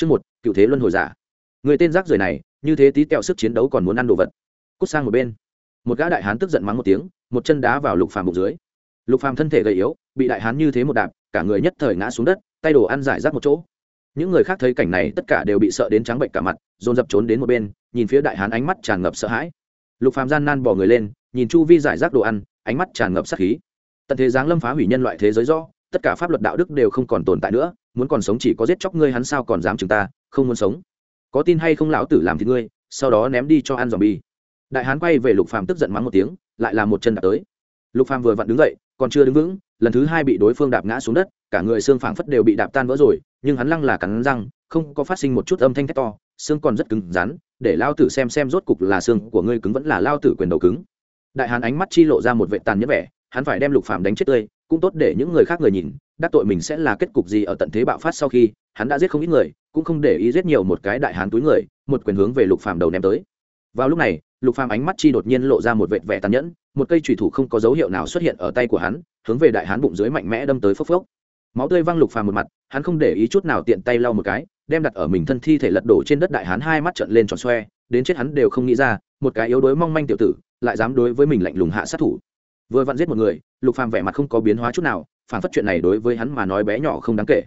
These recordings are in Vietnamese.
Chương một, cựu thế luân hồi giả. Người tên rác rưởi này, như thế tí tẹo sức chiến đấu còn muốn ăn đồ vật. Cút sang một bên. Một gã đại hán tức giận mắng một tiếng, một chân đá vào Lục Phàm bụng dưới. Lục Phàm thân thể gầy yếu, bị đại hán như thế một đạp, cả người nhất thời ngã xuống đất, tay đồ ăn giải rác một chỗ. Những người khác thấy cảnh này tất cả đều bị sợ đến trắng bệnh cả mặt, dồn dập trốn đến một bên, nhìn phía đại hán ánh mắt tràn ngập sợ hãi. Lục Phàm gian nan bò người lên, nhìn chu vi giải rác đồ ăn, ánh mắt tràn ngập sát khí. Tận thế giáng lâm phá hủy nhân loại thế giới do, tất cả pháp luật đạo đức đều không còn tồn tại nữa, muốn còn sống chỉ có giết chóc ngươi hắn sao còn dám chúng ta không muốn sống. Có tin hay không lão tử làm thì ngươi sau đó ném đi cho ăn dòm bi đại hán quay về lục phàm tức giận mắng một tiếng lại là một chân đạp tới. Lục phàm vừa vặn đứng dậy còn chưa đứng vững lần thứ hai bị đối phương đạp ngã xuống đất cả người xương phảng phất đều bị đạp tan vỡ rồi nhưng hắn lăng là cắn răng không có phát sinh một chút âm thanh thét to xương còn rất cứng rắn để lao tử xem xem rốt cục là xương của ngươi cứng vẫn là lao tử quyền đầu cứng. Đại hán ánh mắt chi lộ ra một vệ tàn nhẫn vẻ hắn phải đem lục phàm đánh chết tươi cũng tốt để những người khác người nhìn, đắc tội mình sẽ là kết cục gì ở tận thế bạo phát sau khi hắn đã giết không ít người, cũng không để ý giết nhiều một cái đại hán túi người, một quyền hướng về lục phàm đầu ném tới. Vào lúc này, lục phàm ánh mắt chi đột nhiên lộ ra một vệt vẻ tàn nhẫn, một cây chủy thủ không có dấu hiệu nào xuất hiện ở tay của hắn, hướng về đại hán bụng dưới mạnh mẽ đâm tới phốc phốc. Máu tươi văng lục phàm một mặt, hắn không để ý chút nào tiện tay lau một cái, đem đặt ở mình thân thi thể lật đổ trên đất đại hán hai mắt trợn lên tròn xoe, đến chết hắn đều không nghĩ ra, một cái yếu đuối mong manh tiểu tử, lại dám đối với mình lạnh lùng hạ sát thủ. Vừa vặn giết một người lục phàm vẻ mặt không có biến hóa chút nào, phản phất chuyện này đối với hắn mà nói bé nhỏ không đáng kể.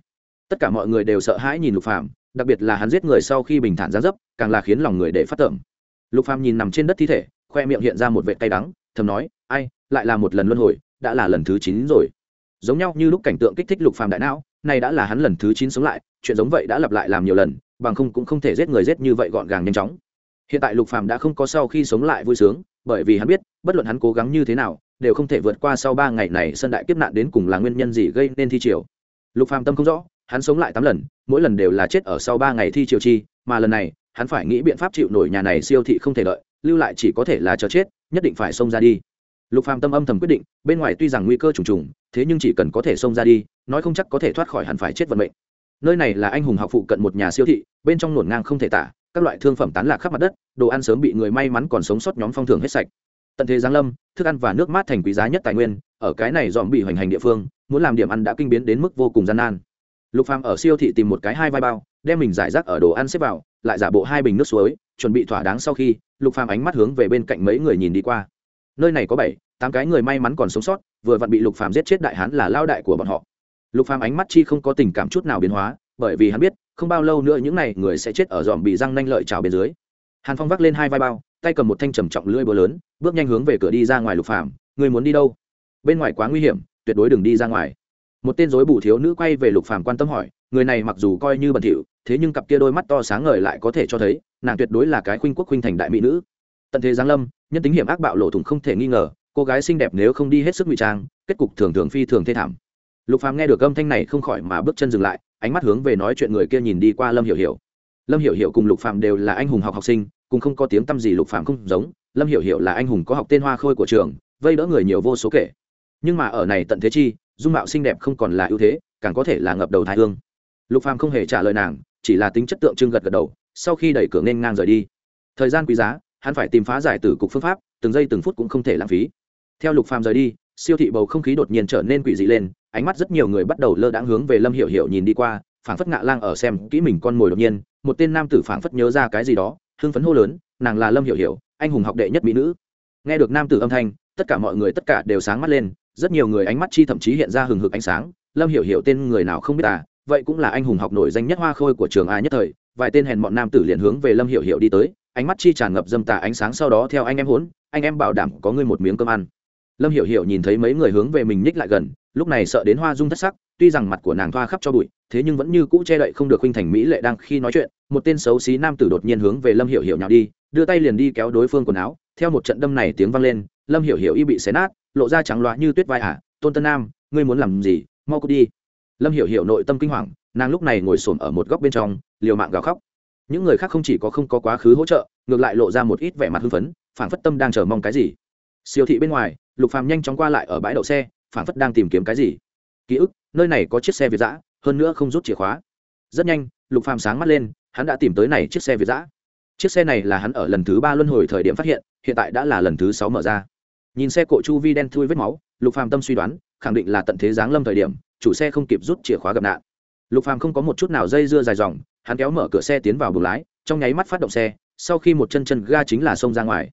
Tất cả mọi người đều sợ hãi nhìn lục phàm, đặc biệt là hắn giết người sau khi bình thản ra dấp, càng là khiến lòng người để phát tưởng. lục phàm nhìn nằm trên đất thi thể, khoe miệng hiện ra một vệ cay đắng, thầm nói, ai, lại là một lần luân hồi, đã là lần thứ chín rồi. Giống nhau như lúc cảnh tượng kích thích lục phàm đại não này đã là hắn lần thứ chín sống lại, chuyện giống vậy đã lặp lại làm nhiều lần, bằng không cũng không thể giết người giết như vậy gọn gàng nhanh chóng. Hiện tại lục phàm đã không có sau khi sống lại vui sướng bởi vì hắn biết bất luận hắn cố gắng như thế nào đều không thể vượt qua sau ba ngày này sân đại kiếp nạn đến cùng là nguyên nhân gì gây nên thi triều. Lục phàm tâm không rõ hắn sống lại tám lần mỗi lần đều là chết ở sau ba ngày thi triều chi mà lần này hắn phải nghĩ biện pháp chịu nổi nhà này siêu thị không thể lợi, lưu lại chỉ có thể là chờ chết nhất định phải xông ra đi. Lục phàm tâm âm thầm quyết định bên ngoài tuy rằng nguy cơ trùng trùng thế nhưng chỉ cần có thể xông ra đi nói không chắc có thể thoát khỏi hẳn phải chết vận mệnh. Nơi này là anh hùng học phụ cận một nhà siêu thị bên trong nổn ngang không thể tả các loại thương phẩm tán lạc khắp mặt đất, đồ ăn sớm bị người may mắn còn sống sót nhóm phong thường hết sạch. Tận thế giáng lâm, thức ăn và nước mát thành quý giá nhất tài nguyên, ở cái này dòm bị hoành hành địa phương, muốn làm điểm ăn đã kinh biến đến mức vô cùng gian nan. Lục phàm ở siêu thị tìm một cái hai vai bao, đem mình giải rác ở đồ ăn xếp vào, lại giả bộ hai bình nước suối, chuẩn bị thỏa đáng sau khi, lục phàm ánh mắt hướng về bên cạnh mấy người nhìn đi qua. Nơi này có bảy, tám cái người may mắn còn sống sót, vừa vặn bị lục phàm giết chết đại hán là lao đại của bọn họ. Lục phàm ánh mắt chi không có tình cảm chút nào biến hóa, bởi vì hắn biết không bao lâu nữa những này người sẽ chết ở dòm bị răng nanh lợi trào bên dưới. Hàn phong vác lên hai vai bao, tay cầm một thanh trầm trọng lưỡi búa lớn, bước nhanh hướng về cửa đi ra ngoài lục phàm người muốn đi đâu? Bên ngoài quá nguy hiểm, tuyệt đối đừng đi ra ngoài. Một tên rối bù thiếu nữ quay về lục phàm quan tâm hỏi, người này mặc dù coi như bẩn thỉu, thế nhưng cặp kia đôi mắt to sáng ngời lại có thể cho thấy, nàng tuyệt đối là cái khuynh quốc khuynh thành đại mỹ nữ. Tận thế giáng lâm, nhân tính hiểm ác bạo lộ thủng không thể nghi ngờ, cô gái xinh đẹp nếu không đi hết sức ngụy trang, kết cục thường thường phi thường thê thảm. Lục phàm nghe được âm thanh này không khỏi mà bước chân dừng lại ánh mắt hướng về nói chuyện người kia nhìn đi qua lâm hiểu hiểu. Lâm hiểu hiểu cùng lục Phạm đều là anh hùng học học sinh, cùng không có tiếng tăm gì lục Phạm không giống. Lâm hiểu hiểu là anh hùng có học tên hoa khôi của trường, vây đỡ người nhiều vô số kể. Nhưng mà ở này tận thế chi, dung mạo xinh đẹp không còn là ưu thế, càng có thể là ngập đầu thái hương. Lục Phạm không hề trả lời nàng, chỉ là tính chất tượng trưng gật gật đầu, sau khi đẩy cửa nên ngang rời đi. Thời gian quý giá, hắn phải tìm phá giải tử cục phương pháp, từng giây từng phút cũng không thể lãng phí. Theo lục phàm rời đi, siêu thị bầu không khí đột nhiên trở nên quỷ dị lên ánh mắt rất nhiều người bắt đầu lơ đãng hướng về lâm hiểu hiểu nhìn đi qua, phảng phất ngạ lang ở xem kỹ mình con mồi đột nhiên, một tên nam tử phảng phất nhớ ra cái gì đó, hưng phấn hô lớn, nàng là lâm hiểu hiểu, anh hùng học đệ nhất mỹ nữ. Nghe được nam tử âm thanh, tất cả mọi người tất cả đều sáng mắt lên, rất nhiều người ánh mắt chi thậm chí hiện ra hừng hực ánh sáng, lâm hiểu hiểu tên người nào không biết à vậy cũng là anh hùng học nổi danh nhất hoa khôi của trường a nhất thời, vài tên hèn bọn nam tử liền hướng về lâm hiểu hiểu đi tới, ánh mắt chi tràn ngập dâm tà ánh sáng sau đó theo anh em hốn, anh em bảo đảm có ngươi một miếng cơm ăn. Lâm hiểu hiểu nhìn thấy mấy người hướng về mình nhích lại gần lúc này sợ đến hoa dung thất sắc, tuy rằng mặt của nàng thoa khắp cho bụi, thế nhưng vẫn như cũ che đậy không được huynh thành mỹ lệ đang khi nói chuyện, một tên xấu xí nam tử đột nhiên hướng về lâm hiểu hiểu nhào đi, đưa tay liền đi kéo đối phương quần áo, theo một trận đâm này tiếng vang lên, lâm hiểu hiểu y bị xé nát, lộ ra trắng loá như tuyết vai ả à. tôn tân nam, ngươi muốn làm gì? Mau cút đi. Lâm hiểu hiểu nội tâm kinh hoàng, nàng lúc này ngồi xổm ở một góc bên trong, liều mạng gào khóc. Những người khác không chỉ có không có quá khứ hỗ trợ, ngược lại lộ ra một ít vẻ mặt hưng phấn phản phất tâm đang chờ mong cái gì. Siêu thị bên ngoài, lục phàm nhanh chóng qua lại ở bãi đậu xe phản phất đang tìm kiếm cái gì. Ký ức, nơi này có chiếc xe việt giã hơn nữa không rút chìa khóa. Rất nhanh, lục phàm sáng mắt lên, hắn đã tìm tới này chiếc xe việt giã chiếc xe này là hắn ở lần thứ ba luân hồi thời điểm phát hiện hiện tại đã là lần thứ sáu mở ra. Nhìn xe cộ chu vi đen thui vết máu, lục phàm tâm suy đoán, khẳng định là tận thế giáng lâm thời điểm, chủ xe không kịp rút chìa khóa gặp nạn. Lục phàm không có một chút nào dây dưa dài dòng, hắn kéo mở cửa xe tiến vào buồng lái, trong nháy mắt phát động xe, sau khi một chân chân ga chính là xông ra ngoài.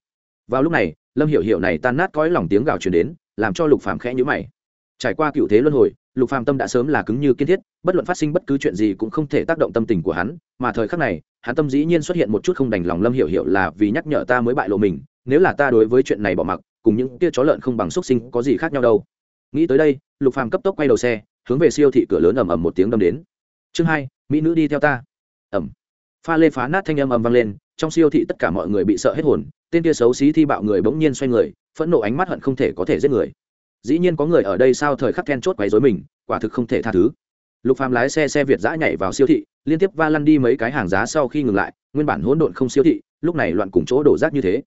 Vào lúc này, lâm hiểu hiểu này tan nát cõi lòng tiếng gào truyền đến làm cho lục phàm khẽ nhíu mày. Trải qua cựu thế luân hồi, lục phàm tâm đã sớm là cứng như kiên thiết, bất luận phát sinh bất cứ chuyện gì cũng không thể tác động tâm tình của hắn, mà thời khắc này, hắn tâm dĩ nhiên xuất hiện một chút không đành lòng lâm hiểu hiểu là vì nhắc nhở ta mới bại lộ mình, nếu là ta đối với chuyện này bỏ mặc, cùng những tia chó lợn không bằng xuất sinh có gì khác nhau đâu. Nghĩ tới đây, lục phàm cấp tốc quay đầu xe, hướng về siêu thị cửa lớn ầm ầm một tiếng đâm đến. Chương hai, mỹ nữ đi theo ta. Ầm. Pha lê phá nát thanh âm ầm vang lên trong siêu thị tất cả mọi người bị sợ hết hồn, tên kia xấu xí thi bạo người bỗng nhiên xoay người, phẫn nộ ánh mắt hận không thể có thể giết người. Dĩ nhiên có người ở đây sao thời khắc then chốt quấy dối mình, quả thực không thể tha thứ. Lục phàm lái xe xe việt giã nhảy vào siêu thị, liên tiếp va lăn đi mấy cái hàng giá sau khi ngừng lại, nguyên bản hỗn độn không siêu thị, lúc này loạn cùng chỗ đổ rác như thế.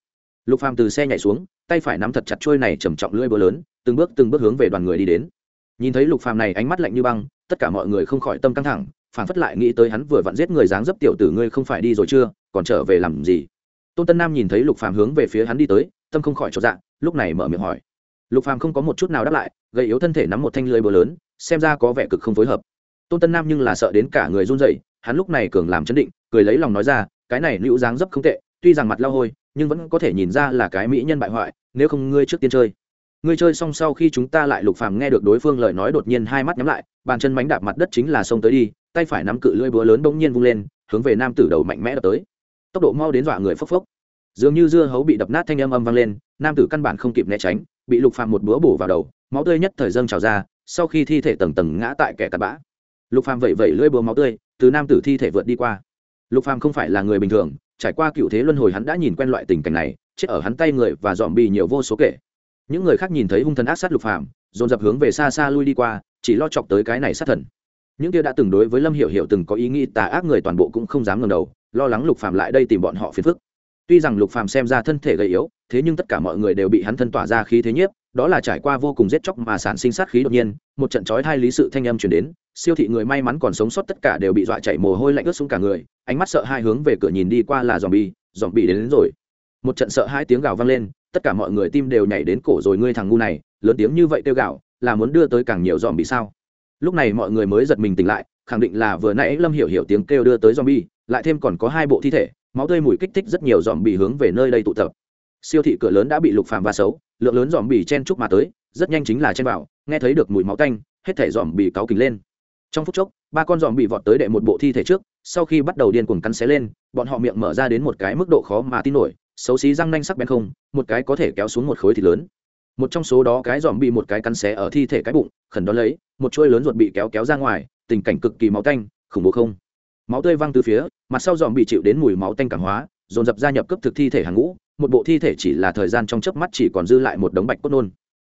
Lục phàm từ xe nhảy xuống, tay phải nắm thật chặt trôi này trầm trọng lưỡi búa lớn, từng bước từng bước hướng về đoàn người đi đến. Nhìn thấy lục phàm này ánh mắt lạnh như băng, tất cả mọi người không khỏi tâm căng thẳng phản phất lại nghĩ tới hắn vừa vặn giết người dáng dấp tiểu tử ngươi không phải đi rồi chưa, còn trở về làm gì? Tôn tân nam nhìn thấy lục phàm hướng về phía hắn đi tới, tâm không khỏi cho dạ lúc này mở miệng hỏi. Lục phàm không có một chút nào đáp lại gây yếu thân thể nắm một thanh lưới búa lớn, xem ra có vẻ cực không phối hợp. Tôn tân nam nhưng là sợ đến cả người run rẩy, hắn lúc này cường làm chấn định, cười lấy lòng nói ra, cái này liễu dáng dấp không tệ, tuy rằng mặt lao hôi, nhưng vẫn có thể nhìn ra là cái mỹ nhân bại hoại, nếu không ngươi trước tiên chơi. Ngươi chơi xong sau khi chúng ta lại lục phàm nghe được đối phương lời nói đột nhiên hai mắt nhắm lại, bàn chân mánh đạp mặt đất chính là xông tới đi tay phải nắm cự lưỡi búa lớn bỗng nhiên vung lên, hướng về nam tử đầu mạnh mẽ đập tới. Tốc độ mau đến dọa người phốc phốc. Dường như dưa hấu bị đập nát thanh âm âm vang lên, nam tử căn bản không kịp né tránh, bị lục phàm một búa bổ vào đầu, máu tươi nhất thời dâng trào ra, sau khi thi thể tầng tầng ngã tại kẻ cặn bã. Lục phàm vẩy vẩy lưỡi búa máu tươi, từ nam tử thi thể vượt đi qua. Lục phàm không phải là người bình thường, trải qua cựu thế luân hồi hắn đã nhìn quen loại tình cảnh này, chết ở hắn tay người và dòm bì nhiều vô số kể. Những người khác nhìn thấy hung thần ác sát lục phàm, dồn dập hướng về xa xa lui đi qua, chỉ lo chọc tới cái này sát thần những kia đã từng đối với lâm hiểu hiểu từng có ý nghĩ tà ác người toàn bộ cũng không dám ngẩng đầu lo lắng lục phàm lại đây tìm bọn họ phiền phức. Tuy rằng lục phàm xem ra thân thể gầy yếu thế nhưng tất cả mọi người đều bị hắn thân tỏa ra khí thế nhiếp đó là trải qua vô cùng giết chóc mà sản sinh sát khí đột nhiên một trận chói thai lý sự thanh âm truyền đến siêu thị người may mắn còn sống sót tất cả đều bị dọa chảy mồ hôi lạnh ướt xuống cả người ánh mắt sợ hai hướng về cửa nhìn đi qua là dòm bi dòm bị đến, đến rồi. Một trận sợ hai tiếng gào vang lên tất cả mọi người tim đều nhảy đến cổ rồi ngươi thằng ngu này lớn tiếng như vậy kêu gào là muốn đưa tới càng nhiều dòm bị sao? Lúc này mọi người mới giật mình tỉnh lại, khẳng định là vừa nãy lâm hiểu hiểu tiếng kêu đưa tới dòm bi lại thêm còn có hai bộ thi thể, máu tươi mùi kích thích rất nhiều dòm bị hướng về nơi đây tụ tập. Siêu thị cửa lớn đã bị lục phàm và xấu, lượng lớn dòm bì chen chúc mà tới, rất nhanh chính là chen vào, nghe thấy được mùi máu tanh, hết thể dòm bì cáu kính lên. Trong phút chốc, ba con dòm bị vọt tới đệ một bộ thi thể trước, sau khi bắt đầu điên cuồng cắn xé lên, bọn họ miệng mở ra đến một cái mức độ khó mà tin nổi, xấu xí răng nanh sắc bén không, một cái có thể kéo xuống một khối thịt lớn một trong số đó cái dòm bị một cái cắn xé ở thi thể cái bụng, khẩn đó lấy, một chuôi lớn ruột bị kéo kéo ra ngoài, tình cảnh cực kỳ máu tanh, khủng bố không? Máu tươi văng từ phía, mặt sau dòm bị chịu đến mùi máu tanh cảm hóa, dồn dập gia nhập cấp thực thi thể hàng ngũ, một bộ thi thể chỉ là thời gian trong chớp mắt chỉ còn dư lại một đống bạch cốt nôn.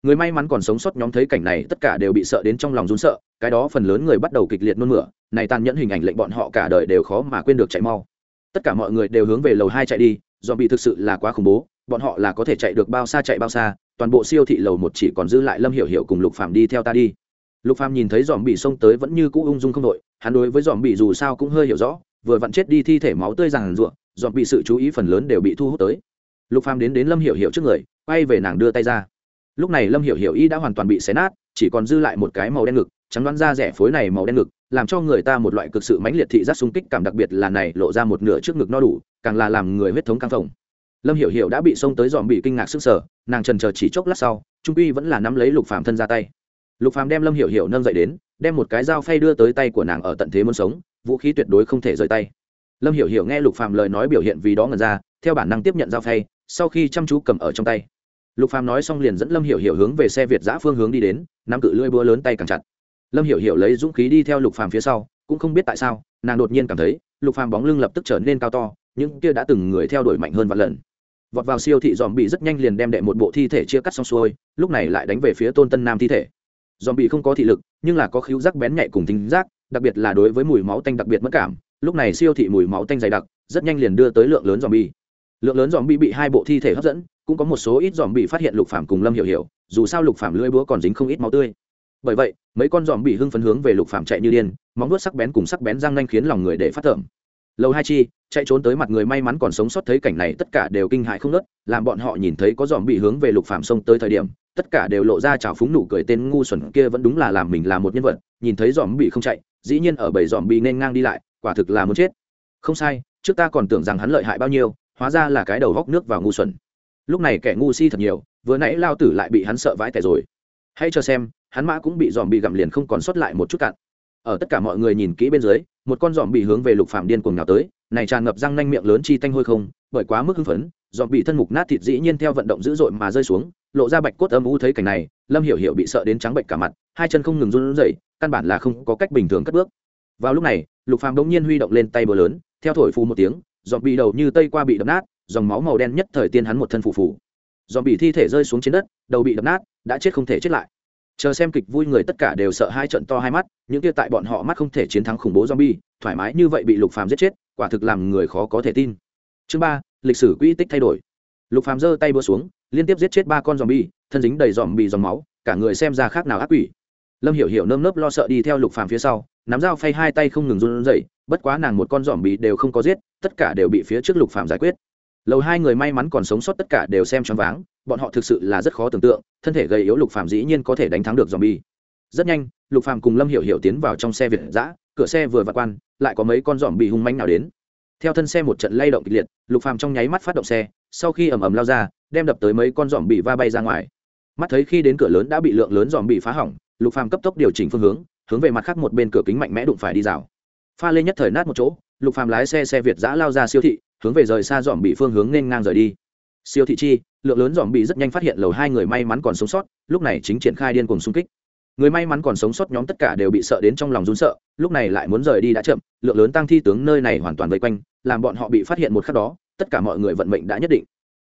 Người may mắn còn sống sót nhóm thấy cảnh này, tất cả đều bị sợ đến trong lòng run sợ, cái đó phần lớn người bắt đầu kịch liệt nôn mửa, này tàn nhẫn hình ảnh lệnh bọn họ cả đời đều khó mà quên được chạy mau. Tất cả mọi người đều hướng về lầu hai chạy đi dòm bị thực sự là quá khủng bố bọn họ là có thể chạy được bao xa chạy bao xa, toàn bộ siêu thị lầu một chỉ còn dư lại lâm hiểu hiểu cùng lục phạm đi theo ta đi. Lục phạm nhìn thấy dòm bị xông tới vẫn như cũ ung dung không đội hắn đối với dòm bị dù sao cũng hơi hiểu rõ, vừa vặn chết đi thi thể máu tươi rằng ruộng dòm bị sự chú ý phần lớn đều bị thu hút tới. Lục phàm đến đến lâm hiểu hiểu trước người, quay về nàng đưa tay ra. Lúc này lâm hiểu hiểu y đã hoàn toàn bị xé nát, chỉ còn dư lại một cái màu đen ngực, trắng đoán da rẻ phối này màu đen ngực, làm cho người ta một loại cực sự mãnh liệt thị giác xung kích, cảm đặc biệt là này lộ ra một nửa trước ngực no đủ, càng là làm người huyết thống căng phồng lâm hiểu hiểu đã bị xông tới dòm bị kinh ngạc sức sở nàng trần chờ chỉ chốc lát sau, trung uy vẫn là nắm lấy lục phàm thân ra tay. Lục phàm đem lâm hiểu hiểu nâng dậy đến, đem một cái dao phay đưa tới tay của nàng ở tận thế muốn sống, vũ khí tuyệt đối không thể rời tay. Lâm hiểu hiểu nghe lục phàm lời nói biểu hiện vì đó ngần ra, theo bản năng tiếp nhận dao phay, sau khi chăm chú cầm ở trong tay. Lục phàm nói xong liền dẫn lâm hiểu hiểu hướng về xe việt giã phương hướng đi đến, nắm cự lưỡi búa lớn tay càng chặt. Lâm hiểu hiểu lấy dũng khí đi theo lục phàm phía sau, cũng không biết tại sao, nàng đột nhiên cảm thấy, lục phàm bóng lưng lập tức trở nên cao to, những kia đã từng người theo đuổi mạnh hơn vạn lần vọt vào siêu thị dòm bị rất nhanh liền đem đệ một bộ thi thể chia cắt xong xuôi, lúc này lại đánh về phía tôn tân nam thi thể. Dòm bị không có thị lực, nhưng là có khíu giác bén nhạy cùng tính giác, đặc biệt là đối với mùi máu tanh đặc biệt mất cảm, lúc này siêu thị mùi máu tanh dày đặc, rất nhanh liền đưa tới lượng lớn dòm bi lượng lớn dòm bi bị hai bộ thi thể hấp dẫn, cũng có một số ít dòm bị phát hiện lục phạm cùng lâm hiểu hiểu, dù sao lục phạm lưỡi búa còn dính không ít máu tươi. Bởi vậy, mấy con dòm bị hưng phấn hướng về lục phạm chạy như điên, móng vuốt sắc bén cùng sắc bén răng nanh khiến lòng người để phát thởm. Lâu hai chi chạy trốn tới mặt người may mắn còn sống sót thấy cảnh này, tất cả đều kinh hại không nớt làm bọn họ nhìn thấy có dòm bị hướng về lục phạm sông tới thời điểm, tất cả đều lộ ra trào phúng nụ cười tên ngu xuẩn kia vẫn đúng là làm mình là một nhân vật, nhìn thấy dòm bị không chạy, dĩ nhiên ở bảy dòm bị nên ngang đi lại, quả thực là muốn chết. Không sai, trước ta còn tưởng rằng hắn lợi hại bao nhiêu, hóa ra là cái đầu góc nước vào ngu xuẩn. Lúc này kẻ ngu si thật nhiều, vừa nãy lao tử lại bị hắn sợ vãi tẻ rồi. Hãy cho xem, hắn mã cũng bị dòm bị gặm liền không còn sót lại một chút cặn ở tất cả mọi người nhìn kỹ bên dưới, một con dòm bị hướng về lục phạm điên cuồng nào tới này tràn ngập răng nanh miệng lớn chi tanh hôi không, bởi quá mức hưng phấn dọn bị thân mục nát thịt dĩ nhiên theo vận động dữ dội mà rơi xuống, lộ ra bạch cốt âm u thấy cảnh này, lâm hiểu hiểu bị sợ đến trắng bệnh cả mặt, hai chân không ngừng run rẩy, căn bản là không có cách bình thường cất bước. Vào lúc này, lục phàm đống nhiên huy động lên tay bờ lớn, theo thổi phù một tiếng dọn bị đầu như tây qua bị đập nát, dòng máu màu đen nhất thời tiên hắn một thân phù phù. Dọn bị thi thể rơi xuống trên đất, đầu bị đập nát, đã chết không thể chết lại. Chờ xem kịch vui người tất cả đều sợ hai trận to hai mắt, những kia tại bọn họ mắt không thể chiến thắng khủng bố zombie, thoải mái như vậy bị lục phàm giết chết quả thực làm người khó có thể tin. Chương ba, lịch sử quỹ tích thay đổi. Lục phàm giơ tay búa xuống, liên tiếp giết chết ba con zombie, thân dính đầy dòm bị dòng máu, cả người xem ra khác nào ác quỷ. Lâm hiểu hiểu nơm nớp lo sợ đi theo lục phàm phía sau, nắm dao phay hai tay không ngừng run rẩy, bất quá nàng một con dòm bị đều không có giết, tất cả đều bị phía trước lục phàm giải quyết. Lầu hai người may mắn còn sống sót tất cả đều xem choáng váng, bọn họ thực sự là rất khó tưởng tượng, thân thể gầy yếu lục phàm dĩ nhiên có thể đánh thắng được zombie. Rất nhanh, lục phàm cùng lâm hiểu hiểu tiến vào trong xe việt giã cửa xe vừa vặt quan lại có mấy con giòm bị hung manh nào đến. Theo thân xe một trận lay động kịch liệt, lục phàm trong nháy mắt phát động xe, sau khi ầm ầm lao ra, đem đập tới mấy con giòm bị va bay ra ngoài. Mắt thấy khi đến cửa lớn đã bị lượng lớn giòm bị phá hỏng, lục phàm cấp tốc điều chỉnh phương hướng hướng về mặt khác một bên cửa kính mạnh mẽ đụng phải đi rào. Pha lên nhất thời nát một chỗ, lục phàm lái xe xe việt giã lao ra siêu thị, hướng về rời xa dòm bị phương hướng nên ngang rời đi. Siêu thị chi, lượng lớn dòm bị rất nhanh phát hiện lầu hai người may mắn còn sống sót, lúc này chính triển khai điên cuồng xung kích người may mắn còn sống sót nhóm tất cả đều bị sợ đến trong lòng run sợ, lúc này lại muốn rời đi đã chậm, lượng lớn tăng thi tướng nơi này hoàn toàn vây quanh, làm bọn họ bị phát hiện một khắc đó, tất cả mọi người vận mệnh đã nhất định.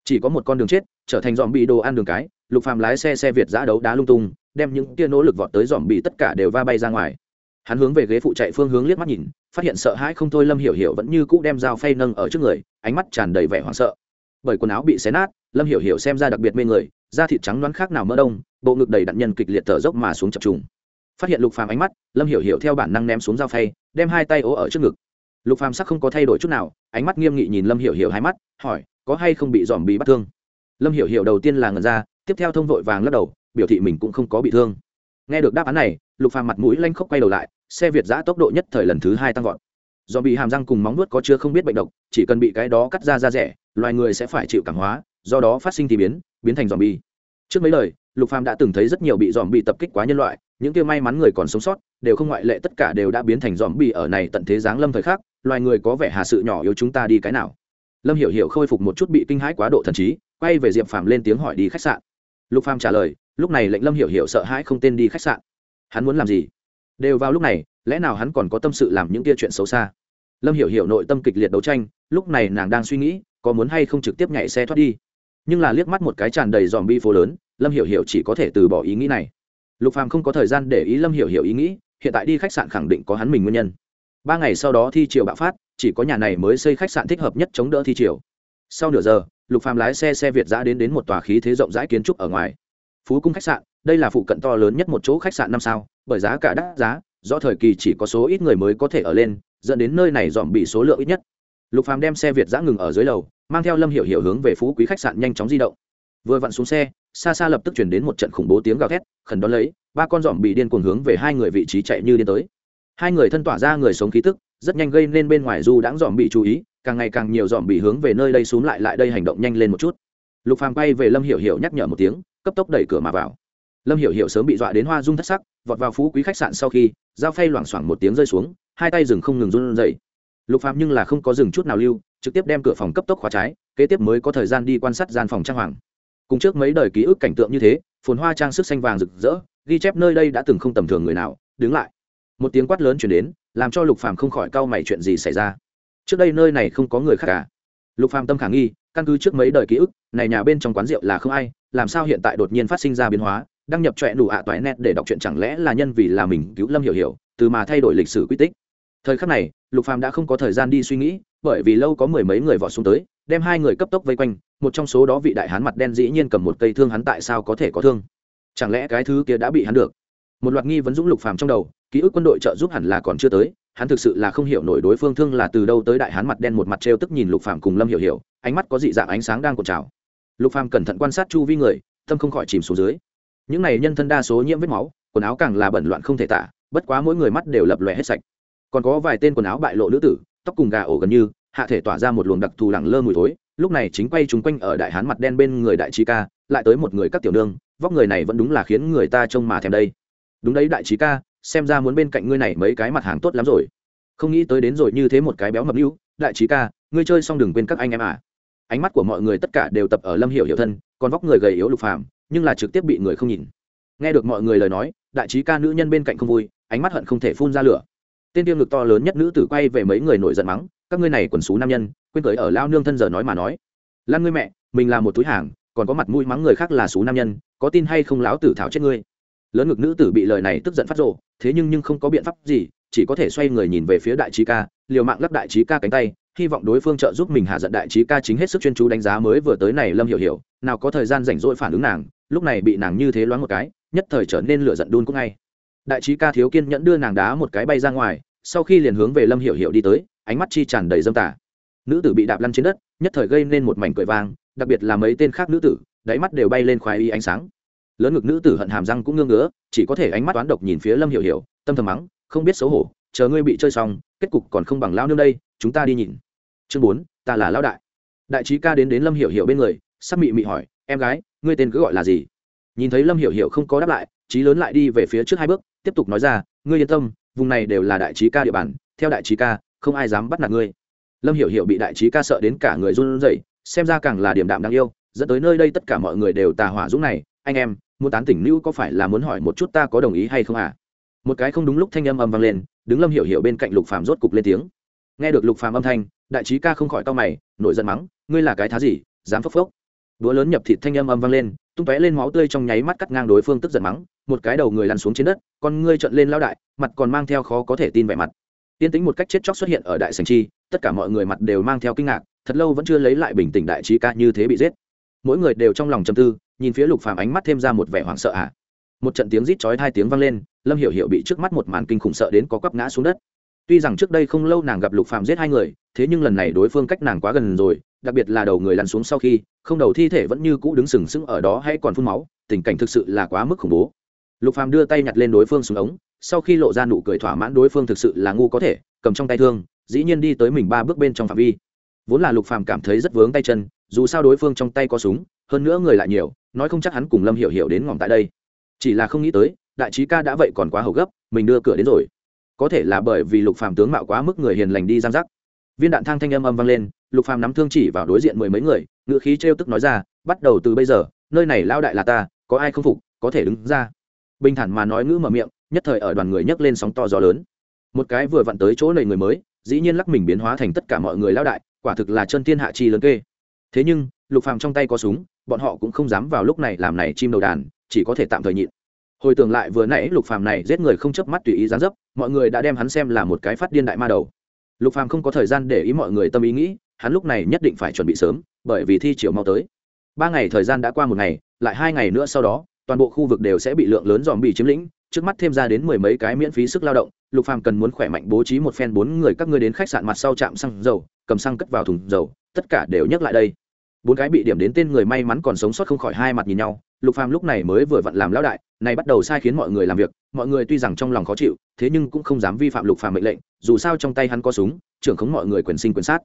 Chỉ có một con đường chết, trở thành dòm bị đồ ăn đường cái, lục phàm lái xe xe việt giã đấu đá lung tung, đem những tia nỗ lực vọt tới dòm bị tất cả đều va bay ra ngoài. Hắn hướng về ghế phụ chạy phương hướng liếc mắt nhìn, phát hiện sợ hãi không thôi lâm hiểu hiểu vẫn như cũ đem dao phay nâng ở trước người, ánh mắt tràn đầy vẻ hoảng sợ. Bởi quần áo bị xé nát, lâm hiểu hiểu xem ra đặc biệt mê người da thịt trắng đoán khác nào mỡ đông, bộ ngực đầy đặn nhân kịch liệt thở dốc mà xuống chập trùng. Phát hiện lục phàm ánh mắt, lâm hiểu hiểu theo bản năng ném xuống dao phay, đem hai tay ố ở trước ngực. Lục phàm sắc không có thay đổi chút nào, ánh mắt nghiêm nghị nhìn lâm hiểu hiểu hai mắt, hỏi, có hay không bị dòm bị bắt thương? Lâm hiểu hiểu đầu tiên là ngần ra, tiếp theo thông vội vàng lắc đầu, biểu thị mình cũng không có bị thương. Nghe được đáp án này, lục phàm mặt mũi lanh khóc quay đầu lại, xe việt giã tốc độ nhất thời lần thứ hai tăng vọt. Do bị hàm răng cùng móng nuốt có chưa không biết bệnh độc, chỉ cần bị cái đó cắt ra ra rẻ, loài người sẽ phải chịu cảm hóa, do đó phát sinh thì biến biến thành dòm bi trước mấy lời, lục phàm đã từng thấy rất nhiều bị dòm bị tập kích quá nhân loại, những kia may mắn người còn sống sót, đều không ngoại lệ tất cả đều đã biến thành dòm bị ở này tận thế giáng lâm thời khắc, loài người có vẻ hà sự nhỏ yếu chúng ta đi cái nào? Lâm hiểu hiểu khôi phục một chút bị kinh hãi quá độ thần trí, quay về diệp phàm lên tiếng hỏi đi khách sạn. Lục phàm trả lời, lúc này lệnh lâm hiểu hiểu sợ hãi không tên đi khách sạn. Hắn muốn làm gì? Đều vào lúc này, lẽ nào hắn còn có tâm sự làm những kia chuyện xấu xa? Lâm hiểu hiểu nội tâm kịch liệt đấu tranh, lúc này nàng đang suy nghĩ, có muốn hay không trực tiếp nhảy xe thoát đi? Nhưng là liếc mắt một cái tràn đầy dòm bi phố lớn, lâm hiểu hiểu chỉ có thể từ bỏ ý nghĩ này. Lục phàm không có thời gian để ý lâm hiểu hiểu ý nghĩ, hiện tại đi khách sạn khẳng định có hắn mình nguyên nhân. Ba ngày sau đó thi triều bạo phát, chỉ có nhà này mới xây khách sạn thích hợp nhất chống đỡ thi triều. Sau nửa giờ, lục phàm lái xe xe việt giã đến đến một tòa khí thế rộng rãi kiến trúc ở ngoài. Phú cung khách sạn, đây là phụ cận to lớn nhất một chỗ khách sạn năm sao, bởi giá cả đắt giá do thời kỳ chỉ có số ít người mới có thể ở lên, dẫn đến nơi này dòm bị số lượng ít nhất. Lục phàm đem xe việt giã ngừng ở dưới lầu mang theo lâm hiểu hiểu hướng về phú quý khách sạn nhanh chóng di động vừa vặn xuống xe xa xa lập tức chuyển đến một trận khủng bố tiếng gào thét khẩn đón lấy ba con dòm bị điên cuồng hướng về hai người vị trí chạy như điên tới hai người thân tỏa ra người sống khí tức rất nhanh gây nên bên ngoài du đãng dòm bị chú ý càng ngày càng nhiều dòm bị hướng về nơi đây xuống lại lại đây hành động nhanh lên một chút lục phàm bay về lâm hiểu hiểu nhắc nhở một tiếng cấp tốc đẩy cửa mà vào lâm hiểu hiểu sớm bị dọa đến hoa rung thất sắc vọt vào phú quý khách sạn sau khi dao phay loảng xoảng một tiếng rơi xuống hai tay rừng không ngừng run dậy lục Phàm nhưng là không có dừng chút nào lưu trực tiếp đem cửa phòng cấp tốc khóa trái, kế tiếp mới có thời gian đi quan sát gian phòng trang hoàng. Cùng trước mấy đời ký ức cảnh tượng như thế, phồn hoa trang sức xanh vàng rực rỡ, ghi chép nơi đây đã từng không tầm thường người nào, đứng lại. Một tiếng quát lớn chuyển đến, làm cho lục phàm không khỏi cau mày chuyện gì xảy ra. Trước đây nơi này không có người khác cả. Lục phàm tâm khả nghi, căn cứ trước mấy đời ký ức, này nhà bên trong quán rượu là không ai, làm sao hiện tại đột nhiên phát sinh ra biến hóa, đăng nhập trọe đủ ạ toại net để đọc chuyện chẳng lẽ là nhân vì là mình cứu lâm hiểu hiểu, từ mà thay đổi lịch sử quy tích. Thời khắc này, lục phàm đã không có thời gian đi suy nghĩ bởi vì lâu có mười mấy người vọt xuống tới, đem hai người cấp tốc vây quanh, một trong số đó vị đại hán mặt đen dĩ nhiên cầm một cây thương hắn tại sao có thể có thương. Chẳng lẽ cái thứ kia đã bị hắn được? Một loạt nghi vấn dũng lục phàm trong đầu, ký ức quân đội trợ giúp hẳn là còn chưa tới, hắn thực sự là không hiểu nổi đối phương thương là từ đâu tới đại hán mặt đen một mặt trêu tức nhìn lục phàm cùng lâm hiểu hiểu, ánh mắt có dị dạng ánh sáng đang cuộn trào. Lục phàm cẩn thận quan sát chu vi người, tâm không khỏi chìm xuống dưới. Những này nhân thân đa số nhiễm vết máu, quần áo càng là bẩn loạn không thể tả, bất quá mỗi người mắt đều lập lòe hết sạch. Còn có vài tên quần áo bại lộ nữ tử tóc cùng gà ổ gần như, hạ thể tỏa ra một luồng đặc thù lẳng lơ mùi thối. Lúc này chính quay chúng quanh ở đại hán mặt đen bên người đại trí ca, lại tới một người các tiểu nương, vóc người này vẫn đúng là khiến người ta trông mà thèm đây. Đúng đấy đại trí ca, xem ra muốn bên cạnh ngươi này mấy cái mặt hàng tốt lắm rồi. Không nghĩ tới đến rồi như thế một cái béo mập nhũ đại trí ca, ngươi chơi xong đừng quên các anh em à ánh mắt của mọi người tất cả đều tập ở lâm hiểu hiểu thân, còn vóc người gầy yếu lục phàm, nhưng là trực tiếp bị người không nhìn. Nghe được mọi người lời nói, đại trí ca nữ nhân bên cạnh không vui, ánh mắt hận không thể phun ra lửa tên tiêm lực to lớn nhất nữ tử quay về mấy người nổi giận mắng, các ngươi này quần xú nam nhân, quên tới ở lao nương thân giờ nói mà nói. Lan ngươi mẹ, mình là một túi hàng, còn có mặt mũi mắng người khác là xú nam nhân, có tin hay không láo tử thảo chết ngươi? Lớn ngực nữ tử bị lời này tức giận phát rộ thế nhưng nhưng không có biện pháp gì, chỉ có thể xoay người nhìn về phía đại trí ca, liều mạng lắp đại trí ca cánh tay, hy vọng đối phương trợ giúp mình hạ giận đại trí ca chính hết sức chuyên chú đánh giá mới vừa tới này lâm hiểu hiểu, nào có thời gian rảnh rỗi phản ứng nàng, lúc này bị nàng như thế loáng một cái, nhất thời trở nên lửa giận đun cũng ngay đại trí ca thiếu kiên nhẫn đưa nàng đá một cái bay ra ngoài, sau khi liền hướng về lâm hiểu hiểu đi tới, ánh mắt chi tràn đầy dâm tả nữ tử bị đạp lăn trên đất, nhất thời gây nên một mảnh cười vang, đặc biệt là mấy tên khác nữ tử, đáy mắt đều bay lên khoái y ánh sáng. Lớn ngực nữ tử hận hàm răng cũng ngưng ngứa, chỉ có thể ánh mắt toán độc nhìn phía lâm hiểu hiểu, tâm thầm mắng, không biết xấu hổ, chờ ngươi bị chơi xong, kết cục còn không bằng lao nương đây, chúng ta đi nhìn. Chương bốn, ta là lão đại. Đại trí ca đến đến lâm hiểu hiểu bên người, sắc mị mị hỏi, em gái, ngươi tên cứ gọi là gì? Nhìn thấy lâm hiểu hiểu không có đáp lại trí lớn lại đi về phía trước hai bước, tiếp tục nói ra, ngươi yên tâm, vùng này đều là đại trí ca địa bàn, theo đại trí ca, không ai dám bắt nạt ngươi. Lâm hiểu hiểu bị đại trí ca sợ đến cả người run rẩy, xem ra càng là điểm đạm đáng yêu, dẫn tới nơi đây tất cả mọi người đều tà hỏa dũng này, anh em, muốn tán tỉnh nữ có phải là muốn hỏi một chút ta có đồng ý hay không à? Một cái không đúng lúc thanh âm âm vang lên, đứng lâm hiểu hiểu bên cạnh lục phàm rốt cục lên tiếng. Nghe được lục phàm âm thanh, đại trí ca không khỏi tao mày, nổi giận mắng, ngươi là cái thá gì, dám phốc phốc? Búa lớn nhập thịt thanh âm âm vang lên, tung tóe lên máu tươi trong nháy mắt cắt ngang đối phương tức giận mắng, một cái đầu người lăn xuống trên đất, con ngươi trợn lên lao đại, mặt còn mang theo khó có thể tin vẻ mặt. Tiên tính một cách chết chóc xuất hiện ở đại sành chi, tất cả mọi người mặt đều mang theo kinh ngạc, thật lâu vẫn chưa lấy lại bình tĩnh đại trí ca như thế bị giết. Mỗi người đều trong lòng trầm tư, nhìn phía lục phàm ánh mắt thêm ra một vẻ hoảng sợ ạ à. một trận tiếng rít chói hai tiếng vang lên, lâm hiểu hiểu bị trước mắt một màn kinh khủng sợ đến có quắp ngã xuống đất. Tuy rằng trước đây không lâu nàng gặp lục phàm giết hai người, thế nhưng lần này đối phương cách nàng quá gần rồi đặc biệt là đầu người lăn xuống sau khi, không đầu thi thể vẫn như cũ đứng sừng sững ở đó hay còn phun máu, tình cảnh thực sự là quá mức khủng bố. Lục phàm đưa tay nhặt lên đối phương xuống ống, sau khi lộ ra nụ cười thỏa mãn đối phương thực sự là ngu có thể, cầm trong tay thương, dĩ nhiên đi tới mình ba bước bên trong phạm vi. Vốn là lục phàm cảm thấy rất vướng tay chân, dù sao đối phương trong tay có súng, hơn nữa người lại nhiều, nói không chắc hắn cùng lâm hiểu hiểu đến ngỏm tại đây. Chỉ là không nghĩ tới, đại trí ca đã vậy còn quá hầu gấp, mình đưa cửa đến rồi. Có thể là bởi vì lục phàm tướng mạo quá mức người hiền lành đi giang giác. Viên đạn thang thanh âm âm vang lên lục phàm nắm thương chỉ vào đối diện mười mấy người ngựa khí trêu tức nói ra, bắt đầu từ bây giờ, nơi này lao đại là ta, có ai không phục, có thể đứng ra. Bình thản mà nói ngữ mở miệng, nhất thời ở đoàn người nhấc lên sóng to gió lớn. Một cái vừa vặn tới chỗ này người mới, dĩ nhiên lắc mình biến hóa thành tất cả mọi người lao đại, quả thực là chân thiên hạ chi lớn kê. Thế nhưng, lục phàm trong tay có súng, bọn họ cũng không dám vào lúc này làm này chim đầu đàn, chỉ có thể tạm thời nhịn. Hồi tưởng lại vừa nãy lục phàm này giết người không chớp mắt tùy ý gián dấp, mọi người đã đem hắn xem là một cái phát điên đại ma đầu. Lục phàm không có thời gian để ý mọi người tâm ý nghĩ hắn lúc này nhất định phải chuẩn bị sớm, bởi vì thi chiều mau tới. Ba ngày thời gian đã qua một ngày, lại hai ngày nữa sau đó, toàn bộ khu vực đều sẽ bị lượng lớn dòm bị chiếm lĩnh, trước mắt thêm ra đến mười mấy cái miễn phí sức lao động, lục phàm cần muốn khỏe mạnh bố trí một phen bốn người các ngươi đến khách sạn mặt sau trạm xăng dầu, cầm xăng cất vào thùng dầu, tất cả đều nhắc lại đây. Bốn cái bị điểm đến tên người may mắn còn sống sót không khỏi hai mặt nhìn nhau, lục phàm lúc này mới vừa vặn làm lão đại này bắt đầu sai khiến mọi người làm việc, mọi người tuy rằng trong lòng khó chịu, thế nhưng cũng không dám vi phạm lục phàm mệnh lệnh, dù sao trong tay hắn có súng, trưởng khống mọi người quyền sinh quyền sát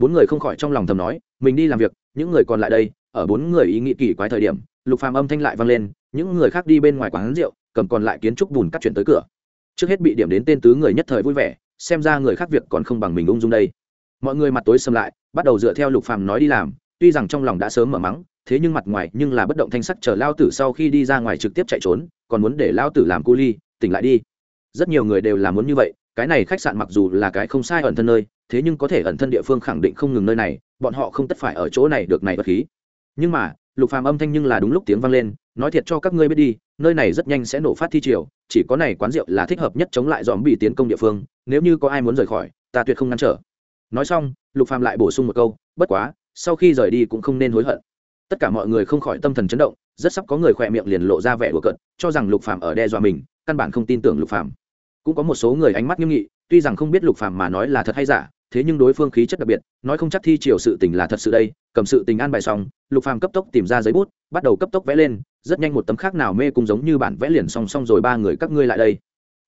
bốn người không khỏi trong lòng thầm nói, mình đi làm việc, những người còn lại đây, ở bốn người ý nghĩ kỳ quái thời điểm, lục phàm âm thanh lại vang lên, những người khác đi bên ngoài quán rượu, cầm còn lại kiến trúc bùn cắt chuyển tới cửa. Trước hết bị điểm đến tên tứ người nhất thời vui vẻ, xem ra người khác việc còn không bằng mình ung dung đây. Mọi người mặt tối xâm lại, bắt đầu dựa theo lục phàm nói đi làm, tuy rằng trong lòng đã sớm mở mắng, thế nhưng mặt ngoài nhưng là bất động thanh sắc chờ lao tử sau khi đi ra ngoài trực tiếp chạy trốn, còn muốn để lao tử làm cu ly, tỉnh lại đi. Rất nhiều người đều là muốn như vậy, cái này khách sạn mặc dù là cái không sai ẩn thân nơi thế nhưng có thể ẩn thân địa phương khẳng định không ngừng nơi này, bọn họ không tất phải ở chỗ này được này bất khí. Nhưng mà, lục phàm âm thanh nhưng là đúng lúc tiếng vang lên, nói thiệt cho các ngươi biết đi, nơi này rất nhanh sẽ nổ phát thi triều, chỉ có này quán rượu là thích hợp nhất chống lại dòm bị tiến công địa phương, nếu như có ai muốn rời khỏi, ta tuyệt không ngăn trở. Nói xong, lục phàm lại bổ sung một câu, bất quá, sau khi rời đi cũng không nên hối hận. Tất cả mọi người không khỏi tâm thần chấn động, rất sắp có người khỏe miệng liền lộ ra vẻ đùa cận cho rằng lục phàm ở đe dọa mình, căn bản không tin tưởng lục phàm. Cũng có một số người ánh mắt nghiêm nghị, tuy rằng không biết lục phàm mà nói là thật hay giả thế nhưng đối phương khí chất đặc biệt, nói không chắc thi chiều sự tình là thật sự đây, cầm sự tình an bài xong, lục phàm cấp tốc tìm ra giấy bút, bắt đầu cấp tốc vẽ lên, rất nhanh một tấm khác nào mê cùng giống như bản vẽ liền song song rồi ba người các ngươi lại đây.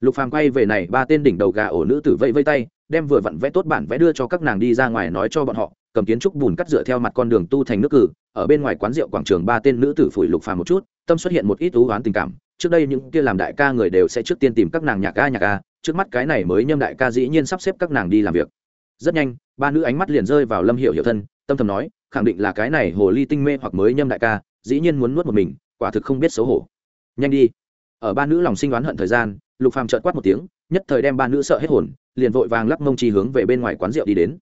Lục phàm quay về này, ba tên đỉnh đầu gà ổ nữ tử vây vây tay, đem vừa vặn vẽ tốt bản vẽ đưa cho các nàng đi ra ngoài nói cho bọn họ, cầm kiến trúc bùn cắt dựa theo mặt con đường tu thành nước cử, ở bên ngoài quán rượu quảng trường ba tên nữ tử phủi lục phàm một chút, tâm xuất hiện một ít ú oán tình cảm, trước đây những kia làm đại ca người đều sẽ trước tiên tìm các nàng nhạc ca nhạc ca trước mắt cái này mới nhâm đại ca dĩ nhiên sắp xếp các nàng đi làm việc rất nhanh, ba nữ ánh mắt liền rơi vào lâm hiểu hiểu thân, tâm thầm nói, khẳng định là cái này hồ ly tinh mê hoặc mới nhâm đại ca, dĩ nhiên muốn nuốt một mình, quả thực không biết xấu hổ. Nhanh đi. Ở ba nữ lòng sinh đoán hận thời gian, lục phàm trợn quát một tiếng, nhất thời đem ba nữ sợ hết hồn, liền vội vàng lắc mông chi hướng về bên ngoài quán rượu đi đến.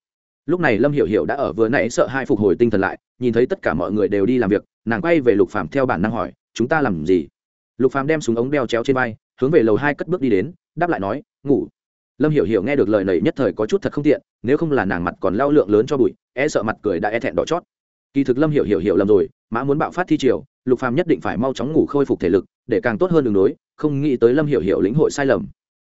Lúc này lâm hiểu hiểu đã ở vừa nãy sợ hai phục hồi tinh thần lại, nhìn thấy tất cả mọi người đều đi làm việc, nàng quay về lục phàm theo bản năng hỏi, chúng ta làm gì? Lục phàm đem súng ống đeo chéo trên vai, hướng về lầu hai cất bước đi đến, đáp lại nói, ngủ lâm hiểu hiểu nghe được lời này nhất thời có chút thật không tiện nếu không là nàng mặt còn lao lượng lớn cho bụi e sợ mặt cười đã e thẹn đỏ chót. Kỳ thực lâm hiểu hiểu hiểu lầm rồi mã muốn bạo phát thi triều lục phàm nhất định phải mau chóng ngủ khôi phục thể lực để càng tốt hơn đường đối không nghĩ tới lâm hiểu hiểu lĩnh hội sai lầm.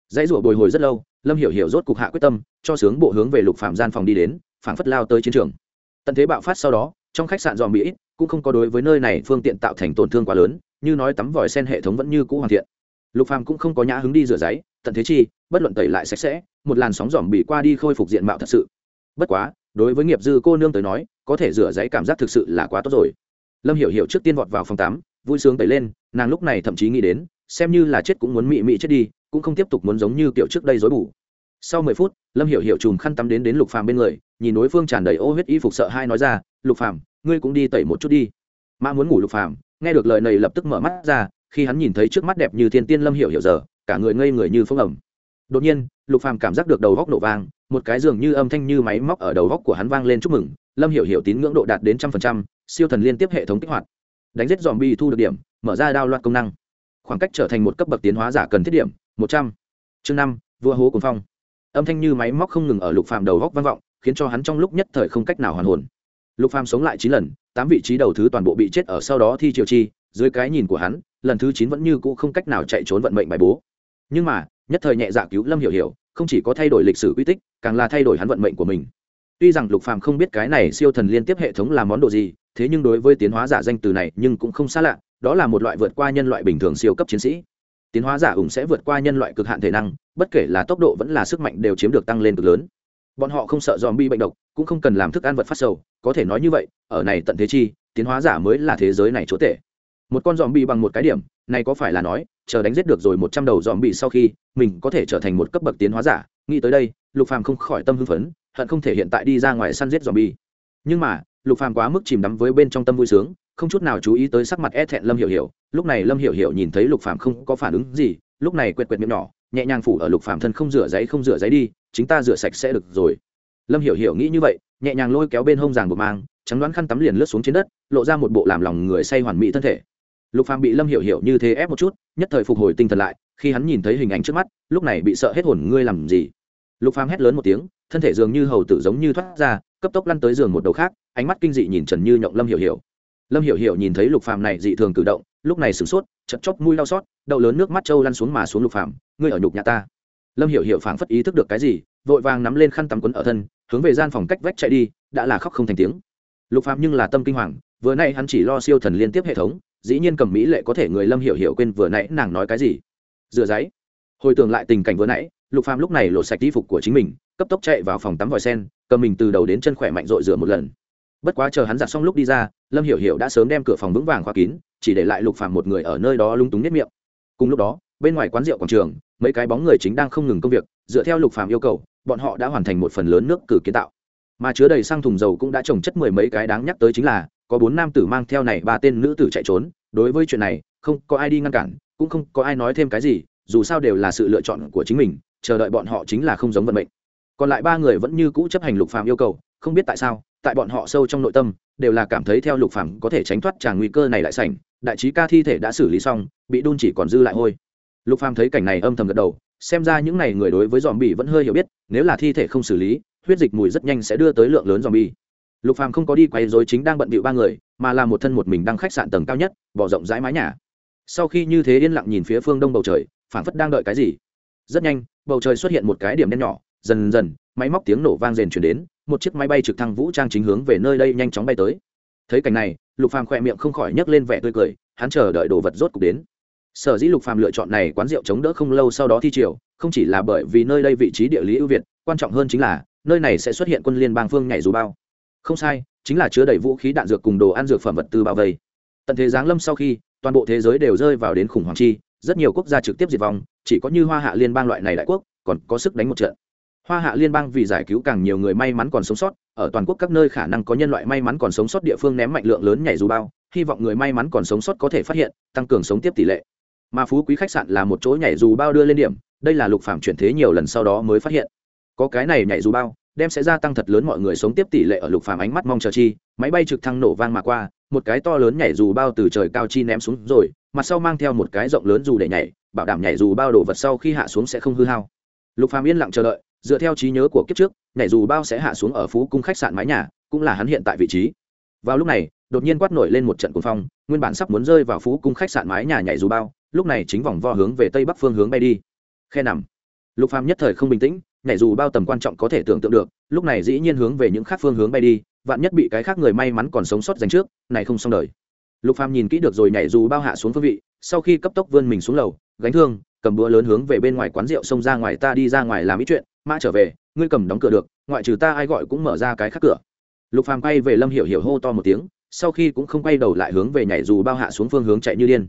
Dãy rủa bồi hồi rất lâu lâm hiểu hiểu rốt cục hạ quyết tâm cho sướng bộ hướng về lục phàm gian phòng đi đến phảng phất lao tới chiến trường. Tận thế bạo phát sau đó trong khách sạn dòm mỹ, cũng không có đối với nơi này phương tiện tạo thành tổn thương quá lớn như nói tắm vòi sen hệ thống vẫn như cũ hoàn thiện. Lục phàm cũng không có nhã hứng đi rửa giấy tận thế chi bất luận tẩy lại sạch sẽ, một làn sóng dòm bị qua đi khôi phục diện mạo thật sự. Bất quá, đối với nghiệp dư cô nương tới nói, có thể rửa giấy cảm giác thực sự là quá tốt rồi. Lâm hiểu hiểu trước tiên vọt vào phòng tắm, vui sướng tẩy lên, nàng lúc này thậm chí nghĩ đến, xem như là chết cũng muốn mị mị chết đi, cũng không tiếp tục muốn giống như kiểu trước đây dối bù. Sau mười phút, lâm hiểu hiểu chùm khăn tắm đến đến lục phàm bên người, nhìn đối phương tràn đầy ô huyết y phục sợ hai nói ra, lục phàm, ngươi cũng đi tẩy một chút đi. Mã muốn ngủ lục phàm, nghe được lời này lập tức mở mắt ra, khi hắn nhìn thấy trước mắt đẹp như thiên tiên lâm hiểu hiểu giờ, cả người ngây người như phong ẩm đột nhiên, lục phàm cảm giác được đầu góc nổ vang, một cái giường như âm thanh như máy móc ở đầu góc của hắn vang lên chúc mừng, lâm hiểu hiểu tín ngưỡng độ đạt đến trăm phần trăm, siêu thần liên tiếp hệ thống kích hoạt. Đánh giết dòm bi thu được điểm, mở ra đao loạt công năng. Khoảng cách trở thành một cấp bậc tiến hóa giả cần thiết điểm, một trăm. Chương năm, vua hố cùng phong. Âm thanh như máy móc không ngừng ở lục phàm đầu góc vang vọng, khiến cho hắn trong lúc nhất thời không cách nào hoàn hồn. Lục phàm sống lại chín lần, tám vị trí đầu thứ toàn bộ bị chết ở sau đó thi triều chi, dưới cái nhìn của hắn, lần thứ chín vẫn như cũ không cách nào chạy trốn vận mệnh bài bố. Nhưng mà nhất thời nhẹ dạ cứu lâm hiểu hiểu, không chỉ có thay đổi lịch sử quy tích, càng là thay đổi hắn vận mệnh của mình. Tuy rằng lục phàm không biết cái này siêu thần liên tiếp hệ thống là món đồ gì, thế nhưng đối với tiến hóa giả danh từ này nhưng cũng không xa lạ, đó là một loại vượt qua nhân loại bình thường siêu cấp chiến sĩ. Tiến hóa giả ủng sẽ vượt qua nhân loại cực hạn thể năng, bất kể là tốc độ vẫn là sức mạnh đều chiếm được tăng lên cực lớn. Bọn họ không sợ dòm bi bệnh độc, cũng không cần làm thức ăn vật phát sầu, có thể nói như vậy, ở này tận thế chi, tiến hóa giả mới là thế giới này chỗ tệ một con dòm bị bằng một cái điểm, này có phải là nói, chờ đánh giết được rồi một trăm đầu dòm bị sau khi, mình có thể trở thành một cấp bậc tiến hóa giả? Nghĩ tới đây, lục phàm không khỏi tâm hưng phấn, hận không thể hiện tại đi ra ngoài săn giết dòm bi. Nhưng mà, lục phàm quá mức chìm đắm với bên trong tâm vui sướng, không chút nào chú ý tới sắc mặt e thẹn lâm hiểu hiểu. Lúc này lâm hiểu hiểu nhìn thấy lục phàm không có phản ứng gì, lúc này quệt quệt miệng nhỏ, nhẹ nhàng phủ ở lục phàm thân không rửa giấy không rửa giấy đi, chính ta rửa sạch sẽ được rồi. Lâm hiểu hiểu nghĩ như vậy, nhẹ nhàng lôi kéo bên hông giàng buộc mang, trắng đoán khăn tắm liền lướt xuống trên đất, lộ ra một bộ làm lòng người say hoàn mỹ thân thể lục phàm bị lâm hiểu hiểu như thế ép một chút, nhất thời phục hồi tinh thần lại, khi hắn nhìn thấy hình ảnh trước mắt, lúc này bị sợ hết hồn, ngươi làm gì? Lục phàm hét lớn một tiếng, thân thể dường như hầu tử giống như thoát ra, cấp tốc lăn tới giường một đầu khác, ánh mắt kinh dị nhìn trần như nhộng lâm hiểu hiểu. Lâm hiểu hiểu nhìn thấy lục phàm này dị thường cử động, lúc này sửng sốt chật chóc mũi đau xót, đậu lớn nước mắt trâu lăn xuống mà xuống lục phàm, ngươi ở nhục nhà ta. Lâm hiểu hiểu phảng phất ý thức được cái gì, vội vàng nắm lên khăn tắm quấn ở thân, hướng về gian phòng cách vách chạy đi, đã là khóc không thành tiếng. Lục phàm nhưng là tâm kinh hoàng, vừa nay hắn chỉ lo siêu thần liên tiếp hệ thống dĩ nhiên cầm mỹ lệ có thể người lâm hiểu hiểu quên vừa nãy nàng nói cái gì. Rửa giấy. Hồi tưởng lại tình cảnh vừa nãy, lục phàm lúc này lột sạch y phục của chính mình, cấp tốc chạy vào phòng tắm vòi sen, cầm mình từ đầu đến chân khỏe mạnh rội rửa một lần. Bất quá chờ hắn giặt xong lúc đi ra, lâm hiểu hiểu đã sớm đem cửa phòng vững vàng khóa kín, chỉ để lại lục phàm một người ở nơi đó lung túng nếp miệng. Cùng lúc đó, bên ngoài quán rượu quảng trường, mấy cái bóng người chính đang không ngừng công việc, dựa theo lục phàm yêu cầu, bọn họ đã hoàn thành một phần lớn nước cử kiến tạo. Mà chứa đầy xăng thùng dầu cũng đã trồng chất mười mấy cái đáng nhắc tới chính là có bốn nam tử mang theo này ba tên nữ tử chạy trốn, đối với chuyện này, không có ai đi ngăn cản, cũng không có ai nói thêm cái gì, dù sao đều là sự lựa chọn của chính mình, chờ đợi bọn họ chính là không giống vận mệnh. Còn lại ba người vẫn như cũ chấp hành lục phàm yêu cầu, không biết tại sao, tại bọn họ sâu trong nội tâm, đều là cảm thấy theo lục phàm có thể tránh thoát tràng nguy cơ này lại sảnh, đại trí ca thi thể đã xử lý xong, bị đun chỉ còn dư lại hôi. Lục phàm thấy cảnh này âm thầm gật đầu, xem ra những này người đối với dòm bì vẫn hơi hiểu biết, nếu là thi thể không xử lý, huyết dịch mùi rất nhanh sẽ đưa tới lượng lớn dòm bì lục phàm không có đi quay rối chính đang bận bịu ba người, mà là một thân một mình đang khách sạn tầng cao nhất, bỏ rộng rãi mái nhà. Sau khi như thế yên lặng nhìn phía phương đông bầu trời, phảng phất đang đợi cái gì. Rất nhanh, bầu trời xuất hiện một cái điểm đen nhỏ, dần dần, máy móc tiếng nổ vang rền chuyển đến, một chiếc máy bay trực thăng vũ trang chính hướng về nơi đây nhanh chóng bay tới. Thấy cảnh này, lục phàm khỏe miệng không khỏi nhấc lên vẻ tươi cười, hắn chờ đợi đồ vật rốt cục đến. Sở dĩ lục phàm lựa chọn này quán rượu chống đỡ không lâu sau đó thi triều, không chỉ là bởi vì nơi đây vị trí địa lý ưu việt, quan trọng hơn chính là, nơi này sẽ xuất hiện quân liên bang phương nhảy dù bao không sai, chính là chứa đầy vũ khí đạn dược cùng đồ ăn dược phẩm vật tư bao vây. Tận thế giáng lâm sau khi, toàn bộ thế giới đều rơi vào đến khủng hoảng chi, rất nhiều quốc gia trực tiếp diệt vong, chỉ có như hoa hạ liên bang loại này đại quốc, còn có sức đánh một trận. Hoa hạ liên bang vì giải cứu càng nhiều người may mắn còn sống sót, ở toàn quốc các nơi khả năng có nhân loại may mắn còn sống sót địa phương ném mạnh lượng lớn nhảy dù bao, hy vọng người may mắn còn sống sót có thể phát hiện, tăng cường sống tiếp tỷ lệ. Mà phú quý khách sạn là một chỗ nhảy dù bao đưa lên điểm, đây là lục phạm chuyển thế nhiều lần sau đó mới phát hiện. Có cái này nhảy dù bao đem sẽ gia tăng thật lớn mọi người sống tiếp tỷ lệ ở lục phàm ánh mắt mong chờ chi. Máy bay trực thăng nổ vang mà qua, một cái to lớn nhảy dù bao từ trời cao chi ném xuống rồi, mặt sau mang theo một cái rộng lớn dù để nhảy, bảo đảm nhảy dù bao đổ vật sau khi hạ xuống sẽ không hư hao. Lục phàm yên lặng chờ đợi, dựa theo trí nhớ của kiếp trước, nhảy dù bao sẽ hạ xuống ở phú cung khách sạn mái nhà, cũng là hắn hiện tại vị trí. Vào lúc này, đột nhiên quát nổi lên một trận cuồng phong, nguyên bản sắp muốn rơi vào phú cung khách sạn mái nhà nhảy dù bao, lúc này chính vòng vo hướng về tây bắc phương hướng bay đi. Khe nằm. Lục phàm nhất thời không bình tĩnh nhảy dù bao tầm quan trọng có thể tưởng tượng được, lúc này dĩ nhiên hướng về những khác phương hướng bay đi, vạn nhất bị cái khác người may mắn còn sống sót dành trước, này không xong đời. Lục phàm nhìn kỹ được rồi nhảy dù bao hạ xuống phương vị, sau khi cấp tốc vươn mình xuống lầu, gánh thương, cầm búa lớn hướng về bên ngoài quán rượu xông ra ngoài ta đi ra ngoài làm ít chuyện, mã trở về, ngươi cầm đóng cửa được, ngoại trừ ta ai gọi cũng mở ra cái khác cửa. Lục phàm quay về lâm hiểu hiểu hô to một tiếng, sau khi cũng không quay đầu lại hướng về nhảy dù bao hạ xuống phương hướng chạy như điên.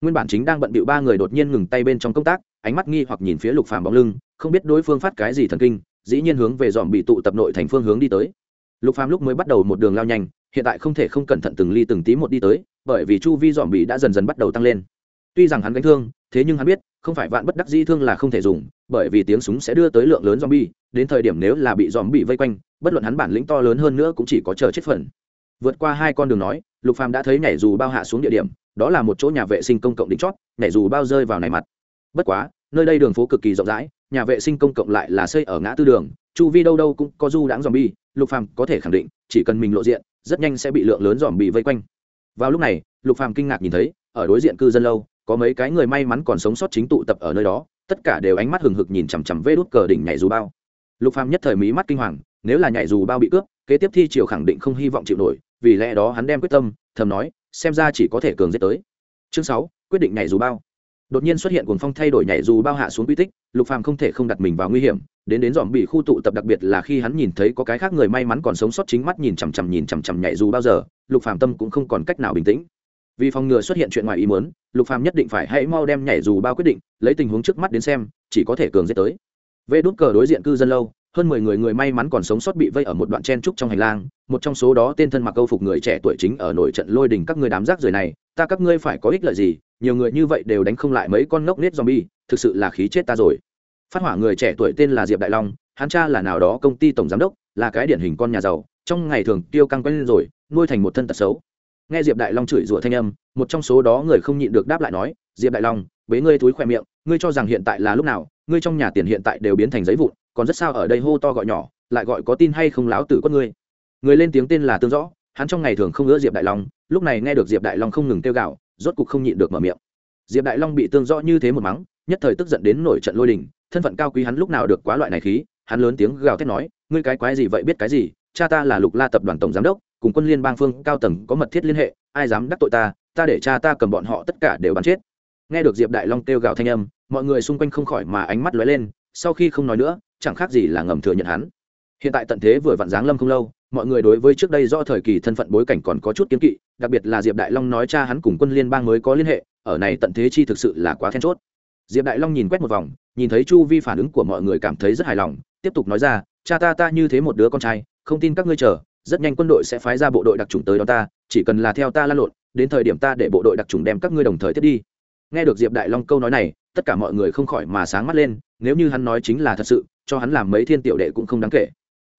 Nguyên bản chính đang bận bịu ba người đột nhiên ngừng tay bên trong công tác, ánh mắt nghi hoặc nhìn phía lục phàm bóng lưng không biết đối phương phát cái gì thần kinh, dĩ nhiên hướng về dòm bị tụ tập nội thành phương hướng đi tới. Lục phàm lúc mới bắt đầu một đường lao nhanh, hiện tại không thể không cẩn thận từng ly từng tí một đi tới, bởi vì chu vi dòm bị đã dần dần bắt đầu tăng lên. Tuy rằng hắn gánh thương, thế nhưng hắn biết, không phải vạn bất đắc dĩ thương là không thể dùng, bởi vì tiếng súng sẽ đưa tới lượng lớn dòm bị. đến thời điểm nếu là bị dòm bị vây quanh, bất luận hắn bản lĩnh to lớn hơn nữa cũng chỉ có chờ chết phần. Vượt qua hai con đường nói, lục phàm đã thấy nhảy dù bao hạ xuống địa điểm, đó là một chỗ nhà vệ sinh công cộng đỉnh chót, nhảy dù bao rơi vào này mặt. Bất quá, nơi đây đường phố cực kỳ rộng rãi nhà vệ sinh công cộng lại là xây ở ngã tư đường, chu vi đâu đâu cũng có du đãng dòm bi lục phàm có thể khẳng định, chỉ cần mình lộ diện, rất nhanh sẽ bị lượng lớn dòm bị vây quanh. Vào lúc này, lục phàm kinh ngạc nhìn thấy, ở đối diện cư dân lâu, có mấy cái người may mắn còn sống sót chính tụ tập ở nơi đó, tất cả đều ánh mắt hừng hực nhìn chằm chằm vê đút cờ đỉnh nhảy dù bao. Lục phàm nhất thời mí mắt kinh hoàng, nếu là nhảy dù bao bị cướp, kế tiếp thi triều khẳng định không hy vọng chịu nổi, vì lẽ đó hắn đem quyết tâm, thầm nói, xem ra chỉ có thể cường giết tới. Chương sáu, quyết định nhảy dù bao đột nhiên xuất hiện cuồng phong thay đổi nhảy dù bao hạ xuống quy tích, lục phàm không thể không đặt mình vào nguy hiểm, đến đến dòm bị khu tụ tập đặc biệt là khi hắn nhìn thấy có cái khác người may mắn còn sống sót chính mắt nhìn chằm chằm nhìn chằm chằm nhảy dù bao giờ, lục phàm tâm cũng không còn cách nào bình tĩnh. Vì phòng ngừa xuất hiện chuyện ngoài ý muốn, lục phàm nhất định phải hãy mau đem nhảy dù bao quyết định, lấy tình huống trước mắt đến xem, chỉ có thể cường giết tới. Vê đút cờ đối diện cư dân lâu hơn mười người người may mắn còn sống sót bị vây ở một đoạn chen trúc trong hành lang, một trong số đó tên thân mặc câu phục người trẻ tuổi chính ở nổi trận lôi đình các người đám rác rưởi này, ta các ngươi phải có ích lợi gì, nhiều người như vậy đều đánh không lại mấy con ngốc nết zombie, thực sự là khí chết ta rồi. Phát hỏa người trẻ tuổi tên là diệp đại long, hắn cha là nào đó công ty tổng giám đốc, là cái điển hình con nhà giàu, trong ngày thường tiêu căng quen lên rồi, nuôi thành một thân tật xấu. Nghe diệp đại long chửi rủa thanh âm, một trong số đó người không nhịn được đáp lại nói, diệp đại long, bế ngươi túi khoe miệng, ngươi cho rằng hiện tại là lúc nào, ngươi trong nhà tiền hiện tại đều biến thành giấy vụn còn rất sao ở đây hô to gọi nhỏ, lại gọi có tin hay không láo tử con ngươi. Người lên tiếng tên là tương rõ, hắn trong ngày thường không ngỡ diệp đại long, lúc này nghe được diệp đại long không ngừng kêu gạo rốt cục không nhịn được mở miệng. Diệp đại long bị tương rõ như thế một mắng, nhất thời tức giận đến nổi trận lôi đình, thân phận cao quý hắn lúc nào được quá loại này khí, hắn lớn tiếng gào thét nói, ngươi cái quái gì vậy biết cái gì, cha ta là lục la tập đoàn tổng giám đốc, cùng quân liên bang phương cao tầng có mật thiết liên hệ, ai dám đắc tội ta ta để cha ta cầm bọn họ tất cả đều bắn chết. Nghe được diệp đại long kêu gào thanh âm, mọi người xung quanh không khỏi mà ánh mắt lóe lên, sau khi không nói nữa chẳng khác gì là ngầm thừa nhận hắn. Hiện tại tận thế vừa vặn giáng lâm không lâu, mọi người đối với trước đây do thời kỳ thân phận bối cảnh còn có chút kiến kỵ, đặc biệt là diệp đại long nói cha hắn cùng quân liên bang mới có liên hệ, ở này tận thế chi thực sự là quá then chốt. Diệp đại long nhìn quét một vòng, nhìn thấy chu vi phản ứng của mọi người cảm thấy rất hài lòng, tiếp tục nói ra, cha ta ta như thế một đứa con trai, không tin các ngươi chờ, rất nhanh quân đội sẽ phái ra bộ đội đặc trùng tới đó ta, chỉ cần là theo ta lan lộn, đến thời điểm ta để bộ đội đặc trùng đem các ngươi đồng thời tiếp đi. Nghe được diệp đại long câu nói này, tất cả mọi người không khỏi mà sáng mắt lên, nếu như hắn nói chính là thật sự cho hắn làm mấy thiên tiểu đệ cũng không đáng kể.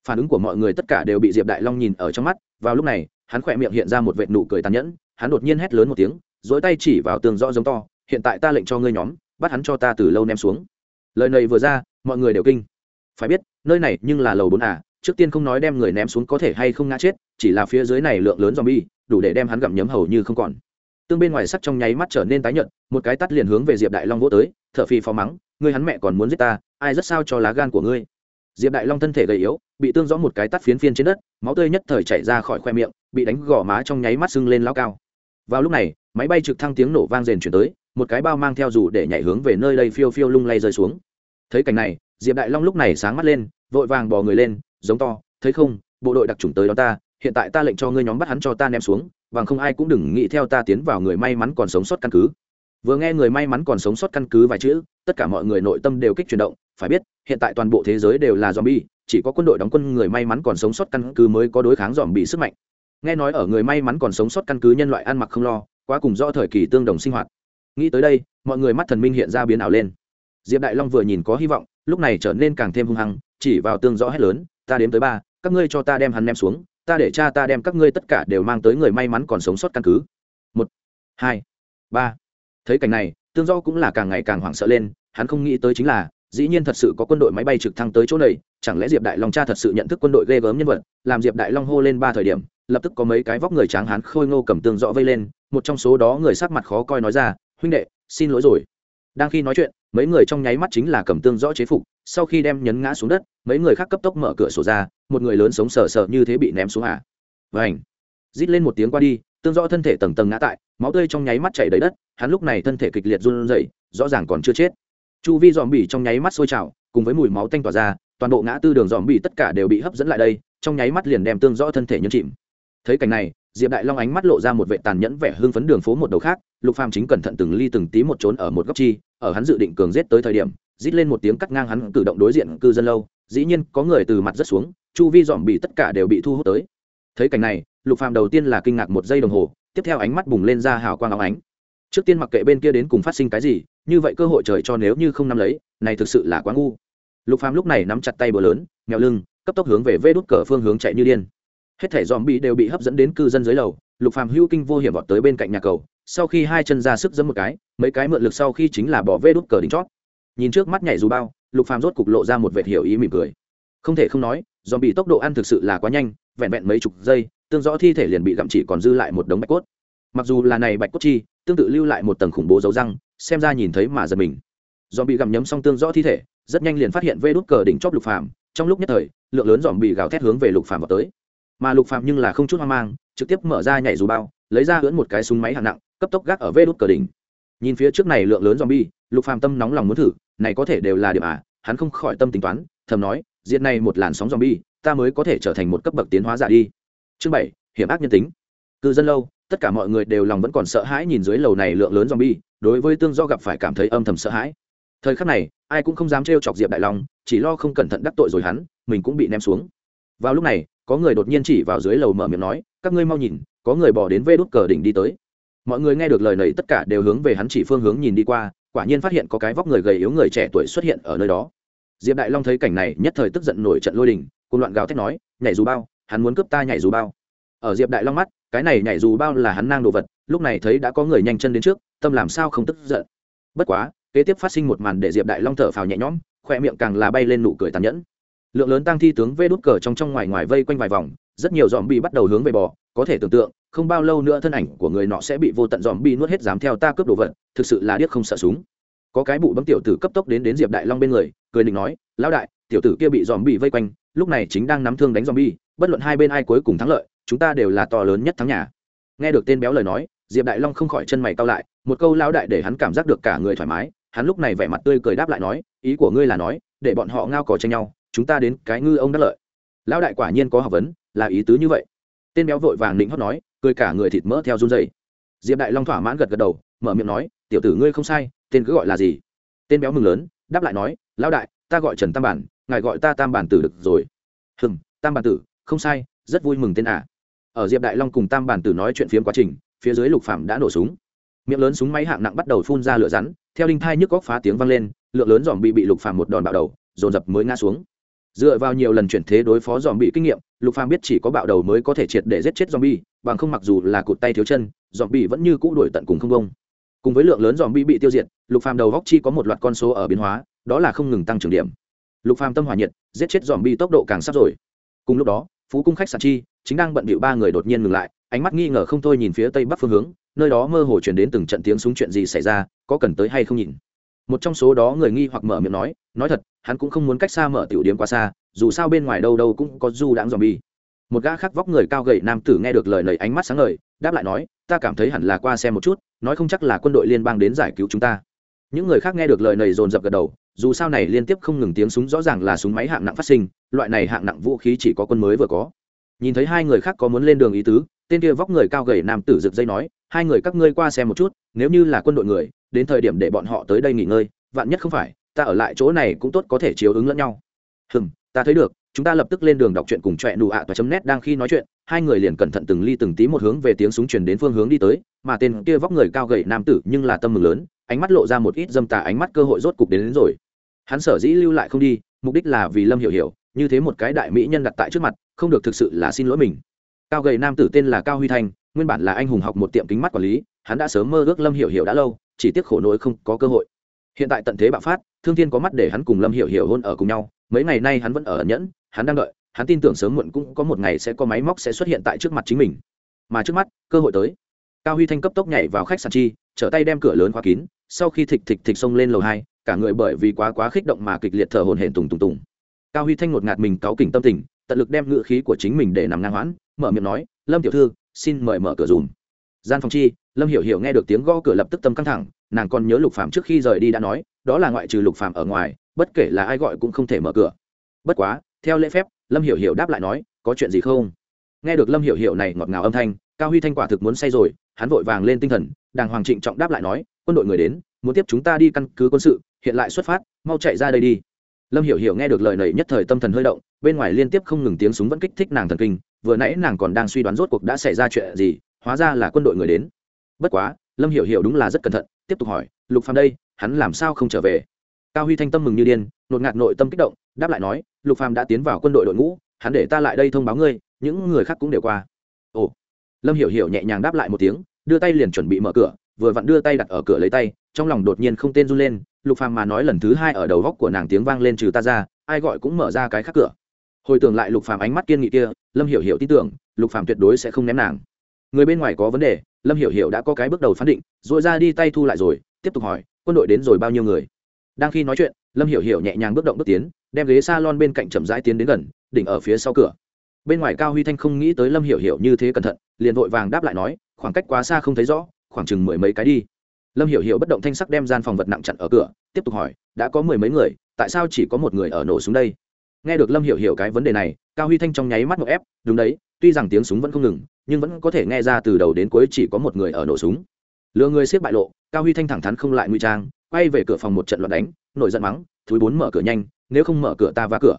Phản ứng của mọi người tất cả đều bị diệp đại long nhìn ở trong mắt, vào lúc này, hắn khỏe miệng hiện ra một vệt nụ cười tàn nhẫn, hắn đột nhiên hét lớn một tiếng, dỗi tay chỉ vào tường rõ giống to, hiện tại ta lệnh cho ngươi nhóm, bắt hắn cho ta từ lâu ném xuống. Lời này vừa ra, mọi người đều kinh. Phải biết, nơi này nhưng là lầu bốn à trước tiên không nói đem người ném xuống có thể hay không ngã chết, chỉ là phía dưới này lượng lớn zombie, đủ để đem hắn gặm nhấm hầu như không còn. Tương bên ngoài sắt trong nháy mắt trở nên tái nhợt, một cái tắt liền hướng về diệp đại long vỗ tới, thợ phi phó mắng, ngươi hắn mẹ còn muốn giết ta ai rất sao cho lá gan của ngươi? Diệp đại long thân thể gầy yếu, bị tương rõ một cái tắt phiến phiên trên đất, máu tươi nhất thời chảy ra khỏi khoe miệng, bị đánh gò má trong nháy mắt sưng lên lao cao. Vào lúc này, máy bay trực thăng tiếng nổ vang rền chuyển tới, một cái bao mang theo dù để nhảy hướng về nơi đây phiêu phiêu lung lay rơi xuống. Thấy cảnh này, diệp đại long lúc này sáng mắt lên, vội vàng bò người lên, giống to, thấy không, bộ đội đặc trùng tới đó ta, hiện tại ta lệnh cho ngươi nhóm bắt hắn cho ta ném xuống, bằng không ai cũng đừng nghĩ theo ta tiến vào người may mắn còn sống sót căn cứ vừa nghe người may mắn còn sống sót căn cứ vài chữ, tất cả mọi người nội tâm đều kích chuyển động, phải biết, hiện tại toàn bộ thế giới đều là zombie, chỉ có quân đội đóng quân người may mắn còn sống sót căn cứ mới có đối kháng dòm bị sức mạnh. Nghe nói ở người may mắn còn sống sót căn cứ nhân loại ăn mặc không lo, quá cùng do thời kỳ tương đồng sinh hoạt. Nghĩ tới đây, mọi người mắt thần minh hiện ra biến ảo lên. Diệp đại long vừa nhìn có hy vọng, lúc này trở nên càng thêm hung hăng, chỉ vào tương rõ hét lớn, ta đếm tới ba, các ngươi cho ta đem hắn ném xuống, ta để cha ta đem các ngươi tất cả đều mang tới người may mắn còn sống sót căn cứ. Một, hai, ba thấy cảnh này, tương do cũng là càng ngày càng hoảng sợ lên, hắn không nghĩ tới chính là, dĩ nhiên thật sự có quân đội máy bay trực thăng tới chỗ này, chẳng lẽ diệp đại long cha thật sự nhận thức quân đội ghê gớm nhân vật, làm diệp đại long hô lên ba thời điểm, lập tức có mấy cái vóc người tráng hán khôi ngô cầm tương rõ vây lên, một trong số đó người sắc mặt khó coi nói ra, huynh đệ, xin lỗi rồi. Đang khi nói chuyện, mấy người trong nháy mắt chính là cầm tương rõ chế phục, sau khi đem nhấn ngã xuống đất, mấy người khác cấp tốc mở cửa sổ ra, một người lớn sống sờ sờ như thế bị ném xuống à vảnh rít lên một tiếng qua đi tương rõ thân thể tầng tầng ngã tại, máu tươi trong nháy mắt chảy đầy đất, hắn lúc này thân thể kịch liệt run rẩy, rõ ràng còn chưa chết. Chu vi dòm bỉ trong nháy mắt sôi trào, cùng với mùi máu tanh tỏa ra, toàn bộ ngã tư đường dòm bỉ tất cả đều bị hấp dẫn lại đây, trong nháy mắt liền đem tương rõ thân thể nhấn chìm. Thấy cảnh này, diệp đại long ánh mắt lộ ra một vệ tàn nhẫn vẻ hưng phấn đường phố một đầu khác, lục phàm chính cẩn thận từng ly từng tí một trốn ở một góc chi, ở hắn dự định cường giết tới thời điểm, rít lên một tiếng cắt ngang hắn cử động đối diện cư dân lâu, dĩ nhiên có người từ mặt rất xuống, chu vi dòm bị tất cả đều bị thu hút tới. Thấy cảnh này lục phàm đầu tiên là kinh ngạc một giây đồng hồ, tiếp theo ánh mắt bùng lên ra hào quang óng ánh. Trước tiên mặc kệ bên kia đến cùng phát sinh cái gì, như vậy cơ hội trời cho nếu như không nắm lấy, này thực sự là quá ngu. Lục phàm lúc này nắm chặt tay bờ lớn mèo lưng, cấp tốc hướng về vê đốt cờ phương hướng chạy như điên. Hết thảy dòm bị đều bị hấp dẫn đến cư dân dưới lầu, lục phàm hưu kinh vô hiểm vọt tới bên cạnh nhà cầu, sau khi hai chân ra sức giẫm một cái, mấy cái mượn lực sau khi chính là bỏ vê đốt cờ đỉnh chót. Nhìn trước mắt nhảy dù bao, lục phàm rốt cục lộ ra một vệt hiểu ý mỉm cười. Không thể không nói dòm bị tốc độ ăn thực sự là quá nhanh, vẹn vẹn mấy chục giây tương rõ thi thể liền bị gặm chỉ còn dư lại một đống bạch cốt. Mặc dù là này bạch cốt chi, tương tự lưu lại một tầng khủng bố dấu răng, xem ra nhìn thấy mà giật mình. Dòm bị gặm nhấm xong tương rõ thi thể, rất nhanh liền phát hiện vê đốt cờ đỉnh chóp lục phàm. Trong lúc nhất thời, lượng lớn dòm bị gào thét hướng về lục phàm vào tới. Mà lục phàm nhưng là không chút hoang mang, trực tiếp mở ra nhảy dù bao, lấy ra hưỡn một cái súng máy hạng nặng, cấp tốc gác ở vê đốt cờ đỉnh. Nhìn phía trước này lượng lớn zombie, lục phàm tâm nóng lòng muốn thử, này có thể đều là điểm à hắn không khỏi tâm tính toán, thầm nói diện này một làn sóng zombie, ta mới có thể trở thành một cấp bậc tiến hóa giả đi chương bảy, hiểm ác nhân tính. Cư dân lâu, tất cả mọi người đều lòng vẫn còn sợ hãi nhìn dưới lầu này lượng lớn zombie, đối với tương do gặp phải cảm thấy âm thầm sợ hãi. Thời khắc này, ai cũng không dám trêu chọc diệp đại long, chỉ lo không cẩn thận đắc tội rồi hắn, mình cũng bị ném xuống. Vào lúc này, có người đột nhiên chỉ vào dưới lầu mở miệng nói, các ngươi mau nhìn, có người bỏ đến vê đút cờ đỉnh đi tới. Mọi người nghe được lời này tất cả đều hướng về hắn chỉ phương hướng nhìn đi qua, quả nhiên phát hiện có cái vóc người gầy yếu người trẻ tuổi xuất hiện ở nơi đó. Diệp đại long thấy cảnh này, nhất thời tức giận nổi trận lôi đình cùng loạn gào thét nói, nhảy dù bao hắn muốn cướp ta nhảy dù bao. Ở diệp đại long mắt, cái này nhảy dù bao là hắn nang đồ vật, lúc này thấy đã có người nhanh chân đến trước, tâm làm sao không tức giận. Bất quá, kế tiếp phát sinh một màn để diệp đại long thở phào nhẹ nhõm khoe miệng càng là bay lên nụ cười tàn nhẫn. Lượng lớn tăng thi tướng vê đút cờ trong trong ngoài ngoài vây quanh vài vòng, rất nhiều dòm bị bắt đầu hướng về bò, có thể tưởng tượng, không bao lâu nữa thân ảnh của người nọ sẽ bị vô tận dòm bị nuốt hết dám theo ta cướp đồ vật, thực sự là điếc không sợ súng. Có cái bụ bấm tiểu tử cấp tốc đến đến diệp đại long bên người, cười định nói, lão đại, tiểu tử kia bị dòm bị vây quanh, lúc này chính đang nắm thương đánh dòm bi bất luận hai bên ai cuối cùng thắng lợi, chúng ta đều là to lớn nhất thắng nhà. Nghe được tên béo lời nói, diệp đại long không khỏi chân mày cao lại, một câu lão đại để hắn cảm giác được cả người thoải mái, hắn lúc này vẻ mặt tươi cười đáp lại nói, ý của ngươi là nói, để bọn họ ngao cò tranh nhau, chúng ta đến cái ngư ông đắc lợi. Lão đại quả nhiên có học vấn, là ý tứ như vậy. Tên béo vội vàng định hót nói, cười cả người thịt mỡ theo run dày diệp đại long thỏa mãn gật gật đầu, mở miệng nói, tiểu tử ngươi không sai, tên cứ gọi là gì? Tên béo mừng lớn, đáp lại nói, lão đại, ta gọi trần tam bản, ngài gọi ta tam bản tử được rồi. Hừm, tam bản tử không sai, rất vui mừng tên à. ở diệp đại long cùng tam bản tử nói chuyện phiếm quá trình, phía dưới lục phạm đã nổ súng. Miệng lớn súng máy hạng nặng bắt đầu phun ra lửa rắn, theo đinh thai nhức góc phá tiếng vang lên, lượng lớn dòm bị bị lục phạm một đòn bạo đầu, dồn dập mới ngã xuống. Dựa vào nhiều lần chuyển thế đối phó dòm bị kinh nghiệm, lục phàm biết chỉ có bạo đầu mới có thể triệt để giết chết dòm bi bằng không mặc dù là cụt tay thiếu chân dòm bi vẫn như cũ đuổi tận cùng không công cùng với lượng lớn dòm bi bị tiêu diệt, lục phàm đầu góc chi có một loạt con số ở biến hóa, đó là không ngừng tăng trưởng điểm. Lục phàm tâm hỏa nhiệt, giết chết dòm bi tốc độ càng sắp rồi. Cùng lúc đó phú cung khách sạn chi, chính đang bận bịu ba người đột nhiên ngừng lại, ánh mắt nghi ngờ không thôi nhìn phía tây bắc phương hướng, nơi đó mơ hồ chuyển đến từng trận tiếng súng chuyện gì xảy ra, có cần tới hay không nhìn. Một trong số đó người nghi hoặc mở miệng nói nói thật, hắn cũng không muốn cách xa mở tiểu điếm quá xa, dù sao bên ngoài đâu đâu cũng có du đãng dòm bi một gã khác vóc người cao gầy nam tử nghe được lời lời ánh mắt sáng ngời, đáp lại nói, ta cảm thấy hẳn là qua xem một chút, nói không chắc là quân đội liên bang đến giải cứu chúng ta. Những người khác nghe được lời này dồn dập gật đầu dù sao này liên tiếp không ngừng tiếng súng rõ ràng là súng máy hạng nặng phát sinh loại này hạng nặng vũ khí chỉ có quân mới vừa có. Nhìn thấy hai người khác có muốn lên đường ý tứ tên kia vóc người cao gầy nam tử rực dây nói hai người các ngươi qua xem một chút nếu như là quân đội người đến thời điểm để bọn họ tới đây nghỉ ngơi vạn nhất không phải ta ở lại chỗ này cũng tốt có thể chiếu ứng lẫn nhau. Hừm ta thấy được chúng ta lập tức lên đường đọc truyện cùng trọe nụ ạ và chấm nét đang khi nói chuyện hai người liền cẩn thận từng ly từng tí một hướng về tiếng súng truyền đến phương hướng đi tới mà tên kia vóc người cao gầy nam tử nhưng là tâm mừng lớn ánh mắt lộ ra một ít dâm tà ánh mắt cơ hội rốt cục đến, đến rồi hắn sở dĩ lưu lại không đi, mục đích là vì lâm hiểu hiểu, như thế một cái đại mỹ nhân đặt tại trước mặt, không được thực sự là xin lỗi mình. Cao gầy nam tử tên là cao huy thanh, nguyên bản là anh hùng học một tiệm kính mắt quản lý, hắn đã sớm mơ ước lâm hiểu hiểu đã lâu, chỉ tiếc khổ nỗi không có cơ hội. Hiện tại tận thế bạo phát, thương thiên có mắt để hắn cùng lâm hiểu hiểu hôn ở cùng nhau, mấy ngày nay hắn vẫn ở ẩn nhẫn, hắn đang đợi, hắn tin tưởng sớm muộn cũng có một ngày sẽ có máy móc sẽ xuất hiện tại trước mặt chính mình. Mà trước mắt, cơ hội tới. Cao huy thanh cấp tốc nhảy vào khách sạn chi, trở tay đem cửa lớn khóa kín, sau khi thịch thịch thịch xông lên lầu hai cả người bởi vì quá quá kích động mà kịch liệt thở hồn hển tùng tùng tùng. Cao huy thanh ngột ngạt mình cáu kỉnh tâm tình, tận lực đem ngựa khí của chính mình để nằm ngang hoãn mở miệng nói, lâm tiểu thư, xin mời mở cửa dùm. Gian phòng chi, lâm hiểu hiểu nghe được tiếng gõ cửa lập tức tâm căng thẳng, nàng còn nhớ lục phạm trước khi rời đi đã nói, đó là ngoại trừ lục phạm ở ngoài, bất kể là ai gọi cũng không thể mở cửa. Bất quá, theo lễ phép, lâm hiểu hiểu đáp lại nói, có chuyện gì không? Nghe được lâm hiểu hiểu này ngọt ngào âm thanh, cao huy thanh quả thực muốn say rồi, hắn vội vàng lên tinh thần, đàng hoàng trịnh trọng đáp lại nói, quân đội người đến muốn tiếp chúng ta đi căn cứ quân sự, hiện lại xuất phát, mau chạy ra đây đi. Lâm hiểu hiểu nghe được lời này nhất thời tâm thần hơi động, bên ngoài liên tiếp không ngừng tiếng súng vẫn kích thích nàng thần kinh, vừa nãy nàng còn đang suy đoán rốt cuộc đã xảy ra chuyện gì, hóa ra là quân đội người đến. Bất quá, lâm hiểu hiểu đúng là rất cẩn thận, tiếp tục hỏi, lục phàm đây, hắn làm sao không trở về? Cao huy thanh tâm mừng như điên, nột ngạt nội tâm kích động, đáp lại nói, lục phàm đã tiến vào quân đội đội ngũ, hắn để ta lại đây thông báo ngươi, những người khác cũng đều qua. Ồ. Lâm hiểu hiểu nhẹ nhàng đáp lại một tiếng, đưa tay liền chuẩn bị mở cửa vừa vặn đưa tay đặt ở cửa lấy tay, trong lòng đột nhiên không tên run lên, lục phàm mà nói lần thứ hai ở đầu góc của nàng tiếng vang lên trừ ta ra, ai gọi cũng mở ra cái khác cửa. Hồi tưởng lại lục phàm ánh mắt kiên nghị kia, lâm hiểu hiểu tin tưởng, lục phàm tuyệt đối sẽ không ném nàng. Người bên ngoài có vấn đề, lâm hiểu hiểu đã có cái bước đầu phán định, rồi ra đi tay thu lại rồi, tiếp tục hỏi, quân đội đến rồi bao nhiêu người? Đang khi nói chuyện, lâm hiểu hiểu nhẹ nhàng bước động bước tiến, đem ghế salon bên cạnh chậm rãi tiến đến gần, đỉnh ở phía sau cửa. Bên ngoài cao huy thanh không nghĩ tới lâm hiểu hiểu như thế cẩn thận, liền vội vàng đáp lại nói, khoảng cách quá xa không thấy rõ khoảng chừng mười mấy cái đi. Lâm hiểu hiểu bất động thanh sắc đem gian phòng vật nặng chặn ở cửa, tiếp tục hỏi, đã có mười mấy người, tại sao chỉ có một người ở nổ súng đây? Nghe được lâm hiểu hiểu cái vấn đề này, cao huy thanh trong nháy mắt một ép, đúng đấy, tuy rằng tiếng súng vẫn không ngừng, nhưng vẫn có thể nghe ra từ đầu đến cuối chỉ có một người ở nổ súng. Lừa người xếp bại lộ, cao huy thanh thẳng thắn không lại ngụy trang, quay về cửa phòng một trận loạt đánh, nổi giận mắng, thúi bốn mở cửa nhanh, nếu không mở cửa ta vá cửa.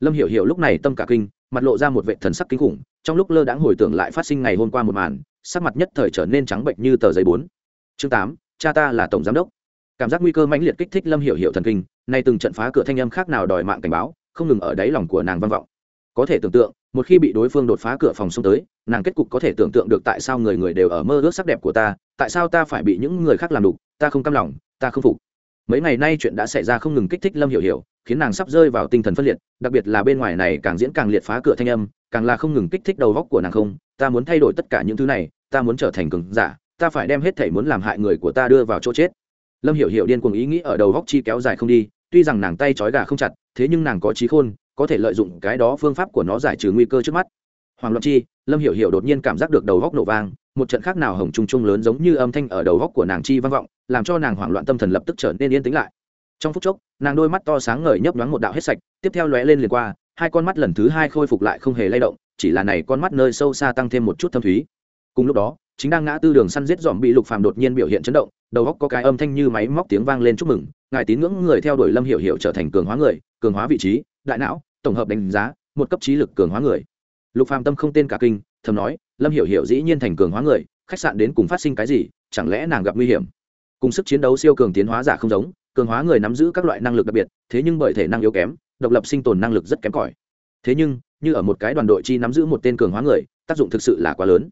Lâm hiểu hiểu lúc này tâm cả kinh, mặt lộ ra một vệ thần sắc kinh khủng, trong lúc lơ đãng hồi tưởng lại phát sinh ngày hôm qua một màn sắc mặt nhất thời trở nên trắng bệnh như tờ giấy bốn. Chương tám, cha ta là tổng giám đốc. Cảm giác nguy cơ mãnh liệt kích thích lâm hiểu hiểu thần kinh, nay từng trận phá cửa thanh âm khác nào đòi mạng cảnh báo, không ngừng ở đáy lòng của nàng vang vọng. Có thể tưởng tượng, một khi bị đối phương đột phá cửa phòng xông tới, nàng kết cục có thể tưởng tượng được tại sao người người đều ở mơ ước sắc đẹp của ta, tại sao ta phải bị những người khác làm đục, ta không cam lòng, ta không phục. Mấy ngày nay chuyện đã xảy ra không ngừng kích thích lâm hiểu hiểu, khiến nàng sắp rơi vào tinh thần phân liệt, đặc biệt là bên ngoài này càng diễn càng liệt phá cửa thanh âm, càng là không ngừng kích thích đầu góc của nàng không ta muốn thay đổi tất cả những thứ này, ta muốn trở thành cường giả, ta phải đem hết thể muốn làm hại người của ta đưa vào chỗ chết. Lâm hiểu hiểu điên cuồng ý nghĩ ở đầu góc chi kéo dài không đi, tuy rằng nàng tay trói gà không chặt, thế nhưng nàng có trí khôn, có thể lợi dụng cái đó phương pháp của nó giải trừ nguy cơ trước mắt. Hoàng loạn chi, lâm hiểu hiểu đột nhiên cảm giác được đầu góc nổ vang, một trận khác nào hồng trung trung lớn giống như âm thanh ở đầu góc của nàng chi vang vọng, làm cho nàng hoảng loạn tâm thần lập tức trở nên yên tĩnh lại. Trong phút chốc, nàng đôi mắt to sáng ngời nhấp nhoáng một đạo hết sạch, tiếp theo lóe lên liền qua, hai con mắt lần thứ hai khôi phục lại không hề lay động chỉ là này con mắt nơi sâu xa tăng thêm một chút thâm thúy. Cùng lúc đó, chính đang ngã tư đường săn giết dòm bị lục phàm đột nhiên biểu hiện chấn động, đầu góc có cái âm thanh như máy móc tiếng vang lên chúc mừng, ngài tín ngưỡng người theo đuổi lâm hiểu hiểu trở thành cường hóa người, cường hóa vị trí, đại não, tổng hợp đánh giá, một cấp trí lực cường hóa người. Lục phàm tâm không tên cả kinh, thầm nói, lâm hiểu hiểu dĩ nhiên thành cường hóa người, khách sạn đến cùng phát sinh cái gì, chẳng lẽ nàng gặp nguy hiểm? Cùng sức chiến đấu siêu cường tiến hóa giả không giống, cường hóa người nắm giữ các loại năng lực đặc biệt, thế nhưng bởi thể năng yếu kém, độc lập sinh tồn năng lực rất kém cỏi. Thế nhưng như ở một cái đoàn đội chi nắm giữ một tên cường hóa người, tác dụng thực sự là quá lớn.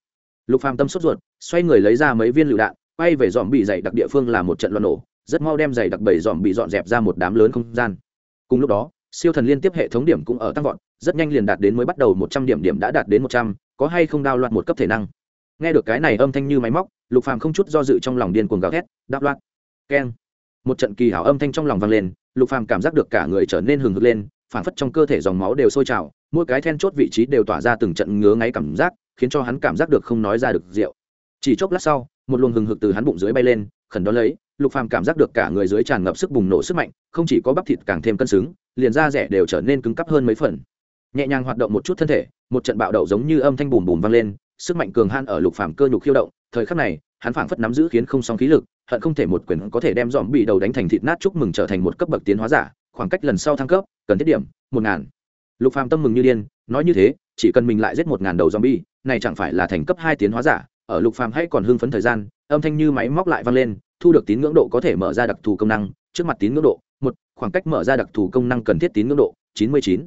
Lục phàm tâm sốt ruột, xoay người lấy ra mấy viên lựu đạn, quay về dòm bị dày đặc địa phương là một trận loạn nổ, rất mau đem dày đặc bảy dòm bị dọn dẹp ra một đám lớn không gian. Cùng lúc đó, siêu thần liên tiếp hệ thống điểm cũng ở tăng vọt, rất nhanh liền đạt đến mới bắt đầu một trăm điểm điểm đã đạt đến một trăm, có hay không đao loạt một cấp thể năng. Nghe được cái này âm thanh như máy móc, lục phàm không chút do dự trong lòng điên cuồng gào thét đáp loạt keng. Một trận kỳ hảo âm thanh trong lòng vang lên, lục phàm cảm giác được cả người trở nên hừng hực lên, phảng phất trong cơ thể dòng máu đều sôi trào mỗi cái then chốt vị trí đều tỏa ra từng trận ngứa ngáy cảm giác, khiến cho hắn cảm giác được không nói ra được rượu. Chỉ chốc lát sau, một luồng hừng hực từ hắn bụng dưới bay lên, khẩn đó lấy, lục phàm cảm giác được cả người dưới tràn ngập sức bùng nổ sức mạnh, không chỉ có bắp thịt càng thêm cân xứng, liền da rẻ đều trở nên cứng cắp hơn mấy phần. Nhẹ nhàng hoạt động một chút thân thể, một trận bạo đậu giống như âm thanh bùm bùm vang lên, sức mạnh cường han ở lục phàm cơ nhục khiêu động, thời khắc này, hắn phảng phất nắm giữ khiến không song khí lực, hận không thể một quyền có thể đem dòm bị đầu đánh thành thịt nát chúc mừng trở thành một cấp bậc tiến hóa giả, khoảng cách lần sau thăng cấp, cần thiết điểm, một ngàn lục phàm tâm mừng như điên nói như thế chỉ cần mình lại giết một ngàn đầu zombie này chẳng phải là thành cấp hai tiến hóa giả. Ở lục phàm hay còn hưng phấn thời gian âm thanh như máy móc lại vang lên thu được tín ngưỡng độ có thể mở ra đặc thù công năng trước mặt tín ngưỡng độ một khoảng cách mở ra đặc thù công năng cần thiết tín ngưỡng độ chín mươi chín.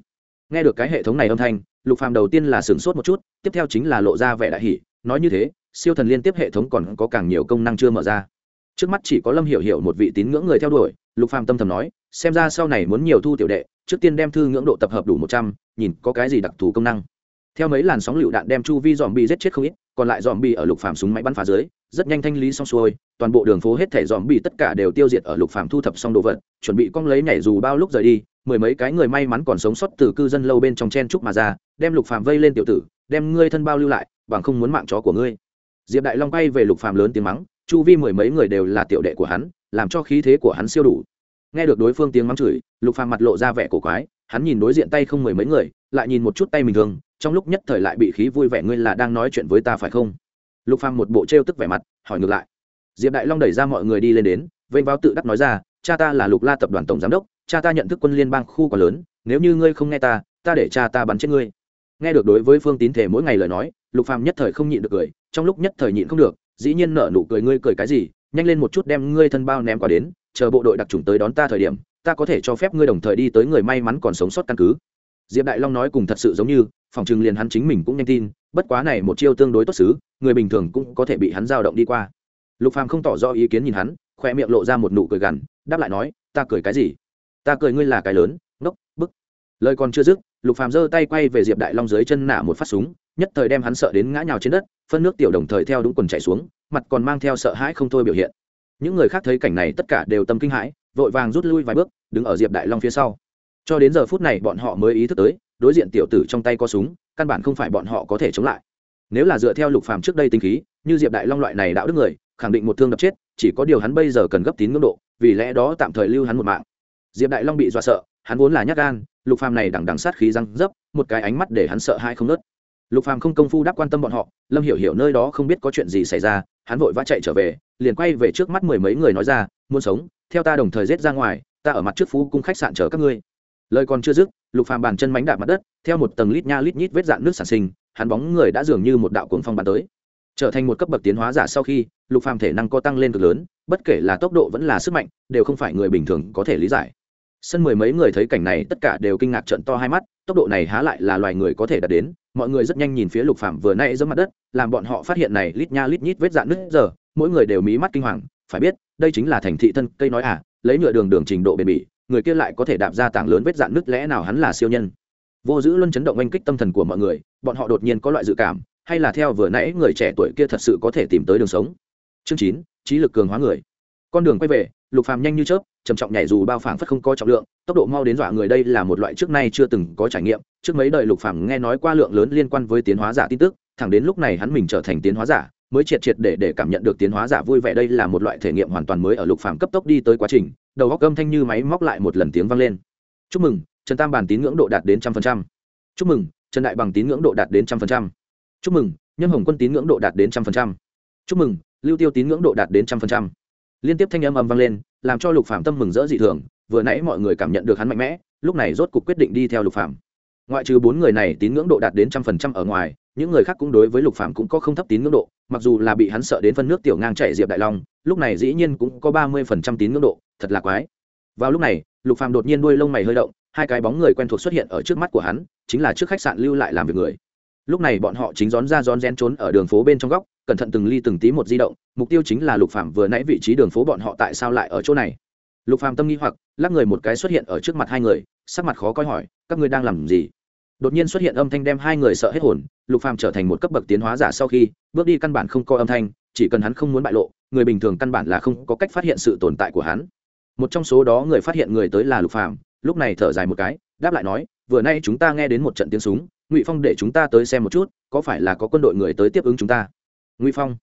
Nghe được cái hệ thống này âm thanh lục phàm đầu tiên là sửng sốt một chút tiếp theo chính là lộ ra vẻ đại hỉ, nói như thế siêu thần liên tiếp hệ thống còn có càng nhiều công năng chưa mở ra. Trước mắt chỉ có lâm hiểu hiểu một vị tín ngưỡng người theo đuổi lục phàm tâm thầm nói, xem ra sau này muốn nhiều thu tiểu đệ, trước tiên đem thư ngưỡng độ tập hợp đủ một trăm, nhìn có cái gì đặc thù công năng. Theo mấy làn sóng lựu đạn đem chu vi dòm bi giết chết không ít, còn lại dòm bi ở lục phàm súng máy bắn phá dưới, rất nhanh thanh lý xong xuôi, toàn bộ đường phố hết thể dòm bi tất cả đều tiêu diệt ở lục phàm thu thập xong đồ vật, chuẩn bị cong lấy nhảy dù bao lúc rời đi, mười mấy cái người may mắn còn sống sót từ cư dân lâu bên trong chen trúc mà ra, đem lục phàm vây lên tiểu tử, đem ngươi thân bao lưu lại, bằng không muốn mạng chó của ngươi. Diệp đại long bay về lục phàm lớn tiếng mắng, chu vi mười mấy người đều là tiểu đệ của hắn làm cho khí thế của hắn siêu đủ. Nghe được đối phương tiếng mắng chửi, lục phàm mặt lộ ra vẻ cổ quái, hắn nhìn đối diện tay không mười mấy người, lại nhìn một chút tay mình thường, trong lúc nhất thời lại bị khí vui vẻ ngươi là đang nói chuyện với ta phải không? Lục phàm một bộ trêu tức vẻ mặt, hỏi ngược lại. Diệp đại long đẩy ra mọi người đi lên đến, vênh vào tự đắc nói ra, cha ta là lục la tập đoàn tổng giám đốc, cha ta nhận thức quân liên bang khu quá lớn, nếu như ngươi không nghe ta ta để cha ta bắn chết ngươi. Nghe được đối với phương tín thể mỗi ngày lời nói, lục phàm nhất thời không nhịn được cười, trong lúc nhất thời nhịn không được, dĩ nhiên nở nụ cười, ngươi cười cái gì? Nhanh lên một chút đem ngươi thân bao ném qua đến, chờ bộ đội đặc trùng tới đón ta thời điểm, ta có thể cho phép ngươi đồng thời đi tới người may mắn còn sống sót căn cứ. Diệp đại long nói cùng thật sự giống như, phòng trừng liền hắn chính mình cũng nhanh tin, bất quá này một chiêu tương đối tốt xứ, người bình thường cũng có thể bị hắn dao động đi qua. Lục phàm không tỏ rõ ý kiến nhìn hắn khoe miệng lộ ra một nụ cười gằn, đáp lại nói, ta cười cái gì? Ta cười ngươi là cái lớn, ngốc, bức. Lời còn chưa dứt, lục phàm giơ tay quay về diệp đại long dưới chân nả một phát súng, nhất thời đem hắn sợ đến ngã nhào trên đất phân nước tiểu đồng thời theo đúng quần chạy xuống mặt còn mang theo sợ hãi không thôi biểu hiện. Những người khác thấy cảnh này tất cả đều tâm kinh hãi, vội vàng rút lui vài bước, đứng ở diệp đại long phía sau. Cho đến giờ phút này bọn họ mới ý thức tới, đối diện tiểu tử trong tay có súng, căn bản không phải bọn họ có thể chống lại. Nếu là dựa theo lục phàm trước đây tinh khí, như diệp đại long loại này đạo đức người, khẳng định một thương đập chết, chỉ có điều hắn bây giờ cần gấp tín ngưỡng độ, vì lẽ đó tạm thời lưu hắn một mạng. Diệp đại long bị dọa sợ, hắn vốn là nhát gan, lục phàm này đằng đằng sát khí răng dấp một cái ánh mắt để hắn sợ hai không nớt lục phàm không công phu đáp quan tâm bọn họ, lâm hiểu hiểu nơi đó không biết có chuyện gì xảy ra, hắn vội vã chạy trở về, liền quay về trước mắt mười mấy người nói ra, muốn sống, theo ta đồng thời giết ra ngoài, ta ở mặt trước phú cung khách sạn chờ các ngươi. Lời còn chưa dứt, lục phàm bàn chân mánh đạp mặt đất, theo một tầng lít nha lít nhít vết dạn nước sản sinh, hắn bóng người đã dường như một đạo cuồng phong bàn tới. Trở thành một cấp bậc tiến hóa giả sau khi, lục phàm thể năng có tăng lên cực lớn, bất kể là tốc độ vẫn là sức mạnh, đều không phải người bình thường có thể lý giải. Sân mười mấy người thấy cảnh này, tất cả đều kinh ngạc trận to hai mắt, tốc độ này há lại là loài người có thể đạt đến mọi người rất nhanh nhìn phía lục phạm vừa nay giẫm mặt đất, làm bọn họ phát hiện này lít nha lít nhít vết dạn nứt giờ, mỗi người đều mí mắt kinh hoàng, phải biết, đây chính là thành thị thân cây nói à lấy nhựa đường đường trình độ bền bỉ, người kia lại có thể đạp ra tảng lớn vết dạn nứt lẽ nào hắn là siêu nhân. Vô giữ luôn chấn động oanh kích tâm thần của mọi người, bọn họ đột nhiên có loại dự cảm, hay là theo vừa nãy người trẻ tuổi kia thật sự có thể tìm tới đường sống. Chương chín, trí lực cường hóa người. Con đường quay về, lục phàm nhanh như chớp, trầm trọng nhảy dù bao phảng phất không có trọng lượng, tốc độ mau đến dọa người đây là một loại trước nay chưa từng có trải nghiệm trước mấy đời lục phàm nghe nói qua lượng lớn liên quan với tiến hóa giả tin tức, thẳng đến lúc này hắn mình trở thành tiến hóa giả, mới triệt triệt để để cảm nhận được tiến hóa giả vui vẻ đây là một loại thể nghiệm hoàn toàn mới ở lục phàm cấp tốc đi tới quá trình, đầu góc âm thanh như máy móc lại một lần tiếng vang lên. Chúc mừng, trần tam bản tín ngưỡng độ đạt đến trăm phần trăm. Chúc mừng, trần đại bằng tín ngưỡng độ đạt đến trăm phần trăm. Chúc mừng nhân hồng quân tín ngưỡng độ đạt đến trăm phần trăm. Chúc mừng, lưu tiêu tín ngưỡng độ đạt đến trăm phần trăm. Liên tiếp thanh âm âm vang lên, làm cho lục phạm tâm mừng rỡ dị thường, vừa nãy mọi người cảm nhận được hắn mạnh mẽ, lúc này rốt cục quyết định đi theo lục phạm ngoại trừ bốn người này tín ngưỡng độ đạt đến trăm phần trăm ở ngoài, những người khác cũng đối với lục phạm cũng có không thấp tín ngưỡng độ, mặc dù là bị hắn sợ đến phân nước tiểu ngang chạy diệp đại long, lúc này dĩ nhiên cũng có ba mươi phần trăm tín ngưỡng độ, thật là quái. Vào lúc này, lục phạm đột nhiên đuôi lông mày hơi động, hai cái bóng người quen thuộc xuất hiện ở trước mắt của hắn, chính là trước khách sạn lưu lại làm việc người. Lúc này bọn họ chính rón ra rón rén trốn ở đường phố bên trong góc, cẩn thận từng ly từng tí một di động, mục tiêu chính là lục phạm vừa nãy vị trí đường phố bọn họ tại sao lại ở chỗ này. Lục phạm tâm nghi hoặc, lắc người một cái xuất hiện ở trước mặt hai người, sắc mặt khó coi hỏi, các ngươi đang làm gì? Đột nhiên xuất hiện âm thanh đem hai người sợ hết hồn, lục phàm trở thành một cấp bậc tiến hóa giả sau khi, bước đi căn bản không có âm thanh, chỉ cần hắn không muốn bại lộ, người bình thường căn bản là không có cách phát hiện sự tồn tại của hắn. Một trong số đó người phát hiện người tới là lục phàm, lúc này thở dài một cái, đáp lại nói, vừa nay chúng ta nghe đến một trận tiếng súng, ngụy phong để chúng ta tới xem một chút, có phải là có quân đội người tới tiếp ứng chúng ta? Ngụy phong,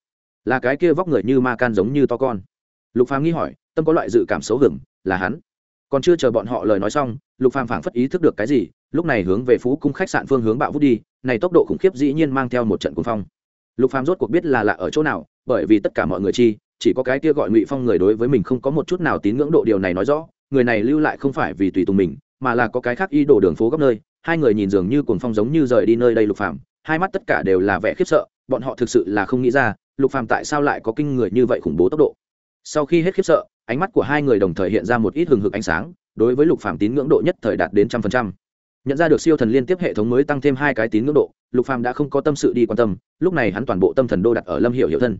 là cái kia vóc người như ma can giống như to con. Lục phàm nghi hỏi, tâm có loại dự cảm xấu hưởng là hắn? Còn chưa chờ bọn họ lời nói xong, lục phàm phảng phất ý thức được cái gì lúc này hướng về phú cung khách sạn phương hướng bạo vút đi, này tốc độ khủng khiếp dĩ nhiên mang theo một trận cuồng phong. Lục phàm rốt cuộc biết là lạ ở chỗ nào, bởi vì tất cả mọi người chi, chỉ có cái kia gọi ngụy phong người đối với mình không có một chút nào tín ngưỡng độ điều này nói rõ, người này lưu lại không phải vì tùy tùng mình, mà là có cái khác y đồ đường phố góc nơi. Hai người nhìn dường như cuồng phong giống như rời đi nơi đây lục phàm, hai mắt tất cả đều là vẻ khiếp sợ, bọn họ thực sự là không nghĩ ra, lục phàm tại sao lại có kinh người như vậy khủng bố tốc độ. Sau khi hết khiếp sợ, ánh mắt của hai người đồng thời hiện ra một ít hừng hực ánh sáng, đối với lục phàm tín ngưỡng độ nhất thời đạt đến trăm phần trăm nhận ra được siêu thần liên tiếp hệ thống mới tăng thêm hai cái tín ngưỡng độ, lục phàm đã không có tâm sự đi quan tâm, lúc này hắn toàn bộ tâm thần đô đặt ở lâm hiểu hiểu thân.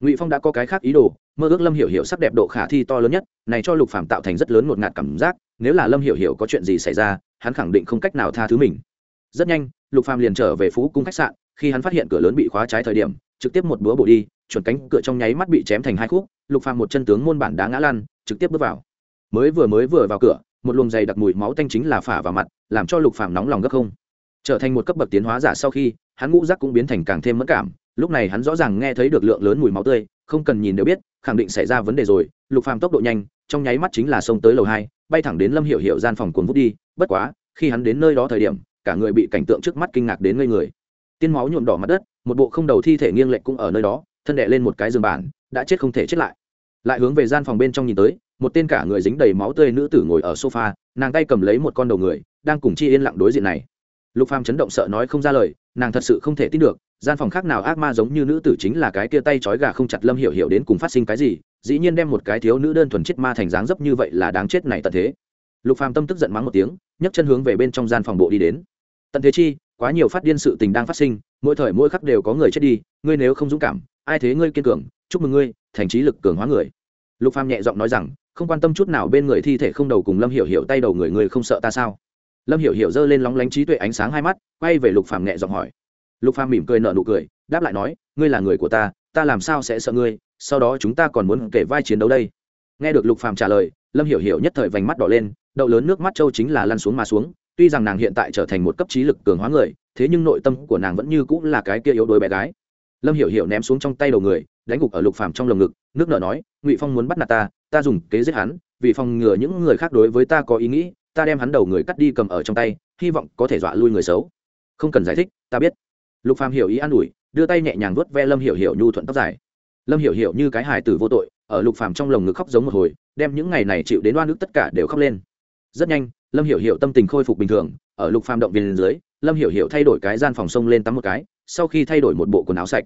Ngụy phong đã có cái khác ý đồ, mơ ước lâm hiểu hiểu sắc đẹp độ khả thi to lớn nhất, này cho lục phàm tạo thành rất lớn một ngạt cảm giác, nếu là lâm hiểu hiểu có chuyện gì xảy ra, hắn khẳng định không cách nào tha thứ mình. Rất nhanh, lục phàm liền trở về phú cung khách sạn, khi hắn phát hiện cửa lớn bị khóa trái thời điểm, trực tiếp một búa bổ đi, chuẩn cánh cửa trong nháy mắt bị chém thành hai khúc, lục phàm một chân tướng môn bản đá ngã lăn, trực tiếp bước vào. Mới vừa mới vừa vào cửa một luồng dày đặc mùi máu tanh chính là phả vào mặt, làm cho lục phàm nóng lòng gấp không. Trở thành một cấp bậc tiến hóa giả sau khi, hắn ngũ giác cũng biến thành càng thêm mất cảm, lúc này hắn rõ ràng nghe thấy được lượng lớn mùi máu tươi, không cần nhìn đều biết, khẳng định xảy ra vấn đề rồi. Lục phàm tốc độ nhanh, trong nháy mắt chính là xông tới lầu hai, bay thẳng đến lâm hiểu hiểu gian phòng cuốn vút đi. Bất quá, khi hắn đến nơi đó thời điểm, cả người bị cảnh tượng trước mắt kinh ngạc đến ngây người. Tiên máu nhuộm đỏ mặt đất, một bộ không đầu thi thể nghiêng lệch cũng ở nơi đó, thân đệ lên một cái giường bản, đã chết không thể chết lại. Lại hướng về gian phòng bên trong nhìn tới một tên cả người dính đầy máu tươi nữ tử ngồi ở sofa, nàng tay cầm lấy một con đầu người, đang cùng chi yên lặng đối diện này. Lục phàm chấn động sợ nói không ra lời, nàng thật sự không thể tin được, gian phòng khác nào ác ma giống như nữ tử chính là cái kia tay trói gà không chặt lâm hiểu hiểu đến cùng phát sinh cái gì, dĩ nhiên đem một cái thiếu nữ đơn thuần chết ma thành dáng dấp như vậy là đáng chết này tận thế. Lục phàm tâm tức giận mắng một tiếng, nhấc chân hướng về bên trong gian phòng bộ đi đến. Tận thế chi, quá nhiều phát điên sự tình đang phát sinh, mỗi thời mỗi khắc đều có người chết đi, ngươi nếu không dũng cảm, ai thế ngươi kiên cường, chúc mừng ngươi, thành trí lực cường hóa người. Lục phàm nhẹ giọng nói rằng không quan tâm chút nào bên người thi thể không đầu cùng lâm hiểu hiểu tay đầu người người không sợ ta sao? Lâm hiểu hiểu giơ lên lóng lánh trí tuệ ánh sáng hai mắt, quay về lục phàm nhẹ giọng hỏi. Lục phàm mỉm cười nở nụ cười, đáp lại nói, ngươi là người của ta ta làm sao sẽ sợ ngươi? Sau đó chúng ta còn muốn kể vai chiến đấu đây. Nghe được lục phàm trả lời, lâm hiểu hiểu nhất thời vành mắt đỏ lên, đậu lớn nước mắt châu chính là lăn xuống mà xuống, tuy rằng nàng hiện tại trở thành một cấp trí lực cường hóa người, thế nhưng nội tâm của nàng vẫn như cũng là cái kia yếu đuối bé gái. Lâm hiểu hiểu ném xuống trong tay đầu người đánh gục ở lục phàm trong lồng ngực, nước nở nói, ngụy phong muốn bắt nạt ta ta dùng kế giết hắn, vì phòng ngừa những người khác đối với ta có ý nghĩ, ta đem hắn đầu người cắt đi cầm ở trong tay, hy vọng có thể dọa lui người xấu. Không cần giải thích, ta biết. Lục phàm hiểu ý an ủi, đưa tay nhẹ nhàng vuốt ve lâm hiểu hiểu nhu thuận tóc dài. Lâm hiểu hiểu như cái hài tử vô tội, ở lục phàm trong lồng ngực khóc giống một hồi, đem những ngày này chịu đến oan ức tất cả đều khóc lên. Rất nhanh, lâm hiểu hiểu tâm tình khôi phục bình thường, ở lục phàm động viên dưới, lâm hiểu hiểu thay đổi cái gian phòng sông lên tắm một cái, sau khi thay đổi một bộ quần áo sạch.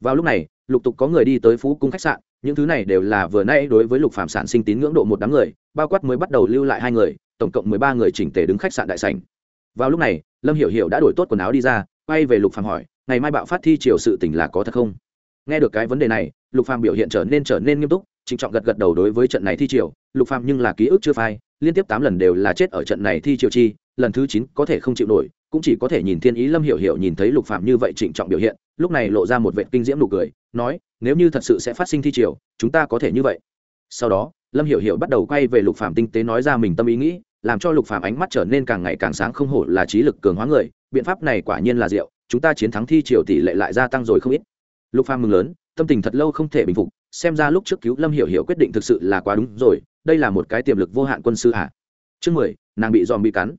Vào lúc này lục tục có người đi tới phú cung khách sạn, những thứ này đều là vừa nay đối với lục phàm sản sinh tín ngưỡng độ một đám người, bao quát mới bắt đầu lưu lại hai người, tổng cộng mười ba người chỉnh tề đứng khách sạn đại sảnh. Vào lúc này, lâm hiểu hiểu đã đổi tốt quần áo đi ra, quay về lục phàm hỏi, ngày mai bạo phát thi triều sự tình là có thật không? Nghe được cái vấn đề này, lục phàm biểu hiện trở nên trở nên nghiêm túc, trịnh trọng gật gật đầu đối với trận này thi triều, lục phàm nhưng là ký ức chưa phai, liên tiếp tám lần đều là chết ở trận này thi triều chi, lần thứ chín có thể không chịu nổi, cũng chỉ có thể nhìn thiên ý lâm hiểu hiểu nhìn thấy lục phạm như vậy trịnh trọng biểu hiện, lúc này lộ ra một vệ kinh diễm nụ cười nói, nếu như thật sự sẽ phát sinh thi triều, chúng ta có thể như vậy. Sau đó, lâm hiểu hiểu bắt đầu quay về lục phạm tinh tế nói ra mình tâm ý nghĩ, làm cho lục phạm ánh mắt trở nên càng ngày càng sáng không hổ là trí lực cường hóa người, biện pháp này quả nhiên là diệu, chúng ta chiến thắng thi triều tỷ lệ lại gia tăng rồi không ít. Lục phạm mừng lớn, tâm tình thật lâu không thể bình phục, xem ra lúc trước cứu lâm hiểu hiểu quyết định thực sự là quá đúng rồi, đây là một cái tiềm lực vô hạn quân sư ạ à. chương mười, nàng bị dòm bị cắn.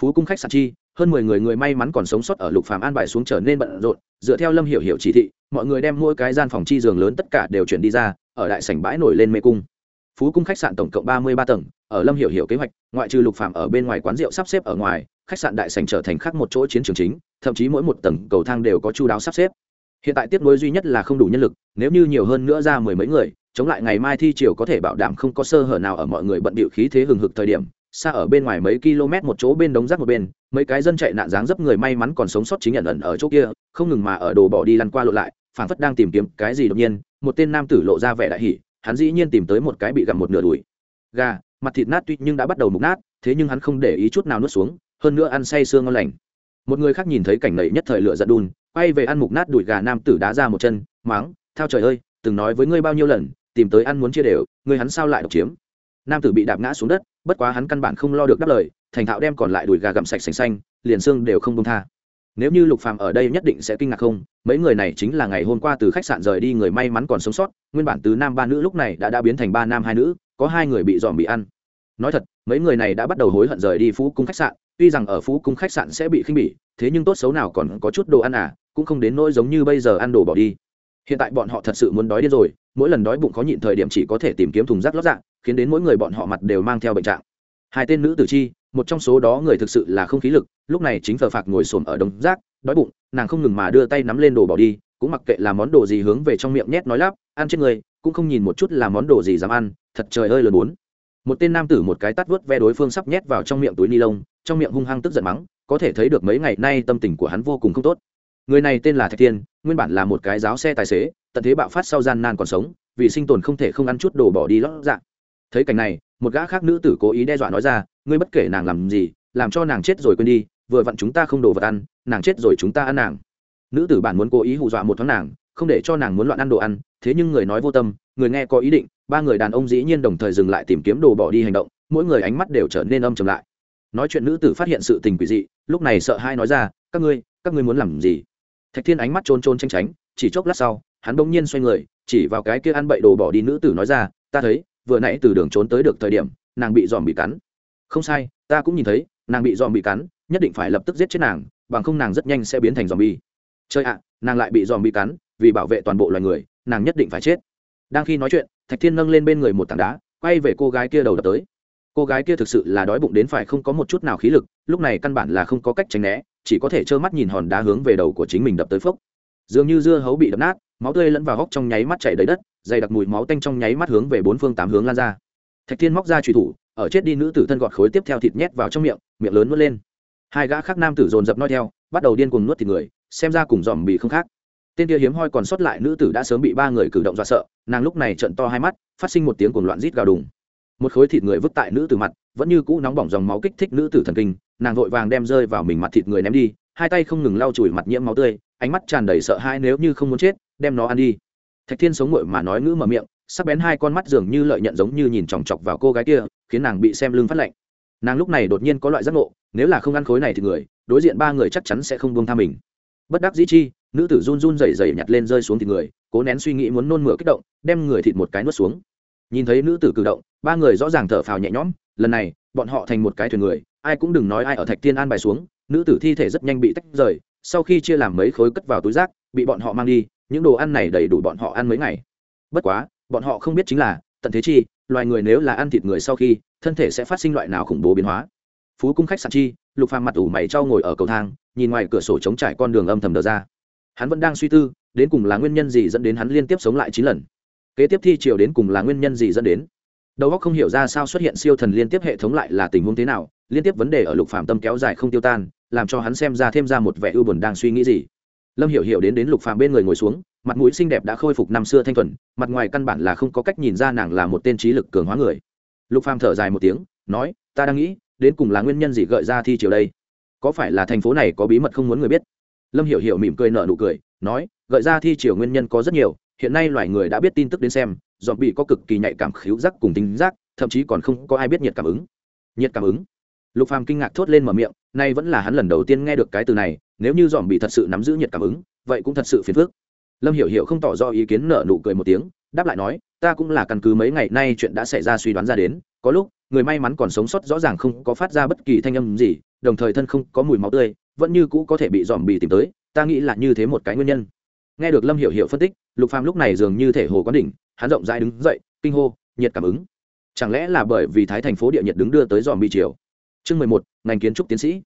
Phú cung khách sạn chi hơn mười người người may mắn còn sống sót ở lục phàm an bài xuống trở nên bận rộn, dựa theo lâm hiểu hiểu chỉ thị, mọi người đem mỗi cái gian phòng chi giường lớn tất cả đều chuyển đi ra, ở đại sảnh bãi nổi lên mê cung. Phú cung khách sạn tổng cộng ba mươi ba tầng, ở lâm hiểu hiểu kế hoạch, ngoại trừ lục phàm ở bên ngoài quán rượu sắp xếp ở ngoài, khách sạn đại sảnh trở thành khác một chỗ chiến trường chính, thậm chí mỗi một tầng cầu thang đều có chu đáo sắp xếp. Hiện tại tiếp nối duy nhất là không đủ nhân lực, nếu như nhiều hơn nữa ra mười mấy người, chống lại ngày mai thi triều có thể bảo đảm không có sơ hở nào ở mọi người bận bịu khí thế hừng hực thời điểm xa ở bên ngoài mấy km một chỗ bên đống rác một bên, mấy cái dân chạy nạn dáng dấp người may mắn còn sống sót chính nhận ẩn ở chỗ kia, không ngừng mà ở đồ bỏ đi lăn qua lộ lại, phảng phất đang tìm kiếm cái gì đột nhiên, một tên nam tử lộ ra vẻ đại hỉ, hắn dĩ nhiên tìm tới một cái bị gặm một nửa đùi. Gà, mặt thịt nát tuy nhưng đã bắt đầu mục nát, thế nhưng hắn không để ý chút nào nuốt xuống, hơn nữa ăn say sương ngon lành. Một người khác nhìn thấy cảnh này nhất thời lửa giận đun, quay về ăn mục nát đùi gà nam tử đá ra một chân máng thao trời ơi, từng nói với ngươi bao nhiêu lần, tìm tới ăn muốn chia đều, ngươi hắn sao lại độc chiếm? Nam tử bị đạp ngã xuống đất, bất quá hắn căn bản không lo được đáp lời, thành thạo đem còn lại đùi gà gặm sạch sành xanh, liền xương đều không công tha. Nếu như lục phàm ở đây nhất định sẽ kinh ngạc không, mấy người này chính là ngày hôm qua từ khách sạn rời đi người may mắn còn sống sót, nguyên bản từ nam ba nữ lúc này đã đã biến thành ba nam hai nữ, có hai người bị dòm bị ăn. Nói thật, mấy người này đã bắt đầu hối hận rời đi phú cung khách sạn, tuy rằng ở phú cung khách sạn sẽ bị khinh bỉ, thế nhưng tốt xấu nào còn có chút đồ ăn à cũng không đến nỗi giống như bây giờ ăn đồ bỏ đi hiện tại bọn họ thật sự muốn đói điên rồi, mỗi lần đói bụng khó nhịn thời điểm chỉ có thể tìm kiếm thùng rác lót dạng, khiến đến mỗi người bọn họ mặt đều mang theo bệnh trạng. Hai tên nữ tử chi, một trong số đó người thực sự là không khí lực, lúc này chính phờ phạc ngồi xổm ở đống rác, đói bụng, nàng không ngừng mà đưa tay nắm lên đồ bỏ đi, cũng mặc kệ là món đồ gì hướng về trong miệng nhét nói lắp, ăn trên người, cũng không nhìn một chút là món đồ gì dám ăn, thật trời ơi lớn bốn một tên nam tử một cái tắt vớt ve đối phương sắp nhét vào trong miệng túi ni lông, trong miệng hung hăng tức giận mắng, có thể thấy được mấy ngày nay tâm tình của hắn vô cùng không tốt. Người này tên là thạch thiên nguyên bản là một cái giáo xe tài xế, tận thế bạo phát sau gian nan còn sống, vì sinh tồn không thể không ăn chút đồ bỏ đi lót dạ. Thấy cảnh này, một gã khác nữ tử cố ý đe dọa nói ra, ngươi bất kể nàng làm gì, làm cho nàng chết rồi quên đi, vừa vặn chúng ta không đồ vật ăn, nàng chết rồi chúng ta ăn nàng. Nữ tử bản muốn cố ý hù dọa một thoáng nàng, không để cho nàng muốn loạn ăn đồ ăn, thế nhưng người nói vô tâm, người nghe có ý định, ba người đàn ông dĩ nhiên đồng thời dừng lại tìm kiếm đồ bỏ đi hành động, mỗi người ánh mắt đều trở nên âm trầm lại. Nói chuyện nữ tử phát hiện sự tình quỷ dị, lúc này sợ hai nói ra, các ngươi các ngươi muốn làm gì? Thạch thiên ánh mắt trôn trôn tranh tránh, chỉ chốc lát sau, hắn bỗng nhiên xoay người, chỉ vào cái kia ăn bậy đồ bỏ đi nữ tử nói ra, ta thấy, vừa nãy từ đường trốn tới được thời điểm, nàng bị dòm bị cắn. Không sai, ta cũng nhìn thấy, nàng bị dòm bị cắn, nhất định phải lập tức giết chết nàng, bằng không nàng rất nhanh sẽ biến thành dòm bi chơi ạ, nàng lại bị dòm bị cắn, vì bảo vệ toàn bộ loài người, nàng nhất định phải chết. Đang khi nói chuyện, thạch thiên nâng lên bên người một tảng đá, quay về cô gái kia đầu đập tới. Cô gái kia thực sự là đói bụng đến phải không có một chút nào khí lực, lúc này căn bản là không có cách tránh né chỉ có thể trơ mắt nhìn hòn đá hướng về đầu của chính mình đập tới phốc. Dường như dưa hấu bị đập nát, máu tươi lẫn vào góc trong nháy mắt chảy đầy đất, dày đặc mùi máu tanh trong nháy mắt hướng về bốn phương tám hướng lan ra. Thạch thiên móc ra trùy thủ, ở chết đi nữ tử thân gọt khối tiếp theo thịt nhét vào trong miệng miệng lớn nuốt lên. Hai gã khác nam tử dồn dập nói theo, bắt đầu điên cuồng nuốt thịt người, xem ra cùng dòm bị không khác. Tên kia hiếm hoi còn sót lại nữ tử đã sớm bị ba người cử động dọa sợ, nàng lúc này trận to hai mắt, phát sinh một tiếng cuồng loạn rít gào đùng. Một khối thịt người vứt tại nữ tử mặt, vẫn như cũ nóng bỏng dòng máu kích thích nữ tử thần kinh nàng vội vàng đem rơi vào mình mặt thịt người ném đi, hai tay không ngừng lau chùi mặt nhiễm máu tươi, ánh mắt tràn đầy sợ hãi nếu như không muốn chết, đem nó ăn đi. Thạch thiên sống ngội mà nói ngữ mở miệng, sắc bén hai con mắt dường như lợi nhận giống như nhìn chòng chọc vào cô gái kia, khiến nàng bị xem lưng phát lạnh. Nàng lúc này đột nhiên có loại giác ngộ, nếu là không ăn khối này thì người, đối diện ba người chắc chắn sẽ không buông tha mình. Bất đắc dĩ chi, nữ tử run run rẩy rẩy nhặt lên rơi xuống thịt người, cố nén suy nghĩ muốn nôn mửa kích động, đem người thịt một cái nuốt xuống. Nhìn thấy nữ tử cử động, ba người rõ ràng thở phào nhẹ nhõm, lần này bọn họ thành một cái thuyền người, ai cũng đừng nói ai ở thạch tiên an bài xuống, nữ tử thi thể rất nhanh bị tách rời, sau khi chia làm mấy khối cất vào túi rác, bị bọn họ mang đi, những đồ ăn này đầy đủ bọn họ ăn mấy ngày. Bất quá, bọn họ không biết chính là, tận thế chi, loài người nếu là ăn thịt người sau khi, thân thể sẽ phát sinh loại nào khủng bố biến hóa. Phú cung khách sạn chi, lục phàm mặt ủ mày trao ngồi ở cầu thang, nhìn ngoài cửa sổ trống trải con đường âm thầm đờ ra. Hắn vẫn đang suy tư, đến cùng là nguyên nhân gì dẫn đến hắn liên tiếp sống lại chín lần. Kế tiếp thi triều đến cùng là nguyên nhân gì dẫn đến? Đầu óc không hiểu ra sao xuất hiện siêu thần liên tiếp hệ thống lại là tình huống thế nào, liên tiếp vấn đề ở lục phàm tâm kéo dài không tiêu tan, làm cho hắn xem ra thêm ra một vẻ ưu buồn đang suy nghĩ gì. Lâm hiểu hiểu đến đến lục phàm bên người ngồi xuống, mặt mũi xinh đẹp đã khôi phục năm xưa thanh thuần, mặt ngoài căn bản là không có cách nhìn ra nàng là một tên trí lực cường hóa người. Lục phàm thở dài một tiếng, nói, ta đang nghĩ, đến cùng là nguyên nhân gì gợi ra thi chiều đây? Có phải là thành phố này có bí mật không muốn người biết? Lâm hiểu hiểu mỉm cười nở nụ cười, nói, gợi ra thi chiều nguyên nhân có rất nhiều hiện nay loài người đã biết tin tức đến xem dọn bị có cực kỳ nhạy cảm khíu giác cùng tính giác, thậm chí còn không có ai biết nhiệt cảm ứng. Nhiệt cảm ứng. Lục phàm kinh ngạc thốt lên mở miệng, nay vẫn là hắn lần đầu tiên nghe được cái từ này, nếu như dòm bị thật sự nắm giữ nhiệt cảm ứng, vậy cũng thật sự phiền phức. Lâm hiểu hiểu không tỏ rõ ý kiến nở nụ cười một tiếng, đáp lại nói, ta cũng là căn cứ mấy ngày nay chuyện đã xảy ra suy đoán ra đến, có lúc, người may mắn còn sống sót rõ ràng không có phát ra bất kỳ thanh âm gì, đồng thời thân không có mùi máu tươi, vẫn như cũ có thể bị dòm bị tìm tới, ta nghĩ là như thế một cái nguyên nhân nghe được lâm hiểu hiểu phân tích, lục phàm lúc này dường như thể hồ quán đỉnh, hắn rộng rãi đứng dậy, kinh hô, nhiệt cảm ứng. Chẳng lẽ là bởi vì thái thành phố địa nhiệt đứng đưa tới dòm bị chiều chương mười một, ngành kiến trúc tiến sĩ.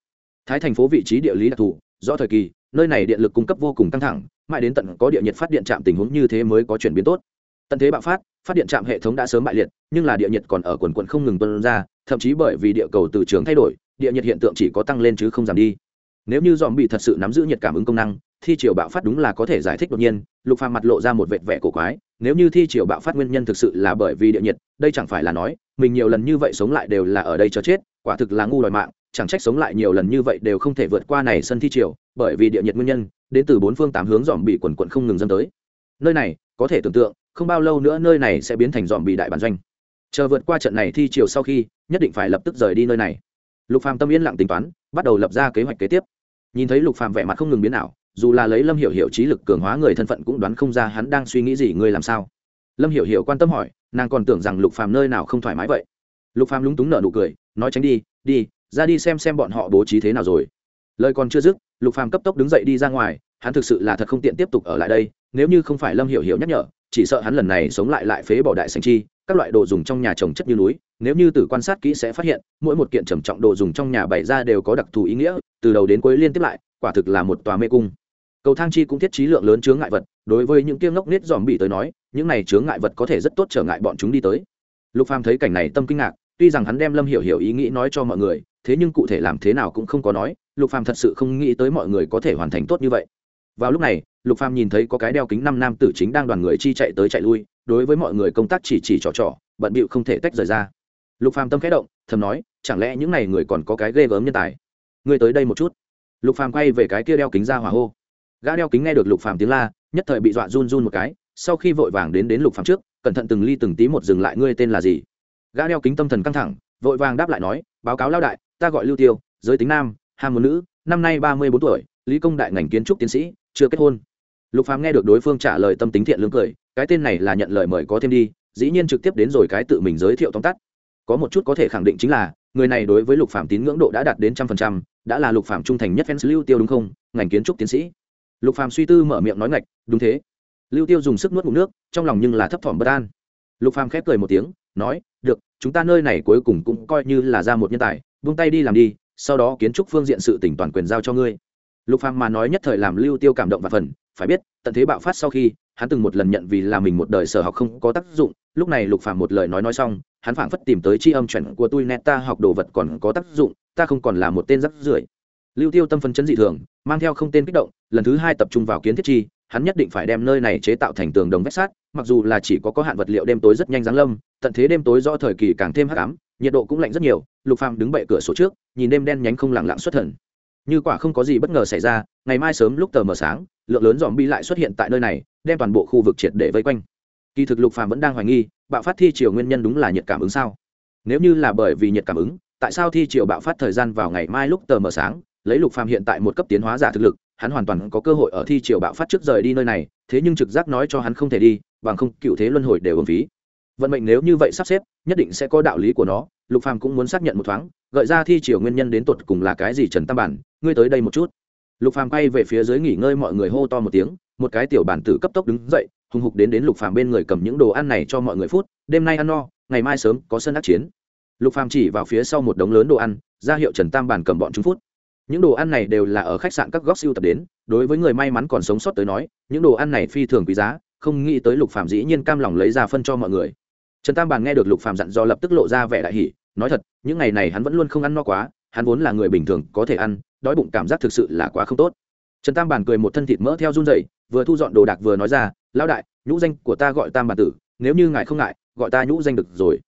Thái thành phố vị trí địa lý đặc thù do thời kỳ, nơi này điện lực cung cấp vô cùng căng thẳng, mãi đến tận có địa nhiệt phát điện trạm tình huống như thế mới có chuyển biến tốt. Tận thế bạo phát phát điện trạm hệ thống đã sớm bại liệt, nhưng là địa nhiệt còn ở quần quận không ngừng tuân ra, thậm chí bởi vì địa cầu từ trường thay đổi, địa nhiệt hiện tượng chỉ có tăng lên chứ không giảm đi. Nếu như dòm bị thật sự nắm giữ nhiệt cảm ứng công năng thi triều bạo phát đúng là có thể giải thích đột nhiên, lục phàm mặt lộ ra một vệt vẻ cổ quái, nếu như thi triều bạo phát nguyên nhân thực sự là bởi vì địa nhiệt, đây chẳng phải là nói, mình nhiều lần như vậy sống lại đều là ở đây cho chết, quả thực là ngu đòi mạng, chẳng trách sống lại nhiều lần như vậy đều không thể vượt qua này sân thi triều, bởi vì địa nhiệt nguyên nhân, đến từ bốn phương tám hướng dòm bị quần quận không ngừng dâng tới. Nơi này, có thể tưởng tượng, không bao lâu nữa nơi này sẽ biến thành dòm bị đại bản doanh. Chờ vượt qua trận này thi triều sau khi, nhất định phải lập tức rời đi nơi này. Lục phàm tâm yên lặng tính toán, bắt đầu lập ra kế hoạch kế tiếp. Nhìn thấy lục phàm vẻ mặt không ngừng biến ảo dù là lấy lâm hiểu hiểu trí lực cường hóa người thân phận cũng đoán không ra hắn đang suy nghĩ gì, ngươi làm sao? Lâm hiểu hiểu quan tâm hỏi, nàng còn tưởng rằng lục phàm nơi nào không thoải mái vậy. Lục phàm lúng túng nở nụ cười, nói tránh đi đi, ra đi xem xem bọn họ bố trí thế nào rồi. Lời còn chưa dứt, lục phàm cấp tốc đứng dậy đi ra ngoài, hắn thực sự là thật không tiện tiếp tục ở lại đây, nếu như không phải lâm hiểu hiểu nhắc nhở, chỉ sợ hắn lần này sống lại lại phế bỏ đại sành chi, các loại đồ dùng trong nhà trồng chất như núi, nếu như từ quan sát kỹ sẽ phát hiện, mỗi một kiện trầm trọng đồ dùng trong nhà bày ra đều có đặc thù ý nghĩa, từ đầu đến cuối liên tiếp lại, quả thực là một tòa mê cung cầu thang chi cũng thiết trí lượng lớn chướng ngại vật, đối với những tiêm ngốc nết dòm bị tới nói, những này chướng ngại vật có thể rất tốt trở ngại bọn chúng đi tới. Lục phàm thấy cảnh này tâm kinh ngạc, tuy rằng hắn đem lâm hiểu hiểu ý nghĩ nói cho mọi người, thế nhưng cụ thể làm thế nào cũng không có nói, lục phàm thật sự không nghĩ tới mọi người có thể hoàn thành tốt như vậy. Vào lúc này, lục phàm nhìn thấy có cái đeo kính năm nam tử chính đang đoàn người chi chạy tới chạy lui, đối với mọi người công tác chỉ chỉ trò trò, bận bịu không thể tách rời ra. Lục phàm tâm khẽ động, thầm nói, chẳng lẽ những này người còn có cái ghê gớm nhân tài? Người tới đây một chút. Lục phàm quay về cái kia đeo kính ra hỏa hô gã đeo kính nghe được lục phàm tiếng la, nhất thời bị dọa run run một cái, sau khi vội vàng đến đến lục phàm trước, cẩn thận từng ly từng tí một dừng lại ngươi tên là gì. Gã đeo kính tâm thần căng thẳng, vội vàng đáp lại nói, báo cáo lao đại, ta gọi lưu tiêu, giới tính nam ham một nữ, năm nay ba mươi bốn tuổi, lý công đại ngành kiến trúc tiến sĩ, chưa kết hôn. Lục phàm nghe được đối phương trả lời tâm tính thiện lương cười, cái tên này là nhận lời mời có thêm đi, dĩ nhiên trực tiếp đến rồi cái tự mình giới thiệu tóm tắt. Có một chút có thể khẳng định chính là, người này đối với lục phạm tín ngưỡng độ đã đạt đến trăm phần trăm, đã là lục phạm trung thành nhất fans lưu tiêu đúng không? Ngành kiến trúc tiến sĩ lục Phàm suy tư mở miệng nói ngạch, đúng thế. Lưu tiêu dùng sức nuốt ngụm nước, trong lòng nhưng là thấp thỏm bất an. Lục Phàm khép cười một tiếng, nói, được, chúng ta nơi này cuối cùng cũng coi như là ra một nhân tài, buông tay đi làm đi, sau đó kiến trúc phương diện sự tỉnh toàn quyền giao cho ngươi. Lục phàm mà nói nhất thời làm lưu tiêu cảm động và phần, phải biết, tận thế bạo phát sau khi, hắn từng một lần nhận vì là mình một đời sở học không có tác dụng, lúc này lục phàm một lời nói nói xong, hắn phảng phất tìm tới chi âm chuẩn của tôi nét ta học đồ vật còn có tác dụng, ta không còn là một tên rắc rưởi lưu tiêu tâm phân chấn dị thường, mang theo không tên kích động, lần thứ hai tập trung vào kiến thiết chi, hắn nhất định phải đem nơi này chế tạo thành tường đồng vách sát mặc dù là chỉ có có hạn vật liệu đêm tối rất nhanh giáng lâm, tận thế đêm tối do thời kỳ càng thêm hắc ám, nhiệt độ cũng lạnh rất nhiều, lục phàm đứng bệ cửa sổ trước, nhìn đêm đen nhánh không lặng lặng xuất thần. Như quả không có gì bất ngờ xảy ra, ngày mai sớm lúc tờ mờ sáng, lượng lớn dòm bi lại xuất hiện tại nơi này, đem toàn bộ khu vực triệt để vây quanh. Kỳ thực lục phàm vẫn đang hoài nghi, bạo phát thi chiều nguyên nhân đúng là nhiệt cảm ứng sao? Nếu như là bởi vì nhiệt cảm ứng, tại sao thi chiều bạo phát thời gian vào ngày mai lúc tờ mờ sáng lấy lục phàm hiện tại một cấp tiến hóa giả thực lực, hắn hoàn toàn có cơ hội ở thi triều bạo phát trước rời đi nơi này, thế nhưng trực giác nói cho hắn không thể đi, bằng không, cựu thế luân hồi đều uổng phí. Vận mệnh nếu như vậy sắp xếp, nhất định sẽ có đạo lý của nó, lục phàm cũng muốn xác nhận một thoáng, gợi ra thi triều nguyên nhân đến tột cùng là cái gì trần tam bản, ngươi tới đây một chút. Lục phàm quay về phía dưới nghỉ ngơi mọi người hô to một tiếng, một cái tiểu bản tử cấp tốc đứng dậy, hùng hục đến đến lục phàm bên người cầm những đồ ăn này cho mọi người phút, đêm nay ăn no, ngày mai sớm có sân đắc chiến. Lục phàm chỉ vào phía sau một đống lớn đồ ăn, ra hiệu trần tam bản cầm bọn chúng phút những đồ ăn này đều là ở khách sạn các góc siêu tập đến, đối với người may mắn còn sống sót tới nói, những đồ ăn này phi thường quý giá, không nghĩ tới lục Phạm dĩ nhiên cam lòng lấy ra phân cho mọi người. Trần tam Bàn nghe được lục Phạm dặn do lập tức lộ ra vẻ đại hỉ, nói thật, những ngày này hắn vẫn luôn không ăn no quá, hắn vốn là người bình thường, có thể ăn, đói bụng cảm giác thực sự là quá không tốt. Trần tam Bàn cười một thân thịt mỡ theo run dậy vừa thu dọn đồ đạc vừa nói ra, lão đại, nhũ danh của ta gọi tam Bàn tử, nếu như ngài không ngại, gọi ta nhũ danh được rồi.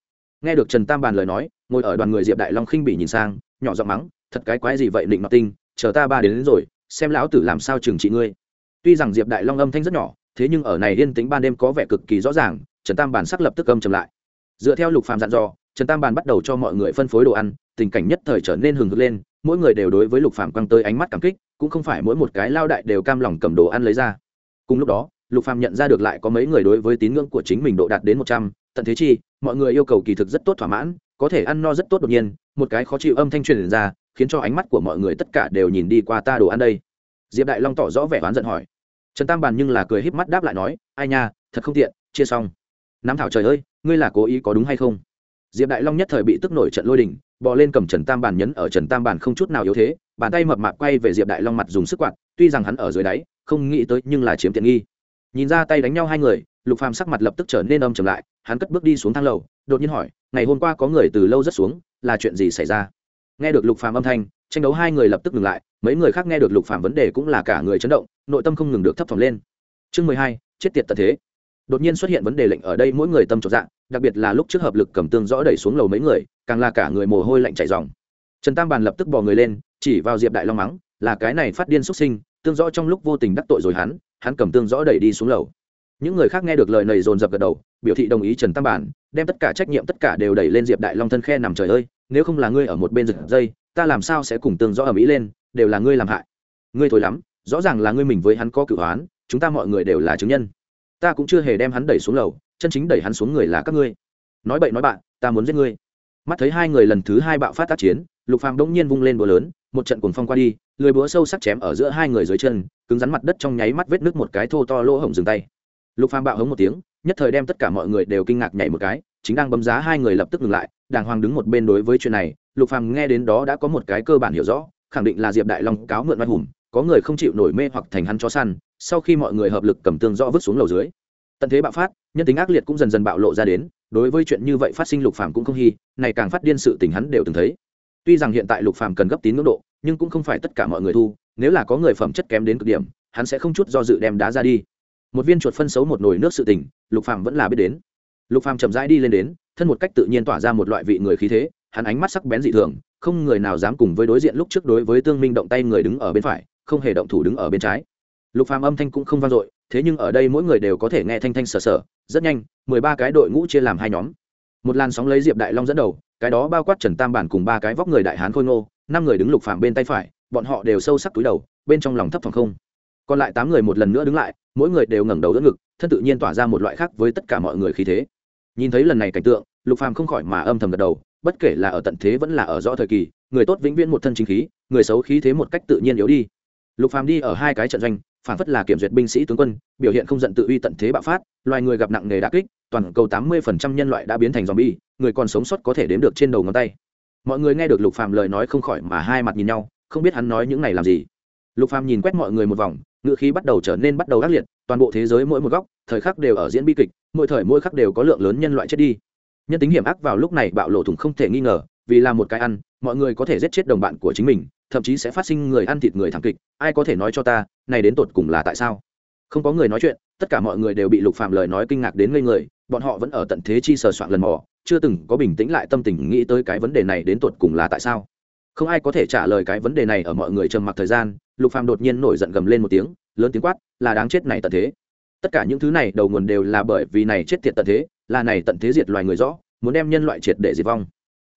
Nghe được trần tam Bàn lời nói, ngồi ở đoàn người diệp đại long khinh bị nhìn sang, nhỏ giọng mắng thật cái quái gì vậy định nọ tinh chờ ta ba đến, đến rồi xem lão tử làm sao trừng trị ngươi. Tuy rằng diệp đại long âm thanh rất nhỏ thế nhưng ở này yên tĩnh ban đêm có vẻ cực kỳ rõ ràng trần tam bản sắc lập tức âm trầm lại. Dựa theo lục phàm dặn dò trần tam bàn bắt đầu cho mọi người phân phối đồ ăn tình cảnh nhất thời trở nên hừng hực lên mỗi người đều đối với lục phàm quăng tới ánh mắt cảm kích cũng không phải mỗi một cái lao đại đều cam lòng cầm đồ ăn lấy ra. Cùng lúc đó lục phàm nhận ra được lại có mấy người đối với tín ngưỡng của chính mình độ đạt đến một trăm tận thế chi mọi người yêu cầu kỳ thực rất tốt thỏa mãn có thể ăn no rất tốt đột nhiên một cái khó chịu âm thanh truyền ra khiến cho ánh mắt của mọi người tất cả đều nhìn đi qua ta đồ ăn đây. Diệp đại long tỏ rõ vẻ oán giận hỏi. Trần tam bàn nhưng là cười híp mắt đáp lại nói, ai nha, thật không tiện, chia xong. Nam thảo trời ơi, ngươi là cố ý có đúng hay không? Diệp đại long nhất thời bị tức nổi trận lôi đình, bò lên cầm trần tam bàn nhấn ở trần tam bàn không chút nào yếu thế, bàn tay mập mạp quay về diệp đại long mặt dùng sức quạt, tuy rằng hắn ở dưới đáy, không nghĩ tới nhưng là chiếm tiện nghi. Nhìn ra tay đánh nhau hai người, lục phàm sắc mặt lập tức trở nên âm trầm lại, hắn cất bước đi xuống thang lầu, đột nhiên hỏi, ngày hôm qua có người từ lâu rất xuống, là chuyện gì xảy ra? Nghe được lục phàm âm thanh, tranh đấu hai người lập tức ngừng lại, mấy người khác nghe được lục phàm vấn đề cũng là cả người chấn động, nội tâm không ngừng được thấp thỏm lên. Chương mười hai, chết tiệt tận thế. Đột nhiên xuất hiện vấn đề lệnh ở đây mỗi người tâm trọn dạng, đặc biệt là lúc trước hợp lực cầm tương rõ đẩy xuống lầu mấy người, càng là cả người mồ hôi lạnh chảy ròng. trần tam bàn lập tức bỏ người lên, chỉ vào diệp đại long mắng, là cái này phát điên xuất sinh, tương rõ trong lúc vô tình đắc tội rồi hắn hắn cầm tương rõ đẩy đi xuống lầu. Những người khác nghe được lời này dồn dập gật đầu, biểu thị đồng ý trần tam bản đem tất cả trách nhiệm tất cả đều đẩy lên diệp đại long thân khe nằm trời ơi, nếu không là ngươi ở một bên giật dây, ta làm sao sẽ cùng tương rõ ở mỹ lên, đều là ngươi làm hại. Ngươi thối lắm, rõ ràng là ngươi mình với hắn có cửu hoán, chúng ta mọi người đều là chứng nhân. Ta cũng chưa hề đem hắn đẩy xuống lầu, chân chính đẩy hắn xuống người là các ngươi. Nói bậy nói bạn, ta muốn giết ngươi. Mắt thấy hai người lần thứ hai bạo phát tác chiến, lục phàm đống nhiên vung lên búa lớn, một trận cuồng phong qua đi lưỡi búa sâu sắc chém ở giữa hai người dưới chân, cứng rắn mặt đất trong nháy mắt vết nước một cái thô to lỗ hổng dừng tay. Lục phàm bạo hống một tiếng nhất thời đem tất cả mọi người đều kinh ngạc nhảy một cái, chính đang bấm giá hai người lập tức ngừng lại, đàng hoàng đứng một bên đối với chuyện này, lục phàm nghe đến đó đã có một cái cơ bản hiểu rõ, khẳng định là diệp đại long cáo mượn văn hùng, có người không chịu nổi mê hoặc thành hắn chó săn, sau khi mọi người hợp lực cầm tương rõ vứt xuống lầu dưới. Tận thế bạo phát, nhân tính ác liệt cũng dần dần bạo lộ ra đến, đối với chuyện như vậy phát sinh lục phàm cũng không hy, này càng phát điên sự tình hắn đều từng thấy. Tuy rằng hiện tại lục phàm cần gấp tín ngưỡng độ, nhưng cũng không phải tất cả mọi người thu, nếu là có người phẩm chất kém đến cực điểm, hắn sẽ không chút do dự đem đá ra đi một viên chuột phân xấu một nồi nước sự tình, lục phàm vẫn là biết đến. Lục phàm chậm rãi đi lên đến, thân một cách tự nhiên tỏa ra một loại vị người khí thế, hắn ánh mắt sắc bén dị thường, không người nào dám cùng với đối diện lúc trước đối với tương minh động tay người đứng ở bên phải, không hề động thủ đứng ở bên trái. Lục phàm âm thanh cũng không vang dội, thế nhưng ở đây mỗi người đều có thể nghe thanh thanh sờ sờ, rất nhanh, mười ba cái đội ngũ chia làm hai nhóm. Một làn sóng lấy diệp đại long dẫn đầu, cái đó bao quát trần tam bản cùng ba cái vóc người đại hán khôi ngô, năm người đứng lục phàm bên tay phải, bọn họ đều sâu sắc túi đầu, bên trong lòng thấp phòng không còn lại tám người một lần nữa đứng lại, mỗi người đều ngẩng đầu đỡ ngực, thân tự nhiên tỏa ra một loại khác với tất cả mọi người khí thế. Nhìn thấy lần này cảnh tượng, lục phàm không khỏi mà âm thầm gật đầu, bất kể là ở tận thế vẫn là ở rõ thời kỳ, người tốt vĩnh viễn một thân chính khí, người xấu khí thế một cách tự nhiên yếu đi. Lục phàm đi ở hai cái trận doanh, phản phất là kiểm duyệt binh sĩ tướng quân, biểu hiện không giận tự uy tận thế bạo phát, loài người gặp nặng nề đả kích, toàn cầu tám mươi phần trăm nhân loại đã biến thành zombie, người còn sống sót có thể đếm được trên đầu ngón tay. Mọi người nghe được lục phàm lời nói không khỏi mà hai mặt nhìn nhau, không biết hắn nói những này làm gì. Lục phàm nhìn quét mọi người một vòng ngựa khí bắt đầu trở nên bắt đầu ác liệt, toàn bộ thế giới mỗi một góc, thời khắc đều ở diễn bi kịch, mỗi thời mỗi khắc đều có lượng lớn nhân loại chết đi. Nhân tính hiểm ác vào lúc này bạo lộ thủng không thể nghi ngờ, vì là một cái ăn, mọi người có thể giết chết đồng bạn của chính mình, thậm chí sẽ phát sinh người ăn thịt người thảm kịch, ai có thể nói cho ta, này đến tột cùng là tại sao? Không có người nói chuyện, tất cả mọi người đều bị lục phạm lời nói kinh ngạc đến ngây người, bọn họ vẫn ở tận thế chi sờ soạn lần mò, chưa từng có bình tĩnh lại tâm tình nghĩ tới cái vấn đề này đến tột cùng là tại sao không ai có thể trả lời cái vấn đề này ở mọi người trầm mặc thời gian, lục phàm đột nhiên nổi giận gầm lên một tiếng, lớn tiếng quát, là đáng chết này tận thế. Tất cả những thứ này đầu nguồn đều là bởi vì này chết tiệt tận thế, là này tận thế diệt loài người rõ, muốn đem nhân loại triệt để diệt vong.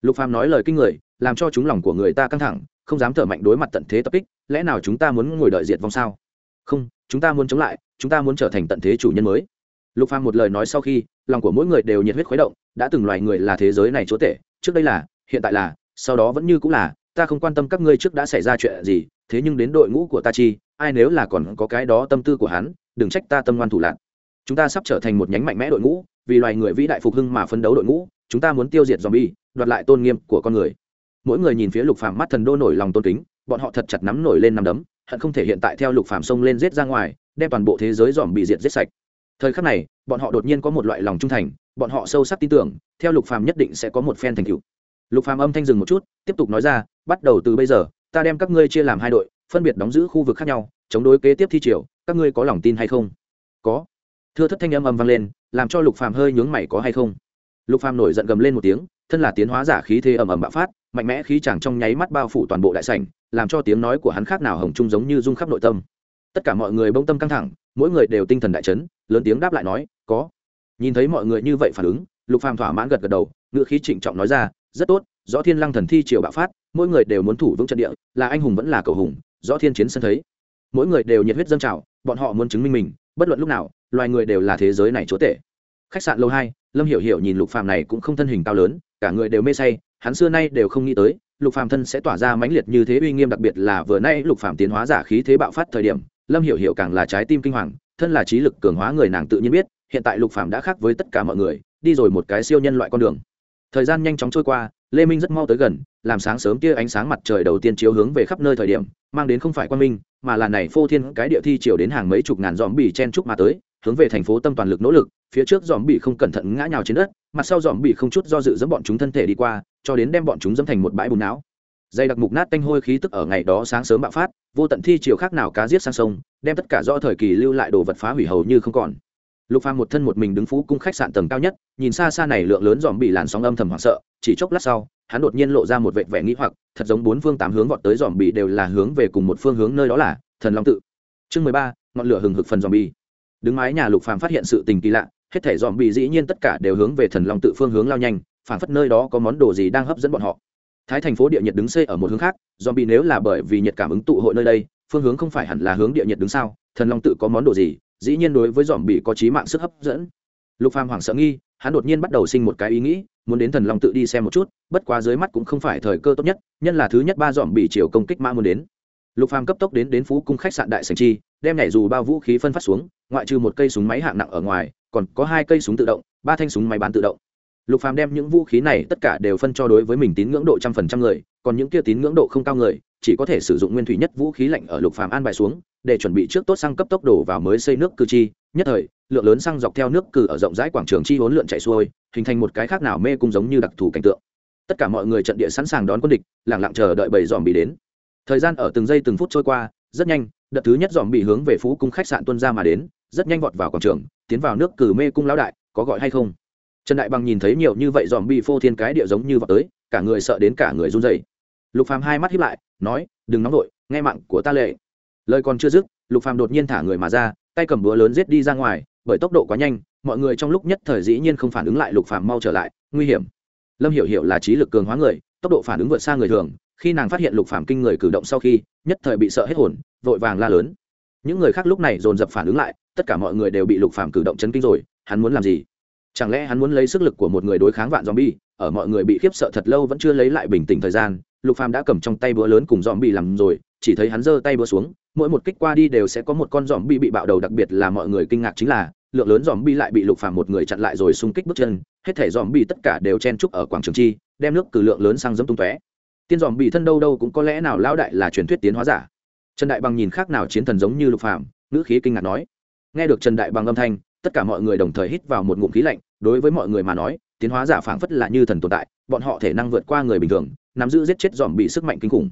Lục phàm nói lời kinh người, làm cho chúng lòng của người ta căng thẳng, không dám thở mạnh đối mặt tận thế tập kích, lẽ nào chúng ta muốn ngồi đợi diệt vong sao? Không, chúng ta muốn chống lại, chúng ta muốn trở thành tận thế chủ nhân mới. Lục phàm một lời nói sau khi, lòng của mỗi người đều nhiệt huyết khuấy động, đã từng loài người là thế giới này chúa tể, trước đây là, hiện tại là, sau đó vẫn như cũng là ta không quan tâm các ngươi trước đã xảy ra chuyện gì, thế nhưng đến đội ngũ của ta chi, ai nếu là còn có cái đó tâm tư của hắn, đừng trách ta tâm ngoan thủ lạc chúng ta sắp trở thành một nhánh mạnh mẽ đội ngũ, vì loài người vĩ đại phục hưng mà phấn đấu đội ngũ, chúng ta muốn tiêu diệt zombie, đoạt lại tôn nghiêm của con người. Mỗi người nhìn phía lục phàm mắt thần đô nổi lòng tôn kính, bọn họ thật chặt nắm nổi lên nắm đấm, hận không thể hiện tại theo lục phàm xông lên giết ra ngoài, đem toàn bộ thế giới dòm bị diệt giết sạch. Thời khắc này, bọn họ đột nhiên có một loại lòng trung thành, bọn họ sâu sắc tin tưởng, theo lục phàm nhất định sẽ có một phen thành tựu. Lục phàm âm thanh dừng một chút, tiếp tục nói ra bắt đầu từ bây giờ, ta đem các ngươi chia làm hai đội, phân biệt đóng giữ khu vực khác nhau, chống đối kế tiếp thi triều, các ngươi có lòng tin hay không? Có. Thưa thất thanh âm âm vang lên, làm cho lục phàm hơi nhướng mày có hay không? Lục phàm nổi giận gầm lên một tiếng, thân là tiến hóa giả khí thế ầm ầm bạo phát, mạnh mẽ khí chẳng trong nháy mắt bao phủ toàn bộ đại sảnh, làm cho tiếng nói của hắn khác nào hồng trung giống như rung khắp nội tâm. Tất cả mọi người bông tâm căng thẳng, mỗi người đều tinh thần đại chấn, lớn tiếng đáp lại nói, có. Nhìn thấy mọi người như vậy phản ứng, lục phàm thỏa mãn gật gật đầu ngựa khí trịnh trọng nói ra, rất tốt rõ thiên lăng thần thi triều bạo phát, mỗi người đều muốn thủ vững trận địa, là anh hùng vẫn là cầu hùng, rõ thiên chiến sân thấy. Mỗi người đều nhiệt huyết dâng trào, bọn họ muốn chứng minh mình, bất luận lúc nào, loài người đều là thế giới này chúa tể. Khách sạn lâu hai, lâm hiểu hiểu nhìn lục phàm này cũng không thân hình cao lớn, cả người đều mê say, hắn xưa nay đều không nghĩ tới, lục phàm thân sẽ tỏa ra mãnh liệt như thế uy nghiêm đặc biệt là vừa nay lục phàm tiến hóa giả khí thế bạo phát thời điểm, lâm hiểu hiểu càng là trái tim kinh hoàng, thân là trí lực cường hóa người nàng tự nhiên biết, hiện tại lục phàm đã khác với tất cả mọi người, đi rồi một cái siêu nhân loại con đường. Thời gian nhanh chóng trôi qua lê minh rất mau tới gần, làm sáng sớm tia ánh sáng mặt trời đầu tiên chiếu hướng về khắp nơi thời điểm, mang đến không phải quan minh, mà là này phô thiên cái địa thi chiều đến hàng mấy chục ngàn dòm bỉ chen trúc mà tới, hướng về thành phố tâm toàn lực nỗ lực, phía trước dòm bỉ không cẩn thận ngã nhào trên đất, mặt sau dòm bỉ không chút do dự dẫm bọn chúng thân thể đi qua, cho đến đem bọn chúng dẫm thành một bãi bùn não. Dây đặc mục nát tanh hôi khí tức ở ngày đó sáng sớm bạo phát, vô tận thi chiều khác nào cá giết sang sông, đem tất cả do thời kỳ lưu lại đồ vật phá hủy hầu như không còn lục phàm một thân một mình đứng phú cung khách sạn tầng cao nhất, nhìn xa xa này lượng lớn dòm bị làn sóng âm thầm hoảng sợ, chỉ chốc lát sau, hắn đột nhiên lộ ra một vẻ vẻ nghĩ hoặc, thật giống bốn phương tám hướng vọt tới dòm bị đều là hướng về cùng một phương hướng nơi đó là, thần long tự. Chương mười ba, ngọn lửa hừng hực phần dòm bị. Đứng mái nhà lục phàm phát hiện sự tình kỳ lạ, hết thể dòm bị dĩ nhiên tất cả đều hướng về thần long tự phương hướng lao nhanh, phản phất nơi đó có món đồ gì đang hấp dẫn bọn họ. Thái thành phố địa nhiệt đứng xây ở một hướng khác, dòm bị nếu là bởi vì nhiệt cảm ứng tụ hội nơi đây, phương hướng không phải hẳn là hướng địa nhiệt đứng sao, thần long tự có món đồ gì dĩ nhiên đối với dòm bị có trí mạng sức hấp dẫn. Lục phàm hoảng sợ nghi, hắn đột nhiên bắt đầu sinh một cái ý nghĩ, muốn đến thần long tự đi xem một chút, bất quá dưới mắt cũng không phải thời cơ tốt nhất, nhân là thứ nhất ba dòm bị chiều công kích mã muốn đến. Lục phàm cấp tốc đến đến phú cung khách sạn đại sành chi, đem nhảy dù bao vũ khí phân phát xuống, ngoại trừ một cây súng máy hạng nặng ở ngoài, còn có hai cây súng tự động, ba thanh súng máy bán tự động. Lục phàm đem những vũ khí này tất cả đều phân cho đối với mình tín ngưỡng độ trăm phần trăm người, còn những kia tín ngưỡng độ không cao người, chỉ có thể sử dụng nguyên thủy nhất vũ khí lạnh ở lục phàm an bài xuống để chuẩn bị trước tốt xăng cấp tốc đổ vào mới xây nước cư chi. Nhất thời, lượng lớn xăng dọc theo nước cử ở rộng rãi quảng trường chi hỗn lượn chạy xuôi, hình thành một cái khác nào mê cung giống như đặc thù cảnh tượng. Tất cả mọi người trận địa sẵn sàng đón quân địch, lặng lặng chờ đợi bầy dòm bị đến. Thời gian ở từng giây từng phút trôi qua, rất nhanh, đợt thứ nhất dòm bị hướng về phú cung khách sạn tuân ra mà đến, rất nhanh vọt vào quảng trường, tiến vào nước cử mê cung lão đại, có gọi hay không? Trần đại bằng nhìn thấy nhiều như vậy dòm bị phô thiên cái địa giống như vào tới, cả người sợ đến cả người run rẩy. Lục phàm hai mắt híp lại, nói, đừng nóng vội, nghe mạng của ta lệ lời còn chưa dứt, lục phàm đột nhiên thả người mà ra, tay cầm búa lớn giết đi ra ngoài, bởi tốc độ quá nhanh, mọi người trong lúc nhất thời dĩ nhiên không phản ứng lại lục phàm mau trở lại, nguy hiểm. Lâm hiểu hiểu là trí lực cường hóa người, tốc độ phản ứng vượt xa người thường, khi nàng phát hiện lục phàm kinh người cử động sau khi, nhất thời bị sợ hết hồn, vội vàng la lớn. Những người khác lúc này dồn dập phản ứng lại, tất cả mọi người đều bị lục phàm cử động chấn kinh rồi, hắn muốn làm gì? Chẳng lẽ hắn muốn lấy sức lực của một người đối kháng vạn zombie, ở mọi người bị khiếp sợ thật lâu vẫn chưa lấy lại bình tĩnh thời gian, lục phàm đã cầm trong tay búa lớn cùng zombie làm rồi chỉ thấy hắn giơ tay búa xuống, mỗi một kích qua đi đều sẽ có một con zombie bị bạo đầu, đặc biệt là mọi người kinh ngạc chính là, lượng lớn zombie lại bị lục phàm một người chặn lại rồi xung kích bước chân, hết thể bi tất cả đều chen trúc ở quảng trường chi, đem nước cử lượng lớn sang dẫm tung tóe. Tiên bi thân đâu đâu cũng có lẽ nào lão đại là truyền thuyết tiến hóa giả. Trần đại bằng nhìn khác nào chiến thần giống như lục phàm, ngữ khí kinh ngạc nói. Nghe được trần đại bằng âm thanh, tất cả mọi người đồng thời hít vào một ngụm khí lạnh, đối với mọi người mà nói, tiến hóa giả phảng phất là như thần tồn tại, bọn họ thể năng vượt qua người bình thường, nắm giữ giết chết dòm bị sức mạnh kinh khủng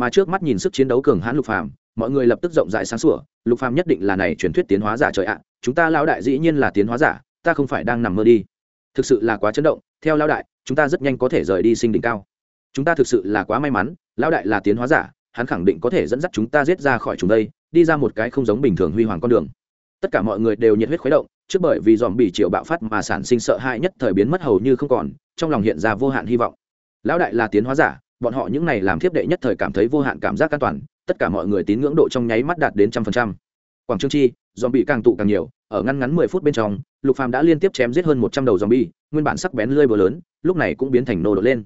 mà trước mắt nhìn sức chiến đấu cường hãn lục phàm, mọi người lập tức rộng rãi sáng sủa, lục phàm nhất định là này truyền thuyết tiến hóa giả trời ạ, chúng ta lão đại dĩ nhiên là tiến hóa giả, ta không phải đang nằm mơ đi. Thực sự là quá chấn động, theo lão đại, chúng ta rất nhanh có thể rời đi sinh đỉnh cao. Chúng ta thực sự là quá may mắn, lão đại là tiến hóa giả, hắn khẳng định có thể dẫn dắt chúng ta giết ra khỏi chúng đây, đi ra một cái không giống bình thường huy hoàng con đường. Tất cả mọi người đều nhiệt huyết khuấy động, trước bởi vì dòm bị triệu bạo phát mà sản sinh sợ hãi nhất thời biến mất hầu như không còn, trong lòng hiện ra vô hạn hy vọng. Lão đại là tiến hóa giả bọn họ những này làm thiếp đệ nhất thời cảm thấy vô hạn cảm giác an toàn, tất cả mọi người tín ngưỡng độ trong nháy mắt đạt đến trăm phần trăm. Quảng trương chi dòm bị càng tụ càng nhiều, ở ngăn ngắn mười phút bên trong, lục phàm đã liên tiếp chém giết hơn một trăm đầu dòm bi nguyên bản sắc bén lơi bờ lớn, lúc này cũng biến thành nô đột lên.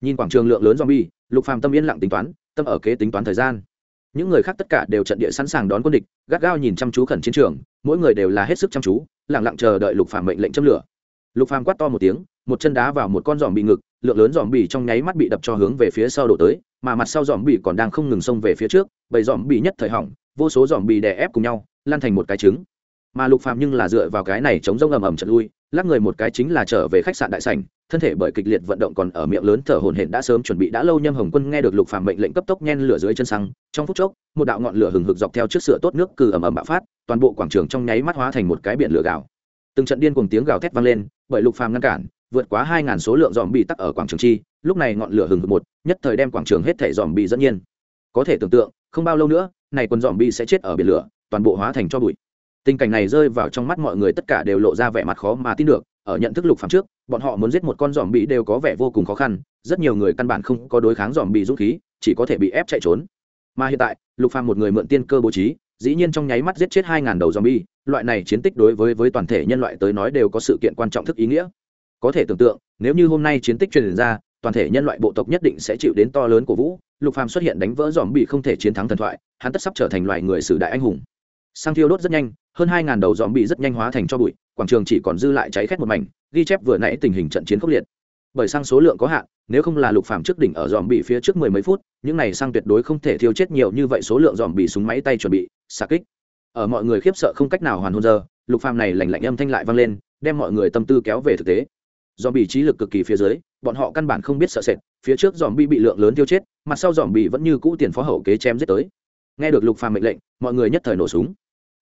Nhìn quảng trường lượng lớn dòm bi lục phàm tâm yên lặng tính toán, tâm ở kế tính toán thời gian. Những người khác tất cả đều trận địa sẵn sàng đón quân địch, gắt gao nhìn chăm chú khẩn chiến trường, mỗi người đều là hết sức chăm chú, lặng lặng chờ đợi lục phàm mệnh lệnh châm lửa lục phàm quát to một tiếng, một chân đá vào một con giòm bị ngực, lượng lớn giòm bị trong nháy mắt bị đập cho hướng về phía sau đổ tới, mà mặt sau giòm bị còn đang không ngừng xông về phía trước bầy giòm bị nhất thời hỏng, vô số giòm bị đè ép cùng nhau, lan thành một cái trứng mà lục phàm nhưng là dựa vào cái này chống rông ầm ầm trận lui, lắc người một cái chính là trở về khách sạn đại sảnh, thân thể bởi kịch liệt vận động còn ở miệng lớn thở hổn hển đã sớm chuẩn bị đã lâu nhâm hồng quân nghe được lục phàm mệnh lệnh cấp tốc nhen lửa dưới chân xăng, trong phút chốc, một đạo ngọn lửa hừng hực dọc theo trước sữa tốt nước cừ ầm ầm bạo phát, toàn bộ quảng trường trong nháy mắt hóa thành một cái biển lửa gạo từng trận điên cùng tiếng gào thét vang lên, bởi lục phàm ngăn cản, vượt quá hai ngàn số lượng dòm bị tắc ở quảng trường chi, lúc này ngọn lửa hừng hực một, nhất thời đem quảng trường hết thể dòm bị dẫn nhiên. Có thể tưởng tượng, không bao lâu nữa, này quần dòm bị sẽ chết ở biển lửa, toàn bộ hóa thành cho bụi. Tình cảnh này rơi vào trong mắt mọi người tất cả đều lộ ra vẻ mặt khó mà tin được, ở nhận thức lục phàm trước, bọn họ muốn giết một con dòm bị đều có vẻ vô cùng khó khăn, rất nhiều người căn bản không có đối kháng dòm bị dũng khí, chỉ có thể bị ép chạy trốn. Mà hiện tại, lục phàm một người mượn tiên cơ bố trí dĩ nhiên trong nháy mắt giết chết hai ngàn đầu zombie, loại này chiến tích đối với với toàn thể nhân loại tới nói đều có sự kiện quan trọng thức ý nghĩa. Có thể tưởng tượng, nếu như hôm nay chiến tích truyền ra, toàn thể nhân loại bộ tộc nhất định sẽ chịu đến to lớn của vũ, Lục Phàm xuất hiện đánh vỡ zombie không thể chiến thắng thần thoại, hắn tất sắp trở thành loài người sử đại anh hùng. Sang thiêu đốt rất nhanh, hơn hai ngàn đầu zombie rất nhanh hóa thành cho bụi, quảng trường chỉ còn dư lại cháy khét một mảnh, ghi chép vừa nãy tình hình trận chiến khốc liệt. Bởi sang số lượng có hạn, nếu không là Lục Phàm trước đỉnh ở dòm bị phía trước mười mấy phút, những này sang tuyệt đối không thể thiêu chết nhiều như vậy số lượng dòm bị súng máy tay chuẩn bị, xạ kích. Ở mọi người khiếp sợ không cách nào hoàn hôn giờ lục phàm này lành lạnh âm thanh lại vang lên đem mọi người tâm tư kéo về thực tế. Dòm bị trí lực cực kỳ phía dưới bọn họ căn bản không biết sợ sệt phía trước dòm bị bị lượng lớn tiêu chết mặt sau dòm bị vẫn như cũ tiền phó hậu kế chém giết tới. Nghe được lục phàm mệnh lệnh mọi người nhất thời nổ súng.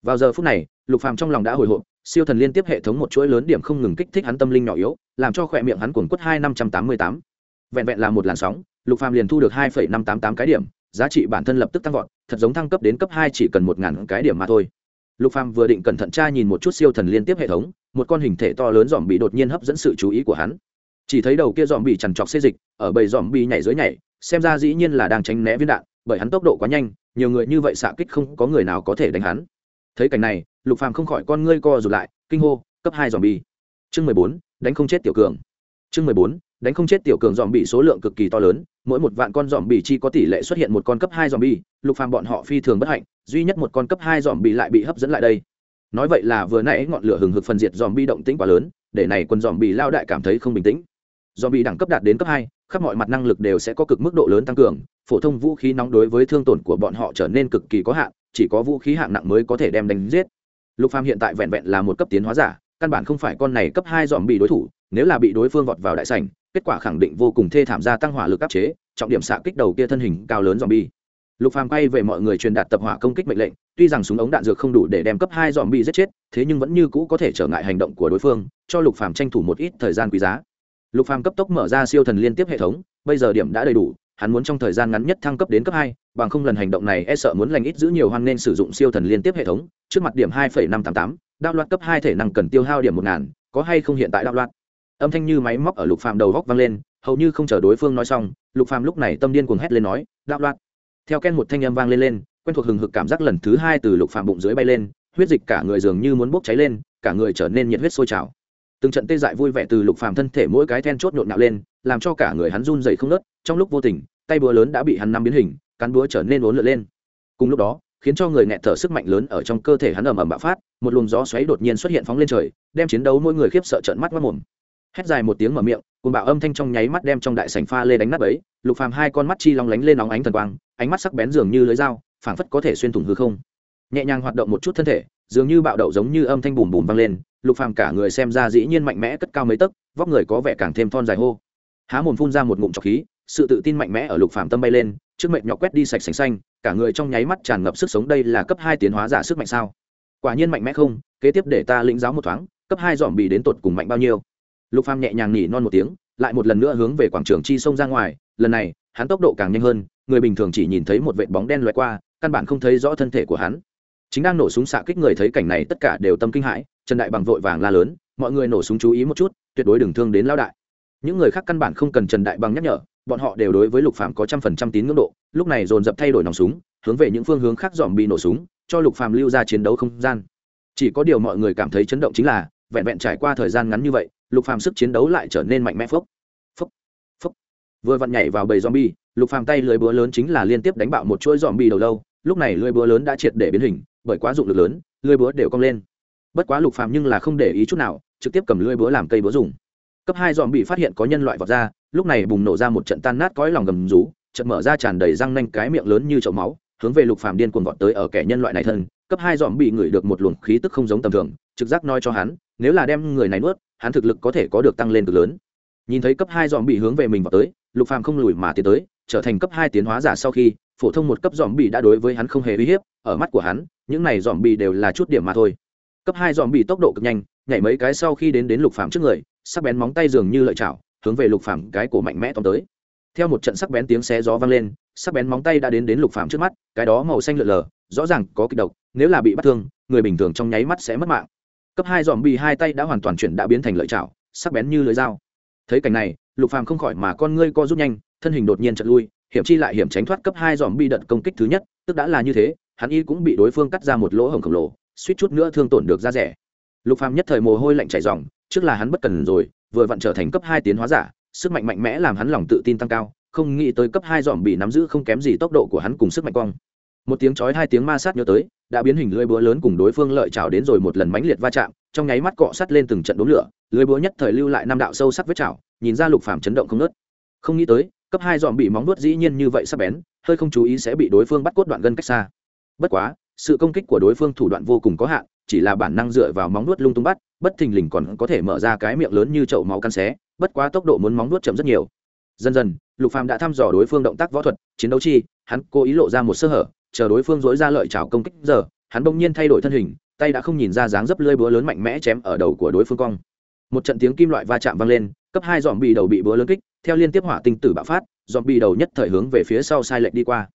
Vào giờ phút này lục phàm trong lòng đã hồi hộp siêu thần liên tiếp hệ thống một chuỗi lớn điểm không ngừng kích thích hắn tâm linh nhỏ yếu, làm cho khỏe miệng hắn cuồng quất hai năm trăm tám mươi tám. Vẹn vẹn là một làn sóng, lục phàm liền thu được hai phẩy năm tám tám cái điểm, giá trị bản thân lập tức tăng vọt, thật giống thăng cấp đến cấp hai chỉ cần một ngàn cái điểm mà thôi. Lục phàm vừa định cẩn thận tra nhìn một chút siêu thần liên tiếp hệ thống, một con hình thể to lớn dòm bị đột nhiên hấp dẫn sự chú ý của hắn. Chỉ thấy đầu kia dòm bị chằn trọc xê dịch, ở bầy dòm bị nhảy dưới nhảy, xem ra dĩ nhiên là đang tránh né viên đạn, bởi hắn tốc độ quá nhanh, nhiều người như vậy xạ kích không có người nào có thể đánh hắn. Thấy cảnh này lục phàm không khỏi con ngươi co rụt lại, kinh hô, cấp hai dòm bi chương mười bốn, đánh không chết tiểu cường. Chương mười bốn, đánh không chết tiểu cường dòm bị số lượng cực kỳ to lớn, mỗi một vạn con dòm bị chi có tỷ lệ xuất hiện một con cấp hai dòm bi lục phàm bọn họ phi thường bất hạnh, duy nhất một con cấp hai dòm bị lại bị hấp dẫn lại đây. Nói vậy là vừa nãy ngọn lửa hừng hực phân diệt dòm bi động tĩnh quá lớn, để này quân dòm bị lao đại cảm thấy không bình tĩnh. Dòm bị đẳng cấp đạt đến cấp hai, khắp mọi mặt năng lực đều sẽ có cực mức độ lớn tăng cường, phổ thông vũ khí nóng đối với thương tổn của bọn họ trở nên cực kỳ có hạn, chỉ có vũ khí hạng nặng mới có thể đem đánh giết lục phàm hiện tại vẹn vẹn là một cấp tiến hóa giả, căn bản không phải con này cấp hai dòm bị đối thủ, nếu là bị đối phương vọt vào đại sảnh, kết quả khẳng định vô cùng thê thảm gia tăng hỏa lực áp chế, trọng điểm xạ kích đầu kia thân hình cao lớn dòm bi lục phàm quay về mọi người truyền đạt tập hỏa công kích mệnh lệnh, tuy rằng súng ống đạn dược không đủ để đem cấp hai dòm bị giết chết, thế nhưng vẫn như cũ có thể trở ngại hành động của đối phương, cho lục phàm tranh thủ một ít thời gian quý giá. Lục phàm cấp tốc mở ra siêu thần liên tiếp hệ thống, bây giờ điểm đã đầy đủ, hắn muốn trong thời gian ngắn nhất thăng cấp đến cấp hai bằng không lần hành động này e sợ muốn lành ít giữ nhiều hoan nên sử dụng siêu thần liên tiếp hệ thống, trước mặt điểm hai năm tám tám, đạo loạt cấp hai thể năng cần tiêu hao điểm một ngàn, có hay không hiện tại đạo loạt? Âm thanh như máy móc ở lục phàm đầu góc vang lên, hầu như không chờ đối phương nói xong, lục phàm lúc này tâm điên cuồng hét lên nói, đạo loạt! Theo ken một thanh âm vang lên lên, quen thuộc hừng hực cảm giác lần thứ hai từ lục phàm bụng dưới bay lên, huyết dịch cả người dường như muốn bốc cháy lên, cả người trở nên nhiệt huyết sôi trào. Từng trận tê dại vui vẻ từ lục phàm thân thể mỗi cái then chốt nhộn nhạo lên, làm cho cả người hắn run dậy không nớt trong lúc vô tình, tay búa lớn đã bị hắn nắm biến hình cán búa trở nên uốn lượn lên. Cùng lúc đó, khiến cho người nghẹt thở sức mạnh lớn ở trong cơ thể hắn ầm ầm bạo phát, một luồng gió xoáy đột nhiên xuất hiện phóng lên trời, đem chiến đấu mỗi người khiếp sợ trợn mắt mất mồm. Hét dài một tiếng mở miệng cùng bạo âm thanh trong nháy mắt đem trong đại sảnh pha lê đánh nát ấy lục phàm hai con mắt chi long lánh lên nóng ánh thần quang, ánh mắt sắc bén dường như lưới dao, phảng phất có thể xuyên thủng hư không. Nhẹ nhàng hoạt động một chút thân thể, dường như bạo đậu giống như âm thanh bùm bùm vang lên, lục phàm cả người xem ra dĩ nhiên mạnh mẽ cất cao mấy tấc, vóc người có vẻ càng thêm thon dài hô. Há mồm phun ra một ngụm trọc khí, sự tự tin mạnh mẽ ở lục phàm tâm bay lên trước mệnh nhọc quét đi sạch sành xanh, cả người trong nháy mắt tràn ngập sức sống đây là cấp hai tiến hóa giả sức mạnh sao? Quả nhiên mạnh mẽ không, kế tiếp để ta lĩnh giáo một thoáng, cấp hai dòm bì đến tột cùng mạnh bao nhiêu? Lục phàm nhẹ nhàng nhỉ non một tiếng, lại một lần nữa hướng về quảng trường chi sông ra ngoài, lần này, hắn tốc độ càng nhanh hơn, người bình thường chỉ nhìn thấy một vệt bóng đen loại qua, căn bản không thấy rõ thân thể của hắn. Chính đang nổ súng xạ kích người thấy cảnh này tất cả đều tâm kinh hãi, trần đại bằng vội vàng la lớn, mọi người nổ súng chú ý một chút, tuyệt đối đừng thương đến lao đại. Những người khác căn bản không cần trần đại bằng nhắc nhở bọn họ đều đối với lục phàm có trăm phần trăm tín ngưỡng độ, lúc này dồn dập thay đổi nòng súng, hướng về những phương hướng khác dòm bị nổ súng, cho lục phàm lưu ra chiến đấu không gian. Chỉ có điều mọi người cảm thấy chấn động chính là, vẹn vẹn trải qua thời gian ngắn như vậy, lục phàm sức chiến đấu lại trở nên mạnh mẽ phốc phốc phốc. Vừa vặn nhảy vào bầy zombie, lục phàm tay lưới búa lớn chính là liên tiếp đánh bạo một chuỗi zombie đầu lâu, lúc này lưới búa lớn đã triệt để biến hình, bởi quá dụng lực lớn, lưới búa đều cong lên. Bất quá lục phàm nhưng là không để ý chút nào, trực tiếp cầm lưới búa làm cây búa dùng cấp hai dòm bị phát hiện có nhân loại vọt ra, lúc này bùng nổ ra một trận tan nát cõi lòng gầm rú trận mở ra tràn đầy răng nanh cái miệng lớn như chậu máu, hướng về lục phàm điên cuồng vọt tới ở kẻ nhân loại này thân, cấp hai dòm bị ngửi được một luồng khí tức không giống tầm thường, trực giác nói cho hắn, nếu là đem người này nuốt, hắn thực lực có thể có được tăng lên cực lớn. Nhìn thấy cấp hai dòm bị hướng về mình vọt tới, lục phàm không lùi mà tiến tới, trở thành cấp hai tiến hóa giả sau khi, phổ thông một cấp dòm bị đã đối với hắn không hề uy hiếp, ở mắt của hắn, những này dòm bị đều là chút điểm mà thôi. Cấp hai dòm bị tốc độ cực nhanh, nhảy mấy cái sau khi đến đến lục phàm trước người sắc bén móng tay dường như lợi chảo, hướng về lục phàm cái cổ mạnh mẽ tóm tới. Theo một trận sắc bén tiếng xé gió vang lên, sắc bén móng tay đã đến đến lục phàm trước mắt, cái đó màu xanh lượn lờ, rõ ràng có kịch độc, nếu là bị bắt thương, người bình thường trong nháy mắt sẽ mất mạng. Cấp hai dòm bị hai tay đã hoàn toàn chuyển đã biến thành lợi chảo, sắc bén như lưỡi dao. Thấy cảnh này, lục phàm không khỏi mà con ngươi co rút nhanh, thân hình đột nhiên chật lui, hiểm chi lại hiểm tránh thoát cấp hai dòm bị đợt công kích thứ nhất, tức đã là như thế, hắn y cũng bị đối phương cắt ra một lỗ hổng khổng lồ, suýt chút nữa thương tổn được ra rẻ. Lục phàm nhất thời mồ hôi lạnh chảy ròng trước là hắn bất cần rồi, vừa vặn trở thành cấp hai tiến hóa giả, sức mạnh mạnh mẽ làm hắn lòng tự tin tăng cao, không nghĩ tới cấp hai dòm bị nắm giữ không kém gì tốc độ của hắn cùng sức mạnh quang. Một tiếng chói hai tiếng ma sát nhớ tới, đã biến hình lưỡi búa lớn cùng đối phương lợi chảo đến rồi một lần mãnh liệt va chạm, trong nháy mắt cọ sắt lên từng trận đốm lửa lưỡi búa nhất thời lưu lại năm đạo sâu sắc vết chảo, nhìn ra lục phàm chấn động không nớt không nghĩ tới, cấp hai dòm bị móng nuốt dĩ nhiên như vậy sắc bén, hơi không chú ý sẽ bị đối phương bắt cốt đoạn gân cách xa. Bất quá sự công kích của đối phương thủ đoạn vô cùng có hạn, chỉ là bản năng dựa vào móng nuốt lung tung bắt, bất thình lình còn có thể mở ra cái miệng lớn như chậu máu căn xé, bất quá tốc độ muốn móng nuốt chậm rất nhiều. Dần dần, lục phàm đã thăm dò đối phương động tác võ thuật, chiến đấu chi, hắn cố ý lộ ra một sơ hở, chờ đối phương dối ra lợi chảo công kích giờ, hắn bỗng nhiên thay đổi thân hình, tay đã không nhìn ra dáng dấp lưỡi búa lớn mạnh mẽ chém ở đầu của đối phương cong. Một trận tiếng kim loại va chạm vang lên, cấp hai dòm bị đầu bị búa lớn kích, theo liên tiếp hỏa tinh tử bạo phát, dòm bị đầu nhất thời hướng về phía sau sai lệch đi qua.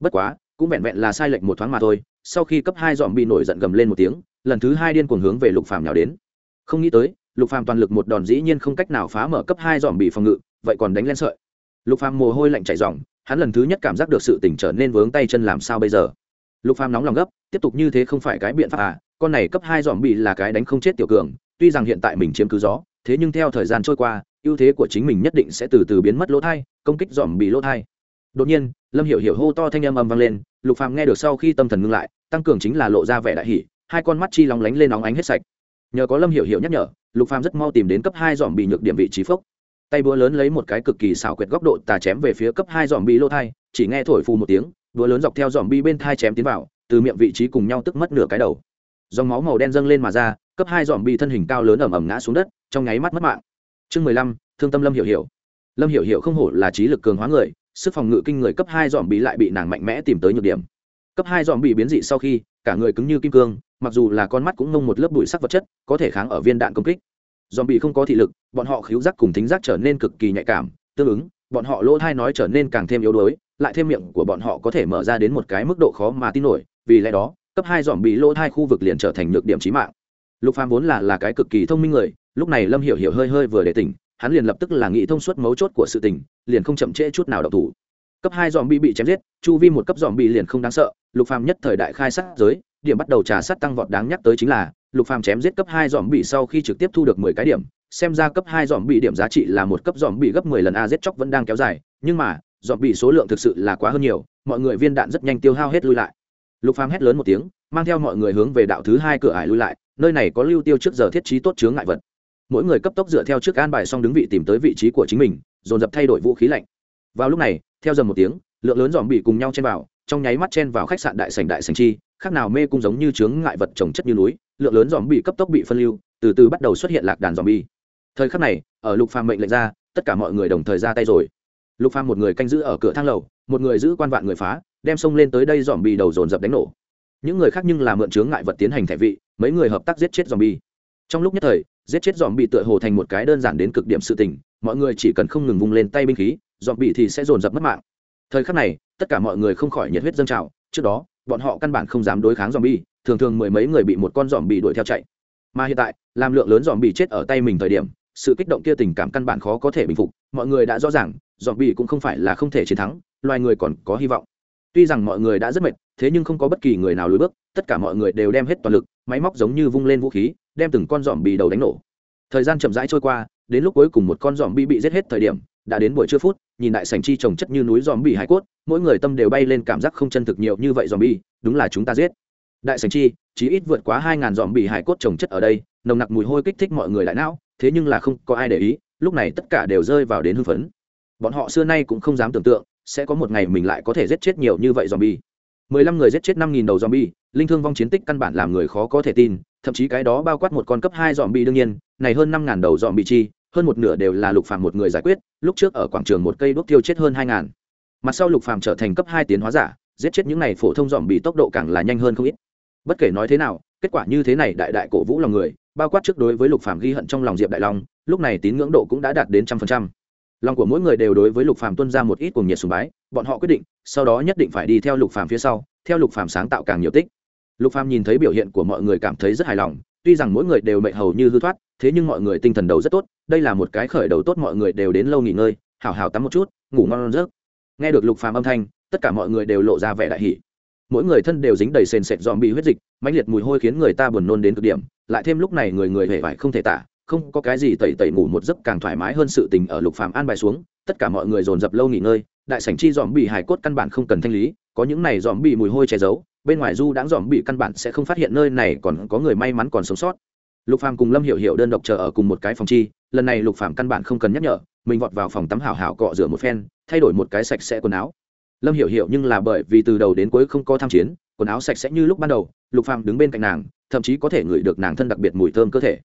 Bất quá, cũng vẹn vẹn là sai lệch một thoáng mà thôi sau khi cấp hai dòm bị nổi giận gầm lên một tiếng, lần thứ hai điên cuồng hướng về lục phàm nhào đến. Không nghĩ tới, lục phàm toàn lực một đòn dĩ nhiên không cách nào phá mở cấp hai dòm bị phòng ngự, vậy còn đánh lên sợi. Lục phàm mồ hôi lạnh chảy ròng, hắn lần thứ nhất cảm giác được sự tỉnh trở nên vướng tay chân làm sao bây giờ. Lục phàm nóng lòng gấp, tiếp tục như thế không phải cái biện pháp à con này cấp hai dòm bị là cái đánh không chết tiểu cường, tuy rằng hiện tại mình chiếm cứ gió, thế nhưng theo thời gian trôi qua, ưu thế của chính mình nhất định sẽ từ từ biến mất lỗ thai, công kích dòm bị lỗ thai. Đột nhiên, lâm hiểu hiểu hô to thanh âm ầm vang lên lục phàm nghe được sau khi tâm thần ngưng lại, tăng cường chính là lộ ra vẻ đại hỉ, hai con mắt chi lóng lánh lên nóng ánh hết sạch. Nhờ có lâm hiểu hiểu nhắc nhở, lục phàm rất mau tìm đến cấp hai dòm bị nhược điểm vị trí phốc. Tay búa lớn lấy một cái cực kỳ xảo quyệt góc độ tà chém về phía cấp hai dòm bị lỗ thai, chỉ nghe thổi phù một tiếng, búa lớn dọc theo dòm bi bên thai chém tiến vào, từ miệng vị trí cùng nhau tức mất nửa cái đầu. Dòng máu màu đen dâng lên mà ra, cấp hai dòm bị thân hình cao lớn ẩm ẩm ngã xuống đất, trong nháy mắt mất mạng. Chương mười lăm, thương tâm lâm hiểu hiểu. Lâm hiểu hiểu không hổ là trí lực cường hóa người sức phòng ngự kinh người cấp hai dòm bị lại bị nàng mạnh mẽ tìm tới nhược điểm. Cấp hai dòm bị biến dị sau khi, cả người cứng như kim cương, mặc dù là con mắt cũng nông một lớp bụi sắc vật chất, có thể kháng ở viên đạn công kích. Dòm bị không có thị lực, bọn họ khíu giác cùng thính giác trở nên cực kỳ nhạy cảm, tương ứng, bọn họ lỗ thai nói trở nên càng thêm yếu đuối, lại thêm miệng của bọn họ có thể mở ra đến một cái mức độ khó mà tin nổi, vì lẽ đó, cấp hai dòm bị lỗ thai khu vực liền trở thành nhược điểm trí mạng. Lục phàm vốn là là cái cực kỳ thông minh người, lúc này lâm hiểu hiểu hơi hơi vừa để tỉnh hắn liền lập tức là nghĩ thông suốt mấu chốt của sự tình, liền không chậm trễ chút nào độc thủ. Cấp hai dòm bị bị chém giết, chu vi một cấp dòm bị liền không đáng sợ, lục phàm nhất thời đại khai sát giới, điểm bắt đầu trà sát tăng vọt đáng nhắc tới chính là, lục phàm chém giết cấp hai dòm bị sau khi trực tiếp thu được mười cái điểm, xem ra cấp hai dòm bị điểm giá trị là một cấp dòm bị gấp mười lần a giết chóc vẫn đang kéo dài, nhưng mà dòm bị số lượng thực sự là quá hơn nhiều, mọi người viên đạn rất nhanh tiêu hao hết lui lại. Lục phàm hét lớn một tiếng, mang theo mọi người hướng về đạo thứ hai cửa ải lui lại, nơi này có lưu tiêu trước giờ thiết trí tốt chướng ngại vật mỗi người cấp tốc dựa theo trước an bài xong đứng vị tìm tới vị trí của chính mình, dồn dập thay đổi vũ khí lạnh. Vào lúc này, theo dầm một tiếng, lượng lớn dòm bị cùng nhau chen vào, trong nháy mắt chen vào khách sạn đại sành đại sành chi, khác nào mê cung giống như chướng ngại vật trồng chất như núi, lượng lớn dòm bị cấp tốc bị phân lưu, từ từ bắt đầu xuất hiện lạc đàn dòm bi. Thời khắc này, ở lục phàm mệnh lệnh ra, tất cả mọi người đồng thời ra tay rồi. Lục phàm một người canh giữ ở cửa thang lầu, một người giữ quan vạn người phá, đem sông lên tới đây dòm bị đầu dồn dập đánh nổ. Những người khác nhưng là mượn chướng ngại vật tiến hành thẻ vị, mấy người hợp tác giết chết dòm bi. Trong lúc nhất thời giết chết dòm bị tựa hồ thành một cái đơn giản đến cực điểm sự tình, mọi người chỉ cần không ngừng vung lên tay binh khí, dòm bị thì sẽ dồn dập mất mạng. Thời khắc này, tất cả mọi người không khỏi nhiệt huyết dâng trào, trước đó, bọn họ căn bản không dám đối kháng dòm bi thường thường mười mấy người bị một con dòm bị đuổi theo chạy. Mà hiện tại, làm lượng lớn dòm bị chết ở tay mình thời điểm, sự kích động kia tình cảm căn bản khó có thể bình phục, mọi người đã rõ ràng, dòm bị cũng không phải là không thể chiến thắng, loài người còn có hy vọng. Tuy rằng mọi người đã rất mệt, thế nhưng không có bất kỳ người nào lùi bước, tất cả mọi người đều đem hết toàn lực, máy móc giống như vung lên vũ khí đem từng con dòm bì đầu đánh nổ. Thời gian chậm rãi trôi qua đến lúc cuối cùng một con dòm bì bị giết hết thời điểm đã đến buổi trưa phút nhìn đại sành chi trồng chất như núi dòm bì hải cốt mỗi người tâm đều bay lên cảm giác không chân thực nhiều như vậy dòm bì, đúng là chúng ta giết. Đại sành chi chỉ ít vượt quá hai ngàn dòm bì hải cốt trồng chất ở đây nồng nặc mùi hôi kích thích mọi người lại não thế nhưng là không có ai để ý lúc này tất cả đều rơi vào đến hưng phấn. Bọn họ xưa nay cũng không dám tưởng tượng sẽ có một ngày mình lại có thể giết chết nhiều như vậy dòm bì. mười lăm người giết chết năm nghìn đầu dòm bì, linh thương vong chiến tích căn bản làm người khó có thể tin thậm chí cái đó bao quát một con cấp hai dòm bị đương nhiên, này hơn năm ngàn đầu dòm bị chi, hơn một nửa đều là lục phàm một người giải quyết, lúc trước ở quảng trường một cây đốt tiêu chết hơn hai ngàn. Mặt sau lục phàm trở thành cấp hai tiến hóa giả, giết chết những này phổ thông dòm bị tốc độ càng là nhanh hơn không ít. Bất kể nói thế nào, kết quả như thế này đại đại cổ vũ lòng người, bao quát trước đối với lục phàm ghi hận trong lòng diệp đại long, lúc này tín ngưỡng độ cũng đã đạt đến trăm phần trăm. Lòng của mỗi người đều đối với lục phàm tuân ra một ít cuồng nhiệt sùng bái, bọn họ quyết định, sau đó nhất định phải đi theo lục phàm phía sau, theo lục phàm sáng tạo càng nhiều tích lục phàm nhìn thấy biểu hiện của mọi người cảm thấy rất hài lòng, tuy rằng mỗi người đều mệnh hầu như hư thoát, thế nhưng mọi người tinh thần đầu rất tốt, đây là một cái khởi đầu tốt mọi người đều đến lâu nghỉ ngơi, hảo hảo tắm một chút, ngủ ngon giấc. Nghe được lục phàm âm thanh, tất cả mọi người đều lộ ra vẻ đại hỉ. Mỗi người thân đều dính đầy sền sệt dòm bị huyết dịch, mãnh liệt mùi hôi khiến người ta buồn nôn đến cực điểm, lại thêm lúc này người người hề vải không thể tả, không có cái gì tẩy tẩy ngủ một giấc càng thoải mái hơn sự tình ở lục phàm an bài xuống, tất cả mọi người dồn dập lâu nghỉ ngơi, đại sảnh chi dòm bị hài cốt căn bản không cần thanh lý có những này dòm bị mùi hôi che giấu, bên ngoài du đãng dòm bị căn bản sẽ không phát hiện nơi này còn có người may mắn còn sống sót. Lục phàm cùng lâm hiểu hiểu đơn độc chờ ở cùng một cái phòng chi, lần này lục phàm căn bản không cần nhắc nhở, mình vọt vào phòng tắm hảo hảo cọ rửa một phen, thay đổi một cái sạch sẽ quần áo. Lâm hiểu hiểu nhưng là bởi vì từ đầu đến cuối không có tham chiến, quần áo sạch sẽ như lúc ban đầu, lục phàm đứng bên cạnh nàng, thậm chí có thể ngửi được nàng thân đặc biệt mùi thơm cơ thể.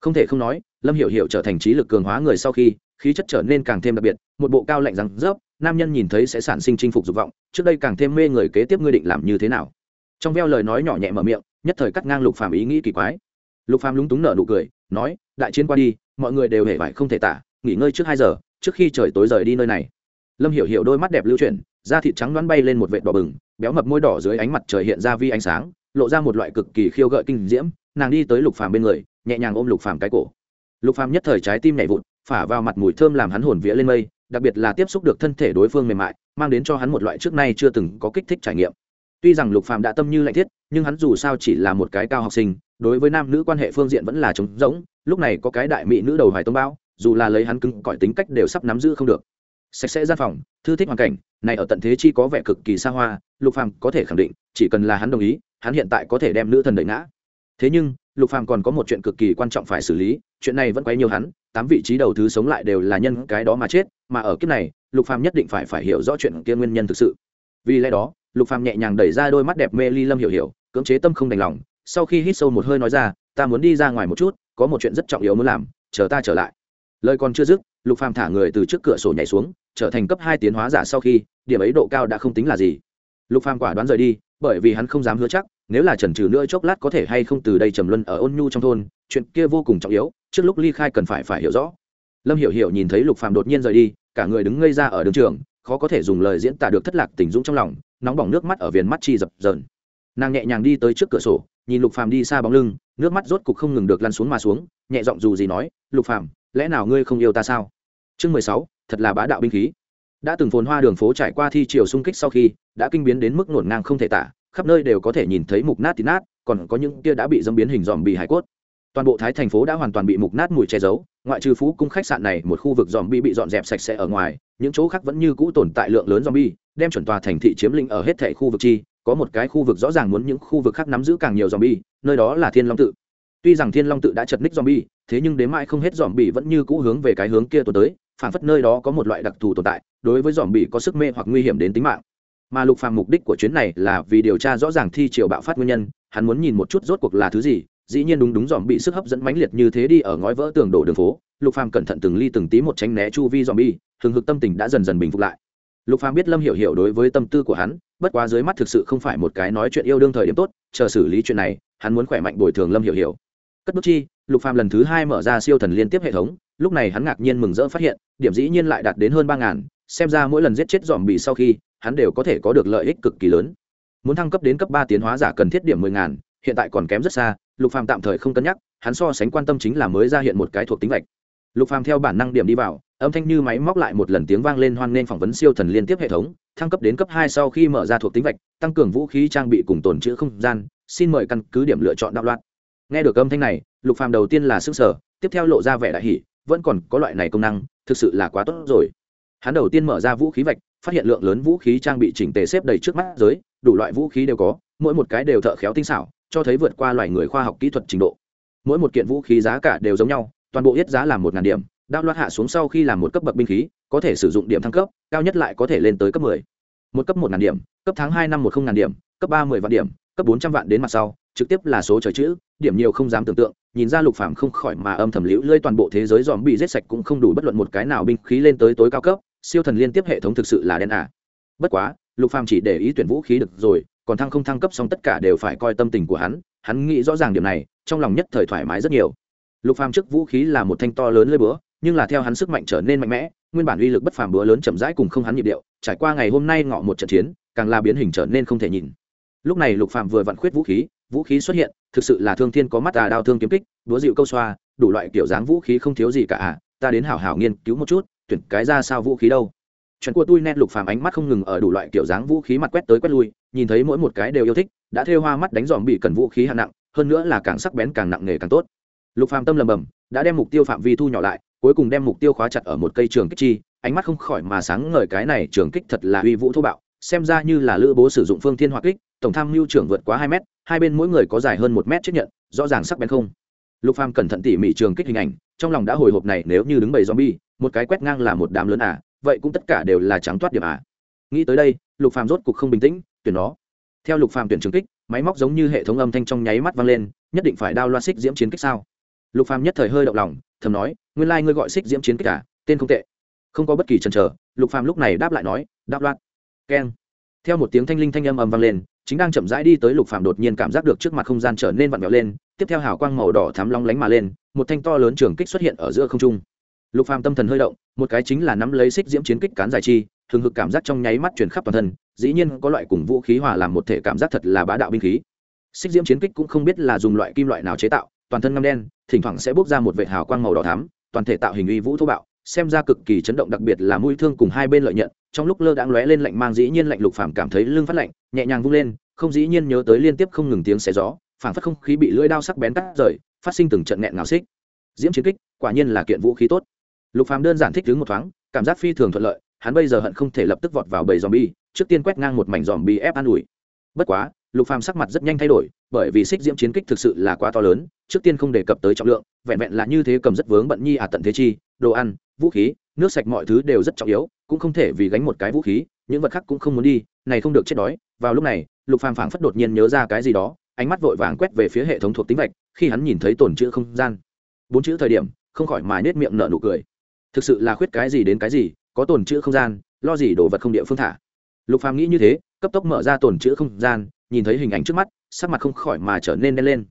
Không thể không nói, lâm hiểu hiểu trở thành trí lực cường hóa người sau khi, khí chất trở nên càng thêm đặc biệt, một bộ cao lạnh răng rớp nam nhân nhìn thấy sẽ sản sinh chinh phục dục vọng, trước đây càng thêm mê người kế tiếp ngươi định làm như thế nào? Trong veo lời nói nhỏ nhẹ mở miệng, nhất thời cắt ngang lục phàm ý nghĩ kỳ quái. Lục phàm lúng túng nở nụ cười, nói, đại chiến qua đi, mọi người đều hề vải không thể tả, nghỉ ngơi trước hai giờ, trước khi trời tối rời đi nơi này. Lâm hiểu hiểu đôi mắt đẹp lưu chuyển, da thịt trắng đoán bay lên một vệt đỏ bừng, béo mập môi đỏ dưới ánh mặt trời hiện ra vi ánh sáng, lộ ra một loại cực kỳ khiêu gợi kinh diễm, nàng đi tới lục phàm bên người, nhẹ nhàng ôm lục phàm cái cổ. Lục phàm nhất thời trái tim nhảy vụt, phả vào mặt mùi thơm làm hắn hồn vía lên mây đặc biệt là tiếp xúc được thân thể đối phương mềm mại, mang đến cho hắn một loại trước nay chưa từng có kích thích trải nghiệm. Tuy rằng lục phàm đã tâm như lạnh thiết, nhưng hắn dù sao chỉ là một cái cao học sinh, đối với nam nữ quan hệ phương diện vẫn là trống rỗng, lúc này có cái đại mỹ nữ đầu hoài tông bao, dù là lấy hắn cứng cỏi tính cách đều sắp nắm giữ không được. Sạch sẽ gian phòng, thư thích hoàn cảnh, này ở tận thế chi có vẻ cực kỳ xa hoa, lục phàm có thể khẳng định, chỉ cần là hắn đồng ý, hắn hiện tại có thể đem nữ thần đẩy ngã. Thế nhưng, lục phàm còn có một chuyện cực kỳ quan trọng phải xử lý, chuyện này vẫn quấy nhiều hắn tám vị trí đầu thứ sống lại đều là nhân cái đó mà chết, mà ở kiếp này, lục phàm nhất định phải phải hiểu rõ chuyện kia nguyên nhân thực sự. Vì lẽ đó, lục phàm nhẹ nhàng đẩy ra đôi mắt đẹp mê ly lâm hiểu hiểu, cưỡng chế tâm không đành lòng, sau khi hít sâu một hơi nói ra, ta muốn đi ra ngoài một chút, có một chuyện rất trọng yếu muốn làm, chờ ta trở lại. Lời còn chưa dứt, lục phàm thả người từ trước cửa sổ nhảy xuống, trở thành cấp hai tiến hóa giả sau khi, điểm ấy độ cao đã không tính là gì. Lục phàm quả đoán rời đi, bởi vì hắn không dám hứa chắc nếu là trần trừ nữa chốc lát có thể hay không từ đây trầm luân ở ôn nhu trong thôn, chuyện kia vô cùng trọng yếu, trước lúc ly khai cần phải phải hiểu rõ. Lâm hiểu hiểu nhìn thấy lục phàm đột nhiên rời đi, cả người đứng ngây ra ở đường trường, khó có thể dùng lời diễn tả được thất lạc tình dũng trong lòng, nóng bỏng nước mắt ở viền mắt chi dập dờn. Nàng nhẹ nhàng đi tới trước cửa sổ, nhìn lục phàm đi xa bóng lưng, nước mắt rốt cục không ngừng được lăn xuống mà xuống, nhẹ giọng dù gì nói, lục phàm, lẽ nào ngươi không yêu ta sao? Chương mười sáu, thật là bá đạo binh khí. Đã từng phồn hoa đường phố trải qua thi chiều xung kích sau khi, đã kinh biến đến mức ngổn ngang không thể tả khắp nơi đều có thể nhìn thấy mục nát thịt nát, còn có những kia đã bị dâm biến hình dòm bị hải cốt. Toàn bộ thái thành phố đã hoàn toàn bị mục nát mùi che giấu, ngoại trừ phú cung khách sạn này, một khu vực dòm bi bị dọn dẹp sạch sẽ ở ngoài, những chỗ khác vẫn như cũ tồn tại lượng lớn dòm bi đem chuẩn tòa thành thị chiếm lĩnh ở hết thảy khu vực chi, có một cái khu vực rõ ràng muốn những khu vực khác nắm giữ càng nhiều dòm bi nơi đó là thiên long tự. Tuy rằng thiên long tự đã chật ních dòm bi thế nhưng đến mãi không hết dòm bi vẫn như cũ hướng về cái hướng kia tuần tới, phản phất nơi đó có một loại đặc thù tồn tại, đối với dòm bi có sức mê hoặc nguy hiểm đến tính mạng mà lục phàm mục đích của chuyến này là vì điều tra rõ ràng thi triều bạo phát nguyên nhân, hắn muốn nhìn một chút rốt cuộc là thứ gì, dĩ nhiên đúng đúng dòm bị sức hấp dẫn mãnh liệt như thế đi ở ngói vỡ tường đổ đường phố, lục phàm cẩn thận từng ly từng tí một tránh né chu vi dòm bi thường hực tâm tình đã dần dần bình phục lại. Lục phàm biết lâm hiểu hiểu đối với tâm tư của hắn, bất quá dưới mắt thực sự không phải một cái nói chuyện yêu đương thời điểm tốt, chờ xử lý chuyện này, hắn muốn khỏe mạnh bồi thường lâm hiểu hiểu. Cất bước chi, lục phàm lần thứ hai mở ra siêu thần liên tiếp hệ thống, lúc này hắn ngạc nhiên mừng rỡ phát hiện, điểm dĩ nhiên lại đạt đến hơn ba ngàn, xem ra mỗi lần giết chết dòm bị sau khi hắn đều có thể có được lợi ích cực kỳ lớn. Muốn thăng cấp đến cấp ba tiến hóa giả cần thiết điểm mười ngàn, hiện tại còn kém rất xa, lục phàm tạm thời không cân nhắc, hắn so sánh quan tâm chính là mới ra hiện một cái thuộc tính vạch. Lục phàm theo bản năng điểm đi vào, âm thanh như máy móc lại một lần tiếng vang lên hoan nên phỏng vấn siêu thần liên tiếp hệ thống, thăng cấp đến cấp hai sau khi mở ra thuộc tính vạch, tăng cường vũ khí trang bị cùng tồn trữ không gian, xin mời căn cứ điểm lựa chọn đạo loạn. Nghe được âm thanh này, lục phàm đầu tiên là sức sở tiếp theo lộ ra vẻ đại hỉ, vẫn còn có loại này công năng, thực sự là quá tốt rồi. Hắn đầu tiên mở ra vũ khí vạch phát hiện lượng lớn vũ khí trang bị chỉnh tề xếp đầy trước mắt giới, đủ loại vũ khí đều có, mỗi một cái đều thợ khéo tinh xảo, cho thấy vượt qua loài người khoa học kỹ thuật trình độ. Mỗi một kiện vũ khí giá cả đều giống nhau, toàn bộ yết giá là một ngàn điểm, đao loạt hạ xuống sau khi làm một cấp bậc binh khí, có thể sử dụng điểm thăng cấp, cao nhất lại có thể lên tới cấp mười. Một cấp một ngàn điểm, cấp tháng hai năm một không ngàn điểm, cấp ba mười vạn điểm, cấp bốn trăm vạn đến mặt sau, trực tiếp là số trời chữ, điểm nhiều không dám tưởng tượng, nhìn ra lục phàm không khỏi mà âm thầm liễu lơi toàn bộ thế giới dòm bị giết sạch cũng không đủ bất luận một cái nào binh khí lên tới tối cao cấp siêu thần liên tiếp hệ thống thực sự là đen à. bất quá, lục phàm chỉ để ý tuyển vũ khí được rồi, còn thăng không thăng cấp xong tất cả đều phải coi tâm tình của hắn hắn nghĩ rõ ràng điểm này, trong lòng nhất thời thoải mái rất nhiều lục phàm trước vũ khí là một thanh to lớn lưỡi búa, nhưng là theo hắn sức mạnh trở nên mạnh mẽ, nguyên bản uy lực bất phàm búa lớn chậm rãi cùng không hắn nhịp điệu, trải qua ngày hôm nay ngọ một trận chiến, càng là biến hình trở nên không thể nhìn lúc này lục phàm vừa vặn khuyết vũ khí vũ khí xuất hiện, thực sự là thương thiên có mắt à đao thương kiếm kích, búa dịu câu xoa, đủ loại kiểu dáng vũ khí không thiếu gì cả à ta đến hảo hảo nghiên cứu một chút tuyển cái ra sao vũ khí đâu. Chuyện của tôi nét lục phàm ánh mắt không ngừng ở đủ loại kiểu dáng vũ khí mặt quét tới quét lui, nhìn thấy mỗi một cái đều yêu thích, đã thêu hoa mắt đánh dòm bị cần vũ khí hạng nặng, hơn nữa là càng sắc bén càng nặng nghề càng tốt. Lục phàm tâm lầm bầm, đã đem mục tiêu phạm vi thu nhỏ lại, cuối cùng đem mục tiêu khóa chặt ở một cây trường kích chi, ánh mắt không khỏi mà sáng ngời cái này trường kích thật là uy vũ thô bạo, xem ra như là lữ bố sử dụng phương thiên hỏa kích, tổng tham mưu trưởng vượt quá hai mét, hai bên mỗi người có dài hơn một mét chấp nhận rõ ràng sắc bén không. Lục phàm cẩn thận tỉ mỉ trường kích hình ảnh trong lòng đã hồi hộp này nếu như đứng bầy zombie, một cái quét ngang là một đám lớn à vậy cũng tất cả đều là trắng toát điểm à. Nghĩ tới đây, lục phàm rốt cục không bình tĩnh, tuyển nó. Theo lục phàm tuyển trường kích, máy móc giống như hệ thống âm thanh trong nháy mắt vang lên, nhất định phải đao loa xích diễm chiến kích sao? Lục phàm nhất thời hơi động lòng, thầm nói, nguyên lai like ngươi gọi xích diễm chiến kích à tên không tệ. Không có bất kỳ chần chờ, lục phàm lúc này đáp lại nói, đáp loạn. keng. Theo một tiếng thanh linh thanh âm ầm vang lên, chính đang chậm rãi đi tới lục phàm đột nhiên cảm giác được trước mặt không gian trở nên vặn vẹo lên, tiếp theo hào quang màu đỏ thắm long lánh mà lên một thanh to lớn trường kích xuất hiện ở giữa không trung. Lục phàm tâm thần hơi động, một cái chính là nắm lấy xích diễm chiến kích cán dài chi thường hực cảm giác trong nháy mắt truyền khắp toàn thân, dĩ nhiên có loại cùng vũ khí hòa làm một thể cảm giác thật là bá đạo binh khí. Xích diễm chiến kích cũng không biết là dùng loại kim loại nào chế tạo, toàn thân ngăm đen, thỉnh thoảng sẽ bốc ra một vệt hào quang màu đỏ thắm, toàn thể tạo hình uy vũ thô bạo, xem ra cực kỳ chấn động đặc biệt là mũi thương cùng hai bên lợi nhận, trong lúc lơ đãng lóe lên lạnh mang dĩ nhiên lạnh lục phàm cảm thấy lưng phát lạnh, nhẹ nhàng vung lên, không dĩ nhiên nhớ tới liên tiếp không ngừng tiếng xé gió phảng phất không khí bị lưỡi đao sắc bén cắt rời, phát sinh từng trận nghẹn ngào xích. Diễm chiến kích, quả nhiên là kiện vũ khí tốt. Lục phàm đơn giản thích đứng một thoáng, cảm giác phi thường thuận lợi, hắn bây giờ hận không thể lập tức vọt vào bầy zombie, trước tiên quét ngang một mảnh zombie ép an ủi. Bất quá, lục phàm sắc mặt rất nhanh thay đổi, bởi vì xích diễm chiến kích thực sự là quá to lớn, trước tiên không đề cập tới trọng lượng, vẹn vẹn là như thế cầm rất vướng bận nhi à tận thế chi, đồ ăn, vũ khí, nước sạch mọi thứ đều rất trọng yếu, cũng không thể vì gánh một cái vũ khí, những vật khác cũng không muốn đi, này không được chết đói. Vào lúc này, lục phàm phảng phất đột nhiên nhớ ra cái gì đó ánh mắt vội vàng quét về phía hệ thống thuộc tính vạch, khi hắn nhìn thấy tồn chữ không gian. Bốn chữ thời điểm, không khỏi mà nết miệng nở nụ cười. Thực sự là khuyết cái gì đến cái gì, có tồn chữ không gian, lo gì đồ vật không địa phương thả. Lục phàm nghĩ như thế, cấp tốc mở ra tồn chữ không gian, nhìn thấy hình ảnh trước mắt, sắc mặt không khỏi mà trở nên đen lên.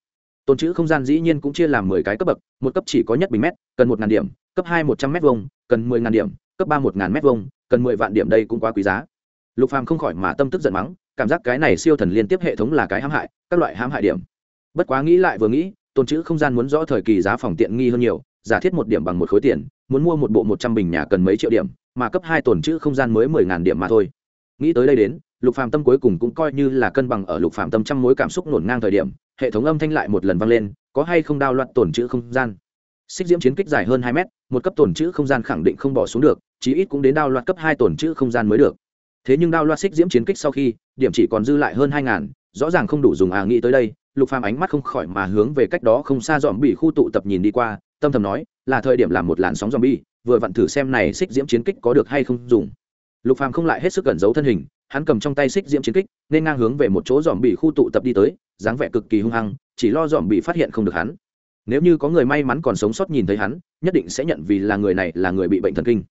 Tồn chữ không gian dĩ nhiên cũng chia làm mười cái cấp bậc, một cấp chỉ có nhất bình mét, cần một ngàn điểm, cấp hai một trăm m vông cần mười ngàn điểm, cấp ba một ngàn m vông cần mười vạn điểm đây cũng quá quý giá. Lục phàm không khỏi mà tâm tức giận mắng cảm giác cái này siêu thần liên tiếp hệ thống là cái hãm hại, các loại hãm hại điểm. Bất quá nghĩ lại vừa nghĩ, tồn chữ không gian muốn rõ thời kỳ giá phòng tiện nghi hơn nhiều, giả thiết một điểm bằng một khối tiền, muốn mua một bộ một trăm bình nhà cần mấy triệu điểm, mà cấp hai tồn chữ không gian mới mười ngàn điểm mà thôi. Nghĩ tới đây đến, lục phàm tâm cuối cùng cũng coi như là cân bằng ở lục phàm tâm trăm mối cảm xúc nổn ngang thời điểm, hệ thống âm thanh lại một lần vang lên, có hay không đao loạn tổn chữ không gian. Xích diễm chiến kích dài hơn hai mét, một cấp tổn chữ không gian khẳng định không bỏ xuống được, chí ít cũng đến đao loạn cấp hai tổn chữ không gian mới được thế nhưng đao Loa xích diễm chiến kích sau khi, điểm chỉ còn dư lại hơn hai ngàn, rõ ràng không đủ dùng à nghĩ tới đây, lục phàm ánh mắt không khỏi mà hướng về cách đó không xa dòm bị khu tụ tập nhìn đi qua, tâm thầm nói, là thời điểm làm một làn sóng dòm bi vừa vặn thử xem này xích diễm chiến kích có được hay không dùng. Lục phàm không lại hết sức cẩn giấu thân hình, hắn cầm trong tay xích diễm chiến kích, nên ngang hướng về một chỗ dòm bị khu tụ tập đi tới, dáng vẻ cực kỳ hung hăng, chỉ lo dòm bị phát hiện không được hắn. Nếu như có người may mắn còn sống sót nhìn thấy hắn, nhất định sẽ nhận vì là người này là người bị bệnh thần kinh.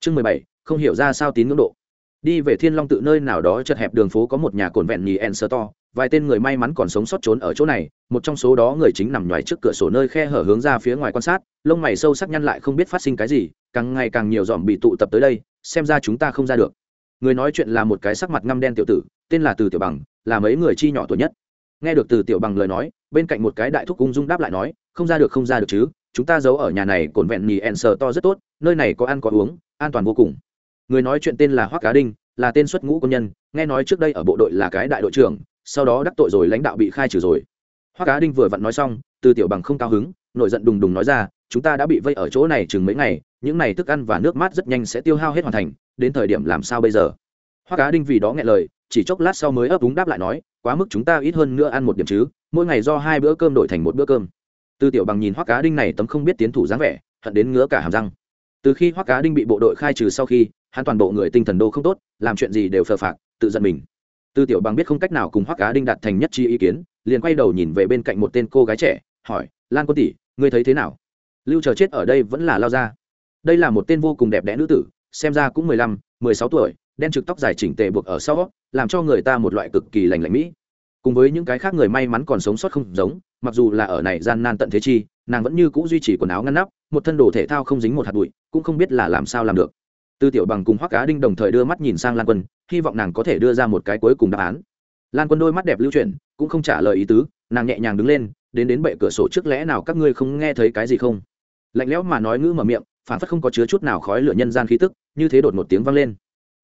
Chương mười bảy, không hiểu ra sao tín ngưỡng độ đi về thiên long tự nơi nào đó chật hẹp đường phố có một nhà cồn vẹn nhì en sơ to, vài tên người may mắn còn sống sót trốn ở chỗ này, một trong số đó người chính nằm ngoài trước cửa sổ nơi khe hở hướng ra phía ngoài quan sát, lông mày sâu sắc nhăn lại không biết phát sinh cái gì, càng ngày càng nhiều dòm bị tụ tập tới đây, xem ra chúng ta không ra được. Người nói chuyện là một cái sắc mặt ngăm đen tiểu tử, tên là từ tiểu bằng, là mấy người chi nhỏ tuổi nhất. Nghe được từ tiểu bằng lời nói, bên cạnh một cái đại thúc ung dung đáp lại nói, không ra được, không ra được chứ, chúng ta giấu ở nhà này, cồn vẹn nhì en sờ to rất tốt, nơi này có ăn có uống, an toàn vô cùng người nói chuyện tên là hoắc cá đinh, là tên xuất ngũ quân nhân, nghe nói trước đây ở bộ đội là cái đại đội trưởng, sau đó đắc tội rồi lãnh đạo bị khai trừ rồi. Hoắc cá đinh vừa vặn nói xong, từ tiểu bằng không cao hứng, nổi giận đùng đùng nói ra, chúng ta đã bị vây ở chỗ này chừng mấy ngày, những này thức ăn và nước mát rất nhanh sẽ tiêu hao hết hoàn thành, đến thời điểm làm sao bây giờ? Hoa cá đinh vì đó nghe lời, chỉ chốc lát sau mới ấp úng đáp lại nói, quá mức chúng ta ít hơn nữa ăn một điểm chứ, mỗi ngày do hai bữa cơm đổi thành một bữa cơm. Tư tiểu bằng nhìn hoa cá đinh này tấm không biết tiến thủ dáng vẻ, hận đến ngứa cả hàm răng. Từ khi hoa cá đinh bị bộ đội khai trừ sau khi hắn toàn bộ người tinh thần đô không tốt, làm chuyện gì đều phờ phạc, tự giận mình. Tư tiểu bằng biết không cách nào cùng Hoắc cá đinh đạt thành nhất chi ý kiến, liền quay đầu nhìn về bên cạnh một tên cô gái trẻ, hỏi, lan quân tỷ, ngươi thấy thế nào? Lưu chờ chết ở đây vẫn là lao ra. Đây là một tên vô cùng đẹp đẽ nữ tử, xem ra cũng mười lăm, mười sáu tuổi, đen trực tóc dài chỉnh tề buộc ở sau, làm cho người ta một loại cực kỳ lành lạnh mỹ. Cùng với những cái khác người may mắn còn sống sót không giống, mặc dù là ở này gian nan tận thế chi, nàng vẫn như cũ duy trì quần áo ngăn nắp, một thân đồ thể thao không dính một hạt bụi, cũng không biết là làm sao làm được tư tiểu bằng cùng hoắc cá đinh đồng thời đưa mắt nhìn sang lan quân, hy vọng nàng có thể đưa ra một cái cuối cùng đáp án. Lan quân đôi mắt đẹp lưu chuyển, cũng không trả lời ý tứ, nàng nhẹ nhàng đứng lên, đến đến bệ cửa sổ trước lẽ nào các ngươi không nghe thấy cái gì không? Lạnh lẽo mà nói ngữ mở miệng, phản phất không có chứa chút nào khói lửa nhân gian khí tức, như thế đột một tiếng vang lên.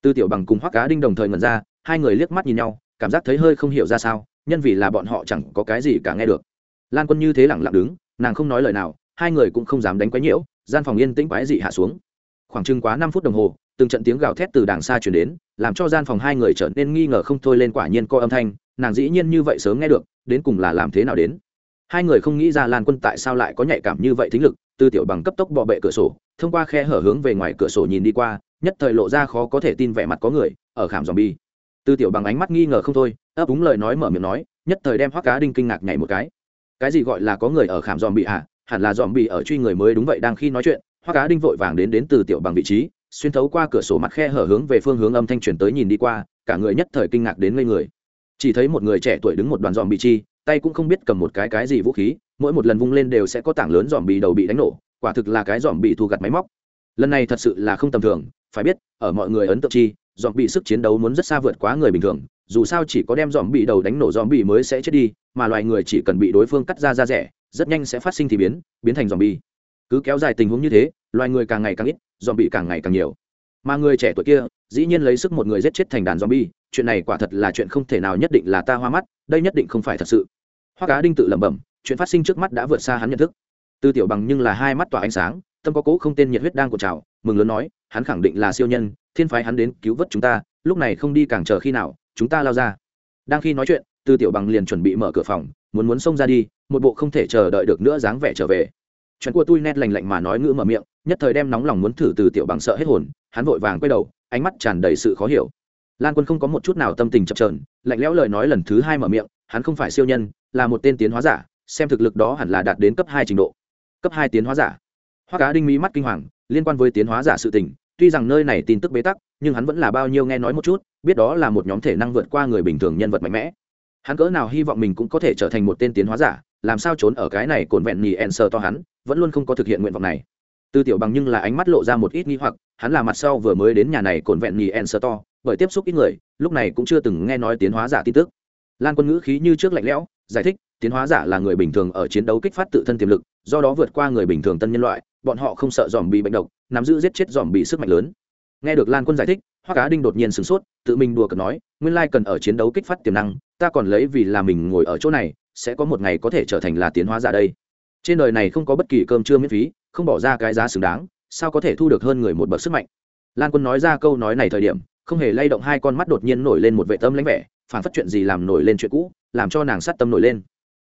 Tư tiểu bằng cùng hoắc cá đinh đồng thời ngẩn ra, hai người liếc mắt nhìn nhau, cảm giác thấy hơi không hiểu ra sao, nhân vì là bọn họ chẳng có cái gì cả nghe được. Lan quân như thế lẳng lặng đứng, nàng không nói lời nào, hai người cũng không dám đánh quái nhiễu, gian phòng yên tĩnh quái dị hạ xuống khoảng chừng quá năm phút đồng hồ, từng trận tiếng gào thét từ đàng xa chuyển đến, làm cho gian phòng hai người trở nên nghi ngờ không thôi lên quả nhiên co âm thanh, nàng dĩ nhiên như vậy sớm nghe được, đến cùng là làm thế nào đến? Hai người không nghĩ ra lan quân tại sao lại có nhạy cảm như vậy thính lực tư tiểu bằng cấp tốc bọ bệ cửa sổ, thông qua khe hở hướng về ngoài cửa sổ nhìn đi qua, nhất thời lộ ra khó có thể tin vẻ mặt có người, ở khảm dòm bi tư tiểu bằng ánh mắt nghi ngờ không thôi, ấp úng lời nói mở miệng nói, nhất thời đem hoác cá đinh kinh ngạc nhảy một cái. Cái gì gọi là có người ở khảm dòm bị hạ hẳn là dòm bị ở truy người mới đúng vậy đang khi nói chuyện Hoa cá đinh vội vàng đến đến từ tiểu bằng vị trí, xuyên thấu qua cửa sổ mặt khe hở hướng về phương hướng âm thanh truyền tới nhìn đi qua, cả người nhất thời kinh ngạc đến ngây người. Chỉ thấy một người trẻ tuổi đứng một đoàn dòm bị chi, tay cũng không biết cầm một cái cái gì vũ khí, mỗi một lần vung lên đều sẽ có tảng lớn dòm bị đầu bị đánh nổ, quả thực là cái dòm bị thu gặt máy móc. Lần này thật sự là không tầm thường, phải biết, ở mọi người ấn tượng chi dòm bị sức chiến đấu muốn rất xa vượt quá người bình thường, dù sao chỉ có đem dòm bị đầu đánh nổ dòm bị mới sẽ chết đi, mà loài người chỉ cần bị đối phương cắt ra ra rẻ, rất nhanh sẽ phát sinh thì biến biến thành dòm bị cứ kéo dài tình huống như thế loài người càng ngày càng ít dòm bị càng ngày càng nhiều mà người trẻ tuổi kia dĩ nhiên lấy sức một người giết chết thành đàn zombie, chuyện này quả thật là chuyện không thể nào nhất định là ta hoa mắt, đây nhất định không phải thật sự. Hoa Cá Đinh tự lẩm bẩm, chuyện phát sinh trước mắt đã vượt xa hắn nhận thức. Tư Tiểu Bằng nhưng là hai mắt tỏa ánh sáng, tâm có cố không tên nhiệt huyết đang cột trào, mừng lớn nói, hắn khẳng định là siêu nhân, thiên phái hắn đến cứu vớt chúng ta, lúc này không đi càng chờ khi nào, chúng ta lao ra. Đang khi nói chuyện, Tư Tiểu Bằng liền chuẩn bị mở cửa phòng, muốn muốn xông ra đi, một bộ không thể chờ đợi được nữa dáng vẻ trở về. Chuyện của tôi nét lành lạnh mà nói ngữ mở miệng, nhất thời đem nóng lòng muốn thử Từ Tiểu Bằng sợ hết hồn, hắn vội vàng quay đầu, ánh mắt tràn đầy sự khó hiểu. Lan quân không có một chút nào tâm tình chập trờn lạnh lẽo lời nói lần thứ hai mở miệng hắn không phải siêu nhân là một tên tiến hóa giả xem thực lực đó hẳn là đạt đến cấp hai trình độ. Cấp hai tiến hóa giả. Hoa cá đinh mỹ mắt kinh hoàng liên quan với tiến hóa giả sự tình tuy rằng nơi này tin tức bế tắc nhưng hắn vẫn là bao nhiêu nghe nói một chút biết đó là một nhóm thể năng vượt qua người bình thường nhân vật mạnh mẽ. Hắn cỡ nào hy vọng mình cũng có thể trở thành một tên tiến hóa giả làm sao trốn ở cái này cồn vẹn nhì ẹn sờ to hắn vẫn luôn không có thực hiện nguyện vọng này. Tư tiểu bằng nhưng là ánh mắt lộ ra một ít nghi hoặc, hắn là mặt sau vừa mới đến nhà này cồn vẹn nhì en sơ to, bởi tiếp xúc ít người, lúc này cũng chưa từng nghe nói tiến hóa giả tin tức. Lan quân ngữ khí như trước lạnh lẽo, giải thích, tiến hóa giả là người bình thường ở chiến đấu kích phát tự thân tiềm lực, do đó vượt qua người bình thường tân nhân loại, bọn họ không sợ dòm bị bệnh độc, nắm giữ giết chết dòm bị sức mạnh lớn. Nghe được lan quân giải thích hoa cá đinh đột nhiên sửng sốt, tự mình đùa cợt nói, nguyên lai cần ở chiến đấu kích phát tiềm năng, ta còn lấy vì là mình ngồi ở chỗ này, sẽ có một ngày có thể trở thành là tiến hóa giả đây trên đời này không có bất kỳ cơm trưa miễn phí, không bỏ ra cái giá xứng đáng, sao có thể thu được hơn người một bậc sức mạnh? Lan quân nói ra câu nói này thời điểm, không hề lay động hai con mắt đột nhiên nổi lên một vệ tâm lãnh vẻ phản phát chuyện gì làm nổi lên chuyện cũ, làm cho nàng sát tâm nổi lên.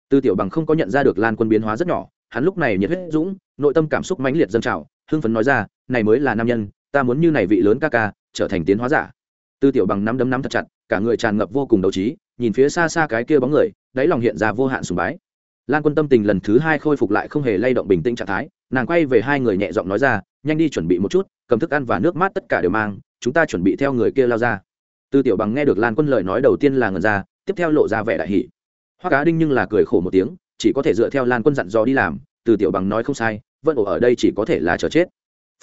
Tư tiểu bằng không có nhận ra được lan quân biến hóa rất nhỏ, hắn lúc này nhiệt huyết dũng, nội tâm cảm xúc mãnh liệt dâng trào, hưng phấn nói ra, này mới là nam nhân, ta muốn như này vị lớn ca ca, trở thành tiến hóa giả. Tư tiểu bằng nắm đấm nắm thật chặt, cả người tràn ngập vô cùng đấu trí, nhìn phía xa xa cái kia bóng người, đáy lòng hiện ra vô hạn sùng bái lan quân tâm tình lần thứ hai khôi phục lại không hề lay động bình tĩnh trạng thái, nàng quay về hai người nhẹ giọng nói ra, nhanh đi chuẩn bị một chút, cầm thức ăn và nước mát tất cả đều mang, chúng ta chuẩn bị theo người kia lao ra. Tư tiểu bằng nghe được lan quân lời nói đầu tiên là ngần ra, tiếp theo lộ ra vẻ đại hỷ hoa cá đinh nhưng là cười khổ một tiếng, chỉ có thể dựa theo lan quân dặn dò đi làm từ tiểu bằng nói không sai, vẫn ổ ở đây chỉ có thể là chờ chết.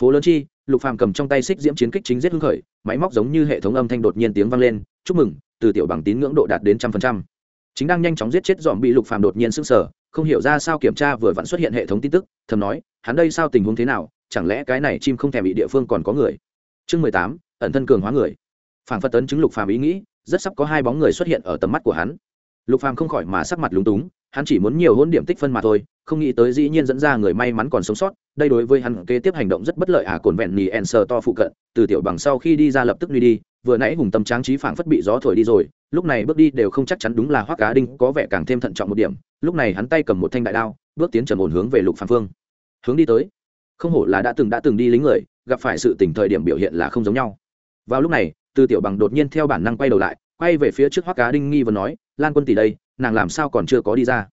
Phố lớn chi, lục phàm cầm trong tay xích diễm chiến kích chính giết hưng khởi, máy móc giống như hệ thống âm thanh đột nhiên tiếng vang lên, chúc mừng từ tiểu bằng tín ngưỡng độ đạt đến trăm phần trăm. Chính đang nhanh chóng giết chết dòm bị lục phàm đột nhiên sức sở không hiểu ra sao kiểm tra vừa vặn xuất hiện hệ thống tin tức, thầm nói, hắn đây sao tình huống thế nào, chẳng lẽ cái này chim không thèm bị địa phương còn có người? Chương mười tám, ẩn thân cường hóa người. Phản phật tấn chứng lục phàm ý nghĩ, rất sắp có hai bóng người xuất hiện ở tầm mắt của hắn. Lục phàm không khỏi mà sắc mặt lúng túng, hắn chỉ muốn nhiều hôn điểm tích phân mà thôi, không nghĩ tới dĩ nhiên dẫn ra người may mắn còn sống sót, đây đối với hắn kế tiếp hành động rất bất lợi à cồn vẹn nì en sờ to phụ cận, từ tiểu bằng sau khi đi ra lập tức đi đi, vừa nãy hùng tâm tráng trí phảng phất bị gió thổi đi rồi lúc này bước đi đều không chắc chắn đúng là hoắc cá đinh, có vẻ càng thêm thận trọng một điểm. Lúc này hắn tay cầm một thanh đại đao, bước tiến trầm ổn hướng về lục phàm phương. Hướng đi tới. Không hổ là đã từng đã từng đi lính người, gặp phải sự tình thời điểm biểu hiện là không giống nhau. Vào lúc này tư tiểu bằng đột nhiên theo bản năng quay đầu lại, quay về phía trước hoắc cá đinh nghi và nói, lan quân tỷ đây, nàng làm sao còn chưa có đi ra?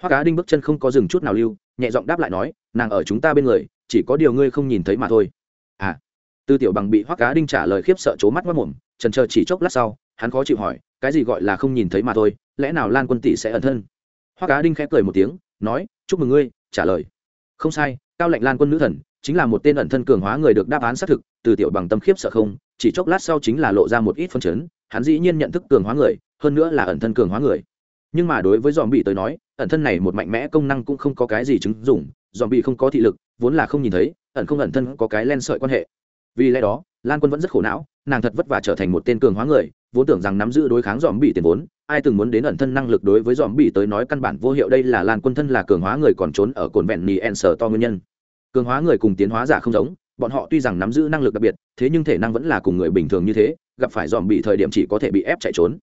Hoắc cá đinh bước chân không có dừng chút nào lưu, nhẹ giọng đáp lại nói, nàng ở chúng ta bên người, chỉ có điều ngươi không nhìn thấy mà thôi. À. Tư tiểu bằng bị hoắc cá đinh trả lời khiếp sợ c mắt mất mồm trần chờ chỉ chốc lát sau hắn khó chịu hỏi, cái gì gọi là không nhìn thấy mà thôi, lẽ nào lan quân tỷ sẽ ẩn thân? Hoa cá đinh khẽ cười một tiếng, nói, chúc mừng ngươi, trả lời. Không sai, cao lệnh lan quân nữ thần, chính là một tên ẩn thân cường hóa người được đáp án xác thực, từ tiểu bằng tâm khiếp sợ không, chỉ chốc lát sau chính là lộ ra một ít phân chấn, hắn dĩ nhiên nhận thức cường hóa người, hơn nữa là ẩn thân cường hóa người. Nhưng mà đối với dòm bị tới nói, ẩn thân này một mạnh mẽ công năng cũng không có cái gì chứng dụng dòm bị không có thị lực, vốn là không nhìn thấy, ẩn không ẩn thân có cái len sợi quan hệ. Vì lẽ đó, lan quân vẫn rất khổ não, nàng thật vất vả trở thành một tên cường hóa người vốn tưởng rằng nắm giữ đối kháng dòm bị tiền vốn, ai từng muốn đến ẩn thân năng lực đối với dòm bị tới nói căn bản vô hiệu đây là lan quân thân là cường hóa người còn trốn ở cồn vẹn nì en sở to nguyên nhân. Cường hóa người cùng tiến hóa giả không giống, bọn họ tuy rằng nắm giữ năng lực đặc biệt, thế nhưng thể năng vẫn là cùng người bình thường như thế, gặp phải dòm bị thời điểm chỉ có thể bị ép chạy trốn.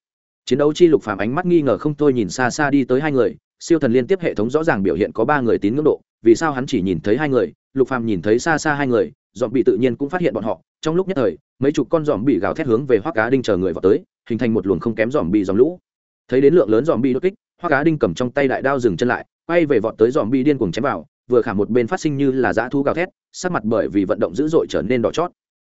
Chiến đấu chi lục phàm ánh mắt nghi ngờ không thôi nhìn xa xa đi tới hai người, siêu thần liên tiếp hệ thống rõ ràng biểu hiện có ba người tín ngưỡng độ, vì sao hắn chỉ nhìn thấy hai người, lục phàm nhìn thấy xa xa hai người dòm bị tự nhiên cũng phát hiện bọn họ. Trong lúc nhất thời, mấy chục con dòm bị gào thét hướng về hoác cá đinh chờ người vào tới, hình thành một luồng không kém dòm bị dòm lũ. Thấy đến lượng lớn dòm bị đột kích hoác cá đinh cầm trong tay đại đao dừng chân lại, quay về vọt tới dòm bị điên cuồng chém vào, vừa khả một bên phát sinh như là dã thu gào thét, sắc mặt bởi vì vận động dữ dội trở nên đỏ chót.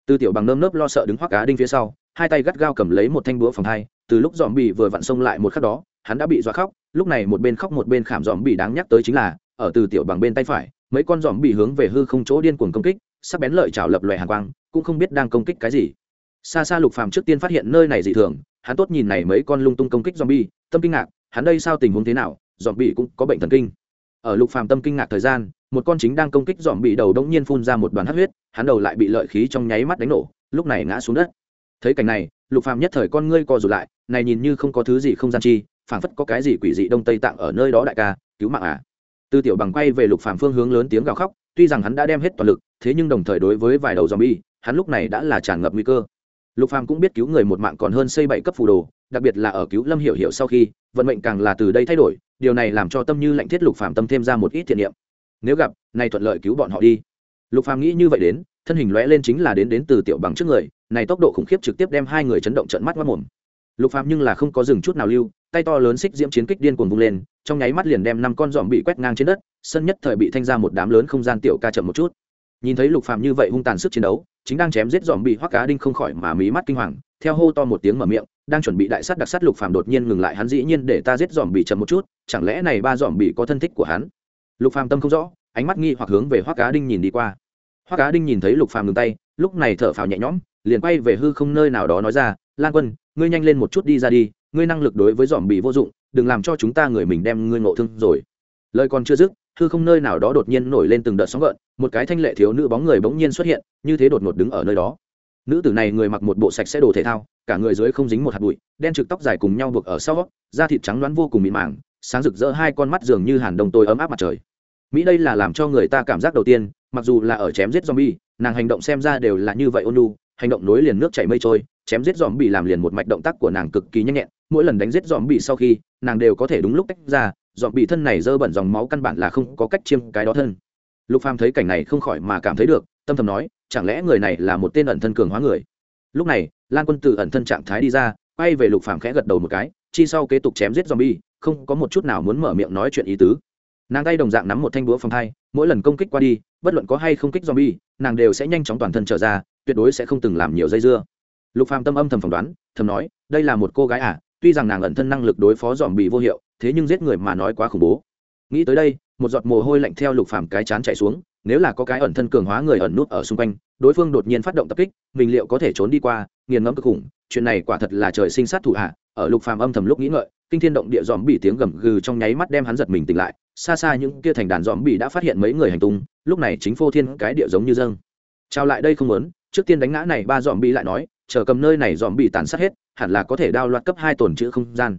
Tư tiểu bằng nơm nớp lo sợ đứng hoác cá đinh phía sau, hai tay gắt gao cầm lấy một thanh búa phòng hai, từ lúc dòm bị vừa vặn xông lại một khắc đó, hắn đã bị dọa khóc, lúc này một bên khóc một bên khảm dòm bị đáng nhắc tới chính là, ở từ tiểu bằng bên tay phải, mấy con dòm bị hướng về hư không chỗ điên cuồng công kích sắc bén lợi chảo lập loè hàn quang, cũng không biết đang công kích cái gì. Xa xa lục phàm trước tiên phát hiện nơi này dị thường, hắn tốt nhìn này mấy con lung tung công kích zombie, tâm kinh ngạc, hắn đây sao tình huống thế nào, zombie cũng có bệnh thần kinh. Ở lục phàm tâm kinh ngạc thời gian, một con chính đang công kích zombie bị đầu đống nhiên phun ra một đoàn hắc huyết, hắn đầu lại bị lợi khí trong nháy mắt đánh nổ, lúc này ngã xuống đất. Thấy cảnh này, lục phàm nhất thời con ngươi co rụt lại, này nhìn như không có thứ gì không gian chi, phảng phất có cái gì quỷ dị đông tây tạng ở nơi đó đại ca, cứu mạng à. Tư tiểu bằng quay về lục phàm phương hướng lớn tiếng gào khóc, tuy rằng hắn đã đem hết toàn lực thế nhưng đồng thời đối với vài đầu zombie, hắn lúc này đã là tràn ngập nguy cơ. Lục phàm cũng biết cứu người một mạng còn hơn xây bảy cấp phù đồ, đặc biệt là ở cứu lâm hiểu hiểu sau khi, vận mệnh càng là từ đây thay đổi, điều này làm cho tâm như lạnh thiết lục phàm tâm thêm ra một ít thiện niệm. Nếu gặp này thuận lợi cứu bọn họ đi. Lục phàm nghĩ như vậy đến, thân hình lóe lên chính là đến đến từ tiểu bằng trước người, này tốc độ khủng khiếp trực tiếp đem hai người chấn động trận mắt mất mồm. Lục phàm nhưng là không có dừng chút nào lưu, tay to lớn xích diễm chiến kích điên cuồng vung lên, trong nháy mắt liền đem năm con giòm bị quét ngang trên đất, sân nhất thời bị thanh ra một đám lớn không gian tiểu ca chậm một chút nhìn thấy lục phàm như vậy hung tàn sức chiến đấu, chính đang chém giết giòm bị hoắc cá đinh không khỏi mà mí mắt kinh hoàng, theo hô to một tiếng mở miệng, đang chuẩn bị đại sát đặc sát lục phàm đột nhiên ngừng lại, hắn dĩ nhiên để ta giết giòm bị chậm một chút, chẳng lẽ này ba giòm bị có thân thích của hắn? Lục phàm tâm không rõ, ánh mắt nghi hoặc hướng về hoắc cá đinh nhìn đi qua. Hoắc cá đinh nhìn thấy lục phàm ngừng tay, lúc này thở phào nhẹ nhõm, liền quay về hư không nơi nào đó nói ra, lan quân, ngươi nhanh lên một chút đi ra đi, ngươi năng lực đối với giòm bị vô dụng, đừng làm cho chúng ta người mình đem ngươi ngộ thương rồi. Lời còn chưa dứt, hư không nơi nào đó đột nhiên nổi lên từng đợt sóng gợn một cái thanh lệ thiếu nữ bóng người bỗng nhiên xuất hiện, như thế đột ngột đứng ở nơi đó. Nữ tử này người mặc một bộ sạch sẽ đồ thể thao, cả người dưới không dính một hạt bụi, đen trực tóc dài cùng nhau buộc ở sau, da thịt trắng đoán vô cùng mịn màng, sáng rực rỡ hai con mắt dường như hàn đồng tôi ấm áp mặt trời. Mỹ đây là làm cho người ta cảm giác đầu tiên, mặc dù là ở chém giết zombie, nàng hành động xem ra đều là như vậy ôn lu hành động nối liền nước chảy mây trôi, chém giết dòm bị làm liền một mạch động tác của nàng cực kỳ nhanh nhẹn, mỗi lần đánh giết dòm bị sau khi, nàng đều có thể đúng lúc tách ra dòm bị thân này dơ bẩn dòng máu căn bản là không có cách chiêm cái đó thân lục phàm thấy cảnh này không khỏi mà cảm thấy được, tâm thầm nói, chẳng lẽ người này là một tên ẩn thân cường hóa người? Lúc này, lan quân từ ẩn thân trạng thái đi ra, quay về lục phàm khẽ gật đầu một cái, chi sau kế tục chém giết zombie, không có một chút nào muốn mở miệng nói chuyện ý tứ. Nàng tay đồng dạng nắm một thanh búa phòng thai mỗi lần công kích qua đi, bất luận có hay không kích zombie, nàng đều sẽ nhanh chóng toàn thân trở ra, tuyệt đối sẽ không từng làm nhiều dây dưa. Lục phàm tâm âm thầm phỏng đoán, thầm nói, đây là một cô gái à tuy rằng nàng ẩn thân năng lực đối phó dòm bị vô hiệu, thế nhưng giết người mà nói quá khủng bố. Nghĩ tới đây một giọt mồ hôi lạnh theo lục phàm cái chán chạy xuống, nếu là có cái ẩn thân cường hóa người ẩn nút ở xung quanh, đối phương đột nhiên phát động tập kích, mình liệu có thể trốn đi qua, nghiền ngẫm cực khủng, chuyện này quả thật là trời sinh sát thủ hạ, ở lục phàm âm thầm lúc nghĩ ngợi, kinh thiên động địa dòm bị tiếng gầm gừ trong nháy mắt đem hắn giật mình tỉnh lại, xa xa những kia thành đàn dòm bị đã phát hiện mấy người hành tung, lúc này chính phô thiên cái địa giống như dâng. Trao lại đây không muốn, trước tiên đánh ngã này ba dòm bị lại nói, chờ cầm nơi này dòm bị tàn sát hết, hẳn là có thể đao loạt cấp hai tổn chữ không gian.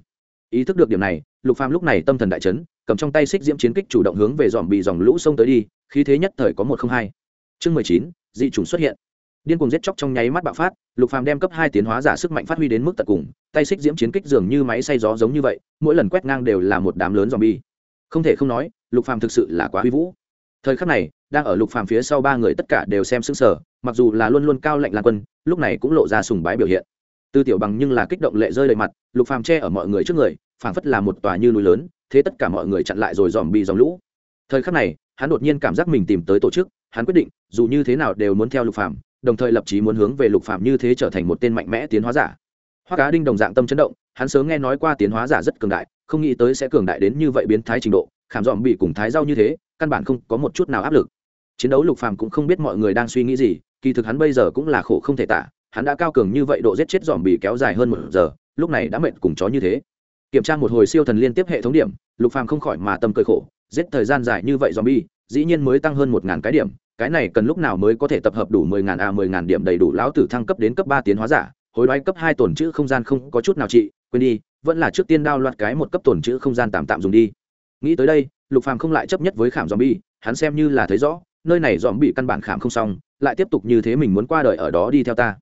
Ý thức được điểm này, lục phàm lúc này tâm thần đại chấn cầm trong tay xích diễm chiến kích chủ động hướng về dòm bị dòng lũ sông tới đi, khí thế nhất thời có một không hai. Chương mười chín, dị chủng xuất hiện. Điên cuồng giết chóc trong nháy mắt bạo phát, lục phàm đem cấp hai tiến hóa giả sức mạnh phát huy đến mức tận cùng, tay xích diễm chiến kích dường như máy xay gió giống như vậy, mỗi lần quét ngang đều là một đám lớn dòm bi không thể không nói, lục phàm thực sự là quá huy vũ. Thời khắc này, đang ở lục phàm phía sau ba người tất cả đều xem sững sờ, mặc dù là luôn luôn cao lạnh lan quân, lúc này cũng lộ ra sùng bái biểu hiện tư tiểu bằng nhưng là kích động lệ rơi đầy mặt, lục phàm che ở mọi người trước người, phảng phất là một tòa như núi lớn, thế tất cả mọi người chặn lại rồi dòm bị dòng lũ. Thời khắc này, hắn đột nhiên cảm giác mình tìm tới tổ chức, hắn quyết định, dù như thế nào đều muốn theo lục phàm, đồng thời lập chí muốn hướng về lục phàm như thế trở thành một tên mạnh mẽ tiến hóa giả. Hoa cá đinh đồng dạng tâm chấn động, hắn sớm nghe nói qua tiến hóa giả rất cường đại, không nghĩ tới sẽ cường đại đến như vậy biến thái trình độ, khảm dòm bị cùng thái rau như thế, căn bản không có một chút nào áp lực. Chiến đấu lục phàm cũng không biết mọi người đang suy nghĩ gì, kỳ thực hắn bây giờ cũng là khổ không thể tả hắn đã cao cường như vậy độ giết chết dòm bị kéo dài hơn một giờ, lúc này đã mệt cùng chó như thế. Kiểm tra một hồi siêu thần liên tiếp hệ thống điểm, lục phàm không khỏi mà tâm cười khổ, giết thời gian dài như vậy dòm bi dĩ nhiên mới tăng hơn một ngàn cái điểm, cái này cần lúc nào mới có thể tập hợp đủ mười ngàn a mười ngàn điểm đầy đủ lão tử thăng cấp đến cấp ba tiến hóa giả, hối đoái cấp hai tổn chữ không gian không có chút nào trị, quên đi, vẫn là trước tiên đao loạt cái một cấp tổn chữ không gian tạm tạm dùng đi. Nghĩ tới đây, lục phàm không lại chấp nhất với khảm zombie, hắn xem như là thấy rõ, nơi này dòm bị căn bản khảm không xong, lại tiếp tục như thế mình muốn qua đời ở đó đi theo ta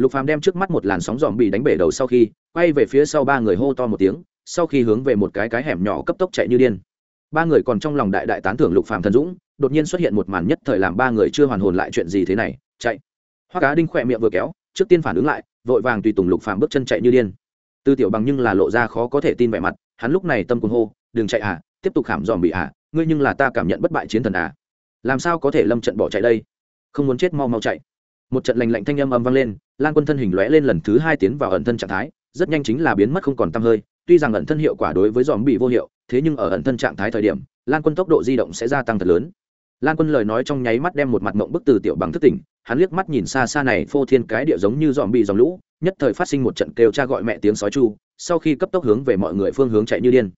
lục phàm đem trước mắt một làn sóng dòm bị đánh bể đầu sau khi, quay về phía sau ba người hô to một tiếng, sau khi hướng về một cái cái hẻm nhỏ cấp tốc chạy như điên. Ba người còn trong lòng đại đại tán thưởng lục phàm thần dũng, đột nhiên xuất hiện một màn nhất thời làm ba người chưa hoàn hồn lại chuyện gì thế này, chạy. Hoa cá đinh khỏe miệng vừa kéo, trước tiên phản ứng lại, vội vàng tùy tùng lục phàm bước chân chạy như điên. Tư tiểu bằng nhưng là lộ ra khó có thể tin vẻ mặt, hắn lúc này tâm cuồng hô, đừng chạy à tiếp tục khảm dòm bị à ngươi nhưng là ta cảm nhận bất bại chiến thần à. Làm sao có thể lâm trận bỏ chạy đây? Không muốn chết mau mau chạy một trận lành lạnh thanh âm âm vang lên, lan quân thân hình lóe lên lần thứ hai tiến vào ẩn thân trạng thái, rất nhanh chính là biến mất không còn tăm hơi, tuy rằng ẩn thân hiệu quả đối với dòm bị vô hiệu, thế nhưng ở ẩn thân trạng thái thời điểm, lan quân tốc độ di động sẽ gia tăng thật lớn. Lan quân lời nói trong nháy mắt đem một mặt mộng bức từ tiểu bằng thức tỉnh, hắn liếc mắt nhìn xa xa này phô thiên cái địa giống như dòm bị dòng lũ, nhất thời phát sinh một trận kêu cha gọi mẹ tiếng sói chu, sau khi cấp tốc hướng về mọi người phương hướng chạy như điên.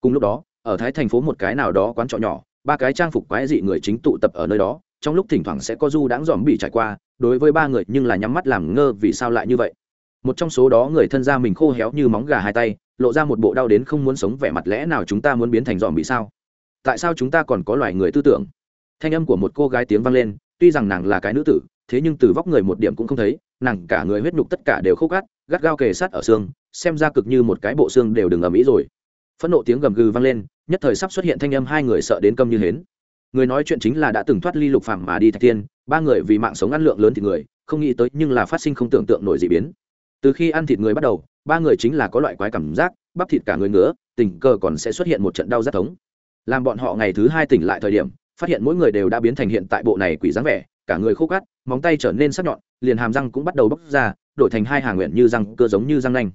Cùng lúc đó, ở thái thành phố một cái nào đó quán trọ nhỏ, ba cái trang phục quái dị người chính tụ tập ở nơi đó trong lúc thỉnh thoảng sẽ có du đãng dòm bị trải qua, đối với ba người nhưng là nhắm mắt làm ngơ vì sao lại như vậy. Một trong số đó người thân ra mình khô héo như móng gà hai tay, lộ ra một bộ đau đến không muốn sống vẻ mặt lẽ nào chúng ta muốn biến thành dòm bị sao? Tại sao chúng ta còn có loài người tư tưởng? Thanh âm của một cô gái tiếng vang lên, tuy rằng nàng là cái nữ tử, thế nhưng từ vóc người một điểm cũng không thấy, nàng cả người huyết nhục tất cả đều khô gắt gắt gao kề sát ở xương, xem ra cực như một cái bộ xương đều đừng ầm ĩ rồi. Phẫn nộ tiếng gầm gừ vang lên, nhất thời sắp xuất hiện thanh âm hai người sợ đến câm như hến người nói chuyện chính là đã từng thoát ly lục phàm mà đi thạch thiên, ba người vì mạng sống ăn lượng lớn thịt người không nghĩ tới nhưng là phát sinh không tưởng tượng nổi dị biến. Từ khi ăn thịt người bắt đầu ba người chính là có loại quái cảm giác bắp thịt cả người ngứa tình cờ còn sẽ xuất hiện một trận đau rất thống. Làm bọn họ ngày thứ hai tỉnh lại thời điểm phát hiện mỗi người đều đã biến thành hiện tại bộ này quỷ dáng vẻ cả người khô cát móng tay trở nên sắc nhọn liền hàm răng cũng bắt đầu bóc ra đổi thành hai hàng nguyện như răng cơ giống như răng nanh.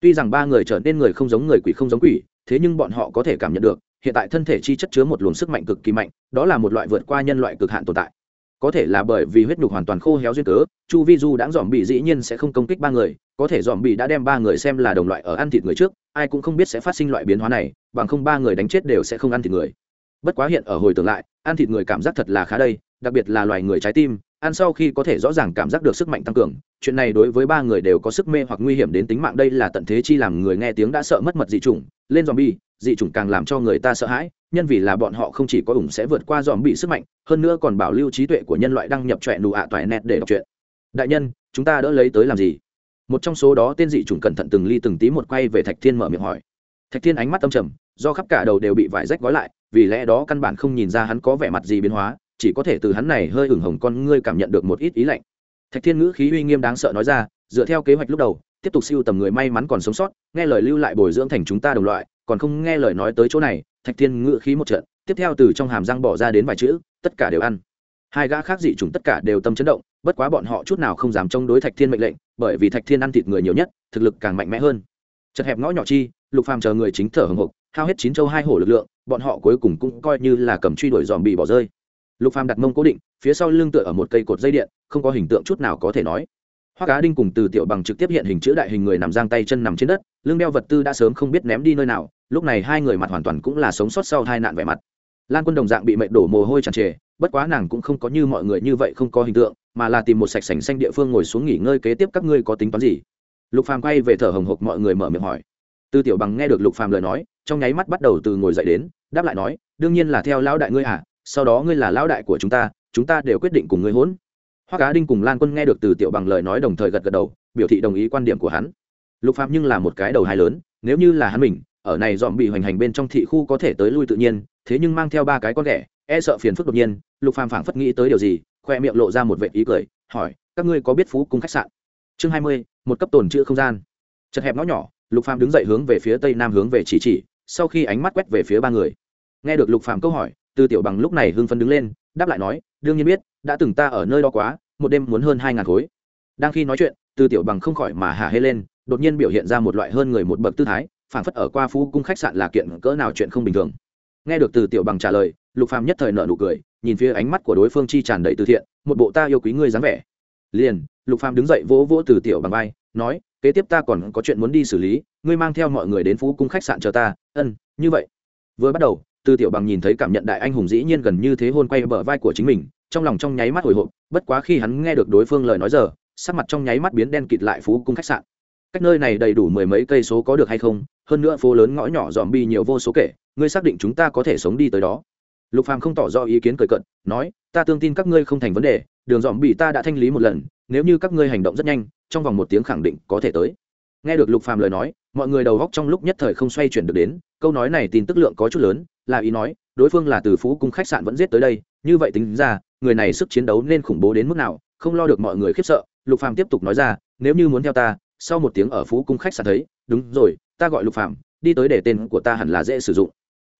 Tuy rằng ba người trở nên người không giống người quỷ không giống quỷ thế nhưng bọn họ có thể cảm nhận được hiện tại thân thể chi chất chứa một luồng sức mạnh cực kỳ mạnh, đó là một loại vượt qua nhân loại cực hạn tồn tại. Có thể là bởi vì huyết nhục hoàn toàn khô héo duyên cớ, chu vi du đã dòm bị dĩ nhiên sẽ không công kích ba người, có thể dòm bị đã đem ba người xem là đồng loại ở ăn thịt người trước, ai cũng không biết sẽ phát sinh loại biến hóa này, bằng không ba người đánh chết đều sẽ không ăn thịt người. Bất quá hiện ở hồi tưởng lại, ăn thịt người cảm giác thật là khá đây, đặc biệt là loài người trái tim ăn sau khi có thể rõ ràng cảm giác được sức mạnh tăng cường, chuyện này đối với ba người đều có sức mê hoặc nguy hiểm đến tính mạng. Đây là tận thế chi làm người nghe tiếng đã sợ mất mật dị chủng, lên dòm bi dị chủng càng làm cho người ta sợ hãi, nhân vì là bọn họ không chỉ có ủng sẽ vượt qua dòm bị sức mạnh, hơn nữa còn bảo lưu trí tuệ của nhân loại đăng nhập trọe nụ ạ toại net để đọc chuyện đại nhân, chúng ta đỡ lấy tới làm gì? Một trong số đó tên dị chủng cẩn thận từng ly từng tí một quay về thạch thiên mở miệng hỏi. Thạch thiên ánh mắt tâm trầm, do khắp cả đầu đều bị vải rách gói lại, vì lẽ đó căn bản không nhìn ra hắn có vẻ mặt gì biến hóa chỉ có thể từ hắn này hơi hửng hồng con ngươi cảm nhận được một ít ý lạnh. Thạch thiên ngữ khí uy nghiêm đáng sợ nói ra, dựa theo kế hoạch lúc đầu, tiếp tục siêu tầm người may mắn còn sống sót, nghe lời lưu lại bồi dưỡng thành chúng ta đồng loại, còn không nghe lời nói tới chỗ này, thạch thiên ngữ khí một trận, tiếp theo từ trong hàm răng bỏ ra đến vài chữ, tất cả đều ăn. Hai gã khác dị chúng tất cả đều tâm chấn động, bất quá bọn họ chút nào không dám chống đối thạch thiên mệnh lệnh, bởi vì thạch thiên ăn thịt người nhiều nhất, thực lực càng mạnh mẽ hơn. Chật hẹp ngõ nhỏ chi, lục phàm chờ người chính thở hồng hộc, hao hết chín châu hai hổ lực lượng, bọn họ cuối cùng cũng coi như là cầm truy đuổi dòm bị bỏ rơi lục phàm đặt mông cố định, phía sau lưng tựa ở một cây cột dây điện, không có hình tượng chút nào có thể nói. Hoa cá đinh cùng từ tiểu bằng trực tiếp hiện hình chữ đại hình người nằm giang tay chân nằm trên đất, lưng đeo vật tư đã sớm không biết ném đi nơi nào, lúc này hai người mặt hoàn toàn cũng là sống sót sau hai nạn vẻ mặt. Lan quân đồng dạng bị mệt đổ mồ hôi tràn trề, bất quá nàng cũng không có như mọi người như vậy không có hình tượng, mà là tìm một sạch sành xanh địa phương ngồi xuống nghỉ ngơi kế tiếp các ngươi có tính toán gì? Lục phàm quay về thở hồng hộc mọi người mở miệng hỏi. Tư tiểu bằng nghe được lục phàm lời nói, trong nháy mắt bắt đầu từ ngồi dậy đến, đáp lại nói, đương nhiên là theo lão đại ngươi à sau đó ngươi là lão đại của chúng ta chúng ta đều quyết định cùng ngươi hỗn hoa cá đinh cùng lan quân nghe được từ tiểu bằng lời nói đồng thời gật gật đầu, biểu thị đồng ý quan điểm của hắn. Lục phàm nhưng là một cái đầu hai lớn, nếu như là hắn mình, ở này dòm bị hoành hành bên trong thị khu có thể tới lui tự nhiên, thế nhưng mang theo ba cái con ghẻ e sợ phiền phức đột nhiên, lục phàm phảng phất nghĩ tới điều gì, khoe miệng lộ ra một vệ ý cười, hỏi, các ngươi có biết phú cung khách sạn? Chương hai mươi, một cấp tồn chữ không gian. Chật hẹp ngõ nhỏ, lục phàm đứng dậy hướng về phía tây nam hướng về chỉ chỉ, sau khi ánh mắt quét về phía ba người. Nghe được lục phàm câu hỏi từ tiểu bằng lúc này hưng phấn đứng lên, đáp lại nói, đương nhiên biết, đã từng ta ở nơi đó quá, một đêm muốn hơn hai ngàn khối. Đang khi nói chuyện, từ tiểu bằng không khỏi mà hả hê lên, đột nhiên biểu hiện ra một loại hơn người một bậc tư thái, phảng phất ở qua phú cung khách sạn là kiện cỡ nào chuyện không bình thường. Nghe được từ tiểu bằng trả lời, lục phàm nhất thời nợ nụ cười, nhìn phía ánh mắt của đối phương chi tràn đầy từ thiện, một bộ ta yêu quý ngươi dáng vẻ. Liền, lục phàm đứng dậy vỗ vỗ từ tiểu bằng vai, nói, kế tiếp ta còn có chuyện muốn đi xử lý, ngươi mang theo mọi người đến phú cung khách sạn chờ ta. Ân, như vậy. Vừa bắt đầu từ tiểu bằng nhìn thấy cảm nhận đại anh hùng dĩ nhiên gần như thế hôn quay bờ vai của chính mình, trong lòng trong nháy mắt hồi hộp, bất quá khi hắn nghe được đối phương lời nói giờ, sắc mặt trong nháy mắt biến đen kịt lại phú cung khách sạn. Cách nơi này đầy đủ mười mấy cây số có được hay không, hơn nữa phố lớn ngõ nhỏ dòm bi nhiều vô số kể, ngươi xác định chúng ta có thể sống đi tới đó. Lục phàm không tỏ rõ ý kiến cười cận nói, ta tương tin các ngươi không thành vấn đề, đường dòm bị ta đã thanh lý một lần, nếu như các ngươi hành động rất nhanh, trong vòng một tiếng khẳng định có thể tới. Nghe được lục phàm lời nói, mọi người đầu góc trong lúc nhất thời không xoay chuyển được đến, câu nói này tin tức lượng có chút lớn là ý nói, đối phương là từ phú cung khách sạn vẫn giết tới đây, như vậy tính ra, người này sức chiến đấu nên khủng bố đến mức nào, không lo được mọi người khiếp sợ, lục phàm tiếp tục nói ra, nếu như muốn theo ta, sau một tiếng ở phú cung khách sạn thấy, đúng rồi, ta gọi lục phàm, đi tới để tên của ta hẳn là dễ sử dụng.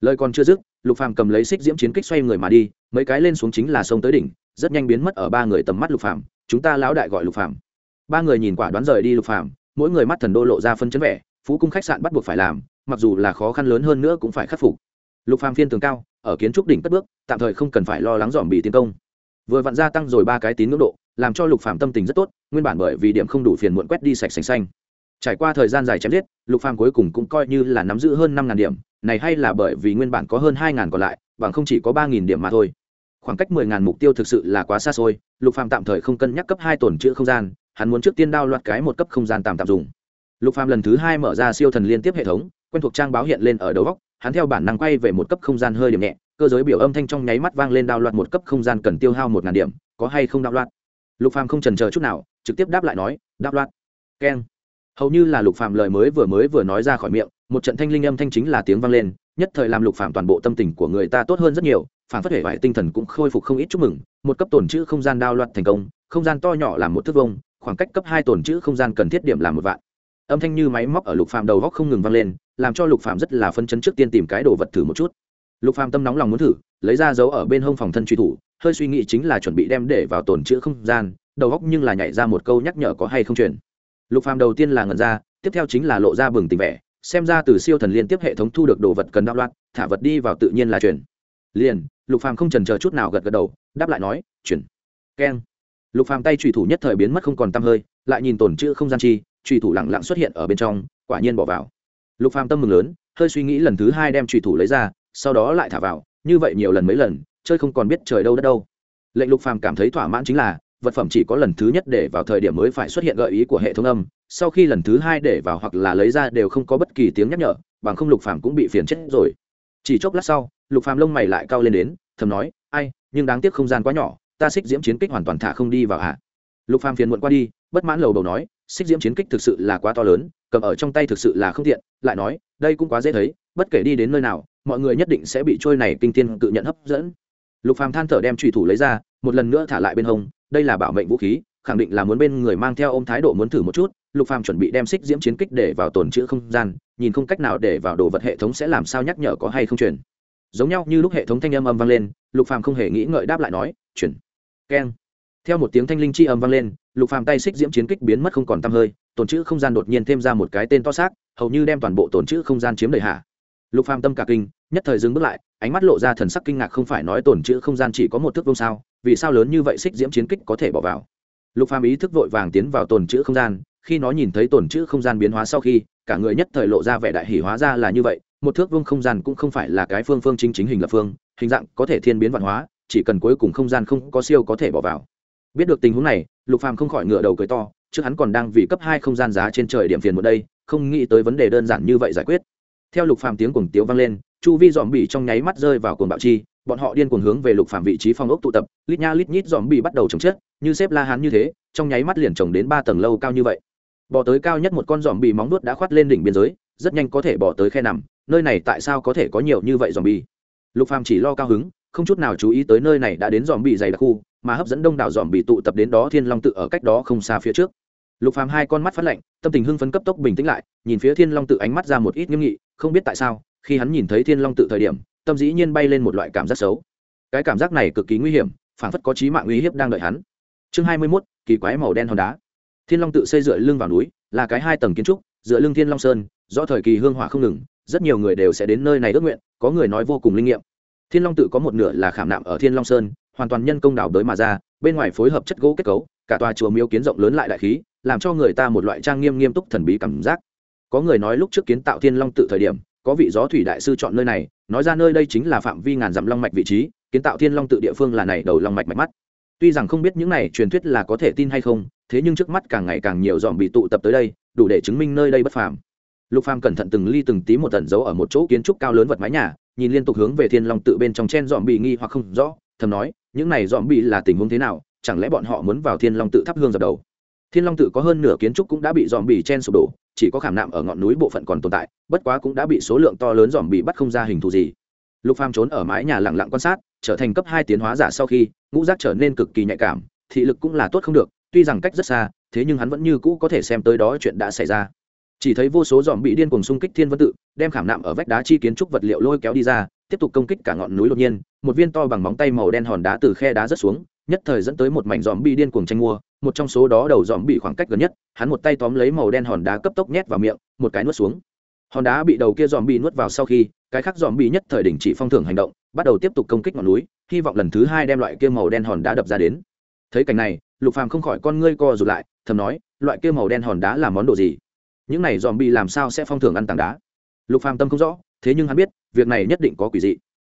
Lời còn chưa dứt, lục phàm cầm lấy xích diễm chiến kích xoay người mà đi, mấy cái lên xuống chính là sông tới đỉnh, rất nhanh biến mất ở ba người tầm mắt lục phàm, chúng ta lão đại gọi lục phàm. Ba người nhìn quả đoán rời đi lục phàm, mỗi người mắt thần đô lộ ra phân chấn vẻ, phú cung khách sạn bắt buộc phải làm, mặc dù là khó khăn lớn hơn nữa cũng phải khắc phục lục phàm phiên tường cao, ở kiến trúc đỉnh cất bước, tạm thời không cần phải lo lắng dòm bị tiến công. Vừa vặn gia tăng rồi ba cái tín ngưỡng độ, làm cho lục phàm tâm tình rất tốt, nguyên bản bởi vì điểm không đủ phiền muộn quét đi sạch sành xanh. Trải qua thời gian dài chém giết, lục phàm cuối cùng cũng coi như là nắm giữ hơn năm ngàn điểm, này hay là bởi vì nguyên bản có hơn hai ngàn còn lại, bằng không chỉ có ba nghìn điểm mà thôi. Khoảng cách mười ngàn mục tiêu thực sự là quá xa xôi, lục phàm tạm thời không cân nhắc cấp hai tổn chữa không gian, hắn muốn trước tiên đao loạt cái một cấp không gian tạm tạm dùng. Lục phàm lần thứ hai mở ra siêu thần liên tiếp hệ thống, quen thuộc trang báo hiện lên ở đầu góc hắn theo bản năng quay về một cấp không gian hơi điểm nhẹ, cơ giới biểu âm thanh trong nháy mắt vang lên đao loạt một cấp không gian cần tiêu hao một ngàn điểm, có hay không đao loạt lục phàm không chần chờ chút nào, trực tiếp đáp lại nói, đao loạt keng. Hầu như là lục phàm lời mới vừa mới vừa nói ra khỏi miệng, một trận thanh linh âm thanh chính là tiếng vang lên, nhất thời làm lục phàm toàn bộ tâm tình của người ta tốt hơn rất nhiều, phản phất hệ vải tinh thần cũng khôi phục không ít chúc mừng, một cấp tổn chữ không gian đao loạt thành công, không gian to nhỏ làm một thước vông khoảng cách cấp hai tổn chữ không gian cần thiết điểm làm một vạn âm thanh như máy móc ở lục phàm đầu góc không ngừng vang lên, làm cho lục phàm rất là phân chấn trước tiên tìm cái đồ vật thử một chút. Lục phàm tâm nóng lòng muốn thử, lấy ra dấu ở bên hông phòng thân truy thủ, hơi suy nghĩ chính là chuẩn bị đem để vào tồn chữ không gian, đầu góc nhưng là nhảy ra một câu nhắc nhở có hay không truyền. Lục phàm đầu tiên là ngẩn ra, tiếp theo chính là lộ ra bừng tình vẻ, xem ra từ siêu thần liên tiếp hệ thống thu được đồ vật cần đạo loạn, thả vật đi vào tự nhiên là truyền. Liền, lục phàm không chần chờ chút nào gật gật đầu, đáp lại nói chuyển keng. Lục phàm tay trùy thủ nhất thời biến mất không còn tăm hơi, lại nhìn tổn chữ không gian chi trùy thủ lẳng lặng xuất hiện ở bên trong, quả nhiên bỏ vào. Lục phàm tâm mừng lớn, hơi suy nghĩ lần thứ hai đem trùy thủ lấy ra, sau đó lại thả vào, như vậy nhiều lần mấy lần, chơi không còn biết trời đâu đất đâu. Lệnh lục phàm cảm thấy thỏa mãn chính là, vật phẩm chỉ có lần thứ nhất để vào thời điểm mới phải xuất hiện gợi ý của hệ thống âm, sau khi lần thứ hai để vào hoặc là lấy ra đều không có bất kỳ tiếng nhắc nhở, bằng không lục phàm cũng bị phiền chết rồi. Chỉ chốc lát sau, lục phàm lông mày lại cao lên đến, thầm nói, ai, nhưng đáng tiếc không gian quá nhỏ, ta xích diễm chiến kích hoàn toàn thả không đi vào hạ lục phàm phiền muộn qua đi, bất mãn lầu đầu nói, xích diễm chiến kích thực sự là quá to lớn, cầm ở trong tay thực sự là không tiện, lại nói, đây cũng quá dễ thấy, bất kể đi đến nơi nào, mọi người nhất định sẽ bị trôi này kinh tiên tự nhận hấp dẫn. Lục phàm than thở đem trùy thủ lấy ra, một lần nữa thả lại bên hông, đây là bảo mệnh vũ khí, khẳng định là muốn bên người mang theo ôm thái độ muốn thử một chút. Lục phàm chuẩn bị đem xích diễm chiến kích để vào tồn chữ không gian, nhìn không cách nào để vào đồ vật hệ thống sẽ làm sao nhắc nhở có hay không chuyển. giống nhau như lúc hệ thống thanh âm âm vang lên, lục phàm không hề nghĩ ngợi đáp lại nói, chuyển. Keng theo một tiếng thanh linh chi âm vang lên, lục phàm tay xích diễm chiến kích biến mất không còn tăm hơi tồn chữ không gian đột nhiên thêm ra một cái tên to xác, hầu như đem toàn bộ tồn chữ không gian chiếm đầy hạ. Lục phàm tâm cả kinh, nhất thời dừng bước lại, ánh mắt lộ ra thần sắc kinh ngạc không phải nói tồn chữ không gian chỉ có một thước vông sao, vì sao lớn như vậy xích diễm chiến kích có thể bỏ vào? Lục phàm ý thức vội vàng tiến vào tồn chữ không gian, khi nó nhìn thấy tồn chữ không gian biến hóa sau khi, cả người nhất thời lộ ra vẻ đại hỉ hóa ra là như vậy, một thước vông không gian cũng không phải là cái phương phương chính chính hình lập phương, hình dạng có thể thiên biến văn hóa, chỉ cần cuối cùng không gian không có siêu có thể bỏ vào biết được tình huống này, lục phàm không khỏi ngửa đầu cười to, trước hắn còn đang vì cấp hai không gian giá trên trời điểm phiền một đây, không nghĩ tới vấn đề đơn giản như vậy giải quyết. Theo lục phàm tiếng cuồng tiếu vang lên, chu vi dòm bỉ trong nháy mắt rơi vào cuồng bạo chi, bọn họ điên cuồng hướng về lục phàm vị trí phong ốc tụ tập, lít nha lít nhít dòm bỉ bắt đầu trồng chết, như xếp la hán như thế, trong nháy mắt liền trồng đến ba tầng lâu cao như vậy. Bỏ tới cao nhất một con dòm bỉ móng nuốt đã khoát lên đỉnh biên giới, rất nhanh có thể bỏ tới khe nằm, nơi này tại sao có thể có nhiều như vậy dòm bỉ lục phàm chỉ lo cao hứng, không chút nào chú ý tới nơi này đã đến dòm bỉ dày đặc khu mà hấp dẫn đông đảo dòm bị tụ tập đến đó thiên long tự ở cách đó không xa phía trước. Lục phàm hai con mắt phát lạnh tâm tình hưng phấn cấp tốc bình tĩnh lại nhìn phía thiên long tự ánh mắt ra một ít nghiêm nghị không biết tại sao khi hắn nhìn thấy thiên long tự thời điểm tâm dĩ nhiên bay lên một loại cảm giác xấu. Cái cảm giác này cực kỳ nguy hiểm phản phất có chí mạng uy hiếp đang đợi hắn. Chương hai mươi 21, kỳ quái màu đen hòn đá. Thiên long tự xây dựa lưng vào núi là cái hai tầng kiến trúc dựa lưng thiên long sơn do thời kỳ hương hỏa không ngừng rất nhiều người đều sẽ đến nơi này ước nguyện có người nói vô cùng linh nghiệm. Thiên long tự có một nửa là khảm nạm ở thiên long sơn hoàn toàn nhân công đảo đới mà ra, bên ngoài phối hợp chất gỗ kết cấu, cả tòa chùa miếu kiến rộng lớn lại đại khí, làm cho người ta một loại trang nghiêm nghiêm túc thần bí cảm giác. Có người nói lúc trước kiến tạo thiên long tự thời điểm, có vị gió thủy đại sư chọn nơi này, nói ra nơi đây chính là phạm vi ngàn dặm long mạch vị trí, kiến tạo thiên long tự địa phương là này đầu long mạch mạch mắt. Tuy rằng không biết những này truyền thuyết là có thể tin hay không, thế nhưng trước mắt càng ngày càng nhiều dòm bị tụ tập tới đây, đủ để chứng minh nơi đây bất phàm. Lục phàm cẩn thận từng ly từng tí một tận giấu ở một chỗ kiến trúc cao lớn vật mái nhà, nhìn liên tục hướng về thiên long tự bên trong chen dòm bị nghi hoặc không rõ, thầm nói những này dòm bị là tình huống thế nào, chẳng lẽ bọn họ muốn vào thiên long tự thắp hương dập đầu? Thiên long tự có hơn nửa kiến trúc cũng đã bị dòm bị chen sụp đổ, chỉ có khảm nạm ở ngọn núi bộ phận còn tồn tại, bất quá cũng đã bị số lượng to lớn dòm bị bắt không ra hình thù gì. Lục phàm trốn ở mái nhà lặng lặng quan sát, trở thành cấp hai tiến hóa giả sau khi, ngũ giác trở nên cực kỳ nhạy cảm, thị lực cũng là tốt không được, tuy rằng cách rất xa, thế nhưng hắn vẫn như cũ có thể xem tới đó chuyện đã xảy ra. Chỉ thấy vô số dòm bị điên cuồng xung kích thiên vân tự, đem khảm nạm ở vách đá chi kiến trúc vật liệu lôi kéo đi ra, tiếp tục công kích cả ngọn núi đột nhiên một viên to bằng móng tay màu đen hòn đá từ khe đá rớt xuống, nhất thời dẫn tới một mảnh dòm bị điên cuồng tranh mua, một trong số đó đầu dòm bị khoảng cách gần nhất, hắn một tay tóm lấy màu đen hòn đá cấp tốc nhét vào miệng, một cái nuốt xuống. Hòn đá bị đầu kia dòm bị nuốt vào sau khi, cái khác dòm bị nhất thời đình chỉ phong thưởng hành động, bắt đầu tiếp tục công kích ngọn núi, hy vọng lần thứ hai đem loại kia màu đen hòn đá đập ra đến. Thấy cảnh này, lục phàm không khỏi con ngươi co rụt lại, thầm nói, loại kia màu đen hòn đá là món đồ gì? Những này dòm bị làm sao sẽ phong thưởng ăn tảng đá? Lục phàm tâm không rõ, thế nhưng hắn biết, việc này nhất định có quỷ dị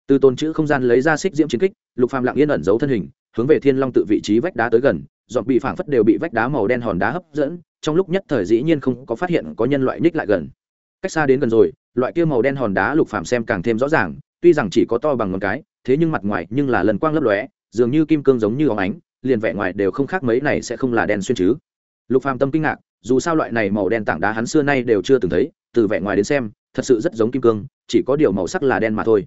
từ tồn chữ không gian lấy ra xích diễm chiến kích, lục phàm lặng yên ẩn giấu thân hình, hướng về thiên long tự vị trí vách đá tới gần dọn bị phảng phất đều bị vách đá màu đen hòn đá hấp dẫn, trong lúc nhất thời dĩ nhiên không có phát hiện có nhân loại ních lại gần. Cách xa đến gần rồi, loại kia màu đen hòn đá lục phàm xem càng thêm rõ ràng, tuy rằng chỉ có to bằng ngón cái, thế nhưng mặt ngoài nhưng là lần quang lấp lóe, dường như kim cương giống như óng ánh, liền vẻ ngoài đều không khác mấy này sẽ không là đen xuyên chứ. Lục phàm tâm kinh ngạc, dù sao loại này màu đen tảng đá hắn xưa nay đều chưa từng thấy, từ vẻ ngoài đến xem, thật sự rất giống kim cương, chỉ có điều màu sắc là đen mà thôi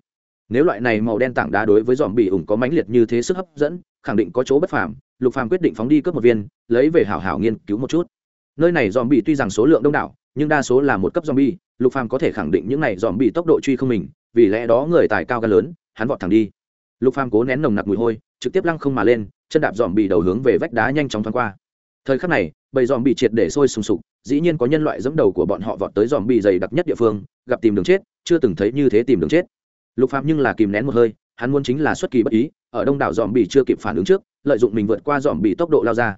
nếu loại này màu đen tảng đá đối với dòm bị ủng có mãnh liệt như thế sức hấp dẫn, khẳng định có chỗ bất phàm. Lục phàm quyết định phóng đi cướp một viên, lấy về hảo hảo nghiên cứu một chút. Nơi này dòm bị tuy rằng số lượng đông đảo, nhưng đa số là một cấp dòm bi lục phàm có thể khẳng định những này dòm bị tốc độ truy không mình, vì lẽ đó người tài cao ca lớn, hắn vọt thẳng đi. Lục phàm cố nén nồng nặc mùi hôi, trực tiếp lăng không mà lên, chân đạp dòm bị đầu hướng về vách đá nhanh chóng thoáng qua. Thời khắc này, bầy dòm bị triệt để sôi sùng sục, dĩ nhiên có nhân loại dẫm đầu của bọn họ vọt tới dòm bị dày đặc nhất địa phương, gặp tìm đường chết, chưa từng thấy như thế tìm đường chết lục phạm nhưng là kìm nén một hơi, hắn muốn chính là xuất kỳ bất ý, ở đông đảo dòm bị chưa kịp phản ứng trước, lợi dụng mình vượt qua dòm bị tốc độ lao ra.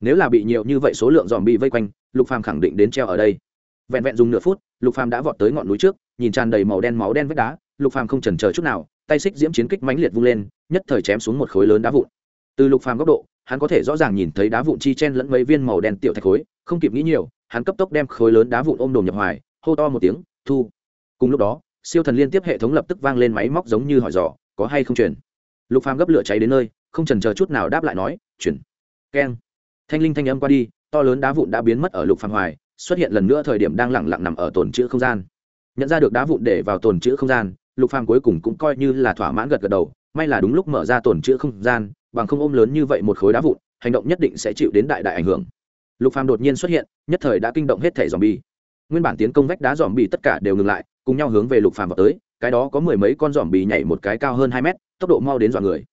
Nếu là bị nhiều như vậy số lượng dòm bị vây quanh, lục phàm khẳng định đến treo ở đây. Vẹn vẹn dùng nửa phút, lục phàm đã vọt tới ngọn núi trước, nhìn tràn đầy màu đen máu đen vách đá, lục phàm không chần chờ chút nào, tay xích diễm chiến kích mãnh liệt vung lên, nhất thời chém xuống một khối lớn đá vụn. Từ lục phàm góc độ, hắn có thể rõ ràng nhìn thấy đá vụn chi chen lẫn mấy viên màu đen tiểu thạch khối, không kịp nghĩ nhiều, hắn cấp tốc đem khối lớn đá vụn ôm đồm nhập hoài, hô to một tiếng, thu! Cùng lúc đó siêu thần liên tiếp hệ thống lập tức vang lên máy móc giống như hỏi dò, có hay không chuyển lục phàm gấp lửa cháy đến nơi, không chần chờ chút nào đáp lại nói chuyển keng. Thanh linh thanh âm qua đi, to lớn đá vụn đã biến mất ở lục phàm hoài, xuất hiện lần nữa thời điểm đang lẳng lặng nằm ở tồn chữ không gian. Nhận ra được đá vụn để vào tồn chữ không gian, lục phàm cuối cùng cũng coi như là thỏa mãn gật gật đầu, may là đúng lúc mở ra tồn chữ không gian, bằng không ôm lớn như vậy một khối đá vụn, hành động nhất định sẽ chịu đến đại đại ảnh hưởng. Lục phàm đột nhiên xuất hiện, nhất thời đã kinh động hết thẻ dòm bi nguyên bản tiến công vách đá dòm bi tất cả đều ngừng lại cùng nhau hướng về lục phàm vào tới cái đó có mười mấy con giòm bì nhảy một cái cao hơn hai mét tốc độ mau đến dọa người.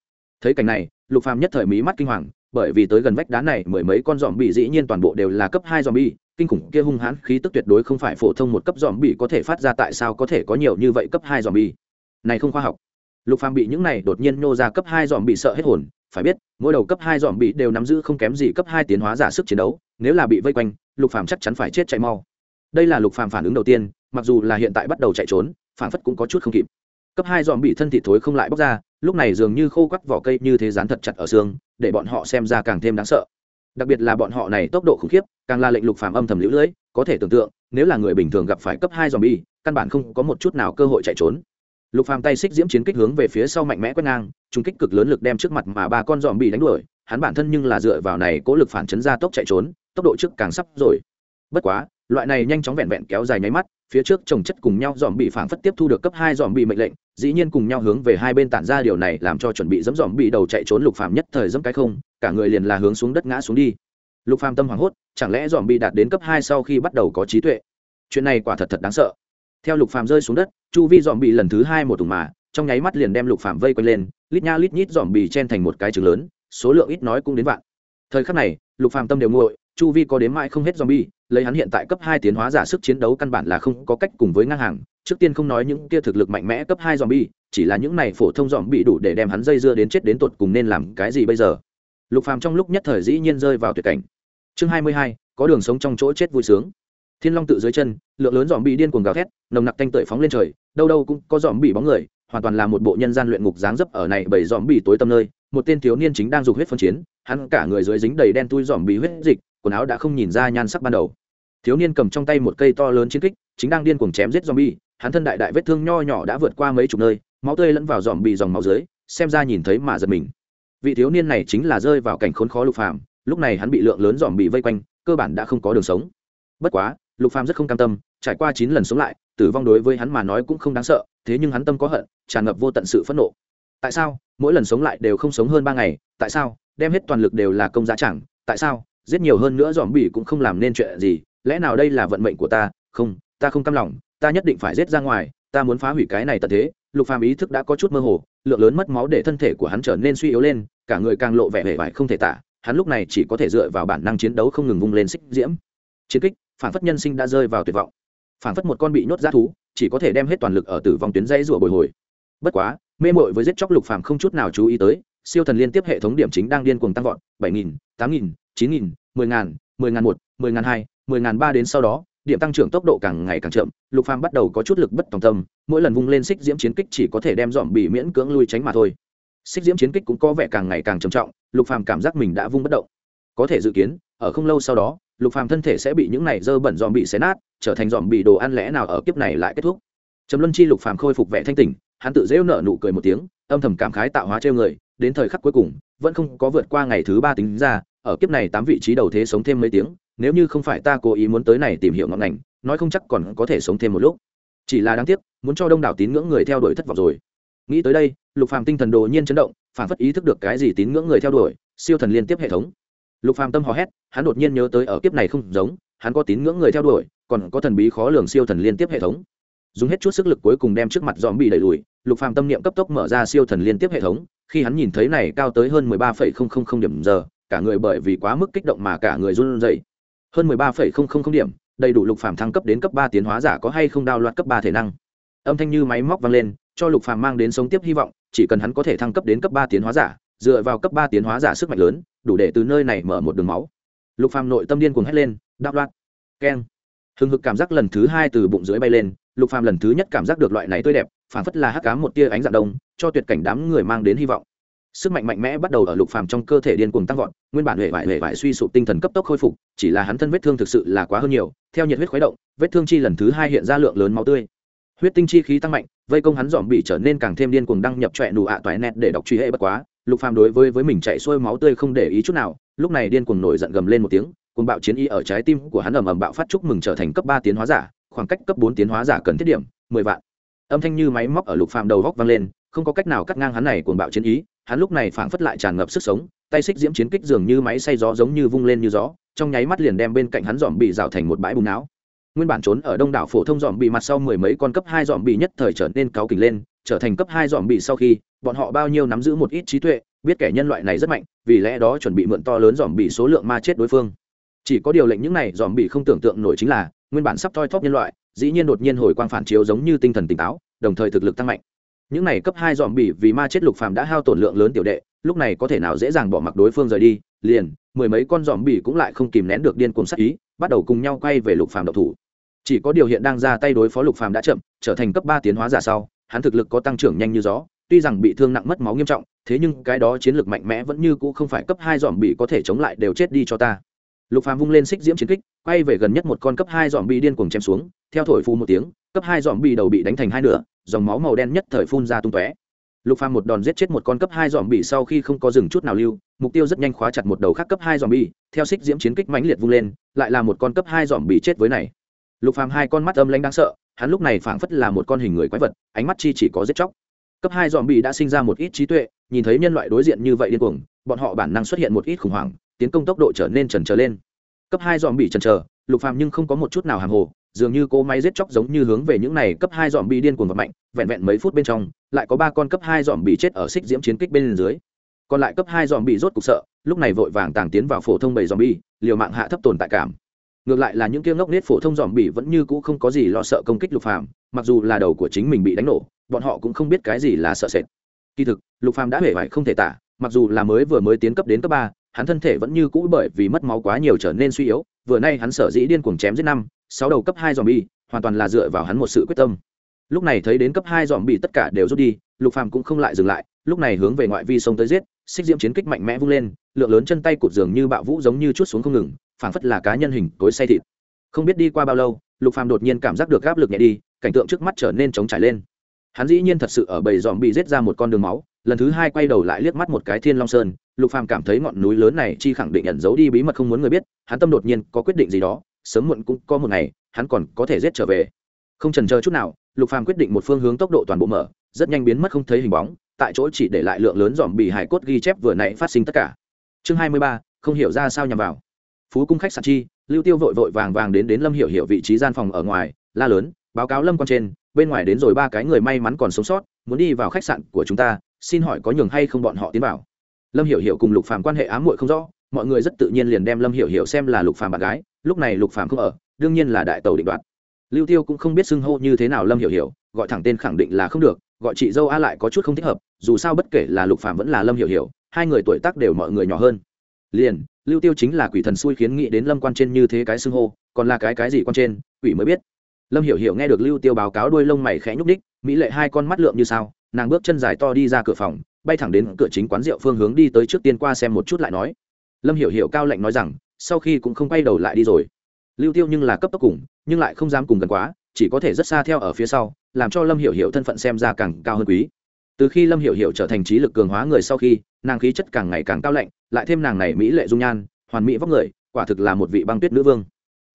Thấy cảnh này lục phàm nhất thời mí mắt kinh hoàng bởi vì tới gần vách đá này mười mấy con giòm bì dĩ nhiên toàn bộ đều là cấp hai giòm bì, kinh khủng kia hung hãn khí tức tuyệt đối không phải phổ thông một cấp giòm bì có thể phát ra tại sao có thể có nhiều như vậy cấp hai giòm bì? này không khoa học. Lục phàm bị những này đột nhiên nô ra cấp hai giòm bì sợ hết hồn phải biết mỗi đầu cấp hai giòm bì đều nắm giữ không kém gì cấp hai tiến hóa giả sức chiến đấu nếu là bị vây quanh lục phàm chắc chắn phải chết chạy mau. Đây là lục phàm phản ứng đầu tiên mặc dù là hiện tại bắt đầu chạy trốn phản phất cũng có chút không kịp. Cấp hai dòm bị thân thịt thối không lại bóc ra, lúc này dường như khô quắt vỏ cây như thế dán thật chặt ở xương, để bọn họ xem ra càng thêm đáng sợ. Đặc biệt là bọn họ này tốc độ khủng khiếp, càng là lệnh lục phàm âm thầm lũ lưỡi có thể tưởng tượng, nếu là người bình thường gặp phải cấp hai dòm bi căn bản không có một chút nào cơ hội chạy trốn. Lục phàm tay xích diễm chiến kích hướng về phía sau mạnh mẽ quét ngang trung kích cực lớn lực đem trước mặt mà ba con dòm bị đánh đuổi, hắn bản thân nhưng là dựa vào này cố lực phản chấn ra tốc chạy trốn, tốc độ trước càng sắp rồi bất quá, loại này nhanh chóng vẹn vẹn kéo dài nháy mắt, phía trước trồng chất cùng nhau dòm bị phản phất tiếp thu được cấp hai dòm bị mệnh lệnh, dĩ nhiên cùng nhau hướng về hai bên tản ra điều này làm cho chuẩn bị dẫm dòm bị đầu chạy trốn lục phàm nhất thời dẫm cái không, cả người liền là hướng xuống đất ngã xuống đi. Lục phàm tâm hoảng hốt, chẳng lẽ dòm bị đạt đến cấp hai sau khi bắt đầu có trí tuệ? Chuyện này quả thật thật đáng sợ. Theo lục phàm rơi xuống đất, chu vi dòm bị lần thứ hai một thùng mà, trong nháy mắt liền đem lục phàm vây quanh lên, lít nha lít nhít dòm bị chen thành một cái trứng lớn, số lượng ít nói cũng đến vạn. Thời khắc này, lục phàm tâm đều nguội chu vi có đến mãi không hết zombie, lấy hắn hiện tại cấp hai tiến hóa giả sức chiến đấu căn bản là không có cách cùng với ngang hàng. Trước tiên không nói những kia thực lực mạnh mẽ cấp hai zombie, chỉ là những này phổ thông zombie đủ để đem hắn dây dưa đến chết đến tột cùng nên làm cái gì bây giờ? Lục phàm trong lúc nhất thời dĩ nhiên rơi vào tuyệt cảnh. Chương hai mươi hai có đường sống trong chỗ chết vui sướng. Thiên long tự dưới chân lượng lớn zombie điên cuồng gào thét nồng nặc tanh tưởi phóng lên trời đâu đâu cũng có zombie bóng người hoàn toàn là một bộ nhân gian luyện ngục dáng dấp ở này bởi zombie tối tâm nơi. Một tên thiếu niên chính đang dục huyết phân chiến hắn cả người dưới dính đầy đen tui dòm bị huyết dịch quần áo đã không nhìn ra nhan sắc ban đầu. Thiếu niên cầm trong tay một cây to lớn chiến kích, chính đang điên cuồng chém giết zombie, hắn thân đại đại vết thương nho nhỏ đã vượt qua mấy chục nơi, máu tươi lẫn vào dòm bị dòng máu dưới, xem ra nhìn thấy mà giật mình. Vị thiếu niên này chính là rơi vào cảnh khốn khó lục phàm, lúc này hắn bị lượng lớn dòm bị vây quanh, cơ bản đã không có đường sống. Bất quá, lục phàm rất không cam tâm, trải qua chín lần sống lại, tử vong đối với hắn mà nói cũng không đáng sợ, thế nhưng hắn tâm có hận, tràn ngập vô tận sự phẫn nộ. Tại sao mỗi lần sống lại đều không sống hơn ba ngày? Tại sao đem hết toàn lực đều là công giá chẳng? Tại sao giết nhiều hơn nữa dòm bị cũng không làm nên chuyện gì, lẽ nào đây là vận mệnh của ta? Không ta không cam lòng, ta nhất định phải giết ra ngoài, ta muốn phá hủy cái này tận thế. Lục phàm ý thức đã có chút mơ hồ, lượng lớn mất máu để thân thể của hắn trở nên suy yếu lên, cả người càng lộ vẻ vẻ vải không thể tả, hắn lúc này chỉ có thể dựa vào bản năng chiến đấu không ngừng vung lên xích diễm. Chiến kích, phản phất nhân sinh đã rơi vào tuyệt vọng. Phản phất một con bị nhốt ra thú, chỉ có thể đem hết toàn lực ở tử vong tuyến dây rủa bồi hồi. Bất quá, mê mội với giết chóc lục phàm không chút nào chú ý tới, siêu thần liên tiếp hệ thống điểm chính đang điên cuồng tăng vọt, bảy nghìn, tám nghìn chín nghìn, mười ngàn mười ngàn một, mười ngàn hai, mười ngàn ba đến sau đó, điểm tăng trưởng tốc độ càng ngày càng chậm, lục phàm bắt đầu có chút lực bất tòng tâm, mỗi lần vung lên xích diễm chiến kích chỉ có thể đem dòm bị miễn cưỡng lui tránh mà thôi. Xích diễm chiến kích cũng có vẻ càng ngày càng trầm trọng, lục phàm cảm giác mình đã vung bất động. Có thể dự kiến, ở không lâu sau đó, lục phàm thân thể sẽ bị những này dơ bẩn dòm bị xé nát, trở thành dòm bị đồ ăn lẽ nào ở kiếp này lại kết thúc. Trầm luân chi lục phàm khôi phục vẻ thanh tỉnh, hắn tự dễu nở nụ cười một tiếng, âm thầm cảm khái tạo hóa treo người, đến thời khắc cuối cùng vẫn không có vượt qua ngày thứ ba tính ra, ở kiếp này tám vị trí đầu thế sống thêm mấy tiếng, nếu như không phải ta cố ý muốn tới này tìm hiểu ngọn ngành, nói không chắc còn có thể sống thêm một lúc. Chỉ là đáng tiếc, muốn cho đông đảo tín ngưỡng người theo đuổi thất vọng rồi. Nghĩ tới đây, lục phàm tinh thần đồ nhiên chấn động, phản phất ý thức được cái gì tín ngưỡng người theo đuổi, siêu thần liên tiếp hệ thống. Lục phàm tâm hò hét, hắn đột nhiên nhớ tới ở kiếp này không giống, hắn có tín ngưỡng người theo đuổi, còn có thần bí khó lường siêu thần liên tiếp hệ thống. Dùng hết chút sức lực cuối cùng đem trước mặt dòm bị đẩy lùi lục phàm tâm niệm cấp tốc mở ra siêu thần liên tiếp hệ thống khi hắn nhìn thấy này cao tới hơn 13,000 điểm giờ cả người bởi vì quá mức kích động mà cả người run rẩy. Hơn 13,000 điểm đầy đủ lục phàm thăng cấp đến cấp ba tiến hóa giả có hay không đao loạt cấp ba thể năng. Âm thanh như máy móc vang lên cho lục phàm mang đến sống tiếp hy vọng chỉ cần hắn có thể thăng cấp đến cấp ba tiến hóa giả dựa vào cấp ba tiến hóa giả sức mạnh lớn đủ để từ nơi này mở một đường máu. Lục phàm nội tâm điên cuồng hét lên đao loạt! Keng. Hừng hực cảm giác lần thứ hai từ bụng dưới bay lên lục phàm lần thứ nhất cảm giác được loại này tươi đẹp phản phất là hắc cám một tia ánh dạng đông, cho tuyệt cảnh đám người mang đến hy vọng. Sức mạnh mạnh mẽ bắt đầu ở lục phàm trong cơ thể điên cuồng tăng vọt, nguyên bản hệ vải hệ vải suy sụp tinh thần cấp tốc khôi phục, chỉ là hắn thân vết thương thực sự là quá hơn nhiều, theo nhiệt huyết khuấy động, vết thương chi lần thứ hai hiện ra lượng lớn máu tươi. Huyết tinh chi khí tăng mạnh, vây công hắn dòm bị trở nên càng thêm điên cuồng đăng nhập trọe nụ ạ toại nẹt để đọc truy hệ bất quá, lục phàm đối với với mình chạy xuôi máu tươi không để ý chút nào, lúc này điên cuồng nổi giận gầm lên một tiếng, cuồng bạo chiến y ở trái tim của hắn ầm ầm bạo phát chúc mừng trở thành cấp ba tiến hóa giả, khoảng cách cấp bốn tiến hóa giả cần thiết điểm, mười vạn âm thanh như máy móc ở lục phàm đầu góc vang lên, không có cách nào cắt ngang hắn này cuồng bạo chiến ý, hắn lúc này phảng phất lại tràn ngập sức sống, tay xích diễm chiến kích dường như máy xay gió giống như vung lên như gió, trong nháy mắt liền đem bên cạnh hắn dòm bị rào thành một bãi bùn não. Nguyên bản trốn ở đông đảo phổ thông dòm bị mặt sau mười mấy con cấp hai dòm bị nhất thời trở nên cáu kỉnh lên, trở thành cấp hai dòm bị sau khi, bọn họ bao nhiêu nắm giữ một ít trí tuệ, biết kẻ nhân loại này rất mạnh, vì lẽ đó chuẩn bị mượn to lớn dòm bị số lượng ma chết đối phương. Chỉ có điều lệnh những này dòm bị không tưởng tượng nổi chính là, nguyên bản sắp thoi thóp nhân loại dĩ nhiên đột nhiên hồi quang phản chiếu giống như tinh thần tỉnh táo, đồng thời thực lực tăng mạnh. Những này cấp hai dòm bị vì ma chết lục phàm đã hao tổn lượng lớn tiểu đệ, lúc này có thể nào dễ dàng bỏ mặc đối phương rời đi, liền, mười mấy con dòm bị cũng lại không kìm nén được điên cuồng sát ý, bắt đầu cùng nhau quay về lục phàm độc thủ. Chỉ có điều hiện đang ra tay đối phó lục phàm đã chậm, trở thành cấp ba tiến hóa giả sau, hắn thực lực có tăng trưởng nhanh như gió, tuy rằng bị thương nặng mất máu nghiêm trọng, thế nhưng cái đó chiến lược mạnh mẽ vẫn như cũ không phải cấp hai dòm bị có thể chống lại đều chết đi cho ta. Lục phàm vung lên xích diễm chiến kích, quay về gần nhất một con cấp hai dòm bỉ điên cuồng chém xuống theo thổi phu một tiếng, cấp hai dòm bị đầu bị đánh thành hai nửa, dòng máu màu đen nhất thời phun ra tung tóe. Lục phàm một đòn giết chết một con cấp hai dòm bị sau khi không có dừng chút nào lưu, mục tiêu rất nhanh khóa chặt một đầu khác cấp hai dòm bị theo xích diễm chiến kích mãnh liệt vung lên, lại là một con cấp hai dòm bị chết với này. Lục phàm hai con mắt âm lãnh đáng sợ, hắn lúc này phảng phất là một con hình người quái vật, ánh mắt chi chỉ có giết chóc. Cấp hai dòm bị đã sinh ra một ít trí tuệ, nhìn thấy nhân loại đối diện như vậy điên cuồng, bọn họ bản năng xuất hiện một ít khủng hoảng, tiến công tốc độ trở nên chần trở lên. Cấp hai dòm bị chần chờ, lục phàm nhưng không có một chút nào hàng hồ dường như cỗ máy giết chóc giống như hướng về những này cấp hai dòm bị điên cuồng và mạnh, vẹn vẹn mấy phút bên trong, lại có ba con cấp hai dòm bị chết ở xích diễm chiến kích bên dưới. Còn lại cấp hai dòm bị rốt cục sợ, lúc này vội vàng tàng tiến vào phổ thông bầy dòm bị liều mạng hạ thấp tồn tại cảm. Ngược lại là những kia ngốc nết phổ thông dòm bị vẫn như cũ không có gì lo sợ công kích lục phàm, mặc dù là đầu của chính mình bị đánh nổ, bọn họ cũng không biết cái gì là sợ sệt. Kỳ thực, lục phàm đã hề vải không thể tả, mặc dù là mới vừa mới tiến cấp đến cấp ba, hắn thân thể vẫn như cũ bởi vì mất máu quá nhiều trở nên suy yếu, vừa nay hắn sở dĩ điên cuồng chém giết năm sáu đầu cấp hai dòm bi, hoàn toàn là dựa vào hắn một sự quyết tâm. Lúc này thấy đến cấp hai dòm bị tất cả đều rút đi, lục phàm cũng không lại dừng lại, lúc này hướng về ngoại vi sông tới giết, xích diễm chiến kích mạnh mẽ vung lên, lượng lớn chân tay cụt dường như bạo vũ giống như chút xuống không ngừng, phảng phất là cá nhân hình cối say thịt. Không biết đi qua bao lâu, lục phàm đột nhiên cảm giác được áp lực nhẹ đi, cảnh tượng trước mắt trở nên trống trải lên. Hắn dĩ nhiên thật sự ở bầy dòm bị giết ra một con đường máu, lần thứ hai quay đầu lại liếc mắt một cái thiên long sơn, lục phàm cảm thấy ngọn núi lớn này chi khẳng định ẩn giấu đi bí mật không muốn người biết, hắn tâm đột nhiên có quyết định gì đó sớm muộn cũng có một ngày hắn còn có thể giết trở về. Không chần chờ chút nào lục phàm quyết định một phương hướng tốc độ toàn bộ mở rất nhanh biến mất không thấy hình bóng tại chỗ chỉ để lại lượng lớn dòm bị hải cốt ghi chép vừa nãy phát sinh tất cả. Chương hai mươi ba, không hiểu ra sao nhằm vào. Phú cung khách sạn chi lưu tiêu vội vội vàng vàng đến đến lâm hiểu hiểu vị trí gian phòng ở ngoài la lớn báo cáo lâm quan trên bên ngoài đến rồi ba cái người may mắn còn sống sót muốn đi vào khách sạn của chúng ta xin hỏi có nhường hay không bọn họ tiến vào. Lâm hiểu hiểu cùng lục phàm quan hệ ám muội không rõ mọi người rất tự nhiên liền đem lâm hiểu hiểu xem là lục phàm bạn gái lúc này lục phàm không ở, đương nhiên là đại tàu định đoạt. Lưu tiêu cũng không biết xưng hô như thế nào lâm hiểu hiểu, gọi thẳng tên khẳng định là không được, gọi chị dâu a lại có chút không thích hợp, dù sao bất kể là lục phàm vẫn là lâm hiểu hiểu, hai người tuổi tác đều mọi người nhỏ hơn. Liền, lưu tiêu chính là quỷ thần xui khiến nghĩ đến lâm quan trên như thế cái xưng hô, còn là cái cái gì quan trên, quỷ mới biết. Lâm hiểu hiểu nghe được lưu tiêu báo cáo đuôi lông mày khẽ nhúc đích mỹ lệ hai con mắt lượm như sao, nàng bước chân dài to đi ra cửa phòng, bay thẳng đến cửa chính quán rượu phương hướng đi tới trước tiên qua xem một chút lại nói. Lâm hiểu hiểu cao lệnh nói rằng sau khi cũng không quay đầu lại đi rồi. Lưu tiêu nhưng là cấp tốc cùng, nhưng lại không dám cùng gần quá, chỉ có thể rất xa theo ở phía sau, làm cho lâm hiểu hiểu thân phận xem ra càng cao hơn quý. Từ khi lâm hiểu hiểu trở thành trí lực cường hóa người sau khi, nàng khí chất càng ngày càng cao lạnh, lại thêm nàng này mỹ lệ dung nhan, hoàn mỹ vóc người, quả thực là một vị băng tuyết nữ vương.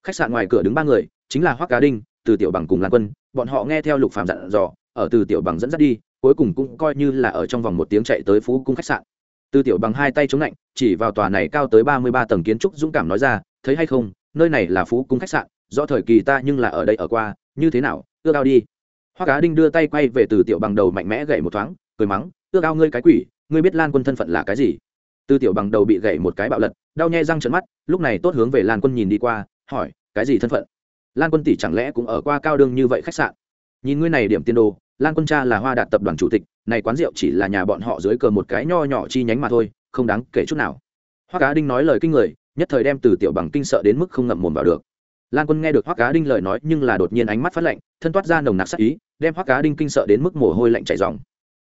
Khách sạn ngoài cửa đứng ba người, chính là hoắc cá đinh, từ tiểu bằng cùng lan quân, bọn họ nghe theo lục phàm dặn dò, ở từ tiểu bằng dẫn dắt đi, cuối cùng cũng coi như là ở trong vòng một tiếng chạy tới phú cung khách sạn. Tư tiểu bằng hai tay chống lạnh, chỉ vào tòa này cao tới ba mươi ba tầng kiến trúc dũng cảm nói ra, thấy hay không? Nơi này là phú cung khách sạn do thời kỳ ta nhưng là ở đây ở qua, như thế nào? Ước ao đi. Hoa cá đinh đưa tay quay về từ tiểu bằng đầu mạnh mẽ gậy một thoáng, cười mắng, ước ao ngươi cái quỷ, ngươi biết lan quân thân phận là cái gì? Tư tiểu bằng đầu bị gậy một cái bạo lật, đau nhai răng trận mắt, lúc này tốt hướng về lan quân nhìn đi qua, hỏi, cái gì thân phận? Lan quân tỷ chẳng lẽ cũng ở qua cao đương như vậy khách sạn? Nhìn ngươi này điểm tiên đồ, lan quân cha là hoa đạt tập đoàn chủ tịch này quán rượu chỉ là nhà bọn họ dưới cờ một cái nho nhỏ chi nhánh mà thôi, không đáng kể chút nào. Hoa cá đinh nói lời kinh người, nhất thời đem từ tiểu bằng kinh sợ đến mức không ngậm mồm vào được. Lan quân nghe được hoa cá đinh lời nói nhưng là đột nhiên ánh mắt phát lạnh, thân toát ra nồng nặc sắc ý, đem hoa cá đinh kinh sợ đến mức mồ hôi lạnh chảy dòng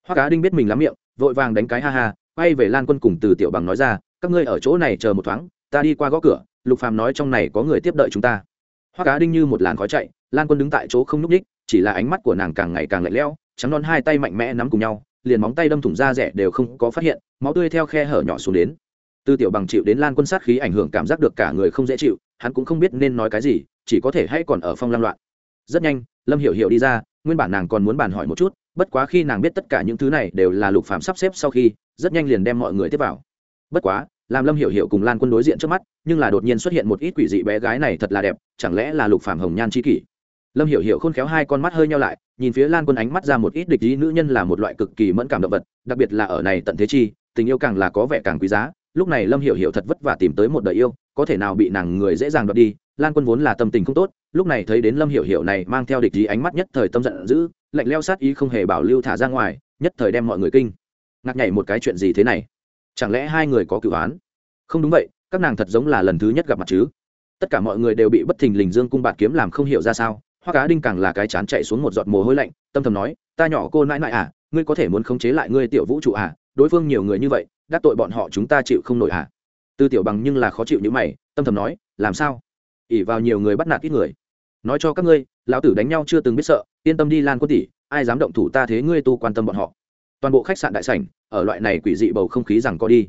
hoa cá đinh biết mình lắm miệng, vội vàng đánh cái ha ha, quay về lan quân cùng từ tiểu bằng nói ra, các ngươi ở chỗ này chờ một thoáng, ta đi qua gõ cửa, lục phàm nói trong này có người tiếp đợi chúng ta. Hoa cá đinh như một làn khói chạy, lan quân đứng tại chỗ không nhúc ú ních chỉ là ánh mắt của nàng càng ngày càng lạnh lẽo trắng non hai tay mạnh mẽ nắm cùng nhau, liền móng tay đâm thủng da rẻ đều không có phát hiện, máu tươi theo khe hở nhỏ xuống đến. Tư tiểu bằng chịu đến lan quân sát khí ảnh hưởng cảm giác được cả người không dễ chịu, hắn cũng không biết nên nói cái gì, chỉ có thể hay còn ở phong lam loạn. Rất nhanh, lâm hiểu hiểu đi ra, nguyên bản nàng còn muốn bàn hỏi một chút, bất quá khi nàng biết tất cả những thứ này đều là lục phạm sắp xếp sau khi, rất nhanh liền đem mọi người tiếp vào. Bất quá, làm lâm hiểu hiểu cùng lan quân đối diện trước mắt, nhưng là đột nhiên xuất hiện một ít quỷ dị bé gái này thật là đẹp, chẳng lẽ là lục phạm hồng nhan c h i kỷ? Lâm hiểu hiểu khôn khéo hai con mắt hơi nhau lại, nhìn phía lan quân ánh mắt ra một ít địch ý nữ nhân là một loại cực kỳ mẫn cảm động vật, đặc biệt là ở này tận thế chi, tình yêu càng là có vẻ càng quý giá. Lúc này lâm hiểu hiểu thật vất vả tìm tới một đời yêu, có thể nào bị nàng người dễ dàng đoạt đi, lan quân vốn là tâm tình không tốt, lúc này thấy đến lâm hiểu hiểu này mang theo địch ý ánh mắt nhất thời tâm giận dữ, lạnh leo sát ý không hề bảo lưu thả ra ngoài, nhất thời đem mọi người kinh. Ngạc nhảy một cái chuyện gì thế này? Chẳng lẽ hai người có cựu án không đúng vậy, các nàng thật giống là lần thứ nhất gặp mặt chứ. Tất cả mọi người đều bị bất thình lình dương cung bạt kiếm làm không hiểu ra sao hoa cá đinh càng là cái chán chạy xuống một giọt mồ hôi lạnh, tâm thầm nói, ta nhỏ cô nãi nãi à ngươi có thể muốn khống chế lại ngươi tiểu vũ trụ à? Đối phương nhiều người như vậy, đắc tội bọn họ chúng ta chịu không nổi à? Tư tiểu bằng nhưng là khó chịu như mày, tâm thầm nói, làm sao? Ỉ vào nhiều người bắt nạt ít người. Nói cho các ngươi, lão tử đánh nhau chưa từng biết sợ, yên tâm đi lan quân tỷ, ai dám động thủ ta thế ngươi tu quan tâm bọn họ. Toàn bộ khách sạn đại sảnh, ở loại này quỷ dị bầu không khí rằng có đi.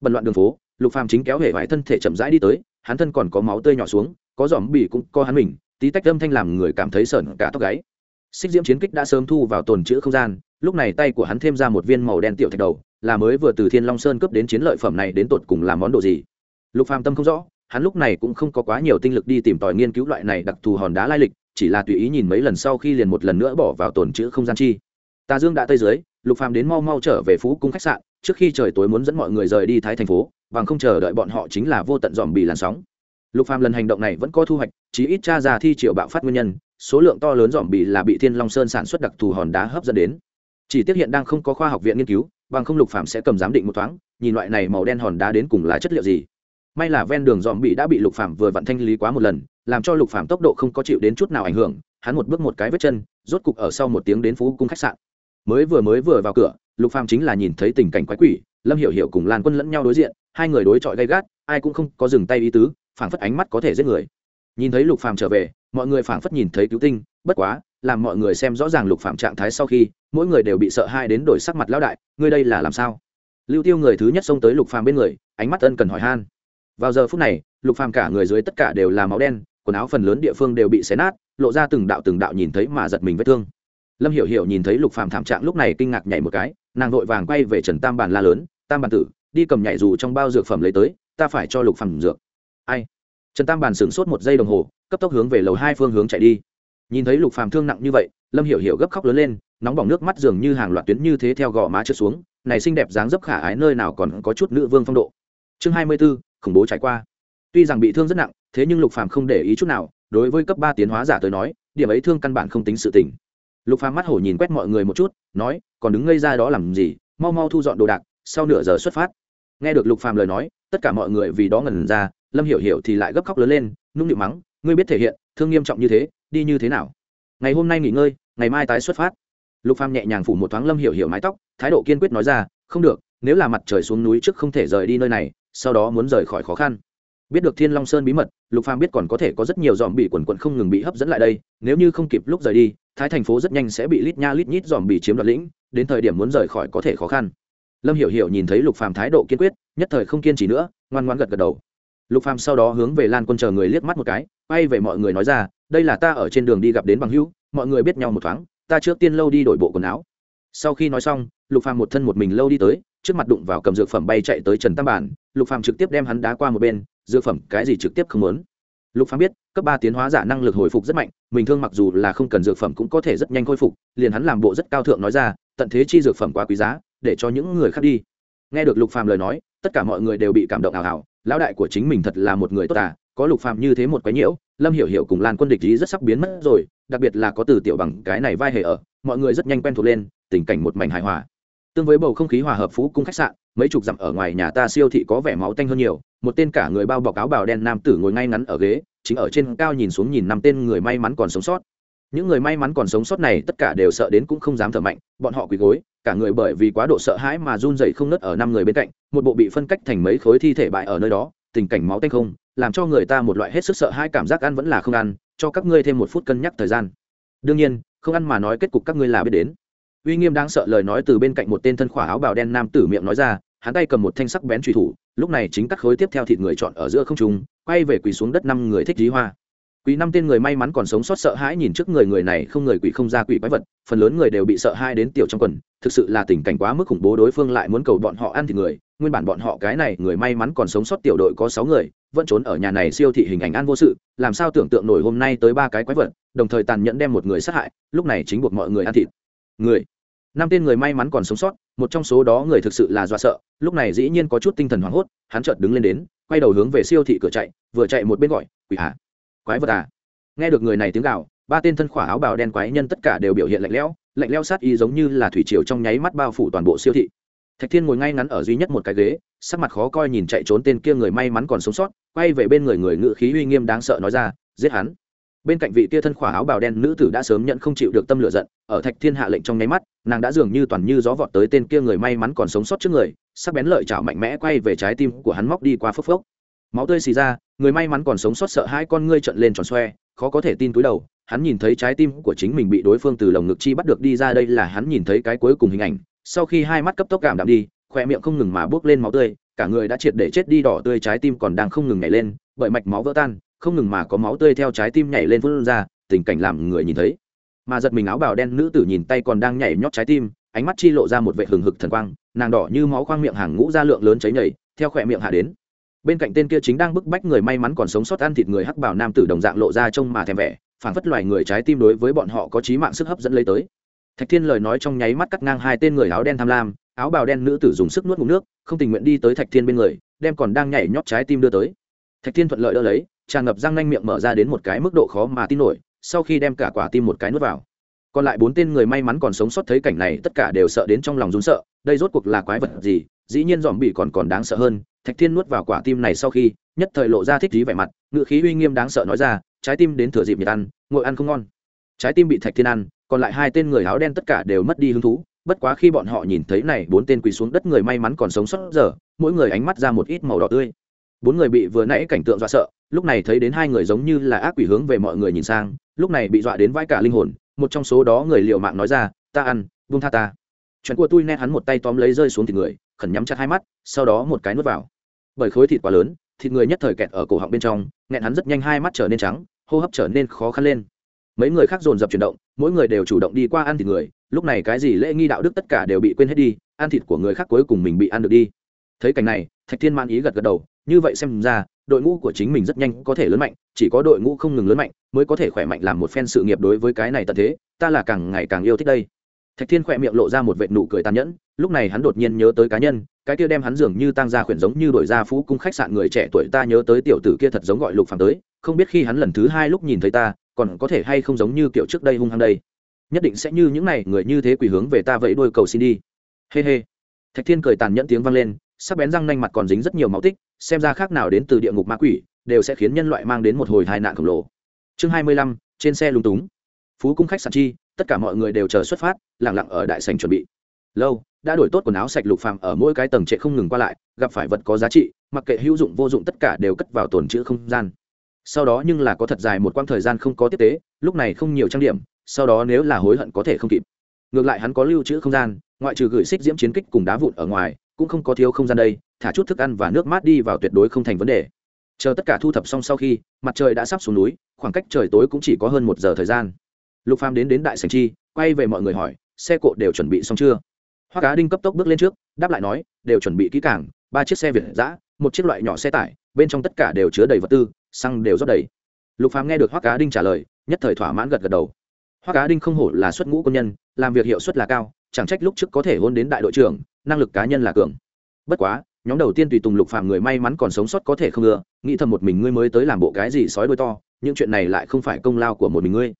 Bận loạn đường phố, lục phàm chính kéo hệ vải thân thể chậm rãi đi tới, hắn thân còn có máu tươi nhỏ xuống, có giòm bỉ cũng co hắn mình tí tách âm thanh làm người cảm thấy sởn cả tóc gáy. Xích diễm chiến kích đã sớm thu vào tồn chữ không gian, lúc này tay của hắn thêm ra một viên màu đen tiểu thạch đầu, là mới vừa từ thiên long sơn cướp đến chiến lợi phẩm này đến tột cùng làm món đồ gì? Lục phàm tâm không rõ, hắn lúc này cũng không có quá nhiều tinh lực đi tìm tòi nghiên cứu loại này đặc thù hòn đá lai lịch, chỉ là tùy ý nhìn mấy lần sau khi liền một lần nữa bỏ vào tồn chữ không gian chi. Tà dương đã tây dưới, lục phàm đến mau mau trở về phú cung khách sạn, trước khi trời tối muốn dẫn mọi người rời đi thái thành phố, bằng không chờ đợi bọn họ chính là vô tận dòm bị làn sóng lục phàm lần hành động này vẫn có thu hoạch, chí ít tra ra thi triệu bạo phát nguyên nhân, số lượng to lớn dòm bị là bị thiên long sơn sản xuất đặc thù hòn đá hấp dẫn đến. Chỉ tiếc hiện đang không có khoa học viện nghiên cứu, bằng không lục phàm sẽ cầm giám định một thoáng, nhìn loại này màu đen hòn đá đến cùng là chất liệu gì. May là ven đường dòm bị đã bị lục phàm vừa vặn thanh lý quá một lần, làm cho lục phàm tốc độ không có chịu đến chút nào ảnh hưởng, hắn một bước một cái vết chân, rốt cục ở sau một tiếng đến phú cung khách sạn. Mới vừa mới vừa vào cửa, lục phàm chính là nhìn thấy tình cảnh quái quỷ, lâm hiểu hiểu cùng lan quân lẫn nhau đối diện, hai người đối chọi gay gắt, ai cũng không có dừng tay ý tứ phảng phất ánh mắt có thể giết người. Nhìn thấy lục phàm trở về, mọi người phảng phất nhìn thấy cứu tinh, bất quá, làm mọi người xem rõ ràng lục phàm trạng thái sau khi, mỗi người đều bị sợ hai đến đổi sắc mặt lão đại, ngươi đây là làm sao? Lưu tiêu người thứ nhất xông tới lục phàm bên người, ánh mắt ân cần hỏi han. Vào giờ phút này, lục phàm cả người dưới tất cả đều là máu đen, quần áo phần lớn địa phương đều bị xé nát, lộ ra từng đạo từng đạo nhìn thấy mà giật mình vết thương. Lâm hiểu hiểu nhìn thấy lục phàm thảm trạng lúc này kinh ngạc nhảy một cái, nàng vội vàng quay về trần tam bàn la lớn, tam bàn tử, đi cầm nhảy dù trong bao dược phẩm lấy tới, ta phải cho lục phàm dược ai? Trần tam bàn sửng sốt một giây đồng hồ cấp tốc hướng về lầu hai phương hướng chạy đi. Nhìn thấy lục phàm thương nặng như vậy lâm hiểu hiểu gấp khóc lớn lên nóng bỏng nước mắt dường như hàng loạt tuyến như thế theo gò má trượt xuống này xinh đẹp dáng dấp khả ái nơi nào còn có chút nữ vương phong độ. Chương hai mươi 24, khủng bố trải qua. Tuy rằng bị thương rất nặng thế nhưng lục phàm không để ý chút nào đối với cấp ba tiến hóa giả tới nói điểm ấy thương căn bản không tính sự tình. Lục phàm mắt hổ nhìn quét mọi người một chút nói còn đứng ngây ra đó làm gì? Mau mau thu dọn đồ đạc sau nửa giờ xuất phát. Nghe được lục phàm lời nói tất cả mọi người vì đó ngẩn ra lâm hiểu hiểu thì lại gấp khóc lớn lên, nũng nịu mắng, ngươi biết thể hiện, thương nghiêm trọng như thế, đi như thế nào? Ngày hôm nay nghỉ ngơi, ngày mai tái xuất phát. Lục phàm nhẹ nhàng phủ một thoáng lâm hiểu hiểu mái tóc, thái độ kiên quyết nói ra, không được, nếu là mặt trời xuống núi trước không thể rời đi nơi này, sau đó muốn rời khỏi khó khăn. Biết được thiên long sơn bí mật, lục phàm biết còn có thể có rất nhiều dòm bị quần quần không ngừng bị hấp dẫn lại đây, nếu như không kịp lúc rời đi, thái thành phố rất nhanh sẽ bị lít nha lít nhít dòm bị chiếm đoạt lĩnh, đến thời điểm muốn rời khỏi có thể khó khăn. Lâm hiểu hiểu nhìn thấy lục phàm thái độ kiên quyết, nhất thời không kiên trì nữa, ngoan ngoan gật gật đầu lục phàm sau đó hướng về lan quân chờ người liếc mắt một cái, quay về mọi người nói ra, đây là ta ở trên đường đi gặp đến bằng hữu, mọi người biết nhau một thoáng, ta trước tiên lâu đi đổi bộ quần áo. Sau khi nói xong, lục phàm một thân một mình lâu đi tới, trước mặt đụng vào cầm dược phẩm bay chạy tới trần tam bản, lục phàm trực tiếp đem hắn đá qua một bên, dược phẩm, cái gì trực tiếp không muốn? Lục phàm biết, cấp ba tiến hóa giả năng lực hồi phục rất mạnh, mình thương mặc dù là không cần dược phẩm cũng có thể rất nhanh khôi phục, liền hắn làm bộ rất cao thượng nói ra, tận thế chi dược phẩm quá quý giá, để cho những người khác đi. Nghe được lục phàm lời nói tất cả mọi người đều bị cảm động ảo ảo lão đại của chính mình thật là một người tốt à có lục phàm như thế một quái nhiễu, lâm hiểu hiểu cùng lan quân địch ý rất sắp biến mất rồi, đặc biệt là có từ tiểu bằng, cái này vai hề ở, mọi người rất nhanh quen thuộc lên, tình cảnh một mảnh hài hòa. Tương với bầu không khí hòa hợp phú cung khách sạn, mấy chục dặm ở ngoài nhà ta siêu thị có vẻ máu tanh hơn nhiều, một tên cả người bao bọc áo bào đen nam tử ngồi ngay ngắn ở ghế, chính ở trên cao nhìn xuống nhìn năm tên người may mắn còn sống sót những người may mắn còn sống sót này tất cả đều sợ đến cũng không dám thở mạnh, bọn họ quỳ gối, cả người bởi vì quá độ sợ hãi mà run dậy không nứt ở năm người bên cạnh, một bộ bị phân cách thành mấy khối thi thể bại ở nơi đó, tình cảnh máu tanh không, làm cho người ta một loại hết sức sợ hãi cảm giác ăn vẫn là không ăn, cho các ngươi thêm một phút cân nhắc thời gian. Đương nhiên, không ăn mà nói kết cục các ngươi là biết đến. Uy nghiêm đáng sợ lời nói từ bên cạnh một tên thân khỏa áo bào đen nam tử miệng nói ra, hắn tay cầm một thanh sắc bén truy thủ, lúc này chính các khối tiếp theo thịt người chọn ở giữa không trung, quay về quỳ xuống đất năm người thích dí hoa. Quỷ năm tên người may mắn còn sống sót sợ hãi nhìn trước người người này không người quỷ không ra quỷ quái vật, phần lớn người đều bị sợ hãi đến tiểu trong quần, thực sự là tình cảnh quá mức khủng bố đối phương lại muốn cầu bọn họ ăn thịt người. Nguyên bản bọn họ cái này người may mắn còn sống sót tiểu đội có sáu người, vẫn trốn ở nhà này siêu thị hình ảnh an vô sự, làm sao tưởng tượng nổi hôm nay tới ba cái quái vật, đồng thời tàn nhẫn đem một người sát hại, lúc này chính buộc mọi người ăn thịt. Người, năm tên người may mắn còn sống sót, một trong số đó người thực sự là do sợ, lúc này dĩ nhiên có chút tinh thần hoảng hốt, hắn chợt đứng lên đến, quay đầu hướng về siêu thị cửa chạy, vừa chạy một bên gọi, quỷ hạ quái vật à? Nghe được người này tiếng gào, ba tên thân khỏa áo bào đen quái nhân tất cả đều biểu hiện lạnh lẽo lạnh lẽo sát y giống như là thủy triều trong nháy mắt bao phủ toàn bộ siêu thị. Thạch thiên ngồi ngay ngắn ở duy nhất một cái ghế, sắc mặt khó coi nhìn chạy trốn tên kia người may mắn còn sống sót, quay về bên người người ngự khí uy nghiêm đáng sợ nói ra, giết hắn. Bên cạnh vị tia thân khỏa áo bào đen nữ tử đã sớm nhận không chịu được tâm lửa giận, ở thạch thiên hạ lệnh trong nháy mắt, nàng đã dường như toàn như gió vọt tới tên kia người may mắn còn sống sót trước người, sắc bén lợi chảo mạnh mẽ quay về trái tim của hắn móc đi qua phốc phốc máu tươi xì ra, người may mắn còn sống sót sợ hai con ngươi trận lên tròn xoe, khó có thể tin túi đầu, hắn nhìn thấy trái tim của chính mình bị đối phương từ lồng ngực chi bắt được đi ra đây là hắn nhìn thấy cái cuối cùng hình ảnh, sau khi hai mắt cấp tốc cảm đạm đi, khoe miệng không ngừng mà bước lên máu tươi, cả người đã triệt để chết đi, đỏ tươi trái tim còn đang không ngừng nhảy lên, bởi mạch máu vỡ tan, không ngừng mà có máu tươi theo trái tim nhảy lên phun ra, tình cảnh làm người nhìn thấy. Mà giật mình áo bào đen nữ tử nhìn tay còn đang nhảy nhót trái tim, ánh mắt chi lộ ra một vệ hừng hực thần quang, nàng đỏ như máu khoang miệng hàng ngũ ra lượng lớn cháy nhảy, theo khỏe miệng hạ đến bên cạnh tên kia chính đang bức bách người may mắn còn sống sót ăn thịt người hắc bảo nam tử đồng dạng lộ ra trông mà thèm vẻ phản phất loài người trái tim đối với bọn họ có trí mạng sức hấp dẫn lấy tới. Thạch thiên lời nói trong nháy mắt cắt ngang hai tên người áo đen tham lam, áo bào đen nữ tử dùng sức nuốt ngụm nước, không tình nguyện đi tới thạch thiên bên người, đem còn đang nhảy nhót trái tim đưa tới. Thạch thiên thuận lợi đỡ lấy, tràn ngập răng nanh miệng mở ra đến một cái mức độ khó mà tin nổi, sau khi đem cả quả tim một cái nuốt vào. Còn lại bốn tên người may mắn còn sống sót thấy cảnh này, tất cả đều sợ đến trong lòng rún sợ, đây rốt cuộc là quái vật gì dĩ nhiên dòm bị còn còn đáng sợ hơn, thạch thiên nuốt vào quả tim này sau khi, nhất thời lộ ra thích trí vẻ mặt ngự khí uy nghiêm đáng sợ nói ra, trái tim đến thừa dịp nhiệt ăn, ngồi ăn không ngon. Trái tim bị thạch thiên ăn, còn lại hai tên người áo đen tất cả đều mất đi hứng thú, bất quá khi bọn họ nhìn thấy này bốn tên quỳ xuống đất người may mắn còn sống sót giờ, mỗi người ánh mắt ra một ít màu đỏ tươi. Bốn người bị vừa nãy cảnh tượng dọa sợ, lúc này thấy đến hai người giống như là ác quỷ hướng về mọi người nhìn sang, lúc này bị dọa đến vai cả linh hồn, một trong số đó người liệu mạng nói ra, ta ăn vung tha ta chuyện của tôi nét hắn một tay tóm lấy rơi xuống thịt người, khẩn nhắm chặt hai mắt, sau đó một cái nuốt vào. Bởi khối thịt quá lớn, thịt người nhất thời kẹt ở cổ họng bên trong, nghẹn hắn rất nhanh hai mắt trở nên trắng, hô hấp trở nên khó khăn lên. Mấy người khác dồn dập chuyển động, mỗi người đều chủ động đi qua ăn thịt người, lúc này cái gì lễ nghi đạo đức tất cả đều bị quên hết đi, ăn thịt của người khác cuối cùng mình bị ăn được đi. Thấy cảnh này, thạch thiên man ý gật gật đầu, như vậy xem ra, đội ngũ của chính mình rất nhanh có thể lớn mạnh, chỉ có đội ngũ không ngừng lớn mạnh mới có thể khỏe mạnh làm một phen sự nghiệp đối với cái này tận thế, ta là càng ngày càng yêu thích đây thạch thiên khỏe miệng lộ ra một vệt nụ cười tàn nhẫn, lúc này hắn đột nhiên nhớ tới cá nhân, cái kia đem hắn dường như tăng ra khuyển giống như đổi ra phú cung khách sạn người trẻ tuổi ta nhớ tới tiểu tử kia thật giống gọi lục phàm tới, không biết khi hắn lần thứ hai lúc nhìn thấy ta, còn có thể hay không giống như kiểu trước đây hung hăng đây. Nhất định sẽ như những này người như thế quỳ hướng về ta vẫy đuôi cầu xin đi. Hê、hey、hê、hey. thạch thiên cười tàn nhẫn tiếng vang lên, sắc bén răng nanh mặt còn dính rất nhiều máu tích, xem ra khác nào đến từ địa ngục ma quỷ, đều sẽ khiến nhân loại mang đến một hồi tai nạn khổng lồ. Chương hai mươi lăm, trên xe lúng túng. Phú cung khách sạn chi tất cả mọi người đều chờ xuất phát lẳng lặng ở đại sành chuẩn bị. Lâu, đã đổi tốt quần áo sạch lục phàm ở mỗi cái tầng trệ không ngừng qua lại, gặp phải vật có giá trị, mặc kệ hữu dụng vô dụng tất cả đều cất vào tồn chữ không gian. Sau đó nhưng là có thật dài một quãng thời gian không có tiếp tế, lúc này không nhiều trang điểm, sau đó nếu là hối hận có thể không kịp. Ngược lại hắn có lưu trữ không gian, ngoại trừ gửi xích diễm chiến kích cùng đá vụn ở ngoài, cũng không có thiếu không gian đây, thả chút thức ăn và nước mát đi vào tuyệt đối không thành vấn đề. Chờ tất cả thu thập xong sau khi, mặt trời đã sắp xuống núi, khoảng cách trời tối cũng chỉ có hơn một giờ thời gian lục phàm đến đến đại sành chi, quay về mọi người hỏi, xe cộ đều chuẩn bị xong chưa? Hoa cá đinh cấp tốc bước lên trước, đáp lại nói, đều chuẩn bị kỹ càng, ba chiếc xe việt giã một chiếc loại nhỏ xe tải, bên trong tất cả đều chứa đầy vật tư, xăng đều rót đầy. Lục phàm nghe được hoa cá đinh trả lời, nhất thời thỏa mãn gật gật đầu. Hoa cá đinh không hổ là xuất ngũ quân nhân, làm việc hiệu suất là cao, chẳng trách lúc trước có thể hôn đến đại đội trưởng, năng lực cá nhân là cường. Bất quá, nhóm đầu tiên tùy tùng lục phàm người may mắn còn sống sót có thể không ưa, nghĩ thầm một mình ngươi mới tới làm bộ cái gì sói đôi to, những chuyện này lại không phải công lao của một mình ngươi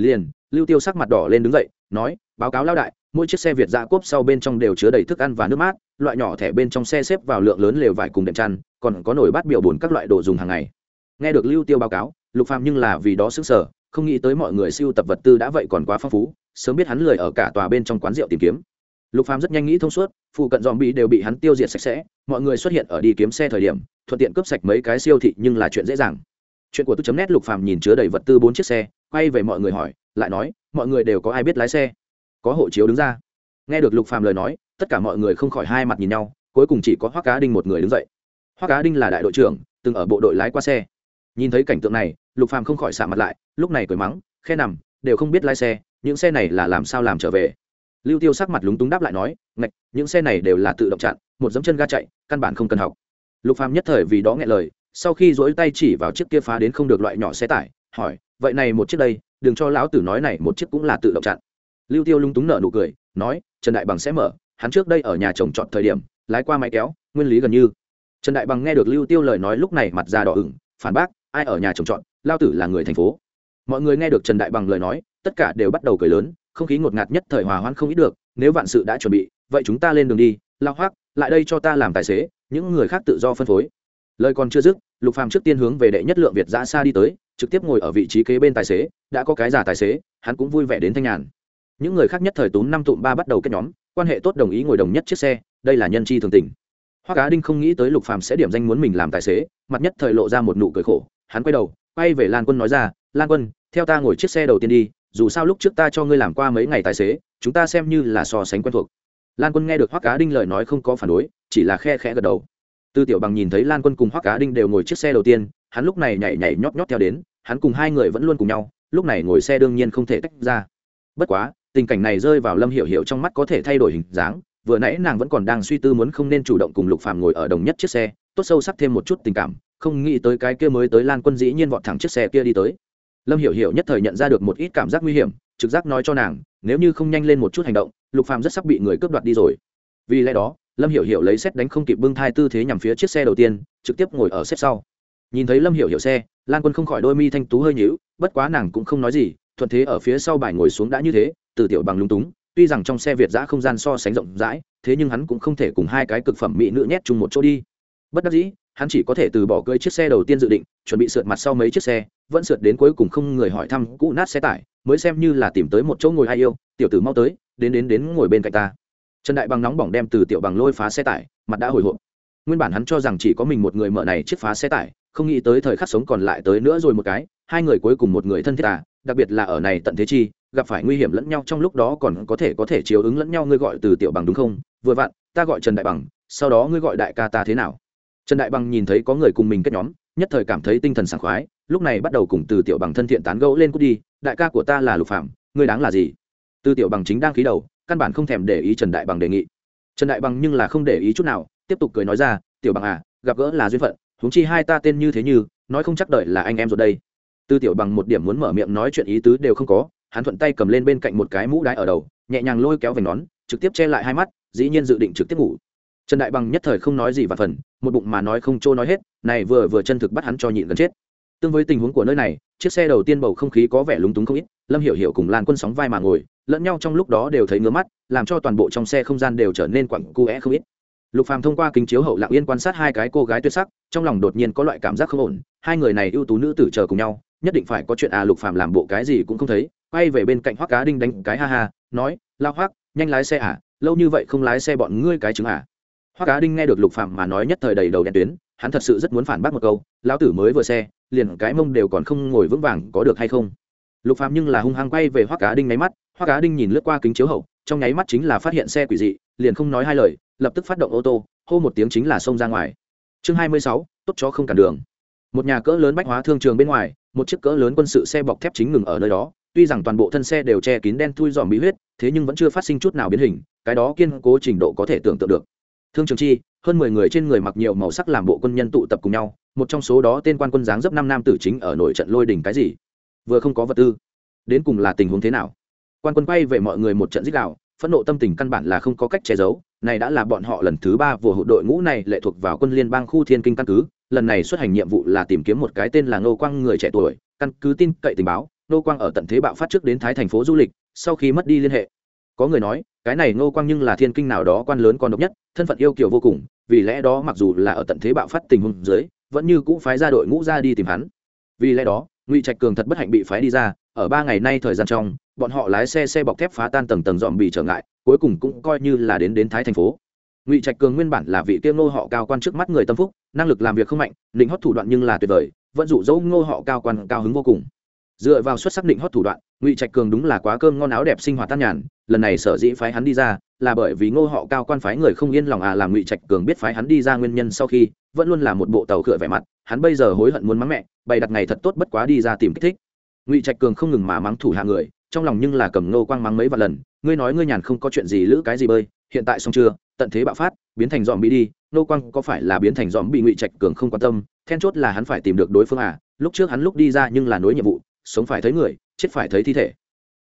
liền, lưu tiêu sắc mặt đỏ lên đứng dậy, nói, báo cáo lao đại, mỗi chiếc xe việt dạ cốp sau bên trong đều chứa đầy thức ăn và nước mát, loại nhỏ thẻ bên trong xe xếp vào lượng lớn lều vải cùng đệm chăn, còn có nồi bát biểu bùn các loại đồ dùng hàng ngày. Nghe được lưu tiêu báo cáo, lục phàm nhưng là vì đó sức sở không nghĩ tới mọi người siêu tập vật tư đã vậy còn quá phong phú, sớm biết hắn lười ở cả tòa bên trong quán rượu tìm kiếm. Lục phàm rất nhanh nghĩ thông suốt, phụ cận dòm bị đều bị hắn tiêu diệt sạch sẽ, mọi người xuất hiện ở đi kiếm xe thời điểm, thuận tiện cướp sạch mấy cái siêu thị nhưng là chuyện dễ dàng chuyện của tôi chấm nét lục phàm nhìn chứa đầy vật tư bốn chiếc xe, quay về mọi người hỏi, lại nói, mọi người đều có ai biết lái xe? Có hộ chiếu đứng ra. Nghe được lục phàm lời nói, tất cả mọi người không khỏi hai mặt nhìn nhau, cuối cùng chỉ có hoắc cá đinh một người đứng dậy. Hoắc cá đinh là đại đội trưởng, từng ở bộ đội lái qua xe. Nhìn thấy cảnh tượng này, lục phàm không khỏi xả mặt lại, lúc này cười mắng, khe nằm, đều không biết lái xe, những xe này là làm sao làm trở về? Lưu tiêu sắc mặt lúng túng đáp lại nói, ngạch, những xe này đều là tự động chặn, một dấm chân ga chạy, căn bản không cần học. Lục phàm nhất thời vì đó nghe lời sau khi dỗi tay chỉ vào chiếc kia phá đến không được loại nhỏ xe tải, hỏi, vậy này một chiếc đây, đừng cho lão tử nói này một chiếc cũng là tự động chặn. Lưu tiêu lung túng nở nụ cười, nói, trần đại bằng sẽ mở, hắn trước đây ở nhà chồng chọn thời điểm, lái qua máy kéo, nguyên lý gần như. Trần đại bằng nghe được lưu tiêu lời nói lúc này mặt ra đỏ ửng, phản bác, ai ở nhà chồng chọn lao tử là người thành phố. Mọi người nghe được trần đại bằng lời nói, tất cả đều bắt đầu cười lớn, không khí ngột ngạt nhất thời hòa hoãn không ít được, nếu vạn sự đã chuẩn bị, vậy chúng ta lên đường đi lao hoác lại đây cho ta làm tài xế, những người khác tự do phân phối lời còn chưa dứt, lục phàm trước tiên hướng về đệ nhất lượng việt giã xa đi tới, trực tiếp ngồi ở vị trí kế bên tài xế, đã có cái giả tài xế, hắn cũng vui vẻ đến thanh nhàn. Những người khác nhất thời tốn năm tụm ba bắt đầu kết nhóm, quan hệ tốt đồng ý ngồi đồng nhất chiếc xe, đây là nhân chi thường tình. Hoa cá đinh không nghĩ tới lục phàm sẽ điểm danh muốn mình làm tài xế, mặt nhất thời lộ ra một nụ cười khổ, hắn quay đầu, quay về lan quân nói ra, lan quân, theo ta ngồi chiếc xe đầu tiên đi, dù sao lúc trước ta cho ngươi làm qua mấy ngày tài xế, chúng ta xem như là so sánh quen thuộc. Lan quân nghe được hoa cá đinh lời nói không có phản đối, chỉ là khe khẽ gật đầu tư tiểu bằng nhìn thấy lan quân cùng hoắc cá đinh đều ngồi chiếc xe đầu tiên, hắn lúc này nhảy nhảy nhót nhót theo đến, hắn cùng hai người vẫn luôn cùng nhau, lúc này ngồi xe đương nhiên không thể tách ra. Bất quá, tình cảnh này rơi vào lâm hiểu hiểu trong mắt có thể thay đổi hình dáng, vừa nãy nàng vẫn còn đang suy tư muốn không nên chủ động cùng lục phàm ngồi ở đồng nhất chiếc xe, tốt sâu sắc thêm một chút tình cảm, không nghĩ tới cái kia mới tới lan quân dĩ nhiên vọt thẳng chiếc xe kia đi tới. Lâm hiểu hiểu nhất thời nhận ra được một ít cảm giác nguy hiểm, trực giác nói cho nàng, nếu như không nhanh lên một chút hành động, lục phàm rất sắp bị người cướp đoạt đi rồi. Vì lẽ đó lâm hiểu hiểu lấy xét đánh không kịp bưng thai tư thế nhằm phía chiếc xe đầu tiên, trực tiếp ngồi ở xếp sau. Nhìn thấy lâm hiểu hiểu xe, lan quân không khỏi đôi mi thanh tú hơi nhíu, bất quá nàng cũng không nói gì, thuận thế ở phía sau bài ngồi xuống đã như thế, từ tiểu bằng lúng túng, tuy rằng trong xe việt giã không gian so sánh rộng rãi, thế nhưng hắn cũng không thể cùng hai cái cực phẩm mỹ nữ nhét chung một chỗ đi. Bất đắc dĩ, hắn chỉ có thể từ bỏ cưới chiếc xe đầu tiên dự định, chuẩn bị sượt mặt sau mấy chiếc xe, vẫn sượt đến cuối cùng không người hỏi thăm cũ nát xe tải, mới xem như là tìm tới một chỗ ngồi ai yêu, tiểu tử mau tới, đến đến đến ngồi bên cạnh ta trần đại bằng nóng bỏng đem từ tiểu bằng lôi phá xe tải, mặt đã hồi hộp. Nguyên bản hắn cho rằng chỉ có mình một người mở này chiếc phá xe tải, không nghĩ tới thời khắc sống còn lại tới nữa rồi một cái, hai người cuối cùng một người thân thiết à đặc biệt là ở này tận thế chi, gặp phải nguy hiểm lẫn nhau trong lúc đó còn có thể có thể chiếu ứng lẫn nhau, ngươi gọi từ tiểu bằng đúng không? Vừa vặn, ta gọi trần đại bằng, sau đó ngươi gọi đại ca ta thế nào? Trần đại bằng nhìn thấy có người cùng mình kết nhóm, nhất thời cảm thấy tinh thần sảng khoái, lúc này bắt đầu cùng từ tiểu bằng thân thiện tán gẫu lên cút đi, đại ca của ta là lục phạm ngươi đáng là gì? Từ tiểu bằng chính đang khí đầu căn bản không thèm để ý trần đại bằng đề nghị. Trần đại bằng nhưng là không để ý chút nào, tiếp tục cười nói ra, tiểu bằng à gặp gỡ là duyên phận, huống chi hai ta tên như thế như, nói không chắc đợi là anh em rồi đây. Tư tiểu bằng một điểm muốn mở miệng nói chuyện ý tứ đều không có, hắn thuận tay cầm lên bên cạnh một cái mũ đái ở đầu, nhẹ nhàng lôi kéo vành nón, trực tiếp che lại hai mắt, dĩ nhiên dự định trực tiếp ngủ. Trần đại bằng nhất thời không nói gì và phần, một bụng mà nói không trôi nói hết, này vừa vừa chân thực bắt hắn cho nhịn gần chết. Tương với tình huống của nơi này, chiếc xe đầu tiên bầu không khí có vẻ lúng túng không ít, lâm hiểu hiểu cùng lan quân sóng vai mà ngồi lẫn nhau trong lúc đó đều thấy ngứa mắt, làm cho toàn bộ trong xe không gian đều trở nên quặng cu é không ít. Lục phàm thông qua kính chiếu hậu lặng yên quan sát hai cái cô gái tuyệt sắc, trong lòng đột nhiên có loại cảm giác không ổn, hai người này ưu tú nữ tử chờ cùng nhau, nhất định phải có chuyện à lục phàm làm bộ cái gì cũng không thấy, quay về bên cạnh hoắc cá đinh đánh cái ha ha, nói lao hoắc, nhanh lái xe à lâu như vậy không lái xe bọn ngươi cái chứng à? Hoắc cá đinh nghe được lục phàm mà nói nhất thời đầy đầu đen tuyến, hắn thật sự rất muốn phản bác một câu, lão tử mới vừa xe, liền cái mông đều còn không ngồi vững vàng có được hay không? Lục phàm nhưng là hung hăng quay về hoắc cá đinh máy mắt hoa cá đinh nhìn lướt qua kính chiếu hậu trong nháy mắt chính là phát hiện xe quỷ dị liền không nói hai lời lập tức phát động ô tô hô một tiếng chính là xông ra ngoài. Chương hai mươi sáu, tốt chó không cản đường. Một nhà cỡ lớn bách hóa thương trường bên ngoài một chiếc cỡ lớn quân sự xe bọc thép chính ngừng ở nơi đó tuy rằng toàn bộ thân xe đều che kín đen thui dòm bí huyết thế nhưng vẫn chưa phát sinh chút nào biến hình cái đó kiên cố trình độ có thể tưởng tượng được. Thương trường chi hơn mười người trên người mặc nhiều màu sắc làm bộ quân nhân tụ tập cùng nhau một trong số đó tên quan quân dáng dấp năm nam tử chính ở nội trận lôi đỉnh cái gì? Vừa không có vật tư. Đến cùng là tình huống thế nào? Quan quân quay về mọi người một trận dích đạo, phẫn nộ tâm tình căn bản là không có cách che giấu, này đã là bọn họ lần thứ ba vừa hộ đội ngũ này lệ thuộc vào quân liên bang khu thiên kinh căn cứ, lần này xuất hành nhiệm vụ là tìm kiếm một cái tên là ngô quang người trẻ tuổi, căn cứ tin cậy tình báo, ngô quang ở tận thế bạo phát trước đến thái thành phố du lịch, sau khi mất đi liên hệ. Có người nói, cái này ngô quang nhưng là thiên kinh nào đó quan lớn con độc nhất, thân phận yêu kiều vô cùng, vì lẽ đó mặc dù là ở tận thế bạo phát tình huống dưới, vẫn như cũ phái ra đội ngũ ra đi tìm hắn. Vì lẽ đó, ngụy trạch cường thật bất hạnh bị phái đi ra, ở ba ngày nay thời gian trong bọn họ lái xe xe bọc thép phá tan tầng tầng dòm bị trở ngại, cuối cùng cũng coi như là đến đến thái thành phố. Ngụy trạch cường nguyên bản là vị tiêu ngô họ cao quan trước mắt người tâm phúc, năng lực làm việc không mạnh, định hót thủ đoạn nhưng là tuyệt vời vẫn dụ dỗ ngô họ cao quan cao hứng vô cùng. Dựa vào xuất sắc định hót thủ đoạn, ngụy trạch cường đúng là quá cơm ngon áo đẹp sinh hoạt tan nhàn, lần này sở dĩ phái hắn đi ra, là bởi vì ngô họ cao quan phái người không yên lòng à làm ngụy trạch cường biết phái hắn đi ra nguyên nhân sau khi, vẫn luôn là một bộ tàu khựa vẻ mặt, hắn bây giờ hối hận muốn mắng mẹ, bày đặt ngày thật tốt bất quá đi ra tìm kích thích. Ngụy trạch cường không ngừng mà mắng thủ hạ người trong lòng nhưng là cầm Nô quang mắng mấy vài lần, ngươi nói ngươi nhàn không có chuyện gì lữ cái gì bơi, hiện tại xong chưa, tận thế bạo phát, biến thành dòm bị đi Nô quang có phải là biến thành dòm bị ngụy trạch cường không quan tâm, then chốt là hắn phải tìm được đối phương à lúc trước hắn lúc đi ra nhưng là nối nhiệm vụ, sống phải thấy người, chết phải thấy thi thể.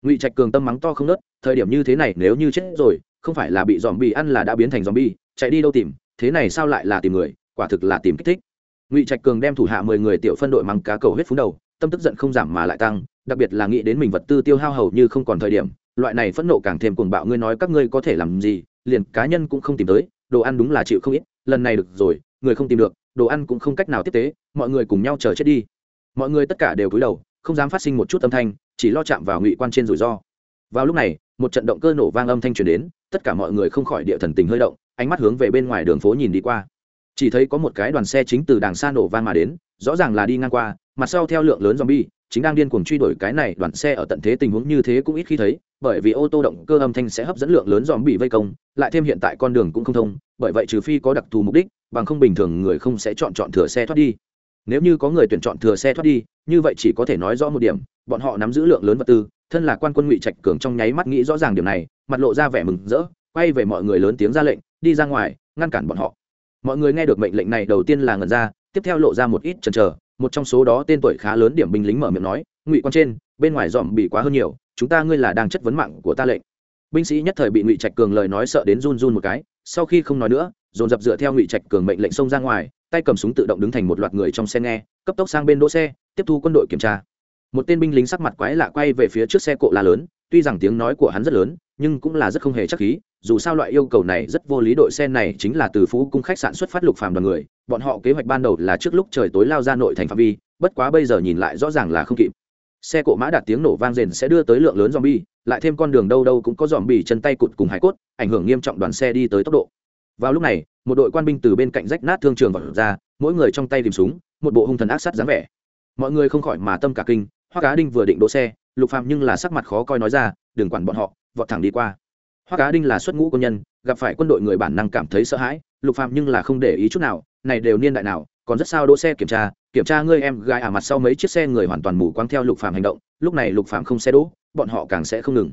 Ngụy trạch cường tâm mắng to không nớt, thời điểm như thế này nếu như chết rồi, không phải là bị dòm bị ăn là đã biến thành dòm bi, chạy đi đâu tìm, thế này sao lại là tìm người, quả thực là tìm kích thích. Ngụy trạch cường đem thủ hạ mười người tiểu phân đội mắng cá cầu hết phú đầu, tâm tức giận không giảm mà lại tăng đặc biệt là nghĩ đến mình vật tư tiêu hao hầu như không còn thời điểm, loại này phẫn nộ càng thêm cuồng bạo, ngươi nói các ngươi có thể làm gì, liền cá nhân cũng không tìm tới, đồ ăn đúng là chịu không ít, lần này được rồi, người không tìm được, đồ ăn cũng không cách nào tiếp tế, mọi người cùng nhau chờ chết đi. Mọi người tất cả đều cúi đầu, không dám phát sinh một chút âm thanh, chỉ lo chạm vào ngụy quan trên rủi ro. Vào lúc này, một trận động cơ nổ vang âm thanh truyền đến, tất cả mọi người không khỏi địa thần tình hơi động, ánh mắt hướng về bên ngoài đường phố nhìn đi qua. Chỉ thấy có một cái đoàn xe chính từ đàng xa nổ vang mà đến, rõ ràng là đi ngang qua, mặt sau theo lượng lớn zombie chính đang điên cuồng truy đuổi cái này, đoàn xe ở tận thế tình huống như thế cũng ít khi thấy, bởi vì ô tô động cơ âm thanh sẽ hấp dẫn lượng lớn dòm bị vây công, lại thêm hiện tại con đường cũng không thông, bởi vậy trừ phi có đặc thù mục đích, bằng không bình thường người không sẽ chọn chọn thừa xe thoát đi. Nếu như có người tuyển chọn thừa xe thoát đi, như vậy chỉ có thể nói rõ một điểm, bọn họ nắm giữ lượng lớn vật tư, thân là quan quân ngụy trạch cường trong nháy mắt nghĩ rõ ràng điểm này, mặt lộ ra vẻ mừng rỡ, quay về mọi người lớn tiếng ra lệnh, đi ra ngoài, ngăn cản bọn họ. Mọi người nghe được mệnh lệnh này đầu tiên là ngần ra, tiếp theo lộ ra một ít chần chờ một trong số đó tên tuổi khá lớn điểm binh lính mở miệng nói, ngụy quan trên, bên ngoài dòm bị quá hơn nhiều, chúng ta ngươi là đang chất vấn mạng của ta lệnh. Binh sĩ nhất thời bị ngụy trạch cường lời nói sợ đến run run một cái, sau khi không nói nữa, dồn dập dựa theo ngụy trạch cường mệnh lệnh xông ra ngoài, tay cầm súng tự động đứng thành một loạt người trong xe nghe, cấp tốc sang bên đỗ xe, tiếp thu quân đội kiểm tra. Một tên binh lính sắc mặt quái lạ quay về phía trước xe cộ la lớn tuy rằng tiếng nói của hắn rất lớn, nhưng cũng là rất không hề chắc khí, dù sao loại yêu cầu này rất vô lý, đội xe này chính là từ phú cung khách sạn xuất phát lục phàm đoàn người, bọn họ kế hoạch ban đầu là trước lúc trời tối lao ra nội thành phạm vi, bất quá bây giờ nhìn lại rõ ràng là không kịp. Xe cộ mã đạt tiếng nổ vang rền sẽ đưa tới lượng lớn zombie, lại thêm con đường đâu đâu cũng có zombie chân tay cụt cùng hải cốt, ảnh hưởng nghiêm trọng đoàn xe đi tới tốc độ. Vào lúc này, một đội quan binh từ bên cạnh rách nát thương trường vọt ra, mỗi người trong tay tìm súng, một bộ hung thần ác sát dáng vẻ. Mọi người không khỏi mà tâm cả kinh hoa cá đinh vừa định đỗ xe lục phạm nhưng là sắc mặt khó coi nói ra, đừng quản bọn họ, vọt thẳng đi qua. Hoa cá đinh là xuất ngũ quân nhân, gặp phải quân đội người bản năng cảm thấy sợ hãi, lục phạm nhưng là không để ý chút nào, này đều niên đại nào, còn rất sao đỗ xe kiểm tra kiểm tra ngươi em gái à mặt sau mấy chiếc xe người hoàn toàn mù quáng theo lục phạm hành động, lúc này lục phạm không xe đỗ, bọn họ càng sẽ không ngừng.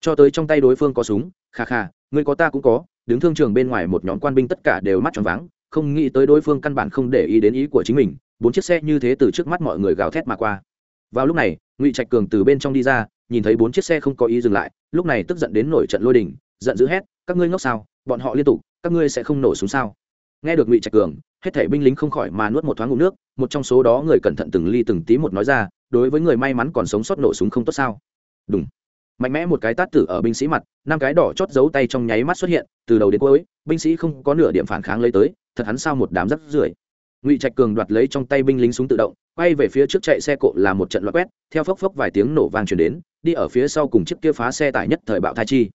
Cho tới trong tay đối phương có súng, kha kha, ngươi có ta cũng có. Đứng thương trường bên ngoài một nhóm quan binh tất cả đều mắt tròn váng, không nghĩ tới đối phương căn bản không để ý đến ý của chính mình, bốn chiếc xe như thế từ trước mắt mọi người gào thét mà qua vào lúc này, ngụy trạch cường từ bên trong đi ra, nhìn thấy bốn chiếc xe không có ý dừng lại, lúc này tức giận đến nổi trận lôi đình, giận dữ hét, các ngươi ngốc sao? Bọn họ liên tục, các ngươi sẽ không nổ súng sao? Nghe được ngụy trạch cường, hết thảy binh lính không khỏi mà nuốt một thoáng ngụm nước, một trong số đó người cẩn thận từng ly từng tí một nói ra, đối với người may mắn còn sống sót nổ súng không tốt sao? Đúng mạnh mẽ một cái tát tử ở binh sĩ mặt, năm cái đỏ chót giấu tay trong nháy mắt xuất hiện, từ đầu đến cuối, binh sĩ không có nửa điểm phản kháng lấy tới, thật hắn sao một đám rắc rưởi ngụy trạch cường đoạt lấy trong tay binh lính súng tự động quay về phía trước chạy xe cộ là một trận loạt quét theo phốc phốc vài tiếng nổ vang chuyển đến đi ở phía sau cùng chiếc kia phá xe tải nhất thời bạo thai chi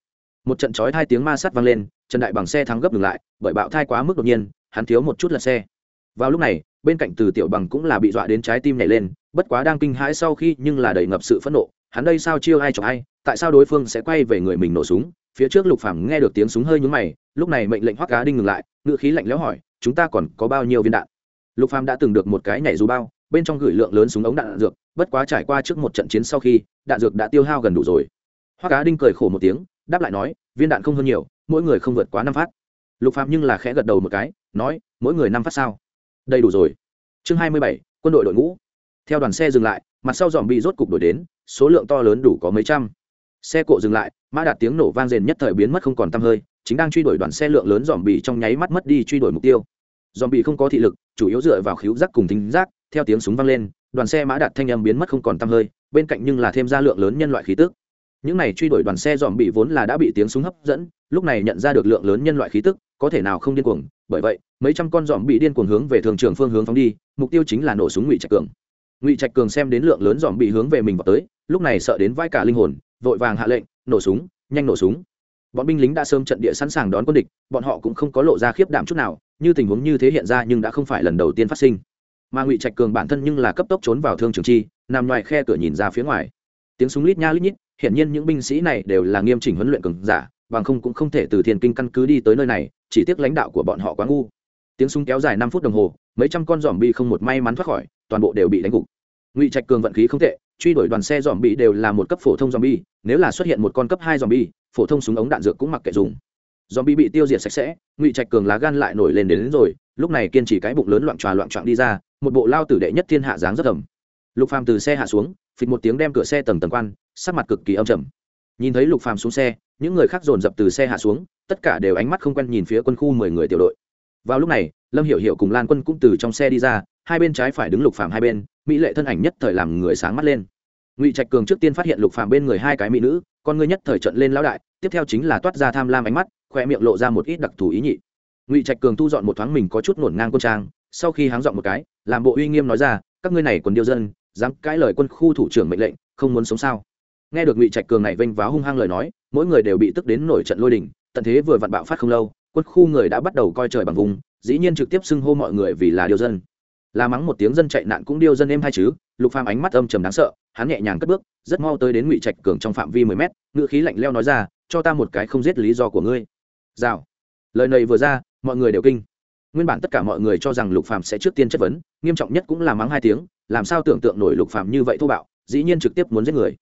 một trận chói hai tiếng ma sát vang lên trần đại bằng xe thắng gấp ngừng lại bởi bạo thai quá mức đột nhiên hắn thiếu một chút lật xe vào lúc này bên cạnh từ tiểu bằng cũng là bị dọa đến trái tim nhảy lên bất quá đang kinh hãi sau khi nhưng là đầy ngập sự phẫn nộ hắn đây sao chiêu ai chọc ai tại sao đối phương sẽ quay về người mình nổ súng phía trước lục phàm nghe được tiếng súng hơi nhúng mày lúc này mệnh lệnh hoắc cá đinh ngừng lại ngựa khí lạnh lẽo hỏi chúng ta còn có bao nhiêu viên đạn lục phàm đã từng được một cái nhảy dù bao bên trong gửi lượng lớn súng ống đạn, đạn dược bất quá trải qua trước một trận chiến sau khi đạn dược đã tiêu hao gần đủ rồi. Hoa cá đinh cười khổ một tiếng đáp lại nói viên đạn không hơn nhiều mỗi người không vượt quá năm phát. Lục phàm nhưng là khẽ gật đầu một cái nói mỗi người năm phát sao? Đầy đủ rồi. Chương hai mươi bảy quân đội đội ngũ. Theo đoàn xe dừng lại mặt sau dòm bị rốt cục đổi đến số lượng to lớn đủ có mấy trăm. Xe cộ dừng lại mã đạt tiếng nổ vang rền nhất thời biến mất không còn tăm hơi chính đang truy đuổi đoàn xe lượng lớn dòm bị trong nháy mắt mất đi truy đuổi mục tiêu dòm bị không có thị lực, chủ yếu dựa vào khíu giác cùng thính giác, theo tiếng súng vang lên, đoàn xe mã đạt thanh âm biến mất không còn tăm hơi, bên cạnh nhưng là thêm ra lượng lớn nhân loại khí tức. Những này truy đuổi đoàn xe dòm bị vốn là đã bị tiếng súng hấp dẫn, lúc này nhận ra được lượng lớn nhân loại khí tức, có thể nào không điên cuồng, bởi vậy, mấy trăm con dòm bị điên cuồng hướng về thường trường phương hướng phóng đi, mục tiêu chính là nổ súng ngụy trạch cường. Ngụy trạch cường xem đến lượng lớn dòm bị hướng về mình vào tới, lúc này sợ đến vai cả linh hồn, vội vàng hạ lệnh, nổ súng, nhanh nổ súng. Bọn binh lính đã sớm trận địa sẵn sàng đón quân địch, bọn họ cũng không có lộ ra khiếp đảm chút nào như tình huống như thế hiện ra nhưng đã không phải lần đầu tiên phát sinh. Mà ngụy trạch cường bản thân nhưng là cấp tốc trốn vào thương trường chi, nằm ngoài khe cửa nhìn ra phía ngoài. Tiếng súng lít nha lít nhít, hiển nhiên những binh sĩ này đều là nghiêm chỉnh huấn luyện cường giả, bằng không cũng không thể từ thiền kinh căn cứ đi tới nơi này, chỉ tiếc lãnh đạo của bọn họ quá ngu. Tiếng súng kéo dài năm phút đồng hồ, mấy trăm con dòm bi không một may mắn thoát khỏi, toàn bộ đều bị đánh gục. Ngụy trạch cường vận khí không tệ, truy đuổi đoàn xe dòm bi đều là một cấp phổ thông dòm bi nếu là xuất hiện một con cấp hai dòm bi phổ thông súng ống đạn dược cũng mặc kệ dùng dòm bị bị tiêu diệt sạch sẽ ngụy trạch cường lá gan lại nổi lên đến, đến rồi lúc này kiên trì cái bụng lớn loạn tròa loạn trọn đi ra một bộ lao tử đệ nhất thiên hạ dáng rất thầm. Lục phàm từ xe hạ xuống phịch một tiếng đem cửa xe tầng tầng quan sắc mặt cực kỳ âm trầm. Nhìn thấy lục phàm xuống xe những người khác dồn dập từ xe hạ xuống tất cả đều ánh mắt không quen nhìn phía quân khu mười người tiểu đội. Vào lúc này lâm hiểu hiểu cùng lan quân cũng từ trong xe đi ra hai bên trái phải đứng lục phàm hai bên mỹ lệ thân ảnh nhất thời làm người sáng mắt lên. Ngụy trạch cường trước tiên phát hiện lục phàm bên người hai cái mỹ nữ con ngươi nhất thời trận lên lão đại tiếp theo chính là toát ra tham lam ánh mắt khoe miệng lộ ra một ít đặc thù ý nhị. Ngụy trạch cường thu dọn một thoáng mình có chút ngổn ngang quân trang, sau khi háng dọn một cái, làm bộ uy nghiêm nói ra, các ngươi này còn điêu dân, dám cãi lời quân khu thủ trưởng mệnh lệnh, không muốn sống sao? Nghe được ngụy trạch cường này vênh váo hung hăng lời nói, mỗi người đều bị tức đến nổi trận lôi đình, tận thế vừa vặn bạo phát không lâu, quân khu người đã bắt đầu coi trời bằng vùng, dĩ nhiên trực tiếp xưng hô mọi người vì là điêu dân. Là mắng một tiếng dân chạy nạn cũng điêu dân êm hay chứ, lục phàm ánh mắt âm trầm đáng sợ, hắn nhẹ nhàng cất bước, rất mau tới đến ngụy trạch cường trong phạm vi mười mét ngựa khí lạnh leo nói ra, cho ta một cái không giết lý do của ngươi rào lời này vừa ra, mọi người đều kinh. Nguyên bản tất cả mọi người cho rằng lục phàm sẽ trước tiên chất vấn, nghiêm trọng nhất cũng là mắng hai tiếng, làm sao tưởng tượng nổi lục phàm như vậy thô bạo, dĩ nhiên trực tiếp muốn giết người.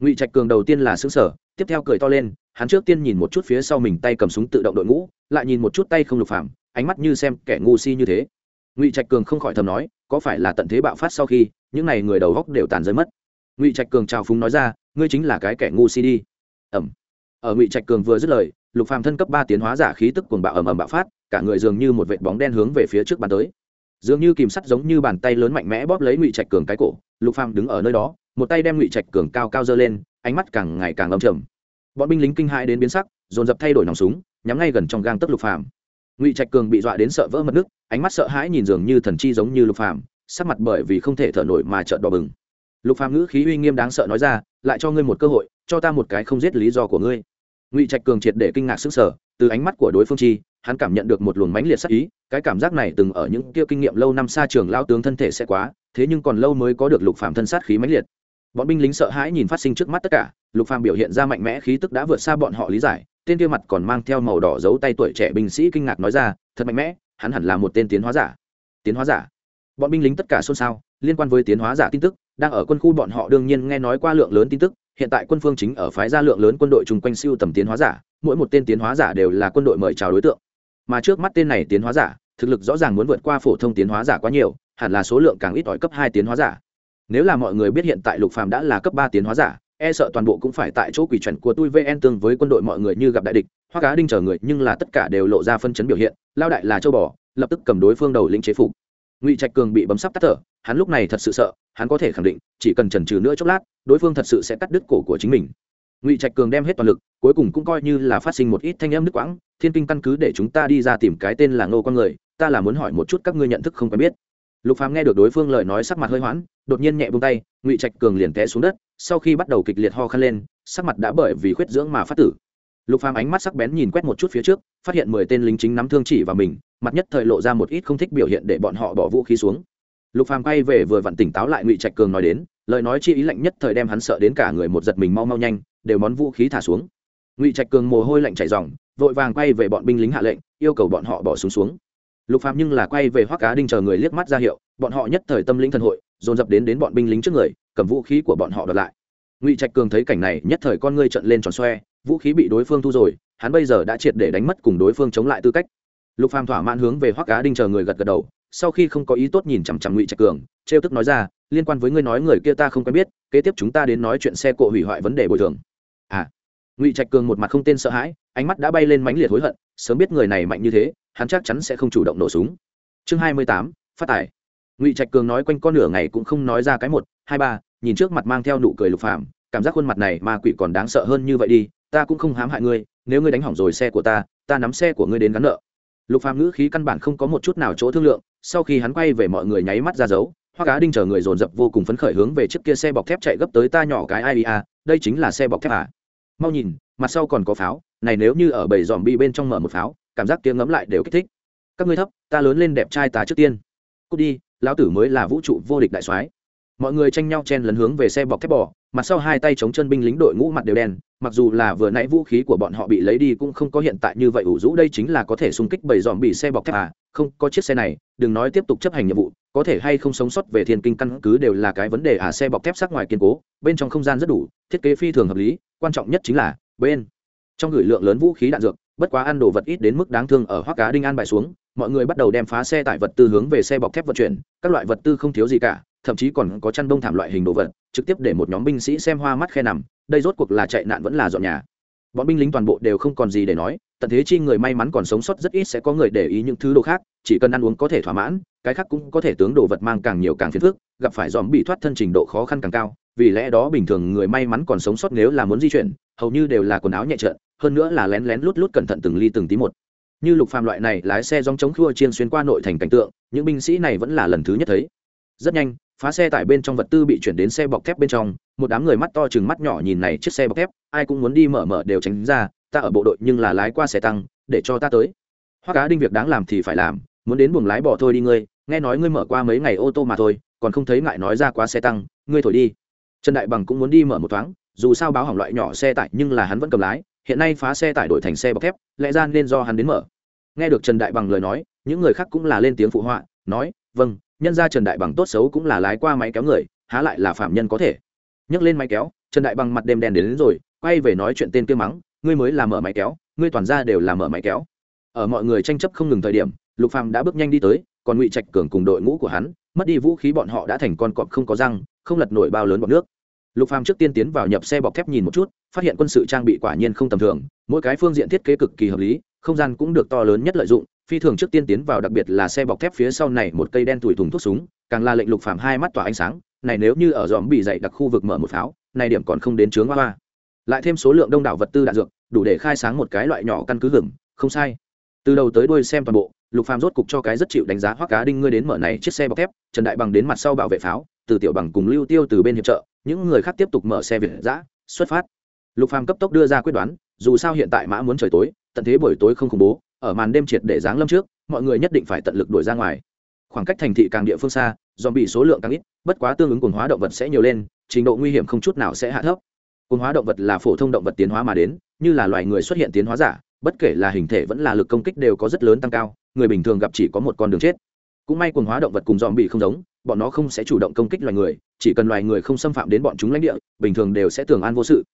Ngụy trạch cường đầu tiên là xứng sở tiếp theo cười to lên, hắn trước tiên nhìn một chút phía sau mình tay cầm súng tự động đội ngũ, lại nhìn một chút tay không lục phàm, ánh mắt như xem kẻ ngu si như thế. Ngụy trạch cường không khỏi thầm nói, có phải là tận thế bạo phát sau khi, những n à y người đầu góc đều tàn rơi mất. Ngụy trạch cường trào phúng nói ra, ngươi chính là cái kẻ ngu si đi. Ẩm. Ở ngụy trạch cường vừa dứt lời lục phàm thân cấp ba tiến hóa giả khí tức cuồng bạo ầm ầm bạo phát, cả người dường như một vệt bóng đen hướng về phía trước bàn tới. Dường như kìm sắt giống như bàn tay lớn mạnh mẽ bóp lấy ngụy trạch cường cái cổ, lục phàm đứng ở nơi đó, một tay đem ngụy trạch cường cao cao dơ lên, ánh mắt càng ngày càng âm trầm. Bọn binh lính kinh hãi đến biến sắc, dồn dập thay đổi nòng súng, nhắm ngay gần trong gang tấc lục phàm. Ngụy trạch cường bị dọa đến sợ vỡ mật nước, ánh mắt sợ hãi nhìn dường như thần chi giống như lục phàm, sắc mặt bởi vì không thể thở nổi mà trợn đỏ bừng. Lục phàm ngữ khí uy nghiêm đáng sợ nói ra, lại cho ngươi một cơ hội, cho ta một cái không giết lý do của ngươi ngụy trạch cường triệt để kinh ngạc sức sở từ ánh mắt của đối phương chi hắn cảm nhận được một luồng mãnh liệt sắc ý cái cảm giác này từng ở những kia kinh nghiệm lâu năm xa trường lao tướng thân thể sẽ quá thế nhưng còn lâu mới có được lục phàm thân sát khí mãnh liệt bọn binh lính sợ hãi nhìn phát sinh trước mắt tất cả lục phàm biểu hiện ra mạnh mẽ khí tức đã vượt xa bọn họ lý giải tên kia mặt còn mang theo màu đỏ giấu tay tuổi trẻ binh sĩ kinh ngạc nói ra thật mạnh mẽ hắn hẳn là một tên tiến hóa giả tiến hóa giả bọn binh lính tất cả xôn xao liên quan với tiến hóa giả tin tức đang ở quân khu bọn họ đương nhiên nghe nói qua lượng lớn tin tức hiện tại quân phương chính ở phái gia lượng lớn quân đội chung quanh siêu tầm tiến hóa giả, mỗi một tên tiến hóa giả đều là quân đội mời chào đối tượng. Mà trước mắt tên này tiến hóa giả, thực lực rõ ràng muốn vượt qua phổ thông tiến hóa giả quá nhiều, hẳn là số lượng càng ít ỏi cấp hai tiến hóa giả. Nếu là mọi người biết hiện tại lục phàm đã là cấp ba tiến hóa giả e sợ toàn bộ cũng phải tại chỗ quỷ chuẩn của tôi vn tương với quân đội mọi người như gặp đại địch hoa cá đinh chờ người, nhưng là tất cả đều lộ ra phân chấn biểu hiện, lao đại là châu bò, lập tức cầm đối phương đầu lĩnh chế phục ngụy trạch cường bị bấm sắp tắt thở, hắn lúc này thật sự sợ, hắn có thể khẳng định, chỉ cần trần trừ nữa chốc lát, đối phương thật sự sẽ cắt đứt cổ của chính mình. Ngụy trạch cường đem hết toàn lực, cuối cùng cũng coi như là phát sinh một ít thanh âm nước quãng, thiên kinh căn cứ để chúng ta đi ra tìm cái tên là ngô con người, ta là muốn hỏi một chút các ngươi nhận thức không quen biết. Lục phàm nghe được đối phương lời nói sắc mặt hơi hoãn đột nhiên nhẹ buông tay, ngụy trạch cường liền té xuống đất, sau khi bắt đầu kịch liệt ho khăn lên, sắc mặt đã bởi vì khuyết dưỡng mà phát tử. Lục phàm ánh mắt sắc bén nhìn quét một chút phía trước, phát hiện mười tên lính chính nắm thương chỉ vào mình mặt nhất thời lộ ra một ít không thích biểu hiện để bọn họ bỏ vũ khí xuống. Lục phàm quay về vừa vặn tỉnh táo lại ngụy trạch cường nói đến, lời nói chi ý lạnh nhất thời đem hắn sợ đến cả người một giật mình mau mau nhanh, đều món vũ khí thả xuống. Ngụy trạch cường mồ hôi lạnh chảy ròng, vội vàng quay về bọn binh lính hạ lệnh, yêu cầu bọn họ bỏ xuống xuống. Lục phàm nhưng là quay về hoắc cá đinh chờ người liếc mắt ra hiệu, bọn họ nhất thời tâm lĩnh thần hội, dồn dập đến đến bọn binh lính trước người, cầm vũ khí của bọn họ đoạt lại. Ngụy trạch cường thấy cảnh này, nhất thời con ngươi trận lên tròn xoe, vũ khí bị đối phương thu rồi, hắn bây giờ đã triệt để đánh mất cùng đối phương chống lại tư cách lục phàm thỏa mãn hướng về hoắc cá đinh chờ người gật gật đầu, sau khi không có ý tốt nhìn chằm chằm ngụy trạch cường, trêu tức nói ra, liên quan với ngươi nói người kia ta không quen biết, kế tiếp chúng ta đến nói chuyện xe cộ hủy hoại vấn đề bồi thường. À. Ngụy trạch cường một mặt không tên sợ hãi, ánh mắt đã bay lên mãnh liệt hối hận, sớm biết người này mạnh như thế, hắn chắc chắn sẽ không chủ động nổ súng. Chương hai mươi tám, phát tải ngụy trạch cường nói quanh con nửa ngày cũng không nói ra cái một, hai ba, nhìn trước mặt mang theo nụ cười lục phàm, cảm giác khuôn mặt này ma quỷ còn đáng sợ hơn như vậy đi, ta cũng không hãm hại ngươi, nếu ngươi đánh hỏng rồi xe của ta ta nắm xe của ngươi đến gắn nợ lục phàm ngữ khí căn bản không có một chút nào chỗ thương lượng, sau khi hắn quay về mọi người nháy mắt ra dấu, hoa cá đinh chờ người dồn dập vô cùng phấn khởi hướng về chiếc kia xe bọc thép chạy gấp tới ta nhỏ cái ai à đây chính là xe bọc thép à. Mau nhìn, mặt sau còn có pháo, này nếu như ở bầy dòm bi bên trong mở một pháo, cảm giác tiếng ngấm lại đều kích thích. Các ngươi thấp, ta lớn lên đẹp trai tá trước tiên. Cút đi, lão tử mới là vũ trụ vô địch đại soái mọi người tranh nhau chen lấn hướng về xe bọc thép bò mặt sau hai tay chống chân binh lính đội ngũ mặt đều đen, mặc dù là vừa nãy vũ khí của bọn họ bị lấy đi cũng không có hiện tại như vậy ủ rũ, đây chính là có thể xung kích bảy dòm bị xe bọc thép à không, có chiếc xe này, đừng nói tiếp tục chấp hành nhiệm vụ, có thể hay không sống sót về thiên kinh căn cứ đều là cái vấn đề à xe bọc thép sắc ngoài kiên cố, bên trong không gian rất đủ, thiết kế phi thường hợp lý, quan trọng nhất chính là bên trong gửi lượng lớn vũ khí đạn dược, bất quá ăn đồ vật ít đến mức đáng thương ở hoác cá đinh an bài xuống, mọi người bắt đầu đem phá xe tải vật tư hướng về xe bọc thép vận chuyển, các loại vật tư không thiếu gì cả thậm chí còn có chăn đông thảm loại hình đồ vật, trực tiếp để một nhóm binh sĩ xem hoa mắt khe nằm, đây rốt cuộc là chạy nạn vẫn là dọn nhà. Bọn binh lính toàn bộ đều không còn gì để nói, tận thế chi người may mắn còn sống sót rất ít sẽ có người để ý những thứ đồ khác, chỉ cần ăn uống có thể thỏa mãn, cái khác cũng có thể tướng đồ vật mang càng nhiều càng phiền phức, gặp phải dòm bị thoát thân trình độ khó khăn càng cao, vì lẽ đó bình thường người may mắn còn sống sót nếu là muốn di chuyển, hầu như đều là quần áo nhẹ trợn hơn nữa là lén lén lút lút cẩn thận từng ly từng tí một. Như lục phàm loại này lái xe dòng chống khua chiên xuyên qua nội thành cảnh tượng, những binh sĩ này vẫn là lần thứ nhất thấy. Rất nhanh phá xe tải bên trong vật tư bị chuyển đến xe bọc thép bên trong, một đám người mắt to chừng mắt nhỏ nhìn này chiếc xe bọc thép, ai cũng muốn đi mở mở đều tránh ra, ta ở bộ đội nhưng là lái qua xe tăng, để cho ta tới. Hoa cá đinh việc đáng làm thì phải làm, muốn đến buồng lái bỏ thôi đi ngươi, nghe nói ngươi mở qua mấy ngày ô tô mà thôi, còn không thấy ngại nói ra quá xe tăng, ngươi thổi đi. Trần đại bằng cũng muốn đi mở một thoáng, dù sao báo hỏng loại nhỏ xe tải nhưng là hắn vẫn cầm lái, hiện nay phá xe tải đổi thành xe bọc thép, lẽ ra nên do hắn đến mở. Nghe được trần đại bằng lời nói, những người khác cũng là lên tiếng phụ họa, nói vâng nhân ra trần đại bằng tốt xấu cũng là lái qua máy kéo người há lại là phạm nhân có thể. Nhấc lên máy kéo trần đại bằng mặt đêm đèn đến, đến rồi quay về nói chuyện tên kia mắng ngươi mới là mở máy kéo ngươi toàn ra đều là mở máy kéo. Ở mọi người tranh chấp không ngừng thời điểm lục phàm đã bước nhanh đi tới còn ngụy trạch cường cùng đội ngũ của hắn mất đi vũ khí bọn họ đã thành con cọp không có răng không lật nổi bao lớn bọc nước. Lục phàm trước tiên tiến vào nhập xe bọc thép nhìn một chút phát hiện quân sự trang bị quả nhiên không tầm thường mỗi cái phương diện thiết kế cực kỳ hợp lý không gian cũng được to lớn nhất lợi dụng phi thường trước tiên tiến vào đặc biệt là xe bọc thép phía sau này một cây đen tủi thùng thuốc súng càng là lệnh lục phàm hai mắt tỏa ánh sáng này nếu như ở dòm bị dậy đặc khu vực mở một pháo này điểm còn không đến chướng hoa hoa. Lại thêm số lượng đông đảo vật tư đạn dược đủ để khai sáng một cái loại nhỏ căn cứ gừng, không sai. Từ đầu tới đuôi xem toàn bộ lục phàm rốt cục cho cái rất chịu đánh giá hoắc cá đinh ngươi đến mở này chiếc xe bọc thép trần đại bằng đến mặt sau bảo vệ pháo từ tiểu bằng cùng lưu tiêu từ bên hiệp trợ những người khác tiếp tục mở xe việt giã xuất phát. Lục phàm cấp tốc đưa ra quyết đoán dù sao hiện tại mã muốn trời tối tận thế buổi tối không khủng bố ở màn đêm triệt để giáng lâm trước, mọi người nhất định phải tận lực đuổi ra ngoài. Khoảng cách thành thị càng địa phương xa do bị số lượng càng ít, bất quá tương ứng cuồng hóa động vật sẽ nhiều lên, trình độ nguy hiểm không chút nào sẽ hạ thấp. Cuồng hóa động vật là phổ thông động vật tiến hóa mà đến, như là loài người xuất hiện tiến hóa giả, bất kể là hình thể vẫn là lực công kích đều có rất lớn tăng cao, người bình thường gặp chỉ có một con đường chết. Cũng may cuồng hóa động vật cùng dòm bị không giống, bọn nó không sẽ chủ động công kích loài người, chỉ cần loài người không xâm phạm đến bọn chúng lãnh địa, bình thường đều sẽ tưởng an vô sự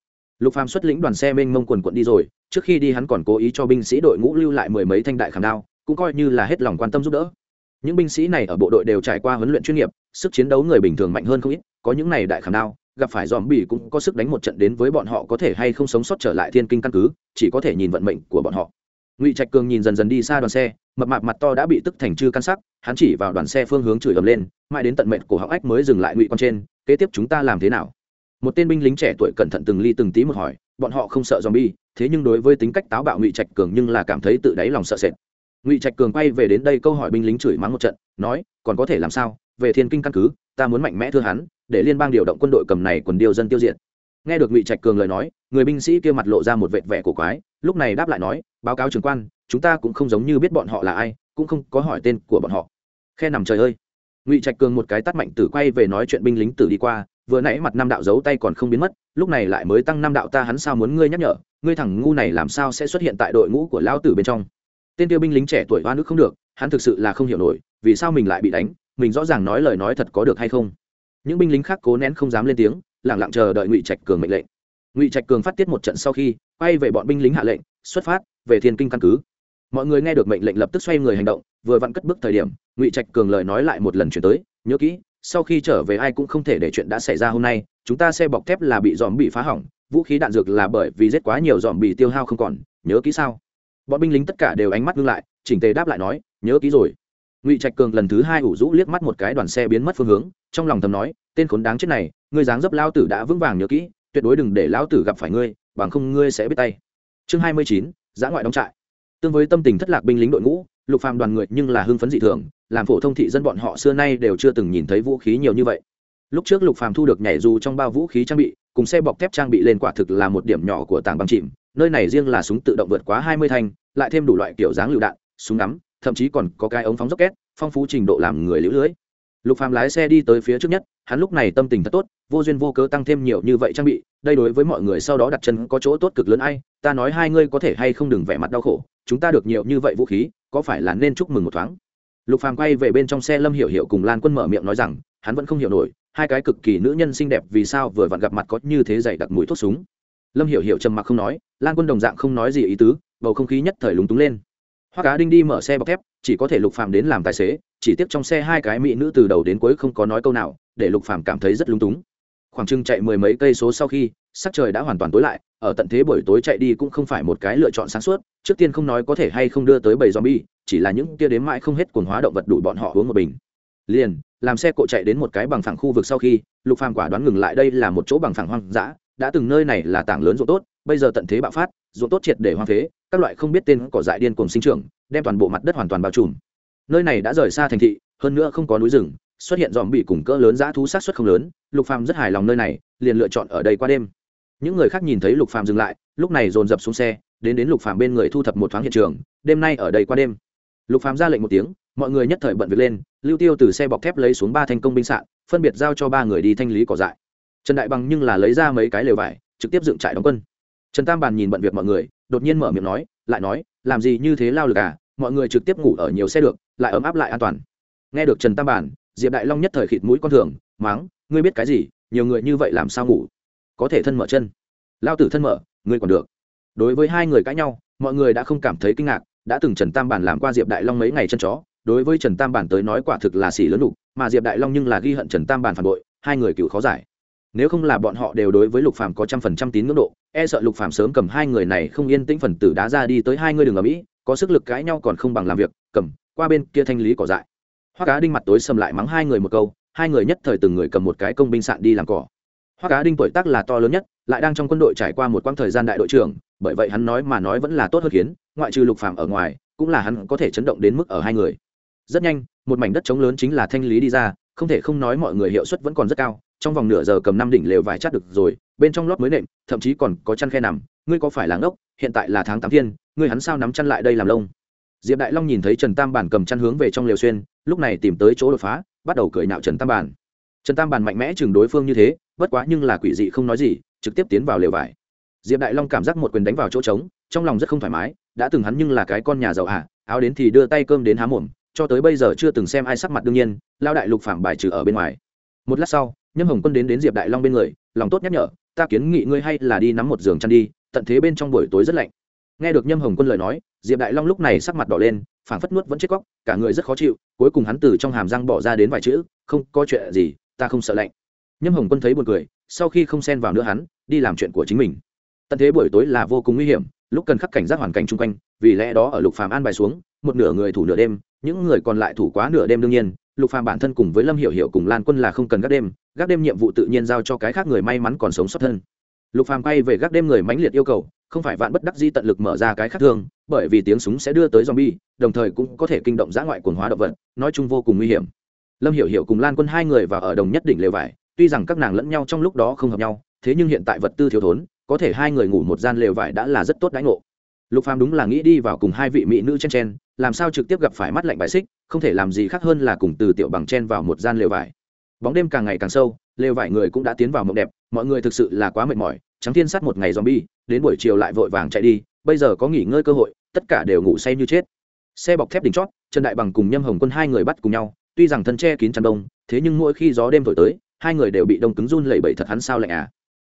lục phàm xuất lĩnh đoàn xe mênh mông quần quận đi rồi, trước khi đi hắn còn cố ý cho binh sĩ đội ngũ lưu lại mười mấy thanh đại khảm đao, cũng coi như là hết lòng quan tâm giúp đỡ. Những binh sĩ này ở bộ đội đều trải qua huấn luyện chuyên nghiệp, sức chiến đấu người bình thường mạnh hơn không ít, có những này đại khảm đao, gặp phải dòm bỉ cũng có sức đánh một trận đến với bọn họ có thể hay không sống sót trở lại thiên kinh căn cứ, chỉ có thể nhìn vận mệnh của bọn họ. Ngụy trạch cường nhìn dần dần đi xa đoàn xe, mập mạp mặt to đã bị tức thành chư căn sắc, hắn chỉ vào đoàn xe phương hướng chửi ầm lên, mãi đến tận mệnh cổ họng ách mới dừng lại ngụy con trên, kế tiếp chúng ta làm thế nào? Một tên binh lính trẻ tuổi cẩn thận từng ly từng tí một hỏi, bọn họ không sợ zombie, thế nhưng đối với tính cách táo bạo ngụy trạch cường nhưng là cảm thấy tự đáy lòng sợ sệt. Ngụy trạch cường quay về đến đây câu hỏi binh lính chửi mắng một trận, nói, còn có thể làm sao? Về thiên kinh căn cứ, ta muốn mạnh mẽ thưa hắn, để liên bang điều động quân đội cầm này quần điều dân tiêu diệt. Nghe được ngụy trạch cường lời nói, người binh sĩ kia mặt lộ ra một vệt vẻ cổ quái, lúc này đáp lại nói, báo cáo trưởng quan, chúng ta cũng không giống như biết bọn họ là ai, cũng không có hỏi tên của bọn họ. Khe nằm trời ơi. Ngụy trạch cường một cái tắt mạnh tử quay về nói chuyện binh lính tử đi qua vừa nãy mặt năm đạo giấu tay còn không biến mất, lúc này lại mới tăng năm đạo ta hắn sao muốn ngươi nhắc nhở, ngươi thằng ngu này làm sao sẽ xuất hiện tại đội ngũ của lão tử bên trong. Tên tiêu binh lính trẻ tuổi hoa nước không được, hắn thực sự là không hiểu nổi, vì sao mình lại bị đánh, mình rõ ràng nói lời nói thật có được hay không. Những binh lính khác cố nén không dám lên tiếng lẳng lặng chờ đợi ngụy trạch cường mệnh lệnh. Ngụy trạch cường phát tiết một trận sau khi, quay về bọn binh lính hạ lệnh, xuất phát, về thiên kinh căn cứ. Mọi người nghe được mệnh lệnh lập tức xoay người hành động, vừa vặn cất bước thời điểm, ngụy trạch cường lời nói lại một lần chuyển tới, nhớ kỹ sau khi trở về ai cũng không thể để chuyện đã xảy ra hôm nay, chúng ta xe bọc thép là bị dòm bị phá hỏng, vũ khí đạn dược là bởi vì giết quá nhiều dòm bị tiêu hao không còn, nhớ kỹ sao? Bọn binh lính tất cả đều ánh mắt ngưng lại, chỉnh tề đáp lại nói, nhớ kỹ rồi. Ngụy trạch cường lần thứ hai ủ rũ liếc mắt một cái đoàn xe biến mất phương hướng, trong lòng thầm nói, tên khốn đáng chết này, ngươi dáng dấp lao tử đã vững vàng nhớ kỹ, tuyệt đối đừng để lao tử gặp phải ngươi, bằng không ngươi sẽ biết tay. Chương hai mươi chín, giã ngoại đóng trại. Tương với tâm tình thất lạc binh lính đội ngũ, lục phàm đoàn người nhưng là hưng phấn dị thường làm phổ thông thị dân bọn họ xưa nay đều chưa từng nhìn thấy vũ khí nhiều như vậy. Lúc trước lục phàm thu được nhảy dù trong bao vũ khí trang bị, cùng xe bọc thép trang bị lên quả thực là một điểm nhỏ của tảng băng chìm, nơi này riêng là súng tự động vượt quá hai mươi thanh, lại thêm đủ loại kiểu dáng lựu đạn, súng ngắm, thậm chí còn có cái ống phóng rocket, phong phú trình độ làm người liễu lưới. Lục phàm lái xe đi tới phía trước nhất, hắn lúc này tâm tình thật tốt, vô duyên vô cớ tăng thêm nhiều như vậy trang bị, đây đối với mọi người sau đó đặt chân có chỗ tốt cực lớn ai, ta nói hai ngươi có thể hay không đừng vẻ mặt đau khổ, chúng ta được nhiều như vậy vũ khí, có phải là nên chúc mừng một thoáng? Lục phàm quay về bên trong xe lâm hiểu hiểu cùng lan quân mở miệng nói rằng, hắn vẫn không hiểu nổi, hai cái cực kỳ nữ nhân xinh đẹp vì sao vừa vặn gặp mặt có như thế dày đặc mùi thuốc súng. Lâm hiểu hiểu trầm mặc không nói, lan quân đồng dạng không nói gì ý tứ, bầu không khí nhất thời lúng túng lên. Hoa cá đinh đi mở xe bọc thép, chỉ có thể lục phàm đến làm tài xế, chỉ tiếp trong xe hai cái mỹ nữ từ đầu đến cuối không có nói câu nào, để lục phàm cảm thấy rất lúng túng. Khoảng chừng chạy mười mấy cây số sau khi, sắc trời đã hoàn toàn tối lại ở tận thế buổi tối chạy đi cũng không phải một cái lựa chọn sáng suốt, trước tiên không nói có thể hay không đưa tới bầy zombie, chỉ là những tia đếm mãi không hết cuồng hóa động vật đủ bọn họ uống một bình. Liền, làm xe cộ chạy đến một cái bằng phẳng khu vực sau khi, lục phàm quả đoán ngừng lại đây là một chỗ bằng phẳng hoang dã, đã từng nơi này là tảng lớn ruộng tốt, bây giờ tận thế bạo phát, ruộng tốt triệt để hoang phế, các loại không biết tên cỏ dại điên cùng sinh trưởng, đem toàn bộ mặt đất hoàn toàn bao trùm. Nơi này đã rời xa thành thị, hơn nữa không có núi rừng, xuất hiện dòm bị cùng cỡ lớn dã thú sát xuất không lớn, lục phàm rất hài lòng nơi này, liền lựa chọn ở đây qua đêm những người khác nhìn thấy lục phàm dừng lại, lúc này dồn dập xuống xe, đến đến lục phàm bên người thu thập một thoáng hiện trường, đêm nay ở đây qua đêm. Lục phàm ra lệnh một tiếng, mọi người nhất thời bận việc lên, lưu tiêu từ xe bọc thép lấy xuống ba thanh công binh sạn, phân biệt giao cho ba người đi thanh lý cỏ dại. Trần đại bằng nhưng là lấy ra mấy cái lều vải, trực tiếp dựng trại đóng quân. Trần tam bàn nhìn bận việc mọi người, đột nhiên mở miệng nói, lại nói, làm gì như thế lao lực à mọi người trực tiếp ngủ ở nhiều xe được, lại ấm áp lại an toàn. Nghe được trần tam bản diệp đại long nhất thời khịt mũi con thường, máng, ngươi biết cái gì, nhiều người như vậy làm sao ngủ? Có thể thân mở chân. Lao tử thân mở, ngươi còn được. Đối với hai người cãi nhau, mọi người đã không cảm thấy kinh ngạc, đã từng trần tam bản làm qua diệp đại long mấy ngày chân chó, đối với trần tam bản tới nói quả thực là xỉ lớn đục mà diệp đại long nhưng là ghi hận trần tam bản phản bội, hai người cựu khó giải. Nếu không là bọn họ đều đối với lục phàm có trăm phần trăm tín ngưỡng độ e sợ lục phàm sớm cầm hai người này không yên tĩnh phần tử đá ra đi tới hai người đường ở mỹ, có sức lực cãi nhau còn không bằng làm việc, cầm, qua bên kia thanh lý cỏ dại. Hoa cá đinh mặt tối sầm lại mắng hai người một câu, hai người nhất thời từng người cầm một cái công binh sạn đi làm cỏ hoa cá đinh tuổi tác là to lớn nhất, lại đang trong quân đội trải qua một quãng thời gian đại đội trưởng, bởi vậy hắn nói mà nói vẫn là tốt hơn khiến, ngoại trừ lục phàm ở ngoài, cũng là hắn có thể chấn động đến mức ở hai người. Rất nhanh, một mảnh đất trống lớn chính là thanh lý đi ra, không thể không nói mọi người hiệu suất vẫn còn rất cao, trong vòng nửa giờ cầm năm đỉnh lều vải chát được rồi, bên trong lót mới nệm, thậm chí còn có chăn khe nằm, ngươi có phải là ngốc, hiện tại là tháng tám thiên, ngươi hắn sao nắm chăn lại đây làm lông? Diệp đại long nhìn thấy trần tam bản cầm chăn hướng về trong lều xuyên, lúc này tìm tới chỗ đột phá, bắt đầu cười nạo trần tam bản. Trần tam bản mạnh mẽ chừng đối phương như thế bất quá nhưng là quỷ dị không nói gì trực tiếp tiến vào lều vải. Diệp đại long cảm giác một quyền đánh vào chỗ trống trong lòng rất không thoải mái đã từng hắn nhưng là cái con nhà giàu hạ à, áo đến thì đưa tay cơm đến há mồm cho tới bây giờ chưa từng xem ai sắc mặt đương nhiên lao đại lục phản bài trừ ở bên ngoài. Một lát sau nhâm hồng quân đến đến diệp đại long bên người lòng tốt nhắc nhở ta kiến nghị ngươi hay là đi nắm một giường chăn đi tận thế bên trong buổi tối rất lạnh. Nghe được nhâm hồng quân lời nói diệp đại long lúc này sắc mặt đỏ lên phảng phất nuốt vẫn chết cóc cả người rất khó chịu cuối cùng hắn từ trong hàm răng bỏ ra đến vài chữ không có chuyện gì ta không sợ lạnh nhâm hồng quân thấy buồn cười sau khi không xen vào nữa hắn đi làm chuyện của chính mình. Tận thế buổi tối là vô cùng nguy hiểm lúc cần khắc cảnh giác hoàn cảnh chung quanh vì lẽ đó ở lục phàm an bài xuống một nửa người thủ nửa đêm những người còn lại thủ quá nửa đêm đương nhiên lục phàm bản thân cùng với lâm hiểu hiểu cùng lan quân là không cần gác đêm gác đêm nhiệm vụ tự nhiên giao cho cái khác người may mắn còn sống sót thân. Lục phàm quay về gác đêm người mãnh liệt yêu cầu không phải vạn bất đắc di tận lực mở ra cái khác thường, bởi vì tiếng súng sẽ đưa tới zombie đồng thời cũng có thể kinh động giã ngoại quần hóa động vật nói chung vô cùng nguy hiểm. Lâm hiểu hiểu cùng lan quân hai người vào ở đồng nhất đỉnh lều vải tuy rằng các nàng lẫn nhau trong lúc đó không hợp nhau, thế nhưng hiện tại vật tư thiếu thốn, có thể hai người ngủ một gian lều vải đã là rất tốt đãi ngộ. Lục phàm đúng là nghĩ đi vào cùng hai vị mỹ nữ chen chen, làm sao trực tiếp gặp phải mắt lạnh bài xích, không thể làm gì khác hơn là cùng từ tiểu bằng chen vào một gian lều vải. Bóng đêm càng ngày càng sâu, lều vải người cũng đã tiến vào mộng đẹp, mọi người thực sự là quá mệt mỏi trắng thiên sát một ngày zombie, đến buổi chiều lại vội vàng chạy đi, bây giờ có nghỉ ngơi cơ hội, tất cả đều ngủ say như chết. Xe bọc thép đỉnh chót, trần đại bằng cùng nhâm hồng quân hai người bắt cùng nhau, tuy rằng thân che kín chăn đông thế nhưng mỗi khi gió đêm thổi tới hai người đều bị đông cứng run lẩy bẩy thật hắn sao lạnh à.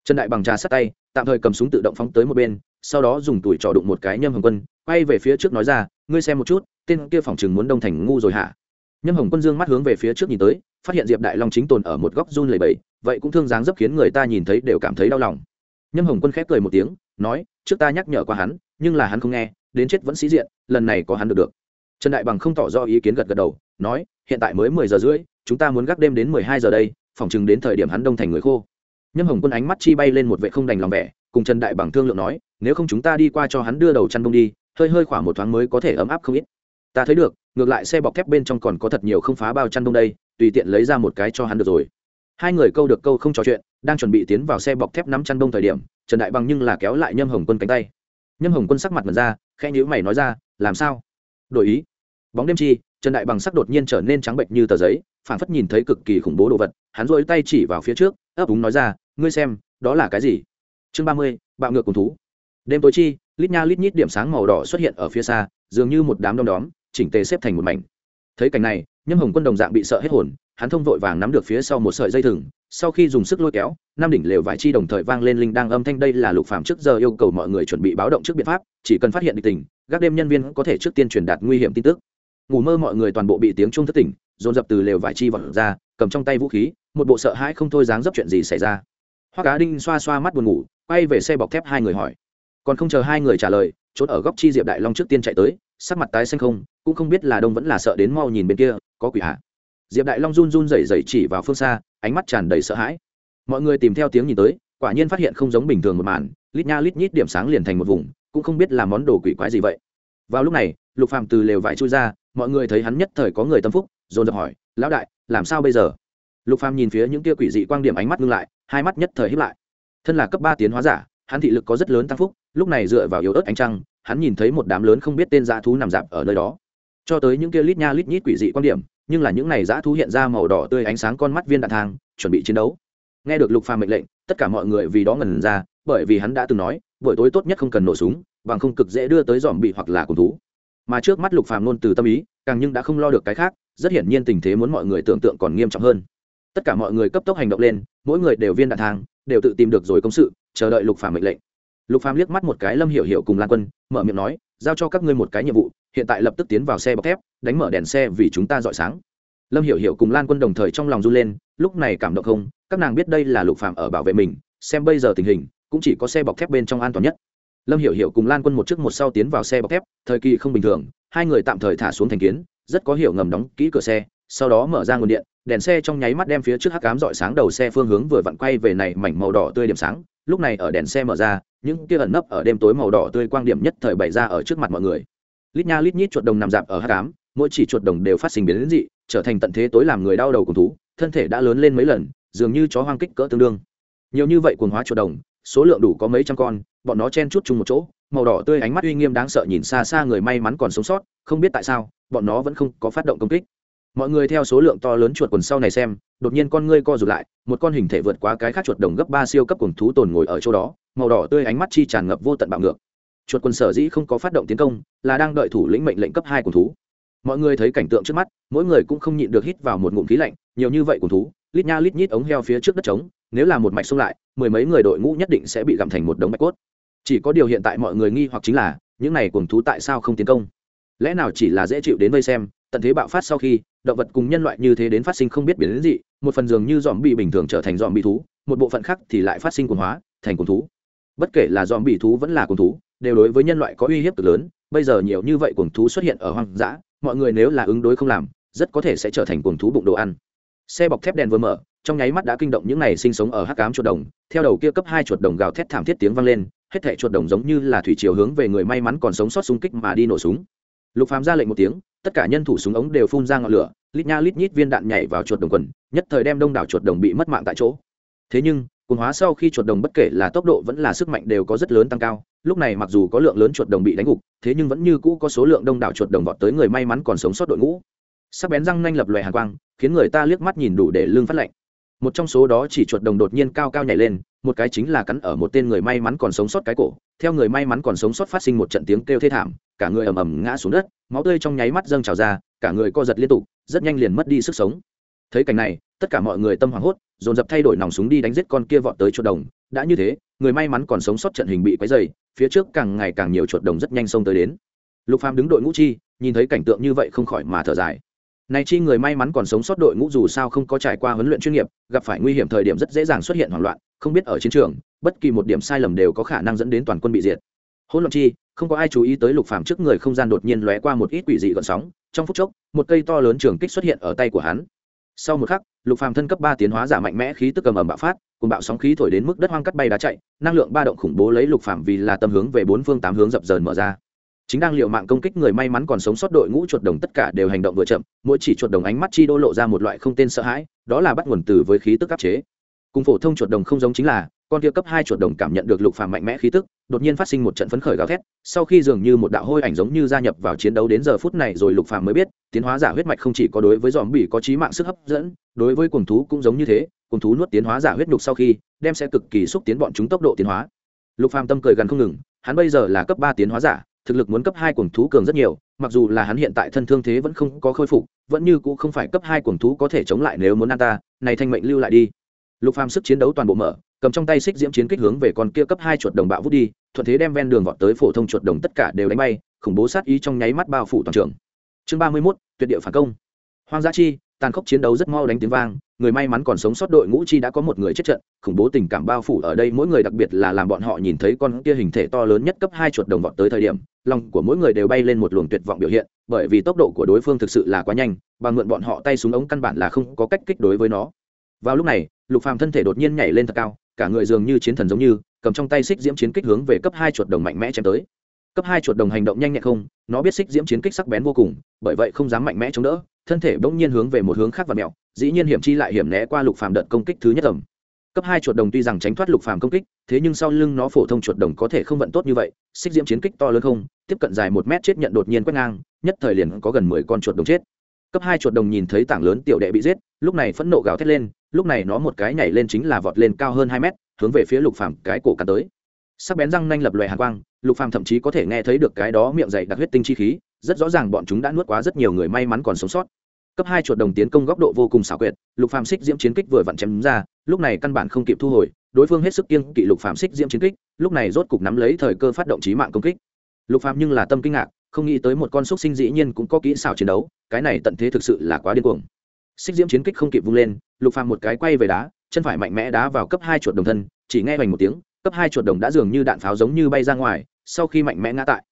Trần đại bằng trà sát tay, tạm thời cầm súng tự động phóng tới một bên, sau đó dùng tuổi trò đụng một cái nhâm hồng quân, quay về phía trước nói ra, ngươi xem một chút, tên kia phòng chừng muốn đông thành ngu rồi hả? Nhâm hồng quân dương mắt hướng về phía trước nhìn tới, phát hiện diệp đại long chính tồn ở một góc run lẩy bẩy, vậy cũng thương dáng dấp khiến người ta nhìn thấy đều cảm thấy đau lòng. Nhâm hồng quân khép cười một tiếng, nói, trước ta nhắc nhở qua hắn, nhưng là hắn không nghe, đến chết vẫn sĩ diện, lần này có hắn được được. Trần đại bằng không tỏ ra ý kiến gật gật đầu, nói, hiện tại mới mười giờ rưỡi, chúng ta muốn gác đêm đến mười hai giờ đây phòng chừng đến thời điểm hắn đông thành người khô. Nhâm hồng quân ánh mắt chi bay lên một vệ không đành lòng vẻ, cùng trần đại bằng thương lượng nói, nếu không chúng ta đi qua cho hắn đưa đầu chăn đông đi, hơi hơi khoảng một thoáng mới có thể ấm áp không ít. Ta thấy được, ngược lại xe bọc thép bên trong còn có thật nhiều không phá bao chăn đông đây, tùy tiện lấy ra một cái cho hắn được rồi. Hai người câu được câu không trò chuyện, đang chuẩn bị tiến vào xe bọc thép nắm chăn đông thời điểm, trần đại bằng nhưng là kéo lại nhâm hồng quân cánh tay. Nhâm hồng quân sắc mặt mật ra, khẽ nhữ mày nói ra, làm sao? Đổi ý. Bóng đêm chi, trần đại bằng sắc đột nhiên trở nên trắng bệnh như tờ giấy phản phất nhìn thấy cực kỳ khủng bố đồ vật, hắn rỗi tay chỉ vào phía trước, ấp úng nói ra, ngươi xem, đó là cái gì? Chương ba mươi, bạo ngược cùng thú. Đêm tối chi, lít nha lít nhít điểm sáng màu đỏ xuất hiện ở phía xa, dường như một đám đom đóm, chỉnh tề xếp thành một mảnh. Thấy cảnh này, nhâm hồng quân đồng dạng bị sợ hết hồn, hắn thông vội vàng nắm được phía sau một sợi dây thừng, sau khi dùng sức lôi kéo nam đỉnh lều vải chi đồng thời vang lên linh đang âm thanh đây là lục phạm trước giờ yêu cầu mọi người chuẩn bị báo động trước biện pháp, chỉ cần phát hiện địch tình các đêm nhân viên có thể trước tiên truyền đạt nguy hiểm tin tức ngủ mơ mọi người toàn bộ bị tiếng chuông thất tỉnh, dồn dập từ lều vải chi vọt ra, cầm trong tay vũ khí, một bộ sợ hãi không thôi dáng dấp chuyện gì xảy ra. Hoa cá đinh xoa xoa mắt buồn ngủ, quay về xe bọc thép hai người hỏi. Còn không chờ hai người trả lời trốn ở góc chi diệp đại long trước tiên chạy tới, sắc mặt tái xanh không, cũng không biết là đông vẫn là sợ đến mau nhìn bên kia, có quỷ hạ diệp đại long run run rẩy rẩy chỉ vào phương xa, ánh mắt tràn đầy sợ hãi. Mọi người tìm theo tiếng nhìn tới, quả nhiên phát hiện không giống bình thường một màn, lít nha lít nhít điểm sáng liền thành một vùng, cũng không biết là món đồ quỷ quái gì vậy. Vào lúc này lục phàm từ lều vải chui ra, mọi người thấy hắn nhất thời có người tâm phúc, dồn dập hỏi, lão đại, làm sao bây giờ? Lục phàm nhìn phía những tia quỷ dị quang điểm ánh mắt ngưng lại, hai mắt nhất thời híp lại. Thân là cấp ba tiến hóa giả, hắn thị lực có rất lớn tăng phúc, lúc này dựa vào yếu ớt ánh trăng, hắn nhìn thấy một đám lớn không biết tên dã thú nằm dạp ở nơi đó. Cho tới những kia lít nha lít nhít quỷ dị quan điểm, nhưng là những này dã thú hiện ra màu đỏ tươi ánh sáng con mắt viên đạn thang, chuẩn bị chiến đấu. Nghe được lục phàm mệnh lệnh, tất cả mọi người vì đó ngần ra, bởi vì hắn đã từng nói, buổi tối tốt nhất không cần nổ súng, bằng không cực dễ đưa tới dòm bị hoặc là cùng thú mà trước mắt lục phàm luôn từ tâm ý, càng nhưng đã không lo được cái khác, rất hiển nhiên tình thế muốn mọi người tưởng tượng còn nghiêm trọng hơn. Tất cả mọi người cấp tốc hành động lên, mỗi người đều viên đạn thang, đều tự tìm được rồi công sự, chờ đợi lục phàm mệnh lệnh. Lục phàm liếc mắt một cái lâm hiểu hiểu cùng lan quân, mở miệng nói, giao cho các ngươi một cái nhiệm vụ, hiện tại lập tức tiến vào xe bọc thép, đánh mở đèn xe vì chúng ta dọi sáng. Lâm hiểu hiểu cùng lan quân đồng thời trong lòng run lên, lúc này cảm động không, các nàng biết đây là lục phàm ở bảo vệ mình, xem bây giờ tình hình, cũng chỉ có xe bọc thép bên trong an toàn nhất lâm hiểu hiểu cùng lan quân một trước một sau tiến vào xe bọc thép, thời kỳ không bình thường, hai người tạm thời thả xuống thành kiến, rất có hiểu ngầm đóng kỹ cửa xe, sau đó mở ra nguồn điện, đèn xe trong nháy mắt đem phía trước hắc cám dọi sáng đầu xe phương hướng vừa vặn quay về này mảnh màu đỏ tươi điểm sáng, lúc này ở đèn xe mở ra, những kia ẩn nấp ở đêm tối màu đỏ tươi quang điểm nhất thời bày ra ở trước mặt mọi người. Lít nha lít nhít chuột đồng nằm dạp ở hắc cám mỗi chỉ chuột đồng đều phát sinh biến dị, trở thành tận thế tối làm người đau đầu cùng thú, thân thể đã lớn lên mấy lần, dường như chó hoang kích cỡ tương đương. Nhiều như vậy cuồng hóa chuột đồng, số lượng đủ có mấy trăm con bọn nó chen chút chung một chỗ, màu đỏ tươi ánh mắt uy nghiêm đáng sợ nhìn xa xa người may mắn còn sống sót, không biết tại sao, bọn nó vẫn không có phát động công kích. Mọi người theo số lượng to lớn chuột quần sau này xem, đột nhiên con ngươi co rụt lại, một con hình thể vượt quá cái khác chuột đồng gấp ba siêu cấp cùng thú tồn ngồi ở chỗ đó, màu đỏ tươi ánh mắt chi tràn ngập vô tận bạo ngược. Chuột quần sở dĩ không có phát động tiến công, là đang đợi thủ lĩnh mệnh lệnh cấp hai cùng thú. Mọi người thấy cảnh tượng trước mắt, mỗi người cũng không nhịn được hít vào một ngụm khí lạnh, nhiều như vậy cùng thú, lít nha lít nhít ống heo phía trước đất trống, nếu là một mạch xông lại, mười mấy người đội ngũ nhất định sẽ bị gặm thành một đống mạch cốt chỉ có điều hiện tại mọi người nghi hoặc chính là, những này cuồng thú tại sao không tiến công? Lẽ nào chỉ là dễ chịu đến vây xem, tận thế bạo phát sau khi, động vật cùng nhân loại như thế đến phát sinh không biết biến đến gì một phần dường như dòm bị bình thường trở thành dòm bị thú, một bộ phận khác thì lại phát sinh cuồng hóa, thành cuồng thú. Bất kể là dòm bị thú vẫn là cuồng thú, đều đối với nhân loại có uy hiếp cực lớn, bây giờ nhiều như vậy cuồng thú xuất hiện ở hoang dã, mọi người nếu là ứng đối không làm, rất có thể sẽ trở thành cuồng thú bụng đồ ăn. Xe bọc thép đèn vừa mở, trong nháy mắt đã kinh động những này sinh sống ở hắc cám chuột đồng, theo đầu kia cấp hai chuột đồng gào thét thảm thiết tiếng vang lên hết thảy chuột đồng giống như là thủy chiều hướng về người may mắn còn sống sót xung kích mà đi nổ súng. Lục phàm ra lệnh một tiếng, tất cả nhân thủ súng ống đều phun ra ngọn lửa, lít nha lít nhít viên đạn nhảy vào chuột đồng quần, nhất thời đem đông đảo chuột đồng bị mất mạng tại chỗ. Thế nhưng, cuồng hóa sau khi chuột đồng bất kể là tốc độ vẫn là sức mạnh đều có rất lớn tăng cao, lúc này mặc dù có lượng lớn chuột đồng bị đánh gục, thế nhưng vẫn như cũ có số lượng đông đảo chuột đồng vọt tới người may mắn còn sống sót đội ngũ. Sắc bén răng nanh lập loè hàn quang, khiến người ta liếc mắt nhìn đủ để lương phát lạnh một trong số đó chỉ chuột đồng đột nhiên cao cao nhảy lên, một cái chính là cắn ở một tên người may mắn còn sống sót cái cổ. Theo người may mắn còn sống sót phát sinh một trận tiếng kêu thê thảm, cả người ầm ầm ngã xuống đất, máu tươi trong nháy mắt dâng trào ra, cả người co giật liên tục, rất nhanh liền mất đi sức sống. Thấy cảnh này, tất cả mọi người tâm hoảng hốt, dồn dập thay đổi nòng súng đi đánh giết con kia vọt tới chuột đồng. Đã như thế, người may mắn còn sống sót trận hình bị quấy dày phía trước càng ngày càng nhiều chuột đồng rất nhanh xông tới đến. Lục phàm đứng đội ngũ chi, nhìn thấy cảnh tượng như vậy không khỏi mà thở dài này chi người may mắn còn sống sót đội ngũ dù sao không có trải qua huấn luyện chuyên nghiệp, gặp phải nguy hiểm thời điểm rất dễ dàng xuất hiện hoảng loạn, không biết ở chiến trường, bất kỳ một điểm sai lầm đều có khả năng dẫn đến toàn quân bị diệt. Hỗn loạn chi, không có ai chú ý tới lục phàm trước người không gian đột nhiên lóe qua một ít quỷ dị gợn sóng, trong phút chốc, một cây to lớn trường kích xuất hiện ở tay của hắn. Sau một khắc, lục phàm thân cấp ba tiến hóa giả mạnh mẽ khí tức cầm ầm bạo phát, cùng bạo sóng khí thổi đến mức đất hoang cắt bay đá chạy, năng lượng ba động khủng bố lấy lục phàm vì là tâm hướng về bốn phương tám hướng dập dờn mở ra chính đang liệu mạng công kích người may mắn còn sống sót đội ngũ chuột đồng tất cả đều hành động vừa chậm, mỗi chỉ chuột đồng ánh mắt chi đô lộ ra một loại không tên sợ hãi, đó là bắt nguồn từ với khí tức áp chế. Cùng phổ thông chuột đồng không giống chính là, con kia cấp hai chuột đồng cảm nhận được lục phàm mạnh mẽ khí tức, đột nhiên phát sinh một trận phấn khởi gào thét, sau khi dường như một đạo hôi ảnh giống như gia nhập vào chiến đấu đến giờ phút này rồi lục phàm mới biết, tiến hóa giả huyết mạch không chỉ có đối với dòm bỉ có trí mạng sức hấp dẫn, đối với cuồng thú cũng giống như thế, cuồng thú nuốt tiến hóa giả huyết nhục sau khi, đem sẽ cực kỳ xúc tiến bọn chúng tốc độ tiến hóa. Lục phàm tâm cười gần không ngừng, hắn bây giờ là cấp ba tiến hóa giả thực lực muốn cấp hai cuồng thú cường rất nhiều mặc dù là hắn hiện tại thân thương thế vẫn không có khôi phục vẫn như cũ không phải cấp hai cuồng thú có thể chống lại nếu muốn ăn ta này thanh mệnh lưu lại đi. Lục phàm sức chiến đấu toàn bộ mở cầm trong tay xích diễm chiến kích hướng về con kia cấp hai chuột đồng bạo vút đi thuận thế đem ven đường vọt tới phổ thông chuột đồng tất cả đều đánh bay khủng bố sát ý trong nháy mắt bao phủ toàn trường. Chương ba mươi 31, tuyệt địa phản công. Hoang dã chi tàn khốc chiến đấu rất mau đánh tiếng vang người may mắn còn sống sót đội ngũ chi đã có một người chết trận khủng bố tình cảm bao phủ ở đây mỗi người đặc biệt là làm bọn họ nhìn thấy con kia hình thể to lớn nhất cấp hai chuột đồng vọt tới thời điểm lòng của mỗi người đều bay lên một luồng tuyệt vọng biểu hiện, bởi vì tốc độ của đối phương thực sự là quá nhanh, và mượn bọn họ tay súng ống căn bản là không có cách kích đối với nó. Vào lúc này, lục phàm thân thể đột nhiên nhảy lên thật cao, cả người dường như chiến thần giống như, cầm trong tay xích diễm chiến kích hướng về cấp hai chuột đồng mạnh mẽ chém tới. Cấp hai chuột đồng hành động nhanh nhẹn không, nó biết xích diễm chiến kích sắc bén vô cùng, bởi vậy không dám mạnh mẽ chống đỡ, thân thể bỗng nhiên hướng về một hướng khác và mèo, dĩ nhiên hiểm chi lại hiểm né qua lục phàm đợt công kích thứ nhất tầm cấp hai chuột đồng tuy rằng tránh thoát lục phàm công kích, thế nhưng sau lưng nó phổ thông chuột đồng có thể không vận tốt như vậy, xích diễm chiến kích to lớn không, tiếp cận dài một mét chết nhận đột nhiên quét ngang, nhất thời liền có gần mười con chuột đồng chết. Cấp hai chuột đồng nhìn thấy tảng lớn tiểu đệ bị giết, lúc này phẫn nộ gào thét lên, lúc này nó một cái nhảy lên chính là vọt lên cao hơn hai mét, hướng về phía lục phàm cái cổ cắn tới. Sắc bén răng nanh lập loè hàn quang, lục phàm thậm chí có thể nghe thấy được cái đó miệng dày đặc huyết tinh chi khí, rất rõ ràng bọn chúng đã nuốt quá rất nhiều người may mắn còn sống sót. Cấp hai chuột đồng tiến công góc độ vô cùng xảo quyệt, lục phàm xích diễm chiến kích vừa vặn chém ra lúc này căn bản không kịp thu hồi, đối phương hết sức kiên kỵ lục phàm xích diễm chiến kích, lúc này rốt cục nắm lấy thời cơ phát động trí mạng công kích. Lục phàm nhưng là tâm kinh ngạc, không nghĩ tới một con xúc sinh dĩ nhiên cũng có kỹ xảo chiến đấu, cái này tận thế thực sự là quá điên cuồng. Xích diễm chiến kích không kịp vung lên, lục phàm một cái quay về đá, chân phải mạnh mẽ đá vào cấp hai chuột đồng thân, chỉ nghe hoành một tiếng, cấp hai chuột đồng đã dường như đạn pháo giống như bay ra ngoài, sau khi mạnh mẽ ngã tại,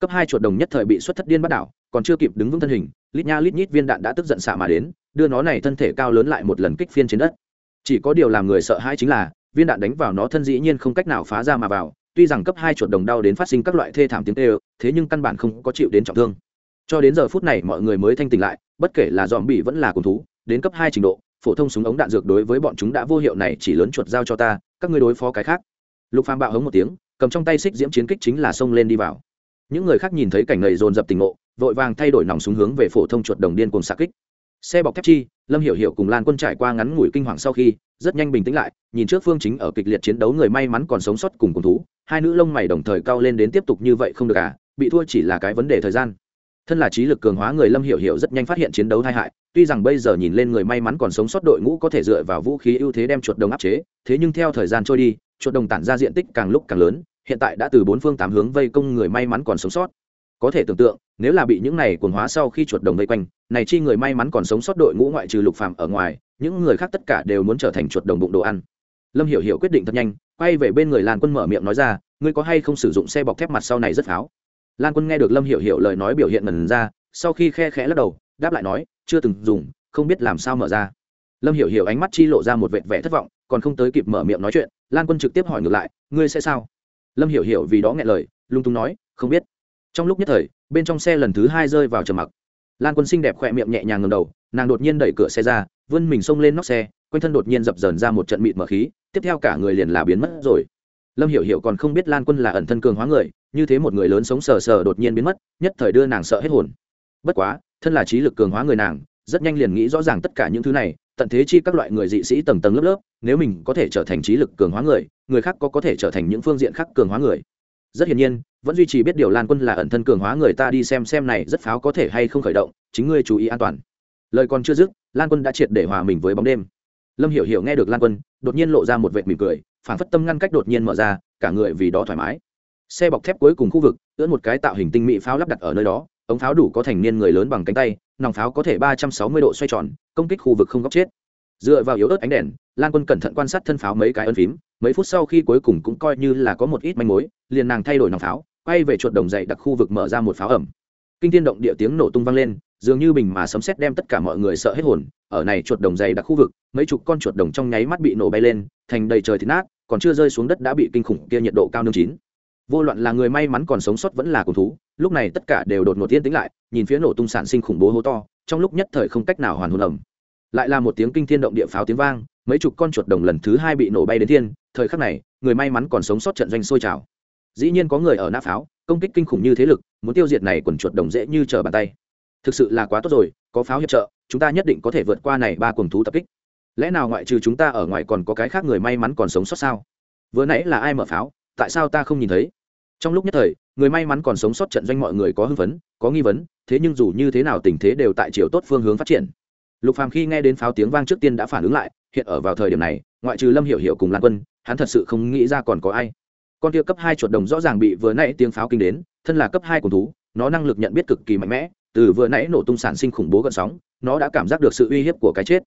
cấp hai chuột đồng nhất thời bị xuất thất điên bắt đảo, còn chưa kịp đứng vững thân hình, lít nha lít nhít viên đạn đã tức giận xạ mà đến, đưa nó này thân thể cao lớn lại một lần kích phiên trên đất chỉ có điều làm người sợ hãi chính là, viên đạn đánh vào nó thân dĩ nhiên không cách nào phá ra mà vào, tuy rằng cấp hai chuột đồng đau đến phát sinh các loại thê thảm tiếng tê thế nhưng căn bản không có chịu đến trọng thương. Cho đến giờ phút này mọi người mới thanh tỉnh lại, bất kể là dòm bị vẫn là cùng thú, đến cấp hai trình độ, phổ thông súng ống đạn dược đối với bọn chúng đã vô hiệu này chỉ lớn chuột giao cho ta, các ngươi đối phó cái khác. Lục phàm bạo hống một tiếng, cầm trong tay xích diễm chiến kích chính là xông lên đi vào. Những người khác nhìn thấy cảnh này dồn dập tình ngộ, vội vàng thay đổi nòng súng hướng về phổ thông chuột đồng điên cùng xạ kích xe bọc thép chi, lâm hiểu hiểu cùng lan quân trải qua ngắn ngủi kinh hoàng sau khi, rất nhanh bình tĩnh lại, nhìn trước phương chính ở kịch liệt chiến đấu người may mắn còn sống sót cùng cùng thú. Hai nữ lông mày đồng thời cao lên đến tiếp tục như vậy không được à bị thua chỉ là cái vấn đề thời gian. Thân là trí lực cường hóa người lâm hiểu hiểu rất nhanh phát hiện chiến đấu tai hại, tuy rằng bây giờ nhìn lên người may mắn còn sống sót đội ngũ có thể dựa vào vũ khí ưu thế đem chuột đồng áp chế, thế nhưng theo thời gian trôi đi, chuột đồng tản ra diện tích càng lúc càng lớn, hiện tại đã từ bốn phương tám hướng vây công người may mắn còn sống sót có thể tưởng tượng, nếu là bị những này cuồng hóa sau khi chuột đồng vây quanh, này chi người may mắn còn sống sót đội ngũ ngoại trừ lục phàm ở ngoài, những người khác tất cả đều muốn trở thành chuột đồng bụng đồ ăn. Lâm hiểu hiểu quyết định thật nhanh, quay về bên người lan quân mở miệng nói ra, ngươi có hay không sử dụng xe bọc thép mặt sau này rất pháo? Lan quân nghe được lâm hiểu hiểu lời nói biểu hiện ngần ra, sau khi khe khẽ lắc đầu, đáp lại nói, chưa từng dùng, không biết làm sao mở ra. Lâm hiểu hiểu ánh mắt chi lộ ra một vệt vẻ thất vọng, còn không tới kịp mở miệng nói chuyện, lan quân trực tiếp hỏi ngược lại, ngươi sẽ sao? Lâm hiểu hiểu vì đó nghe lời, lung tung nói, không biết trong lúc nhất thời, bên trong xe lần thứ hai rơi vào trầm mặc. Lan quân xinh đẹp khỏe miệng nhẹ nhàng ngầm đầu, nàng đột nhiên đẩy cửa xe ra, vươn mình xông lên nóc xe, quanh thân đột nhiên dập dờn ra một trận mịt mở khí, tiếp theo cả người liền là biến mất rồi. Lâm hiểu hiểu còn không biết lan quân là ẩn thân cường hóa người, như thế một người lớn sống sờ sờ đột nhiên biến mất, nhất thời đưa nàng sợ hết hồn. Bất quá, thân là trí lực cường hóa người nàng, rất nhanh liền nghĩ rõ ràng tất cả những thứ này, tận thế chi các loại người dị sĩ tầng tầng lớp lớp, nếu mình có thể trở thành trí lực cường hóa người người khác có có thể trở thành những phương diện khác cường hóa người. Rất hiển nhiên vẫn duy trì biết điều lan quân là ẩn thân cường hóa người ta đi xem xem này rất pháo có thể hay không khởi động, chính ngươi chú ý an toàn. Lời còn chưa dứt, lan quân đã triệt để hòa mình với bóng đêm. Lâm hiểu hiểu nghe được lan quân, đột nhiên lộ ra một vệt mỉm cười phản phất tâm ngăn cách đột nhiên mở ra, cả người vì đó thoải mái. Xe bọc thép cuối cùng khu vực, ưỡn một cái tạo hình tinh mỹ pháo lắp đặt ở nơi đó, ống pháo đủ có thành niên người lớn bằng cánh tay, nòng pháo có thể ba trăm sáu mươi độ xoay tròn, công kích khu vực không góc chết. Dựa vào yếu ớt ánh đèn, lan quân cẩn thận quan sát thân pháo mấy cái ân phím, mấy phút sau khi cuối cùng cũng coi như là có một ít manh mối, liền nàng thay đổi nòng pháo quay về chuột đồng dậy đặc khu vực mở ra một pháo ẩm. Kinh tiên động địa tiếng nổ tung vang lên, dường như bình mà sấm sét đem tất cả mọi người sợ hết hồn. Ở này chuột đồng dày đặc khu vực, mấy chục con chuột đồng trong nháy mắt bị nổ bay lên, thành đầy trời thịt nát, còn chưa rơi xuống đất đã bị kinh khủng kia nhiệt độ cao nương chín. Vô luận là người may mắn còn sống sót vẫn là cùng thú, lúc này tất cả đều đột ngột tiên tính lại, nhìn phía nổ tung sản sinh khủng bố hố to, trong lúc nhất thời không cách nào hoàn hồn ẩm. Lại là một tiếng kinh thiên động địa pháo tiếng vang, mấy chục con chuột đồng lần thứ hai bị nổ bay đến thiên, thời khắc này, người may mắn còn sống sót trận doanh sôi trào dĩ nhiên có người ở nã pháo, công kích kinh khủng như thế lực, muốn tiêu diệt này quần chuột đồng dễ như trở bàn tay. Thực sự là quá tốt rồi, có pháo hiệp trợ, chúng ta nhất định có thể vượt qua này ba cuồng thú tập kích. Lẽ nào ngoại trừ chúng ta ở ngoài còn có cái khác người may mắn còn sống sót sao? Vừa nãy là ai mở pháo, tại sao ta không nhìn thấy? Trong lúc nhất thời, người may mắn còn sống sót trận doanh mọi người có hưng phấn, có nghi vấn, thế nhưng dù như thế nào tình thế đều tại chiều tốt phương hướng phát triển. Lục phàm khi nghe đến pháo tiếng vang trước tiên đã phản ứng lại, hiện ở vào thời điểm này, ngoại trừ lâm hiểu hiểu cùng lan quân, hắn thật sự không nghĩ ra còn có ai con kia cấp hai chuột đồng rõ ràng bị vừa nãy tiếng pháo kinh đến, thân là cấp hai của thú, nó năng lực nhận biết cực kỳ mạnh mẽ, từ vừa nãy nổ tung sản sinh khủng bố gợn sóng, nó đã cảm giác được sự uy hiếp của cái chết.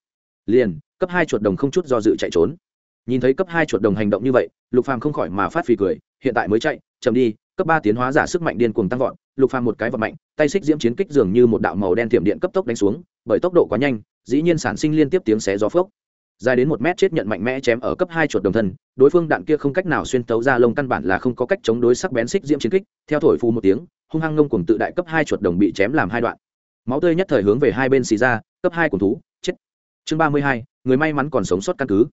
Liền, cấp hai chuột đồng không chút do dự chạy trốn. Nhìn thấy cấp hai chuột đồng hành động như vậy, lục phàm không khỏi mà phát phì cười, hiện tại mới chạy, chậm đi, cấp ba tiến hóa giả sức mạnh điên cuồng tăng vọt, lục phàm một cái vật mạnh, tay xích diễm chiến kích dường như một đạo màu đen tiềm điện cấp tốc đánh xuống, bởi tốc độ quá nhanh, dĩ nhiên sản sinh liên tiếp tiếng xé gió phốc dài đến một mét chết nhận mạnh mẽ chém ở cấp hai chuột đồng thân, đối phương đạn kia không cách nào xuyên tấu ra lông căn bản là không có cách chống đối sắc bén xích diễm chiến kích, theo thổi phu một tiếng, hung hăng ngông cùng tự đại cấp hai chuột đồng bị chém làm hai đoạn. Máu tươi nhất thời hướng về hai bên xì ra, cấp hai cùng thú, chết. Chương ba mươi hai, người may mắn còn sống sót căn cứ.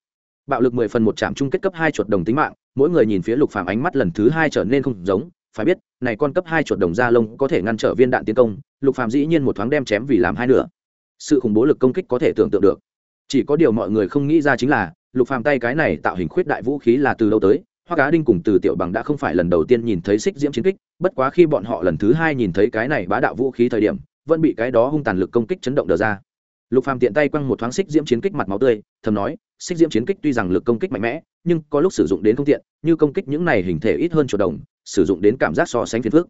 Bạo lực mười phần một trạm chung kết cấp hai chuột đồng tính mạng, mỗi người nhìn phía lục phàm ánh mắt lần thứ hai trở nên không giống, phải biết, này con cấp hai chuột đồng da lông có thể ngăn trở viên đạn tiến công, lục phàm dĩ nhiên một thoáng đem chém vì làm hai nửa. Sự khủng bố lực công kích có thể tưởng tượng được chỉ có điều mọi người không nghĩ ra chính là, lục phàm tay cái này tạo hình khuyết đại vũ khí là từ lâu tới hoa cá đinh cùng từ tiểu bằng đã không phải lần đầu tiên nhìn thấy xích diễm chiến kích, bất quá khi bọn họ lần thứ hai nhìn thấy cái này bá đạo vũ khí thời điểm, vẫn bị cái đó hung tàn lực công kích chấn động đờ ra. Lục phàm tiện tay quăng một thoáng xích diễm chiến kích mặt máu tươi, thầm nói, xích diễm chiến kích tuy rằng lực công kích mạnh mẽ, nhưng có lúc sử dụng đến không tiện, như công kích những này hình thể ít hơn chuột đồng, sử dụng đến cảm giác so sánh phiền phức.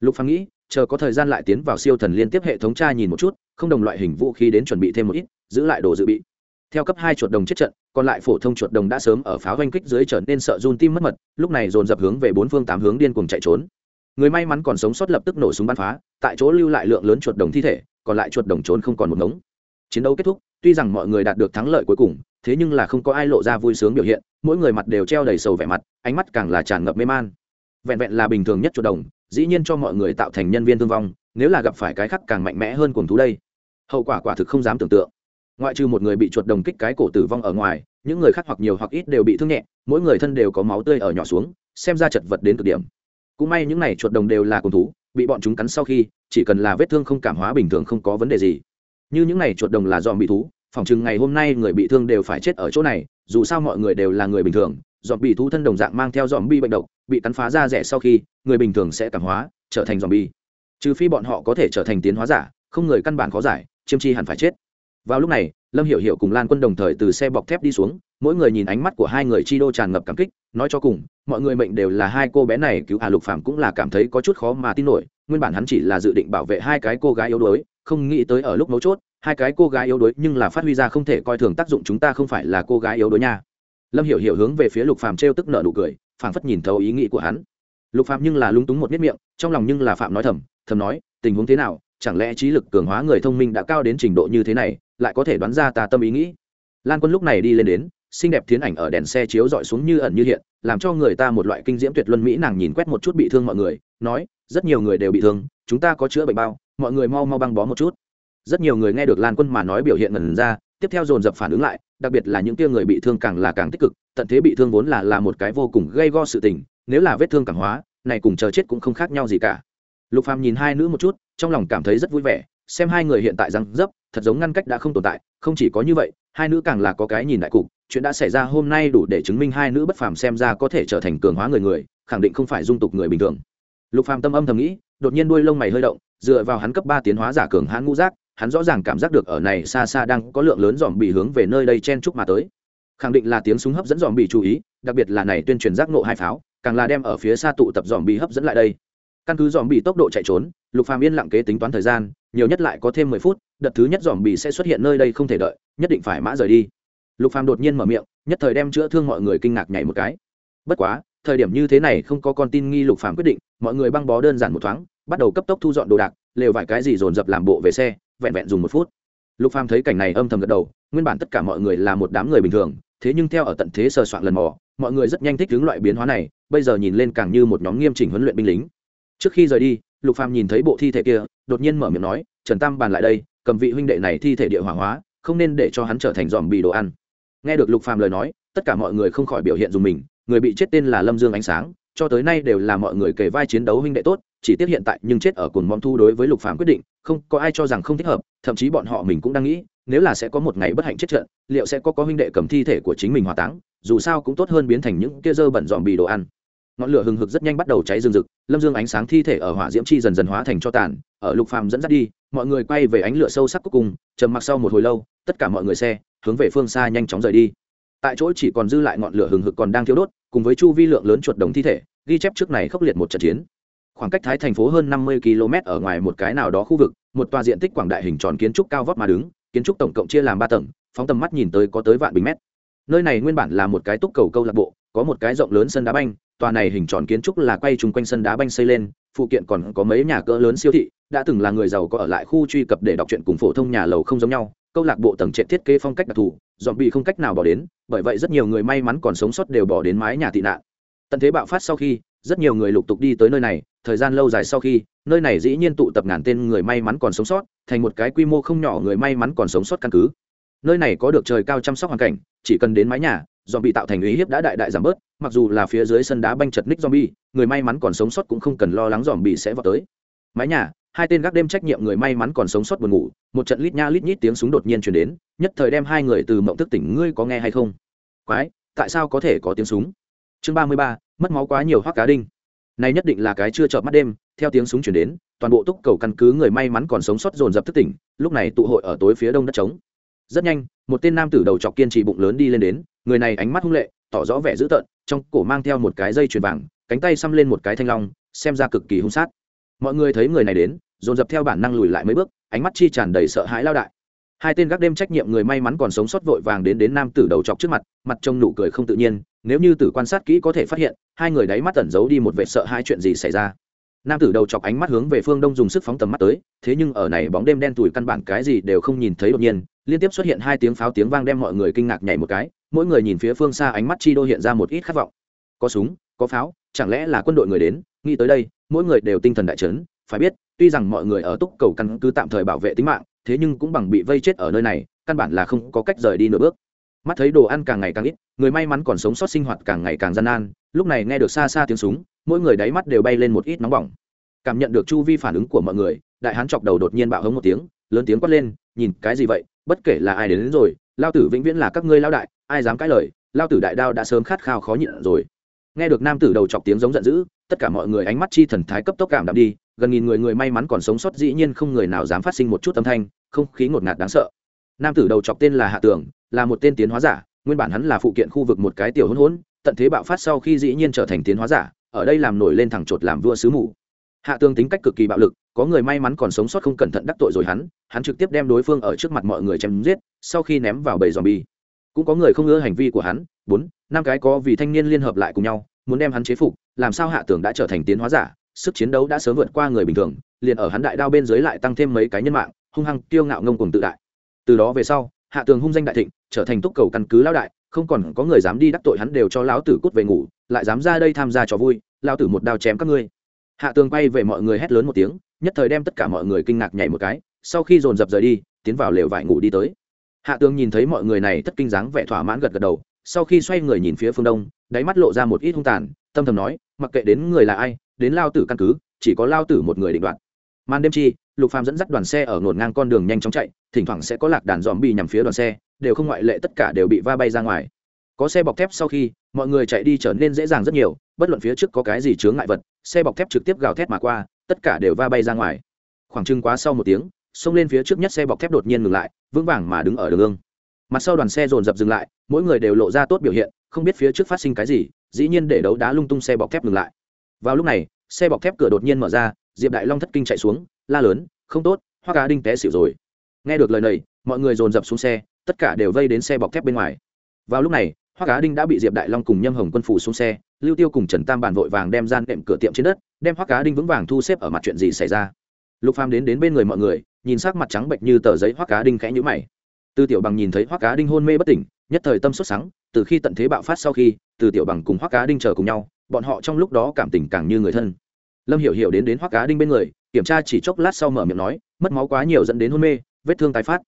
Lục phàm nghĩ, chờ có thời gian lại tiến vào siêu thần liên tiếp hệ thống tra nhìn một chút, không đồng loại hình vũ khí đến chuẩn bị thêm một ít, giữ lại đồ dự bị theo cấp hai chuột đồng chết trận, còn lại phổ thông chuột đồng đã sớm ở pháo oanh kích dưới trở nên sợ run tim mất mật, lúc này dồn dập hướng về bốn phương tám hướng điên cuồng chạy trốn. Người may mắn còn sống sót lập tức nổ súng bắn phá, tại chỗ lưu lại lượng lớn chuột đồng thi thể, còn lại chuột đồng trốn không còn một ngống. Chiến đấu kết thúc, tuy rằng mọi người đạt được thắng lợi cuối cùng, thế nhưng là không có ai lộ ra vui sướng biểu hiện, mỗi người mặt đều treo đầy sầu vẻ mặt, ánh mắt càng là tràn ngập mê man. Vẹn vẹn là bình thường nhất chuột đồng, dĩ nhiên cho mọi người tạo thành nhân viên thương vong, nếu là gặp phải cái khắc càng mạnh mẽ hơn cùng thú đây. Hậu quả quả thực không dám tưởng tượng ngoại trừ một người bị chuột đồng kích cái cổ tử vong ở ngoài, những người khác hoặc nhiều hoặc ít đều bị thương nhẹ, mỗi người thân đều có máu tươi ở nhỏ xuống, xem ra chật vật đến cực điểm. Cũng may những n à y chuột đồng đều là cùng thú, bị bọn chúng cắn sau khi, chỉ cần là vết thương không cảm hóa bình thường không có vấn đề gì. Như những n à y chuột đồng là dòm bị thú, phòng chừng ngày hôm nay người bị thương đều phải chết ở chỗ này, dù sao mọi người đều là người bình thường dòm bị thú thân đồng dạng mang theo dòm bi bệnh độc, bị cắn phá ra rẻ sau khi, người bình thường sẽ cảm hóa, trở thành dòm bi trừ phi bọn họ có thể trở thành tiến hóa giả, không người căn bản khó giải, chiêm chi hẳn phải chết vào lúc này, lâm hiểu hiểu cùng lan quân đồng thời từ xe bọc thép đi xuống, mỗi người nhìn ánh mắt của hai người chi đô tràn ngập cảm kích, nói cho cùng, mọi người mệnh đều là hai cô bé này, cứu hà lục phạm cũng là cảm thấy có chút khó mà tin nổi, nguyên bản hắn chỉ là dự định bảo vệ hai cái cô gái yếu đuối, không nghĩ tới ở lúc mấu chốt, hai cái cô gái yếu đuối nhưng là phát huy ra không thể coi thường tác dụng chúng ta không phải là cô gái yếu đuối nha. Lâm hiểu hiểu hướng về phía lục phàm trêu tức nợ nụ cười, phảng phất nhìn thấu ý nghĩ của hắn. Lục phạm nhưng là lúng túng một miết miệng, trong lòng nhưng là phạm nói thầm thầm nói, tình huống thế nào chẳng lẽ trí lực cường hóa người thông minh đã cao đến trình độ như thế này, lại có thể đoán ra ta tâm ý nghĩ? Lan quân lúc này đi lên đến, xinh đẹp thiến ảnh ở đèn xe chiếu dọi xuống như ẩn như hiện, làm cho người ta một loại kinh diễm tuyệt luân mỹ nàng nhìn quét một chút bị thương mọi người, nói, rất nhiều người đều bị thương, chúng ta có chữa bệnh bao, mọi người mau mau băng bó một chút. Rất nhiều người nghe được lan quân mà nói biểu hiện ngần ra, tiếp theo dồn dập phản ứng lại, đặc biệt là những tia người bị thương càng là càng tích cực, tận thế bị thương vốn là là một cái vô cùng gây go sự tình, nếu là vết thương càng hóa, này cùng chờ chết cũng không khác nhau gì cả lục phàm nhìn hai nữ một chút, trong lòng cảm thấy rất vui vẻ, xem hai người hiện tại răng dấp, thật giống ngăn cách đã không tồn tại, không chỉ có như vậy, hai nữ càng là có cái nhìn đại cục, chuyện đã xảy ra hôm nay đủ để chứng minh hai nữ bất phàm xem ra có thể trở thành cường hóa người người, khẳng định không phải dung tục người bình thường. Lục phàm tâm âm thầm nghĩ, đột nhiên đuôi lông mày hơi động, dựa vào hắn cấp ba tiến hóa giả cường hãn ngũ giác, hắn rõ ràng cảm giác được ở này xa xa đang có lượng lớn dòm bị hướng về nơi đây chen chúc mà tới. Khẳng định là tiếng súng hấp dẫn dòm bị chú ý, đặc biệt là này tuyên truyền giác nộ hai pháo, càng là đem ở phía xa tụ tập dòm bị hấp dẫn lại đây căn cứ dòm bị tốc độ chạy trốn, lục phàm yên lặng kế tính toán thời gian, nhiều nhất lại có thêm mười phút, đợt thứ nhất dòm bị sẽ xuất hiện nơi đây không thể đợi, nhất định phải mã rời đi. Lục phàm đột nhiên mở miệng, nhất thời đem chữa thương mọi người kinh ngạc nhảy một cái. Bất quá, thời điểm như thế này không có con tin nghi lục phàm quyết định, mọi người băng bó đơn giản một thoáng, bắt đầu cấp tốc thu dọn đồ đạc, lều vài cái gì dồn dập làm bộ về xe, vẹn vẹn dùng một phút. Lục phàm thấy cảnh này âm thầm gật đầu, nguyên bản tất cả mọi người là một đám người bình thường, thế nhưng theo ở tận thế sờ soạn lần mò, mọi người rất nhanh thích ứng loại biến hóa này, bây giờ nhìn lên càng như một nhóm nghiêm chỉnh huấn luyện binh lính trước khi rời đi, lục phàm nhìn thấy bộ thi thể kia, đột nhiên mở miệng nói, trần tam bàn lại đây, cầm vị huynh đệ này thi thể địa hỏa hóa, không nên để cho hắn trở thành dòm bì đồ ăn. Nghe được lục phàm lời nói, tất cả mọi người không khỏi biểu hiện dùng mình, người bị chết tên là lâm dương ánh sáng, cho tới nay đều là mọi người kề vai chiến đấu huynh đệ tốt, chỉ tiếc hiện tại nhưng chết ở cồn mom thu đối với lục phàm quyết định, không có ai cho rằng không thích hợp, thậm chí bọn họ mình cũng đang nghĩ, nếu là sẽ có một ngày bất hạnh chết trận, liệu sẽ có có huynh đệ cầm thi thể của chính mình hỏa táng, dù sao cũng tốt hơn biến thành những kia dơ bẩn dòm bì đồ ăn ngọn lửa hừng hực rất nhanh bắt đầu cháy rừng rực, lâm dương ánh sáng thi thể ở hỏa diễm chi dần dần hóa thành cho tàn, ở lục phàm dẫn dắt đi, mọi người quay về ánh lửa sâu sắc cuối cùng, trầm mặc sau một hồi lâu, tất cả mọi người xe, hướng về phương xa nhanh chóng rời đi. Tại chỗ chỉ còn dư lại ngọn lửa hừng hực còn đang thiêu đốt, cùng với chu vi lượng lớn chuột đồng thi thể, ghi chép trước này khốc liệt một trận chiến. Khoảng cách thái thành phố hơn năm mươi km ở ngoài một cái nào đó khu vực, một tòa diện tích quảng đại hình tròn kiến trúc cao vóc mà đứng, kiến trúc tổng cộng chia làm ba tầng, phóng tầm mắt nhìn tới có tới vạn bình mét. Nơi này nguyên bản là một cái túc cầu câu lạc bộ, có một cái rộng lớn sân đá banh tòa này hình tròn kiến trúc là quay chung quanh sân đá banh xây lên, phụ kiện còn có mấy nhà cỡ lớn siêu thị, đã từng là người giàu có ở lại khu truy cập để đọc truyện cùng phổ thông nhà lầu không giống nhau, câu lạc bộ tầng trệt thiết kế phong cách đặc thù dọn bị không cách nào bỏ đến, bởi vậy rất nhiều người may mắn còn sống sót đều bỏ đến mái nhà tị nạn. Tận thế bạo phát sau khi, rất nhiều người lục tục đi tới nơi này, thời gian lâu dài sau khi, nơi này dĩ nhiên tụ tập ngàn tên người may mắn còn sống sót, thành một cái quy mô không nhỏ người may mắn còn sống sót căn cứ. Nơi này có được trời cao chăm sóc hoàn cảnh, chỉ cần đến mái nhà dòm bị tạo thành uy hiếp đã đại đại giảm bớt, mặc dù là phía dưới sân đá banh chật ních zombie, người may mắn còn sống sót cũng không cần lo lắng dòm bị sẽ vào tới. Mái nhà, hai tên gác đêm trách nhiệm người may mắn còn sống sót buồn ngủ, một trận lít nha lít nhít tiếng súng đột nhiên chuyển đến, nhất thời đem hai người từ mộng thức tỉnh, ngươi có nghe hay không? Quái, tại sao có thể có tiếng súng? Chương ba mươi ba, mất máu quá nhiều hoác cá đinh. Này nhất định là cái chưa chợp mắt đêm, theo tiếng súng chuyển đến, toàn bộ túc cầu căn cứ người may mắn còn sống sót dồn dập thức tỉnh, lúc này tụ hội ở tối phía đông đất trống. Rất nhanh, một tên nam tử đầu chọc kiên trì bụng lớn đi lên đến người này ánh mắt hung lệ, tỏ rõ vẻ dữ tợn, trong cổ mang theo một cái dây chuyền vàng, cánh tay xăm lên một cái thanh long, xem ra cực kỳ hung sát. Mọi người thấy người này đến, dồn dập theo bản năng lùi lại mấy bước, ánh mắt chi tràn đầy sợ hãi lao đại. Hai tên gác đêm trách nhiệm người may mắn còn sống sót vội vàng đến đến nam tử đầu chọc trước mặt mặt trông nụ cười không tự nhiên, nếu như tử quan sát kỹ có thể phát hiện, hai người đáy mắt tẩn giấu đi một vệ sợ hai chuyện gì xảy ra. Nam tử đầu chọc ánh mắt hướng về phương đông dùng sức phóng tầm mắt tới, thế nhưng ở này bóng đêm đen tủi căn bản cái gì đều không nhìn thấy đột nhiên, liên tiếp xuất hiện hai tiếng pháo tiếng vang đem mọi người kinh ngạc nhảy một cái mỗi người nhìn phía phương xa ánh mắt chi đô hiện ra một ít khát vọng. Có súng có pháo chẳng lẽ là quân đội người đến? Nghĩ tới đây mỗi người đều tinh thần đại chấn. Phải biết tuy rằng mọi người ở túc cầu căn cứ tạm thời bảo vệ tính mạng thế nhưng cũng bằng bị vây chết ở nơi này căn bản là không có cách rời đi nửa bước. Mắt thấy đồ ăn càng ngày càng ít người may mắn còn sống sót sinh hoạt càng ngày càng gian nan lúc này nghe được xa xa tiếng súng mỗi người đáy mắt đều bay lên một ít nóng bỏng. Cảm nhận được chu vi phản ứng của mọi người đại hán chọc đầu đột nhiên bạo hống một tiếng lớn tiếng quát lên nhìn cái gì vậy? Bất kể là ai đến, đến rồi lao tử vĩnh viễn là các ngươi lao đại ai dám cãi lời, lao tử đại đao đã sớm khát khao khó nhịn rồi. Nghe được nam tử đầu chọc tiếng giống giận dữ, tất cả mọi người ánh mắt chi thần thái cấp tốc cảm đạm đi, gần nghìn người người may mắn còn sống sót dĩ nhiên không người nào dám phát sinh một chút âm thanh, không khí ngột ngạt đáng sợ. Nam tử đầu chọc tên là hạ tường là một tên tiến hóa giả, nguyên bản hắn là phụ kiện khu vực một cái tiểu hỗn hỗn, tận thế bạo phát sau khi dĩ nhiên trở thành tiến hóa giả, ở đây làm nổi lên thẳng chột làm vua sứ mù. Hạ tường tính cách cực kỳ bạo lực, có người may mắn còn sống sót không cẩn thận đắc tội rồi hắn hắn trực tiếp đem đối phương ở trước mặt mọi người chém giết, sau khi ném vào bầy dòm bi cũng có người không ưa hành vi của hắn, bốn, năm cái có vì thanh niên liên hợp lại cùng nhau, muốn đem hắn chế phục, làm sao hạ tường đã trở thành tiến hóa giả, sức chiến đấu đã sớm vượt qua người bình thường, liền ở hắn đại đao bên dưới lại tăng thêm mấy cái nhân mạng, hung hăng kiêu ngạo ngông cùng tự đại. Từ đó về sau, hạ tường hung danh đại thịnh, trở thành túc cầu căn cứ lão đại, không còn có người dám đi đắc tội hắn đều cho lão tử cút về ngủ, lại dám ra đây tham gia trò vui, lão tử một đao chém các ngươi. Hạ tường quay về mọi người hét lớn một tiếng, nhất thời đem tất cả mọi người kinh ngạc nhảy một cái, sau khi dồn dập rời đi, tiến vào lều vải ngủ đi tới hạ tường nhìn thấy mọi người này thất kinh dáng vẻ thỏa mãn gật gật đầu, sau khi xoay người nhìn phía phương đông, đáy mắt lộ ra một ít hung tàn, tâm thầm nói, mặc kệ đến người là ai, đến lao tử căn cứ, chỉ có lao tử một người định đoạt. Màn đêm chi, lục phàm dẫn dắt đoàn xe ở ngổn ngang con đường nhanh chóng chạy, thỉnh thoảng sẽ có lạc đàn dòm bị nhằm phía đoàn xe, đều không ngoại lệ tất cả đều bị va bay ra ngoài. Có xe bọc thép sau khi, mọi người chạy đi trở nên dễ dàng rất nhiều, bất luận phía trước có cái gì chướng ngại vật, xe bọc thép trực tiếp gào thét mà qua, tất cả đều va bay ra ngoài. Khoảng chừng quá sau một tiếng, xông lên phía trước nhất xe bọc thép đột nhiên ngừng lại vững vàng mà đứng ở đường ương. Mặt sau đoàn xe dồn dập dừng lại, mỗi người đều lộ ra tốt biểu hiện, không biết phía trước phát sinh cái gì, dĩ nhiên để đấu đá lung tung xe bọc thép ngừng lại. Vào lúc này, xe bọc thép cửa đột nhiên mở ra, diệp đại long thất kinh chạy xuống, la lớn, không tốt, hoa cá đinh té xỉu rồi. Nghe được lời này, mọi người dồn dập xuống xe, tất cả đều vây đến xe bọc thép bên ngoài. Vào lúc này, hoa cá đinh đã bị diệp đại long cùng nhâm hồng quân phủ xuống xe, lưu tiêu cùng trần tam bản vội vàng đem gian đệm cửa tiệm trên đất, đem hoa cá đinh vững vàng thu xếp ở mặt chuyện gì xảy ra. Lục phàm đến đến bên người mọi người nhìn sắc mặt trắng bệnh như tờ giấy hoắc cá đinh khẽ nhũ mày. Từ tiểu bằng nhìn thấy hoắc cá đinh hôn mê bất tỉnh, nhất thời tâm sốt sáng từ khi tận thế bạo phát sau khi, từ tiểu bằng cùng hoắc cá đinh chờ cùng nhau, bọn họ trong lúc đó cảm tình càng như người thân. Lâm hiểu hiểu đến đến hoắc cá đinh bên người, kiểm tra chỉ chốc lát sau mở miệng nói, mất máu quá nhiều dẫn đến hôn mê, vết thương tái phát.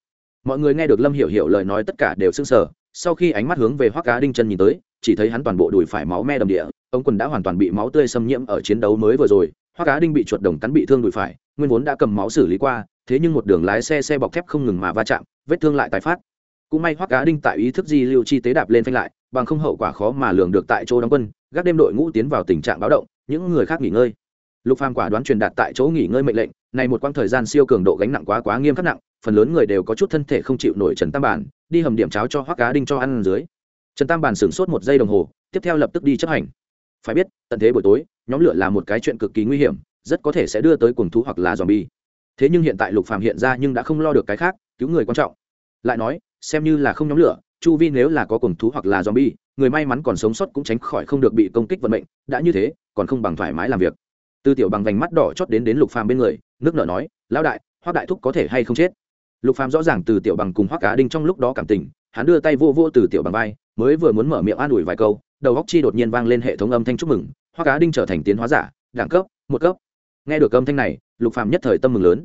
Mọi người nghe được lâm hiểu hiểu lời nói tất cả đều sững sờ, sau khi ánh mắt hướng về hoắc cá đinh chân nhìn tới, chỉ thấy hắn toàn bộ đùi phải máu me đầm địa ông quần đã hoàn toàn bị máu tươi xâm nhiễm ở chiến đấu mới vừa rồi Hoắc cá đinh bị chuột đồng cắn bị thương đùi phải, nguyên vốn đã cầm máu xử lý qua thế nhưng một đường lái xe xe bọc thép không ngừng mà va chạm, vết thương lại tái phát. Cũng may hoắc cá đinh tại ý thức di lưu chi tế đạp lên phanh lại, bằng không hậu quả khó mà lường được tại chỗ đóng quân, gác đêm đội ngũ tiến vào tình trạng báo động, những người khác nghỉ ngơi. Lục phàm quả đoán truyền đạt tại chỗ nghỉ ngơi mệnh lệnh, này một quãng thời gian siêu cường độ gánh nặng quá quá nghiêm khắc nặng, phần lớn người đều có chút thân thể không chịu nổi trần tam bản, đi hầm điểm cháo cho hoắc cá đinh cho ăn dưới. Trần tam bản sửng sốt một giây đồng hồ, tiếp theo lập tức đi chấp hành. Phải biết, tận thế buổi tối, nhóm lửa là một cái chuyện cực kỳ nguy hiểm, rất có thể sẽ đưa tới cuồng thú hoặc là zombie thế nhưng hiện tại lục phàm hiện ra nhưng đã không lo được cái khác, cứu người quan trọng. Lại nói, xem như là không nhóm lửa, chu vi nếu là có cuồng thú hoặc là zombie, người may mắn còn sống sót cũng tránh khỏi không được bị công kích vận mệnh, đã như thế, còn không bằng thoải mái làm việc. Tư tiểu bằng vành mắt đỏ chót đến đến lục phàm bên người, nước nợ nói, lão đại, Hoắc đại thúc có thể hay không chết? Lục phàm rõ ràng từ tiểu bằng cùng Hoắc cá đinh trong lúc đó cảm tình, hắn đưa tay vô vô từ tiểu bằng vai, mới vừa muốn mở miệng an ủi vài câu, đầu góc chi đột nhiên vang lên hệ thống âm thanh chúc mừng, Hoắc cá đinh trở thành tiến hóa giả, đẳng cấp, một cấp. Nghe được âm thanh này lục phàm nhất thời tâm mừng lớn.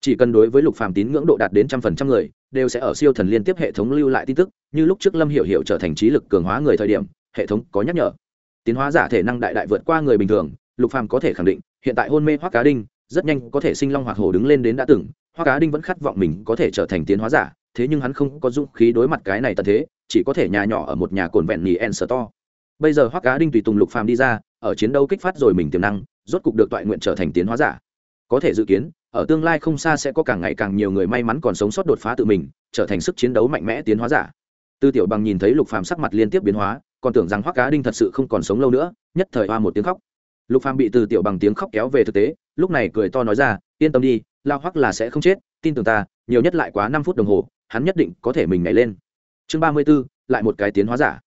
Chỉ cần đối với lục phàm tín ngưỡng độ đạt đến trăm phần trăm người, đều sẽ ở siêu thần liên tiếp hệ thống lưu lại tin tức, như lúc trước lâm hiểu hiểu trở thành trí lực cường hóa người thời điểm, hệ thống có nhắc nhở. Tiến hóa giả thể năng đại đại vượt qua người bình thường, lục phàm có thể khẳng định, hiện tại hôn mê hoa cá đinh, rất nhanh có thể sinh long hoặc hổ đứng lên đến đã từng hoa cá đinh vẫn khát vọng mình có thể trở thành tiến hóa giả, thế nhưng hắn không có dũng khí đối mặt cái này tận thế, chỉ có thể nhà nhỏ ở một nhà cồn vẹn nhì en sờ to. Bây giờ hoa cá đinh tùy tùng lục phàm đi ra, ở chiến đấu kích phát rồi mình tiềm năng, rốt cục được toại nguyện trở thành tiến hóa giả có thể dự kiến ở tương lai không xa sẽ có càng ngày càng nhiều người may mắn còn sống sót đột phá tự mình trở thành sức chiến đấu mạnh mẽ tiến hóa giả. Tư tiểu bằng nhìn thấy lục phàm sắc mặt liên tiếp biến hóa còn tưởng rằng hoắc cá đinh thật sự không còn sống lâu nữa nhất thời hoa một tiếng khóc. Lục phàm bị từ tiểu bằng tiếng khóc kéo về thực tế lúc này cười to nói ra yên tâm đi lao hoắc là sẽ không chết tin tưởng ta nhiều nhất lại quá năm phút đồng hồ hắn nhất định có thể mình nhảy lên. Chương ba mươi 34, lại một cái tiến hóa giả.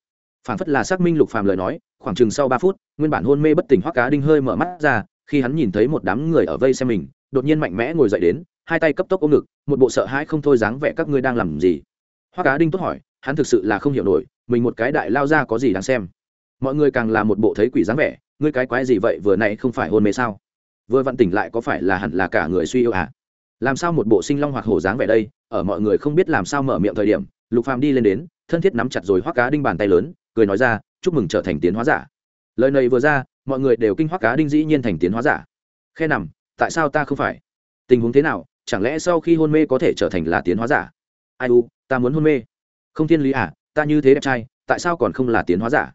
Phản phất là xác minh lục phàm lời nói khoảng chừng sau ba phút nguyên bản hôn mê bất tỉnh hoắc cá đinh hơi mở mắt ra khi hắn nhìn thấy một đám người ở vây xem mình, đột nhiên mạnh mẽ ngồi dậy đến, hai tay cấp tốc ôm ngực, một bộ sợ hãi không thôi dáng vẻ các ngươi đang làm gì. Hoa cá đinh tốt hỏi, hắn thực sự là không hiểu nổi, mình một cái đại lao ra có gì đáng xem? Mọi người càng là một bộ thấy quỷ dáng vẻ, ngươi cái quái gì vậy, vừa nãy không phải hôn mê sao? Vừa vặn tỉnh lại có phải là hẳn là cả người suy yêu à? Làm sao một bộ sinh long hoặc hổ dáng vẻ đây, ở mọi người không biết làm sao mở miệng thời điểm, lục phàm đi lên đến, thân thiết nắm chặt rồi hoắc cá đinh bàn tay lớn, cười nói ra, chúc mừng trở thành tiến hóa giả lời này vừa ra, mọi người đều kinh hoắc cá đinh dĩ nhiên thành tiến hóa giả. Khe nằm, tại sao ta không phải? Tình huống thế nào, chẳng lẽ sau khi hôn mê có thể trở thành là tiến hóa giả? Ai u, ta muốn hôn mê. Không thiên lý à ta như thế đẹp trai, tại sao còn không là tiến hóa giả?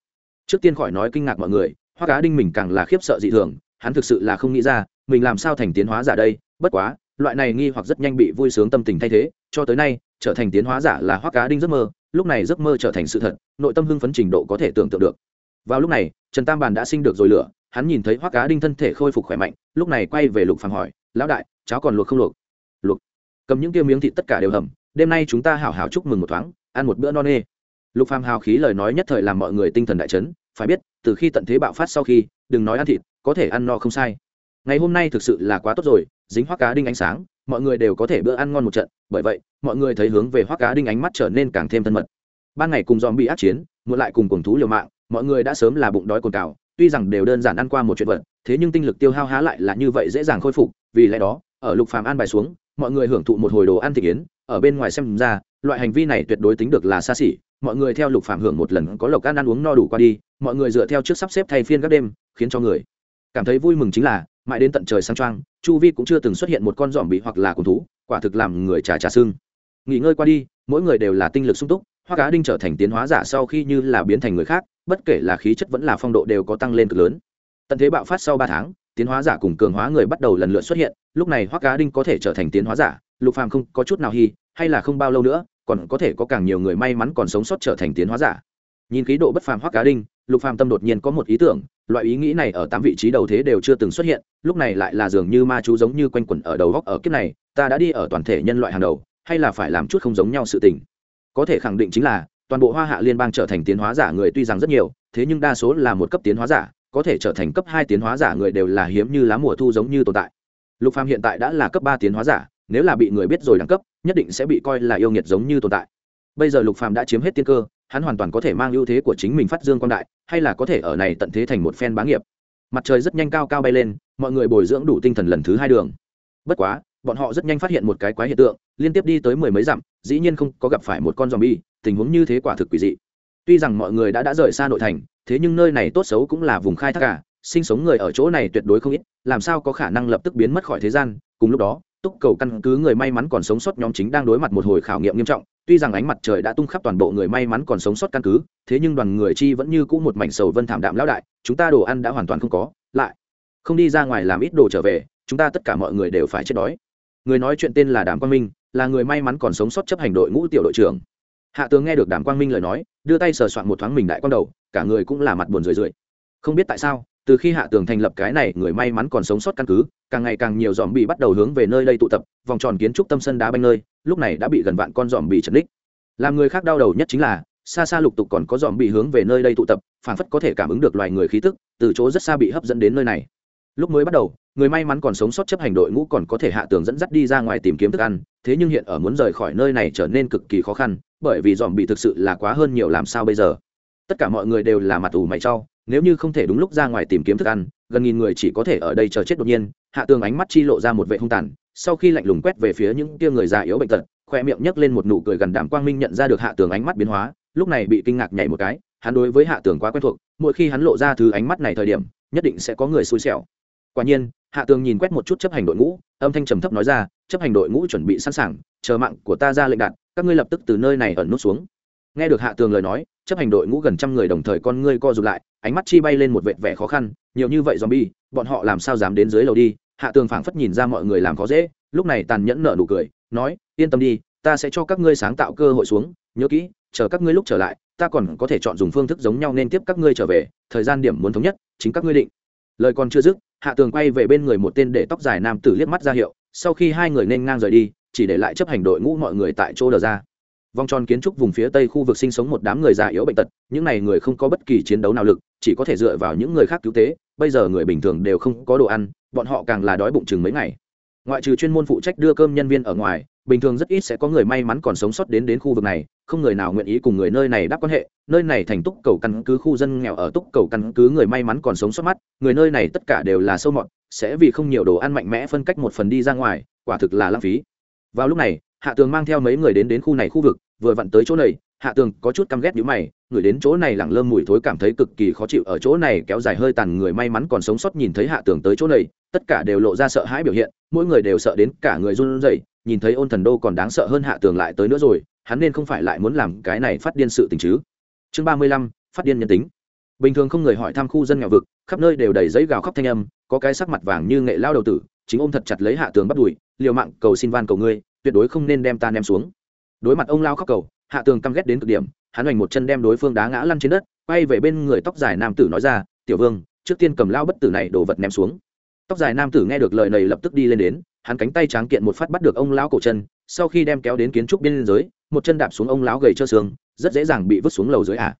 Trước tiên khỏi nói kinh ngạc mọi người hoa cá đinh mình càng là khiếp sợ dị thường, hắn thực sự là không nghĩ ra, mình làm sao thành tiến hóa giả đây? Bất quá, loại này nghi hoặc rất nhanh bị vui sướng tâm tình thay thế, cho tới nay, trở thành tiến hóa giả là hoa cá đinh giấc mơ, lúc này giấc mơ trở thành sự thật, nội tâm hưng phấn trình độ có thể tưởng tượng được. Vào lúc này trần tam bàn đã sinh được rồi lửa, hắn nhìn thấy hoa cá đinh thân thể khôi phục khỏe mạnh, lúc này quay về lục phàm hỏi, lão đại, cháu còn luộc không luộc? Luộc. Cầm những kia miếng thịt tất cả đều hầm, đêm nay chúng ta hảo hảo chúc mừng một thoáng, ăn một bữa no nê. Lục phàm hào khí lời nói nhất thời làm mọi người tinh thần đại chấn, phải biết, từ khi tận thế bạo phát sau khi, đừng nói ăn thịt, có thể ăn no không sai. Ngày hôm nay thực sự là quá tốt rồi, dính hoác cá đinh ánh sáng, mọi người đều có thể bữa ăn ngon một trận, bởi vậy, mọi người thấy hướng về hoác cá đinh ánh mắt trở nên càng thêm thân mật. Ban ngày cùng dòm bị ác chiến muộn lại cùng cuồng thú liều mạng mọi người đã sớm là bụng đói cồn cào, tuy rằng đều đơn giản ăn qua một chuyện vật, thế nhưng tinh lực tiêu hao há lại là như vậy dễ dàng khôi phục, vì lẽ đó, ở lục phàm an bài xuống, mọi người hưởng thụ một hồi đồ ăn thị yến, ở bên ngoài xem ra, loại hành vi này tuyệt đối tính được là xa xỉ, mọi người theo lục phàm hưởng một lần có lộc ăn ăn uống no đủ qua đi, mọi người dựa theo trước sắp xếp thay phiên các đêm, khiến cho người cảm thấy vui mừng chính là, mãi đến tận trời sáng trăng chu vi cũng chưa từng xuất hiện một con giòm bị hoặc là cùng thú, quả thực làm người trà trà xương nghỉ ngơi qua đi, mỗi người đều là tinh lực sung túc hoa cá đinh trở thành tiến hóa giả sau khi như là biến thành người khác, bất kể là khí chất vẫn là phong độ đều có tăng lên cực lớn. Tận thế bạo phát sau ba tháng, tiến hóa giả cùng cường hóa người bắt đầu lần lượt xuất hiện, lúc này hoa cá đinh có thể trở thành tiến hóa giả, lục phàm không có chút nào hy, hay là không bao lâu nữa, còn có thể có càng nhiều người may mắn còn sống sót trở thành tiến hóa giả. Nhìn khí độ bất phàm hoa cá đinh, lục phàm tâm đột nhiên có một ý tưởng, loại ý nghĩ này ở tám vị trí đầu thế đều chưa từng xuất hiện, lúc này lại là dường như ma chú giống như quanh quẩn ở đầu góc ở kiếp này, ta đã đi ở toàn thể nhân loại hàng đầu, hay là phải làm chút không giống nhau sự tình có thể khẳng định chính là, toàn bộ hoa hạ liên bang trở thành tiến hóa giả người tuy rằng rất nhiều, thế nhưng đa số là một cấp tiến hóa giả, có thể trở thành cấp hai tiến hóa giả người đều là hiếm như lá mùa thu giống như tồn tại. Lục phàm hiện tại đã là cấp ba tiến hóa giả, nếu là bị người biết rồi đẳng cấp, nhất định sẽ bị coi là yêu nghiệt giống như tồn tại. Bây giờ lục phàm đã chiếm hết tiên cơ, hắn hoàn toàn có thể mang ưu thế của chính mình phát dương quan đại, hay là có thể ở này tận thế thành một phen bá nghiệp. Mặt trời rất nhanh cao cao bay lên, mọi người bồi dưỡng đủ tinh thần lần thứ hai đường. Bất quá bọn họ rất nhanh phát hiện một cái quái hiện tượng, liên tiếp đi tới mười mấy dặm, dĩ nhiên không có gặp phải một con zombie, tình huống như thế quả thực quỷ dị. Tuy rằng mọi người đã đã rời xa nội thành, thế nhưng nơi này tốt xấu cũng là vùng khai thác cả, sinh sống người ở chỗ này tuyệt đối không ít, làm sao có khả năng lập tức biến mất khỏi thế gian. Cùng lúc đó, túc cầu căn cứ người may mắn còn sống sót nhóm chính đang đối mặt một hồi khảo nghiệm nghiêm trọng, tuy rằng ánh mặt trời đã tung khắp toàn bộ người may mắn còn sống sót căn cứ, thế nhưng đoàn người chi vẫn như cũ một mảnh sầu vân thảm đạm lão đại, chúng ta đồ ăn đã hoàn toàn không có, lại không đi ra ngoài làm ít đồ trở về, chúng ta tất cả mọi người đều phải chết đói người nói chuyện tên là đàm quang minh, là người may mắn còn sống sót chấp hành đội ngũ tiểu đội trưởng. Hạ tướng nghe được đàm quang minh lời nói, đưa tay sờ soạn một thoáng mình đại quang đầu, cả người cũng là mặt buồn rười rượi. Không biết tại sao, từ khi hạ tường thành lập cái này, người may mắn còn sống sót căn cứ, càng ngày càng nhiều dòm bị bắt đầu hướng về nơi đây tụ tập, vòng tròn kiến trúc tâm sân đá banh nơi, lúc này đã bị gần vạn con dòm bị chật ních. Làm người khác đau đầu nhất chính là, xa xa lục tục còn có dòm bị hướng về nơi đây tụ tập phản phất có thể cảm ứng được loài người khí tức, từ chỗ rất xa bị hấp dẫn đến nơi này. Lúc mới bắt đầu người may mắn còn sống sót chấp hành đội ngũ còn có thể hạ tường dẫn dắt đi ra ngoài tìm kiếm thức ăn, thế nhưng hiện ở muốn rời khỏi nơi này trở nên cực kỳ khó khăn, bởi vì dòm bị thực sự là quá hơn nhiều làm sao bây giờ. Tất cả mọi người đều là mặt ủ mày trau nếu như không thể đúng lúc ra ngoài tìm kiếm thức ăn, gần nghìn người chỉ có thể ở đây chờ chết đột nhiên, hạ tường ánh mắt chi lộ ra một vệ hung tàn, sau khi lạnh lùng quét về phía những tia người già yếu bệnh tật, khoe miệng nhấc lên một nụ cười gần đảm quang minh nhận ra được hạ tường ánh mắt biến hóa, lúc này bị kinh ngạc nhảy một cái, hắn đối với hạ tường quá quen thuộc, mỗi khi hắn lộ ra thứ ánh mắt này thời điểm, nhất định sẽ có người xui xẻo quả nhiên, hạ tường nhìn quét một chút chấp hành đội ngũ, âm thanh trầm thấp nói ra, chấp hành đội ngũ chuẩn bị sẵn sàng, chờ mạng của ta ra lệnh đạt các ngươi lập tức từ nơi này ẩn nút xuống. Nghe được hạ tường lời nói, chấp hành đội ngũ gần trăm người đồng thời con ngươi co rụt lại, ánh mắt chi bay lên một vệt vẻ khó khăn, nhiều như vậy zombie, bọn họ làm sao dám đến dưới lầu đi? Hạ tường phảng phất nhìn ra mọi người làm khó dễ, lúc này tàn nhẫn nở nụ cười, nói, yên tâm đi, ta sẽ cho các ngươi sáng tạo cơ hội xuống, nhớ kỹ, chờ các ngươi lúc trở lại, ta còn có thể chọn dùng phương thức giống nhau nên tiếp các ngươi trở về, thời gian điểm muốn thống nhất, chính các ngươi định lời còn chưa dứt, hạ tường quay về bên người một tên để tóc dài nam tử liếc mắt ra hiệu, sau khi hai người nên ngang rời đi, chỉ để lại chấp hành đội ngũ mọi người tại chỗ đờ ra. Vòng tròn kiến trúc vùng phía tây khu vực sinh sống một đám người già yếu bệnh tật, những n à y người không có bất kỳ chiến đấu nào lực, chỉ có thể dựa vào những người khác cứu tế, bây giờ người bình thường đều không có đồ ăn, bọn họ càng là đói bụng chừng mấy ngày. Ngoại trừ chuyên môn phụ trách đưa cơm nhân viên ở ngoài bình thường rất ít sẽ có người may mắn còn sống sót đến đến khu vực này, không người nào nguyện ý cùng người nơi này đáp quan hệ, nơi này thành túc cầu căn cứ khu dân nghèo ở túc cầu căn cứ người may mắn còn sống sót mắt, người nơi này tất cả đều là sâu mọt, sẽ vì không nhiều đồ ăn mạnh mẽ phân cách một phần đi ra ngoài, quả thực là lãng phí. Vào lúc này, hạ tường mang theo mấy người đến đến khu này khu vực, vừa vặn tới chỗ này, hạ tường có chút căm ghét nhữ mày, người đến chỗ này lẳng lơm mùi thối cảm thấy cực kỳ khó chịu, ở chỗ này kéo dài hơi tàn người may mắn còn sống sót nhìn thấy hạ tường tới chỗ này, tất cả đều lộ ra sợ hãi biểu hiện, mỗi người đều sợ đến cả người run rẩy nhìn thấy ôn thần đô còn đáng sợ hơn hạ tường lại tới nữa rồi, hắn nên không phải lại muốn làm cái này phát điên sự tình chứ. Chương ba mươi lăm, phát điên nhân tính. Bình thường không người hỏi thăm khu dân nghèo vực, khắp nơi đều đầy giấy gào khóc thanh âm, có cái sắc mặt vàng như nghệ lao đầu tử, chính ôm thật chặt lấy hạ tường bắt đùi, liều mạng, cầu xin van cầu ngươi, tuyệt đối không nên đem ta ném xuống. Đối mặt ông lao khóc cầu, hạ tường căm ghét đến cực điểm, hắn hoành một chân đem đối phương đá ngã lăn trên đất, quay về bên người tóc dài nam tử nói ra, tiểu vương, trước tiên cầm lao bất tử này đồ vật ném xuống. Tóc dài nam tử nghe được lời này lập tức đi lên đến hắn cánh tay tráng kiện một phát bắt được ông lão cổ chân, sau khi đem kéo đến kiến trúc biên giới, một chân đạp xuống ông lão gầy trơ xương, rất dễ dàng bị vứt xuống lầu dưới ả à.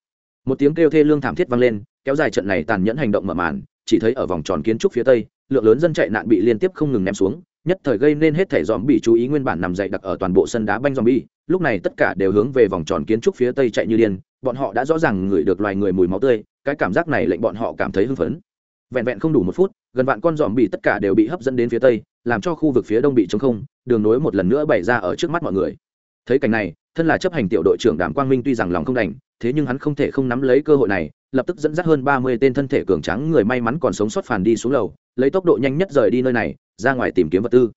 một tiếng kêu thê lương thảm thiết vang lên, kéo dài trận này tàn nhẫn hành động mở màn, chỉ thấy ở vòng tròn kiến trúc phía tây, lượng lớn dân chạy nạn bị liên tiếp không ngừng ném xuống, nhất thời gây nên hết thể dòm bị chú ý nguyên bản nằm dậy đặc ở toàn bộ sân đá banh dòm bi lúc này tất cả đều hướng về vòng tròn kiến trúc phía tây chạy như điên, bọn họ đã rõ ràng ngửi được loài người mùi máu tươi, cái cảm giác này lệnh bọn họ cảm thấy hưng phấn vẹn vẹn không đủ một phút gần vạn con dòm bị tất cả đều bị hấp dẫn đến phía tây, làm cho khu vực phía đông bị chống không, đường nối một lần nữa bày ra ở trước mắt mọi người. Thấy cảnh này, thân là chấp hành tiểu đội trưởng đàm quang minh tuy rằng lòng không đành, thế nhưng hắn không thể không nắm lấy cơ hội này, lập tức dẫn dắt hơn ba mươi tên thân thể cường tráng người may mắn còn sống sót phản đi xuống lầu, lấy tốc độ nhanh nhất rời đi nơi này, ra ngoài tìm kiếm vật tư.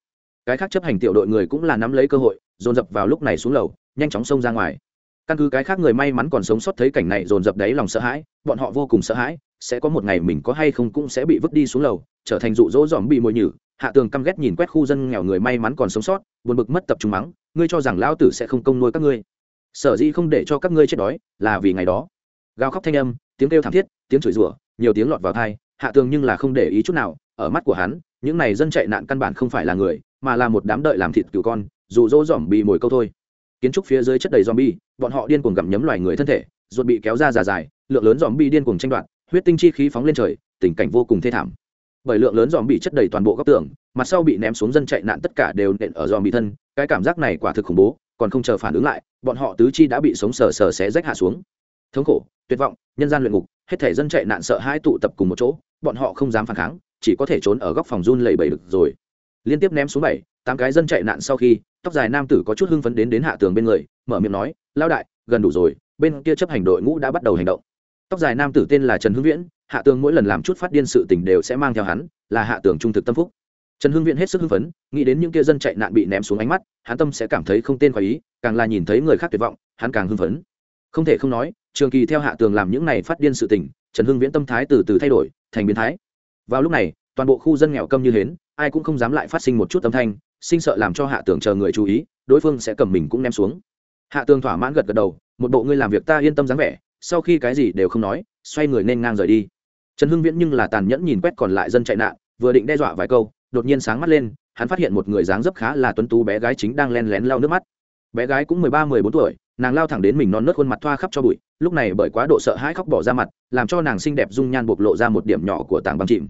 Cái khác chấp hành tiểu đội người cũng là nắm lấy cơ hội, dồn dập vào lúc này xuống lầu, nhanh chóng xông ra ngoài. Căn cứ cái khác người may mắn còn sống sót thấy cảnh này dồn dập đáy lòng sợ hãi, bọn họ vô cùng sợ hãi sẽ có một ngày mình có hay không cũng sẽ bị vứt đi xuống lầu, trở thành rụ rỗ dòm bị mồi nhử. Hạ tường căm ghét nhìn quét khu dân nghèo người may mắn còn sống sót, buồn bực mất tập trung mắng, ngươi cho rằng lão tử sẽ không công nuôi các ngươi. Sở dĩ không để cho các ngươi chết đói, là vì ngày đó. Gào khóc thanh âm, tiếng kêu thảm thiết, tiếng chửi rủa, nhiều tiếng lọt vào thai hạ tường nhưng là không để ý chút nào, ở mắt của hắn, những này dân chạy nạn căn bản không phải là người, mà là một đám đợi làm thịt cừu con dù dỗ dỏm bị mồi câu thôi. Kiến trúc phía dưới chất đầy zombie, bọn họ điên cuồng gặm nhấm loài người thân thể, ruột bị kéo ra già dài, lượng lớn zombie điên cuồng tranh đoạt huyết tinh chi khí phóng lên trời, tình cảnh vô cùng thê thảm. Bởi lượng lớn zombie chất đầy toàn bộ góc tường, mặt sau bị ném xuống dân chạy nạn tất cả đều nện ở zombie thân, cái cảm giác này quả thực khủng bố, còn không chờ phản ứng lại, bọn họ tứ chi đã bị sống sờ sờ xé rách hạ xuống. Thống khổ, tuyệt vọng, nhân gian luyện ngục, hết thể dân chạy nạn sợ hai tụ tập cùng một chỗ, bọn họ không dám phản kháng, chỉ có thể trốn ở góc phòng run lẩy bẩy được rồi. Liên tiếp ném xuống bảy, tám cái dân chạy nạn sau khi, tóc dài nam tử có chút hưng phấn đến đến hạ tường bên người, mở miệng nói lao đại, gần đủ rồi, bên kia chấp hành đội ngũ đã bắt đầu hành động tóc dài nam tử tên là trần hưng viễn, hạ tường mỗi lần làm chút phát điên sự tình đều sẽ mang theo hắn, là hạ tường trung thực tâm phúc. Trần hưng viễn hết sức hưng phấn, nghĩ đến những kia dân chạy nạn bị ném xuống ánh mắt, hắn tâm sẽ cảm thấy không tên khỏi ý, càng là nhìn thấy người khác tuyệt vọng, hắn càng hưng phấn. Không thể không nói, trường kỳ theo hạ tường làm những này phát điên sự tình, trần hưng viễn tâm thái từ từ thay đổi, thành biến thái. Vào lúc này, toàn bộ khu dân nghèo câm như hến, ai cũng không dám lại phát sinh một chút âm thanh, sinh sợ làm cho hạ tường chờ người chú ý, đối phương sẽ cầm mình cũng ném xuống. Hạ tường thỏa mãn gật gật đầu, một bộ ngươi làm việc ta yên tâm dáng vẻ sau khi cái gì đều không nói, xoay người nên ngang rời đi. Trần hưng viễn nhưng là tàn nhẫn nhìn quét còn lại dân chạy nạn, vừa định đe dọa vài câu, đột nhiên sáng mắt lên, hắn phát hiện một người dáng dấp khá là tuấn tú bé gái chính đang len lén lau nước mắt. Bé gái cũng mười ba, mười bốn tuổi, nàng lao thẳng đến mình non nớt khuôn mặt thoa khắp cho bụi, lúc này bởi quá độ sợ hãi khóc bỏ ra mặt, làm cho nàng xinh đẹp dung nhan bộc lộ ra một điểm nhỏ của tảng băng chìm.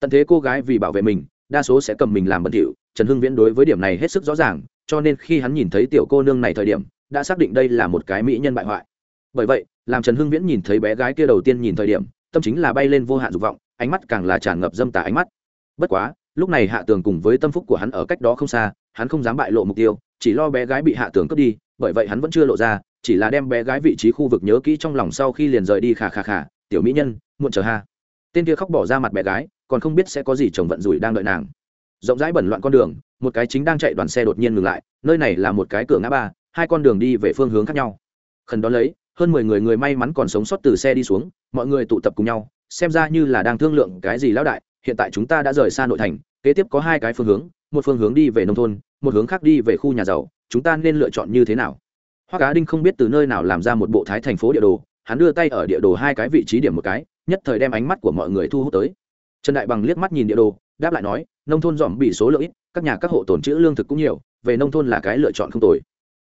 Tận thế cô gái vì bảo vệ mình, đa số sẽ cầm mình làm bẩn thỉu, trần hưng viễn đối với điểm này hết sức rõ ràng, cho nên khi hắn nhìn thấy tiểu cô nương này thời điểm, đã xác định đây là một cái mỹ nhân bại hoại bởi vậy, làm trần hưng viễn nhìn thấy bé gái kia đầu tiên nhìn thời điểm, tâm chính là bay lên vô hạn dục vọng, ánh mắt càng là tràn ngập dâm tà ánh mắt. Bất quá, lúc này hạ tường cùng với tâm phúc của hắn ở cách đó không xa, hắn không dám bại lộ mục tiêu, chỉ lo bé gái bị hạ tường cướp đi, bởi vậy hắn vẫn chưa lộ ra, chỉ là đem bé gái vị trí khu vực nhớ kỹ trong lòng sau khi liền rời đi khà khà khà, tiểu mỹ nhân, muộn chờ ha. Tên kia khóc bỏ ra mặt bé gái, còn không biết sẽ có gì chồng vận rủi đang đợi nàng. Rộng rãi bẩn loạn con đường, một cái chính đang chạy đoàn xe đột nhiên ngừng lại, nơi này là một cái cửa ngã ba, hai con đường đi về phương hướng khác nhau. Khẩn đó lấy hơn mười người người may mắn còn sống sót từ xe đi xuống, mọi người tụ tập cùng nhau, xem ra như là đang thương lượng cái gì lão đại, hiện tại chúng ta đã rời xa nội thành, kế tiếp có hai cái phương hướng, một phương hướng đi về nông thôn, một hướng khác đi về khu nhà giàu, chúng ta nên lựa chọn như thế nào? Hoa cá đinh không biết từ nơi nào làm ra một bộ thái thành phố địa đồ, hắn đưa tay ở địa đồ hai cái vị trí điểm một cái, nhất thời đem ánh mắt của mọi người thu hút tới. Trần đại bằng liếc mắt nhìn địa đồ, đáp lại nói, nông thôn dòm bị số lượng ít, các nhà các hộ tồn trữ lương thực cũng nhiều, về nông thôn là cái lựa chọn không tồi.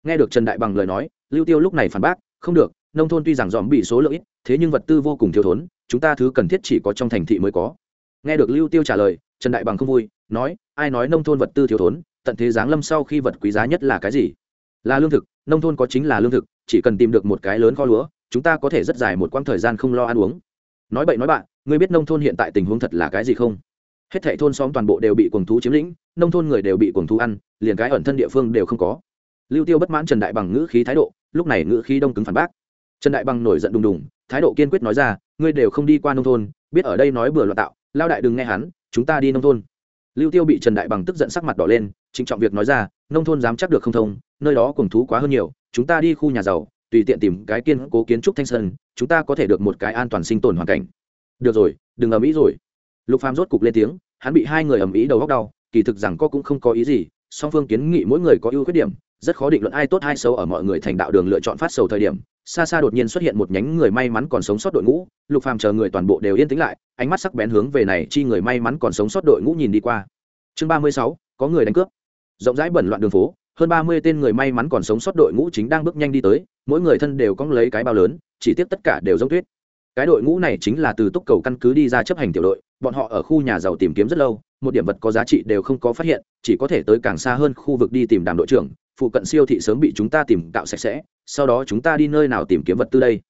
Nghe được trần đại bằng lời nói, lưu tiêu lúc này phản bác, không được nông thôn tuy rằng dòm bị số lượng ít, thế nhưng vật tư vô cùng thiếu thốn, chúng ta thứ cần thiết chỉ có trong thành thị mới có. Nghe được lưu tiêu trả lời, trần đại bằng không vui, nói, ai nói nông thôn vật tư thiếu thốn, tận thế giáng lâm sau khi vật quý giá nhất là cái gì? Là lương thực, nông thôn có chính là lương thực, chỉ cần tìm được một cái lớn kho lúa, chúng ta có thể rất dài một quãng thời gian không lo ăn uống. Nói bậy nói bạn, ngươi biết nông thôn hiện tại tình huống thật là cái gì không? Hết thảy thôn xóm toàn bộ đều bị cuồng thú chiếm lĩnh, nông thôn người đều bị cuồng thú ăn, liền cái ẩn thân địa phương đều không có. Lưu tiêu bất mãn trần đại bằng ngữ khí thái độ, lúc này ngữ khí đông cứng phản bác trần đại bằng nổi giận đùng đùng, thái độ kiên quyết nói ra, ngươi đều không đi qua nông thôn, biết ở đây nói bừa loạn tạo, lao đại đừng nghe hắn, chúng ta đi nông thôn. Lưu tiêu bị trần đại bằng tức giận sắc mặt đỏ lên, trịnh trọng việc nói ra, nông thôn dám chắc được không thông, nơi đó cùng thú quá hơn nhiều, chúng ta đi khu nhà giàu, tùy tiện tìm cái kiên cố kiến trúc thanh sơn, chúng ta có thể được một cái an toàn sinh tồn hoàn cảnh. Được rồi, đừng ầm ĩ rồi. Lục phàm rốt cục lên tiếng, hắn bị hai người ầm ĩ đầu góc đau, kỳ thực rằng có cũng không có ý gì, song phương kiến nghị mỗi người có ưu khuyết điểm, rất khó định luận ai tốt ai xấu ở mọi người thành đạo đường lựa chọn phát sầu thời điểm xa xa đột nhiên xuất hiện một nhánh người may mắn còn sống sót đội ngũ, lục phàm chờ người toàn bộ đều yên tĩnh lại, ánh mắt sắc bén hướng về này chi người may mắn còn sống sót đội ngũ nhìn đi qua. Chương ba mươi sáu, có người đánh cướp. Rộng rãi bẩn loạn đường phố, hơn ba mươi tên người may mắn còn sống sót đội ngũ chính đang bước nhanh đi tới, mỗi người thân đều cong lấy cái bao lớn, chỉ tiếc tất cả đều giống tuyết. Cái đội ngũ này chính là từ túc cầu căn cứ đi ra chấp hành tiểu đội, bọn họ ở khu nhà giàu tìm kiếm rất lâu, một điểm vật có giá trị đều không có phát hiện, chỉ có thể tới càng xa hơn khu vực đi tìm đàm đội trưởng phụ cận siêu thị sớm bị chúng ta tìm cạo sạch sẽ, sau đó chúng ta đi nơi nào tìm kiếm vật tư đây?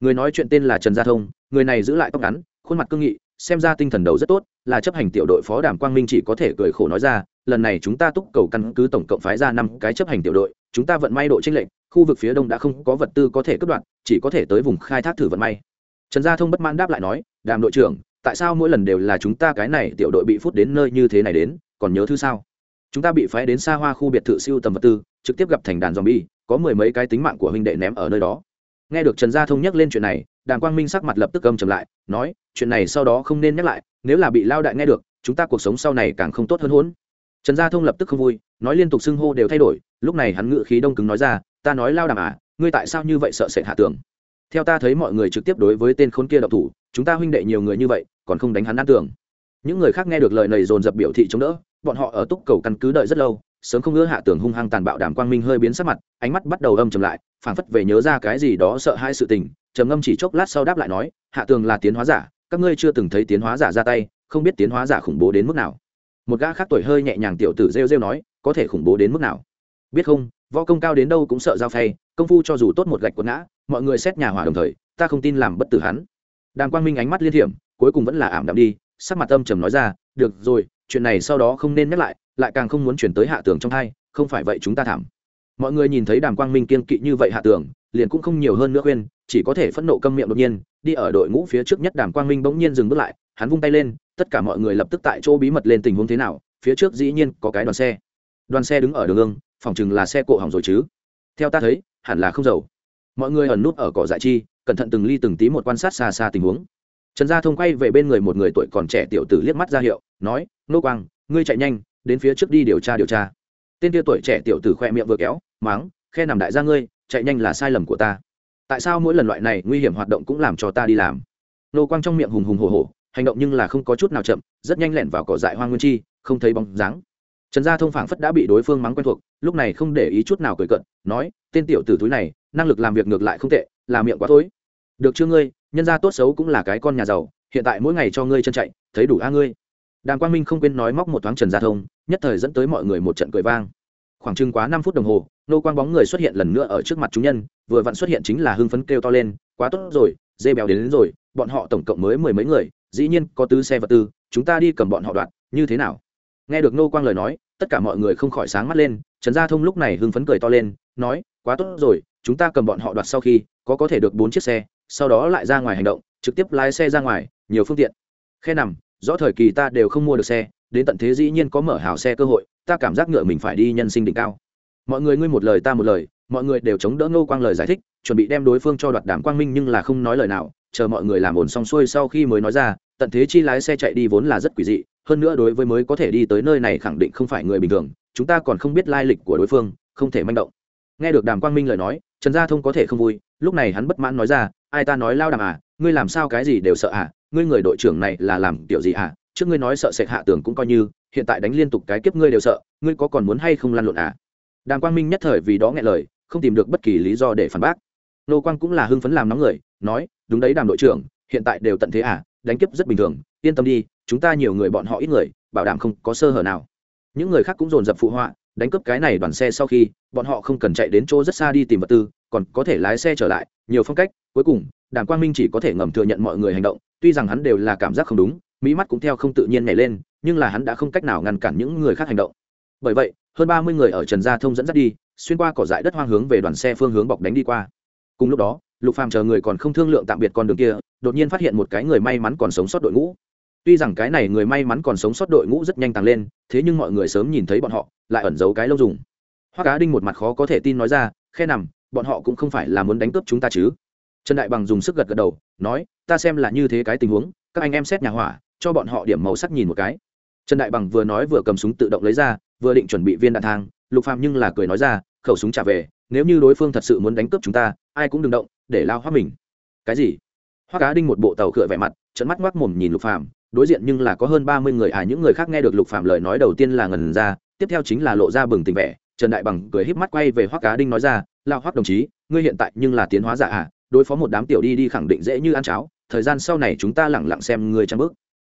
Người nói chuyện tên là trần gia thông, người này giữ lại tóc ngắn, khuôn mặt cương nghị, xem ra tinh thần đầu rất tốt, là chấp hành tiểu đội phó đàm quang minh chỉ có thể cười khổ nói ra, lần này chúng ta túc cầu căn cứ tổng cộng phái ra năm cái chấp hành tiểu đội, chúng ta vận may độ tranh lệch, khu vực phía đông đã không có vật tư có thể cất đoạn, chỉ có thể tới vùng khai thác thử vận may. Trần gia thông bất mãn đáp lại nói, đàm đội trưởng, tại sao mỗi lần đều là chúng ta cái này tiểu đội bị phút đến nơi như thế này đến, còn nhớ thứ sao? Chúng ta bị phái đến xa hoa khu biệt thự siêu tầm vật tư trực tiếp gặp thành đàn zombie, có mười mấy cái tính mạng của huynh đệ ném ở nơi đó. Nghe được trần gia thông nhắc lên chuyện này đàm quang minh sắc mặt lập tức âm trầm lại, nói, chuyện này sau đó không nên nhắc lại, nếu là bị lao đại nghe được, chúng ta cuộc sống sau này càng không tốt hơn hỗn trần gia thông lập tức không vui, nói liên tục xưng hô đều thay đổi, lúc này hắn ngựa khí đông cứng nói ra, ta nói lao đàm à ngươi tại sao như vậy sợ sệt hạ tưởng theo ta thấy mọi người trực tiếp đối với tên khốn kia độc thủ, chúng ta huynh đệ nhiều người như vậy, còn không đánh hắn ăn tưởng những người khác nghe được lời này dồn dập biểu thị chống đỡ, bọn họ ở túc cầu căn cứ đợi rất lâu sớm không ngỡ hạ tưởng hung hăng tàn bạo đàm quang minh hơi biến sắc mặt, ánh mắt bắt đầu âm trầm lại, phảng phất về nhớ ra cái gì đó sợ hai sự tình, trầm ngâm chỉ chốc lát sau đáp lại nói, hạ tường là tiến hóa giả, các ngươi chưa từng thấy tiến hóa giả ra tay, không biết tiến hóa giả khủng bố đến mức nào. Một gã khác tuổi hơi nhẹ nhàng tiểu tử rêu rêu nói, có thể khủng bố đến mức nào? Biết không, võ công cao đến đâu cũng sợ giao phay, công phu cho dù tốt một gạch quật ngã, mọi người xét nhà hỏa đồng thời, ta không tin làm bất tử hắn. Đàm quang minh ánh mắt liên hiểm cuối cùng vẫn là ảm đạm đi, sắc mặt âm trầm nói ra, được rồi chuyện này sau đó không nên nhắc lại lại càng không muốn chuyển tới hạ tường trong hai không phải vậy chúng ta thảm. Mọi người nhìn thấy đàm quang minh kiên kỵ như vậy hạ tường, liền cũng không nhiều hơn nữa khuyên, chỉ có thể phẫn nộ câm miệng đột nhiên, đi ở đội ngũ phía trước nhất đàm quang minh bỗng nhiên dừng bước lại, hắn vung tay lên, tất cả mọi người lập tức tại chỗ bí mật lên tình huống thế nào, phía trước dĩ nhiên có cái đoàn xe. Đoàn xe đứng ở đường ương, phòng chừng là xe cộ hỏng rồi chứ. Theo ta thấy, hẳn là không dầu mọi người ẩn nút ở cỏ dại chi, cẩn thận từng ly từng tí một quan sát xa xa tình huống trần gia thông quay về bên người một người tuổi còn trẻ tiểu tử liếc mắt ra hiệu, nói, nô quang, ngươi chạy nhanh, đến phía trước đi điều tra điều tra. Tên kia tuổi trẻ tiểu tử khoe miệng vừa kéo máng khe nằm đại gia ngươi, chạy nhanh là sai lầm của ta. Tại sao mỗi lần loại này nguy hiểm hoạt động cũng làm cho ta đi làm? Nô quang trong miệng hùng hùng hồ hồ hành động nhưng là không có chút nào chậm, rất nhanh lẹn vào cỏ dại hoang nguyên chi, không thấy bóng dáng. Trần gia thông phảng phất đã bị đối phương mắng quen thuộc, lúc này không để ý chút nào cười cận nói, tên tiểu tử túi này, năng lực làm việc ngược lại không tệ, là miệng quá thối. Được chưa ngươi nhân gia tốt xấu cũng là cái con nhà giàu hiện tại mỗi ngày cho ngươi chân chạy thấy đủ a ngươi. Đàm quang minh không quên nói móc một thoáng trần gia thông nhất thời dẫn tới mọi người một trận cười vang. Khoảng chừng quá năm phút đồng hồ nô quang bóng người xuất hiện lần nữa ở trước mặt chúng nhân vừa vặn xuất hiện chính là hưng phấn kêu to lên quá tốt rồi dê béo đến, đến rồi bọn họ tổng cộng mới mười mấy người dĩ nhiên có tứ xe vật tư chúng ta đi cầm bọn họ đoạt như thế nào? Nghe được nô quang lời nói tất cả mọi người không khỏi sáng mắt lên trần gia thông lúc này hưng phấn cười to lên nói quá tốt rồi chúng ta cầm bọn họ đoạt sau khi có có thể được bốn chiếc xe sau đó lại ra ngoài hành động, trực tiếp lái xe ra ngoài, nhiều phương tiện. Khe nằm, rõ thời kỳ ta đều không mua được xe, đến tận thế dĩ nhiên có mở hào xe cơ hội, ta cảm giác ngựa mình phải đi nhân sinh đỉnh cao. Mọi người ngươi một lời ta một lời, mọi người đều chống đỡ ngô quang lời giải thích, chuẩn bị đem đối phương cho đoạt đảm quang minh nhưng là không nói lời nào, chờ mọi người làm ổn xong xuôi sau khi mới nói ra, tận thế chi lái xe chạy đi vốn là rất quỷ dị, hơn nữa đối với mới có thể đi tới nơi này khẳng định không phải người bình thường, chúng ta còn không biết lai lịch của đối phương, không thể manh động nghe được đàm quang minh lời nói, trần gia thông có thể không vui, lúc này hắn bất mãn nói ra, ai ta nói lao đàm à ngươi làm sao cái gì đều sợ à ngươi người đội trưởng này là làm tiểu gì à trước ngươi nói sợ sệt hạ tường cũng coi như, hiện tại đánh liên tục cái kiếp ngươi đều sợ, ngươi có còn muốn hay không lăn lộn à? Đàm quang minh nhất thời vì đó nghe lời, không tìm được bất kỳ lý do để phản bác. Nô quang cũng là hưng phấn làm nóng người, nói, đúng đấy đàm đội trưởng, hiện tại đều tận thế à đánh kiếp rất bình thường, yên tâm đi, chúng ta nhiều người bọn họ ít người, bảo đảm không có sơ hở nào. Những người khác cũng dồn dập phụ họa đánh cướp cái này đoàn xe sau khi, bọn họ không cần chạy đến chỗ rất xa đi tìm vật tư, còn có thể lái xe trở lại, nhiều phong cách. Cuối cùng, đàm quang minh chỉ có thể ngầm thừa nhận mọi người hành động, tuy rằng hắn đều là cảm giác không đúng, mỹ mắt cũng theo không tự nhiên nhảy lên, nhưng là hắn đã không cách nào ngăn cản những người khác hành động. Bởi vậy, hơn ba mươi người ở trần gia thông dẫn dắt đi, xuyên qua cỏ dại đất hoang hướng về đoàn xe phương hướng bọc đánh đi qua. Cùng lúc đó, lục phàm chờ người còn không thương lượng tạm biệt con đường kia, đột nhiên phát hiện một cái người may mắn còn sống sót đội ngũ tuy rằng cái này người may mắn còn sống sót đội ngũ rất nhanh tăng lên, thế nhưng mọi người sớm nhìn thấy bọn họ, lại ẩn giấu cái lâu dùng. Hoa cá đinh một mặt khó có thể tin nói ra, khe nằm, bọn họ cũng không phải là muốn đánh cướp chúng ta chứ? Trần đại bằng dùng sức gật gật đầu, nói, ta xem là như thế cái tình huống, các anh em xét nhà hỏa, cho bọn họ điểm màu sắc nhìn một cái. Trần đại bằng vừa nói vừa cầm súng tự động lấy ra, vừa định chuẩn bị viên đạn thang, lục phàm nhưng là cười nói ra, khẩu súng trả về, nếu như đối phương thật sự muốn đánh cướp chúng ta, ai cũng đừng động, để lao hoa mình. Cái gì? Hoa cá đinh một bộ tàu khựa vẻ mặt trận mắt ngoác mồm nhìn lục phàm đối diện nhưng là có hơn ba mươi người. À những người khác nghe được lục phạm lời nói đầu tiên là ngần ra, tiếp theo chính là lộ ra bừng tình vẻ. Trần đại bằng cười híp mắt quay về hoa cá đinh nói ra lao hoắc đồng chí, ngươi hiện tại nhưng là tiến hóa giả à? Đối phó một đám tiểu đi đi khẳng định dễ như ăn cháo. Thời gian sau này chúng ta lẳng lặng xem ngươi trang bước.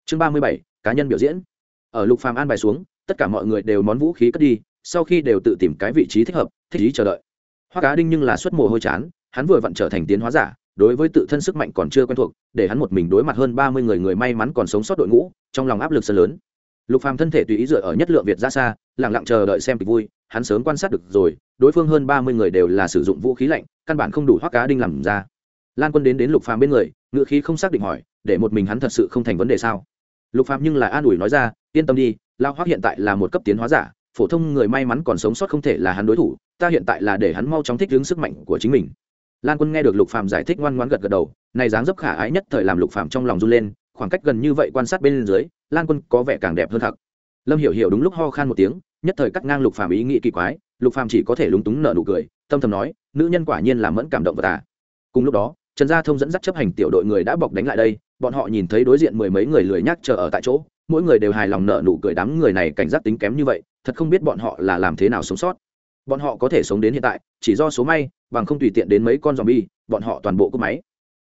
Chương ba mươi bảy, cá nhân biểu diễn. Ở lục phàm an bài xuống, tất cả mọi người đều món vũ khí cất đi, sau khi đều tự tìm cái vị trí thích hợp, thích ý chờ đợi. Hoa cá đinh nhưng là xuất mồ hôi chán, hắn vừa vặn trở thành tiến hóa giả đối với tự thân sức mạnh còn chưa quen thuộc, để hắn một mình đối mặt hơn ba mươi người người may mắn còn sống sót đội ngũ, trong lòng áp lực sân lớn. Lục phàm thân thể tùy ý dựa ở nhất lượng việt ra xa lẳng lặng chờ đợi xem kịch vui, hắn sớm quan sát được rồi, đối phương hơn ba mươi người đều là sử dụng vũ khí lạnh, căn bản không đủ hoắc cá đinh làm ra. Lan quân đến đến lục phàm bên người ngựa khí không xác định hỏi, để một mình hắn thật sự không thành vấn đề sao? Lục phàm nhưng lại an ủi nói ra, yên tâm đi, lao hoắc hiện tại là một cấp tiến hóa giả, phổ thông người may mắn còn sống sót không thể là hắn đối thủ, ta hiện tại là để hắn mau chóng thích ứng sức mạnh của chính mình lan quân nghe được lục phàm giải thích ngoan ngoãn gật gật đầu, này dáng dấp khả ái nhất thời làm lục phàm trong lòng run lên, khoảng cách gần như vậy quan sát bên dưới, lan quân có vẻ càng đẹp hơn thật. Lâm hiểu hiểu đúng lúc ho khan một tiếng, nhất thời cắt ngang lục phàm ý nghĩ kỳ quái, lục phàm chỉ có thể lúng túng nở nụ cười, tâm thầm nói, nữ nhân quả nhiên là mẫn cảm động vật à. Cùng lúc đó, trần gia thông dẫn dắt chấp hành tiểu đội người đã bọc đánh lại đây, bọn họ nhìn thấy đối diện mười mấy người lười nhác chờ ở tại chỗ, mỗi người đều hài lòng nở nụ cười đám người này cảnh giác tính kém như vậy, thật không biết bọn họ là làm thế nào sống sót. Bọn họ có thể sống đến hiện tại, chỉ do số may bằng không tùy tiện đến mấy con zombie, bọn họ toàn bộ cứ máy.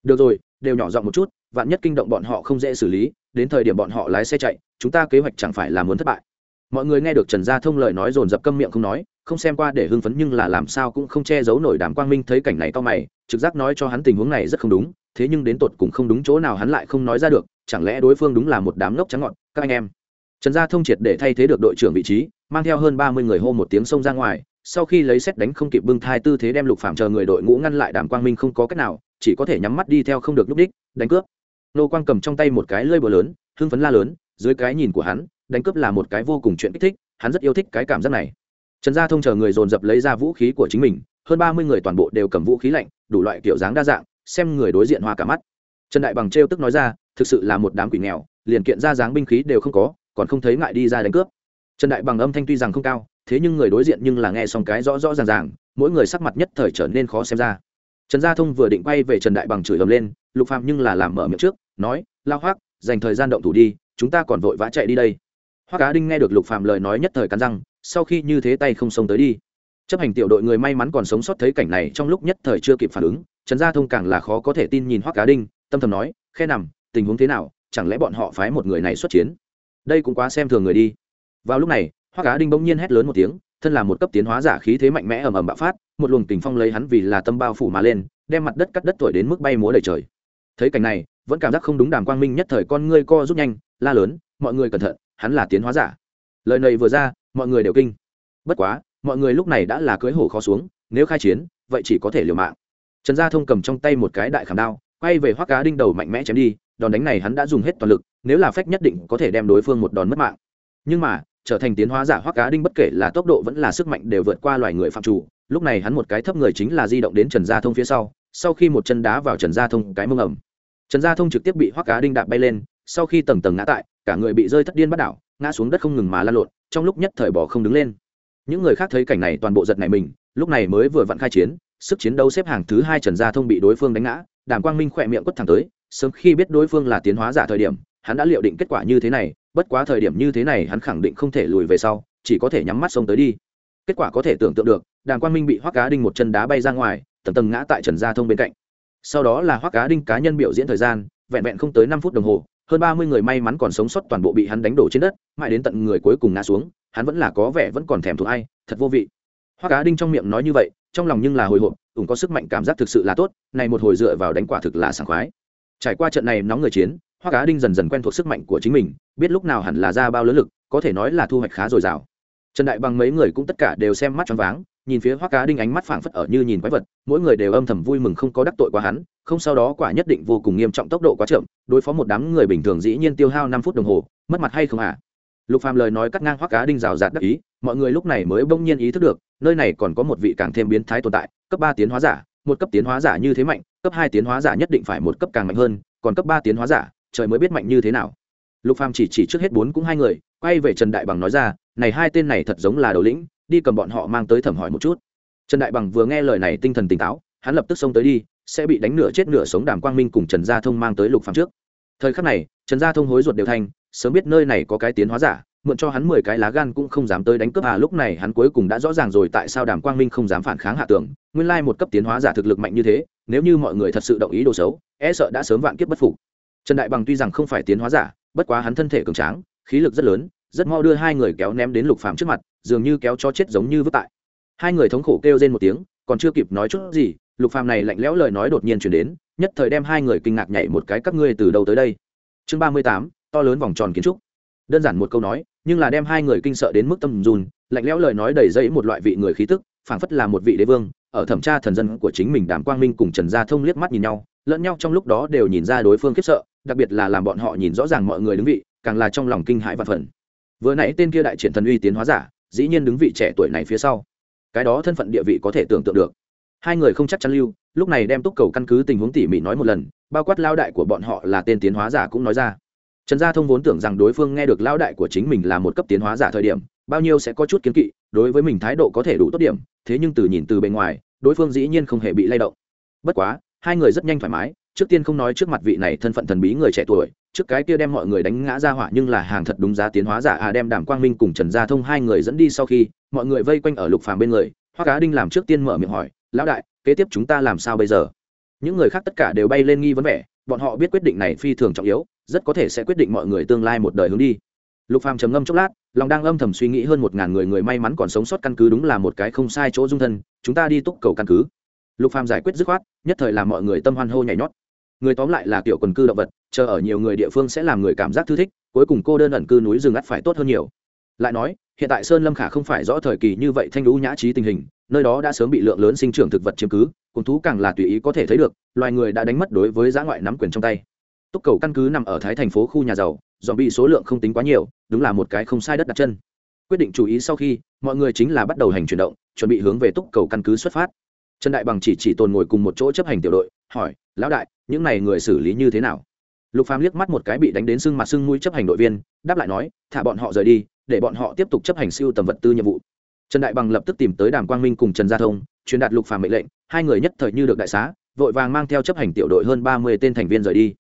Được rồi, đều nhỏ giọng một chút, vạn nhất kinh động bọn họ không dễ xử lý, đến thời điểm bọn họ lái xe chạy, chúng ta kế hoạch chẳng phải là muốn thất bại. Mọi người nghe được trần gia thông lời nói dồn dập câm miệng không nói, không xem qua để hưng phấn nhưng là làm sao cũng không che giấu nổi đàm quang minh thấy cảnh này to mày, trực giác nói cho hắn tình huống này rất không đúng, thế nhưng đến tột cùng không đúng chỗ nào hắn lại không nói ra được, chẳng lẽ đối phương đúng là một đám ngốc trắng ngọn, các anh em. Trần gia thông triệt để thay thế được đội trưởng vị trí, mang theo hơn ba mươi người hô một tiếng xông ra ngoài sau khi lấy xét đánh không kịp bưng thai tư thế đem lục phạm chờ người đội ngũ ngăn lại đàm quang minh không có cách nào, chỉ có thể nhắm mắt đi theo không được núp đích, đánh cướp. Nô quang cầm trong tay một cái lơi bờ lớn, hưng phấn la lớn, dưới cái nhìn của hắn, đánh cướp là một cái vô cùng chuyện kích thích, hắn rất yêu thích cái cảm giác này. Trần gia thông chờ người dồn dập lấy ra vũ khí của chính mình, hơn ba mươi người toàn bộ đều cầm vũ khí lạnh, đủ loại kiểu dáng đa dạng, xem người đối diện hoa cả mắt. Trần đại bằng trêu tức nói ra, thực sự là một đám quỷ nghèo, liền kiện ra dáng binh khí đều không có, còn không thấy ngại đi ra đánh cướp. Trần đại bằng âm thanh tuy rằng không cao thế nhưng người đối diện nhưng là nghe xong cái rõ rõ ràng ràng, mỗi người sắc mặt nhất thời trở nên khó xem ra. Trần gia thông vừa định quay về trần đại bằng chửi ầm lên, lục phạm nhưng là làm mở miệng trước, nói, lao hoác dành thời gian động thủ đi, chúng ta còn vội vã chạy đi đây. Hoác cá đinh nghe được lục phạm lời nói nhất thời cắn răng, sau khi như thế tay không xông tới đi. Chấp hành tiểu đội người may mắn còn sống sót thấy cảnh này trong lúc nhất thời chưa kịp phản ứng, trần gia thông càng là khó có thể tin nhìn hoác cá đinh, tâm thầm nói, khe nằm, tình huống thế nào, chẳng lẽ bọn họ phái một người này xuất chiến? Đây cũng quá xem thường người đi. Vào lúc này hoa cá đinh bỗng nhiên hét lớn một tiếng, thân là một cấp tiến hóa giả khí thế mạnh mẽ ầm ầm bạo phát, một luồng tình phong lấy hắn vì là tâm bao phủ mà lên, đem mặt đất cắt đất thổi đến mức bay múa đầy trời. Thấy cảnh này, vẫn cảm giác không đúng đàm quang minh nhất thời con ngươi co rút nhanh, la lớn, mọi người cẩn thận, hắn là tiến hóa giả. Lời này vừa ra, mọi người đều kinh. Bất quá, mọi người lúc này đã là cưới hổ khó xuống, nếu khai chiến, vậy chỉ có thể liều mạng. Trần gia thông cầm trong tay một cái đại khảm đao, quay về hoác cá đinh đầu mạnh mẽ chém đi, đòn đánh này hắn đã dùng hết toàn lực, nếu là phách nhất định có thể đem đối phương một đòn mất mạng. Nhưng mà trở thành tiến hóa giả hoắc cá đinh bất kể là tốc độ vẫn là sức mạnh đều vượt qua loài người phạm chủ. Lúc này hắn một cái thấp người chính là di động đến trần gia thông phía sau sau khi một chân đá vào trần gia thông cái mông ẩm trần gia thông trực tiếp bị hoắc cá đinh đạp bay lên, sau khi tầng tầng ngã tại, cả người bị rơi thất điên bắt đảo, ngã xuống đất không ngừng mà lan lộn, trong lúc nhất thời bỏ không đứng lên. Những người khác thấy cảnh này toàn bộ giật này mình, lúc này mới vừa vặn khai chiến, sức chiến đấu xếp hàng thứ hai trần gia thông bị đối phương đánh ngã, đàm quang minh khỏe miệng quất thẳng tới, sớm khi biết đối phương là tiến hóa giả thời điểm hắn đã liệu định kết quả như thế này, bất quá thời điểm như thế này hắn khẳng định không thể lùi về sau, chỉ có thể nhắm mắt xông tới đi. Kết quả có thể tưởng tượng được, đàng quang minh bị hoác cá đinh một chân đá bay ra ngoài, tầng tầng ngã tại trần gia thông bên cạnh. Sau đó là hoác cá đinh cá nhân biểu diễn thời gian, vẹn vẹn không tới năm phút đồng hồ, hơn ba mươi người may mắn còn sống sót toàn bộ bị hắn đánh đổ trên đất, mãi đến tận người cuối cùng ngã xuống, hắn vẫn là có vẻ vẫn còn thèm thuộc ai, thật vô vị. Hoác cá đinh trong miệng nói như vậy, trong lòng nhưng là hồi hộp ủng có sức mạnh cảm giác thực sự là tốt, này một hồi dựa vào đánh quả thực là sảng khoái. Trải qua trận này nóng người chiến hoa cá đinh dần dần quen thuộc sức mạnh của chính mình, biết lúc nào hẳn là ra bao lớn lực, có thể nói là thu hoạch khá dồi dào. Trần đại bằng mấy người cũng tất cả đều xem mắt choáng váng, nhìn phía hoa cá đinh ánh mắt phảng phất ở như nhìn quái vật, mỗi người đều âm thầm vui mừng không có đắc tội qua hắn, không sau đó quả nhất định vô cùng nghiêm trọng tốc độ quá chậm, đối phó một đám người bình thường dĩ nhiên tiêu hao năm phút đồng hồ, mất mặt hay không à lục phàm lời nói cắt ngang hoa cá đinh rào rạt đắc ý, mọi người lúc này mới bỗng nhiên ý thức được, nơi này còn có một vị càng thêm biến thái tồn tại, cấp ba tiến hóa giả, một cấp tiến hóa giả như thế mạnh, cấp hai tiến hóa giả nhất định phải một cấp càng mạnh hơn, còn cấp ba tiến hóa giả trời mới biết mạnh như thế nào. Lục phàm chỉ chỉ trước hết bốn cũng hai người, quay về trần đại bằng nói ra, này hai tên này thật giống là đầu lĩnh, đi cầm bọn họ mang tới thẩm hỏi một chút. Trần đại bằng vừa nghe lời này tinh thần tỉnh táo, hắn lập tức xông tới đi, sẽ bị đánh nửa chết nửa sống đàm quang minh cùng trần gia thông mang tới lục phàm trước. Thời khắc này, trần gia thông hối ruột đều thành, sớm biết nơi này có cái tiến hóa giả, mượn cho hắn mười cái lá gan cũng không dám tới đánh cướp. À lúc này hắn cuối cùng đã rõ ràng rồi tại sao đàm quang minh không dám phản kháng hạ tưởng nguyên lai một cấp tiến hóa giả thực lực mạnh như thế, nếu như mọi người thật sự động ý đồ xấu e sợ đã sớm vạn kiếp bất phục trần đại bằng tuy rằng không phải tiến hóa giả, bất quá hắn thân thể cường tráng, khí lực rất lớn, rất mau đưa hai người kéo ném đến lục phàm trước mặt, dường như kéo cho chết giống như vứt tại. Hai người thống khổ kêu lên một tiếng, còn chưa kịp nói chút gì, lục phàm này lạnh lẽo lời nói đột nhiên chuyển đến, nhất thời đem hai người kinh ngạc nhảy một cái các ngươi từ đâu tới đây. Chương ba mươi tám, to lớn vòng tròn kiến trúc. Đơn giản một câu nói, nhưng là đem hai người kinh sợ đến mức tâm run, lạnh lẽo lời nói đầy dẫy một loại vị người khí tức, phảng phất là một vị đế vương, ở thẩm tra thần dân của chính mình đàm quang minh cùng trần gia thông liếc mắt nhìn nhau, lẫn nhau trong lúc đó đều nhìn ra đối phương khiếp sợ đặc biệt là làm bọn họ nhìn rõ ràng mọi người đứng vị, càng là trong lòng kinh hãi và phần. Vừa nãy tên kia đại triển thần uy tiến hóa giả, dĩ nhiên đứng vị trẻ tuổi này phía sau. Cái đó thân phận địa vị có thể tưởng tượng được. Hai người không chắc chắn lưu, lúc này đem túc cầu căn cứ tình huống tỉ mỉ nói một lần, bao quát lao đại của bọn họ là tên tiến hóa giả cũng nói ra. Trần gia thông vốn tưởng rằng đối phương nghe được lao đại của chính mình là một cấp tiến hóa giả thời điểm, bao nhiêu sẽ có chút kiến kỵ, đối với mình thái độ có thể đủ tốt điểm, thế nhưng từ nhìn từ bề ngoài, đối phương dĩ nhiên không hề bị lay động. Bất quá, hai người rất nhanh thoải mái trước tiên không nói trước mặt vị này thân phận thần bí người trẻ tuổi, trước cái kia đem mọi người đánh ngã ra hỏa nhưng là hàng thật đúng giá tiến hóa giả à đem đàm quang minh cùng trần gia thông hai người dẫn đi sau khi, mọi người vây quanh ở lục phàm bên người hoa cá đinh làm trước tiên mở miệng hỏi, lão đại, kế tiếp chúng ta làm sao bây giờ? Những người khác tất cả đều bay lên nghi vấn vẻ, bọn họ biết quyết định này phi thường trọng yếu, rất có thể sẽ quyết định mọi người tương lai một đời hướng đi. Lục phàm trầm ngâm chốc lát, lòng đang âm thầm suy nghĩ hơn một ngàn người người may mắn còn sống sót căn cứ đúng là một cái không sai chỗ dung thân, chúng ta đi túc cầu căn cứ. Lục phàm giải quyết dứt khoát, nhất thời làm mọi người tâm hoan hô nhảy nhót người tóm lại là kiểu quần cư động vật, chờ ở nhiều người địa phương sẽ làm người cảm giác thư thích, cuối cùng cô đơn ẩn cư núi rừng ắt phải tốt hơn nhiều. Lại nói, hiện tại sơn lâm khả không phải rõ thời kỳ như vậy thanh lũ nhã trí tình hình, nơi đó đã sớm bị lượng lớn sinh trưởng thực vật chiếm cứ, cùng thú càng là tùy ý có thể thấy được, loài người đã đánh mất đối với giã ngoại nắm quyền trong tay. Túc cầu căn cứ nằm ở thái thành phố khu nhà giàu dọn bị số lượng không tính quá nhiều, đúng là một cái không sai đất đặt chân. Quyết định chú ý sau khi, mọi người chính là bắt đầu hành chuyển động, chuẩn bị hướng về túc cầu căn cứ xuất phát. Trần đại bằng chỉ chỉ tồn ngồi cùng một chỗ chấp hành tiểu đội, hỏi lão đại, những này người xử lý như thế nào? Lục phàm liếc mắt một cái bị đánh đến sưng mặt sưng mũi chấp hành đội viên, đáp lại nói, thả bọn họ rời đi, để bọn họ tiếp tục chấp hành siêu tầm vật tư nhiệm vụ. Trần đại bằng lập tức tìm tới đàm quang minh cùng trần gia thông, truyền đạt lục phàm mệnh lệnh, hai người nhất thời như được đại xá, vội vàng mang theo chấp hành tiểu đội hơn ba mươi tên thành viên rời đi.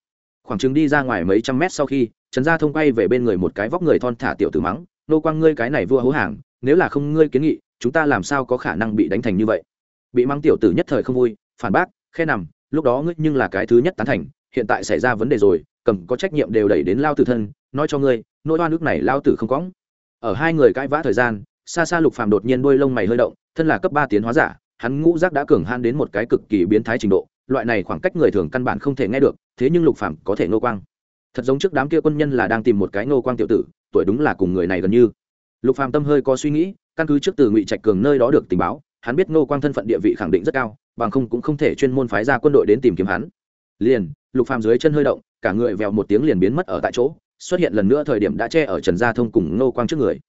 Khoảng chừng đi ra ngoài mấy trăm mét sau khi, trần gia thông quay về bên người một cái vóc người thon thả tiểu tử mắng, nô quang ngươi cái này vua hố hàng, nếu là không ngươi kiến nghị, chúng ta làm sao có khả năng bị đánh thành như vậy? Bị mắng tiểu tử nhất thời không vui, phản bác, khe nằm lúc đó ngươi nhưng là cái thứ nhất tán thành, hiện tại xảy ra vấn đề rồi, cầm có trách nhiệm đều đẩy đến lao tử thân, nói cho ngươi, nỗi oan nước này lao tử không cóng ở hai người cãi vã thời gian xa xa lục phàm đột nhiên đôi lông mày hơi động, thân là cấp ba tiến hóa giả, hắn ngũ giác đã cường han đến một cái cực kỳ biến thái trình độ, loại này khoảng cách người thường căn bản không thể nghe được, thế nhưng lục phàm có thể nô quang. Thật giống trước đám kia quân nhân là đang tìm một cái nô quang tiểu tử, tuổi đúng là cùng người này gần như. Lục phàm tâm hơi có suy nghĩ, căn cứ trước từ ngụy trạch cường nơi đó được tình báo, hắn biết nô quang thân phận địa vị khẳng định rất cao bằng không cũng không thể chuyên môn phái ra quân đội đến tìm kiếm hắn. Liền, lục phàm dưới chân hơi động, cả người vèo một tiếng liền biến mất ở tại chỗ, xuất hiện lần nữa thời điểm đã che ở trần gia thông cùng nô quang trước người.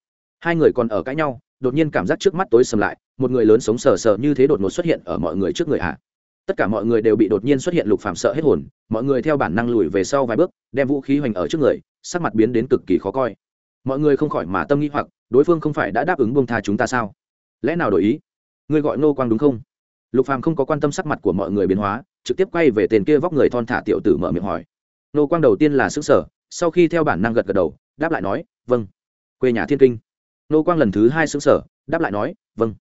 Hai người còn ở cãi nhau, đột nhiên cảm giác trước mắt tối sầm lại, một người lớn sống sờ sờ như thế đột ngột xuất hiện ở mọi người trước người ạ. Tất cả mọi người đều bị đột nhiên xuất hiện lục phàm sợ hết hồn, mọi người theo bản năng lùi về sau vài bước, đem vũ khí hoành ở trước người, sắc mặt biến đến cực kỳ khó coi. Mọi người không khỏi mà tâm nghĩ hoặc, đối phương không phải đã đáp ứng bông tha chúng ta sao? Lẽ nào đổi ý? Ngươi gọi nô quang đúng không? Lục phàm không có quan tâm sắc mặt của mọi người biến hóa, trực tiếp quay về tên kia vóc người thon thả tiểu tử mở miệng hỏi. Nô quang đầu tiên là xứ sở sau khi theo bản năng gật gật đầu, đáp lại nói vâng. Quê nhà thiên kinh. Nô quang lần thứ hai xứng sở đáp lại nói vâng.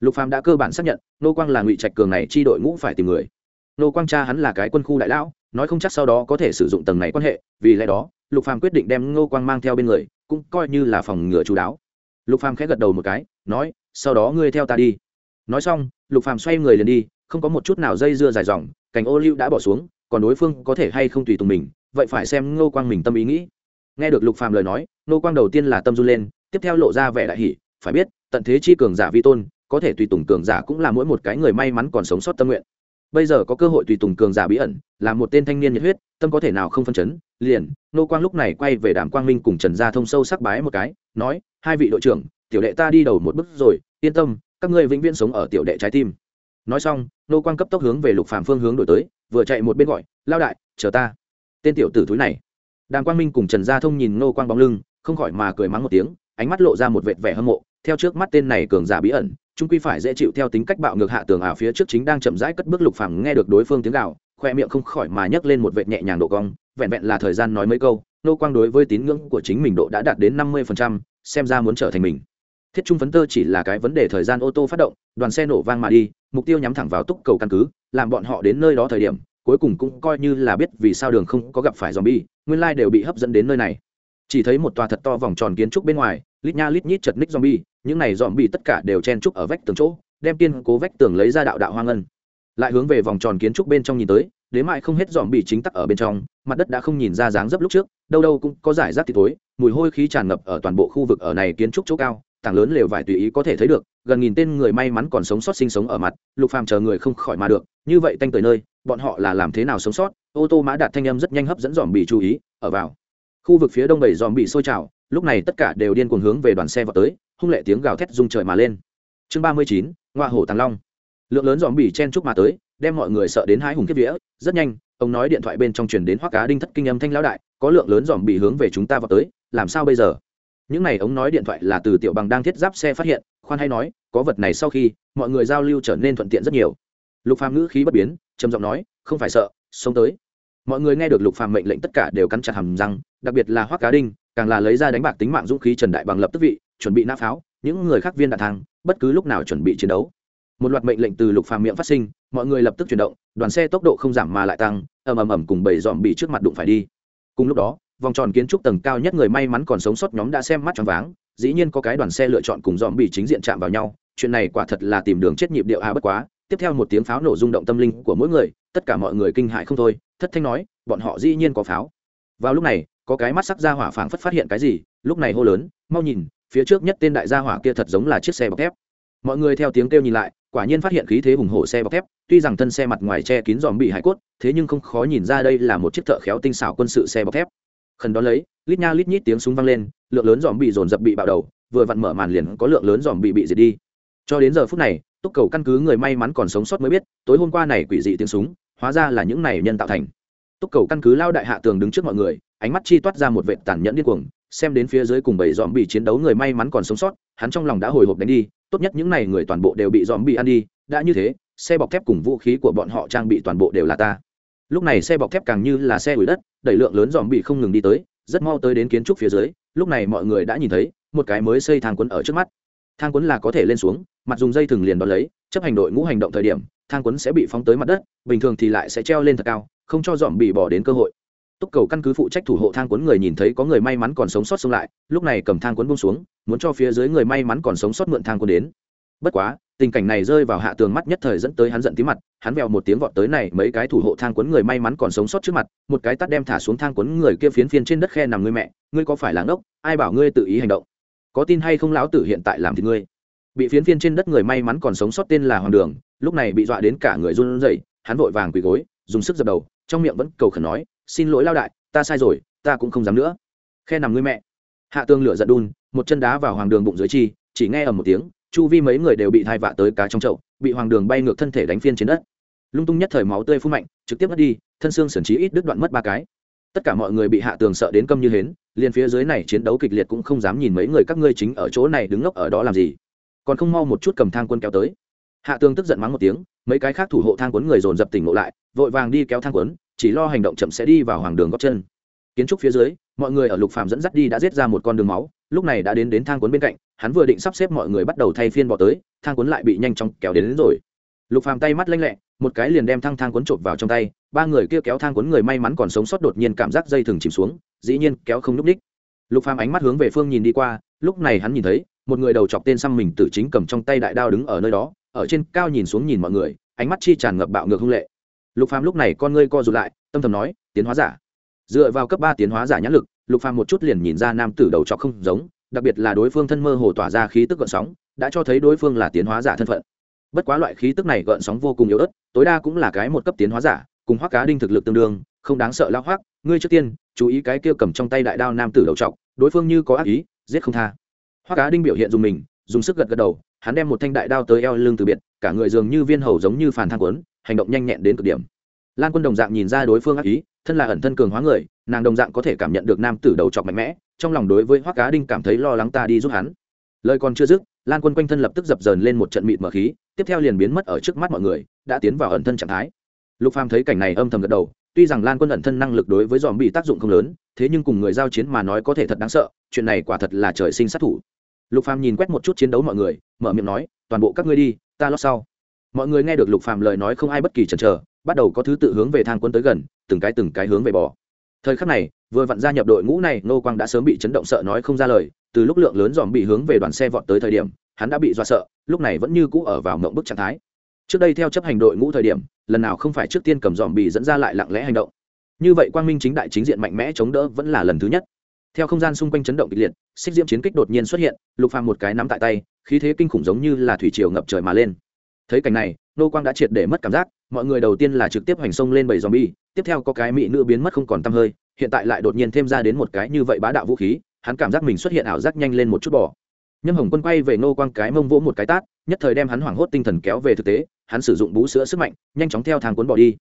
Lục phàm đã cơ bản xác nhận, nô quang là ngụy trạch cường này chi đội ngũ phải tìm người. Nô quang cha hắn là cái quân khu đại lão, nói không chắc sau đó có thể sử dụng tầng này quan hệ, vì lẽ đó, lục phàm quyết định đem nô quang mang theo bên người, cũng coi như là phòng ngừa chú đáo. Lục phàm khẽ gật đầu một cái, nói, sau đó ngươi theo ta đi. Nói xong lục phàm xoay người liền đi, không có một chút nào dây dưa dài dòng, cành ô liu đã bỏ xuống, còn đối phương có thể hay không tùy tùng mình, vậy phải xem ngô quang mình tâm ý nghĩ. Nghe được lục phàm lời nói, ngô quang đầu tiên là tâm run lên, tiếp theo lộ ra vẻ đại hỷ phải biết, tận thế chi cường giả vi tôn, có thể tùy tùng cường giả cũng là mỗi một cái người may mắn còn sống sót tâm nguyện. Bây giờ có cơ hội tùy tùng cường giả bí ẩn, là một tên thanh niên nhiệt huyết, tâm có thể nào không phân chấn, liền nô quang lúc này quay về đàm quang minh cùng trần gia thông sâu sắc bái một cái, nói, hai vị đội trưởng, tiểu đệ ta đi đầu một bước rồi, yên tâm các ngươi vĩnh viễn sống ở tiểu đệ trái tim. Nói xong, nô quang cấp tốc hướng về lục phàm phương hướng đổi tới, vừa chạy một bên gọi, lao đại, chờ ta. Tên tiểu tử thúi này. Đàng quang minh cùng trần gia thông nhìn nô quang bóng lưng, không khỏi mà cười mắng một tiếng, ánh mắt lộ ra một vệt vẻ hâm mộ, theo trước mắt tên này cường giả bí ẩn trung quy phải dễ chịu theo tính cách bạo ngược hạ tường ảo phía trước chính đang chậm rãi cất bước lục phàm nghe được đối phương tiếng gào, khoe miệng không khỏi mà nhấc lên một vệt nhẹ nhàng độ cong, vẹn vẹn là thời gian nói mấy câu, nô quang đối với tín ngưỡng của chính mình độ đã đạt đến năm mươi xem ra muốn trở thành mình thiết trung phấn tơ chỉ là cái vấn đề thời gian ô tô phát động đoàn xe nổ vang mà đi mục tiêu nhắm thẳng vào túc cầu căn cứ làm bọn họ đến nơi đó thời điểm cuối cùng cũng coi như là biết vì sao đường không có gặp phải zombie, nguyên lai đều bị hấp dẫn đến nơi này. Chỉ thấy một tòa thật to vòng tròn kiến trúc bên ngoài, lít nha lít nhít chật ních zombie, những này zombie tất cả đều chen trúc ở vách tường chỗ, đem tiên cố vách tường lấy ra đạo đạo hoang ngân. lại hướng về vòng tròn kiến trúc bên trong nhìn tới đến mại không hết dòm bị chính tắc ở bên trong mặt đất đã không nhìn ra dáng dấp lúc trước đâu đâu cũng có giải rác thì tối mùi hôi khí tràn ngập ở toàn bộ khu vực ở này kiến trúc chỗ cao tảng lớn lều vải tùy ý có thể thấy được, gần nghìn tên người may mắn còn sống sót sinh sống ở mặt, lục phàm chờ người không khỏi mà được, như vậy tanh tới nơi, bọn họ là làm thế nào sống sót? Ô tô mã đạt thanh âm rất nhanh hấp dẫn dòm bị chú ý, ở vào. Khu vực phía đông bảy dòm bị sôi trào, lúc này tất cả đều điên cuồng hướng về đoàn xe vào tới, hung lệ tiếng gào thét rung trời mà lên. Chương ba mươi chín ngoa hổ tàng long. Lượng lớn dòm bị chen chúc mà tới, đem mọi người sợ đến hai hùng kiếp vía, rất nhanh, ông nói điện thoại bên trong truyền đến hoắc cá đinh thất kinh âm thanh lão đại, có lượng lớn dòm bị hướng về chúng ta vào tới, làm sao bây giờ? Những này ống nói điện thoại là từ tiểu bằng đang thiết giáp xe phát hiện, khoan hay nói, có vật này sau khi, mọi người giao lưu trở nên thuận tiện rất nhiều. Lục phàm ngữ khí bất biến, trầm giọng nói, không phải sợ, sống tới. Mọi người nghe được lục phàm mệnh lệnh tất cả đều cắn chặt hàm răng, đặc biệt là hoắc cá đinh, càng là lấy ra đánh bạc tính mạng dũng khí trần đại bằng lập tức vị, chuẩn bị nã pháo, những người khác viên đạn thang, bất cứ lúc nào chuẩn bị chiến đấu. Một loạt mệnh lệnh từ lục phàm miệng phát sinh, mọi người lập tức chuyển động, đoàn xe tốc độ không giảm mà lại tăng, ầm ầm ầm cùng bảy dòm bị trước mặt đụng phải đi. Cùng lúc đó vòng tròn kiến trúc tầng cao nhất người may mắn còn sống sót nhóm đã xem mắt tròn váng, dĩ nhiên có cái đoàn xe lựa chọn cùng dòm bị chính diện chạm vào nhau, chuyện này quả thật là tìm đường chết nhịp điệu à bất quá. Tiếp theo một tiếng pháo nổ rung động tâm linh của mỗi người, tất cả mọi người kinh hại không thôi, thất thanh nói, bọn họ dĩ nhiên có pháo. Vào lúc này, có cái mắt sắc ra hỏa phảng phất phát hiện cái gì, lúc này hô lớn, mau nhìn, phía trước nhất tên đại gia hỏa kia thật giống là chiếc xe bọc thép. Mọi người theo tiếng kêu nhìn lại, quả nhiên phát hiện khí thế hùng hổ xe bọc thép, tuy rằng thân xe mặt ngoài che kín dòm bị hải cốt, thế nhưng không khó nhìn ra đây là một chiếc thợ khéo tinh xảo quân sự xe bọc thép khẩn đó lấy, lít nha lít nhít tiếng súng vang lên, lượng lớn dòm bị dồn dập bị bạo đầu, vừa vặn mở màn liền có lượng lớn dòm bị bị diệt đi. Cho đến giờ phút này, túc cầu căn cứ người may mắn còn sống sót mới biết, tối hôm qua này quỷ dị tiếng súng, hóa ra là những này nhân tạo thành. Túc cầu căn cứ lao đại hạ tường đứng trước mọi người, ánh mắt chi toát ra một vệ tàn nhẫn điên cuồng, xem đến phía dưới cùng bảy dòm bị chiến đấu người may mắn còn sống sót, hắn trong lòng đã hồi hộp đánh đi, tốt nhất những này người toàn bộ đều bị dòm bị ăn đi, đã như thế, xe bọc thép cùng vũ khí của bọn họ trang bị toàn bộ đều là ta lúc này xe bọc thép càng như là xe ủi đất, đẩy lượng lớn dòm bị không ngừng đi tới, rất mau tới đến kiến trúc phía dưới, lúc này mọi người đã nhìn thấy, một cái mới xây thang quấn ở trước mắt. Thang quấn là có thể lên xuống, mặt dùng dây thừng liền đón lấy, chấp hành đội ngũ hành động thời điểm, thang quấn sẽ bị phóng tới mặt đất, bình thường thì lại sẽ treo lên thật cao, không cho dòm bị bỏ đến cơ hội. Túc cầu căn cứ phụ trách thủ hộ thang quấn người nhìn thấy có người may mắn còn sống sót xông lại, lúc này cầm thang quấn bông xuống, muốn cho phía dưới người may mắn còn sống sót mượn thang quấn đến. Bất quá tình cảnh này rơi vào hạ tường mắt nhất thời dẫn tới hắn giận tí mặt, hắn vèo một tiếng vọt tới này mấy cái thủ hộ thang quấn người may mắn còn sống sót trước mặt, một cái tắt đem thả xuống thang quấn người kia phiến phiên trên đất khe nằm ngươi mẹ, ngươi có phải là ngốc, ai bảo ngươi tự ý hành động? Có tin hay không lão tử hiện tại làm thì ngươi? Bị phiến phiên trên đất người may mắn còn sống sót tên là hoàng đường, lúc này bị dọa đến cả người run rẩy, hắn vội vàng quỳ gối, dùng sức dập đầu, trong miệng vẫn cầu khẩn nói, xin lỗi lao đại, ta sai rồi, ta cũng không dám nữa. Khe nằm ngươi mẹ. Hạ tương lửa giận đun, một chân đá vào hoàng đường bụng dưới chi, chỉ nghe ầm một tiếng chu vi mấy người đều bị thai vạ tới cá trong chậu, bị hoàng đường bay ngược thân thể đánh phiên trên đất. Lung tung nhất thời máu tươi phun mạnh, trực tiếp mất đi, thân xương sườn trí ít đứt đoạn mất ba cái. Tất cả mọi người bị hạ tường sợ đến câm như hến, liền phía dưới này chiến đấu kịch liệt cũng không dám nhìn mấy người các ngươi chính ở chỗ này đứng ngốc ở đó làm gì. Còn không mau một chút cầm thang quân kéo tới. Hạ tường tức giận mắng một tiếng, mấy cái khác thủ hộ thang quấn người dồn dập tỉnh ngộ lại, vội vàng đi kéo thang quấn chỉ lo hành động chậm sẽ đi vào hoàng đường góc chân. Kiến trúc phía dưới, mọi người ở lục phàm dẫn dắt đi đã giết ra một con đường máu lúc này đã đến đến thang cuốn bên cạnh hắn vừa định sắp xếp mọi người bắt đầu thay phiên bỏ tới thang cuốn lại bị nhanh chóng kéo đến, đến rồi. Lục phàm tay mắt lanh lẹ một cái liền đem thang thang cuốn trộm vào trong tay ba người kia kéo thang cuốn người may mắn còn sống sót đột nhiên cảm giác dây thừng chìm xuống dĩ nhiên kéo không núp đích lục phàm ánh mắt hướng về phương nhìn đi qua lúc này hắn nhìn thấy một người đầu chọc tên xăm mình tử chính cầm trong tay đại đao đứng ở nơi đó ở trên cao nhìn xuống nhìn mọi người ánh mắt chi tràn ngập bạo ngược hung lệ. Lục phàm lúc này con ngươi co rụt lại tâm thầm nói tiến hóa giả. Dựa vào cấp ba tiến hóa giả nhãn lực lục phàm một chút liền nhìn ra nam tử đầu trọc không giống, đặc biệt là đối phương thân mơ hồ tỏa ra khí tức gợn sóng, đã cho thấy đối phương là tiến hóa giả thân phận. Bất quá loại khí tức này gợn sóng vô cùng yếu ớt, tối đa cũng là cái một cấp tiến hóa giả, cùng hoắc cá đinh thực lực tương đương, không đáng sợ lao hoắc, ngươi trước tiên, chú ý cái kia cầm trong tay đại đao nam tử đầu trọc, đối phương như có ác ý, giết không tha. Hoắc cá đinh biểu hiện dùng mình, dùng sức gật gật đầu, hắn đem một thanh đại đao tới eo lưng từ biệt, cả người dường như viên hầu giống như phản thang quấn hành động nhanh nhẹn đến cực điểm. Lan quân đồng dạng nhìn ra đối phương ác ý, thân là ẩn thân cường hóa người nàng đồng dạng có thể cảm nhận được nam tử đầu trọc mạnh mẽ, trong lòng đối với hoắc cá đinh cảm thấy lo lắng ta đi giúp hắn. Lời còn chưa dứt, lan quân quanh thân lập tức dập dờn lên một trận mịt mở khí, tiếp theo liền biến mất ở trước mắt mọi người, đã tiến vào ẩn thân trạng thái. Lục phàm thấy cảnh này âm thầm gật đầu, tuy rằng lan quân ẩn thân năng lực đối với dòm bị tác dụng không lớn, thế nhưng cùng người giao chiến mà nói có thể thật đáng sợ, chuyện này quả thật là trời sinh sát thủ. Lục phàm nhìn quét một chút chiến đấu mọi người, mở miệng nói, toàn bộ các ngươi đi, ta lót sau. Mọi người nghe được lục phàm lời nói không ai bất kỳ chần chờ, bắt đầu có thứ tự hướng về thang quân tới gần, từng cái từng cái hướng về bỏ thời khắc này, vừa vặn gia nhập đội ngũ này nô quang đã sớm bị chấn động sợ nói không ra lời. Từ lúc lượng lớn dòm bị hướng về đoàn xe vọt tới thời điểm, hắn đã bị do sợ, lúc này vẫn như cũ ở vào mộng bức trạng thái. Trước đây theo chấp hành đội ngũ thời điểm, lần nào không phải trước tiên cầm dòm bị dẫn ra lại lặng lẽ hành động. Như vậy quang minh chính đại chính diện mạnh mẽ chống đỡ vẫn là lần thứ nhất. Theo không gian xung quanh chấn động kịch liệt, xích diễm chiến kích đột nhiên xuất hiện, lục phàm một cái nắm tại tay, khí thế kinh khủng giống như là thủy triều ngập trời mà lên. Thấy cảnh này nô quang đã triệt để mất cảm giác mọi người đầu tiên là trực tiếp hành sông lên bảy zombie, tiếp theo có cái mỹ nữ biến mất không còn tăm hơi, hiện tại lại đột nhiên thêm ra đến một cái như vậy bá đạo vũ khí, hắn cảm giác mình xuất hiện ảo giác nhanh lên một chút bỏ nhâm hồng quân quay về nô quang cái mông vỗ một cái tát, nhất thời đem hắn hoảng hốt tinh thần kéo về thực tế, hắn sử dụng bú sữa sức mạnh, nhanh chóng theo thang cuốn bỏ đi.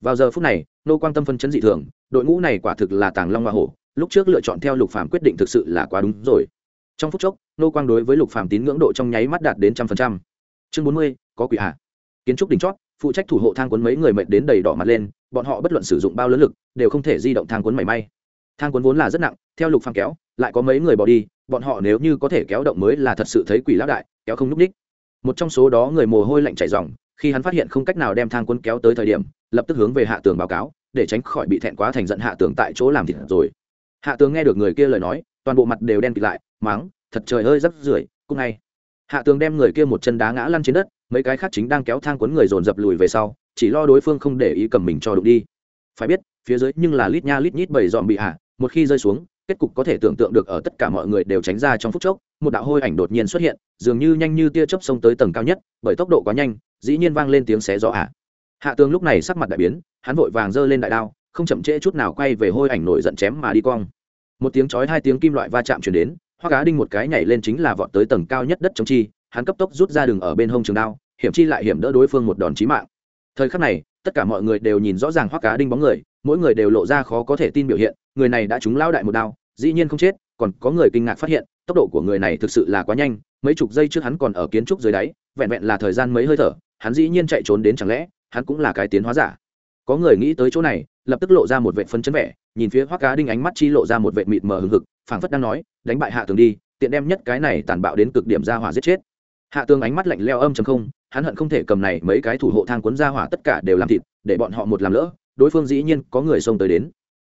Vào giờ phút này nô quang tâm phân chấn dị thường, đội ngũ này quả thực là tàng long hoa hổ, lúc trước lựa chọn theo lục phàm quyết định thực sự là quá đúng rồi. Trong phút chốc nô quang đối với lục phàm tín ngưỡng độ trong nháy mắt đạt đến trăm phần trăm. Chương bốn mươi, có quỷ hạ kiến trúc đỉnh chót phụ trách thủ hộ thang cuốn mấy người mệt đến đầy đỏ mặt lên, bọn họ bất luận sử dụng bao lớn lực, đều không thể di động thang cuốn mảy may. Thang cuốn vốn là rất nặng, theo lục phang kéo, lại có mấy người bỏ đi, bọn họ nếu như có thể kéo động mới là thật sự thấy quỷ lão đại, kéo không núp ních một trong số đó người mồ hôi lạnh chảy ròng, khi hắn phát hiện không cách nào đem thang cuốn kéo tới thời điểm, lập tức hướng về hạ tường báo cáo, để tránh khỏi bị thẹn quá thành giận hạ tường tại chỗ làm thịt rồi. Hạ tường nghe được người kia lời nói, toàn bộ mặt đều đen kịt lại, mắng, thật trời ơi rắc rưởi, cũng ngay. Hạ tường đem người kia một chân đá ngã lăn trên đất mấy cái khác chính đang kéo thang cuốn người dồn dập lùi về sau, chỉ lo đối phương không để ý cầm mình cho đụng đi. Phải biết, phía dưới nhưng là lít nha lít nhít bảy dọn bị hạ, một khi rơi xuống, kết cục có thể tưởng tượng được ở tất cả mọi người đều tránh ra trong phút chốc, một đạo hôi ảnh đột nhiên xuất hiện, dường như nhanh như tia chớp xông tới tầng cao nhất, bởi tốc độ quá nhanh, dĩ nhiên vang lên tiếng xé gió ả hạ tướng lúc này sắc mặt đại biến, hắn vội vàng giơ lên đại đao, không chậm trễ chút nào quay về hôi ảnh nổi giận chém mà đi cong. Một tiếng chói hai tiếng kim loại va chạm chuyển đến, hoa cá đinh một cái nhảy lên chính là vọt tới tầng cao nhất đất chống chi, hắn cấp tốc rút ra đường ở bên hông trường đao hiểm chi lại hiểm đỡ đối phương một đòn chí mạng. Thời khắc này, tất cả mọi người đều nhìn rõ ràng hoa cá đinh bóng người, mỗi người đều lộ ra khó có thể tin biểu hiện, người này đã trúng lao đại một đao, dĩ nhiên không chết, còn có người kinh ngạc phát hiện, tốc độ của người này thực sự là quá nhanh, mấy chục giây trước hắn còn ở kiến trúc dưới đáy, vẹn vẹn là thời gian mấy hơi thở, hắn dĩ nhiên chạy trốn đến chẳng lẽ, hắn cũng là cái tiến hóa giả. Có người nghĩ tới chỗ này, lập tức lộ ra một vệ phấn chấn vẻ, nhìn phía hoắc cá đinh ánh mắt chi lộ ra một vệ mịt mờ hừng hực, phảng phất đang nói, đánh bại hạ tường đi, tiện đem nhất cái này tàn bạo đến cực điểm ra hỏa giết chết hạ tường ánh mắt lạnh leo âm chấm không, hắn hận không thể cầm này mấy cái thủ hộ thang cuốn ra hỏa tất cả đều làm thịt, để bọn họ một làm lỡ, đối phương dĩ nhiên có người xông tới đến.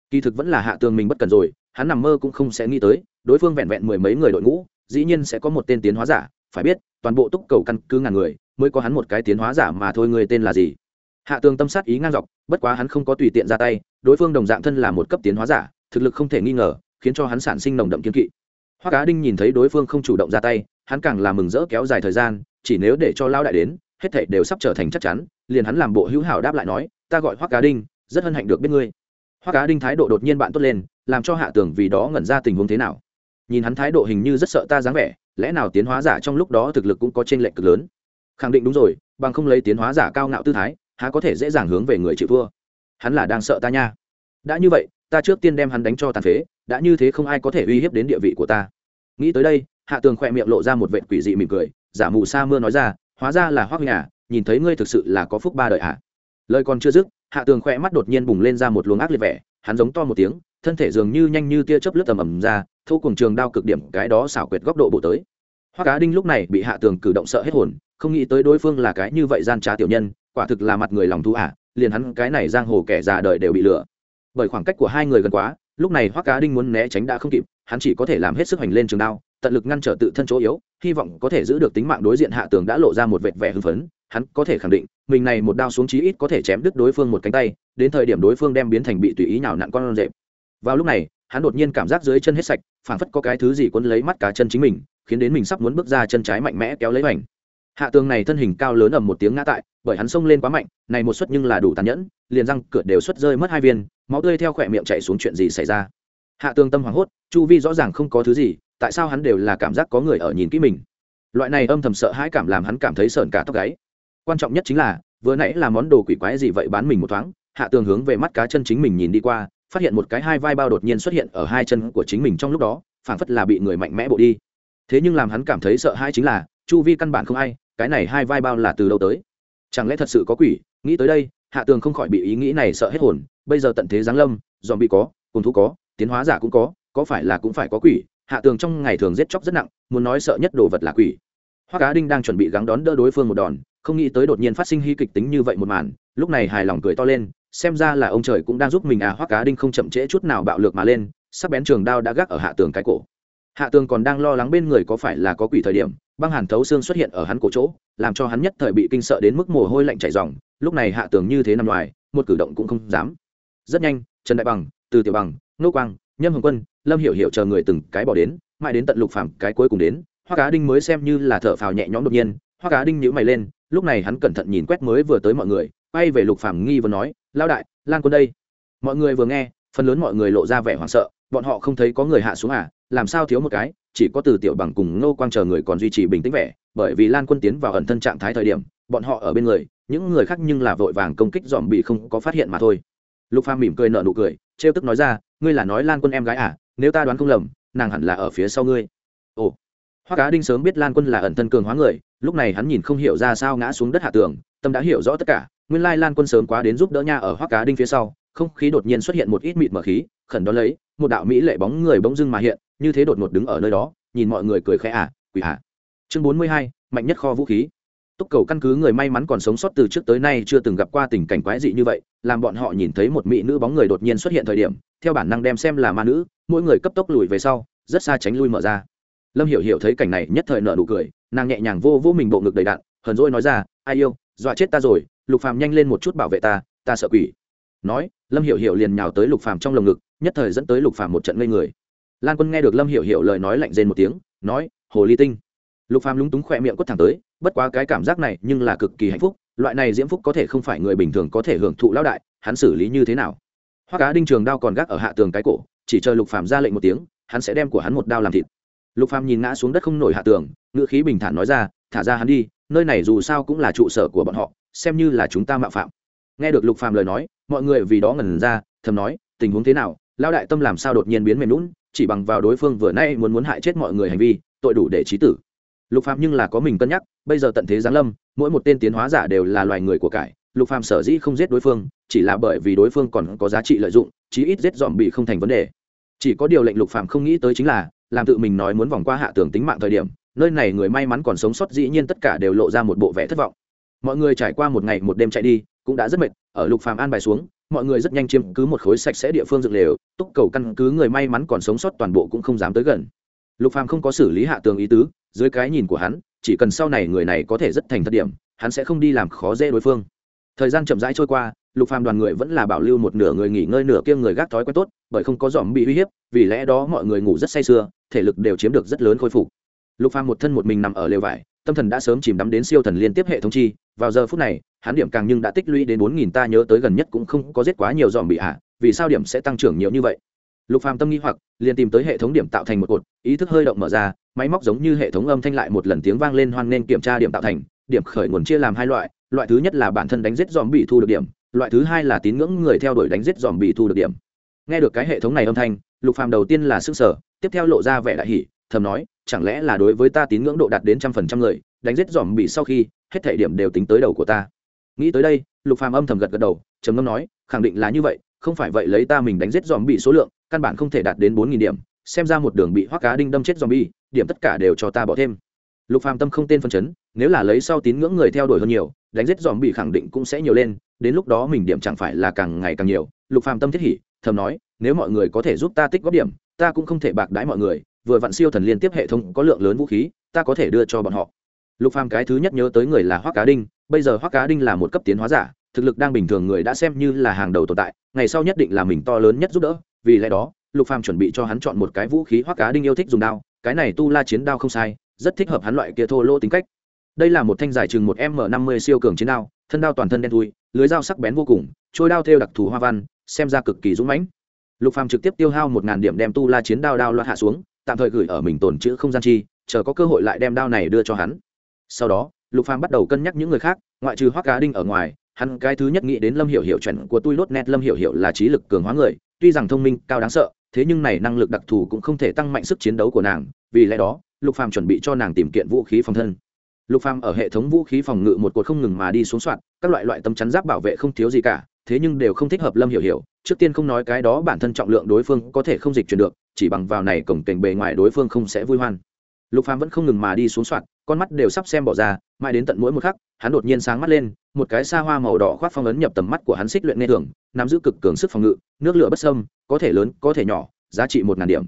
Kỳ thực vẫn là hạ tường mình bất cần rồi, hắn nằm mơ cũng không sẽ nghĩ tới, đối phương vẹn vẹn mười mấy người đội ngũ, dĩ nhiên sẽ có một tên tiến hóa giả, phải biết, toàn bộ túc cầu căn cứ ngàn người, mới có hắn một cái tiến hóa giả mà thôi, người tên là gì? Hạ tường tâm sát ý ngang dọc, bất quá hắn không có tùy tiện ra tay, đối phương đồng dạng thân là một cấp tiến hóa giả, thực lực không thể nghi ngờ, khiến cho hắn sản sinh nồng đậm kiên kỵ. Hoa cá đinh nhìn thấy đối phương không chủ động ra tay hắn càng là mừng rỡ kéo dài thời gian, chỉ nếu để cho lao đại đến, hết thảy đều sắp trở thành chắc chắn, liền hắn làm bộ hữu hảo đáp lại nói, ta gọi hoa cá đinh, rất hân hạnh được biết ngươi. Hoa cá đinh thái độ đột nhiên bạn tốt lên, làm cho hạ tưởng vì đó ngẩn ra tình huống thế nào. Nhìn hắn thái độ hình như rất sợ ta dáng vẻ, lẽ nào tiến hóa giả trong lúc đó thực lực cũng có trên r lệch cực lớn? Khẳng định đúng rồi, bằng không lấy tiến hóa giả cao ngạo tư thái, há có thể dễ dàng hướng về người chịu thua? Hắn là đang sợ ta nha. Đã như vậy, ta trước tiên đem hắn đánh cho tàn phế, đã như thế không ai có thể uy hiếp đến địa vị của ta. Nghĩ tới đây hạ tường khỏe miệng lộ ra một vệ quỷ dị mỉm cười giả mù sa mưa nói ra hóa ra là hoác nhà nhìn thấy ngươi thực sự là có phúc ba đời ạ lời còn chưa dứt hạ tường khỏe mắt đột nhiên bùng lên ra một luồng ác liệt vẻ hắn giống to một tiếng thân thể dường như nhanh như tia chớp lướt tầm ầm ra thu cùng trường đao cực điểm cái đó xảo quyệt góc độ bộ tới. Hoa cá đinh lúc này bị hạ tường cử động sợ hết hồn không nghĩ tới đối phương là cái như vậy gian trá tiểu nhân quả thực là mặt người lòng thú ả à, liền hắn cái này giang hồ kẻ già đời đều bị lừa. Bởi khoảng cách của hai người gần quá lúc này hoa cá đinh muốn né tránh đã không kịp hắn chỉ có thể làm hết sức hành lên trường đao, tận lực ngăn trở tự thân chỗ yếu, hy vọng có thể giữ được tính mạng đối diện hạ tường đã lộ ra một vệt vẻ hưng phấn. Hắn có thể khẳng định, mình này một đao xuống chí ít có thể chém đứt đối phương một cánh tay, đến thời điểm đối phương đem biến thành bị tùy ý nào nặn con rệp. Vào lúc này, hắn đột nhiên cảm giác dưới chân hết sạch, phảng phất có cái thứ gì quấn lấy mắt cá chân chính mình, khiến đến mình sắp muốn bước ra chân trái mạnh mẽ kéo lấy hoành hạ tường này thân hình cao lớn ầm một tiếng ngã tại, bởi hắn xông lên quá mạnh, này một suất nhưng là đủ tàn nhẫn, liền răng cửa đều xuất rơi mất hai viên, máu tươi theo khỏe miệng chạy xuống chuyện gì xảy ra hạ tương tâm hoảng hốt, chu vi rõ ràng không có thứ gì, tại sao hắn đều là cảm giác có người ở nhìn kỹ mình? Loại này âm thầm sợ hãi cảm làm hắn cảm thấy sợn cả tóc gáy. Quan trọng nhất chính là, vừa nãy là món đồ quỷ quái gì vậy bán mình một thoáng, hạ tường hướng về mắt cá chân chính mình nhìn đi qua, phát hiện một cái hai vai bao đột nhiên xuất hiện ở hai chân của chính mình trong lúc đó, phảng phất là bị người mạnh mẽ bộ đi. Thế nhưng làm hắn cảm thấy sợ hãi chính là, chu vi căn bản không ai, cái này hai vai bao là từ đâu tới? Chẳng lẽ thật sự có quỷ? Nghĩ tới đây, hạ tường không khỏi bị ý nghĩ này sợ hết hồn, bây giờ tận thế giáng lâm dòm bị có cùng thú có tiến hóa giả cũng có có phải là cũng phải có quỷ, hạ tường trong ngày thường giết chóc rất nặng, muốn nói sợ nhất đồ vật là quỷ. Hoa cá đinh đang chuẩn bị gắng đón đỡ đối phương một đòn, không nghĩ tới đột nhiên phát sinh hy kịch tính như vậy một màn, lúc này hài lòng cười to lên, xem ra là ông trời cũng đang giúp mình à Hoa cá đinh không chậm trễ chút nào bạo lược mà lên, sắc bén trường đao đã gác ở hạ tường cái cổ. Hạ tường còn đang lo lắng bên người có phải là có quỷ thời điểm, băng hàn thấu xương xuất hiện ở hắn cổ chỗ, làm cho hắn nhất thời bị kinh sợ đến mức mồ hôi lạnh chảy ròng, lúc này hạ tường như thế nằm ngoài, một cử động cũng không dám. Rất nhanh, trần đại bằng, từ tiểu bằng nô quang, nhâm hồng quân, lâm hiểu hiểu chờ người từng cái bỏ đến, mãi đến tận lục phàm cái cuối cùng đến, hoa cá đinh mới xem như là thở phào nhẹ nhõm đột nhiên, hoa cá đinh nhíu mày lên, lúc này hắn cẩn thận nhìn quét mới vừa tới mọi người, quay về lục phàm nghi vừa nói lao đại, lan quân đây? Mọi người vừa nghe, phần lớn mọi người lộ ra vẻ hoảng sợ, bọn họ không thấy có người hạ xuống à làm sao thiếu một cái, chỉ có từ tiểu bằng cùng Nô quang chờ người còn duy trì bình tĩnh vẻ, bởi vì lan quân tiến vào ẩn thân trạng thái thời điểm, bọn họ ở bên người, những người khác nhưng là vội vàng công kích dòm bị không có phát hiện mà thôi. Lục phàm mỉm cười nở nụ cười, trêu tức nói ra ngươi là nói lan quân em gái à nếu ta đoán không lầm, nàng hẳn là ở phía sau ngươi. Ồ. Hoa cá đinh sớm biết lan quân là ẩn thân cường hóa người, lúc này hắn nhìn không hiểu ra sao ngã xuống đất hạ tường, tâm đã hiểu rõ tất cả, nguyên lai lan quân sớm quá đến giúp đỡ nha ở hoa cá đinh phía sau, không khí đột nhiên xuất hiện một ít mịt mở khí, khẩn đó lấy, một đạo mỹ lệ bóng người bỗng dưng mà hiện, như thế đột ngột đứng ở nơi đó, nhìn mọi người cười khẽ à quỷ à. Chương bốn mươi hai, mạnh nhất kho vũ khí túc cầu căn cứ người may mắn còn sống sót từ trước tới nay chưa từng gặp qua tình cảnh quái dị như vậy, làm bọn họ nhìn thấy một mỹ nữ bóng người đột nhiên xuất hiện thời điểm, theo bản năng đem xem là ma nữ, mỗi người cấp tốc lùi về sau, rất xa tránh lui mở ra. Lâm hiểu hiểu thấy cảnh này nhất thời nợ nụ cười, nàng nhẹ nhàng vô vô mình bộ ngực đầy đạn, hờn dỗi nói ra, ai yêu, dọa chết ta rồi, lục phàm nhanh lên một chút bảo vệ ta ta sợ quỷ. Nói, lâm hiểu hiểu liền nhào tới lục phàm trong lồng ngực, nhất thời dẫn tới lục phàm một trận ngây người. Lan quân nghe được lâm hiểu hiểu lời nói lạnh rên một tiếng, nói, hồ ly tinh lục phàm lúng túng khỏe miệng quất thẳng tới, bất quá cái cảm giác này nhưng là cực kỳ hạnh phúc, loại này diễm phúc có thể không phải người bình thường có thể hưởng thụ lão đại, hắn xử lý như thế nào? Hoa cá đinh trường đao còn gác ở hạ tường cái cổ, chỉ chờ lục phàm ra lệnh một tiếng, hắn sẽ đem của hắn một đao làm thịt. Lục phàm nhìn ngã xuống đất không nổi hạ tường ngựa khí bình thản nói ra, thả ra hắn đi, nơi này dù sao cũng là trụ sở của bọn họ, xem như là chúng ta mạo phạm. Nghe được lục phàm lời nói, mọi người vì đó ngẩn ra, thầm nói, tình huống thế nào? Lão đại tâm làm sao đột nhiên biến mềm lún chỉ bằng vào đối phương vừa nay muốn muốn hại chết mọi người hành vi, tội đủ để trí tử lục phàm nhưng là có mình cân nhắc, bây giờ tận thế giáng lâm, mỗi một tên tiến hóa giả đều là loài người của cải. Lục phàm sở dĩ không giết đối phương, chỉ là bởi vì đối phương còn có giá trị lợi dụng, chí ít giết dòm bị không thành vấn đề. Chỉ có điều lệnh lục phàm không nghĩ tới chính là, làm tự mình nói muốn vòng qua hạ tưởng tính mạng thời điểm, nơi này người may mắn còn sống sót dĩ nhiên tất cả đều lộ ra một bộ vẻ thất vọng. Mọi người trải qua một ngày một đêm chạy đi, cũng đã rất mệt, ở lục phàm an bài xuống, mọi người rất nhanh chiếm cứ một khối sạch sẽ địa phương dựng lều, túc cầu căn cứ người may mắn còn sống sót toàn bộ cũng không dám tới gần lục phàm không có xử lý hạ tường ý tứ, dưới cái nhìn của hắn, chỉ cần sau này người này có thể rất thành thật điểm, hắn sẽ không đi làm khó dễ đối phương. Thời gian chậm rãi trôi qua, lục phàm đoàn người vẫn là bảo lưu một nửa người nghỉ ngơi nửa kia người gác thói quen tốt, bởi không có dòm bị uy hiếp, vì lẽ đó mọi người ngủ rất say sưa, thể lực đều chiếm được rất lớn khôi phục. Lục phàm một thân một mình nằm ở lều vải, tâm thần đã sớm chìm đắm đến siêu thần liên tiếp hệ thống chi, vào giờ phút này, hắn điểm càng nhưng đã tích lũy đến bốn nghìn ta nhớ tới gần nhất cũng không có giết quá nhiều dòm bị hạ vì sao điểm sẽ tăng trưởng nhiều như vậy? Lục phàm tâm nghi hoặc liền tìm tới hệ thống điểm tạo thành một cột ý thức hơi động mở ra máy móc giống như hệ thống âm thanh lại một lần tiếng vang lên hoan nên kiểm tra điểm tạo thành điểm khởi nguồn chia làm hai loại loại thứ nhất là bản thân đánh giết dòm bị thu được điểm loại thứ hai là tín ngưỡng người theo đuổi đánh giết dòm bị thu được điểm. Nghe được cái hệ thống này âm thanh lục phàm đầu tiên là sức sở tiếp theo lộ ra vẻ đại hỉ, thầm nói chẳng lẽ là đối với ta tín ngưỡng độ đạt đến trăm phần trăm người đánh giết dòm bị sau khi hết thể điểm đều tính tới đầu của ta. Nghĩ tới đây lục phàm âm thầm gật gật đầu trầm ngâm nói khẳng định là như vậy không phải vậy lấy ta mình đánh giết dòm bị số lượng, căn bản không thể đạt đến bốn nghìn điểm, xem ra một đường bị hoắc cá đinh đâm chết dòm bi điểm tất cả đều cho ta bỏ thêm. Lục phàm tâm không tên phân chấn, nếu là lấy sau tín ngưỡng người theo đuổi hơn nhiều, đánh giết dòm bị khẳng định cũng sẽ nhiều lên, đến lúc đó mình điểm chẳng phải là càng ngày càng nhiều, lục phàm tâm thiết hỉ, thầm nói, nếu mọi người có thể giúp ta tích góp điểm, ta cũng không thể bạc đãi mọi người, vừa vặn siêu thần liên tiếp hệ thống có lượng lớn vũ khí, ta có thể đưa cho bọn họ. Lục phàm cái thứ nhất nhớ tới người là hoắc cá đinh, bây giờ hoắc cá đinh là một cấp tiến hóa giả thực lực đang bình thường người đã xem như là hàng đầu tồn tại, ngày sau nhất định là mình to lớn nhất giúp đỡ, vì lẽ đó, lục phàm chuẩn bị cho hắn chọn một cái vũ khí hoắc cá đinh yêu thích dùng đao, cái này tu la chiến đao không sai, rất thích hợp hắn loại kia thô lỗ tính cách. Đây là một thanh dài chừng một m năm mươi siêu cường chiến đao, thân đao toàn thân đen thui, lưới dao sắc bén vô cùng trôi đao thêu đặc thù hoa văn, xem ra cực kỳ dũng mãnh. Lục phàm trực tiếp tiêu hao một ngàn điểm đem tu la chiến đao đao loạt hạ xuống, tạm thời gửi ở mình tồn chữ không gian chi, chờ có cơ hội lại đem đao này đưa cho hắn. Sau đó, lục phàm bắt đầu cân nhắc những người khác, ngoại trừ hoắc cá đinh ở ngoài hắn cái thứ nhất nghĩ đến lâm hiểu hiểu chuẩn của tôi lốt net lâm hiểu hiểu là trí lực cường hóa người, tuy rằng thông minh, cao đáng sợ, thế nhưng này năng lực đặc thù cũng không thể tăng mạnh sức chiến đấu của nàng, vì lẽ đó, lục phàm chuẩn bị cho nàng tìm kiện vũ khí phòng thân. Lục phàm ở hệ thống vũ khí phòng ngự một cột không ngừng mà đi xuống soạn, các loại loại tấm chắn giáp bảo vệ không thiếu gì cả, thế nhưng đều không thích hợp lâm hiểu hiểu, trước tiên không nói cái đó bản thân trọng lượng đối phương có thể không dịch chuyển được, chỉ bằng vào này cổng kềnh bề ngoài đối phương không sẽ vui hoan. Lục phàm vẫn không ngừng mà đi xuống soạn, con mắt đều sắp xem bỏ ra mãi đến tận mỗi một khắc, hắn đột nhiên sáng mắt lên, một cái xa hoa màu đỏ khoác phong ấn nhập tầm mắt của hắn xích luyện nghe thường, nắm giữ cực cường sức phòng ngự, nước lửa bất sâm có thể lớn, có thể nhỏ, giá trị một ngàn điểm.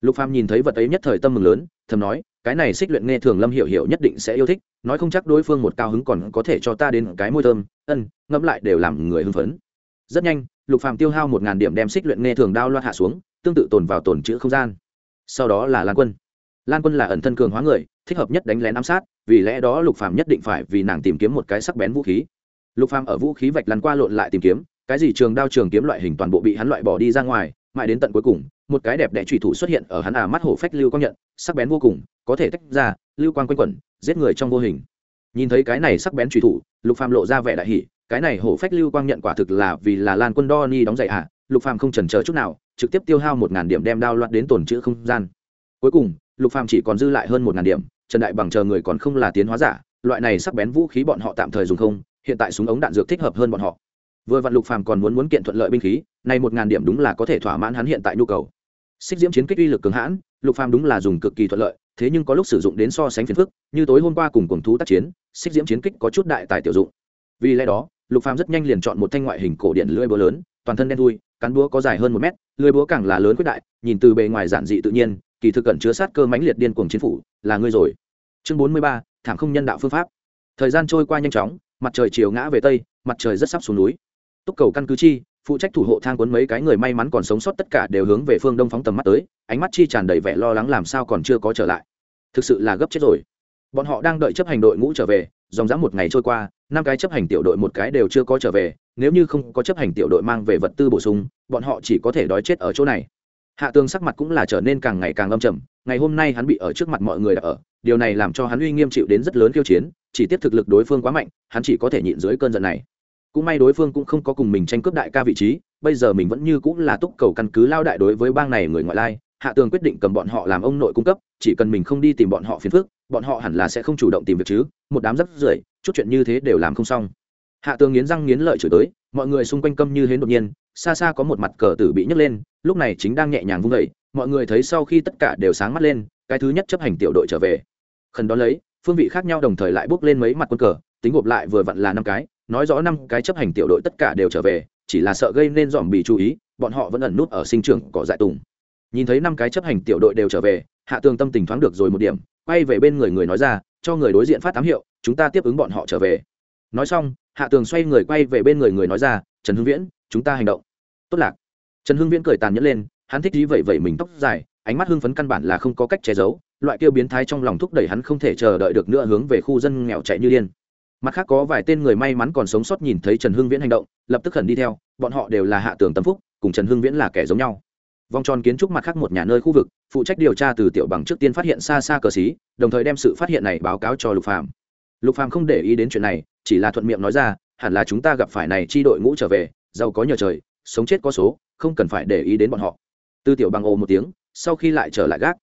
Lục phàm nhìn thấy vật ấy nhất thời tâm mừng lớn, thầm nói, cái này xích luyện nghe thường lâm hiểu hiểu nhất định sẽ yêu thích, nói không chắc đối phương một cao hứng còn có thể cho ta đến cái môi thơm, ân, ngẫm lại đều làm người hưng phấn. Rất nhanh, lục phàm tiêu hao một ngàn điểm đem xích luyện nghe thường đao loạt hạ xuống, tương tự tồn vào tồn chữ không gian. Sau đó là lan quân. Lan quân là ẩn thân cường hóa người thích hợp nhất đánh lén ám sát, vì lẽ đó lục phàm nhất định phải vì nàng tìm kiếm một cái sắc bén vũ khí. Lục phàm ở vũ khí vạch lăn qua lộn lại tìm kiếm, cái gì trường đao trường kiếm loại hình toàn bộ bị hắn loại bỏ đi ra ngoài, mãi đến tận cuối cùng, một cái đẹp đẽ trùy thủ xuất hiện ở hắn à mắt hổ phách lưu quang nhận, sắc bén vô cùng, có thể tách ra, lưu quang quanh quẩn, giết người trong vô hình. Nhìn thấy cái này sắc bén trùy thủ, lục phàm lộ ra vẻ đại hỉ, cái này hổ phách lưu quang nhận quả thực là vì là lan quân đo ni đóng giày à lục phàm không chần chờ chút nào, trực tiếp tiêu hao một ngàn điểm đem đao loạt đến tổn chữ không gian. Cuối cùng lục phàm chỉ còn dư lại hơn một ngàn điểm, trần đại bằng chờ người còn không là tiến hóa giả, loại này sắc bén vũ khí bọn họ tạm thời dùng không, hiện tại súng ống đạn dược thích hợp hơn bọn họ. Vừa vặn lục phàm còn muốn muốn kiện thuận lợi binh khí, này một ngàn điểm đúng là có thể thỏa mãn hắn hiện tại nhu cầu. Xích diễm chiến kích uy lực cường hãn, lục phàm đúng là dùng cực kỳ thuận lợi, thế nhưng có lúc sử dụng đến so sánh phiền phức, như tối hôm qua cùng cuồng thú tác chiến, xích diễm chiến kích có chút đại tài tiểu dụng. Vì lẽ đó, lục phàm rất nhanh liền chọn một thanh ngoại hình cổ điện lưỡi búa lớn, toàn thân đen thui, cán búa có dài hơn một mét, lưỡi búa càng là lớn quyết đại, nhìn từ bề ngoài giản dị tự nhiên kỳ thực cẩn chứa sát cơ mãnh liệt điên cuồng chiến phủ, là ngươi rồi. Chương bốn mươi ba, thảm không nhân đạo phương pháp. Thời gian trôi qua nhanh chóng, mặt trời chiều ngã về tây, mặt trời rất sắp xuống núi. Túc cầu căn cứ chi, phụ trách thủ hộ thang cuốn mấy cái người may mắn còn sống sót tất cả đều hướng về phương đông phóng tầm mắt tới, ánh mắt chi tràn đầy vẻ lo lắng làm sao còn chưa có trở lại. Thực sự là gấp chết rồi. Bọn họ đang đợi chấp hành đội ngũ trở về, dòng dã một ngày trôi qua, năm cái chấp hành tiểu đội một cái đều chưa có trở về, nếu như không có chấp hành tiểu đội mang về vật tư bổ sung, bọn họ chỉ có thể đói chết ở chỗ này hạ tường sắc mặt cũng là trở nên càng ngày càng âm trầm, ngày hôm nay hắn bị ở trước mặt mọi người đã ở, điều này làm cho hắn uy nghiêm chịu đến rất lớn khiêu chiến, chỉ tiếp thực lực đối phương quá mạnh, hắn chỉ có thể nhịn dưới cơn giận này. Cũng may đối phương cũng không có cùng mình tranh cướp đại ca vị trí, bây giờ mình vẫn như cũng là túc cầu căn cứ lao đại đối với bang này người ngoại lai, hạ tường quyết định cầm bọn họ làm ông nội cung cấp, chỉ cần mình không đi tìm bọn họ phiền phức, bọn họ hẳn là sẽ không chủ động tìm việc chứ, một đám rắp rưởi, chút chuyện như thế đều làm không xong. Hạ tường nghiến răng nghiến lợi chửi tới, mọi người xung quanh câm như hến đột nhiên xa xa có một mặt cờ tử bị nhấc lên, lúc này chính đang nhẹ nhàng vung vẩy mọi người thấy sau khi tất cả đều sáng mắt lên, cái thứ nhất chấp hành tiểu đội trở về. Khẩn đó lấy, phương vị khác nhau đồng thời lại bước lên mấy mặt quân cờ, tính gộp lại vừa vặn là năm cái, nói rõ năm cái chấp hành tiểu đội tất cả đều trở về, chỉ là sợ gây nên dòm bị chú ý, bọn họ vẫn ẩn nút ở sinh trường cỏ dại tùng. Nhìn thấy năm cái chấp hành tiểu đội đều trở về, hạ tường tâm tình thoáng được rồi một điểm, quay về bên người người nói ra, cho người đối diện phát tám hiệu, chúng ta tiếp ứng bọn họ trở về. Nói xong, hạ tường xoay người quay về bên người người nói ra, trần hưng viễn chúng ta hành động. Tốt lạc. Trần hưng viễn cười tàn nhẫn lên, hắn thích gì vậy vậy mình tóc dài, ánh mắt hưng phấn căn bản là không có cách che giấu, loại kêu biến thái trong lòng thúc đẩy hắn không thể chờ đợi được nữa hướng về khu dân nghèo chạy như điên. Mặt khác có vài tên người may mắn còn sống sót nhìn thấy trần hưng viễn hành động, lập tức khẩn đi theo, bọn họ đều là hạ tường tâm phúc, cùng trần hưng viễn là kẻ giống nhau. Vòng tròn kiến trúc mặt khác một nhà nơi khu vực, phụ trách điều tra từ tiểu bằng trước tiên phát hiện xa xa cờ xí, đồng thời đem sự phát hiện này báo cáo cho lục Phạm. lục Phạm không để ý đến chuyện này, chỉ là thuận miệng nói ra, hẳn là chúng ta gặp phải này chi đội ngũ trở về giàu có nhờ trời, sống chết có số, không cần phải để ý đến bọn họ. Tư tiểu bằng ồ một tiếng, sau khi lại trở lại gác.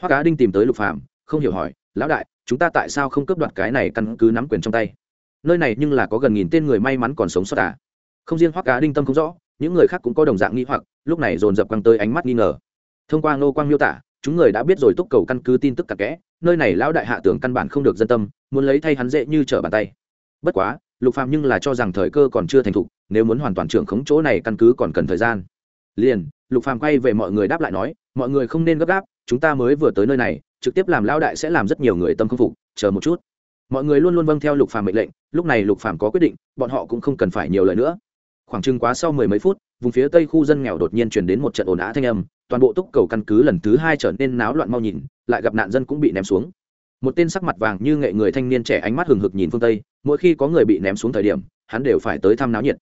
Hoa cá đinh tìm tới lục phàm, không hiểu hỏi, lão đại, chúng ta tại sao không cướp đoạt cái này căn cứ nắm quyền trong tay? Nơi này nhưng là có gần nghìn tên người may mắn còn sống sót à? Không riêng hoa cá đinh tâm không rõ, những người khác cũng có đồng dạng nghi hoặc, lúc này dồn dập quăng tới ánh mắt nghi ngờ. Thông qua ngô quang miêu tả, chúng người đã biết rồi túc cầu căn cứ tin tức cặn kẽ, nơi này lão đại hạ tưởng căn bản không được dân tâm, muốn lấy thay hắn dễ như trở bàn tay. Bất quá lục phàm nhưng là cho rằng thời cơ còn chưa thành thục, nếu muốn hoàn toàn trưởng khống chỗ này căn cứ còn cần thời gian. Liền, lục phàm quay về mọi người đáp lại nói, mọi người không nên gấp gáp, chúng ta mới vừa tới nơi này, trực tiếp làm lao đại sẽ làm rất nhiều người tâm không phục, chờ một chút. Mọi người luôn luôn vâng theo lục phàm mệnh lệnh, lúc này lục phàm có quyết định, bọn họ cũng không cần phải nhiều lời nữa. Khoảng chừng quá sau mười mấy phút, vùng phía tây khu dân nghèo đột nhiên truyền đến một trận ồn ào thanh âm, toàn bộ túc cầu căn cứ lần thứ hai trở nên náo loạn mau nhìn, lại gặp nạn dân cũng bị ném xuống một tên sắc mặt vàng như nghệ người thanh niên trẻ ánh mắt hừng hực nhìn phương tây, mỗi khi có người bị ném xuống thời điểm, hắn đều phải tới thăm náo nhiệt.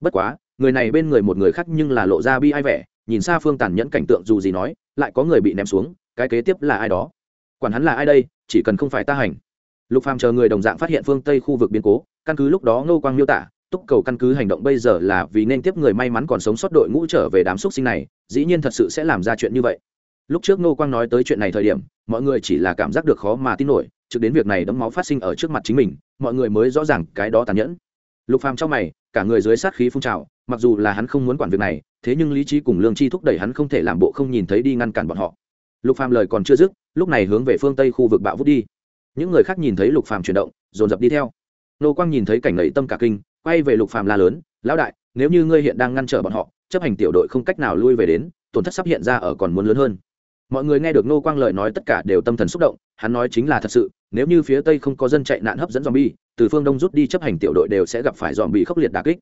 Bất quá, người này bên người một người khác nhưng là lộ ra bi ai vẻ, nhìn xa phương tàn nhẫn cảnh tượng dù gì nói, lại có người bị ném xuống, cái kế tiếp là ai đó? Quản hắn là ai đây, chỉ cần không phải ta hành. Lục phàm chờ người đồng dạng phát hiện phương tây khu vực biến cố, căn cứ lúc đó ngô quang miêu tả, túc cầu căn cứ hành động bây giờ là vì nên tiếp người may mắn còn sống sót đội ngũ trở về đám xúc sinh này, dĩ nhiên thật sự sẽ làm ra chuyện như vậy. Lúc trước ngô quang nói tới chuyện này thời điểm mọi người chỉ là cảm giác được khó mà tin nổi trực đến việc này đấm máu phát sinh ở trước mặt chính mình, mọi người mới rõ ràng cái đó tàn nhẫn. Lục phàm trong mày, cả người dưới sát khí phun trào, mặc dù là hắn không muốn quản việc này, thế nhưng lý trí cùng lương chi thúc đẩy hắn không thể làm bộ không nhìn thấy đi ngăn cản bọn họ. Lục phàm lời còn chưa dứt, lúc này hướng về phương tây khu vực bạo vút đi. Những người khác nhìn thấy lục phàm chuyển động, dồn dập đi theo. Nô quang nhìn thấy cảnh lẫy tâm cả kinh, quay về lục phàm la lớn, lão đại, nếu như ngươi hiện đang ngăn trở bọn họ, chấp hành tiểu đội không cách nào lui về đến, tổn thất sắp hiện ra ở còn muốn lớn hơn mọi người nghe được nô quang lời nói tất cả đều tâm thần xúc động, hắn nói chính là thật sự, nếu như phía tây không có dân chạy nạn hấp dẫn dòm bi từ phương đông rút đi chấp hành tiểu đội đều sẽ gặp phải dòm bị khốc liệt đà kích.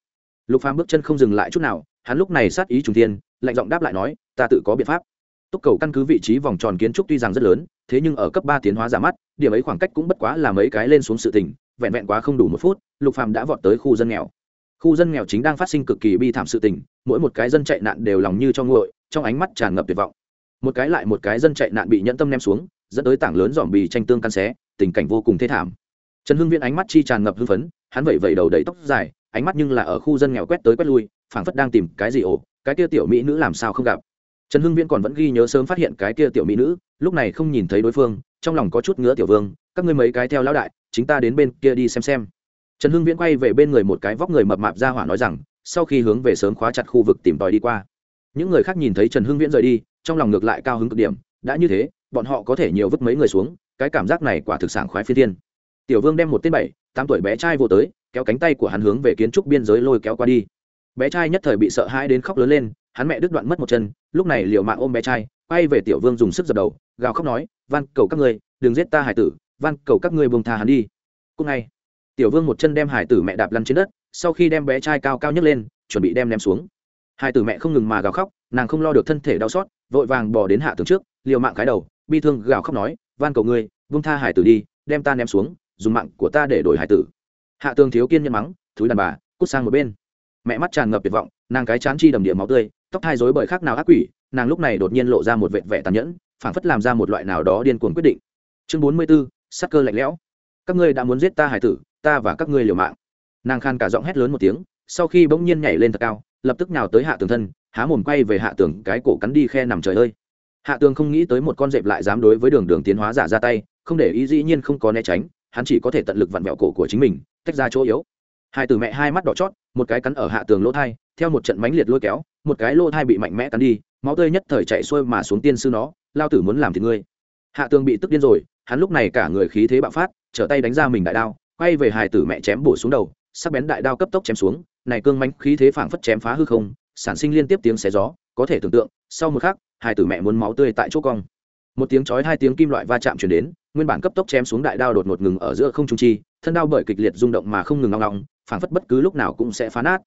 Lục phàm bước chân không dừng lại chút nào, hắn lúc này sát ý trùng thiên, lạnh giọng đáp lại nói, ta tự có biện pháp. Túc cầu căn cứ vị trí vòng tròn kiến trúc tuy rằng rất lớn, thế nhưng ở cấp ba tiến hóa giả mắt, điểm ấy khoảng cách cũng bất quá là mấy cái lên xuống sự tỉnh vẹn vẹn quá không đủ một phút, lục phàm đã vọt tới khu dân nghèo. Khu dân nghèo chính đang phát sinh cực kỳ bi thảm sự tình, mỗi một cái dân chạy nạn đều lòng như cho nguội, trong ánh mắt tràn ngập tuyệt vọng một cái lại một cái dân chạy nạn bị nhẫn tâm ném xuống, dẫn tới tảng lớn dòm bì tranh tương căn xé, tình cảnh vô cùng thê thảm. Trần hưng viễn ánh mắt chi tràn ngập hưng phấn, hắn vẩy vẩy đầu đầy tóc dài, ánh mắt nhưng là ở khu dân nghèo quét tới quét lui, phảng phất đang tìm cái gì ổ, cái kia tiểu mỹ nữ làm sao không gặp. Trần hưng viễn còn vẫn ghi nhớ sớm phát hiện cái kia tiểu mỹ nữ, lúc này không nhìn thấy đối phương, trong lòng có chút ngứa tiểu vương, các ngươi mấy cái theo lão đại, chính ta đến bên kia đi xem xem. Trần hưng viễn quay về bên người một cái vóc người mập mạp ra hỏa nói rằng, sau khi hướng về sớm khóa chặt khu vực tìm tòi đi qua những người khác nhìn thấy trần hưng viễn rời đi, trong lòng ngược lại cao hứng cực điểm, đã như thế, bọn họ có thể nhiều vứt mấy người xuống, cái cảm giác này quả thực sảng khoái phi thiên. Tiểu vương đem một tên bảy, tám tuổi bé trai vô tới, kéo cánh tay của hắn hướng về kiến trúc biên giới lôi kéo qua đi. Bé trai nhất thời bị sợ hãi đến khóc lớn lên, hắn mẹ đứt đoạn mất một chân, lúc này liều mạng ôm bé trai, quay về tiểu vương dùng sức dập đầu, gào khóc nói, van, cầu các ngươi, đừng giết ta, hải tử, van, cầu các ngươi buông tha hắn đi. Cúc ngay, tiểu vương một chân đem hải tử mẹ đạp lăn trên đất, sau khi đem bé trai cao cao nhấc lên, chuẩn bị đem ném xuống hải tử mẹ không ngừng mà gào khóc nàng không lo được thân thể đau xót vội vàng bỏ đến hạ tường trước liều mạng cái đầu bi thương gào khóc nói van cầu ngươi vung tha hải tử đi đem ta ném xuống dùng mạng của ta để đổi hải tử. Hạ tường thiếu kiên nhân mắng thúi đàn bà cút sang một bên. Mẹ mắt tràn ngập tuyệt vọng nàng cái chán chi đầm địa máu tươi tóc thai rối bởi khác nào ác quỷ nàng lúc này đột nhiên lộ ra một vệt vẻ tàn nhẫn phảng phất làm ra một loại nào đó điên cuồng quyết định. Chương bốn mươi 44, sắc cơ lạnh lẽo. Các ngươi đã muốn giết ta hải tử ta và các ngươi liều mạng. Nàng khan cả giọng hét lớn một tiếng sau khi bỗng nhiên nhảy lên thật cao lập tức nhào tới hạ tường thân, há mồm quay về hạ tường, cái cổ cắn đi khe nằm trời ơi. Hạ tường không nghĩ tới một con dẹp lại dám đối với đường đường tiến hóa giả ra tay, không để ý dĩ nhiên không có né tránh, hắn chỉ có thể tận lực vặn vẹo cổ của chính mình, tách ra chỗ yếu. Hai từ mẹ hai mắt đỏ chót, một cái cắn ở hạ tường lỗ thai, theo một trận mánh liệt lôi kéo, một cái lỗ thai bị mạnh mẽ cắn đi, máu tươi nhất thời chạy xuôi mà xuống tiên sư nó, lao tử muốn làm thì ngươi. Hạ tường bị tức điên rồi, hắn lúc này cả người khí thế bạo phát, trở tay đánh ra mình đại đao, quay về hài tử mẹ chém bổ xuống đầu, sắc bén đại đao cấp tốc chém xuống này cương mánh khí thế phảng phất chém phá hư không, sản sinh liên tiếp tiếng xé gió, có thể tưởng tượng, sau một khắc, hai tử mẹ muốn máu tươi tại chỗ cong. Một tiếng chói hai tiếng kim loại va chạm chuyển đến, nguyên bản cấp tốc chém xuống đại đao đột ngột ngừng ở giữa không trung chi, thân đao bởi kịch liệt rung động mà không ngừng ngong ngong, phảng phất bất cứ lúc nào cũng sẽ phá nát.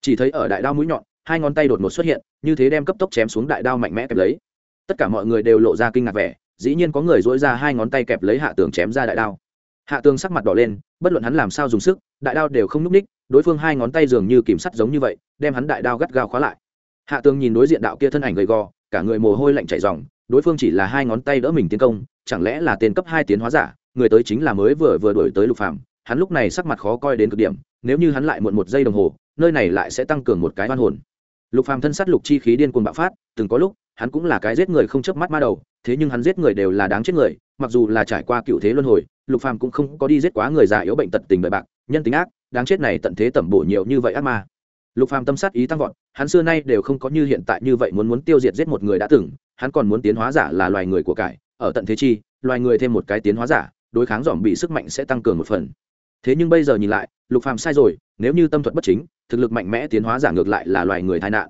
Chỉ thấy ở đại đao mũi nhọn, hai ngón tay đột ngột xuất hiện, như thế đem cấp tốc chém xuống đại đao mạnh mẽ kẹp lấy. Tất cả mọi người đều lộ ra kinh ngạc vẻ, dĩ nhiên có người dỗi ra hai ngón tay kẹp lấy hạ tường chém ra đại đao. Hạ tường sắc mặt đỏ lên, bất luận hắn làm sao dùng sức, đại đao đều không n ú c ních đối phương hai ngón tay dường như kìm sắt giống như vậy, đem hắn đại đao gắt gao khóa lại. Hạ tường nhìn đối diện đạo kia thân ảnh gầy gò, cả người mồ hôi lạnh chảy dòng đối phương chỉ là hai ngón tay đỡ mình tiến công, chẳng lẽ là tên cấp hai tiến hóa giả, người tới chính là mới vừa vừa đổi tới lục phạm hắn lúc này sắc mặt khó coi đến cực điểm, nếu như hắn lại muộn một giây đồng hồ, nơi này lại sẽ tăng cường một cái oan hồn. Lục phàm thân sát lục chi khí điên cuồng bạo phát, từng có lúc, hắn cũng là cái giết người không chớp mắt ma đầu, thế nhưng hắn giết người đều là đáng chết người, mặc dù là trải qua cựu thế luân hồi, lục phàm cũng không có đi giết quá người già yếu bệnh tật tình bệ bạc, nhân tính ác đáng chết này tận thế tẩm bổ nhiều như vậy ác ma. Lục phàm tâm sát ý tăng vọt, hắn xưa nay đều không có như hiện tại như vậy muốn muốn tiêu diệt giết một người đã từng, hắn còn muốn tiến hóa giả là loài người của cải, ở tận thế chi, loài người thêm một cái tiến hóa giả, đối kháng dòm bị sức mạnh sẽ tăng cường một phần. Thế nhưng bây giờ nhìn lại, lục phàm sai rồi, nếu như tâm thuật bất chính, thực lực mạnh mẽ tiến hóa giả ngược lại là loài người tai nạn.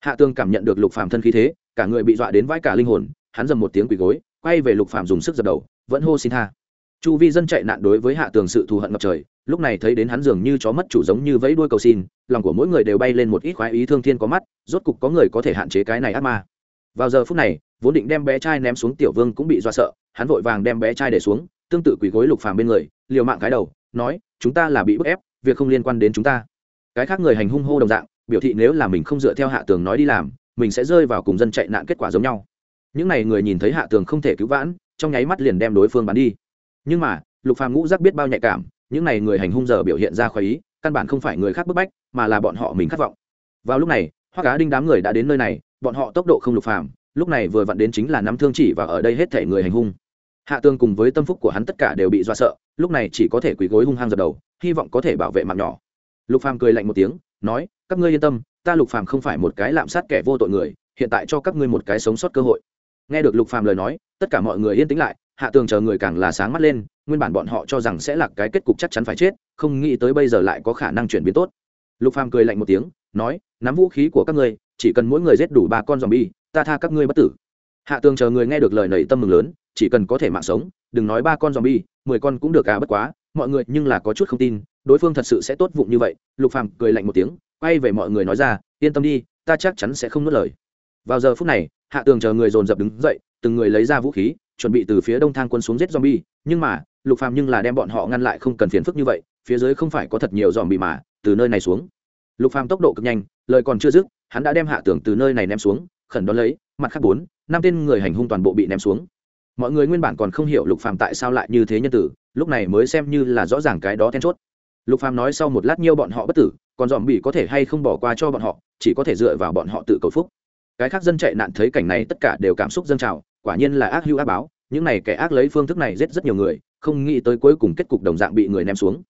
Hạ tương cảm nhận được lục phàm thân khí thế, cả người bị dọa đến vãi cả linh hồn, hắn dầm một tiếng quỳ gối, quay về lục phàm dùng sức dập đầu, vẫn hô xin tha. Chu vi dân chạy nạn đối với hạ tường sự thù hận ngập trời lúc này thấy đến hắn dường như chó mất chủ giống như vẫy đuôi cầu xin, lòng của mỗi người đều bay lên một ít khoái ý thương thiên có mắt, rốt cục có người có thể hạn chế cái này ác ma. Vào giờ phút này, vốn định đem bé trai ném xuống tiểu vương cũng bị do sợ, hắn vội vàng đem bé trai để xuống, tương tự quỳ gối lục phàm bên người, liều mạng cái đầu, nói, chúng ta là bị bức ép, việc không liên quan đến chúng ta. Cái khác người hành hung hô đồng dạng, biểu thị nếu là mình không dựa theo hạ tường nói đi làm, mình sẽ rơi vào cùng dân chạy nạn kết quả giống nhau. Những n à y người nhìn thấy hạ tường không thể cứu vãn, trong nháy mắt liền đem đối phương bắn đi. Nhưng mà, lục phàm ngũ giác biết bao nhạy cảm những n à y người hành hung giờ biểu hiện ra khoái ý, căn bản không phải người khác bức bách, mà là bọn họ mình khát vọng. Vào lúc này hoa cá đinh đám người đã đến nơi này, bọn họ tốc độ không lục phàm, lúc này vừa vặn đến chính là nắm thương chỉ và ở đây hết thể người hành hung. Hạ tương cùng với tâm phúc của hắn tất cả đều bị do sợ, lúc này chỉ có thể quỳ gối hung hăng dập đầu, hy vọng có thể bảo vệ mạng nhỏ. Lục phàm cười lạnh một tiếng, nói, các ngươi yên tâm, ta lục phàm không phải một cái lạm sát kẻ vô tội người, hiện tại cho các ngươi một cái sống sót cơ hội. Nghe được lục phàm lời nói, tất cả mọi người yên tĩnh lại hạ tường chờ người càng là sáng mắt lên, nguyên bản bọn họ cho rằng sẽ là cái kết cục chắc chắn phải chết, không nghĩ tới bây giờ lại có khả năng chuyển biến tốt. Lục phàm cười lạnh một tiếng, nói, nắm vũ khí của các ngươi, chỉ cần mỗi người giết đủ ba con zombie, ta tha các ngươi bất tử. Hạ tường chờ người nghe được lời nảy tâm mừng lớn, chỉ cần có thể mạng sống, đừng nói ba con zombie, mười con cũng được cả bất quá, mọi người nhưng là có chút không tin, đối phương thật sự sẽ tốt vụng như vậy, lục phàm cười lạnh một tiếng, quay về mọi người nói ra, yên tâm đi, ta chắc chắn sẽ không nuốt lời. Vào giờ phút này, hạ tường chờ người dồn dập đứng dậy, từng người lấy ra vũ khí chuẩn bị từ phía đông thang quân xuống giết zombie, nhưng mà, lục phàm nhưng là đem bọn họ ngăn lại không cần phiền phức như vậy, phía dưới không phải có thật nhiều zombie mà, từ nơi này xuống. Lục phàm tốc độ cực nhanh, lời còn chưa dứt, hắn đã đem hạ tưởng từ nơi này ném xuống, khẩn đón lấy, mặt khác bốn, năm tên người hành hung toàn bộ bị ném xuống. Mọi người nguyên bản còn không hiểu lục phàm tại sao lại như thế nhân tử, lúc này mới xem như là rõ ràng cái đó then chốt. Lục phàm nói sau một lát nhiêu bọn họ bất tử, còn zombie có thể hay không bỏ qua cho bọn họ, chỉ có thể dựa vào bọn họ tự cầu phúc. Cái khác dân chạy nạn thấy cảnh này tất cả đều cảm xúc dâng trào quả nhiên là ác hữu ác báo, những này kẻ ác lấy phương thức này giết rất nhiều người, không nghĩ tới cuối cùng kết cục đồng dạng bị người ném xuống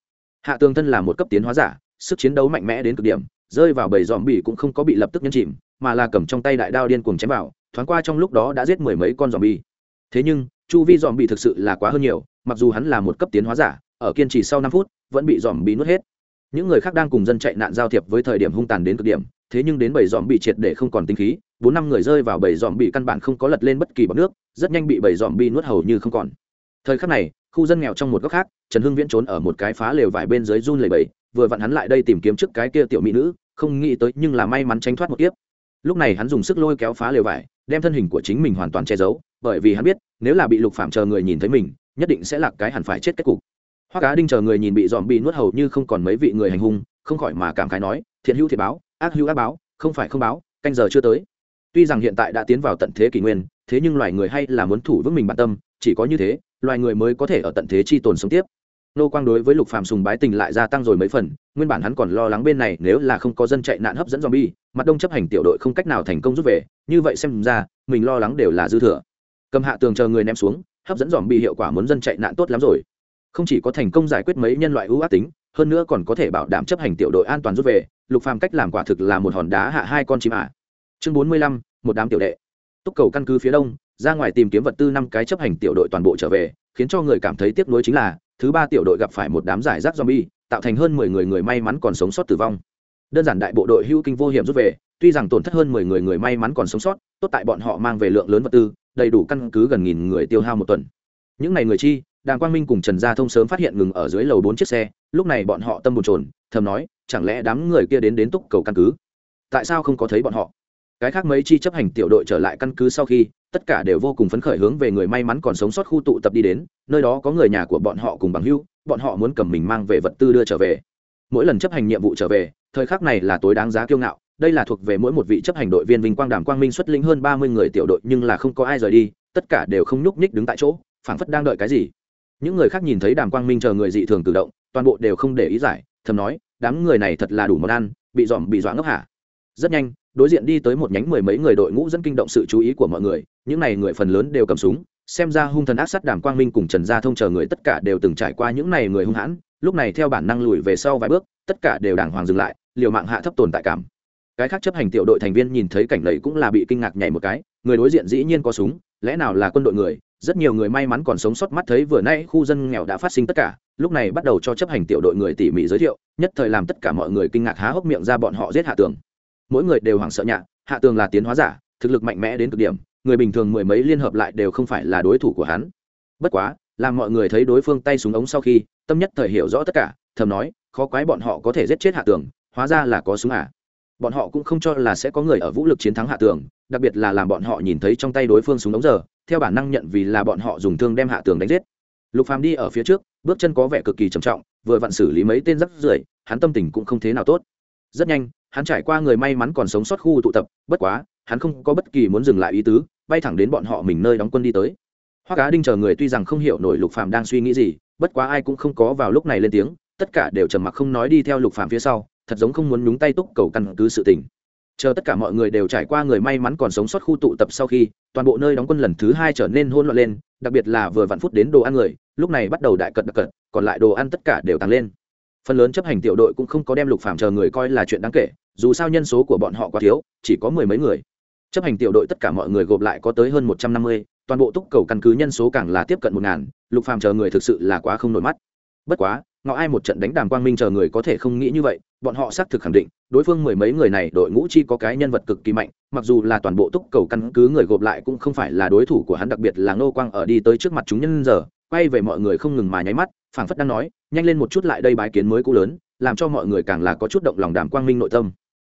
hạ tường thân là một cấp tiến hóa giả, sức chiến đấu mạnh mẽ đến cực điểm, rơi vào bầy dòm bỉ cũng không có bị lập tức nhấn chìm, mà là cầm trong tay đại đao điên cuồng chém vào, thoáng qua trong lúc đó đã giết mười mấy con dòm bỉ. thế nhưng, chu vi dòm bỉ thực sự là quá hơn nhiều, mặc dù hắn là một cấp tiến hóa giả, ở kiên trì sau năm phút, vẫn bị dòm bỉ nuốt hết những người khác đang cùng dân chạy nạn giao thiệp với thời điểm hung tàn đến cực điểm, thế nhưng đến bảy dòm bị triệt để không còn tinh khí bốn năm người rơi vào bảy dòm bị căn bản không có lật lên bất kỳ bọc nước, rất nhanh bị bảy dòm bị nuốt hầu như không còn. Thời khắc này, khu dân nghèo trong một góc khác, trần hưng viễn trốn ở một cái phá lều vải bên dưới run lầy bầy vừa vặn hắn lại đây tìm kiếm trước cái kia tiểu mỹ nữ, không nghĩ tới nhưng là may mắn tránh thoát một kiếp. Lúc này hắn dùng sức lôi kéo phá lều vải, đem thân hình của chính mình hoàn toàn che giấu, bởi vì hắn biết, nếu là bị lục phạm chờ người nhìn thấy mình, nhất định sẽ là cái hẳn phải chết kết cục. Hoa cá đinh chờ người nhìn bị dòm bị nuốt hầu như không còn mấy vị người hành hung, không khỏi mà cảm khái nói, thiện hữu thiệt báo, ác hữu ác báo, không phải không báo, canh giờ chưa tới tuy rằng hiện tại đã tiến vào tận thế kỷ nguyên, thế nhưng loài người hay là muốn thủ vững mình bản tâm, chỉ có như thế, loài người mới có thể ở tận thế chi tồn sống tiếp. Nô quang đối với lục phàm sùng bái tình lại gia tăng rồi mấy phần, nguyên bản hắn còn lo lắng bên này nếu là không có dân chạy nạn hấp dẫn zombie, mặt đông chấp hành tiểu đội không cách nào thành công rút về, như vậy xem ra, mình lo lắng đều là dư thừa. Cầm hạ tường chờ người ném xuống, hấp dẫn zombie hiệu quả muốn dân chạy nạn tốt lắm rồi. Không chỉ có thành công giải quyết mấy nhân loại ưu ác tính, hơn nữa còn có thể bảo đảm chấp hành tiểu đội an toàn rút về, lục phàm cách làm quả thực là một hòn đá hạ hai con chim ả chương bốn mươi lăm một đám tiểu đệ. Túc cầu căn cứ phía đông, ra ngoài tìm kiếm vật tư năm cái chấp hành tiểu đội toàn bộ trở về, khiến cho người cảm thấy tiếc nuối chính là, thứ ba tiểu đội gặp phải một đám giải rác zombie, tạo thành hơn mười người người may mắn còn sống sót tử vong. Đơn giản đại bộ đội hưu kinh vô hiểm rút về, tuy rằng tổn thất hơn mười người người may mắn còn sống sót, tốt tại bọn họ mang về lượng lớn vật tư, đầy đủ căn cứ gần nghìn người tiêu hao một tuần. Những ngày người chi, đàng quang minh cùng trần gia thông sớm phát hiện ngừng ở dưới lầu bốn chiếc xe, lúc này bọn họ tâm bồn trồn thầm nói, chẳng lẽ đám người kia đến đến túc cầu căn cứ? Tại sao không có thấy bọn họ? Cái khác mấy chi chấp hành tiểu đội trở lại căn cứ sau khi, tất cả đều vô cùng phấn khởi hướng về người may mắn còn sống sót khu tụ tập đi đến, nơi đó có người nhà của bọn họ cùng bằng hưu bọn họ muốn cầm mình mang về vật tư đưa trở về. Mỗi lần chấp hành nhiệm vụ trở về, thời khắc này là tối đáng giá kiêu ngạo, đây là thuộc về mỗi một vị chấp hành đội viên vinh quang đàm quang minh xuất lĩnh hơn ba mươi người tiểu đội nhưng là không có ai rời đi, tất cả đều không nhúc nhích đứng tại chỗ, phảng phất đang đợi cái gì. Những người khác nhìn thấy đàm quang minh chờ người dị thường cử động, toàn bộ đều không để ý giải, thầm nói, đám người này thật là đủ món ăn, bị dòm bị dọa ngốc hả? Rất nhanh đối diện đi tới một nhánh mười mấy người đội ngũ dẫn kinh động sự chú ý của mọi người, những n à y người phần lớn đều cầm súng, xem ra hung thần ác sát đàm quang minh cùng trần gia thông chờ người tất cả đều từng trải qua những n à y người hung hãn, lúc này theo bản năng lùi về sau vài bước, tất cả đều đàng hoàng dừng lại, liều mạng hạ thấp tồn tại cảm. Cái khác chấp hành tiểu đội thành viên nhìn thấy cảnh lầy cũng là bị kinh ngạc nhảy một cái, người đối diện dĩ nhiên có súng, lẽ nào là quân đội người, rất nhiều người may mắn còn sống sót mắt thấy vừa nay khu dân nghèo đã phát sinh tất cả, lúc này bắt đầu cho chấp hành tiểu đội người tỉ mỉ giới thiệu, nhất thời làm tất cả mọi người kinh ngạc há hốc miệng ra bọn họ giết hạ tường mỗi người đều hoảng sợ nhạ, hạ tường là tiến hóa giả, thực lực mạnh mẽ đến cực điểm, người bình thường mười mấy liên hợp lại đều không phải là đối thủ của hắn. Bất quá, làm mọi người thấy đối phương tay súng ống sau khi, tâm nhất thời hiểu rõ tất cả, thầm nói, khó quái bọn họ có thể giết chết hạ tường, hóa ra là có súng à. Bọn họ cũng không cho là sẽ có người ở vũ lực chiến thắng hạ tường, đặc biệt là làm bọn họ nhìn thấy trong tay đối phương súng ống giờ, theo bản năng nhận vì là bọn họ dùng thương đem hạ tường đánh giết. Lục phàm đi ở phía trước, bước chân có vẻ cực kỳ trầm trọng, vừa vặn xử lý mấy tên rắc rưởi, hắn tâm tình cũng không thế nào tốt. Rất nhanh hắn trải qua người may mắn còn sống sót khu tụ tập bất quá hắn không có bất kỳ muốn dừng lại ý tứ bay thẳng đến bọn họ mình nơi đóng quân đi tới. Hoa cá đinh chờ người tuy rằng không hiểu nổi lục phàm đang suy nghĩ gì bất quá ai cũng không có vào lúc này lên tiếng tất cả đều trầm mặc không nói đi theo lục phàm phía sau thật giống không muốn nhúng tay túc cầu căn cứ sự tình. Chờ tất cả mọi người đều trải qua người may mắn còn sống sót khu tụ tập sau khi toàn bộ nơi đóng quân lần thứ hai trở nên hôn loạn lên đặc biệt là vừa vặn phút đến đồ ăn người lúc này bắt đầu đại cật đặc cật, còn lại đồ ăn tất cả đều tăng lên phần lớn chấp hành tiểu đội cũng không có đem lục phạm chờ người coi là chuyện đáng kể, dù sao nhân số của bọn họ quá thiếu, chỉ có mười mấy người. Chấp hành tiểu đội tất cả mọi người gộp lại có tới hơn một trăm năm mươi, toàn bộ túc cầu căn cứ nhân số càng là tiếp cận một ngàn, lục phàm chờ người thực sự là quá không nổi mắt. Bất quá, ngọ ai một trận đánh đàm quang minh chờ người có thể không nghĩ như vậy, bọn họ xác thực khẳng định, đối phương mười mấy người này đội ngũ chi có cái nhân vật cực kỳ mạnh, mặc dù là toàn bộ túc cầu căn cứ người gộp lại cũng không phải là đối thủ của hắn, đặc biệt là ngô quang ở đi tới trước mặt chúng nhân giờ quay về mọi người không ngừng mà nháy mắt, phảng phất đang nói, nhanh lên một chút lại đây bái kiến mới cũ lớn, làm cho mọi người càng là có chút động lòng đàm quang minh nội tâm.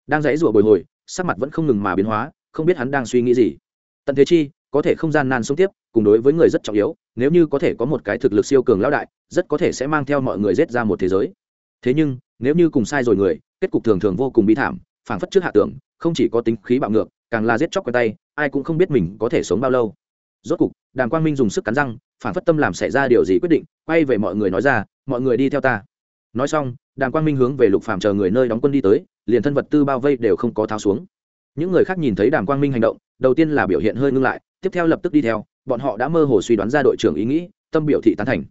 Đang dãy rủa bồi hồi, sắc mặt vẫn không ngừng mà biến hóa, không biết hắn đang suy nghĩ gì. Tận thế chi, có thể không gian nan sống tiếp, cùng đối với người rất trọng yếu, nếu như có thể có một cái thực lực siêu cường lão đại, rất có thể sẽ mang theo mọi người rết ra một thế giới. Thế nhưng, nếu như cùng sai rồi người, kết cục thường thường vô cùng bi thảm, phảng phất trước hạ tưởng, không chỉ có tính khí bạo ngược, càng là giết chóc quen tay, ai cũng không biết mình có thể sống bao lâu rốt cục, đàm quang minh dùng sức cắn răng, phản phất tâm làm xảy ra điều gì quyết định, quay về mọi người nói ra, mọi người đi theo ta. Nói xong, đàm quang minh hướng về lục phàm chờ người nơi đóng quân đi tới, liền thân vật tư bao vây đều không có tháo xuống. Những người khác nhìn thấy đàm quang minh hành động, đầu tiên là biểu hiện hơi ngưng lại, tiếp theo lập tức đi theo, bọn họ đã mơ hồ suy đoán ra đội trưởng ý nghĩ, tâm biểu thị tán thành.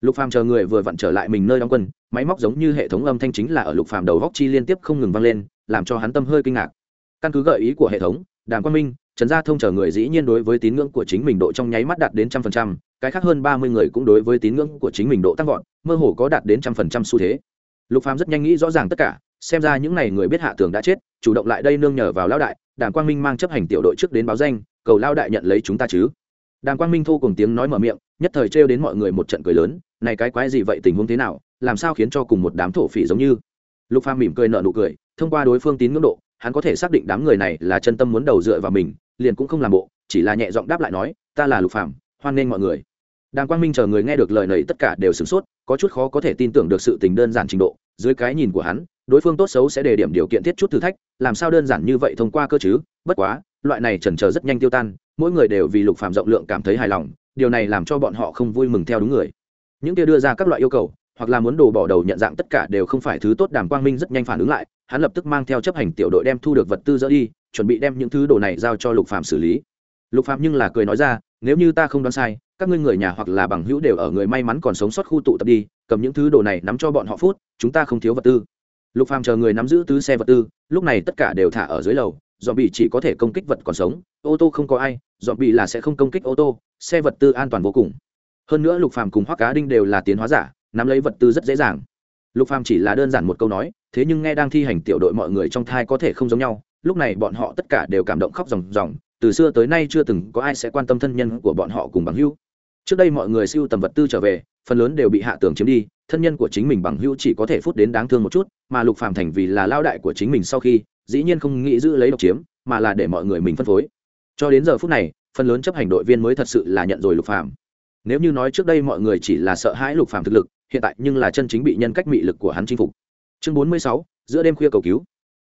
Lục phàm chờ người vừa vặn trở lại mình nơi đóng quân, máy móc giống như hệ thống âm thanh chính là ở lục phàm đầu góc chi liên tiếp không ngừng vang lên, làm cho hắn tâm hơi kinh ngạc. Căn cứ gợi ý của hệ thống, đàm quang minh trần gia thông chờ người dĩ nhiên đối với tín ngưỡng của chính mình độ trong nháy mắt đạt đến trăm phần trăm, cái khác hơn ba mươi người cũng đối với tín ngưỡng của chính mình độ tăng vọt, mơ hồ có đạt đến trăm phần trăm xu thế. Lục phàm rất nhanh nghĩ rõ ràng tất cả, xem ra những này người biết hạ tường đã chết, chủ động lại đây nương nhờ vào lão đại, đàm quang minh mang chấp hành tiểu đội trước đến báo danh, cầu lao đại nhận lấy chúng ta chứ. Đàm quang minh thu cùng tiếng nói mở miệng, nhất thời trêu đến mọi người một trận cười lớn, này cái quái gì vậy, tình huống thế nào, làm sao khiến cho cùng một đám thổ phỉ giống như. Lục phàm mỉm cười nở nụ cười, thông qua đối phương tín ngưỡng độ, hắn có thể xác định đám người này là chân tâm muốn đầu dựa vào mình liền cũng không làm bộ chỉ là nhẹ giọng đáp lại nói ta là lục phạm, hoan nghênh mọi người. Đàng quang minh chờ người nghe được lời này tất cả đều sửng sốt có chút khó có thể tin tưởng được sự tình đơn giản trình độ dưới cái nhìn của hắn đối phương tốt xấu sẽ đề điểm điều kiện thiết chút thử thách làm sao đơn giản như vậy thông qua cơ chứ? Bất quá loại này chần chờ rất nhanh tiêu tan mỗi người đều vì lục phạm rộng lượng cảm thấy hài lòng điều này làm cho bọn họ không vui mừng theo đúng người. Những kia đưa ra các loại yêu cầu hoặc là muốn đổ bỏ đầu nhận dạng, tất cả đều không phải thứ tốt. Đàm quang minh rất nhanh phản ứng lại, hắn lập tức mang theo chấp hành tiểu đội đem thu được vật tư dỡ đi, chuẩn bị đem những thứ đồ này giao cho lục Phạm xử lý. Lục Phạm nhưng là cười nói ra, nếu như ta không đoán sai, các ngươi người nhà hoặc là bằng hữu đều ở người may mắn còn sống sót khu tụ tập đi, cầm những thứ đồ này nắm cho bọn họ phút, chúng ta không thiếu vật tư. Lục phàm chờ người nắm giữ tứ xe vật tư, lúc này tất cả đều thả ở dưới lầu dọn bị chỉ có thể công kích vật còn sống, ô tô không có ai dọn bị là sẽ không công kích ô tô, xe vật tư an toàn vô cùng. Hơn nữa lục phàm cùng hoắc cá đinh đều là tiến hóa giả nắm lấy vật tư rất dễ dàng. Lục phàm chỉ là đơn giản một câu nói, thế nhưng nghe đang thi hành tiểu đội mọi người trong thai có thể không giống nhau, lúc này bọn họ tất cả đều cảm động khóc ròng ròng, từ xưa tới nay chưa từng có ai sẽ quan tâm thân nhân của bọn họ cùng bằng hữu. Trước đây mọi người siêu tầm vật tư trở về, phần lớn đều bị hạ tường chiếm đi, thân nhân của chính mình bằng hữu chỉ có thể phút đến đáng thương một chút, mà lục phàm thành vì là lao đại của chính mình sau khi, dĩ nhiên không nghĩ giữ lấy độc chiếm, mà là để mọi người mình phân phối. Cho đến giờ phút này, phần lớn chấp hành đội viên mới thật sự là nhận rồi lục phàm. Nếu như nói trước đây mọi người chỉ là sợ hãi lục phàm thực lực hiện tại nhưng là chân chính bị nhân cách mị lực của hắn chinh phục. Chương 46, giữa đêm khuya cầu cứu.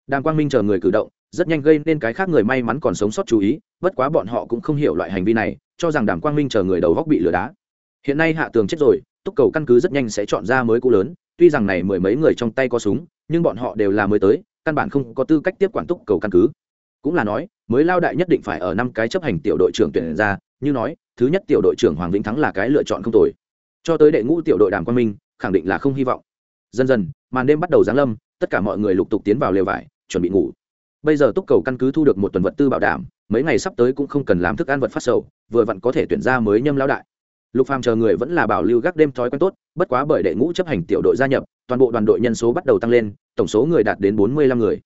Đàm quang minh chờ người cử động rất nhanh gây nên cái khác người may mắn còn sống sót chú ý bất quá bọn họ cũng không hiểu loại hành vi này cho rằng đàm quang minh chờ người đầu góc bị lừa đá. Hiện nay hạ tường chết rồi túc cầu căn cứ rất nhanh sẽ chọn ra mới cũ lớn tuy rằng này mười mấy người trong tay có súng nhưng bọn họ đều là mới tới căn bản không có tư cách tiếp quản túc cầu căn cứ. Cũng là nói mới lao đại nhất định phải ở năm cái chấp hành tiểu đội trưởng tuyển ra như nói thứ nhất tiểu đội trưởng hoàng vĩnh thắng là cái lựa chọn không tồi cho tới đệ ngũ tiểu đội đàm quang minh, khẳng định là không hy vọng. Dần dần, màn đêm bắt đầu giáng lâm, tất cả mọi người lục tục tiến vào lều vải, chuẩn bị ngủ. Bây giờ túc cầu căn cứ thu được một tuần vật tư bảo đảm, mấy ngày sắp tới cũng không cần làm thức ăn vật phát sầu, vừa vặn có thể tuyển ra mới nhâm lão đại. Lục phàm chờ người vẫn là bảo lưu gác đêm thói quen tốt, bất quá bởi đệ ngũ chấp hành tiểu đội gia nhập, toàn bộ đoàn đội nhân số bắt đầu tăng lên, tổng số người đạt đến bốn mươi lăm người.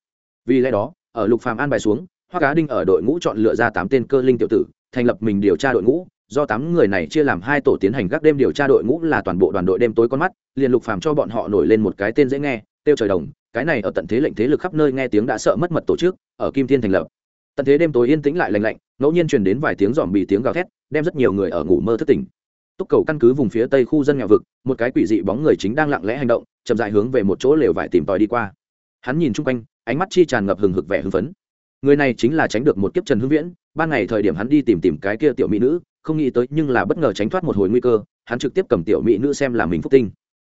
Vì lẽ đó, ở lục phàm an bài xuống hoa cá đinh ở đội ngũ chọn lựa ra tám tên cơ linh tiểu tử, thành lập mình điều tra đội ngũ do tám người này chia làm hai tổ tiến hành gác đêm điều tra đội ngũ là toàn bộ đoàn đội đêm tối con mắt, liền lục phàm cho bọn họ nổi lên một cái tên dễ nghe, tiêu trời đồng, cái này ở tận thế lệnh thế lực khắp nơi nghe tiếng đã sợ mất mật tổ chức, ở kim thiên thành lập. Tận thế đêm tối yên tĩnh lại lạnh lạnh, ngẫu nhiên truyền đến vài tiếng giòm bị tiếng gào thét, đem rất nhiều người ở ngủ mơ thức tỉnh. Túc cầu căn cứ vùng phía tây khu dân nghèo vực, một cái quỷ dị bóng người chính đang lặng lẽ hành động, chậm dại hướng về một chỗ lều vải tìm tòi đi qua. Hắn nhìn chung quanh, ánh mắt chi tràn ngập hừng hực vẻ hưng phấn. Người này chính là tránh được một kiếp trần hưng viễn, ban ngày thời điểm hắn đi tìm tìm cái kia tiểu mỹ nữ không nghĩ tới nhưng là bất ngờ tránh thoát một hồi nguy cơ, hắn trực tiếp cầm tiểu mỹ nữ xem là mình phúc tinh.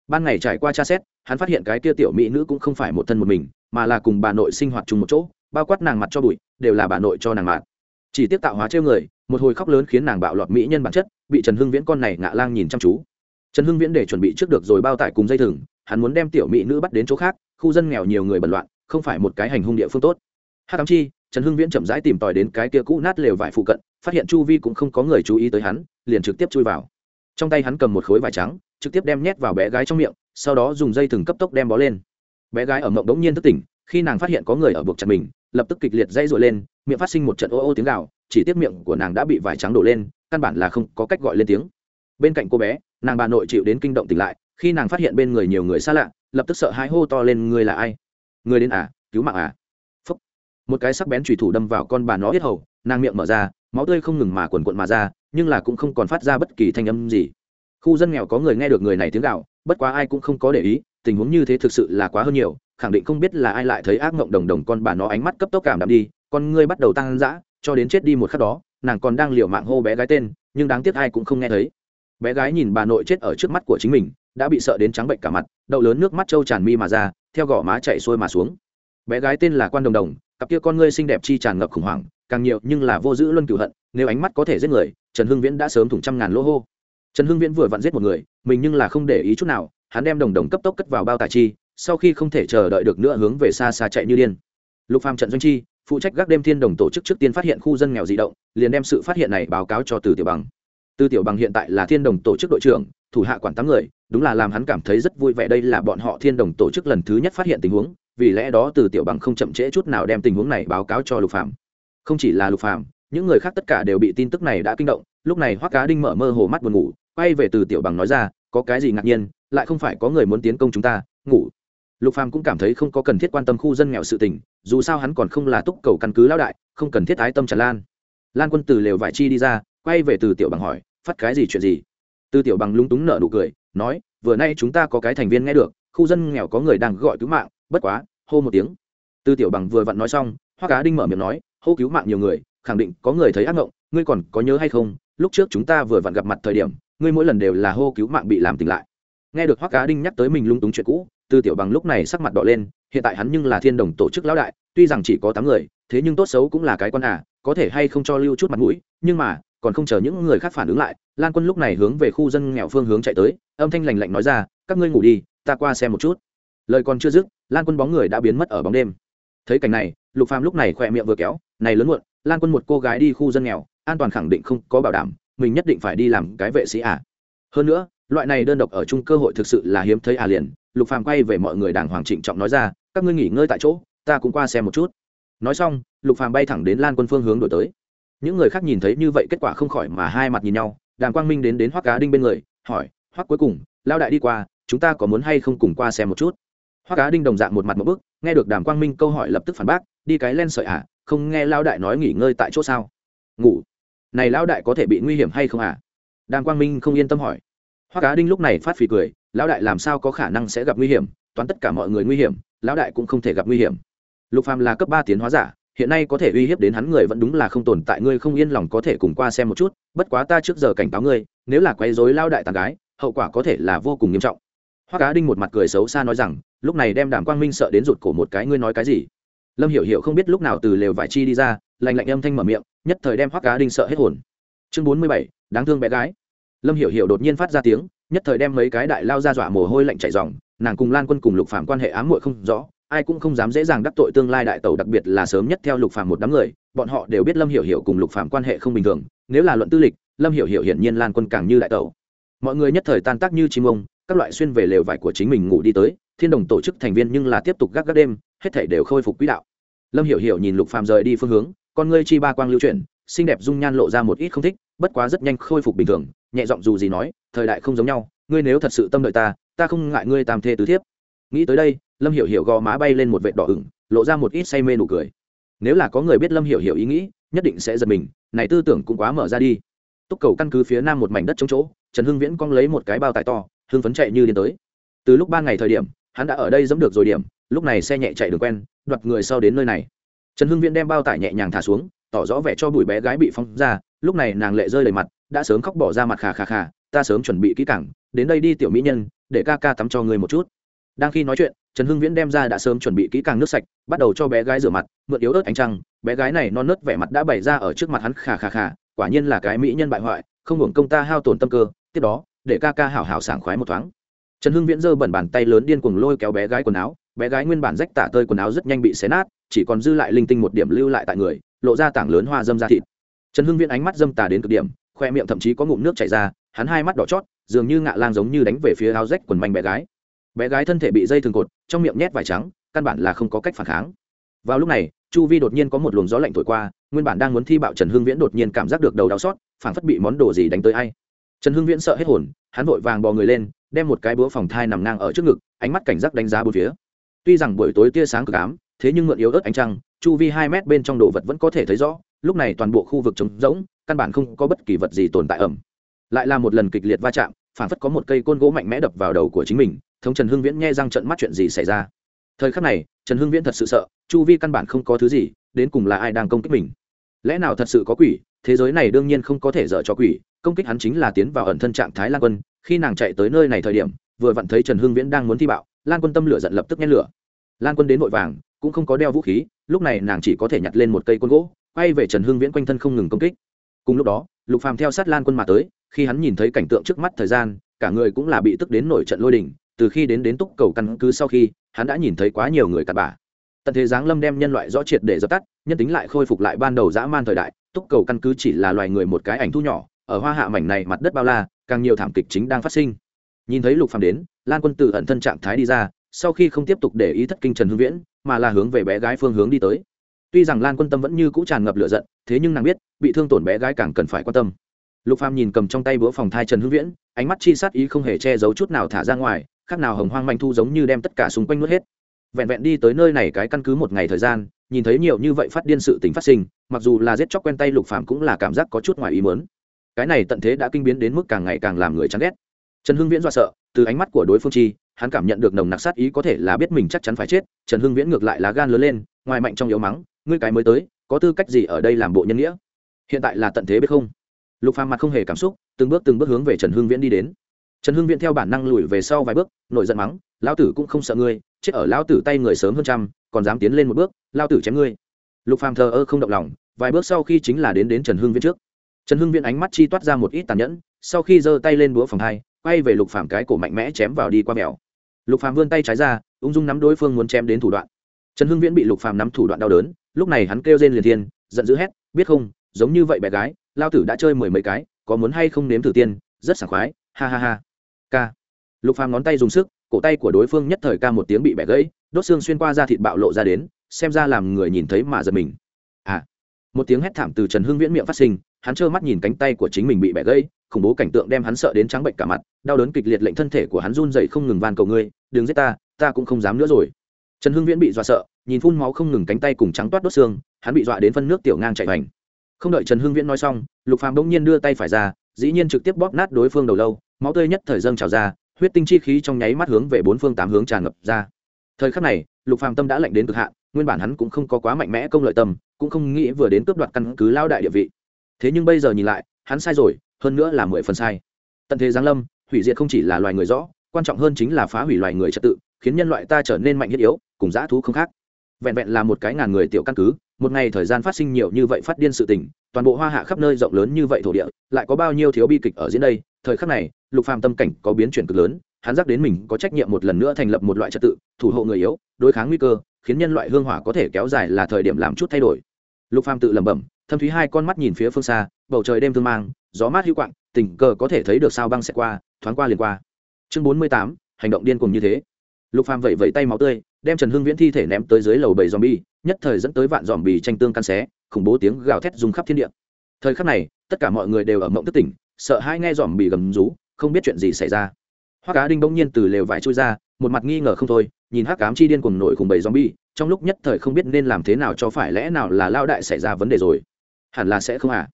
Ban ngày trải qua tra xét, hắn phát hiện cái kia tiểu mỹ nữ cũng không phải một thân một mình, mà là cùng bà nội sinh hoạt chung một chỗ, bao quát nàng mặt cho bụi, đều là bà nội cho nàng mạt. Chỉ tiếp tạo hóa trêu người, một hồi khóc lớn khiến nàng bạo lọt mỹ nhân bản chất, bị trần hưng viễn con này ngạ lang nhìn chăm chú. Trần hưng viễn để chuẩn bị trước được rồi bao tải cùng dây thừng, hắn muốn đem tiểu mỹ nữ bắt đến chỗ khác, khu dân nghèo nhiều người bẩn loạn, không phải một cái hành hung địa phương tốt. Hát cám chi, trần hưng viễn chậm rãi tìm tòi đến cái kia cũ nát lều vải phụ cận phát hiện chu vi cũng không có người chú ý tới hắn, liền trực tiếp chui vào. Trong tay hắn cầm một khối vải trắng, trực tiếp đem nhét vào bé gái trong miệng, sau đó dùng dây thừng cấp tốc đem bó lên. Bé gái ở mộng đống nhiên thức tỉnh, khi nàng phát hiện có người ở buộc chặt mình, lập tức kịch liệt dây dội lên, miệng phát sinh một trận ô ô tiếng gào, chỉ tiếc miệng của nàng đã bị vải trắng đổ lên, căn bản là không có cách gọi lên tiếng. Bên cạnh cô bé, nàng bà nội chịu đến kinh động tỉnh lại, khi nàng phát hiện bên người nhiều người xa lạ, lập tức sợ hãi hô to lên người là ai? Người đến à? Cứu mạng à? Phúc. một cái sắc bén trùy thủ đâm vào con bà nó hết hầu, nàng miệng mở ra máu tươi không ngừng mà quần quận mà ra, nhưng là cũng không còn phát ra bất kỳ thanh âm gì. Khu dân nghèo có người nghe được người này tiếng gạo, bất quá ai cũng không có để ý, tình huống như thế thực sự là quá hơn nhiều, khẳng định không biết là ai lại thấy ác mộng đồng đồng con bà nó ánh mắt cấp tốc cảm đạm đi, con ngươi bắt đầu tăng dã, cho đến chết đi một khắc đó, nàng còn đang liều mạng hô bé gái tên, nhưng đáng tiếc ai cũng không nghe thấy. Bé gái nhìn bà nội chết ở trước mắt của chính mình, đã bị sợ đến trắng bệnh cả mặt, đậu lớn nước mắt trâu tràn mi mà ra, theo gò má chạy xuôi mà xuống. Bé gái tên là quan đồng đồng, cặp kia con ngươi xinh đẹp chi tràn ngập khủng hoảng càng nhiều nhưng là vô giữ luân cửu hận, nếu ánh mắt có thể giết người, trần hưng viễn đã sớm thủng trăm ngàn lỗ hô. Trần hưng viễn vừa vặn giết một người, mình nhưng là không để ý chút nào, hắn đem đồng đồng cấp tốc cất vào bao tài chi, sau khi không thể chờ đợi được nữa hướng về xa xa chạy như điên. Lục phàm trận doanh chi, phụ trách gác đêm thiên đồng tổ chức trước tiên phát hiện khu dân nghèo di động, liền đem sự phát hiện này báo cáo cho từ tiểu bằng. Từ tiểu bằng hiện tại là thiên đồng tổ chức đội trưởng, thủ hạ quản tám người, đúng là làm hắn cảm thấy rất vui vẻ đây là bọn họ thiên đồng tổ chức lần thứ nhất phát hiện tình huống, vì lẽ đó từ tiểu bằng không chậm trễ chút nào đem tình huống này báo cáo cho lục phạm không chỉ là lục phàm, những người khác tất cả đều bị tin tức này đã kinh động lúc này hoắc cá đinh mở mơ hồ mắt buồn ngủ quay về từ tiểu bằng nói ra có cái gì ngạc nhiên lại không phải có người muốn tiến công chúng ta ngủ. Lục phàm cũng cảm thấy không có cần thiết quan tâm khu dân nghèo sự tình dù sao hắn còn không là túc cầu căn cứ lão đại không cần thiết ái tâm tràn lan. Lan quân từ lều vải chi đi ra quay về từ tiểu bằng hỏi phát cái gì chuyện gì? Từ tiểu bằng lúng túng nở nụ cười nói vừa nay chúng ta có cái thành viên nghe được khu dân nghèo có người đang gọi cứu mạng bất quá hô một tiếng. Từ tiểu bằng vừa vặn nói xong hoa cá đinh mở miệng nói hô cứu mạng nhiều người, khẳng định có người thấy ác mộng ngươi còn có nhớ hay không? Lúc trước chúng ta vừa vặn gặp mặt thời điểm, ngươi mỗi lần đều là hô cứu mạng bị làm tỉnh lại. Nghe được Hoắc cá đinh nhắc tới mình lung túng chuyện cũ, Tư tiểu bằng lúc này sắc mặt đỏ lên, hiện tại hắn nhưng là thiên đồng tổ chức lão đại, tuy rằng chỉ có tám người, thế nhưng tốt xấu cũng là cái con à có thể hay không cho lưu chút mặt mũi, nhưng mà, còn không chờ những người khác phản ứng lại, lan quân lúc này hướng về khu dân nghèo phương hướng chạy tới, âm thanh lành lạnh nói ra, các ngươi ngủ đi, ta qua xem một chút. Lời còn chưa dứt, lan quân bóng người đã biến mất ở bóng đêm. Thấy cảnh này lục phàm lúc này khỏe miệng vừa kéo, này lớn muộn, lan quân một cô gái đi khu dân nghèo, an toàn khẳng định không có bảo đảm, mình nhất định phải đi làm cái vệ sĩ à? Hơn nữa, loại này đơn độc ở chung cơ hội thực sự là hiếm thấy à liền, lục phàm quay về mọi người đàng hoàng trịnh trọng nói ra, các ngươi nghỉ ngơi tại chỗ, ta cũng qua xem một chút. Nói xong, lục phàm bay thẳng đến lan quân phương hướng đổi tới. Những người khác nhìn thấy như vậy kết quả không khỏi mà hai mặt nhìn nhau đàng quang minh đến đến hoắc cá đinh bên người, hỏi, hoắc cuối cùng lao đại đi qua, chúng ta có muốn hay không cùng qua xem một chút? Hoắc cá đinh đồng dạng một mặt một bức, nghe được đàm quang minh câu hỏi lập tức phản bác đi cái len sợi à không nghe lao đại nói nghỉ ngơi tại chỗ sao? Ngủ. Này lao đại có thể bị nguy hiểm hay không à? Đàm quang minh không yên tâm hỏi. Hoa cá đinh lúc này phát phì cười, lão đại làm sao có khả năng sẽ gặp nguy hiểm? Toán tất cả mọi người nguy hiểm, lão đại cũng không thể gặp nguy hiểm. Lục phàm là cấp ba tiến hóa giả, hiện nay có thể uy hiếp đến hắn người vẫn đúng là không tồn tại, ngươi không yên lòng có thể cùng qua xem một chút, bất quá ta trước giờ cảnh cáo ngươi, nếu là quấy rối lao đại tàn gái, hậu quả có thể là vô cùng nghiêm trọng. Hoa cá đinh một mặt cười xấu xa nói rằng, lúc này đem đàm quang minh sợ đến rụt cổ một cái, ngươi nói cái gì? Lâm hiểu hiểu không biết lúc nào từ lều vải chi đi ra, lạnh lạnh âm thanh mở miệng, nhất thời đem hoắc cá đinh sợ hết hồn. Chương bốn mươi bảy, đáng thương bé gái. Lâm hiểu hiểu đột nhiên phát ra tiếng, nhất thời đem mấy cái đại lao ra dọa mồ hôi lạnh chảy dòng nàng cùng lan quân cùng lục phạm quan hệ ám muội không rõ, ai cũng không dám dễ dàng đắc tội tương lai đại tẩu, đặc biệt là sớm nhất theo lục Phạm một đám người, bọn họ đều biết lâm hiểu hiểu cùng lục Phạm quan hệ không bình thường, nếu là luận tư lịch, lâm hiểu hiểu hiển nhiên lan quân càng như đại tẩu. Mọi người nhất thời tan tác như chim ông, các loại xuyên về lều vải của chính mình ngủ đi tới, thiên đồng tổ chức thành viên nhưng là tiếp tục gác gác đêm hết thảy đều khôi phục quỹ đạo. Lâm hiểu hiểu nhìn lục phàm rời đi phương hướng, con ngươi chi ba quang lưu chuyển, xinh đẹp dung nhan lộ ra một ít không thích, bất quá rất nhanh khôi phục bình thường, nhẹ giọng dù gì nói, thời đại không giống nhau, ngươi nếu thật sự tâm đợi ta ta không ngại ngươi tam thê tứ thiếp. Nghĩ tới đây, lâm hiểu hiểu gò má bay lên một vệt đỏ ửng, lộ ra một ít say mê nụ cười. Nếu là có người biết lâm hiểu hiểu ý nghĩ, nhất định sẽ giật mình, này tư tưởng cũng quá mở ra đi. Túc cầu căn cứ phía nam một mảnh đất trống chỗ, trần hưng viễn cong lấy một cái bao tải to, hưng phấn chạy như điên tới. Từ lúc ba ngày thời điểm, hắn đã ở đây dẫm được rồi điểm lúc này xe nhẹ chạy đường quen, đoạt người sau đến nơi này. Trần hưng viễn đem bao tải nhẹ nhàng thả xuống, tỏ rõ vẻ cho bụi bé gái bị phong ra, lúc này nàng lệ rơi đầy mặt, đã sớm khóc bỏ ra mặt khà khà khà, ta sớm chuẩn bị kỹ cảng đến đây đi tiểu mỹ nhân, để ca ca tắm cho người một chút. Đang khi nói chuyện, trần hưng viễn đem ra đã sớm chuẩn bị kỹ càng nước sạch, bắt đầu cho bé gái rửa mặt, mượn yếu ớt ánh trăng, bé gái này non nớt vẻ mặt đã bày ra ở trước mặt hắn khà khà khà, quả nhiên là cái mỹ nhân bại hoại, không hưởng công ta hao tổn tâm cơ, tiếp đó, để ca ca hảo hảo sảng khoái một thoáng. Trần hưng viễn giơ bẩn bàn tay lớn điên cuồng lôi kéo bé gái quần áo bé gái nguyên bản rách tả tơi quần áo rất nhanh bị xé nát, chỉ còn dư lại linh tinh một điểm lưu lại tại người, lộ ra tảng lớn hoa dâm ra thịt. Trần hưng viễn ánh mắt dâm tà đến cực điểm, khoe miệng thậm chí có ngụm nước chảy ra, hắn hai mắt đỏ chót, dường như ngạ lang giống như đánh về phía áo rách quần manh bé gái. Bé gái thân thể bị dây thường cột, trong miệng nhét vải trắng, căn bản là không có cách phản kháng. Vào lúc này, chu vi đột nhiên có một luồng gió lạnh thổi qua, nguyên bản đang muốn thi bạo trần hưng viễn đột nhiên cảm giác được đầu đau xót, phảng phất bị món đồ gì đánh tới ai. Trần hưng viễn sợ hết hồn, hắn vội vàng bò người lên, đem một cái búa phòng thai nằm ngang ở trước ngực, ánh mắt cảnh giác đánh giá bốn phía tuy rằng buổi tối tia sáng cực ám, thế nhưng mượn yếu ớt ánh trăng, chu vi hai mét bên trong đồ vật vẫn có thể thấy rõ, lúc này toàn bộ khu vực trống rỗng, căn bản không có bất kỳ vật gì tồn tại ẩm. Lại là một lần kịch liệt va chạm phản phất có một cây côn gỗ mạnh mẽ đập vào đầu của chính mình, thống trần hưng viễn nghe răng trận mắt chuyện gì xảy ra. Thời khắc này, trần hưng viễn thật sự sợ, chu vi căn bản không có thứ gì, đến cùng là ai đang công kích mình? Lẽ nào thật sự có quỷ? Thế giới này đương nhiên không có thể dở cho quỷ, công kích hắn chính là tiến vào ẩn thân trạng thái lan quân, khi nàng chạy tới nơi này thời điểm, vừa vặn thấy trần hưng viễn đang muốn thi bạo lan quân tâm lửa giận lập tức nhét lửa. Lan quân đến vội vàng, cũng không có đeo vũ khí, lúc này nàng chỉ có thể nhặt lên một cây côn gỗ, quay về trần hưng viễn quanh thân không ngừng công kích. Cùng lúc đó, lục phàm theo sát lan quân mà tới, khi hắn nhìn thấy cảnh tượng trước mắt thời gian, cả người cũng là bị tức đến nổi trận lôi đình, từ khi đến đến túc cầu căn cứ sau khi, hắn đã nhìn thấy quá nhiều người cặn bà tận thế giáng lâm đem nhân loại rõ triệt để dập tắt, nhân tính lại khôi phục lại ban đầu dã man thời đại, túc cầu căn cứ chỉ là loài người một cái ảnh thu nhỏ, ở hoa hạ mảnh này mặt đất bao la, càng nhiều thảm kịch chính đang phát sinh nhìn thấy lục phàm đến, lan quân tử ẩn thân trạng thái đi ra, sau khi không tiếp tục để ý thất kinh trần hương viễn, mà là hướng về bé gái phương hướng đi tới. Tuy rằng lan quân tâm vẫn như cũ tràn ngập lửa giận, thế nhưng nàng biết, bị thương tổn bé gái càng cần phải quan tâm. Lục phàm nhìn cầm trong tay bữa phòng thai trần hương viễn, ánh mắt chi sát ý không hề che giấu chút nào thả ra ngoài khác nào hồng hoang manh thu giống như đem tất cả xung quanh nuốt hết. Vẹn vẹn đi tới nơi này cái căn cứ một ngày thời gian, nhìn thấy nhiều như vậy phát điên sự tình phát sinh, mặc dù là giết chóc quen tay lục phàm cũng là cảm giác có chút ngoài ý muốn. Cái này tận thế đã kinh biến đến mức càng ngày càng làm người chán ghét trần hưng viễn do sợ, từ ánh mắt của đối phương chi, hắn cảm nhận được nồng nặc sát ý có thể là biết mình chắc chắn phải chết. Trần hưng viễn ngược lại lá gan lớn lên, ngoài mạnh trong yếu mắng, ngươi cái mới tới, có tư cách gì ở đây làm bộ nhân nghĩa? Hiện tại là tận thế biết không? Lục phàm mặt không hề cảm xúc, từng bước từng bước hướng về trần hưng viễn đi đến. Trần hưng viễn theo bản năng lùi về sau vài bước nội giận mắng, lão tử cũng không sợ ngươi, chết ở lão tử tay người sớm hơn trăm, còn dám tiến lên một bước, lão tử chém ngươi. Lục phàm thờ ơ không động lòng, vài bước sau khi chính là đến đến trần hưng viễn trước. Trần hưng viễn ánh mắt chi toát ra một ít tàn nhẫn, sau khi giơ tay lên búa phòng hai quay về lục phàm cái cổ mạnh mẽ chém vào đi qua mèo. Lục phàm vươn tay trái ra, ung dung nắm đối phương muốn chém đến thủ đoạn. Trần hưng viễn bị lục phàm nắm thủ đoạn đau đớn, lúc này hắn kêu rên liền thiên, giận dữ hét, biết không, giống như vậy bé gái, lao tử đã chơi mười mấy cái, có muốn hay không nếm thử tiên, rất sảng khoái, ha ha ha. Ca lục phàm ngón tay dùng sức, cổ tay của đối phương nhất thời ca một tiếng bị bẻ gãy, đốt xương xuyên qua da thịt bạo lộ ra đến, xem ra làm người nhìn thấy mà giật mình. À. Một tiếng hét thảm từ trần hưng viễn miệng phát sinh hắn trơ mắt nhìn cánh tay của chính mình bị bẻ gãy, khủng bố cảnh tượng đem hắn sợ đến trắng bệnh cả mặt, đau đớn kịch liệt lệnh thân thể của hắn run dậy không ngừng van cầu ngươi, đừng giết ta ta cũng không dám nữa rồi. Trần hưng viễn bị dọa sợ, nhìn phun máu không ngừng cánh tay cùng trắng toát đốt xương, hắn bị dọa đến phân nước tiểu ngang chạy hoành. Không đợi trần hưng viễn nói xong, lục phàm bỗng nhiên đưa tay phải ra, dĩ nhiên trực tiếp bóp nát đối phương đầu lâu, máu tươi nhất thời dâng trào ra, huyết tinh chi khí trong nháy mắt hướng về bốn phương tám hướng tràn ngập ra. Thời khắc này, lục phàm tâm đã lạnh đến cực hạn, nguyên bản hắn cũng không có quá mạnh mẽ công lợi tâm, cũng không nghĩ vừa đến cướp đoạt căn cứ lao đại địa vị thế nhưng bây giờ nhìn lại, hắn sai rồi, hơn nữa là mười phần sai. Tận thế giáng lâm, hủy diệt không chỉ là loài người rõ, quan trọng hơn chính là phá hủy loài người trật tự, khiến nhân loại ta trở nên mạnh thiết yếu, cùng dã thú không khác. Vẹn vẹn là một cái ngàn người tiểu căn cứ, một ngày thời gian phát sinh nhiều như vậy phát điên sự tình, toàn bộ hoa hạ khắp nơi rộng lớn như vậy thổ địa, lại có bao nhiêu thiếu bi kịch ở diễn đây, thời khắc này, lục phàm tâm cảnh có biến chuyển cực lớn, hắn giác đến mình có trách nhiệm một lần nữa thành lập một loại trật tự, thủ hộ người yếu, đối kháng nguy cơ, khiến nhân loại hương hỏa có thể kéo dài là thời điểm làm chút thay đổi. Lục phàm tự lẩm bẩm thâm thúy hai con mắt nhìn phía phương xa, bầu trời đêm thương mang, gió mát hữu quạng, tình cờ có thể thấy được sao băng sẽ qua, thoáng qua liền qua. Chương bốn mươi tám, hành động điên cuồng như thế. Lục phàm vẫy vẫy tay máu tươi, đem trần hưng viễn thi thể ném tới dưới lầu bầy bi nhất thời dẫn tới vạn zombie tranh tương căn xé, khủng bố tiếng gào thét rung khắp thiên địa. Thời khắc này, tất cả mọi người đều ở mộng thức tỉnh, sợ hai nghe zombie gầm rú, không biết chuyện gì xảy ra. Hoa cá đinh bỗng nhiên từ lều vải trôi ra, một mặt nghi ngờ không thôi, nhìn hắc cám chi điên cuồng nổi cùng bầy bi trong lúc nhất thời không biết nên làm thế nào cho phải lẽ nào là lao đại xảy ra vấn đề rồi hẳn là sẽ không à.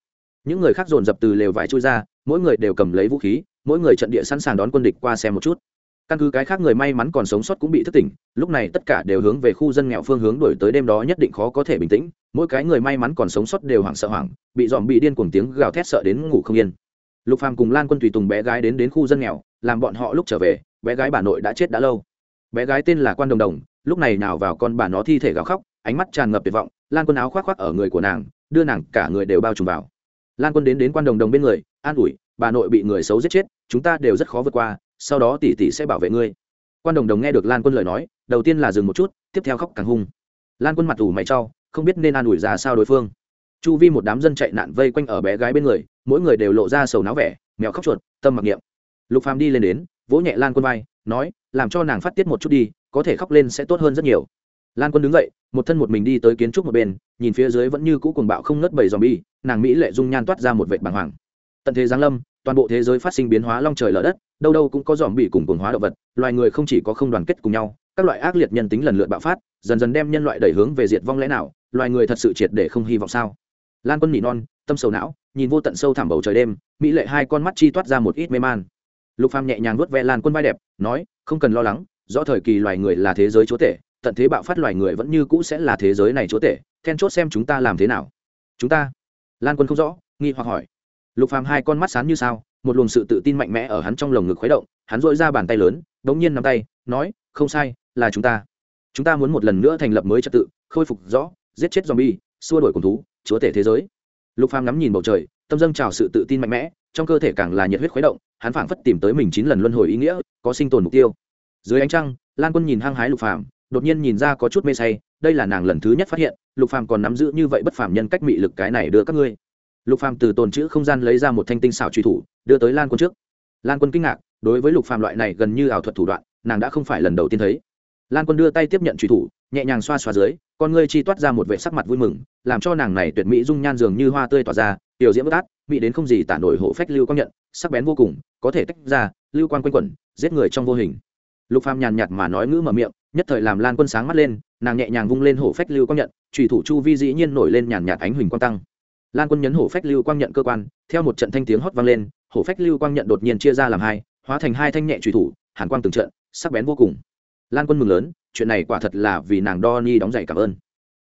Những người khác dồn dập từ lều vải chui ra, mỗi người đều cầm lấy vũ khí, mỗi người trận địa sẵn sàng đón quân địch qua xem một chút. Căn cứ cái khác người may mắn còn sống sót cũng bị thức tỉnh, lúc này tất cả đều hướng về khu dân nghèo phương hướng đổi tới đêm đó nhất định khó có thể bình tĩnh, mỗi cái người may mắn còn sống sót đều hoảng sợ hoảng, bị dòm bị điên cuồng tiếng gào thét sợ đến ngủ không yên. Lục phàm cùng lan quân tùy tùng bé gái đến đến khu dân nghèo, làm bọn họ lúc trở về, bé gái bà nội đã chết đã lâu. Bé gái tên là quan đồng đồng, lúc này nào vào con bà nó thi thể gào khóc, ánh mắt tràn ngập tuyệt vọng, lan quân áo khoác khoác ở người của nàng đưa nàng cả người đều bao trùm vào. Lan quân đến đến quan đồng đồng bên người, an ủi, bà nội bị người xấu giết chết, chúng ta đều rất khó vượt qua, sau đó tỷ tỷ sẽ bảo vệ ngươi. Quan đồng đồng nghe được lan quân lời nói, đầu tiên là dừng một chút, tiếp theo khóc càng hung. Lan quân mặt ủ mày trau không biết nên an ủi ra sao đối phương. Chu vi một đám dân chạy nạn vây quanh ở bé gái bên người, mỗi người đều lộ ra sầu náo vẻ, mèo khóc chuột, tâm mặc niệm. Lục phàm đi lên đến, vỗ nhẹ lan quân vai, nói, làm cho nàng phát tiết một chút đi, có thể khóc lên sẽ tốt hơn rất nhiều lan quân đứng dậy, một thân một mình đi tới kiến trúc một bên, nhìn phía dưới vẫn như cũ cuồng bạo không ngớt bầy dòm bi nàng mỹ lệ dung nhan toát ra một vệt bàng hoàng. Tận thế giáng lâm, toàn bộ thế giới phát sinh biến hóa long trời lở đất, đâu đâu cũng có dòm bị cùng cuồng hóa động vật, loài người không chỉ có không đoàn kết cùng nhau, các loại ác liệt nhân tính lần lượt bạo phát, dần dần đem nhân loại đẩy hướng về diệt vong lẽ nào, loài người thật sự triệt để không hy vọng sao? Lan quân nỉ non, tâm sầu não, nhìn vô tận sâu thẳm bầu trời đêm, mỹ lệ hai con mắt chi toát ra một ít mê man. Lục phàm nhẹ nhàng vuốt ve lan quân vai đẹp, nói, không cần lo lắng, rõ thời kỳ loài người là thế giới chúa tể tận thế bạo phát loài người vẫn như cũ sẽ là thế giới này chúa tể, then chốt xem chúng ta làm thế nào. Chúng ta? Lan quân không rõ, nghi hoặc hỏi. Lục phàm hai con mắt sáng như sao, một luồng sự tự tin mạnh mẽ ở hắn trong lồng ngực khuấy động, hắn dội ra bàn tay lớn đống nhiên nắm tay, nói, không sai, là chúng ta. Chúng ta muốn một lần nữa thành lập mới trật tự, khôi phục rõ, giết chết zombie, xua đuổi cùng thú, chúa tể thế giới. Lục phàm ngắm nhìn bầu trời, tâm dâng trào sự tự tin mạnh mẽ, trong cơ thể càng là nhiệt huyết khuấy động, hắn phảng phất tìm tới mình chín lần luân hồi ý nghĩa, có sinh tồn mục tiêu. Dưới ánh trăng, lan quân nhìn hăng hái lục phàm đột nhiên nhìn ra có chút mê say, đây là nàng lần thứ nhất phát hiện, lục phàm còn nắm giữ như vậy bất phàm nhân cách mị lực cái này đưa các ngươi. Lục phàm từ tồn chữ không gian lấy ra một thanh tinh xảo truy thủ, đưa tới lan quân trước. Lan quân kinh ngạc, đối với lục phàm loại này gần như ảo thuật thủ đoạn, nàng đã không phải lần đầu tiên thấy. Lan quân đưa tay tiếp nhận truy thủ, nhẹ nhàng xoa xoa dưới, con ngươi chi toát ra một vẻ sắc mặt vui mừng, làm cho nàng này tuyệt mỹ dung nhan dường như hoa tươi tỏa ra, tiểu diễm bất át, mỹ đến không gì tả nổi hộ phách lưu quang nhận, sắc bén vô cùng, có thể tách ra, lưu quan quanh quẩn, giết người trong vô hình. Lục phàm nhàn nhạt mà nói ngữ mở miệng nhất thời làm lan quân sáng mắt lên, nàng nhẹ nhàng vung lên hổ phách lưu quang nhận trùy thủ chu vi dĩ nhiên nổi lên nhàn nhạt ánh huỳnh quang tăng. Lan quân nhấn hổ phách lưu quang nhận cơ quan, theo một trận thanh tiếng hót vang lên, hổ phách lưu quang nhận đột nhiên chia ra làm hai, hóa thành hai thanh nhẹ trùy thủ, hàn quang từng trận, sắc bén vô cùng. Lan quân mừng lớn, chuyện này quả thật là vì nàng đo ni đóng giày cảm ơn.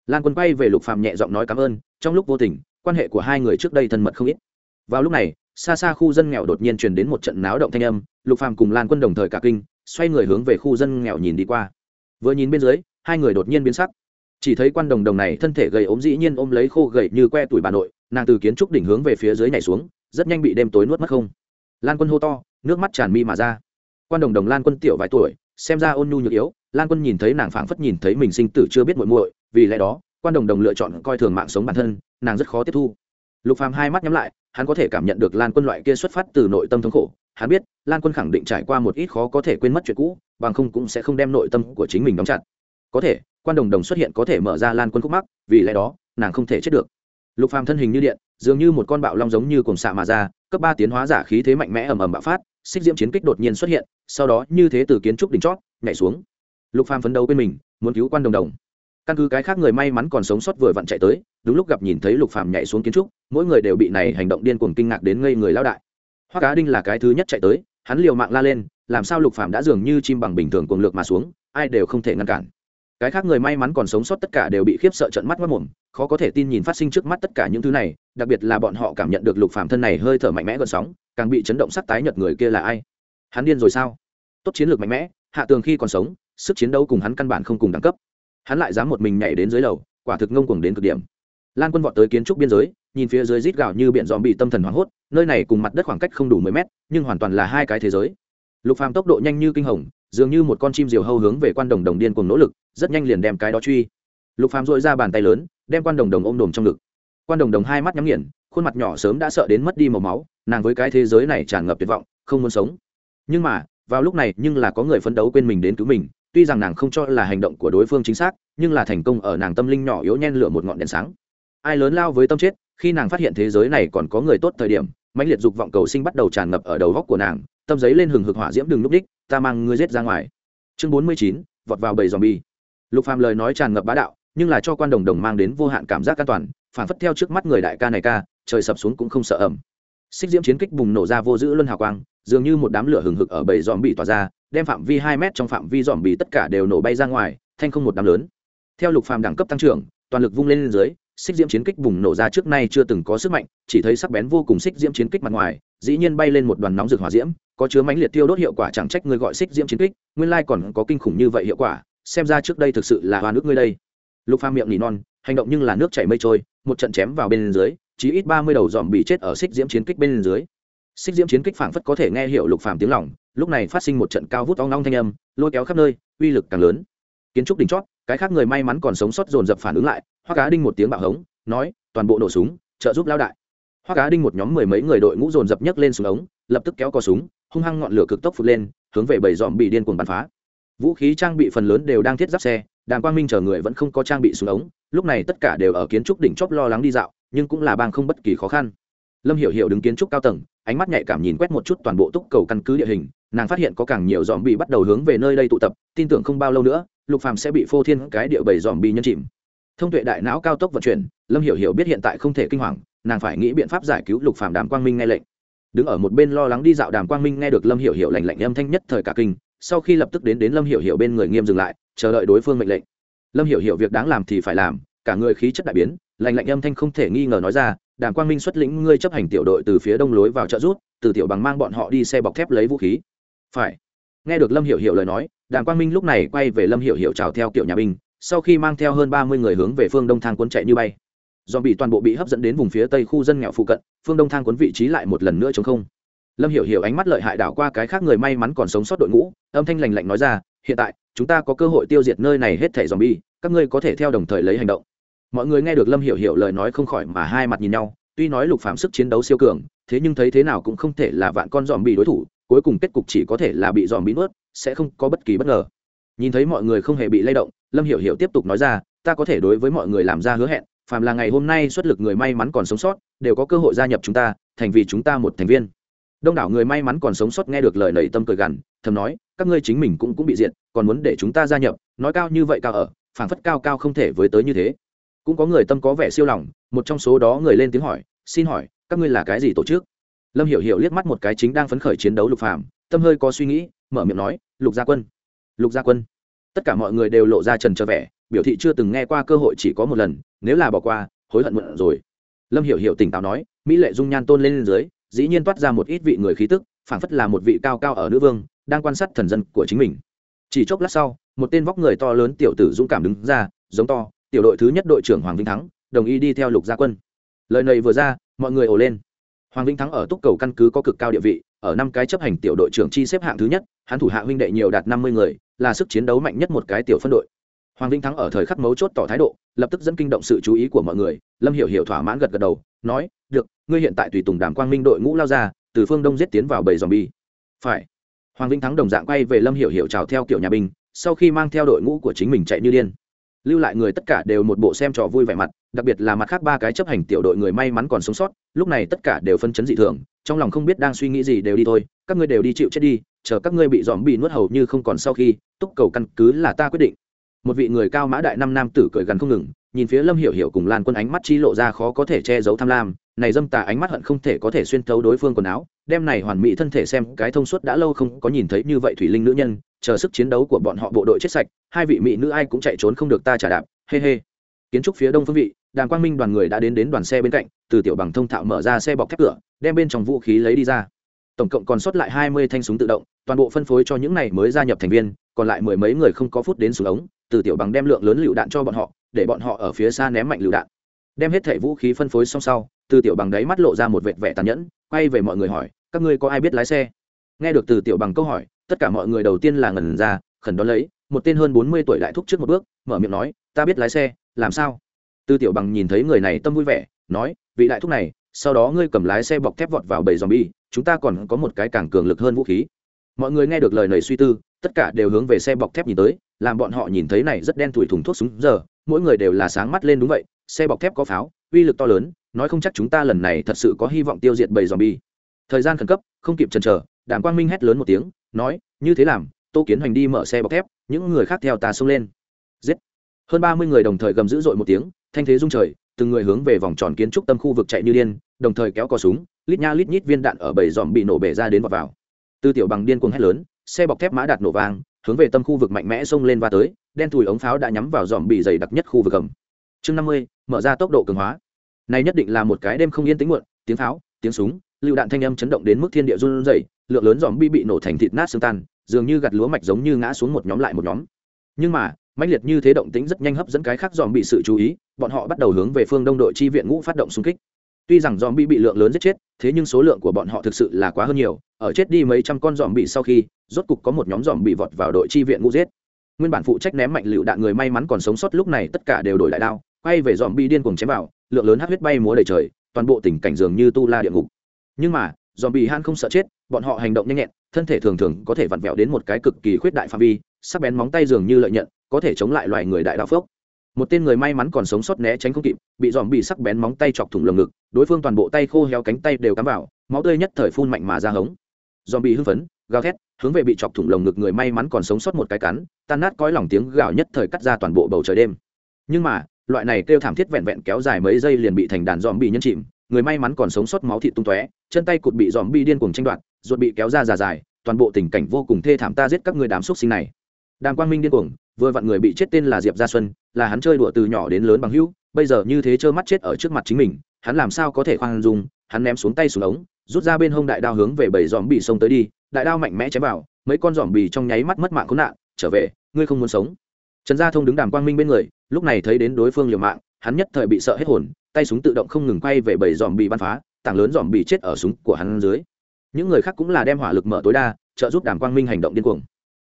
Lan quân quay về lục phàm nhẹ giọng nói cảm ơn, trong lúc vô tình, quan hệ của hai người trước đây thân mật không ít. Vào lúc này, xa xa khu dân nghèo đột nhiên truyền đến một trận náo động thanh âm, lục phàm cùng lan quân đồng thời cả kinh, xoay người hướng về khu dân nghèo nhìn đi qua vừa nhìn bên dưới, hai người đột nhiên biến sắc. Chỉ thấy quan đồng đồng này thân thể gầy ốm dĩ nhiên ôm lấy khô gầy như que tuổi bà nội, nàng từ kiến trúc đỉnh hướng về phía dưới nhảy xuống, rất nhanh bị đêm tối nuốt mất không. Lan quân hô to, nước mắt tràn mi mà ra. Quan đồng đồng lan quân tiểu vài tuổi, xem ra ôn nhu nhược yếu, lan quân nhìn thấy nàng phảng phất nhìn thấy mình sinh tử chưa biết muội muội, vì lẽ đó, quan đồng đồng lựa chọn coi thường mạng sống bản thân, nàng rất khó tiếp thu. Lục phàm hai mắt nhắm lại, hắn có thể cảm nhận được lan quân loại kia xuất phát từ nội tâm thống khổ. Hắn biết, lan quân khẳng định trải qua một ít khó có thể quên mất chuyện cũ bằng không cũng sẽ không đem nội tâm của chính mình đóng chặt. Có thể, quan đồng đồng xuất hiện có thể mở ra lan quân khúc mắc, vì lẽ đó, nàng không thể chết được. Lục phàm thân hình như điện, dường như một con bạo long giống như cùng xạ mà ra, cấp ba tiến hóa giả khí thế mạnh mẽ ầm ầm bạo phát, xích diễm chiến kích đột nhiên xuất hiện, sau đó như thế từ kiến trúc đỉnh chót, nhảy xuống. Lục phàm phấn đấu bên mình, muốn cứu quan đồng đồng. Căn cứ cái khác người may mắn còn sống sót vừa vặn chạy tới, đúng lúc gặp nhìn thấy lục phàm nhảy xuống kiến trúc, mỗi người đều bị này hành động điên cuồng kinh ngạc đến ngây người lao đại. Hoa cá đinh là cái thứ nhất chạy tới, hắn liều mạng la lên làm sao lục phàm đã dường như chim bằng bình thường cuồng lược mà xuống, ai đều không thể ngăn cản. Cái khác người may mắn còn sống sót tất cả đều bị khiếp sợ trận mắt mất mồm, khó có thể tin nhìn phát sinh trước mắt tất cả những thứ này, đặc biệt là bọn họ cảm nhận được lục phàm thân này hơi thở mạnh mẽ gần sóng, càng bị chấn động sắc tái nhợt người kia là ai? Hắn điên rồi sao? Tốt chiến lược mạnh mẽ, hạ tường khi còn sống, sức chiến đấu cùng hắn căn bản không cùng đẳng cấp. Hắn lại dám một mình nhảy đến dưới lầu, quả thực ngông cuồng đến cực điểm. Lan quân vọt tới kiến trúc biên giới, nhìn phía dưới rít gào như biển dòm bị tâm thần hoảng hốt, nơi này cùng mặt đất khoảng cách không đủ mười mét, nhưng hoàn toàn là hai cái thế giới lục phàm tốc độ nhanh như kinh hồng, dường như một con chim diều hâu hướng về quan đồng đồng điên cùng nỗ lực, rất nhanh liền đem cái đó truy. Lục phàm dội ra bàn tay lớn, đem quan đồng đồng ôm đồm trong ngực. Quan đồng đồng hai mắt nhắm nghiền, khuôn mặt nhỏ sớm đã sợ đến mất đi màu máu, nàng với cái thế giới này tràn ngập tuyệt vọng, không muốn sống. Nhưng mà, vào lúc này nhưng là có người phấn đấu quên mình đến cứu mình, tuy rằng nàng không cho là hành động của đối phương chính xác, nhưng là thành công ở nàng tâm linh nhỏ yếu nhen lửa một ngọn đèn sáng. Ai lớn lao với tâm chết, khi nàng phát hiện thế giới này còn có người tốt thời điểm, mãnh liệt dục vọng cầu sinh bắt đầu tràn ngập ở đầu góc của nàng tâm giấy lên hừng hực hỏa diễm đừng lúc đích ta mang ngươi giết ra ngoài. Chương bốn mươi chín vọt vào bầy dòm bi lục phàm lời nói tràn ngập bá đạo nhưng là cho quan đồng đồng mang đến vô hạn cảm giác an toàn phản phất theo trước mắt người đại ca này ca trời sập xuống cũng không sợ ẩm. Xích diễm chiến kích bùng nổ ra vô giữ luân hào quang dường như một đám lửa hừng hực ở bầy dòm bị tỏa ra đem phạm vi hai mét trong phạm vi dòm bị tất cả đều nổ bay ra ngoài thanh không một đám lớn. Theo lục phàm đẳng cấp tăng trưởng toàn lực vung lên, lên dưới xích diễm chiến kích bùng nổ ra trước nay chưa từng có sức mạnh chỉ thấy sắc bén vô cùng xích diễm chiến kích mặt ngoài dĩ nhiên bay lên một đoàn nóng rực hỏa diễm có chứa mãnh liệt tiêu đốt hiệu quả chẳng trách người gọi xích diễm chiến kích, nguyên lai còn có kinh khủng như vậy hiệu quả, xem ra trước đây thực sự là hoa nước ngươi đây. Lục phàm miệng nỉ non, hành động nhưng là nước chảy mây trôi, một trận chém vào bên dưới chỉ ít ba mươi đầu dòm bị chết ở xích diễm chiến kích bên dưới. Xích diễm chiến kích phảng phất có thể nghe hiểu lục phàm tiếng lòng, lúc này phát sinh một trận cao vút ong long thanh âm, lôi kéo khắp nơi, uy lực càng lớn. Kiến trúc đỉnh chót, cái khác người may mắn còn sống sót dồn dập phản ứng lại hoa cá đinh một tiếng bạo hống, nói, toàn bộ nổ súng, trợ giúp lao đại. Hoa cá đinh một nhóm mười mấy người đội ngũ dồn dập nhấc lên súng ống, lập tức kéo cò súng hung hăng ngọn lửa cực tốc phụt lên, hướng về bảy dòm bị điên cuồng bắn phá. Vũ khí trang bị phần lớn đều đang thiết giáp xe, đàm quang minh chờ người vẫn không có trang bị súng ống, lúc này tất cả đều ở kiến trúc đỉnh chóp lo lắng đi dạo, nhưng cũng là bang không bất kỳ khó khăn. Lâm hiểu hiểu đứng kiến trúc cao tầng, ánh mắt nhạy cảm nhìn quét một chút toàn bộ túc cầu căn cứ địa hình, nàng phát hiện có càng nhiều dòm bị bắt đầu hướng về nơi đây tụ tập, tin tưởng không bao lâu nữa, lục phàm sẽ bị phô thiên cái địa bảy dòm bị nhân chìm. Thông tuệ đại não cao tốc vận chuyển, lâm hiểu hiểu biết hiện tại không thể kinh hoàng, nàng phải nghĩ biện pháp giải cứu lục phàm đàm quang minh nghe lệnh đứng ở một bên lo lắng đi dạo đàm quang minh nghe được lâm hiểu hiểu lạnh lạnh âm thanh nhất thời cả kinh, sau khi lập tức đến đến lâm hiểu hiểu bên người nghiêm dừng lại, chờ đợi đối phương mệnh lệnh. Lâm hiểu hiểu việc đáng làm thì phải làm, cả người khí chất đại biến, lạnh lạnh âm thanh không thể nghi ngờ nói ra, đàm quang minh xuất lĩnh ngươi chấp hành tiểu đội từ phía đông lối vào trợ rút từ tiểu bằng mang bọn họ đi xe bọc thép lấy vũ khí. Phải. Nghe được lâm hiểu hiểu lời nói, đàm quang minh lúc này quay về lâm hiểu hiểu chào theo kiểu nhà binh, sau khi mang theo hơn ba mươi người hướng về phương đông thang quân chạy như bay dòm bị toàn bộ bị hấp dẫn đến vùng phía tây khu dân nghèo phụ cận, phương đông thang quấn vị trí lại một lần nữa chống không. Lâm hiểu hiểu ánh mắt lợi hại đảo qua cái khác người may mắn còn sống sót đội ngũ, âm thanh lành lạnh nói ra, hiện tại, chúng ta có cơ hội tiêu diệt nơi này hết thẻ dòm bi các ngươi có thể theo đồng thời lấy hành động. Mọi người nghe được lâm hiểu hiểu lời nói không khỏi mà hai mặt nhìn nhau, tuy nói lục phạm sức chiến đấu siêu cường, thế nhưng thấy thế nào cũng không thể là vạn con dòm bị đối thủ, cuối cùng kết cục chỉ có thể là bị dòm bị nuốt, sẽ không có bất kỳ bất ngờ. Nhìn thấy mọi người không hề bị lay động, lâm hiểu hiểu tiếp tục nói ra, ta có thể đối với mọi người làm ra hứa hẹn phàm là ngày hôm nay xuất lực người may mắn còn sống sót, đều có cơ hội gia nhập chúng ta, thành vì chúng ta một thành viên. Đông đảo người may mắn còn sống sót nghe được lời nảy tâm cười gằn, thầm nói, các ngươi chính mình cũng cũng bị diện còn muốn để chúng ta gia nhập, nói cao như vậy cao ở, phảng phất cao cao không thể với tới như thế. Cũng có người tâm có vẻ siêu lòng, một trong số đó người lên tiếng hỏi, xin hỏi, các ngươi là cái gì tổ chức? Lâm hiểu hiểu liếc mắt một cái chính đang phấn khởi chiến đấu lục phàm, tâm hơi có suy nghĩ, mở miệng nói, lục gia quân. Lục gia quân. Tất cả mọi người đều lộ ra trần trở vẻ biểu thị chưa từng nghe qua cơ hội chỉ có một lần, nếu là bỏ qua, hối hận muộn rồi. Lâm hiểu hiểu tỉnh táo nói, mỹ lệ dung nhan tôn lên dưới, dĩ nhiên toát ra một ít vị người khí tức, phảng phất là một vị cao cao ở nữ vương, đang quan sát thần dân của chính mình. Chỉ chốc lát sau, một tên vóc người to lớn tiểu tử dũng cảm đứng ra, giống to, tiểu đội thứ nhất đội trưởng hoàng vinh thắng, đồng ý đi theo lục gia quân. Lời này vừa ra, mọi người ồ lên. Hoàng vinh thắng ở túc cầu căn cứ có cực cao địa vị, ở năm cái chấp hành tiểu đội trưởng chi xếp hạng thứ nhất, hắn thủ hạ huynh đệ nhiều đạt năm mươi người, là sức chiến đấu mạnh nhất một cái tiểu phân đội hoàng vinh thắng ở thời khắc mấu chốt tỏ thái độ, lập tức dẫn kinh động sự chú ý của mọi người. Lâm hiểu hiểu thỏa mãn gật gật đầu, nói, được, ngươi hiện tại tùy tùng đàm quang minh đội ngũ lao ra, từ phương đông giết tiến vào bầy dòm bi phải. Hoàng vinh thắng đồng dạng quay về lâm hiểu hiểu chào theo kiểu nhà binh, sau khi mang theo đội ngũ của chính mình chạy như điên. Lưu lại người tất cả đều một bộ xem trò vui vẻ mặt, đặc biệt là mặt khác ba cái chấp hành tiểu đội người may mắn còn sống sót, lúc này tất cả đều phân chấn dị thường, trong lòng không biết đang suy nghĩ gì đều đi thôi, các ngươi đều đi chịu chết đi, chờ các ngươi bị dòm bị nuốt hầu như không còn sau khi, túc cầu căn cứ là ta quyết định một vị người cao mã đại năm nam tử cười gần không ngừng, nhìn phía lâm hiểu hiểu cùng lan quân ánh mắt chi lộ ra khó có thể che giấu tham lam. Này dâm tà ánh mắt hận không thể có thể xuyên thấu đối phương quần áo đem này hoàn mỹ thân thể xem cái thông suốt đã lâu không có nhìn thấy như vậy thủy linh nữ nhân, chờ sức chiến đấu của bọn họ bộ đội chết sạch, hai vị mỹ nữ ai cũng chạy trốn không được ta trả đạp hê hê kiến trúc phía đông phương vị đàng quang minh đoàn người đã đến đến đoàn xe bên cạnh, từ tiểu bằng thông thạo mở ra xe bọc thép cửa, đem bên trong vũ khí lấy đi ra. Tổng cộng còn sót lại hai mươi thanh súng tự động, toàn bộ phân phối cho những này mới gia nhập thành viên, còn lại mười mấy người không có phút đến súng ống từ tiểu bằng đem lượng lớn lựu đạn cho bọn họ, để bọn họ ở phía xa ném mạnh lựu đạn. Đem hết thẻ vũ khí phân phối xong sau, từ tiểu bằng đáy mắt lộ ra một vệt vẻ tàn nhẫn, quay về mọi người hỏi, các ngươi có ai biết lái xe? Nghe được từ tiểu bằng câu hỏi, tất cả mọi người đầu tiên là ngẩn ra, khẩn đón lấy, một tên hơn bốn mươi tuổi đại thúc trước một bước, mở miệng nói, ta biết lái xe, làm sao? Từ tiểu bằng nhìn thấy người này tâm vui vẻ, nói, vị đại thúc này, sau đó ngươi cầm lái xe bọc thép vọt vào bầy zombie, chúng ta còn có một cái càng cường lực hơn vũ khí mọi người nghe được lời này suy tư tất cả đều hướng về xe bọc thép nhìn tới làm bọn họ nhìn thấy này rất đen thủi thùng thuốc súng. Giờ mỗi người đều là sáng mắt lên đúng vậy xe bọc thép có pháo uy lực to lớn nói không chắc chúng ta lần này thật sự có hy vọng tiêu diệt bầy zombie. Thời gian khẩn cấp không kịp chần chờ đàm quang minh hét lớn một tiếng nói như thế làm tô kiến hoành đi mở xe bọc thép những người khác theo ta xông lên. Giết. Hơn ba mươi người đồng thời gầm dữ dội một tiếng thanh thế rung trời từng người hướng về vòng tròn kiến trúc tâm khu vực chạy như điên đồng thời kéo cò súng lít nha lít nhít viên đạn ở bầy dòm bị nổ bể ra đến vào, vào tư tiểu bằng điên cuồng hét lớn, xe bọc thép mã đạt nổ vang, hướng về tâm khu vực mạnh mẽ xông lên và tới, đen thùi ống pháo đã nhắm vào dòm bị dày đặc nhất khu vực cầm chương năm mươi, mở ra tốc độ cường hóa. Này nhất định là một cái đêm không yên tĩnh muộn, tiếng pháo, tiếng súng, lựu đạn thanh âm chấn động đến mức thiên địa run rẩy, lượng lớn dòm bi bị nổ thành thịt nát xương tan, dường như gặt lúa mạch giống như ngã xuống một nhóm lại một nhóm. Nhưng mà, mãnh liệt như thế động tĩnh rất nhanh hấp dẫn cái khác dòm bị sự chú ý, bọn họ bắt đầu hướng về phương đông đội chi viện ngũ phát động xung kích. Tuy rằng dòm bị bị lượng lớn giết chết thế nhưng số lượng của bọn họ thực sự là quá hơn nhiều. Ở chết đi mấy trăm con dòm bị sau khi, rốt cục có một nhóm dòm bị vọt vào đội chi viện ngũ giết. Nguyên bản phụ trách ném mạnh lựu đạn người may mắn còn sống sót lúc này tất cả đều đổi lại đao, quay về dòm bị điên cuồng chém vào, lượng lớn hát huyết bay múa đầy trời, toàn bộ tình cảnh dường như tu la địa ngục. Nhưng mà dòm bị han không sợ chết, bọn họ hành động nhanh nhẹn, thân thể thường thường có thể vặn vẹo đến một cái cực kỳ khuyết đại phạm vi, sắc bén móng tay dường như lợi nhận, có thể chống lại loài người đại đạo phước một tên người may mắn còn sống sót né tránh không kịp, bị dòm bị sắc bén móng tay chọc thủng lồng ngực, đối phương toàn bộ tay khô héo cánh tay đều cắm vào, máu tươi nhất thời phun mạnh mà ra hống. Dòm bị hưng phấn, gào thét, hướng về bị chọc thủng lồng ngực người may mắn còn sống sót một cái cắn, tan nát cõi lòng tiếng gào nhất thời cắt ra toàn bộ bầu trời đêm. Nhưng mà, loại này kêu thảm thiết vẹn vẹn kéo dài mấy giây liền bị thành đàn dòm bị nhân chìm, người may mắn còn sống sót máu thịt tung tóe, chân tay cụt bị dòm bị điên cuồng tranh đoạt, ruột bị kéo ra già dài, toàn bộ tình cảnh vô cùng thê thảm ta giết các người đám xúc sinh này. Đàm quang minh điên cuồng, vừa vặn người bị chết tên là diệp gia xuân là hắn chơi đùa từ nhỏ đến lớn bằng hữu, bây giờ như thế trơ mắt chết ở trước mặt chính mình, hắn làm sao có thể khoan dung, hắn ném xuống tay xuống ống, rút ra bên hông đại đao hướng về bảy dòm bị xông tới đi, đại đao mạnh mẽ chém vào, mấy con dòm bì trong nháy mắt mất mạng khốn nạn, trở về, ngươi không muốn sống. Trần gia thông đứng đàm quang minh bên người, lúc này thấy đến đối phương liều mạng, hắn nhất thời bị sợ hết hồn, tay súng tự động không ngừng quay về bảy dòm bì bắn phá, tảng lớn dòm bì chết ở súng của hắn dưới. Những người khác cũng là đem hỏa lực mở tối đa, trợ giúp đàm quang minh hành động điên cuồng.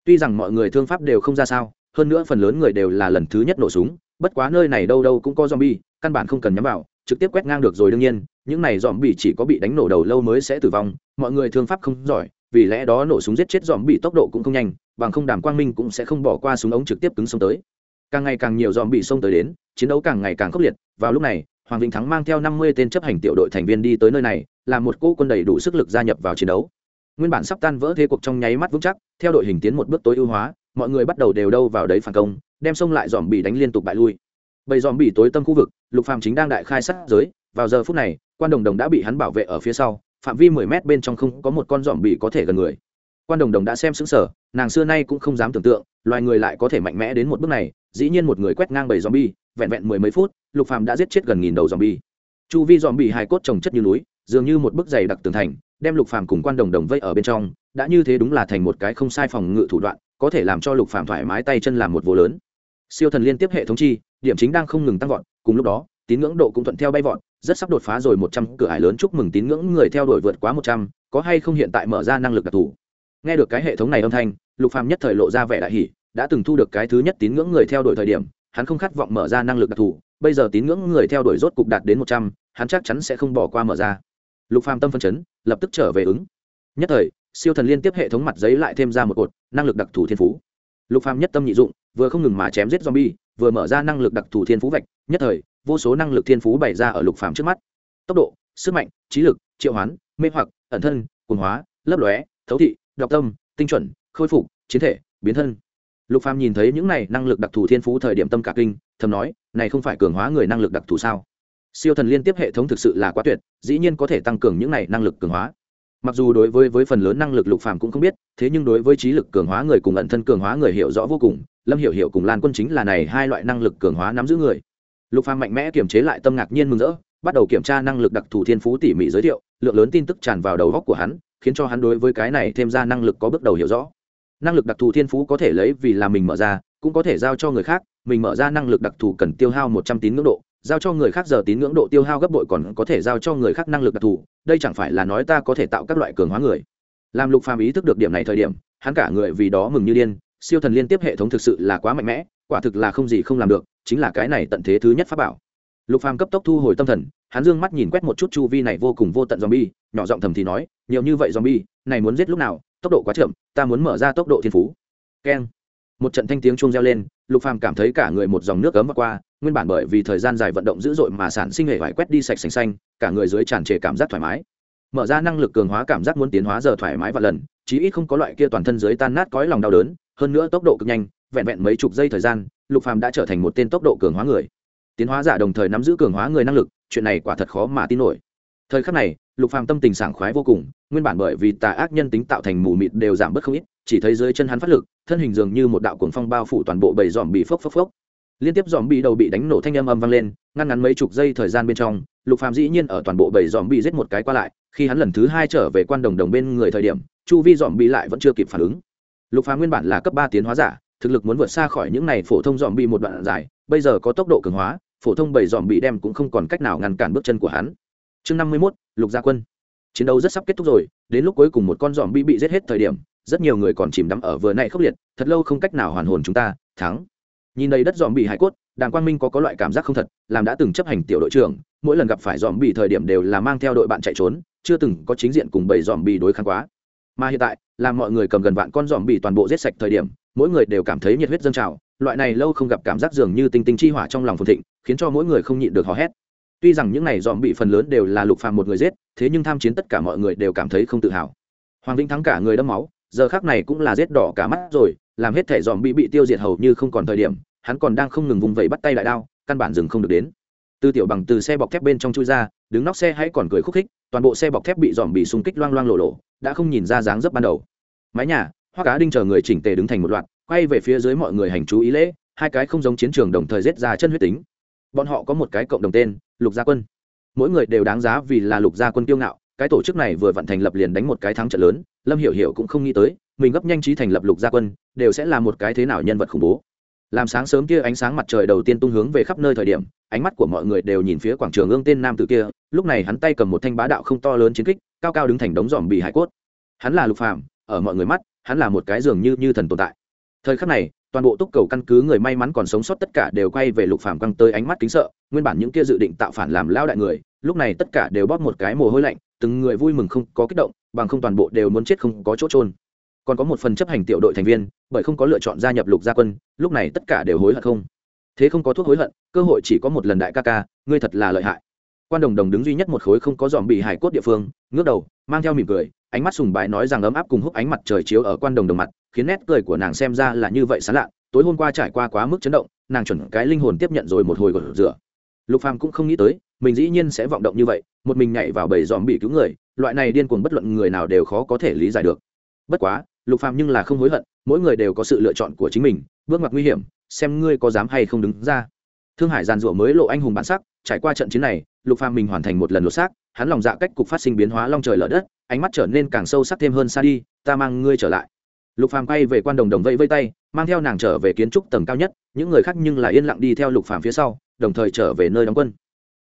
Tuy rằng mọi người thương pháp đều không ra sao hơn nữa phần lớn người đều là lần thứ nhất nổ súng, bất quá nơi này đâu đâu cũng có zombie, căn bản không cần nhắm vào, trực tiếp quét ngang được rồi đương nhiên, những này zombie chỉ có bị đánh nổ đầu lâu mới sẽ tử vong, mọi người thương pháp không giỏi, vì lẽ đó nổ súng giết chết zombie tốc độ cũng không nhanh, bằng không đàm quang minh cũng sẽ không bỏ qua súng ống trực tiếp cứng xông tới. Càng ngày càng nhiều zombie xông tới đến, chiến đấu càng ngày càng khốc liệt, vào lúc này, hoàng vĩnh thắng mang theo năm mươi tên chấp hành tiểu đội thành viên đi tới nơi này, là một cô quân đầy đủ sức lực gia nhập vào chiến đấu. Nguyên bản sắp tan vỡ thế cuộc trong nháy mắt vững chắc, theo đội hình tiến một bước tối ưu hóa mọi người bắt đầu đều đâu vào đấy phản công, đem xông lại dòm bị đánh liên tục bại lui. Bầy dòm bị tối tâm khu vực, lục phàm chính đang đại khai sát giới, vào giờ phút này, quan đồng đồng đã bị hắn bảo vệ ở phía sau, phạm vi mười mét bên trong không có một con dòm bị có thể gần người. Quan đồng đồng đã xem xứng sở nàng xưa nay cũng không dám tưởng tượng, loài người lại có thể mạnh mẽ đến một bước này, dĩ nhiên một người quét ngang bầy dòm bi vẹn vẹn mười mấy phút, lục phàm đã giết chết gần nghìn đầu dòm bi chu vi dòm bị hài cốt trồng chất như núi, dường như một bức dày đặc tường thành, đem lục phàm cùng quan đồng đồng vây ở bên trong, đã như thế đúng là thành một cái không sai phòng ngự thủ đoạn có thể làm cho lục phàm thoải mái tay chân làm một vô lớn. Siêu thần liên tiếp hệ thống chi, điểm chính đang không ngừng tăng vọt, cùng lúc đó, tín ngưỡng độ cũng thuận theo bay vọt, rất sắp đột phá rồi một trăm cửa hải lớn, chúc mừng tín ngưỡng người theo đuổi vượt quá một trăm, có hay không hiện tại mở ra năng lực đặc thù? Nghe được cái hệ thống này âm thanh, lục phàm nhất thời lộ ra vẻ đại hỉ, đã từng thu được cái thứ nhất tín ngưỡng người theo đuổi thời điểm, hắn không khát vọng mở ra năng lực đặc thù, bây giờ tín ngưỡng người theo đuổi rốt cục đạt đến một trăm, hắn chắc chắn sẽ không bỏ qua mở ra. Lục phàm tâm phân chấn, lập tức trở về ứng. Nhất thời, siêu thần liên tiếp hệ thống mặt giấy lại thêm ra một cột năng lực đặc thù thiên phú. Lục phàm nhất tâm nhị dụng, vừa không ngừng mà chém giết zombie, vừa mở ra năng lực đặc thù thiên phú vạch, nhất thời, vô số năng lực thiên phú bày ra ở lục phàm trước mắt. Tốc độ, sức mạnh, trí lực, triệu hoán, mê hoặc, ẩn thân, cuồng hóa, lấp lóe, thấu thị, đọc tâm, tinh chuẩn, khôi phục, chiến thể, biến thân. Lục phàm nhìn thấy những này năng lực đặc thù thiên phú thời điểm tâm cả kinh, thầm nói, này không phải cường hóa người năng lực đặc thù sao? Siêu thần liên tiếp hệ thống thực sự là quá tuyệt, dĩ nhiên có thể tăng cường những này năng lực cường hóa mặc dù đối với với phần lớn năng lực lục phàm cũng không biết, thế nhưng đối với trí lực cường hóa người cùng ẩn thân cường hóa người hiểu rõ vô cùng, lâm hiểu hiểu cùng lan quân chính là này hai loại năng lực cường hóa nắm giữ người. Lục phàm mạnh mẽ kiểm chế lại tâm ngạc nhiên mừng rỡ, bắt đầu kiểm tra năng lực đặc thù thiên phú tỉ mỉ giới thiệu, lượng lớn tin tức tràn vào đầu góc của hắn, khiến cho hắn đối với cái này thêm ra năng lực có bước đầu hiểu rõ. Năng lực đặc thù thiên phú có thể lấy vì là mình mở ra, cũng có thể giao cho người khác, mình mở ra năng lực đặc thù cần tiêu hao một trăm tín ngưỡng độ giao cho người khác giờ tín ngưỡng độ tiêu hao gấp bội còn có thể giao cho người khác năng lực đặc thù, đây chẳng phải là nói ta có thể tạo các loại cường hóa người. Làm lục phàm ý thức được điểm này thời điểm, hắn cả người vì đó mừng như điên, siêu thần liên tiếp hệ thống thực sự là quá mạnh mẽ, quả thực là không gì không làm được, chính là cái này tận thế thứ nhất pháp bảo. Lục phàm cấp tốc thu hồi tâm thần, hắn dương mắt nhìn quét một chút chu vi này vô cùng vô tận zombie, nhỏ giọng thầm thì nói, nhiều như vậy zombie, này muốn giết lúc nào, tốc độ quá chậm, ta muốn mở ra tốc độ thiên phú. Keng. Một trận thanh tiếng chuông reo lên lục phàm cảm thấy cả người một dòng nước cấm vào qua, nguyên bản bởi vì thời gian dài vận động dữ dội mà sản sinh hệ vải quét đi sạch sành xanh, cả người dưới tràn trề cảm giác thoải mái. Mở ra năng lực cường hóa cảm giác muốn tiến hóa giờ thoải mái và lần, chí ít không có loại kia toàn thân dưới tan nát cõi lòng đau đớn, hơn nữa tốc độ cực nhanh, vẹn vẹn mấy chục giây thời gian, lục phàm đã trở thành một tên tốc độ cường hóa người. Tiến hóa giả đồng thời nắm giữ cường hóa người năng lực, chuyện này quả thật khó mà tin nổi. Thời khắc này lục phàm tâm tình sảng khoái vô cùng nguyên bản bởi vì tà ác nhân tính tạo thành mù mịt đều giảm bớt không ít chỉ thấy dưới chân hắn phát lực thân hình dường như một đạo cuồng phong bao phủ toàn bộ bầy dòm bị phốc phốc phốc. Liên tiếp dòm bị đầu bị đánh nổ thanh âm âm vang lên ngăn ngắn mấy chục giây thời gian bên trong lục phàm dĩ nhiên ở toàn bộ bầy dòm bị giết một cái qua lại khi hắn lần thứ hai trở về quan đồng đồng bên người thời điểm chu vi dòm bị lại vẫn chưa kịp phản ứng. Lục phàm nguyên bản là cấp ba tiến hóa giả thực lực muốn vượt xa khỏi những này phổ thông dòm bị một đoạn dài bây giờ có tốc độ cường hóa phổ thông bầy dòm bị đem cũng không còn cách nào ngăn cản bước chân của hắn. Chương năm mươi 51, lục gia quân. Chiến đấu rất sắp kết thúc rồi, đến lúc cuối cùng một con dòm bị bị giết hết thời điểm, rất nhiều người còn chìm đắm ở vừa nay khốc liệt, thật lâu không cách nào hoàn hồn chúng ta, thắng. Nhìn đầy đất dòm bị hải cốt đàng quang minh có có loại cảm giác không thật, làm đã từng chấp hành tiểu đội trưởng, mỗi lần gặp phải dòm bị thời điểm đều là mang theo đội bạn chạy trốn, chưa từng có chính diện cùng bảy dòm bị đối kháng quá. Mà hiện tại là mọi người cầm gần vạn con dòm bị toàn bộ giết sạch thời điểm, mỗi người đều cảm thấy nhiệt huyết dâng trào, loại này lâu không gặp cảm giác dường như tinh tinh chi hỏa trong lòng phồn thịnh, khiến cho mỗi người không nhịn được hò hét tuy rằng những này dòm bị phần lớn đều là lục phàm một người giết, thế nhưng tham chiến tất cả mọi người đều cảm thấy không tự hào. Hoàng vĩnh thắng cả người đẫm máu, giờ khác này cũng là giết đỏ cả mắt rồi, làm hết thể dòm bị bị tiêu diệt hầu như không còn thời điểm, hắn còn đang không ngừng vùng vẫy bắt tay lại đao, căn bản dừng không được đến. Tư tiểu bằng từ xe bọc thép bên trong chui ra, đứng nóc xe hãy còn cười khúc khích, toàn bộ xe bọc thép bị dòm bị xung kích loang loang lộ lộ, đã không nhìn ra dáng dấp ban đầu. Mái nhà hoa cá đinh chờ người chỉnh tề đứng thành một loạt, quay về phía dưới mọi người hành chú ý lễ, hai cái không giống chiến trường đồng thời giết ra chân huyết tính bọn họ có một cái cộng đồng tên, lục gia quân. Mỗi người đều đáng giá vì là lục gia quân kiêu ngạo, cái tổ chức này vừa vận thành lập liền đánh một cái thắng trận lớn, lâm hiểu hiểu cũng không nghĩ tới, mình gấp nhanh trí thành lập lục gia quân, đều sẽ là một cái thế nào nhân vật khủng bố. Làm sáng sớm kia ánh sáng mặt trời đầu tiên tung hướng về khắp nơi thời điểm, ánh mắt của mọi người đều nhìn phía quảng trường ương tên nam tử kia, lúc này hắn tay cầm một thanh bá đạo không to lớn chiến kích, cao cao đứng thành đống dòm bị hải cốt. Hắn là lục phàm, ở mọi người mắt, hắn là một cái dường như như thần tồn tại thời khắc này, toàn bộ túc cầu căn cứ người may mắn còn sống sót tất cả đều quay về lục phàm căng tới ánh mắt kính sợ, nguyên bản những kia dự định tạo phản làm lao đại người, lúc này tất cả đều bóp một cái mồ hôi lạnh, từng người vui mừng không có kích động, bằng không toàn bộ đều muốn chết không có chỗ trôn còn có một phần chấp hành tiểu đội thành viên, bởi không có lựa chọn gia nhập lục gia quân, lúc này tất cả đều hối hận không? Thế không có thuốc hối hận, cơ hội chỉ có một lần đại ca ca, ngươi thật là lợi hại. Quan đồng đồng đứng duy nhất một khối không có dòm bị hải cốt địa phương, ngước đầu, mang theo mỉm cười, ánh mắt sùng bái nói rằng ấm áp cùng húc ánh mặt trời chiếu ở quan đồng đồng mặt khiến nét cười của nàng xem ra là như vậy sán lạ. Tối hôm qua trải qua quá mức chấn động, nàng chuẩn cái linh hồn tiếp nhận rồi một hồi gột rửa. Lục phàm cũng không nghĩ tới, mình dĩ nhiên sẽ vọng động như vậy, một mình nhảy vào bầy dòm bị cứu người, loại này điên cuồng bất luận người nào đều khó có thể lý giải được. Bất quá, lục phàm nhưng là không hối hận, mỗi người đều có sự lựa chọn của chính mình, bước ngoặt nguy hiểm, xem ngươi có dám hay không đứng ra. Thương hải giàn rủa mới lộ anh hùng bản sắc, trải qua trận chiến này, lục phàm mình hoàn thành một lần lột xác, hắn lòng dạ cách cục phát sinh biến hóa long trời lở đất, ánh mắt trở nên càng sâu sắc thêm hơn xa đi, ta mang ngươi trở lại lục phàm quay về quan đồng đồng vẫy vây tay, mang theo nàng trở về kiến trúc tầng cao nhất, những người khác nhưng là yên lặng đi theo lục phàm phía sau, đồng thời trở về nơi đóng quân.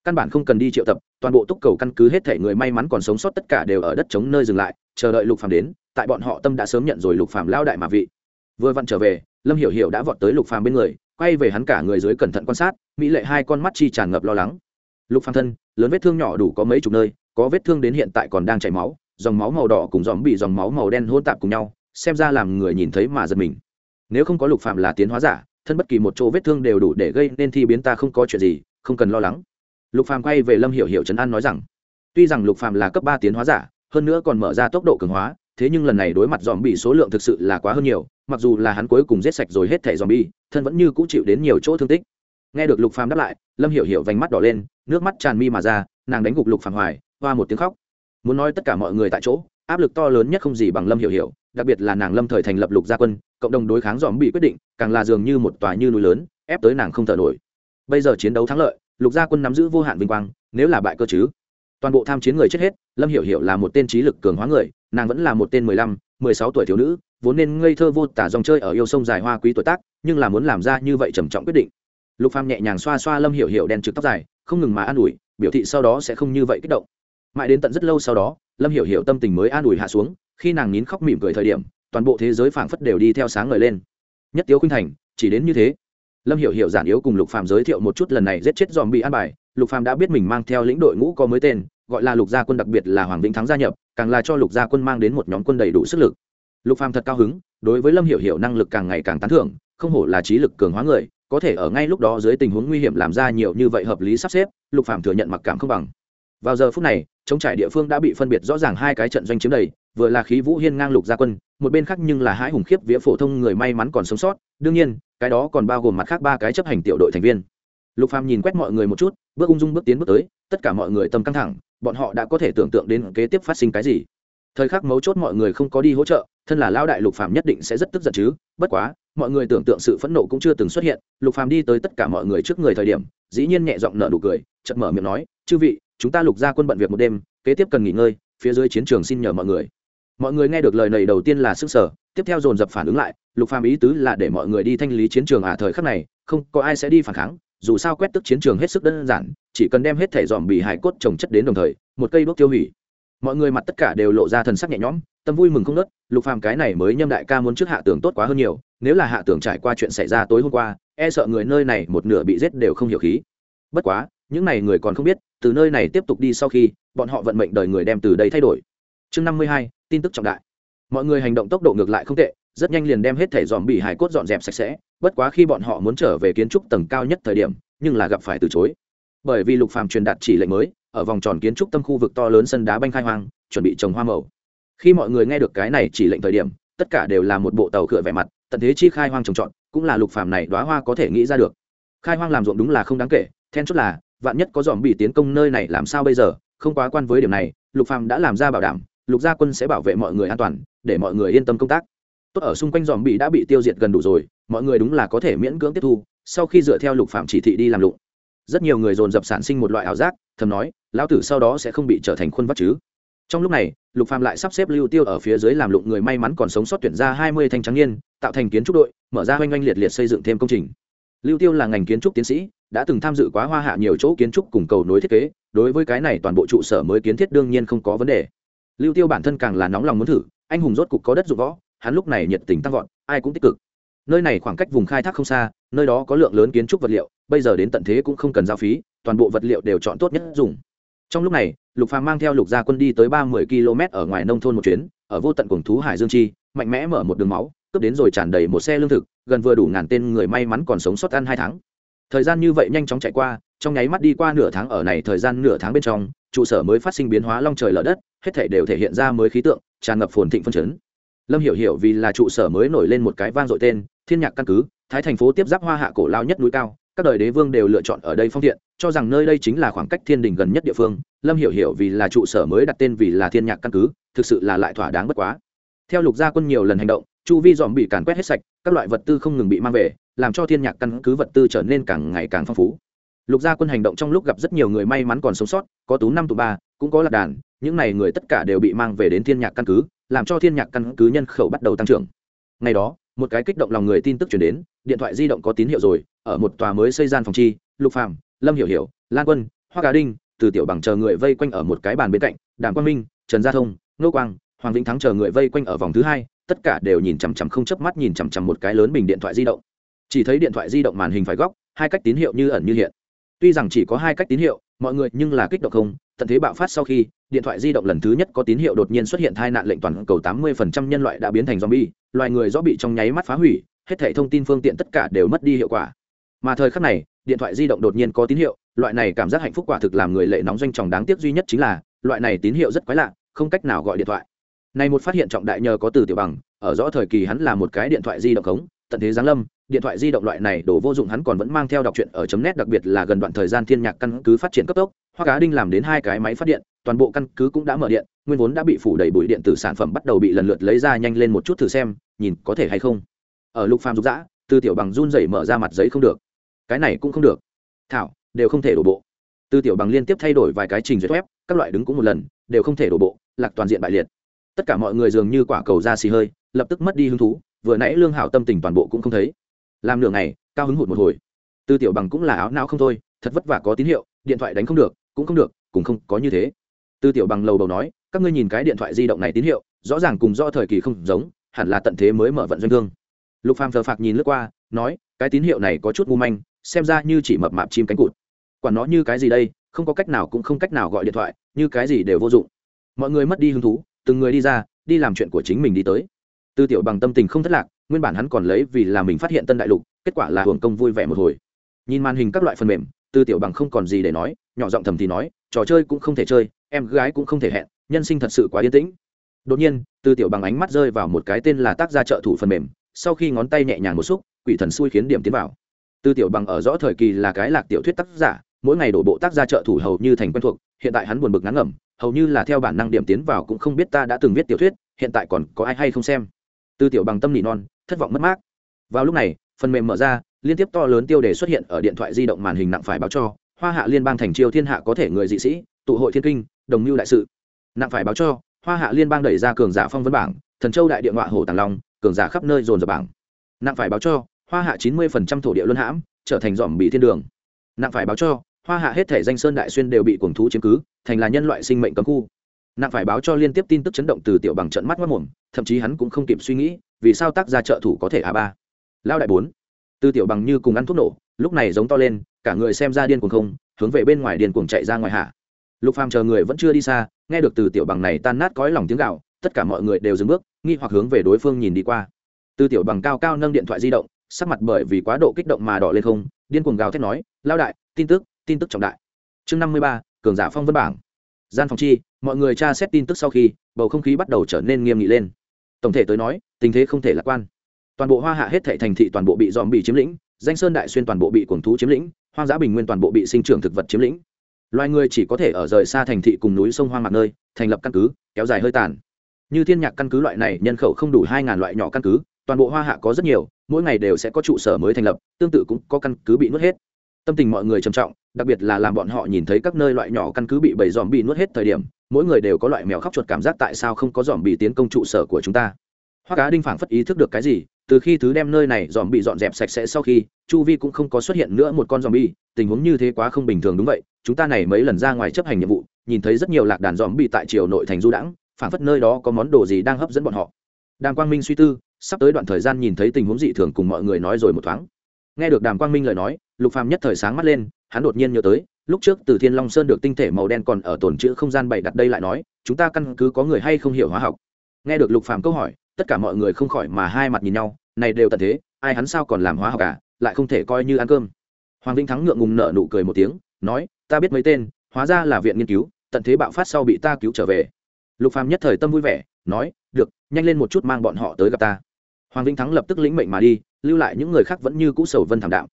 Căn bản không cần đi triệu tập, toàn bộ túc cầu căn cứ hết thể người may mắn còn sống sót tất cả đều ở đất chống nơi dừng lại, chờ đợi lục phàm đến, tại bọn họ tâm đã sớm nhận rồi lục phàm lao đại mà vị. Vừa vặn trở về, lâm hiểu hiểu đã vọt tới lục phàm bên người, quay về hắn cả người dưới cẩn thận quan sát, mỹ lệ hai con mắt chi tràn ngập lo lắng. Lục phàm thân, lớn vết thương nhỏ đủ có mấy chục nơi, có vết thương đến hiện tại còn đang chảy máu, dòng máu màu đỏ cùng dòm bị dòng máu màu đen hôn tạp cùng nhau xem ra làm người nhìn thấy mà giật mình. Nếu không có lục phạm là tiến hóa giả, thân bất kỳ một chỗ vết thương đều đủ để gây nên thi biến ta không có chuyện gì, không cần lo lắng. Lục phàm quay về lâm hiểu hiểu trấn an nói rằng, tuy rằng lục phàm là cấp ba tiến hóa giả, hơn nữa còn mở ra tốc độ cường hóa, thế nhưng lần này đối mặt dòm bị số lượng thực sự là quá hơn nhiều, mặc dù là hắn cuối cùng giết sạch rồi hết thẻ dòm bi thân vẫn như cũ chịu đến nhiều chỗ thương tích. Nghe được lục phàm đáp lại, lâm hiểu hiểu vành mắt đỏ lên, nước mắt tràn mi mà ra, nàng đánh gục lục phàm hoài, hoa một tiếng khóc. Muốn nói tất cả mọi người tại chỗ, áp lực to lớn nhất không gì bằng lâm hiểu hiểu đặc biệt là nàng lâm thời thành lập lục gia quân, cộng đồng đối kháng dòm bị quyết định, càng là dường như một tòa như núi lớn, ép tới nàng không thở nổi. Bây giờ chiến đấu thắng lợi, lục gia quân nắm giữ vô hạn vinh quang, nếu là bại cơ chứ? Toàn bộ tham chiến người chết hết, lâm hiểu hiểu là một tên trí lực cường hóa người, nàng vẫn là một tên mười lăm, mười sáu tuổi thiếu nữ, vốn nên ngây thơ vô tả dòng chơi ở yêu sông dài hoa quý tuổi tác, nhưng là muốn làm ra như vậy trầm trọng quyết định. Lục phàm nhẹ nhàng xoa xoa lâm hiểu hiểu đen trực tóc dài, không ngừng mà an ủi, biểu thị sau đó sẽ không như vậy kích động. Mãi đến tận rất lâu sau đó, lâm hiểu hiểu tâm tình mới an ủi hạ xuống khi nàng nín khóc mỉm cười thời điểm, toàn bộ thế giới phảng phất đều đi theo sáng ngời lên. Nhất tiếu khuynh thành, chỉ đến như thế. Lâm hiểu hiểu giản yếu cùng lục phàm giới thiệu một chút lần này giết chết dòm bị an bài. Lục phàm đã biết mình mang theo lĩnh đội ngũ có mới tên, gọi là lục gia quân đặc biệt là hoàng vĩnh thắng gia nhập, càng là cho lục gia quân mang đến một nhóm quân đầy đủ sức lực. Lục phàm thật cao hứng, đối với lâm hiểu hiểu năng lực càng ngày càng tán thưởng, không hổ là trí lực cường hóa người, có thể ở ngay lúc đó dưới tình huống nguy hiểm làm ra nhiều như vậy hợp lý sắp xếp, lục phàm thừa nhận mặc cảm không bằng. Vào giờ phút này chống trải địa phương đã bị phân biệt rõ ràng hai cái trận doanh chiếm đầy vừa là khí vũ hiên ngang lục gia quân, một bên khác nhưng là hai hùng khiếp vía phổ thông người may mắn còn sống sót. Đương nhiên, cái đó còn bao gồm mặt khác ba cái chấp hành tiểu đội thành viên. Lục phàm nhìn quét mọi người một chút, bước ung dung bước tiến bước tới, tất cả mọi người tâm căng thẳng, bọn họ đã có thể tưởng tượng đến kế tiếp phát sinh cái gì. Thời khắc mấu chốt mọi người không có đi hỗ trợ, thân là lao đại lục phàm nhất định sẽ rất tức giận chứ, bất quá, mọi người tưởng tượng sự phẫn nộ cũng chưa từng xuất hiện, lục phàm đi tới tất cả mọi người trước người thời điểm, dĩ nhiên nhẹ giọng nở nụ cười, chợt mở miệng nói, chư vị, chúng ta lục gia quân bận việc một đêm, kế tiếp cần nghỉ ngơi, phía dưới chiến trường xin nhờ mọi người mọi người nghe được lời này đầu tiên là sức sở tiếp theo dồn dập phản ứng lại, lục phàm ý tứ là để mọi người đi thanh lý chiến trường à thời khắc này, không có ai sẽ đi phản kháng, dù sao quét tức chiến trường hết sức đơn giản, chỉ cần đem hết thể dòm bị hải cốt trồng chất đến đồng thời, một cây đốt tiêu hủy. Mọi người mặt tất cả đều lộ ra thần sắc nhẹ nhõm, tâm vui mừng không nớt lục phàm cái này mới nhâm đại ca muốn trước hạ tưởng tốt quá hơn nhiều, nếu là hạ tưởng trải qua chuyện xảy ra tối hôm qua e sợ người nơi này một nửa bị giết đều không hiểu khí. Bất quá, những này người còn không biết, từ nơi này tiếp tục đi sau khi, bọn họ vận mệnh đời người đem từ đây thay đổi. Chương năm mươi hai tin tức trọng đại. Mọi người hành động tốc độ ngược lại không tệ, rất nhanh liền đem hết thẻ dòm bị hải cốt dọn dẹp sạch sẽ, bất quá khi bọn họ muốn trở về kiến trúc tầng cao nhất thời điểm, nhưng là gặp phải từ chối. Bởi vì lục phàm truyền đạt chỉ lệnh mới, ở vòng tròn kiến trúc tâm khu vực to lớn sân đá banh khai hoang, chuẩn bị trồng hoa màu. Khi mọi người nghe được cái này chỉ lệnh thời điểm, tất cả đều là một bộ tàu cửa vẻ mặt, tận thế chi khai hoang trồng trọt, cũng là lục phàm này đóa hoa có thể nghĩ ra được. Khai hoang làm ruộng đúng là không đáng kể, then chốt là, vạn nhất có dòm bị tiến công nơi này làm sao bây giờ, không quá quan với điểm này, lục phàm đã làm ra bảo đảm lục gia quân sẽ bảo vệ mọi người an toàn, để mọi người yên tâm công tác. Tốt ở xung quanh dòm bị đã bị tiêu diệt gần đủ rồi, mọi người đúng là có thể miễn cưỡng tiếp thu, sau khi dựa theo lục phạm chỉ thị đi làm lụng. Rất nhiều người dồn dập sản sinh một loại ảo giác, thầm nói, lão tử sau đó sẽ không bị trở thành khuôn vắt chứ. Trong lúc này, lục phạm lại sắp xếp lưu tiêu ở phía dưới làm lụng người may mắn còn sống sót tuyển ra hai mươi thanh trắng niên, tạo thành kiến trúc đội, mở ra oanh oanh liệt liệt xây dựng thêm công trình. Lưu tiêu là ngành kiến trúc tiến sĩ, đã từng tham dự quá hoa hạ nhiều chỗ kiến trúc cùng cầu nối thiết kế, đối với cái này toàn bộ trụ sở mới kiến thiết đương nhiên không có vấn đề lưu tiêu bản thân càng là nóng lòng muốn thử, anh hùng rốt cục có đất dụng võ, hắn lúc này nhiệt tình tăng vọt, ai cũng tích cực. Nơi này khoảng cách vùng khai thác không xa, nơi đó có lượng lớn kiến trúc vật liệu, bây giờ đến tận thế cũng không cần giao phí, toàn bộ vật liệu đều chọn tốt nhất dùng. Trong lúc này, lục phàm mang theo lục gia quân đi tới ba mươi km ở ngoài nông thôn một chuyến, ở vô tận cuồng thú hải dương chi, mạnh mẽ mở một đường máu, cướp đến rồi tràn đầy một xe lương thực, gần vừa đủ ngàn tên người may mắn còn sống sót ăn hai tháng. Thời gian như vậy nhanh chóng chạy qua, trong nháy mắt đi qua nửa tháng, ở này thời gian nửa tháng bên trong trụ sở mới phát sinh biến hóa long trời lở đất, hết thảy đều thể hiện ra mới khí tượng, tràn ngập phồn thịnh phân chấn. Lâm hiểu hiểu vì là trụ sở mới nổi lên một cái vang dội tên, thiên nhạc căn cứ, thái thành phố tiếp giáp hoa hạ cổ lao nhất núi cao, các đời đế vương đều lựa chọn ở đây phong thiện, cho rằng nơi đây chính là khoảng cách thiên đình gần nhất địa phương. Lâm hiểu hiểu vì là trụ sở mới đặt tên vì là thiên nhạc căn cứ, thực sự là lại thỏa đáng bất quá. Theo lục gia quân nhiều lần hành động, chu vi dòm bị càn quét hết sạch, các loại vật tư không ngừng bị mang về, làm cho thiên nhạc căn cứ vật tư trở nên càng ngày càng phong phú lục gia quân hành động trong lúc gặp rất nhiều người may mắn còn sống sót, có tú năm tụ ba, cũng có lạc đàn, những n à y người tất cả đều bị mang về đến thiên nhạc căn cứ, làm cho thiên nhạc căn cứ nhân khẩu bắt đầu tăng trưởng. Ngày đó, một cái kích động lòng người tin tức chuyển đến, điện thoại di động có tín hiệu rồi, ở một tòa mới xây gian phòng chi, lục phàm, lâm hiểu hiểu, lan quân hoa gà đinh, từ tiểu bằng chờ người vây quanh ở một cái bàn bên cạnh, đàm quang minh, trần gia thông nô quang, hoàng vĩnh thắng chờ người vây quanh ở vòng thứ hai, tất cả đều nhìn chằm chằm không chớp mắt nhìn chằm chằm một cái lớn bình điện thoại di động. Chỉ thấy điện thoại di động màn hình phải góc, hai cách tín hiệu như ẩn như hiện tuy rằng chỉ có hai cách tín hiệu mọi người nhưng là kích động không tận thế bạo phát sau khi điện thoại di động lần thứ nhất có tín hiệu đột nhiên xuất hiện tai nạn lệnh toàn cầu 80% nhân loại đã biến thành zombie, loài người do bị trong nháy mắt phá hủy, hết thảy thông tin phương tiện tất cả đều mất đi hiệu quả. Mà thời khắc này, điện thoại di động đột nhiên có tín hiệu, loại này cảm giác hạnh phúc quả thực làm người lệ nóng doanh trọng đáng tiếc duy nhất chính là, loại này tín hiệu rất quái lạ, không cách nào gọi điện thoại. Này một phát hiện trọng đại nhờ có từ tiểu bằng, ở rõ thời kỳ hắn là một cái điện thoại di động khống, tận thế giáng lâm, điện thoại di động loại này đổ vô dụng hắn còn vẫn mang theo đọc truyện ở chấm nét đặc biệt là gần đoạn thời gian thiên nhạc căn cứ phát triển cấp tốc, Hoa Cá Đinh làm đến hai cái máy phát điện, toàn bộ căn cứ cũng đã mở điện nguyên vốn đã bị phủ đầy bụi điện tử sản phẩm bắt đầu bị lần lượt lấy ra nhanh lên một chút thử xem nhìn có thể hay không. Ở lục phàm rục rã từ tiểu bằng run rẩy mở ra mặt giấy không được. Cái này cũng không được. Thảo đều không thể đổ bộ. Từ tiểu bằng liên tiếp thay đổi vài cái trình duyệt web các loại đứng cũng một lần đều không thể đổ bộ lạc toàn diện bại liệt. Tất cả mọi người dường như quả cầu ra xì hơi lập tức mất đi hứng thú vừa nãy lương hảo tâm tình toàn bộ cũng không thấy làm nửa ngày, cao hứng hụt một hồi. Tư tiểu bằng cũng là áo não không thôi, thật vất vả có tín hiệu, điện thoại đánh không được, cũng không được, cũng không có như thế. Tư tiểu bằng lầu đầu nói, các ngươi nhìn cái điện thoại di động này tín hiệu, rõ ràng cùng do thời kỳ không giống, hẳn là tận thế mới mở vận doanh thương lục phàm thờ phạc nhìn lướt qua, nói, cái tín hiệu này có chút ngu manh, xem ra như chỉ mập mạp chim cánh cụt. Quản nó như cái gì đây, không có cách nào cũng không cách nào gọi điện thoại, như cái gì đều vô dụng. Mọi người mất đi hứng thú, từng người đi ra, đi làm chuyện của chính mình đi tới. Tư tiểu bằng tâm tình không thất lạc nguyên bản hắn còn lấy vì là mình phát hiện tân đại lục, kết quả là hưởng công vui vẻ một hồi. Nhìn màn hình các loại phần mềm, tư tiểu bằng không còn gì để nói, nhỏ giọng thầm thì nói, trò chơi cũng không thể chơi, em gái cũng không thể hẹn, nhân sinh thật sự quá yên tĩnh. Đột nhiên, tư tiểu bằng ánh mắt rơi vào một cái tên là tác gia trợ thủ phần mềm, sau khi ngón tay nhẹ nhàng một xúc, quỷ thần xui khiến điểm tiến vào. Tư tiểu bằng ở rõ thời kỳ là cái lạc tiểu thuyết tác giả, mỗi ngày đổ bộ tác gia trợ thủ hầu như thành quen thuộc, hiện tại hắn buồn bực ngắn ngẩm, hầu như là theo bản năng điểm tiến vào cũng không biết ta đã từng viết tiểu thuyết, hiện tại còn có ai hay không xem tư tiểu bằng tâm nỉ non, thất vọng mất mát. Vào lúc này, phần mềm mở ra, liên tiếp to lớn tiêu đề xuất hiện ở điện thoại di động màn hình nặng phải báo cho, hoa hạ liên bang thành triều thiên hạ có thể người dị sĩ, tụ hội thiên kinh, đồng mưu đại sự. Nặng phải báo cho, hoa hạ liên bang đẩy ra cường giả phong vân bảng, thần châu đại địa ngoại hồ tàng long, cường giả khắp nơi dồn dập bảng. Nặng phải báo cho, hoa hạ chín mươi thổ địa luân hãm, trở thành dòm bị thiên đường. Nặng phải báo cho, hoa hạ hết thể danh sơn đại xuyên đều bị cuồng thú chiếm cứ, thành là nhân loại sinh mệnh cấm khu nặng phải báo cho liên tiếp tin tức chấn động từ tiểu bằng trận mắt mất mồm, thậm chí hắn cũng không kịp suy nghĩ, vì sao tác gia trợ thủ có thể a ba? Lao đại bốn. Từ tiểu bằng như cùng ăn thuốc nổ, lúc này giống to lên, cả người xem ra điên cuồng không, hướng về bên ngoài điên cuồng chạy ra ngoài hạ. Lục phàm chờ người vẫn chưa đi xa, nghe được từ tiểu bằng này tan nát cõi lòng tiếng gạo tất cả mọi người đều dừng bước, nghi hoặc hướng về đối phương nhìn đi qua. Tư tiểu bằng cao cao nâng điện thoại di động, sắc mặt bởi vì quá độ kích động mà đỏ lên không, điên cuồng gào thét nói lao đại, tin tức tin tức trọng đại. Chương năm mươi ba, cường giả phong vân bảng. Gian phòng chi mọi người tra xét tin tức sau khi, bầu không khí bắt đầu trở nên nghiêm nghị lên. Tổng thể tới nói, tình thế không thể lạc quan. Toàn bộ hoa hạ hết thệ thành thị toàn bộ bị dòm bị chiếm lĩnh, danh sơn đại xuyên toàn bộ bị cuồng thú chiếm lĩnh, hoang dã bình nguyên toàn bộ bị sinh trưởng thực vật chiếm lĩnh. Loài người chỉ có thể ở rời xa thành thị cùng núi sông hoang mạc nơi, thành lập căn cứ, kéo dài hơi tàn. Như thiên nhạc căn cứ loại này, nhân khẩu không đủ hai ngàn loại nhỏ căn cứ, toàn bộ hoa hạ có rất nhiều, mỗi ngày đều sẽ có trụ sở mới thành lập, tương tự cũng có căn cứ bị nuốt hết. Tâm tình mọi người trầm trọng, đặc biệt là làm bọn họ nhìn thấy các nơi loại nhỏ căn cứ bị bầy dòm bị nuốt hết thời điểm mỗi người đều có loại mèo khóc chuột cảm giác tại sao không có dòm bị tiến công trụ sở của chúng ta. Hoa cá đinh phảng phất ý thức được cái gì, từ khi thứ đem nơi này dòm bị dọn dẹp sạch sẽ sau khi, chu vi cũng không có xuất hiện nữa một con dòm bi tình huống như thế quá không bình thường đúng vậy, chúng ta này mấy lần ra ngoài chấp hành nhiệm vụ, nhìn thấy rất nhiều lạc đàn dòm bị tại triều nội thành du đãng, phảng phất nơi đó có món đồ gì đang hấp dẫn bọn họ. Đàm quang minh suy tư, sắp tới đoạn thời gian nhìn thấy tình huống dị thường cùng mọi người nói rồi một thoáng. Nghe được đàm quang minh lời nói, lục phàm nhất thời sáng mắt lên, hắn đột nhiên nhớ tới lúc trước từ thiên long sơn được tinh thể màu đen còn ở tồn chữ không gian bảy đặt đây lại nói, chúng ta căn cứ có người hay không hiểu hóa học. Nghe được lục phàm câu hỏi, tất cả mọi người không khỏi mà hai mặt nhìn nhau, này đều tận thế, ai hắn sao còn làm hóa học cả lại không thể coi như ăn cơm. Hoàng vĩnh thắng ngượng ngùng nở nụ cười một tiếng, nói, ta biết mấy tên, hóa ra là viện nghiên cứu, tận thế bạo phát sau bị ta cứu trở về. Lục phàm nhất thời tâm vui vẻ, nói, được, nhanh lên một chút mang bọn họ tới gặp ta. Hoàng vĩnh thắng lập tức lĩnh mệnh mà đi, lưu lại những người khác vẫn như cũ sầu vân thảm đạo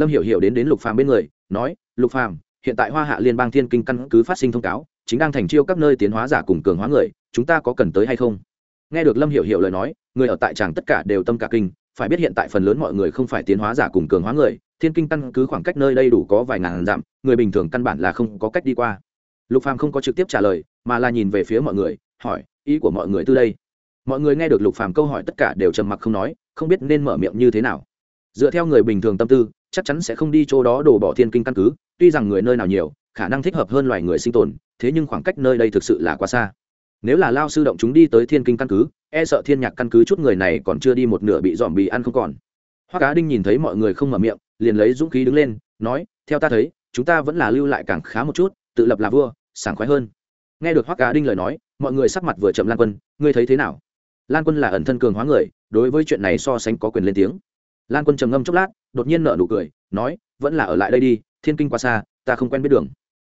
lâm hiểu hiểu đến đến lục phàm bên người, nói, lục phàm hiện tại hoa hạ liên bang thiên kinh căn cứ phát sinh thông cáo, chính đang thành chiêu các nơi tiến hóa giả cùng cường hóa người, chúng ta có cần tới hay không? Nghe được lâm hiểu hiểu lời nói, người ở tại tràng tất cả đều tâm cả kinh, phải biết hiện tại phần lớn mọi người không phải tiến hóa giả cùng cường hóa người, thiên kinh căn cứ khoảng cách nơi đây đủ có vài ngàn dặm, người bình thường căn bản là không có cách đi qua. Lục phàm không có trực tiếp trả lời, mà là nhìn về phía mọi người, hỏi, ý của mọi người từ đây? Mọi người nghe được lục phàm câu hỏi tất cả đều trầm mặc không nói, không biết nên mở miệng như thế nào dựa theo người bình thường tâm tư, chắc chắn sẽ không đi chỗ đó đổ bỏ thiên kinh căn cứ, tuy rằng người nơi nào nhiều, khả năng thích hợp hơn loài người sinh tồn, thế nhưng khoảng cách nơi đây thực sự là quá xa. Nếu là lao sư động chúng đi tới thiên kinh căn cứ e sợ thiên nhạc căn cứ chút người này còn chưa đi một nửa bị dòm bị ăn không còn. Hoa cá đinh nhìn thấy mọi người không mở miệng, liền lấy dũng khí đứng lên, nói, theo ta thấy, chúng ta vẫn là lưu lại càng khá một chút, tự lập là vua, sảng khoái hơn. Nghe được hoa cá đinh lời nói, mọi người sắc mặt vừa chậm lan quân, ngươi thấy thế nào? Lan quân là ẩn thân cường hóa người, đối với chuyện này so sánh có quyền lên tiếng lan quân trầm ngâm chốc lát, đột nhiên nở nụ cười, nói, vẫn là ở lại đây đi, thiên kinh quá xa, ta không quen biết đường.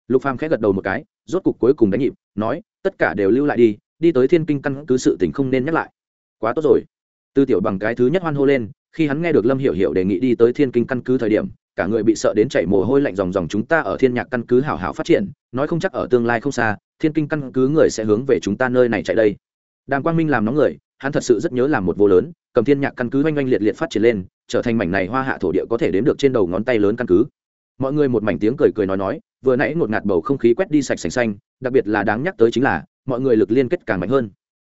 Lục phàm khẽ gật đầu một cái, rốt cục cuối cùng đánh nhịp, nói, tất cả đều lưu lại đi đi tới thiên kinh căn cứ sự tình không nên nhắc lại. Quá tốt rồi. Tư tiểu bằng cái thứ nhất hoan hô lên, khi hắn nghe được lâm hiểu hiểu đề nghị đi tới thiên kinh căn cứ thời điểm, cả người bị sợ đến chảy mồ hôi lạnh ròng ròng chúng ta ở thiên nhạc căn cứ hảo hảo phát triển, nói không chắc ở tương lai không xa, thiên kinh căn cứ người sẽ hướng về chúng ta nơi này chạy đây. Đàng quang minh làm nóng người, hắn thật sự rất nhớ làm một vô lớn cầm thiên nhạc căn cứ oanh oanh liệt liệt phát triển lên, trở thành mảnh này hoa hạ thổ địa có thể đếm được trên đầu ngón tay lớn căn cứ. Mọi người một mảnh tiếng cười cười nói nói, vừa nãy ngột ngạt bầu không khí quét đi sạch sành xanh, đặc biệt là đáng nhắc tới chính là, mọi người lực liên kết càng mạnh hơn.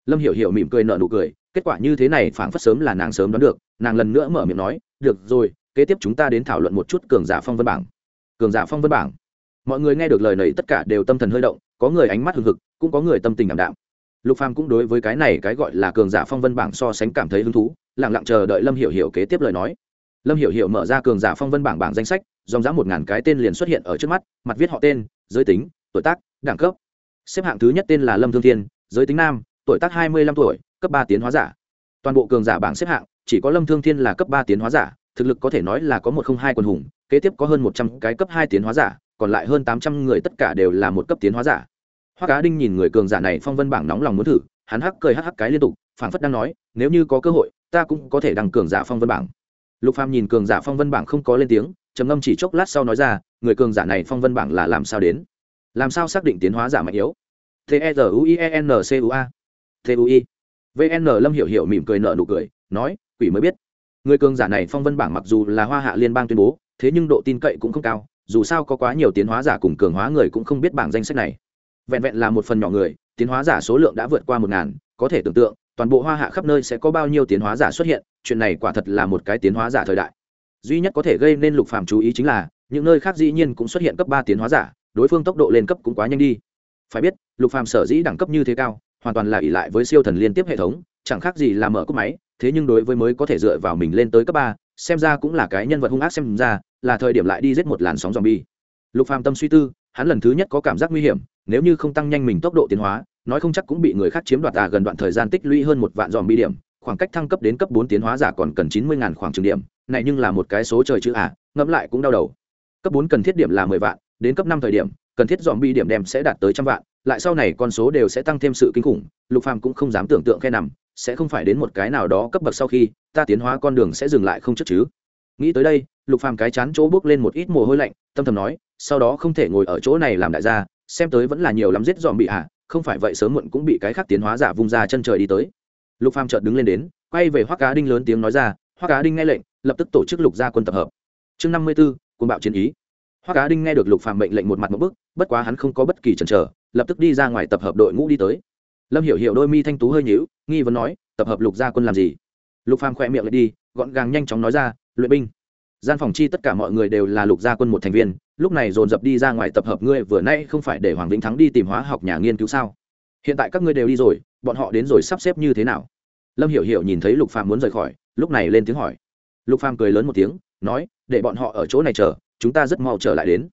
Lâm hiểu hiểu mỉm cười nở nụ cười, kết quả như thế này phảng phất sớm là nàng sớm đoán được, nàng lần nữa mở miệng nói, được rồi, kế tiếp chúng ta đến thảo luận một chút cường giả phong vân bảng. Cường giả phong vân bảng. Mọi người nghe được lời này tất cả đều tâm thần hơi động, có người ánh mắt hừng hực, cũng có người tâm tình ảm đạm lục phàm cũng đối với cái này cái gọi là cường giả phong vân bảng so sánh cảm thấy hứng thú, lặng lặng chờ đợi lâm hiểu hiểu kế tiếp lời nói. Lâm hiểu hiểu mở ra cường giả phong vân bảng bảng danh sách, dòng dã một ngàn cái tên liền xuất hiện ở trước mắt, mặt viết họ tên, giới tính, tuổi tác, đẳng cấp. Xếp hạng thứ nhất tên là lâm thương thiên, giới tính nam, tuổi tác hai mươi lăm tuổi, cấp ba tiến hóa giả. Toàn bộ cường giả bảng xếp hạng, chỉ có lâm thương thiên là cấp ba tiến hóa giả, thực lực có thể nói là có một không hai quần hùng, kế tiếp có hơn một trăm cái cấp hai tiến hóa giả, còn lại hơn tám trăm người tất cả đều là một cấp tiến hóa giả hoa cá đinh nhìn người cường giả này phong vân bảng nóng lòng muốn thử, hắn hắc cười hắc hắc cái liên tục, phảng phất đang nói, nếu như có cơ hội, ta cũng có thể đăng cường giả phong vân bảng. Lục phàm nhìn cường giả phong vân bảng không có lên tiếng, trầm ngâm chỉ chốc lát sau nói ra, người cường giả này phong vân bảng là làm sao đến? Làm sao xác định tiến hóa giả mạnh yếu? T e r u i e n c u a. T u i. Vn lâm hiểu hiểu mỉm cười nở nụ cười, nói, quỷ mới biết. Người cường giả này phong vân bảng mặc dù là hoa hạ liên bang tuyên bố, thế nhưng độ tin cậy cũng không cao, dù sao có quá nhiều tiến hóa giả cùng cường hóa người cũng không biết bảng danh sách này vẹn vẹn là một phần nhỏ người, tiến hóa giả số lượng đã vượt qua một ngàn, có thể tưởng tượng, toàn bộ hoa hạ khắp nơi sẽ có bao nhiêu tiến hóa giả xuất hiện, chuyện này quả thật là một cái tiến hóa giả thời đại. Duy nhất có thể gây nên lục phàm chú ý chính là, những nơi khác dĩ nhiên cũng xuất hiện cấp ba tiến hóa giả, đối phương tốc độ lên cấp cũng quá nhanh đi. Phải biết, lục phàm sở dĩ đẳng cấp như thế cao, hoàn toàn là ỷ lại với siêu thần liên tiếp hệ thống, chẳng khác gì là mở cúp máy, thế nhưng đối với mới có thể dựa vào mình lên tới cấp ba, xem ra cũng là cái nhân vật hung ác xem ra, là thời điểm lại đi giết một làn sóng zombie. Lục phàm tâm suy tư hắn lần thứ nhất có cảm giác nguy hiểm, nếu như không tăng nhanh mình tốc độ tiến hóa, nói không chắc cũng bị người khác chiếm đoạt à gần đoạn thời gian tích lũy hơn một vạn dòm bi điểm, khoảng cách thăng cấp đến cấp bốn tiến hóa giả còn cần chín mươi ngàn khoảng trường điểm, này nhưng là một cái số trời chữ à ngẫm lại cũng đau đầu. Cấp bốn cần thiết điểm là mười vạn, đến cấp năm thời điểm, cần thiết dòm bi điểm đem sẽ đạt tới trăm vạn, lại sau này con số đều sẽ tăng thêm sự kinh khủng, lục phàm cũng không dám tưởng tượng khe nằm, sẽ không phải đến một cái nào đó cấp bậc sau khi, ta tiến hóa con đường sẽ dừng lại không trước chứ nghĩ tới đây lục phàm cái chán chỗ bước lên một ít mồ hôi lạnh tâm thầm nói sau đó không thể ngồi ở chỗ này làm đại gia xem tới vẫn là nhiều lắm giết dòm bị hạ không phải vậy sớm muộn cũng bị cái khác tiến hóa giả vung ra chân trời đi tới. Lục phàm chợt đứng lên đến quay về hoắc cá đinh lớn tiếng nói ra hoắc cá đinh nghe lệnh lập tức tổ chức lục gia quân tập hợp. Chương năm mươi 54, quân bạo chiến ý. Hoắc cá đinh nghe được lục phàm mệnh lệnh một mặt một bước bất quá hắn không có bất kỳ chần chờ lập tức đi ra ngoài tập hợp đội ngũ đi tới. Lâm hiểu hiểu đôi mi thanh tú hơi nhíu nghi vấn nói tập hợp lục gia quân làm gì? Lục phàm khỏe miệng lại đi gọn gàng nhanh chóng nói ra luyện binh. Gian phòng chi tất cả mọi người đều là lục gia quân một thành viên, lúc này dồn dập đi ra ngoài tập hợp ngươi, vừa nay không phải để hoàng vĩnh thắng đi tìm hóa học nhà nghiên cứu sao? Hiện tại các ngươi đều đi rồi, bọn họ đến rồi sắp xếp như thế nào? Lâm hiểu hiểu nhìn thấy lục phàm muốn rời khỏi, lúc này lên tiếng hỏi. Lục phàm cười lớn một tiếng, nói, để bọn họ ở chỗ này chờ, chúng ta rất mau trở lại đến.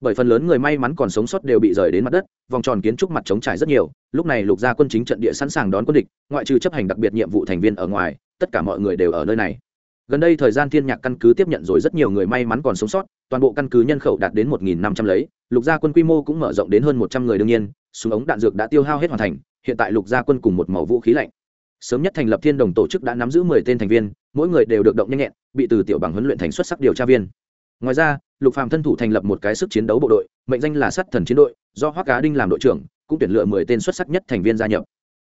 Bởi phần lớn người may mắn còn sống sót đều bị rời đến mặt đất, vòng tròn kiến trúc mặt trống trải rất nhiều, lúc này lục gia quân chính trận địa sẵn sàng đón quân địch, ngoại trừ chấp hành đặc biệt nhiệm vụ thành viên ở ngoài, tất cả mọi người đều ở nơi này gần đây thời gian thiên nhạc căn cứ tiếp nhận rồi rất nhiều người may mắn còn sống sót, toàn bộ căn cứ nhân khẩu đạt đến một nghìn năm trăm lấy, lục gia quân quy mô cũng mở rộng đến hơn một trăm người đương nhiên, súng ống đạn dược đã tiêu hao hết hoàn thành, hiện tại lục gia quân cùng một màu vũ khí lạnh. Sớm nhất thành lập thiên đồng tổ chức đã nắm giữ mười tên thành viên, mỗi người đều được động nhanh nhẹn, bị từ tiểu bằng huấn luyện thành xuất sắc điều tra viên. Ngoài ra, lục phàm thân thủ thành lập một cái sức chiến đấu bộ đội, mệnh danh là sắt thần chiến đội, do hoắc cá đinh làm đội trưởng, cũng tuyển lựa mười tên xuất sắc nhất thành viên gia nhập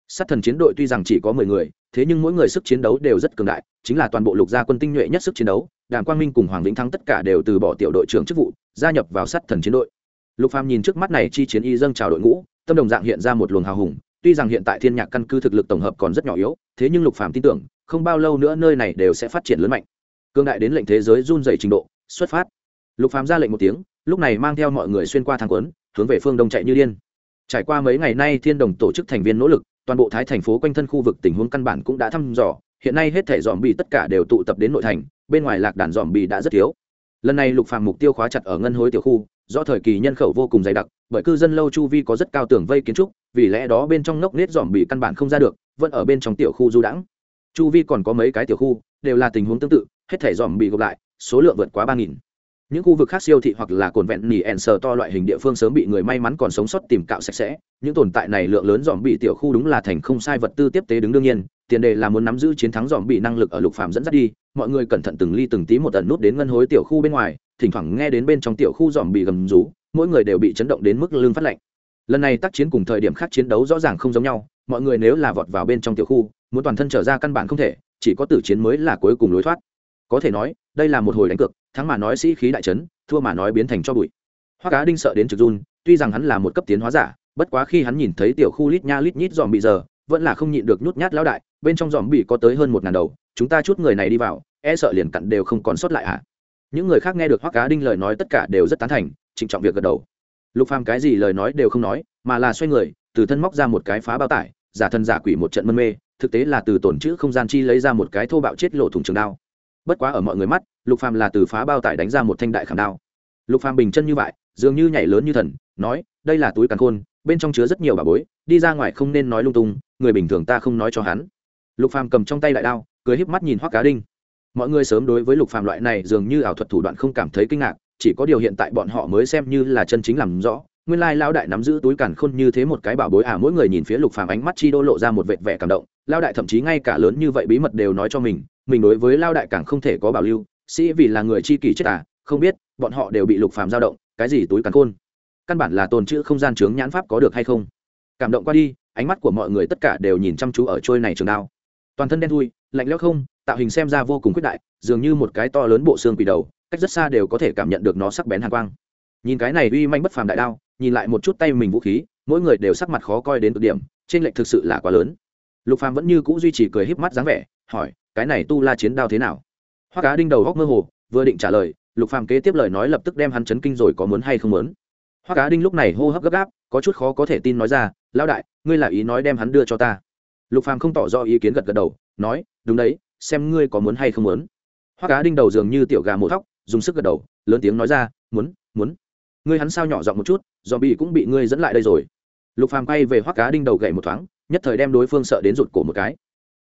sát thần chiến đội tuy rằng chỉ có mười người, thế nhưng mỗi người sức chiến đấu đều rất cường đại, chính là toàn bộ lục gia quân tinh nhuệ nhất sức chiến đấu, đàm quang minh cùng hoàng vĩnh thắng tất cả đều từ bỏ tiểu đội trưởng chức vụ, gia nhập vào sát thần chiến đội. Lục phàm nhìn trước mắt này chi chiến y dâng chào đội ngũ, tâm đồng dạng hiện ra một luồng hào hùng, tuy rằng hiện tại thiên nhạc căn cứ thực lực tổng hợp còn rất nhỏ yếu, thế nhưng lục phàm tin tưởng, không bao lâu nữa nơi này đều sẽ phát triển lớn mạnh. Cương đại đến lệnh thế giới run dày trình độ, xuất phát. Lục phàm ra lệnh một tiếng, lúc này mang theo mọi người xuyên qua thang quấn, hướng về phương đông chạy như điên. Trải qua mấy ngày nay thiên đồng tổ chức thành viên nỗ lực toàn bộ thái thành phố quanh thân khu vực tình huống căn bản cũng đã thăm dò. Hiện nay hết thể dòm bị tất cả đều tụ tập đến nội thành, bên ngoài lạc đàn dòm bị đã rất thiếu. Lần này lục phàm mục tiêu khóa chặt ở ngân hối tiểu khu, do thời kỳ nhân khẩu vô cùng dày đặc, bởi cư dân lâu chu vi có rất cao tường vây kiến trúc, vì lẽ đó bên trong nóc nết dòm bị căn bản không ra được, vẫn ở bên trong tiểu khu du đãng. Chu vi còn có mấy cái tiểu khu, đều là tình huống tương tự, hết thể dòm bị gộp lại, số lượng vượt quá ba nghìn những khu vực khác siêu thị hoặc là cồn vẹn nỉ ẻn sờ to loại hình địa phương sớm bị người may mắn còn sống sót tìm cạo sạch sẽ. Những tồn tại này lượng lớn dòm bị tiểu khu đúng là thành không sai vật tư tiếp tế đứng đương nhiên, tiền đề là muốn nắm giữ chiến thắng dòm bị năng lực ở lục phạm dẫn dắt đi. Mọi người cẩn thận từng ly từng tí một tần nút đến ngân hối tiểu khu bên ngoài, thỉnh thoảng nghe đến bên trong tiểu khu dòm bị gầm rú, mỗi người đều bị chấn động đến mức lưng phát lạnh. Lần này tác chiến cùng thời điểm khác chiến đấu rõ ràng không giống nhau, mọi người nếu là vọt vào bên trong tiểu khu, muốn toàn thân trở ra căn bản không thể, chỉ có tử chiến mới là cuối cùng lối thoát. Có thể nói, đây là một hồi đánh cược thắng mà nói sĩ khí đại trấn thua mà nói biến thành cho bụi. Hoa cá đinh sợ đến trực run, tuy rằng hắn là một cấp tiến hóa giả, bất quá khi hắn nhìn thấy tiểu khu lít nha lít nhít dòm bị giờ, vẫn là không nhịn được nhút nhát lão đại, bên trong dòm bị có tới hơn một ngàn đầu, chúng ta chút người này đi vào e sợ liền cặn đều không còn sót lại à. những người khác nghe được hoa cá đinh lời nói tất cả đều rất tán thành, trịnh trọng việc gật đầu. Lục phàm cái gì lời nói đều không nói, mà là xoay người, từ thân móc ra một cái phá bao tải, giả thân giả quỷ một trận mân mê, thực tế là từ tổn chữ không gian chi lấy ra một cái thô bạo chết lộ thủng trường đao bất quá ở mọi người mắt, lục phàm là từ phá bao tải đánh ra một thanh đại khảm đao. Lục phàm bình chân như vậy, dường như nhảy lớn như thần, nói, đây là túi càn khôn, bên trong chứa rất nhiều bà bối, đi ra ngoài không nên nói lung tung, người bình thường ta không nói cho hắn. Lục phàm cầm trong tay đại đao, cười híp mắt nhìn hoắc cá đinh. Mọi người sớm đối với lục phàm loại này dường như ảo thuật thủ đoạn không cảm thấy kinh ngạc, chỉ có điều hiện tại bọn họ mới xem như là chân chính làm rõ. Nguyên lai Lão đại nắm giữ túi càn khôn như thế một cái bảo bối à mỗi người nhìn phía lục phàm ánh mắt chi đô lộ ra một vệt vẻ cảm động. Lão đại thậm chí ngay cả lớn như vậy bí mật đều nói cho mình mình đối với lao đại càng không thể có bảo lưu, sĩ vì là người chi kỷ chết à không biết, bọn họ đều bị lục phàm dao động, cái gì túi cắn khôn. Căn bản là tồn chữ không gian chướng nhãn pháp có được hay không? Cảm động qua đi, ánh mắt của mọi người tất cả đều nhìn chăm chú ở trôi này trường đao. Toàn thân đen thui, lạnh lẽo không, tạo hình xem ra vô cùng quyết đại, dường như một cái to lớn bộ xương quỷ đầu, cách rất xa đều có thể cảm nhận được nó sắc bén hàn quang. Nhìn cái này uy manh bất phàm đại đao, nhìn lại một chút tay mình vũ khí, mỗi người đều sắc mặt khó coi đến cực điểm, trên lệnh thực sự là quá lớn lục phàm vẫn như cũ duy trì cười híp mắt dáng vẻ, hỏi, cái này tu la chiến đao thế nào? Hoa cá đinh đầu góc mơ hồ, vừa định trả lời, lục phàm kế tiếp lời nói lập tức đem hắn chấn kinh rồi có muốn hay không muốn. Hoa cá đinh lúc này hô hấp gấp gáp, có chút khó có thể tin nói ra, lão đại, ngươi là ý nói đem hắn đưa cho ta. Lục phàm không tỏ rõ ý kiến gật gật đầu, nói, đúng đấy, xem ngươi có muốn hay không muốn. Hoa cá đinh đầu dường như tiểu gà mổ thóc, dùng sức gật đầu, lớn tiếng nói ra, muốn muốn. Ngươi hắn sao nhỏ giọng một chút dòm bị cũng bị ngươi dẫn lại đây rồi. Lục phàm quay về Hoa cá đinh đầu gậy một thoáng nhất thời đem đối phương sợ đến rụt cổ một cái.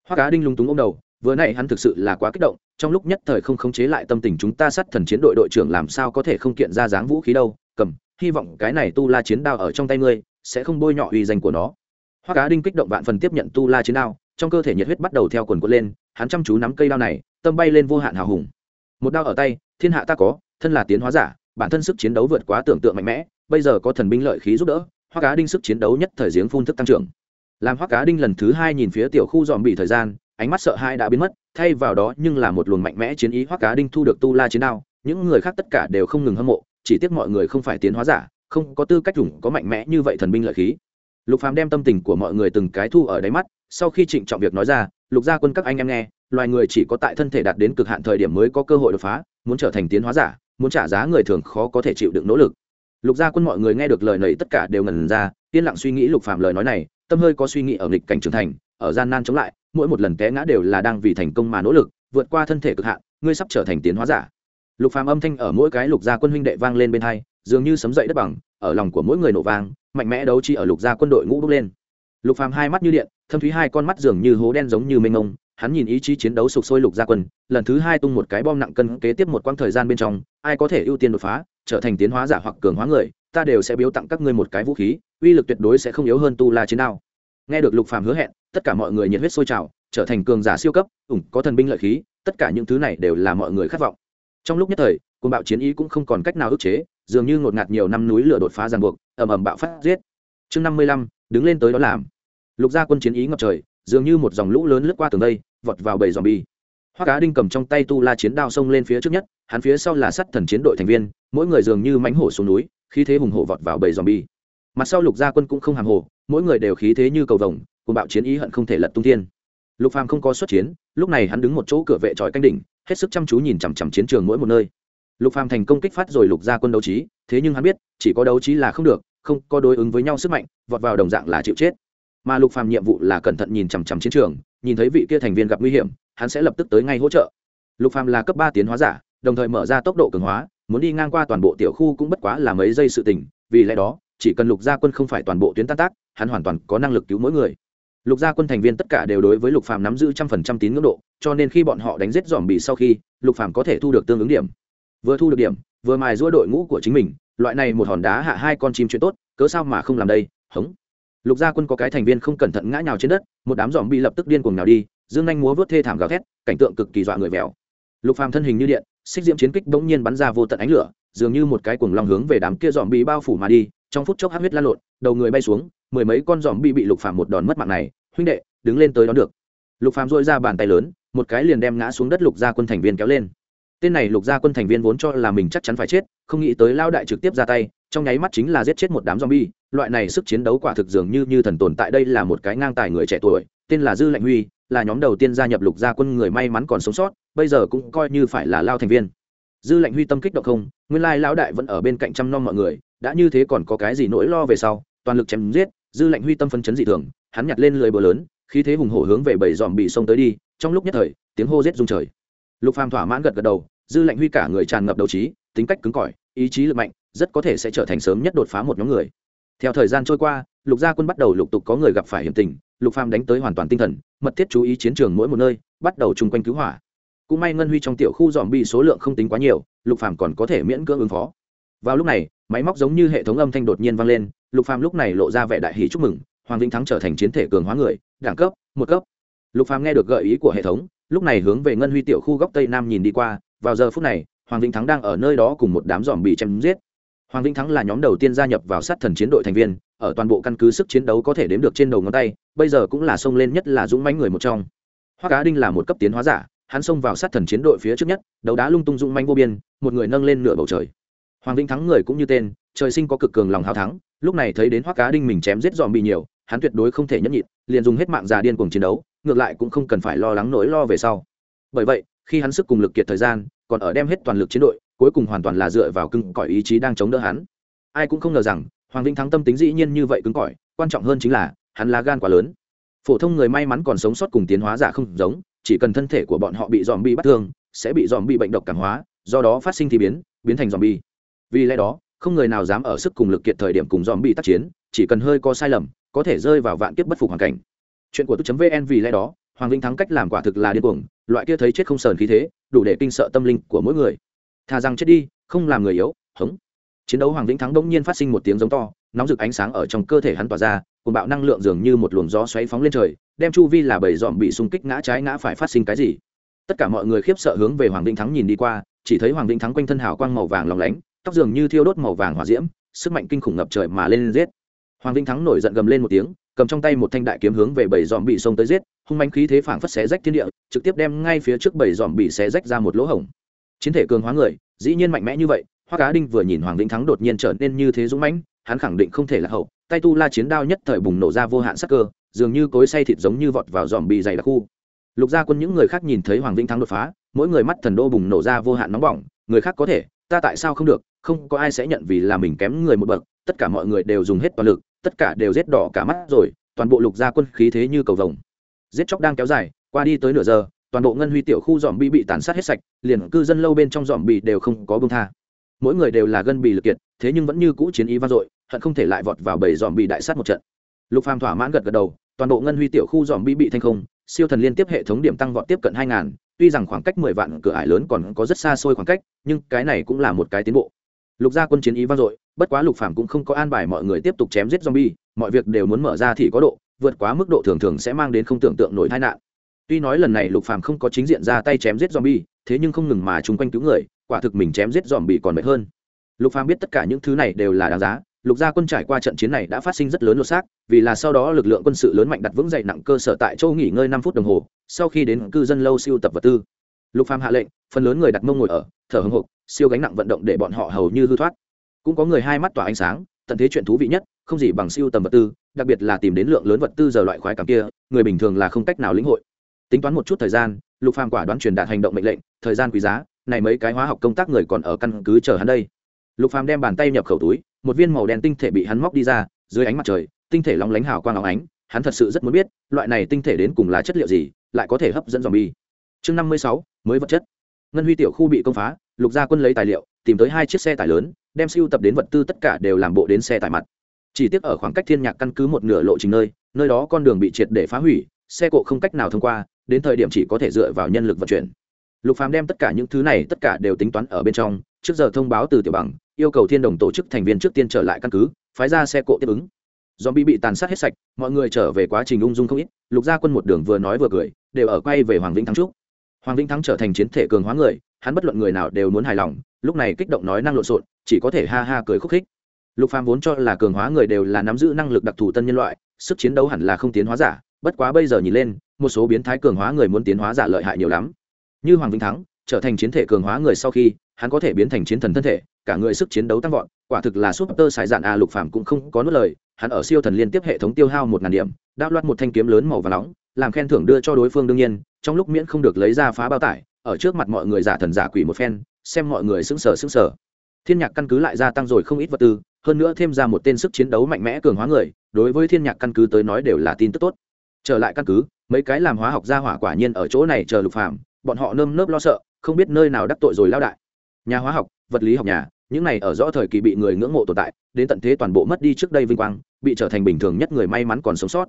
Hoa cá đinh lung túng ôm đầu, vừa nãy hắn thực sự là quá kích động, trong lúc nhất thời không khống chế lại tâm tình chúng ta sát thần chiến đội đội trưởng làm sao có thể không kiện ra dáng vũ khí đâu, cầm, hy vọng cái này tu la chiến đao ở trong tay ngươi, sẽ không bôi nhọ uy danh của nó. Hoa cá đinh kích động vạn phần tiếp nhận tu la chiến đao, trong cơ thể nhiệt huyết bắt đầu theo quần quật lên, hắn chăm chú nắm cây đao này, tâm bay lên vô hạn hào hùng. Một đao ở tay, thiên hạ ta có, thân là tiến hóa giả, bản thân sức chiến đấu vượt quá tưởng tượng mạnh mẽ, bây giờ có thần binh lợi khí giúp đỡ hoa cá đinh sức chiến đấu nhất thời giếng phun thức tăng trưởng làm hoắc cá đinh lần thứ hai nhìn phía tiểu khu dòm bị thời gian, ánh mắt sợ hãi đã biến mất, thay vào đó nhưng là một luồng mạnh mẽ chiến ý hoắc cá đinh thu được tu la chiến đao, những người khác tất cả đều không ngừng hâm mộ, chỉ tiếc mọi người không phải tiến hóa giả, không có tư cách dùng có mạnh mẽ như vậy thần binh lợi khí. Lục phàm đem tâm tình của mọi người từng cái thu ở đáy mắt, sau khi trịnh trọng việc nói ra, lục gia quân các anh em nghe, loài người chỉ có tại thân thể đạt đến cực hạn thời điểm mới có cơ hội đột phá, muốn trở thành tiến hóa giả, muốn trả giá người thường khó có thể chịu đựng nỗ lực. Lục gia quân mọi người nghe được lời này tất cả đều ngần ra, yên lặng suy nghĩ lục phàm lời nói này tâm hơi có suy nghĩ ở nghịch cảnh trưởng thành, ở gian nan chống lại, mỗi một lần té ngã đều là đang vì thành công mà nỗ lực, vượt qua thân thể cực hạn, ngươi sắp trở thành tiến hóa giả. Lục phàm âm thanh ở mỗi cái lục gia quân huynh đệ vang lên bên hai, dường như sấm dậy đất bằng, ở lòng của mỗi người nổ vang, mạnh mẽ đấu chi ở lục gia quân đội ngũ bốc lên. Lục phàm hai mắt như điện, thâm thúy hai con mắt dường như hố đen giống như mênh mông, hắn nhìn ý chí chiến đấu sục sôi lục gia quân, lần thứ hai tung một cái bom nặng cân kế tiếp một quãng thời gian bên trong, ai có thể ưu tiên đột phá, trở thành tiến hóa giả hoặc cường hóa người ta đều sẽ biếu tặng các ngươi một cái vũ khí, uy lực tuyệt đối sẽ không yếu hơn tu la chiến đao. Nghe được lục phàm hứa hẹn, tất cả mọi người nhiệt huyết sôi trào, trở thành cường giả siêu cấp, ủng có thần binh lợi khí, tất cả những thứ này đều là mọi người khát vọng. Trong lúc nhất thời côn bạo chiến ý cũng không còn cách nào ức chế, dường như ngột ngạt nhiều năm núi lửa đột phá ràng buộc, ầm ầm bạo phát giết. Chương năm mươi lăm, đứng lên tới đó làm. Lục gia quân chiến ý ngập trời, dường như một dòng lũ lớn lướt qua tường đây, vọt vào bầy dòm bi hoa cá đinh cầm trong tay tu la chiến đao xông lên phía trước nhất, hắn phía sau là sắt thần chiến đội thành viên, mỗi người dường như mánh hổ xuống núi khí thế hùng hổ vọt vào bầy zombie, mặt sau lục gia quân cũng không hàng hồ mỗi người đều khí thế như cầu vồng cùng bạo chiến ý hận không thể lật tung thiên. Lục phàm không có xuất chiến lúc này hắn đứng một chỗ cửa vệ tròi canh đỉnh hết sức chăm chú nhìn chằm chằm chiến trường mỗi một nơi. Lục phàm thành công kích phát rồi lục gia quân đấu trí thế nhưng hắn biết chỉ có đấu trí là không được không có đối ứng với nhau sức mạnh vọt vào đồng dạng là chịu chết. Mà lục phàm nhiệm vụ là cẩn thận nhìn chằm chằm chiến trường nhìn thấy vị kia thành viên gặp nguy hiểm hắn sẽ lập tức tới ngay hỗ trợ. Lục phàm là cấp ba tiến hóa giả đồng thời mở ra tốc độ cường hóa muốn đi ngang qua toàn bộ tiểu khu cũng bất quá là mấy giây sự tình, vì lẽ đó, chỉ cần lục gia quân không phải toàn bộ tuyến tan tác, hắn hoàn toàn có năng lực cứu mỗi người. Lục gia quân thành viên tất cả đều đối với lục phàm nắm giữ trăm phần trăm tín ngưỡng độ, cho nên khi bọn họ đánh giết dòm bị sau khi, lục phàm có thể thu được tương ứng điểm. Vừa thu được điểm, vừa mài giũa đội ngũ của chính mình, loại này một hòn đá hạ hai con chim chuyện tốt, cớ sao mà không làm đây, hống. Lục gia quân có cái thành viên không cẩn thận ngã nhào trên đất, một đám dòm bị lập tức điên cuồng nào đi, dương anh múa vớt thê thảm gào thét, cảnh tượng cực kỳ dọa người vèo lục phàm thân hình như điện xích diễm chiến kích bỗng nhiên bắn ra vô tận ánh lửa, dường như một cái cuồng long hướng về đám kia dòm bị bao phủ mà đi, trong phút chốc hát huyết lan lộn, đầu người bay xuống, mười mấy con dòm bị bị lục phàm một đòn mất mạng này, huynh đệ, đứng lên tới đón được. Lục phàm dội ra bàn tay lớn, một cái liền đem ngã xuống đất lục gia quân thành viên kéo lên. Tên này lục gia quân thành viên vốn cho là mình chắc chắn phải chết, không nghĩ tới lao đại trực tiếp ra tay, trong nháy mắt chính là giết chết một đám zombie. Loại này sức chiến đấu quả thực dường như như thần tồn tại đây là một cái ngang tài người trẻ tuổi, tên là dư lạnh huy là nhóm đầu tiên gia nhập lục gia quân người may mắn còn sống sót, bây giờ cũng coi như phải là lao thành viên. Dư lệnh huy tâm kích động không, nguyên lai lão đại vẫn ở bên cạnh chăm nom mọi người, đã như thế còn có cái gì nỗi lo về sau, toàn lực chém giết, dư lệnh huy tâm phân chấn dị thường, hắn nhặt lên lưới bờ lớn, khí thế hùng hổ hướng về bảy dòm bị xông tới đi, trong lúc nhất thời, tiếng hô rết rung trời. Lục phàm thỏa mãn gật gật đầu, dư lệnh huy cả người tràn ngập đầu trí, tính cách cứng cỏi, ý chí lực mạnh, rất có thể sẽ trở thành sớm nhất đột phá một nhóm người. Theo thời gian trôi qua, lục gia quân bắt đầu lục tục có người gặp phải hiểm tình lục phàm đánh tới hoàn toàn tinh thần, mật thiết chú ý chiến trường mỗi một nơi, bắt đầu chung quanh cứu hỏa. Cũng may ngân huy trong tiểu khu dòm bị số lượng không tính quá nhiều, lục phàm còn có thể miễn cưỡng ứng phó. Vào lúc này, máy móc giống như hệ thống âm thanh đột nhiên vang lên, lục phàm lúc này lộ ra vẻ đại hỷ chúc mừng, hoàng vĩnh thắng trở thành chiến thể cường hóa người, đẳng cấp, một cấp. Lục phàm nghe được gợi ý của hệ thống, lúc này hướng về ngân huy tiểu khu góc tây nam nhìn đi qua, vào giờ phút này, hoàng vĩnh thắng đang ở nơi đó cùng một đám dòm bị chém giết. Hoàng vĩnh thắng là nhóm đầu tiên gia nhập vào sát thần chiến đội thành viên, ở toàn bộ căn cứ sức chiến đấu có thể đếm được trên đầu ngón tay bây giờ cũng là xông lên nhất là dũng mãnh người một trong. Hoa cá đinh là một cấp tiến hóa giả, hắn xông vào sát thần chiến đội phía trước nhất, đấu đá lung tung dũng mãnh vô biên, một người nâng lên nửa bầu trời. Hoàng vĩnh thắng người cũng như tên, trời sinh có cực cường lòng hào thắng, lúc này thấy đến hoa cá đinh mình chém giết dòm bị nhiều, hắn tuyệt đối không thể nhẫn nhịn, liền dùng hết mạng già điên cuồng chiến đấu, ngược lại cũng không cần phải lo lắng nỗi lo về sau. Bởi vậy, khi hắn sức cùng lực kiệt thời gian, còn ở đem hết toàn lực chiến đội, cuối cùng hoàn toàn là dựa vào cưng cỏi ý chí đang chống đỡ hắn. Ai cũng không ngờ rằng, hoàng vĩnh thắng tâm tính dĩ nhiên như vậy cứng cỏi, quan trọng hơn chính là hắn lá gan quá lớn. Phổ thông người may mắn còn sống sót cùng tiến hóa giả không giống, chỉ cần thân thể của bọn họ bị dòm bị bắt thương, sẽ bị dòm bị bệnh độc cảm hóa, do đó phát sinh thì biến biến thành dòm bi vì lẽ đó, không người nào dám ở sức cùng lực kiệt thời điểm cùng dòm bị tác chiến, chỉ cần hơi có sai lầm, có thể rơi vào vạn kiếp bất phục hoàn cảnh. Chuyện của tôi vn vì lẽ đó, hoàng vinh thắng cách làm quả thực là điên cuồng, loại kia thấy chết không sờn khí thế, đủ để kinh sợ tâm linh của mỗi người. Thà rằng chết đi, không làm người yếu, hống. Chiến đấu hoàng vĩnh thắng đông nhiên phát sinh một tiếng giống to, nóng rực ánh sáng ở trong cơ thể hắn tỏa ra cùng bạo năng lượng dường như một luồng gió xoáy phóng lên trời, đem chu vi là bầy dòm bị xung kích ngã trái ngã phải phát sinh cái gì. Tất cả mọi người khiếp sợ hướng về hoàng Đinh thắng nhìn đi qua, chỉ thấy hoàng Đinh thắng quanh thân hào quang màu vàng lóng lánh, tóc dường như thiêu đốt màu vàng hỏa diễm, sức mạnh kinh khủng ngập trời mà lên giết. Hoàng Đinh thắng nổi giận gầm lên một tiếng, cầm trong tay một thanh đại kiếm hướng về bầy dòm bị xông tới giết, hung manh khí thế phảng phất xé rách thiên địa, trực tiếp đem ngay phía trước bầy dòm bị xé rách ra một lỗ hổng. Chiến thể cường hóa người, dĩ nhiên mạnh mẽ như vậy hoa cá đinh vừa nhìn hoàng Đinh thắng đột nhiên trở nên như thế dũng mãnh, hắn khẳng định không thể là hậu tay tu la chiến đao nhất thời bùng nổ ra vô hạn sắc cơ, dường như cối say thịt giống như vọt vào dòm bị dày đặc khu. Lục gia quân những người khác nhìn thấy hoàng vĩnh thắng đột phá, mỗi người mắt thần đô bùng nổ ra vô hạn nóng bỏng, người khác có thể, ta tại sao không được, không có ai sẽ nhận vì là mình kém người một bậc, tất cả mọi người đều dùng hết toàn lực, tất cả đều rét đỏ cả mắt rồi, toàn bộ lục gia quân khí thế như cầu vồng. Giết chóc đang kéo dài, qua đi tới nửa giờ, toàn bộ ngân huy tiểu khu dòm bị bị tàn sát hết sạch, liền cư dân lâu bên trong dòm bị đều không có bông tha. Mỗi người đều là gân bị lực kiệt, thế nhưng vẫn như cũ chiến ý vang dội hận không thể lại vọt vào bầy dòm bị đại sát một trận. Lục phàm thỏa mãn gật gật đầu, toàn bộ ngân huy tiểu khu dòm bị bị thanh không, siêu thần liên tiếp hệ thống điểm tăng vọt tiếp cận hai ngàn, tuy rằng khoảng cách mười vạn cửa ải lớn còn có rất xa xôi khoảng cách, nhưng cái này cũng là một cái tiến bộ. Lục gia quân chiến ý vang dội, bất quá lục phàm cũng không có an bài mọi người tiếp tục chém giết zombie, mọi việc đều muốn mở ra thì có độ, vượt quá mức độ thường thường sẽ mang đến không tưởng tượng nổi tai nạn. Tuy nói lần này lục phàm không có chính diện ra tay chém giết zombie, thế nhưng không ngừng mà chung quanh cứu người, quả thực mình chém giết zombie còn mệt hơn. Lục phàm biết tất cả những thứ này đều là đáng giá lục gia quân trải qua trận chiến này đã phát sinh rất lớn lột xác, vì là sau đó lực lượng quân sự lớn mạnh đặt vững dậy nặng cơ sở tại châu nghỉ ngơi năm phút đồng hồ, sau khi đến cư dân lâu siêu tập vật tư. Lục phàm hạ lệnh, phần lớn người đặt mông ngồi ở, thở hồng hộc, siêu gánh nặng vận động để bọn họ hầu như hư thoát. Cũng có người hai mắt tỏa ánh sáng, tận thế chuyện thú vị nhất, không gì bằng siêu tầm vật tư, đặc biệt là tìm đến lượng lớn vật tư giờ loại khoái cảm kia, người bình thường là không cách nào lĩnh hội. Tính toán một chút thời gian, lục phàm quả đoán truyền đạt hành động mệnh lệnh, thời gian quý giá, này mấy cái hóa học công tác người còn ở căn cứ chờ hắn đây lục phàm đem bàn tay nhập khẩu túi, một viên màu đen tinh thể bị hắn móc đi ra, dưới ánh mặt trời, tinh thể lóng lánh hào quang óng ánh, hắn thật sự rất muốn biết, loại này tinh thể đến cùng là chất liệu gì, lại có thể hấp dẫn dòm bi chương năm mươi sáu, mới vật chất. Ngân huy tiểu khu bị công phá, lục gia quân lấy tài liệu, tìm tới hai chiếc xe tải lớn, đem siêu tập đến vật tư tất cả đều làm bộ đến xe tải mặt. Chỉ tiếc ở khoảng cách thiên nhạc căn cứ một nửa lộ trình nơi nơi đó con đường bị triệt để phá hủy, xe cộ không cách nào thông qua, đến thời điểm chỉ có thể dựa vào nhân lực vận chuyển lục phàm đem tất cả những thứ này, tất cả đều tính toán ở bên trong. Trước giờ thông báo từ tiểu bằng, yêu cầu thiên đồng tổ chức thành viên trước tiên trở lại căn cứ, phái ra xe cộ tiếp ứng. Do bị bị tàn sát hết sạch, mọi người trở về quá trình ung dung không ít. Lục gia quân một đường vừa nói vừa cười, đều ở quay về hoàng vĩnh thắng trúc hoàng vĩnh thắng trở thành chiến thể cường hóa người, hắn bất luận người nào đều muốn hài lòng, lúc này kích động nói năng lộn xộn, chỉ có thể ha ha cười khúc khích. Lục phàm vốn cho là cường hóa người đều là nắm giữ năng lực đặc thù tân nhân loại, sức chiến đấu hẳn là không tiến hóa giả, bất quá bây giờ nhìn lên, một số biến thái cường hóa người muốn tiến hóa giả lợi hại nhiều lắm như hoàng vĩnh thắng, trở thành chiến thể cường hóa người sau khi, hắn có thể biến thành chiến thần thân thể, cả người sức chiến đấu tăng vọt, quả thực là súp tơ sải dạn a lục phàm cũng không có nốt lời, hắn ở siêu thần liên tiếp hệ thống tiêu hao một ngàn điểm, đao loạt một thanh kiếm lớn màu và nóng, làm khen thưởng đưa cho đối phương đương nhiên, trong lúc miễn không được lấy ra phá bao tải, ở trước mặt mọi người giả thần giả quỷ một phen, xem mọi người sững sờ sững sờ. Thiên nhạc căn cứ lại gia tăng rồi không ít vật tư, hơn nữa thêm ra một tên sức chiến đấu mạnh mẽ cường hóa người, đối với thiên nhạc căn cứ tới nói đều là tin tức tốt. Trở lại căn cứ, mấy cái làm hóa học gia hỏa quả nhiên ở chỗ này chờ lục phàm bọn họ nơm nớp lo sợ, không biết nơi nào đắc tội rồi lao đại. Nhà hóa học, vật lý học nhà, những này ở rõ thời kỳ bị người ngưỡng mộ tồn tại, đến tận thế toàn bộ mất đi trước đây vinh quang, bị trở thành bình thường nhất người may mắn còn sống sót.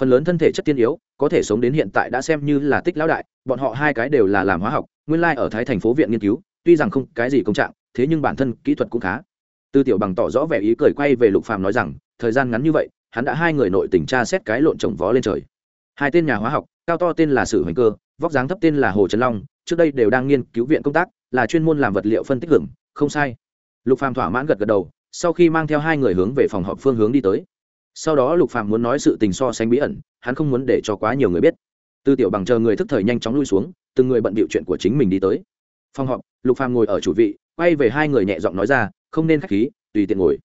Phần lớn thân thể chất tiên yếu, có thể sống đến hiện tại đã xem như là tích lão đại, bọn họ hai cái đều là làm hóa học, nguyên lai ở thái thành phố viện nghiên cứu, tuy rằng không cái gì công trạng, thế nhưng bản thân kỹ thuật cũng khá. Tư tiểu bằng tỏ rõ vẻ ý cười quay về lục phàm nói rằng, thời gian ngắn như vậy, hắn đã hai người nội tình tra xét cái lộn trồng vó lên trời. Hai tên nhà hóa học cao to tên là sử hoành cơ, vóc dáng thấp tên là hồ trấn long, trước đây đều đang nghiên cứu viện công tác, là chuyên môn làm vật liệu phân tích hưởng, không sai. Lục phàm thỏa mãn gật gật đầu, sau khi mang theo hai người hướng về phòng họp phương hướng đi tới. Sau đó lục phàm muốn nói sự tình so sánh bí ẩn, hắn không muốn để cho quá nhiều người biết. Tư tiểu bằng chờ người thức thời nhanh chóng lui xuống, từng người bận bịu chuyện của chính mình đi tới. Phòng họp, lục phàm ngồi ở chủ vị, quay về hai người nhẹ giọng nói ra, không nên khách khí, tùy tiện ngồi.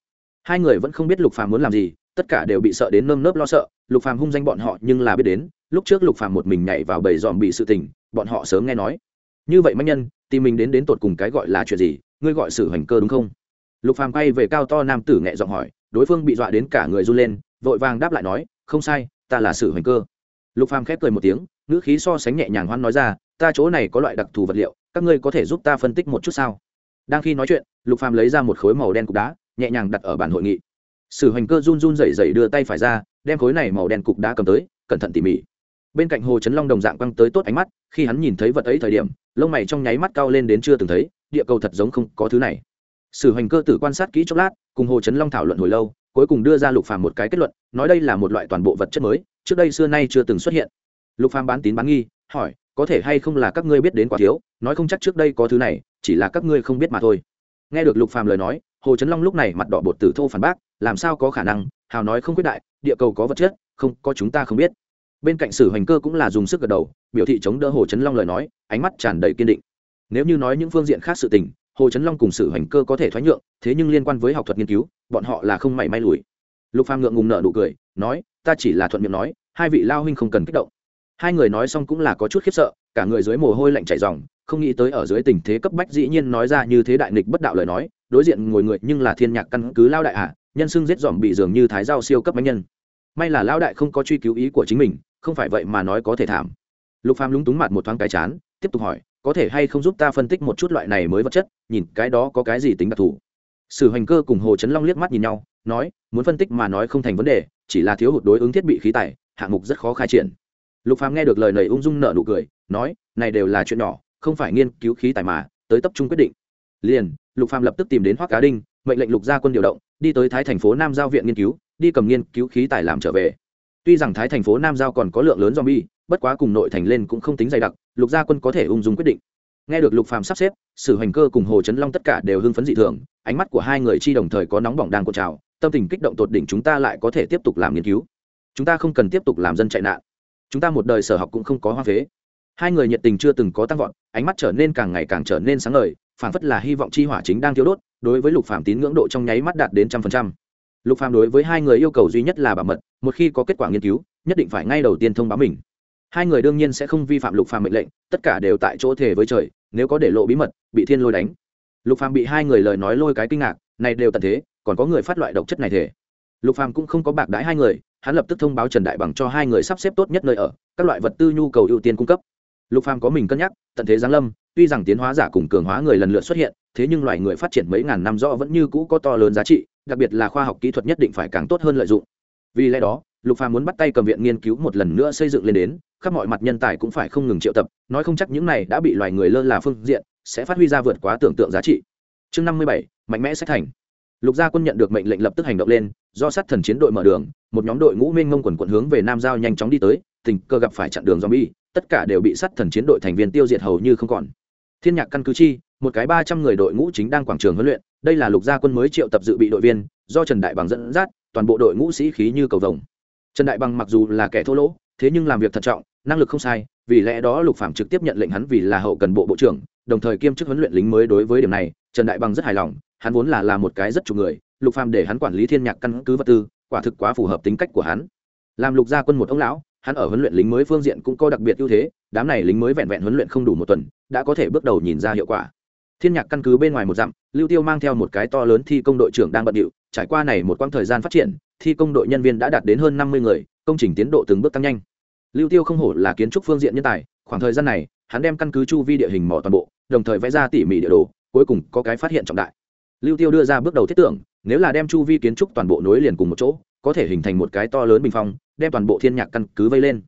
Hai người vẫn không biết lục phàm muốn làm gì, tất cả đều bị sợ đến nơm nớp lo sợ, lục phàm hung danh bọn họ nhưng là biết đến lúc trước lục phàm một mình nhảy vào bầy dòm bị sự tình, bọn họ sớm nghe nói. Như vậy mạnh nhân, tìm mình đến đến tột cùng cái gọi là chuyện gì, ngươi gọi sử hành cơ đúng không? Lục phàm quay về cao to nam tử nhẹ giọng hỏi, đối phương bị dọa đến cả người run lên, vội vàng đáp lại nói, không sai, ta là sử hành cơ. Lục phàm khép cười một tiếng, ngữ khí so sánh nhẹ nhàng hoan nói ra, ta chỗ này có loại đặc thù vật liệu, các ngươi có thể giúp ta phân tích một chút sao? Đang khi nói chuyện, lục phàm lấy ra một khối màu đen cục đá, nhẹ nhàng đặt ở bàn hội nghị. Sử hành cơ run run rẩy rẩy đưa tay phải ra, đem khối này màu đen cục đá cầm tới, cẩn thận tỉ mỉ bên cạnh hồ trấn long đồng dạng quăng tới tốt ánh mắt, khi hắn nhìn thấy vật ấy thời điểm, lông mày trong nháy mắt cao lên đến chưa từng thấy, địa cầu thật giống không có thứ này. Sử hoành cơ tử quan sát kỹ chốc lát, cùng hồ trấn long thảo luận hồi lâu, cuối cùng đưa ra lục phàm một cái kết luận, nói đây là một loại toàn bộ vật chất mới, trước đây xưa nay chưa từng xuất hiện. Lục phàm bán tín bán nghi, hỏi, có thể hay không là các ngươi biết đến quá thiếu, nói không chắc trước đây có thứ này, chỉ là các ngươi không biết mà thôi. Nghe được lục phàm lời nói, hồ trấn long lúc này mặt đỏ bột tử thô phản bác, làm sao có khả năng, hào nói không quyết đại, địa cầu có vật chất, không, có chúng ta không biết bên cạnh sử hoành cơ cũng là dùng sức gật đầu, biểu thị chống đỡ hồ chấn long lời nói, ánh mắt tràn đầy kiên định. Nếu như nói những phương diện khác sự tình, hồ chấn long cùng sử hoành cơ có thể thoái nhượng, thế nhưng liên quan với học thuật nghiên cứu, bọn họ là không mảy may lùi. Lục phàm ngượng ngùng nở nụ cười, nói, ta chỉ là thuận miệng nói, hai vị lao huynh không cần kích động. Hai người nói xong cũng là có chút khiếp sợ, cả người dưới mồ hôi lạnh chảy ròng, không nghĩ tới ở dưới tình thế cấp bách dĩ nhiên nói ra như thế đại nghịch bất đạo lời nói, đối diện ngồi người nhưng là thiên nhạc căn cứ lao đại hạ nhân xưng giết dòm bị dường như thái giao siêu cấp bánh nhân. May là lao đại không có truy cứu ý của chính mình không phải vậy mà nói có thể thảm. Lục phàm lúng túng mặt một thoáng cái chán, tiếp tục hỏi, có thể hay không giúp ta phân tích một chút loại này mới vật chất, nhìn cái đó có cái gì tính đặc thù. Sử hoành cơ cùng hồ Chấn long liếc mắt nhìn nhau, nói, muốn phân tích mà nói không thành vấn đề, chỉ là thiếu hụt đối ứng thiết bị khí tài, hạng mục rất khó khai triển. Lục phàm nghe được lời này ung dung nở nụ cười, nói, này đều là chuyện nhỏ, không phải nghiên cứu khí tài mà, tới tập trung quyết định. Liền, lục phàm lập tức tìm đến hoắc cá đinh, mệnh lệnh lục gia quân điều động, đi tới thái thành phố nam giao viện nghiên cứu, đi cầm nghiên cứu khí tài làm trở về tuy rằng thái thành phố nam giao còn có lượng lớn zombie, bất quá cùng nội thành lên cũng không tính dày đặc, lục gia quân có thể ung dung quyết định. Nghe được lục phàm sắp xếp, sử hoành cơ cùng hồ chấn long tất cả đều hưng phấn dị thường, ánh mắt của hai người chi đồng thời có nóng bỏng đang cuộn trào, tâm tình kích động tột đỉnh chúng ta lại có thể tiếp tục làm nghiên cứu. Chúng ta không cần tiếp tục làm dân chạy nạn. Chúng ta một đời sở học cũng không có hoa phế. Hai người nhiệt tình chưa từng có tăng vọt, ánh mắt trở nên càng ngày càng trở nên sáng ngời, phảng phất là hy vọng chi hỏa chính đang thiêu đốt, đối với lục phàm tín ngưỡng độ trong nháy mắt đạt đến trăm phần trăm lục phàm đối với hai người yêu cầu duy nhất là bảo mật, một khi có kết quả nghiên cứu, nhất định phải ngay đầu tiên thông báo mình. Hai người đương nhiên sẽ không vi phạm lục phàm mệnh lệnh, tất cả đều tại chỗ thể với trời, nếu có để lộ bí mật, bị thiên lôi đánh. Lục phàm bị hai người lời nói lôi cái kinh ngạc, này đều tận thế, còn có người phát loại độc chất này thể lục phàm cũng không có bạc đãi hai người, hắn lập tức thông báo trần đại bằng cho hai người sắp xếp tốt nhất nơi ở, các loại vật tư nhu cầu ưu tiên cung cấp. Lục phàm có mình cân nhắc, tận thế giáng lâm, tuy rằng tiến hóa giả cùng cường hóa người lần lượt xuất hiện, thế nhưng loài người phát triển mấy ngàn năm rõ vẫn như cũ có to lớn giá trị đặc biệt là khoa học kỹ thuật nhất định phải càng tốt hơn lợi dụng. Vì lẽ đó, lục phàm muốn bắt tay cầm viện nghiên cứu một lần nữa xây dựng lên đến, khắp mọi mặt nhân tài cũng phải không ngừng triệu tập, nói không chắc những này đã bị loài người lơ là phương diện, sẽ phát huy ra vượt quá tưởng tượng giá trị. Chương năm mươi bảy, mạnh mẽ sẽ thành. Lục gia quân nhận được mệnh lệnh lập tức hành động lên, do sát thần chiến đội mở đường, một nhóm đội ngũ mênh ngông quần quận hướng về nam giao nhanh chóng đi tới, tình cơ gặp phải chặn đường zombie, tất cả đều bị sát thần chiến đội thành viên tiêu diệt hầu như không còn. Thiên nhạc căn cứ chi, một cái ba trăm người đội ngũ chính đang quảng trường huấn luyện đây là lục gia quân mới triệu tập dự bị đội viên, do trần đại bằng dẫn dắt, toàn bộ đội ngũ sĩ khí như cầu vồng. Trần đại bằng mặc dù là kẻ thô lỗ, thế nhưng làm việc thận trọng, năng lực không sai, vì lẽ đó lục phạm trực tiếp nhận lệnh hắn vì là hậu cần bộ bộ trưởng, đồng thời kiêm chức huấn luyện lính mới đối với điểm này, trần đại bằng rất hài lòng, hắn vốn là là một cái rất chủ người, lục phạm để hắn quản lý thiên nhạc căn cứ vật tư, quả thực quá phù hợp tính cách của hắn. Làm lục gia quân một ông lão, hắn ở huấn luyện lính mới phương diện cũng có đặc biệt ưu thế, đám này lính mới vẹn vẹn huấn luyện không đủ một tuần, đã có thể bước đầu nhìn ra hiệu quả thiên nhạc căn cứ bên ngoài một dặm, lưu tiêu mang theo một cái to lớn thi công đội trưởng đang bận điệu, trải qua này một quãng thời gian phát triển, thi công đội nhân viên đã đạt đến hơn năm mươi người, công trình tiến độ từng bước tăng nhanh. Lưu tiêu không hổ là kiến trúc phương diện nhân tài, khoảng thời gian này, hắn đem căn cứ chu vi địa hình mỏ toàn bộ, đồng thời vẽ ra tỉ mỉ địa đồ, cuối cùng có cái phát hiện trọng đại. Lưu tiêu đưa ra bước đầu thiết tưởng, nếu là đem chu vi kiến trúc toàn bộ nối liền cùng một chỗ, có thể hình thành một cái to lớn bình phong, đem toàn bộ thiên nhạc căn cứ vây lên.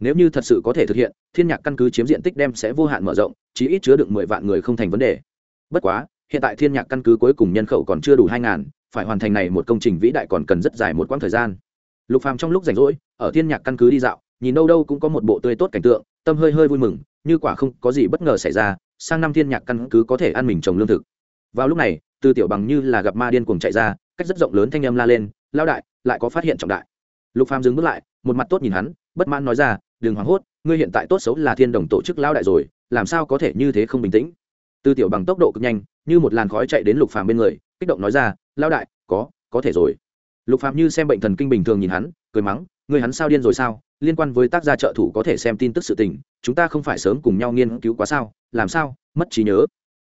Nếu như thật sự có thể thực hiện, thiên nhạc căn cứ chiếm diện tích đem sẽ vô hạn mở rộng, chí ít chứa được mười vạn người không thành vấn đề bất quá, hiện tại thiên nhạc căn cứ cuối cùng nhân khẩu còn chưa đủ hai ngàn, phải hoàn thành này một công trình vĩ đại còn cần rất dài một quãng thời gian. Lục phàm trong lúc rảnh rỗi, ở thiên nhạc căn cứ đi dạo, nhìn đâu đâu cũng có một bộ tươi tốt cảnh tượng, tâm hơi hơi vui mừng, như quả không có gì bất ngờ xảy ra, sang năm thiên nhạc căn cứ có thể ăn mình trồng lương thực. Vào lúc này, từ tiểu bằng như là gặp ma điên cuồng chạy ra, cách rất rộng lớn thanh âm la lên lao đại, lại có phát hiện trọng đại. Lục phàm dừng bước lại, một mặt tốt nhìn hắn, bất mãn nói ra, đừng hoảng hốt, ngươi hiện tại tốt xấu là thiên đồng tổ chức lao đại rồi, làm sao có thể như thế không bình tĩnh? Tư tiểu bằng tốc độ cực nhanh, như một làn khói chạy đến lục phàm bên người, kích động nói ra lao đại, có có thể rồi. Lục phàm như xem bệnh thần kinh bình thường nhìn hắn, cười mắng, người hắn sao điên rồi sao? Liên quan với tác gia trợ thủ có thể xem tin tức sự tình, chúng ta không phải sớm cùng nhau nghiên cứu quá sao? Làm sao? Mất trí nhớ.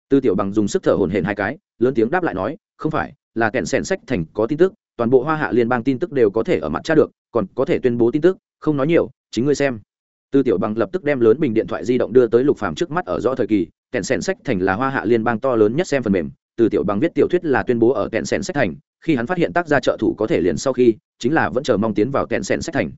Tư tiểu bằng dùng sức thở hổn hển hai cái, lớn tiếng đáp lại nói, không phải, là kẹn sẻn sách thành có tin tức, toàn bộ hoa hạ liên bang tin tức đều có thể ở mặt tra được, còn có thể tuyên bố tin tức, không nói nhiều, chính ngươi xem. Tư tiểu bằng lập tức đem lớn bình điện thoại di động đưa tới lục phàm trước mắt ở rõ thời kỳ kẹn sẻn sách thành là hoa hạ liên bang to lớn nhất xem phần mềm, từ tiểu bằng viết tiểu thuyết là tuyên bố ở kẹn sèn sách thành, khi hắn phát hiện tác gia trợ thủ có thể liền sau khi, chính là vẫn chờ mong tiến vào kẹn sèn sách thành.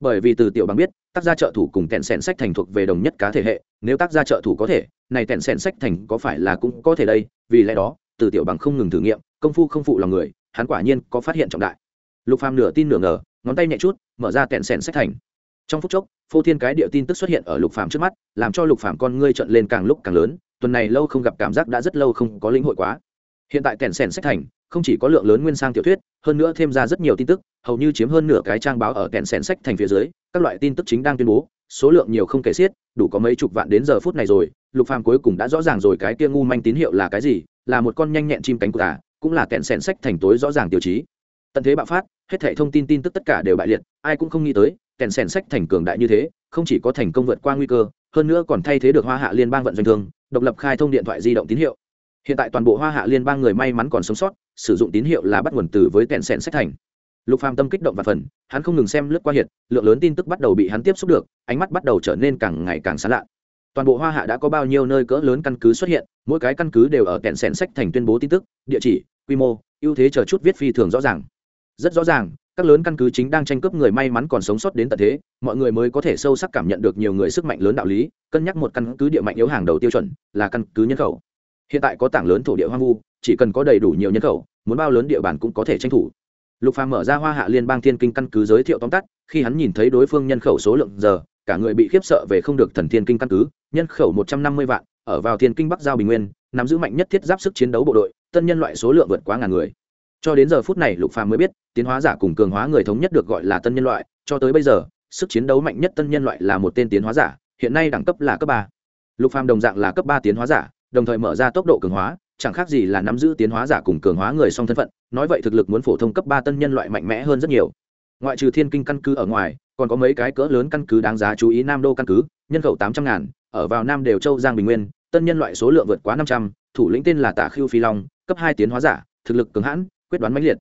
Bởi vì từ tiểu bằng biết, tác gia trợ thủ cùng kẹn sèn sách thành thuộc về đồng nhất cá thể hệ, nếu tác gia trợ thủ có thể, này kẹn sèn sách thành có phải là cũng có thể đây, vì lẽ đó, từ tiểu bằng không ngừng thử nghiệm, công phu không phụ lòng người, hắn quả nhiên có phát hiện trọng đại. Lục phàm nửa tin nửa ngờ, ngón tay nhẹ chút, mở ra kẹn sèn sách thành trong phút chốc, phô thiên cái địa tin tức xuất hiện ở lục phàm trước mắt, làm cho lục phàm con ngươi trợn lên càng lúc càng lớn, tuần này lâu không gặp cảm giác đã rất lâu không có lĩnh hội quá. Hiện tại kèn sèn sách thành, không chỉ có lượng lớn nguyên sang tiểu thuyết, hơn nữa thêm ra rất nhiều tin tức, hầu như chiếm hơn nửa cái trang báo ở kèn sèn sách thành phía dưới, các loại tin tức chính đang tuyên bố, số lượng nhiều không kể xiết, đủ có mấy chục vạn đến giờ phút này rồi, lục phàm cuối cùng đã rõ ràng rồi cái kia ngu manh tín hiệu là cái gì, là một con nhanh nhẹn chim cánh của ta, cũng là kẹn sèn sách thành tối rõ ràng tiêu chí. Tận thế bạo phát, hết thảy thông tin tin tức tất cả đều bại liệt, ai cũng không nghĩ tới kèn sèn sách thành cường đại như thế, không chỉ có thành công vượt qua nguy cơ, hơn nữa còn thay thế được hoa hạ liên bang vận doanh thương, độc lập khai thông điện thoại di động tín hiệu. Hiện tại toàn bộ hoa hạ liên bang người may mắn còn sống sót, sử dụng tín hiệu là bắt nguồn từ với kèn sèn sách thành. Lục phàm tâm kích động và phần, hắn không ngừng xem lướt qua hiện, lượng lớn tin tức bắt đầu bị hắn tiếp xúc được, ánh mắt bắt đầu trở nên càng ngày càng xa lạ. Toàn bộ hoa hạ đã có bao nhiêu nơi cỡ lớn căn cứ xuất hiện, mỗi cái căn cứ đều ở kèn sèn sách thành tuyên bố tin tức, địa chỉ, quy mô, ưu thế chờ chút viết phi thường rõ ràng. Rất rõ ràng các lớn căn cứ chính đang tranh cướp người may mắn còn sống sót đến tận thế, mọi người mới có thể sâu sắc cảm nhận được nhiều người sức mạnh lớn đạo lý, cân nhắc một căn cứ địa mạnh yếu hàng đầu tiêu chuẩn là căn cứ nhân khẩu. Hiện tại có tảng lớn thổ địa hoang vu, chỉ cần có đầy đủ nhiều nhân khẩu, muốn bao lớn địa bàn cũng có thể tranh thủ. Lục phàm mở ra hoa hạ liên bang thiên kinh căn cứ giới thiệu tóm tắt, khi hắn nhìn thấy đối phương nhân khẩu số lượng giờ, cả người bị khiếp sợ về không được thần thiên kinh căn cứ, nhân khẩu một trăm năm mươi vạn, ở vào thiên kinh bắc giao bình nguyên, nắm giữ mạnh nhất thiết giáp sức chiến đấu bộ đội, tân nhân loại số lượng vượt quá ngàn người cho đến giờ phút này lục phàm mới biết, tiến hóa giả cùng cường hóa người thống nhất được gọi là tân nhân loại, cho tới bây giờ, sức chiến đấu mạnh nhất tân nhân loại là một tên tiến hóa giả, hiện nay đẳng cấp là cấp ba. Lục phàm đồng dạng là cấp ba tiến hóa giả, đồng thời mở ra tốc độ cường hóa, chẳng khác gì là nắm giữ tiến hóa giả cùng cường hóa người song thân phận, nói vậy thực lực muốn phổ thông cấp ba tân nhân loại mạnh mẽ hơn rất nhiều. Ngoại trừ thiên kinh căn cứ ở ngoài, còn có mấy cái cỡ lớn căn cứ đáng giá chú ý nam đô căn cứ, nhân khẩu tám trăm ngàn, ở vào nam đều châu, giang bình nguyên, tân nhân loại số lượng vượt quá năm trăm, thủ lĩnh tên là tả khiêu phi long, cấp hai tiến hóa giả, thực lực cường hãn quyết đoán mãnh liệt.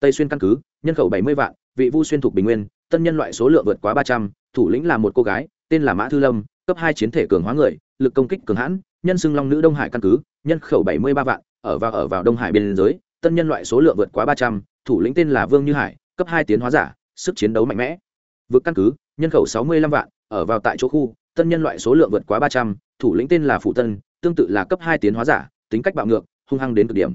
Tây xuyên căn cứ, nhân khẩu bảy mươi vạn, vị vu xuyên thuộc bình nguyên, tân nhân loại số lượng vượt quá ba trăm, thủ lĩnh là một cô gái, tên là mã thư lâm, cấp hai chiến thể cường hóa người, lực công kích cường hãn, nhân xưng long nữ đông hải căn cứ, nhân khẩu bảy mươi ba vạn, ở vào ở vào đông hải biên giới, tân nhân loại số lượng vượt quá ba trăm, thủ lĩnh tên là vương như hải, cấp hai tiến hóa giả, sức chiến đấu mạnh mẽ. Vượt căn cứ, nhân khẩu sáu mươi lăm vạn, ở vào tại chỗ khu, tân nhân loại số lượng vượt quá ba trăm, thủ lĩnh tên là phụ tân, tương tự là cấp hai tiến hóa giả, tính cách bạo ngược, hung hăng đến cực điểm.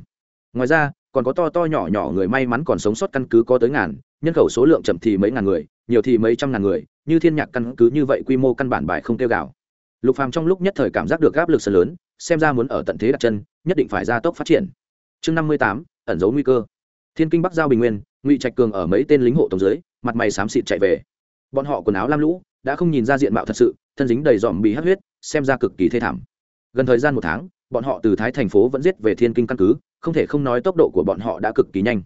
Ngoài ra còn có to to nhỏ nhỏ người may mắn còn sống sót căn cứ có tới ngàn, nhân khẩu số lượng chậm thì mấy ngàn người, nhiều thì mấy trăm ngàn người, như thiên nhạc căn cứ như vậy quy mô căn bản bài không tiêu gạo. Lục phàm trong lúc nhất thời cảm giác được áp lực rất lớn, xem ra muốn ở tận thế đặt chân, nhất định phải gia tốc phát triển. Chương năm mươi tám, ẩn dấu nguy cơ. Thiên kinh bắc giao bình nguyên, ngụy trạch cường ở mấy tên lính hộ tổng dưới, mặt mày xám xịt chạy về. Bọn họ quần áo lam lũ, đã không nhìn ra diện mạo thật sự, thân dính đầy dòm bị hắt huyết, xem ra cực kỳ thê thảm. Gần thời gian một tháng bọn họ từ thái thành phố vẫn giết về thiên kinh căn cứ, không thể không nói tốc độ của bọn họ đã cực kỳ nhanh.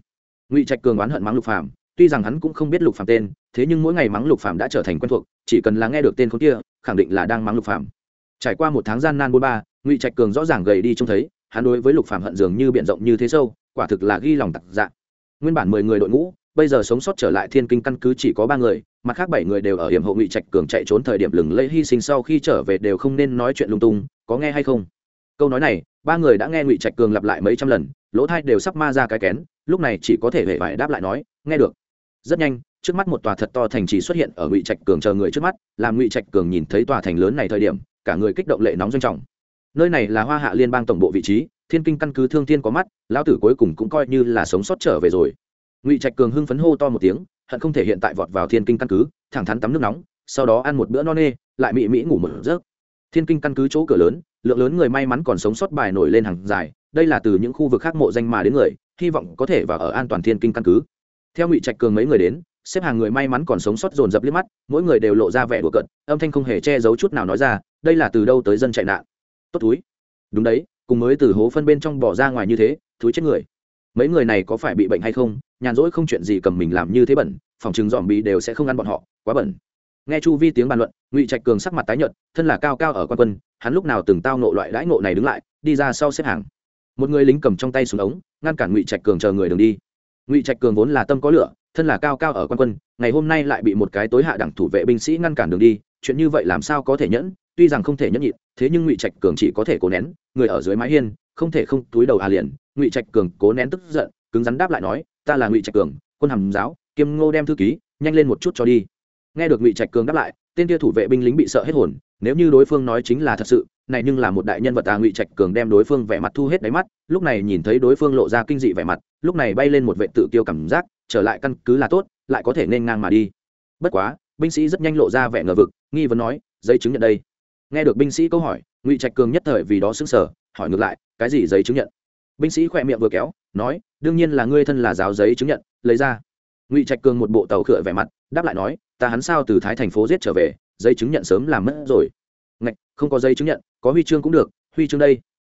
Ngụy trạch cường oán hận mắng lục phàm, tuy rằng hắn cũng không biết lục phàm tên, thế nhưng mỗi ngày mắng lục phàm đã trở thành quen thuộc, chỉ cần là nghe được tên khốn kia, khẳng định là đang mắng lục phàm. Trải qua một tháng gian nan bôn ba, ngụy trạch cường rõ ràng gầy đi trông thấy, hắn đối với lục phàm hận dường như biển rộng như thế sâu, quả thực là ghi lòng tặc dạ. Nguyên bản mười người đội ngũ, bây giờ sống sót trở lại thiên kinh căn cứ chỉ có ba người, mặt khác bảy người đều ở hiểm hộ ngụy trạch cường chạy trốn thời điểm lừng lẫy hy sinh sau khi trở về đều không nên nói chuyện lung tung, có nghe hay không? Câu nói này, ba người đã nghe ngụy trạch cường lặp lại mấy trăm lần, lỗ thai đều sắp ma ra cái kén, lúc này chỉ có thể hề vải đáp lại nói, nghe được. Rất nhanh, trước mắt một tòa thật to thành trì xuất hiện ở ngụy trạch cường chờ người trước mắt, làm ngụy trạch cường nhìn thấy tòa thành lớn này thời điểm, cả người kích động lệ nóng doanh trọng. Nơi này là hoa hạ liên bang tổng bộ vị trí, thiên kinh căn cứ thương thiên có mắt, lão tử cuối cùng cũng coi như là sống sót trở về rồi. Ngụy trạch cường hưng phấn hô to một tiếng, hận không thể hiện tại vọt vào thiên kinh căn cứ, thẳng thắn tắm nước nóng, sau đó ăn một bữa no nê, lại mị mỹ ngủ một giấc thiên kinh căn cứ chỗ cửa lớn, lượng lớn người may mắn còn sống sót bài nổi lên hàng dài, đây là từ những khu vực khác mộ danh mà đến người, hy vọng có thể vào ở an toàn thiên kinh căn cứ. Theo ngụy trạch cường mấy người đến, xếp hàng người may mắn còn sống sót dồn dập liếc mắt, mỗi người đều lộ ra vẻ đùa cận âm thanh không hề che giấu chút nào nói ra, đây là từ đâu tới dân chạy nạn. Tốt túi. Đúng đấy, cùng mới từ hố phân bên trong bỏ ra ngoài như thế, túi chết người. Mấy người này có phải bị bệnh hay không, nhàn rỗi không chuyện gì cầm mình làm như thế bẩn, phòng chừng dòm bị đều sẽ không ăn bọn họ, quá bẩn nghe chu vi tiếng bàn luận, ngụy trạch cường sắc mặt tái nhợt, thân là cao cao ở quan quân, hắn lúc nào từng tao nộ loại đãi nộ này đứng lại, đi ra sau xếp hàng. Một người lính cầm trong tay súng ống, ngăn cản ngụy trạch cường chờ người đường đi. Ngụy trạch cường vốn là tâm có lửa, thân là cao cao ở quan quân, ngày hôm nay lại bị một cái tối hạ đẳng thủ vệ binh sĩ ngăn cản đường đi, chuyện như vậy làm sao có thể nhẫn, tuy rằng không thể nhẫn nhịn, thế nhưng ngụy trạch cường chỉ có thể cố nén, người ở dưới mái hiên, không thể không túi đầu à liền, ngụy trạch cường cố nén tức giận, cứng rắn đáp lại nói, ta là ngụy trạch cường, quân hàm giáo, kiêm ngô đem thư ký, nhanh lên một chút cho đi nghe được ngụy trạch cường đáp lại, tên kia thủ vệ binh lính bị sợ hết hồn, nếu như đối phương nói chính là thật sự, này nhưng là một đại nhân vật à ngụy trạch cường đem đối phương vẻ mặt thu hết đáy mắt, lúc này nhìn thấy đối phương lộ ra kinh dị vẻ mặt, lúc này bay lên một vệ tự kiêu cảm giác, trở lại căn cứ là tốt, lại có thể nên ngang mà đi. Bất quá, binh sĩ rất nhanh lộ ra vẻ ngờ vực, nghi vấn nói, giấy chứng nhận đây? Nghe được binh sĩ câu hỏi, ngụy trạch cường nhất thời vì đó xứng sở hỏi ngược lại, cái gì giấy chứng nhận? Binh sĩ khỏe miệng vừa kéo, nói, đương nhiên là ngươi thân là giáo giấy chứng nhận, lấy ra. Ngụy trạch cường một bộ tàu khựa vẻ mặt, đáp lại nói ta hắn sao từ thái thành phố giết trở về, giấy chứng nhận sớm làm mất rồi. Ngạch, không có giấy chứng nhận, có huy chương cũng được, huy chương đây.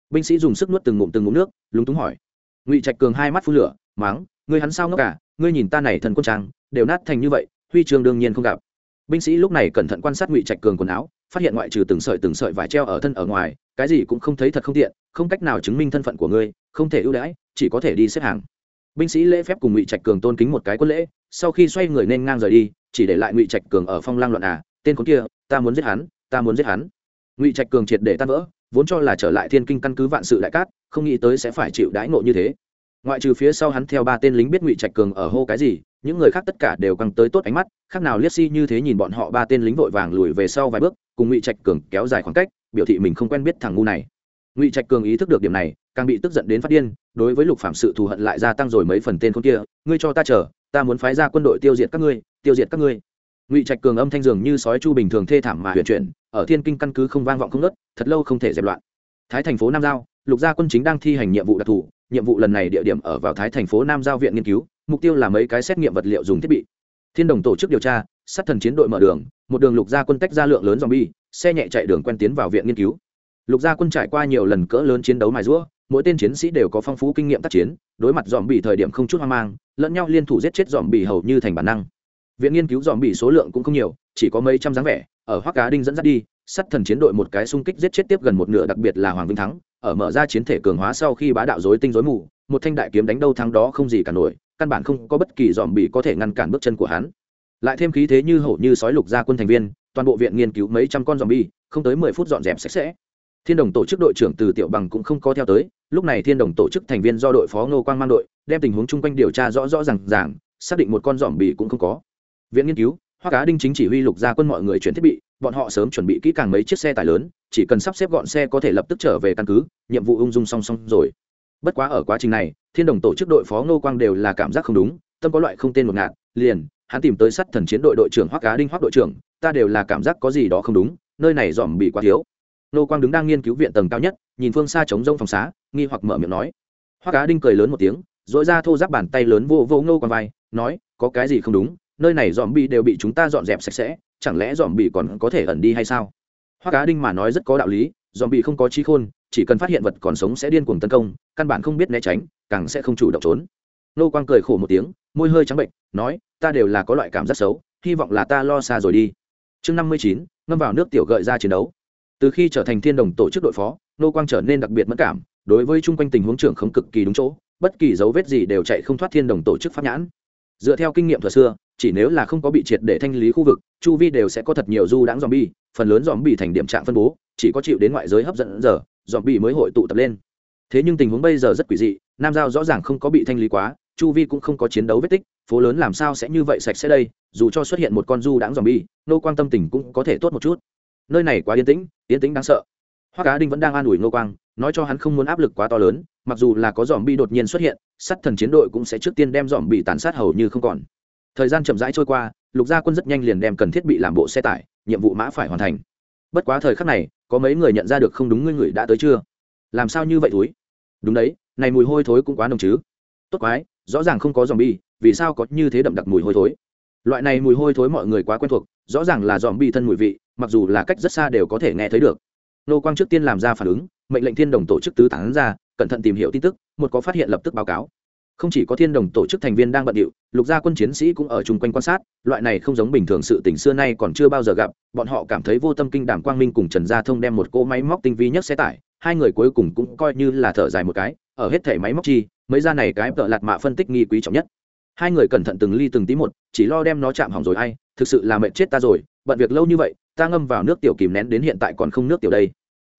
Binh sĩ dùng sức nuốt từng ngụm từng ngụm nước, lúng túng hỏi. Ngụy trạch cường hai mắt phun lửa máng ngươi hắn sao ngốc cả ngươi nhìn ta này thần quân trang, đều nát thành như vậy, huy chương đương nhiên không gặp. Binh sĩ lúc này cẩn thận quan sát ngụy trạch cường quần áo, phát hiện ngoại trừ từng sợi từng sợi vải treo ở thân ở ngoài, cái gì cũng không thấy thật không tiện, không cách nào chứng minh thân phận của ngươi, không thể ưu đãi, chỉ có thể đi xếp hàng. Binh sĩ lễ phép cùng ngụy trạch cường tôn kính một cái quân lễ, sau khi xoay người nên ngang rời đi chỉ để lại ngụy trạch cường ở phong lang loạn à tên con kia, ta muốn giết hắn, ta muốn giết hắn. Ngụy trạch cường triệt để tan vỡ, vốn cho là trở lại thiên kinh căn cứ vạn sự đại cát, không nghĩ tới sẽ phải chịu đãi ngộ như thế. Ngoại trừ phía sau hắn theo ba tên lính biết ngụy trạch cường ở hô cái gì, những người khác tất cả đều căng tới tốt ánh mắt, khác nào liếc si như thế nhìn bọn họ ba tên lính vội vàng lùi về sau vài bước, cùng ngụy trạch cường kéo dài khoảng cách, biểu thị mình không quen biết thằng ngu này. Ngụy trạch cường ý thức được điểm này, càng bị tức giận đến phát điên, đối với lục phạm sự thù hận lại gia tăng rồi mấy phần tên con kia, ngươi cho ta chờ, ta muốn phái ra quân đội tiêu diệt các ngươi tiêu diệt các ngươi. Ngụy trạch cường âm thanh dường như sói chu bình thường thê thảm mà huyền chuyển, ở thiên kinh căn cứ không vang vọng không nớt thật lâu không thể dẹp loạn. Thái thành phố nam giao, lục gia quân chính đang thi hành nhiệm vụ đặc thù, nhiệm vụ lần này địa điểm ở vào thái thành phố nam giao viện nghiên cứu, mục tiêu là mấy cái xét nghiệm vật liệu dùng thiết bị. Thiên đồng tổ chức điều tra, sát thần chiến đội mở đường, một đường lục gia quân tách ra lượng lớn dòng bi xe nhẹ chạy đường quen tiến vào viện nghiên cứu. Lục gia quân trải qua nhiều lần cỡ lớn chiến đấu mài rũa mỗi tên chiến sĩ đều có phong phú kinh nghiệm tác chiến, đối mặt dòm bị thời điểm không chút hoang mang, lẫn nhau liên thủ giết chết dòm bị hầu như thành bản năng viện nghiên cứu dòm bị số lượng cũng không nhiều, chỉ có mấy trăm dáng vẻ, ở hoác cá đinh dẫn dắt đi, sát thần chiến đội một cái xung kích giết chết tiếp gần một nửa đặc biệt là hoàng vinh thắng, ở mở ra chiến thể cường hóa sau khi bá đạo dối tinh dối mù, một thanh đại kiếm đánh đâu thắng đó không gì cả nổi, căn bản không có bất kỳ dòm bị có thể ngăn cản bước chân của hắn. Lại thêm khí thế như hổ như sói lục gia quân thành viên, toàn bộ viện nghiên cứu mấy trăm con dòm bi không tới mười phút dọn dẹp sạch sẽ. Thiên đồng tổ chức đội trưởng từ tiểu bằng cũng không có theo tới, lúc này thiên đồng tổ chức thành viên do đội phó ngô quang mang đội, đem tình huống chung quanh điều tra rõ rõ r à n g ràng, xác định một con dòm bì cũng không có viện nghiên cứu hoa cá đinh chính chỉ huy lục gia quân mọi người chuyển thiết bị, bọn họ sớm chuẩn bị kỹ càng mấy chiếc xe tải lớn, chỉ cần sắp xếp gọn xe có thể lập tức trở về căn cứ, nhiệm vụ ung dung song song rồi. Bất quá ở quá trình này, thiên đồng tổ chức đội phó ngô quang đều là cảm giác không đúng, tâm có loại không tên một ngạt, liền, hắn tìm tới sắt thần chiến đội đội trưởng hoắc cá đinh hoắc đội trưởng, ta đều là cảm giác có gì đó không đúng, nơi này dòm bị quá thiếu. Nô quang đứng đang nghiên cứu viện tầng cao nhất, nhìn phương xa trống rông phòng xá, nghi hoặc mở miệng nói. Hoắc cá đinh cười lớn một tiếng dội ra thô giáp bàn tay lớn vô vô nô quang vai, nói, có cái gì không đúng? Nơi này dòm bị đều bị chúng ta dọn dẹp sạch sẽ, chẳng lẽ dòm bị còn có thể ẩn đi hay sao? Hoa cá đinh mà nói rất có đạo lý, dòm bị không có trí khôn, chỉ cần phát hiện vật còn sống sẽ điên cuồng tấn công, căn bản không biết né tránh, càng sẽ không chủ động trốn. Nô quang cười khổ một tiếng, môi hơi trắng bệnh, nói, ta đều là có loại cảm giác xấu, hy vọng là ta lo xa rồi đi. Chương năm mươi chín, ngâm vào nước tiểu gợi ra chiến đấu. Từ khi trở thành thiên đồng tổ chức đội phó, nô quang trở nên đặc biệt mất cảm, đối với chung quanh tình huống trưởng không cực kỳ đúng chỗ, bất kỳ dấu vết gì đều chạy không thoát thiên đồng tổ chức pháp nhãn dựa theo kinh nghiệm thời xưa, chỉ nếu là không có bị triệt để thanh lý khu vực, chu vi đều sẽ có thật nhiều du đãng dòm bi phần lớn dòm bi thành điểm trạng phân bố, chỉ có chịu đến ngoại giới hấp dẫn giờ dòm bi mới hội tụ tập lên. Thế nhưng tình huống bây giờ rất quỷ dị, nam giao rõ ràng không có bị thanh lý quá, chu vi cũng không có chiến đấu vết tích, phố lớn làm sao sẽ như vậy sạch sẽ đây, dù cho xuất hiện một con du đãng dòm bi nô quang tâm tình cũng có thể tốt một chút. Nơi này quá yên tĩnh yên tĩnh đáng sợ hoa cá đinh vẫn đang an ủi Ngô quang, nói cho hắn không muốn áp lực quá to lớn, mặc dù là có dòm bi đột nhiên xuất hiện sắt thần chiến đội cũng sẽ trước tiên đem dòm bị tàn sát hầu như không còn. Thời gian chậm rãi trôi qua, lục gia quân rất nhanh liền đem cần thiết bị làm bộ xe tải, nhiệm vụ mã phải hoàn thành. Bất quá thời khắc này, có mấy người nhận ra được không đúng ngươi người đã tới chưa? Làm sao như vậy thối? đúng đấy, này mùi hôi thối cũng quá nồng chứ. Tốt quái, rõ ràng không có dòm bi vì sao có như thế đậm đặc mùi hôi thối? Loại này mùi hôi thối mọi người quá quen thuộc, rõ ràng là dòm bi thân mùi vị, mặc dù là cách rất xa đều có thể nghe thấy được nô quang trước tiên làm ra phản ứng, mệnh lệnh thiên đồng tổ chức tứ tán ra, cẩn thận tìm hiểu tin tức, một có phát hiện lập tức báo cáo. Không chỉ có thiên đồng tổ chức thành viên đang bận điệu, lục gia quân chiến sĩ cũng ở chung quanh quan sát, loại này không giống bình thường sự tình xưa nay còn chưa bao giờ gặp, bọn họ cảm thấy vô tâm kinh đảm quang minh cùng trần gia thông đem một cỗ máy móc tinh vi nhất xe tải, hai người cuối cùng cũng coi như là thở dài một cái, ở hết thể máy móc chi, mấy ra này cái tợ lạt mạ phân tích nghi quý trọng nhất. Hai người cẩn thận từng ly từng tí một, chỉ lo đem nó chạm hỏng rồi ai, thực sự là mệt chết ta rồi, bận việc lâu như vậy ta ngâm vào nước tiểu kìm nén đến hiện tại còn không nước tiểu đây.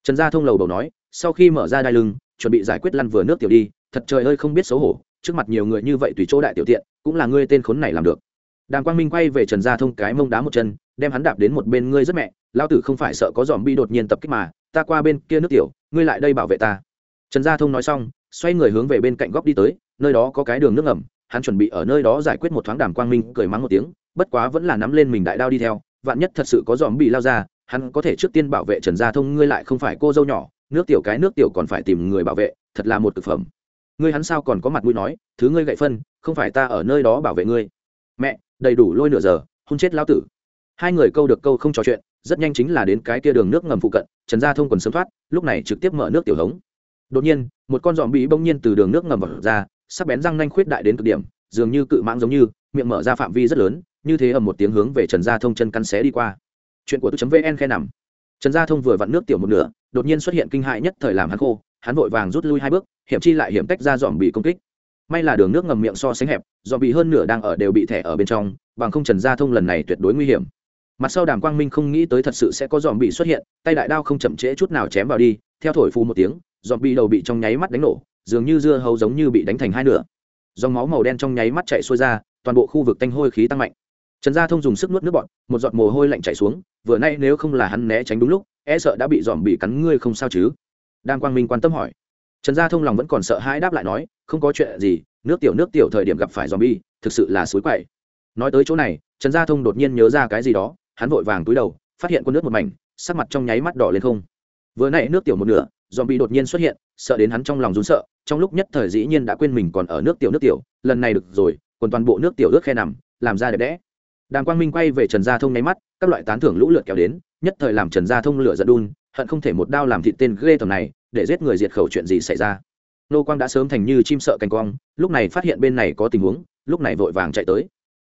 Trần gia thông lầu đầu nói, sau khi mở ra đai lưng, chuẩn bị giải quyết lăn vừa nước tiểu đi, thật trời ơi không biết xấu hổ, trước mặt nhiều người như vậy tùy chỗ đại tiểu tiện, cũng là ngươi tên khốn này làm được. Đàm quang minh quay về trần gia thông cái mông đá một chân, đem hắn đạp đến một bên ngươi rất mẹ lao tử không phải sợ có dòm bi đột nhiên tập kích mà, ta qua bên kia nước tiểu, ngươi lại đây bảo vệ ta. Trần gia thông nói xong, xoay người hướng về bên cạnh góc đi tới, nơi đó có cái đường nước ngầm, hắn chuẩn bị ở nơi đó giải quyết một thoáng đàm quang minh cười mắng một tiếng, bất quá vẫn là nắm lên mình đại đao đi theo vạn nhất thật sự có dòm bị lao ra, hắn có thể trước tiên bảo vệ trần gia thông, ngươi lại không phải cô dâu nhỏ, nước tiểu cái nước tiểu còn phải tìm người bảo vệ, thật là một thực phẩm. Ngươi hắn sao còn có mặt mũi nói, thứ ngươi gậy phân, không phải ta ở nơi đó bảo vệ ngươi. Mẹ, đầy đủ lôi nửa giờ, hôn chết lao tử. Hai người câu được câu không trò chuyện, rất nhanh chính là đến cái kia đường nước ngầm phụ cận, trần gia thông còn sớm thoát, lúc này trực tiếp mở nước tiểu hống. Đột nhiên, một con dòm bị bỗng nhiên từ đường nước ngầm vào ra, sắc bén răng nanh khuyết đại đến cực điểm, dường như cự mãng giống như, miệng mở ra phạm vi rất lớn như thế ở một tiếng hướng về trần gia thông chân căn xé đi qua. Chuyện của tôi vn khe nằm. Trần gia thông vừa vặn nước tiểu một nửa, đột nhiên xuất hiện kinh hại nhất thời làm hắn khô, hắn vội vàng rút lui hai bước, hiểm chi lại hiểm tách ra dòm bị công kích. May là đường nước ngầm miệng so sánh hẹp dòm bị hơn nửa đang ở đều bị thẻ ở bên trong, bằng không trần gia thông lần này tuyệt đối nguy hiểm. Mặt sau đàm quang minh không nghĩ tới thật sự sẽ có dòm bị xuất hiện, tay đại đao không chậm trễ chút nào chém vào đi, theo thổi phu một tiếng dòm bị đầu bị trong nháy mắt đánh nổ, dường như dưa hấu giống như bị đánh thành hai nửa. Dòng máu màu đen trong nháy mắt chạy xuôi ra, toàn bộ khu vực tanh hôi khí tăng mạnh trần gia thông dùng sức nuốt nước bọt, một giọt mồ hôi lạnh chảy xuống, vừa nay nếu không là hắn né tránh đúng lúc e sợ đã bị dòm bị cắn ngươi không sao chứ? Đang quang minh quan tâm hỏi. Trần gia thông lòng vẫn còn sợ hãi đáp lại nói, không có chuyện gì, nước tiểu nước tiểu thời điểm gặp phải dòm bi thực sự là suối quậy. Nói tới chỗ này, trần gia thông đột nhiên nhớ ra cái gì đó, hắn vội vàng túi đầu, phát hiện con nước một mảnh, sắc mặt trong nháy mắt đỏ lên không. Vừa nãy nước tiểu một nửa dòm bị đột nhiên xuất hiện, sợ đến hắn trong lòng rún sợ, trong lúc nhất thời dĩ nhiên đã quên mình còn ở nước tiểu nước tiểu, lần này được rồi, còn toàn bộ nước tiểu ướt khe nằm, làm ra đẹp đẽ đàm quang minh quay về trần gia thông nháy mắt, các loại tán thưởng lũ lượt kéo đến, nhất thời làm trần gia thông lửa giận đun, hận không thể một đao làm thịt tên ghê tầm này, để giết người diệt khẩu chuyện gì xảy ra. Nô quang đã sớm thành như chim sợ cành quang lúc này phát hiện bên này có tình huống, lúc này vội vàng chạy tới.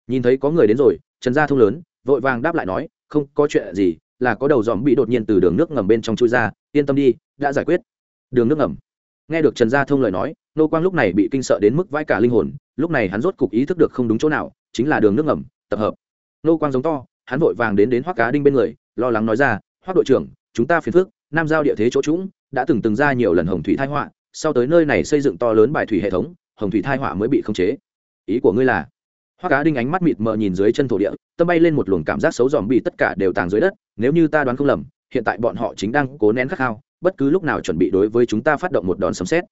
Nhìn thấy có người đến rồi, trần gia thông lớn, vội vàng đáp lại nói, không, có chuyện gì, là có đầu dòm bị đột nhiên từ đường nước ngầm bên trong chui ra, yên tâm đi, đã giải quyết. Đường nước ngầm. Nghe được trần gia thông lời nói, nô quang lúc này bị kinh sợ đến mức vãi cả linh hồn, lúc này hắn rốt cục ý thức được không đúng chỗ nào, chính là đường nước ngầm, tập hợp nô quang giống to, hắn vội vàng đến đến hoác cá đinh bên người, lo lắng nói ra hoác đội trưởng, chúng ta phiền phước nam giao địa thế chỗ trũng đã từng từng ra nhiều lần hồng thủy thai họa, sau tới nơi này xây dựng to lớn bài thủy hệ thống, hồng thủy thai họa mới bị khống chế. Ý của ngươi là? Hoa cá đinh ánh mắt mịt mờ nhìn dưới chân thổ địa, tâm bay lên một luồng cảm giác xấu dòm bị tất cả đều tàng dưới đất, nếu như ta đoán không lầm, hiện tại bọn họ chính đang cố nén khắc khao, bất cứ lúc nào chuẩn bị đối với chúng ta phát động một đòn sấm xét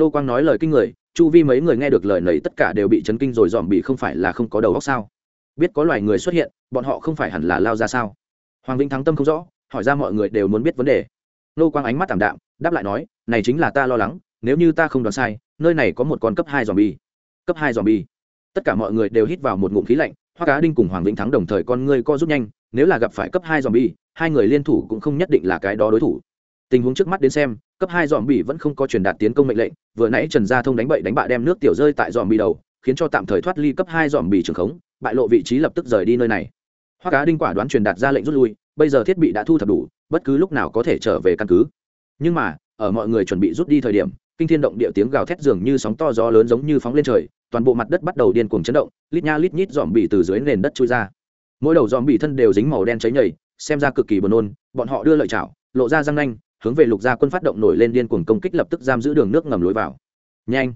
nô quang nói lời kinh người, chu vi mấy người nghe được lời này tất cả đều bị chấn kinh rồi dòm bị không phải là không có đầu óc sao? Biết có loài người xuất hiện, bọn họ không phải hẳn là lao ra sao? Hoàng vĩnh thắng tâm không rõ, hỏi ra mọi người đều muốn biết vấn đề. Nô quang ánh mắt tảm đạm, đáp lại nói, này chính là ta lo lắng, nếu như ta không đoán sai, nơi này có một con cấp hai dòm bi cấp hai dòm bi tất cả mọi người đều hít vào một ngụm khí lạnh hoa cá đinh cùng hoàng vĩnh thắng đồng thời con ngươi co rút nhanh, nếu là gặp phải cấp hai dòm bi hai người liên thủ cũng không nhất định là cái đó đối thủ. Tình huống trước mắt đến xem, cấp hai dòm bi vẫn không có truyền đạt tiến công mệnh lệnh, vừa nãy trần gia thông đánh bậy đánh bạ đem nước tiểu rơi tại dòm bi đầu, khiến cho tạm thời thoát ly cấp hai dòm bi trường khống bại lộ vị trí lập tức rời đi nơi này. Hoa cá đinh quả đoán truyền đạt ra lệnh rút lui, bây giờ thiết bị đã thu thập đủ, bất cứ lúc nào có thể trở về căn cứ. Nhưng mà, ở mọi người chuẩn bị rút đi thời điểm, kinh thiên động địa tiếng gào thét dường như sóng to gió lớn giống như phóng lên trời, toàn bộ mặt đất bắt đầu điên cuồng chấn động, lít nha lít nhít dòm bị từ dưới nền đất trôi ra. Mỗi đầu dòm bị thân đều dính màu đen cháy nhầy, xem ra cực kỳ buồn nôn, bọn họ đưa lợi chảo, lộ ra răng nanh, hướng về lục gia quân phát động nổi lên điên cuồng công kích lập tức giam giữ đường nước ngầm lối vào. Nhanh!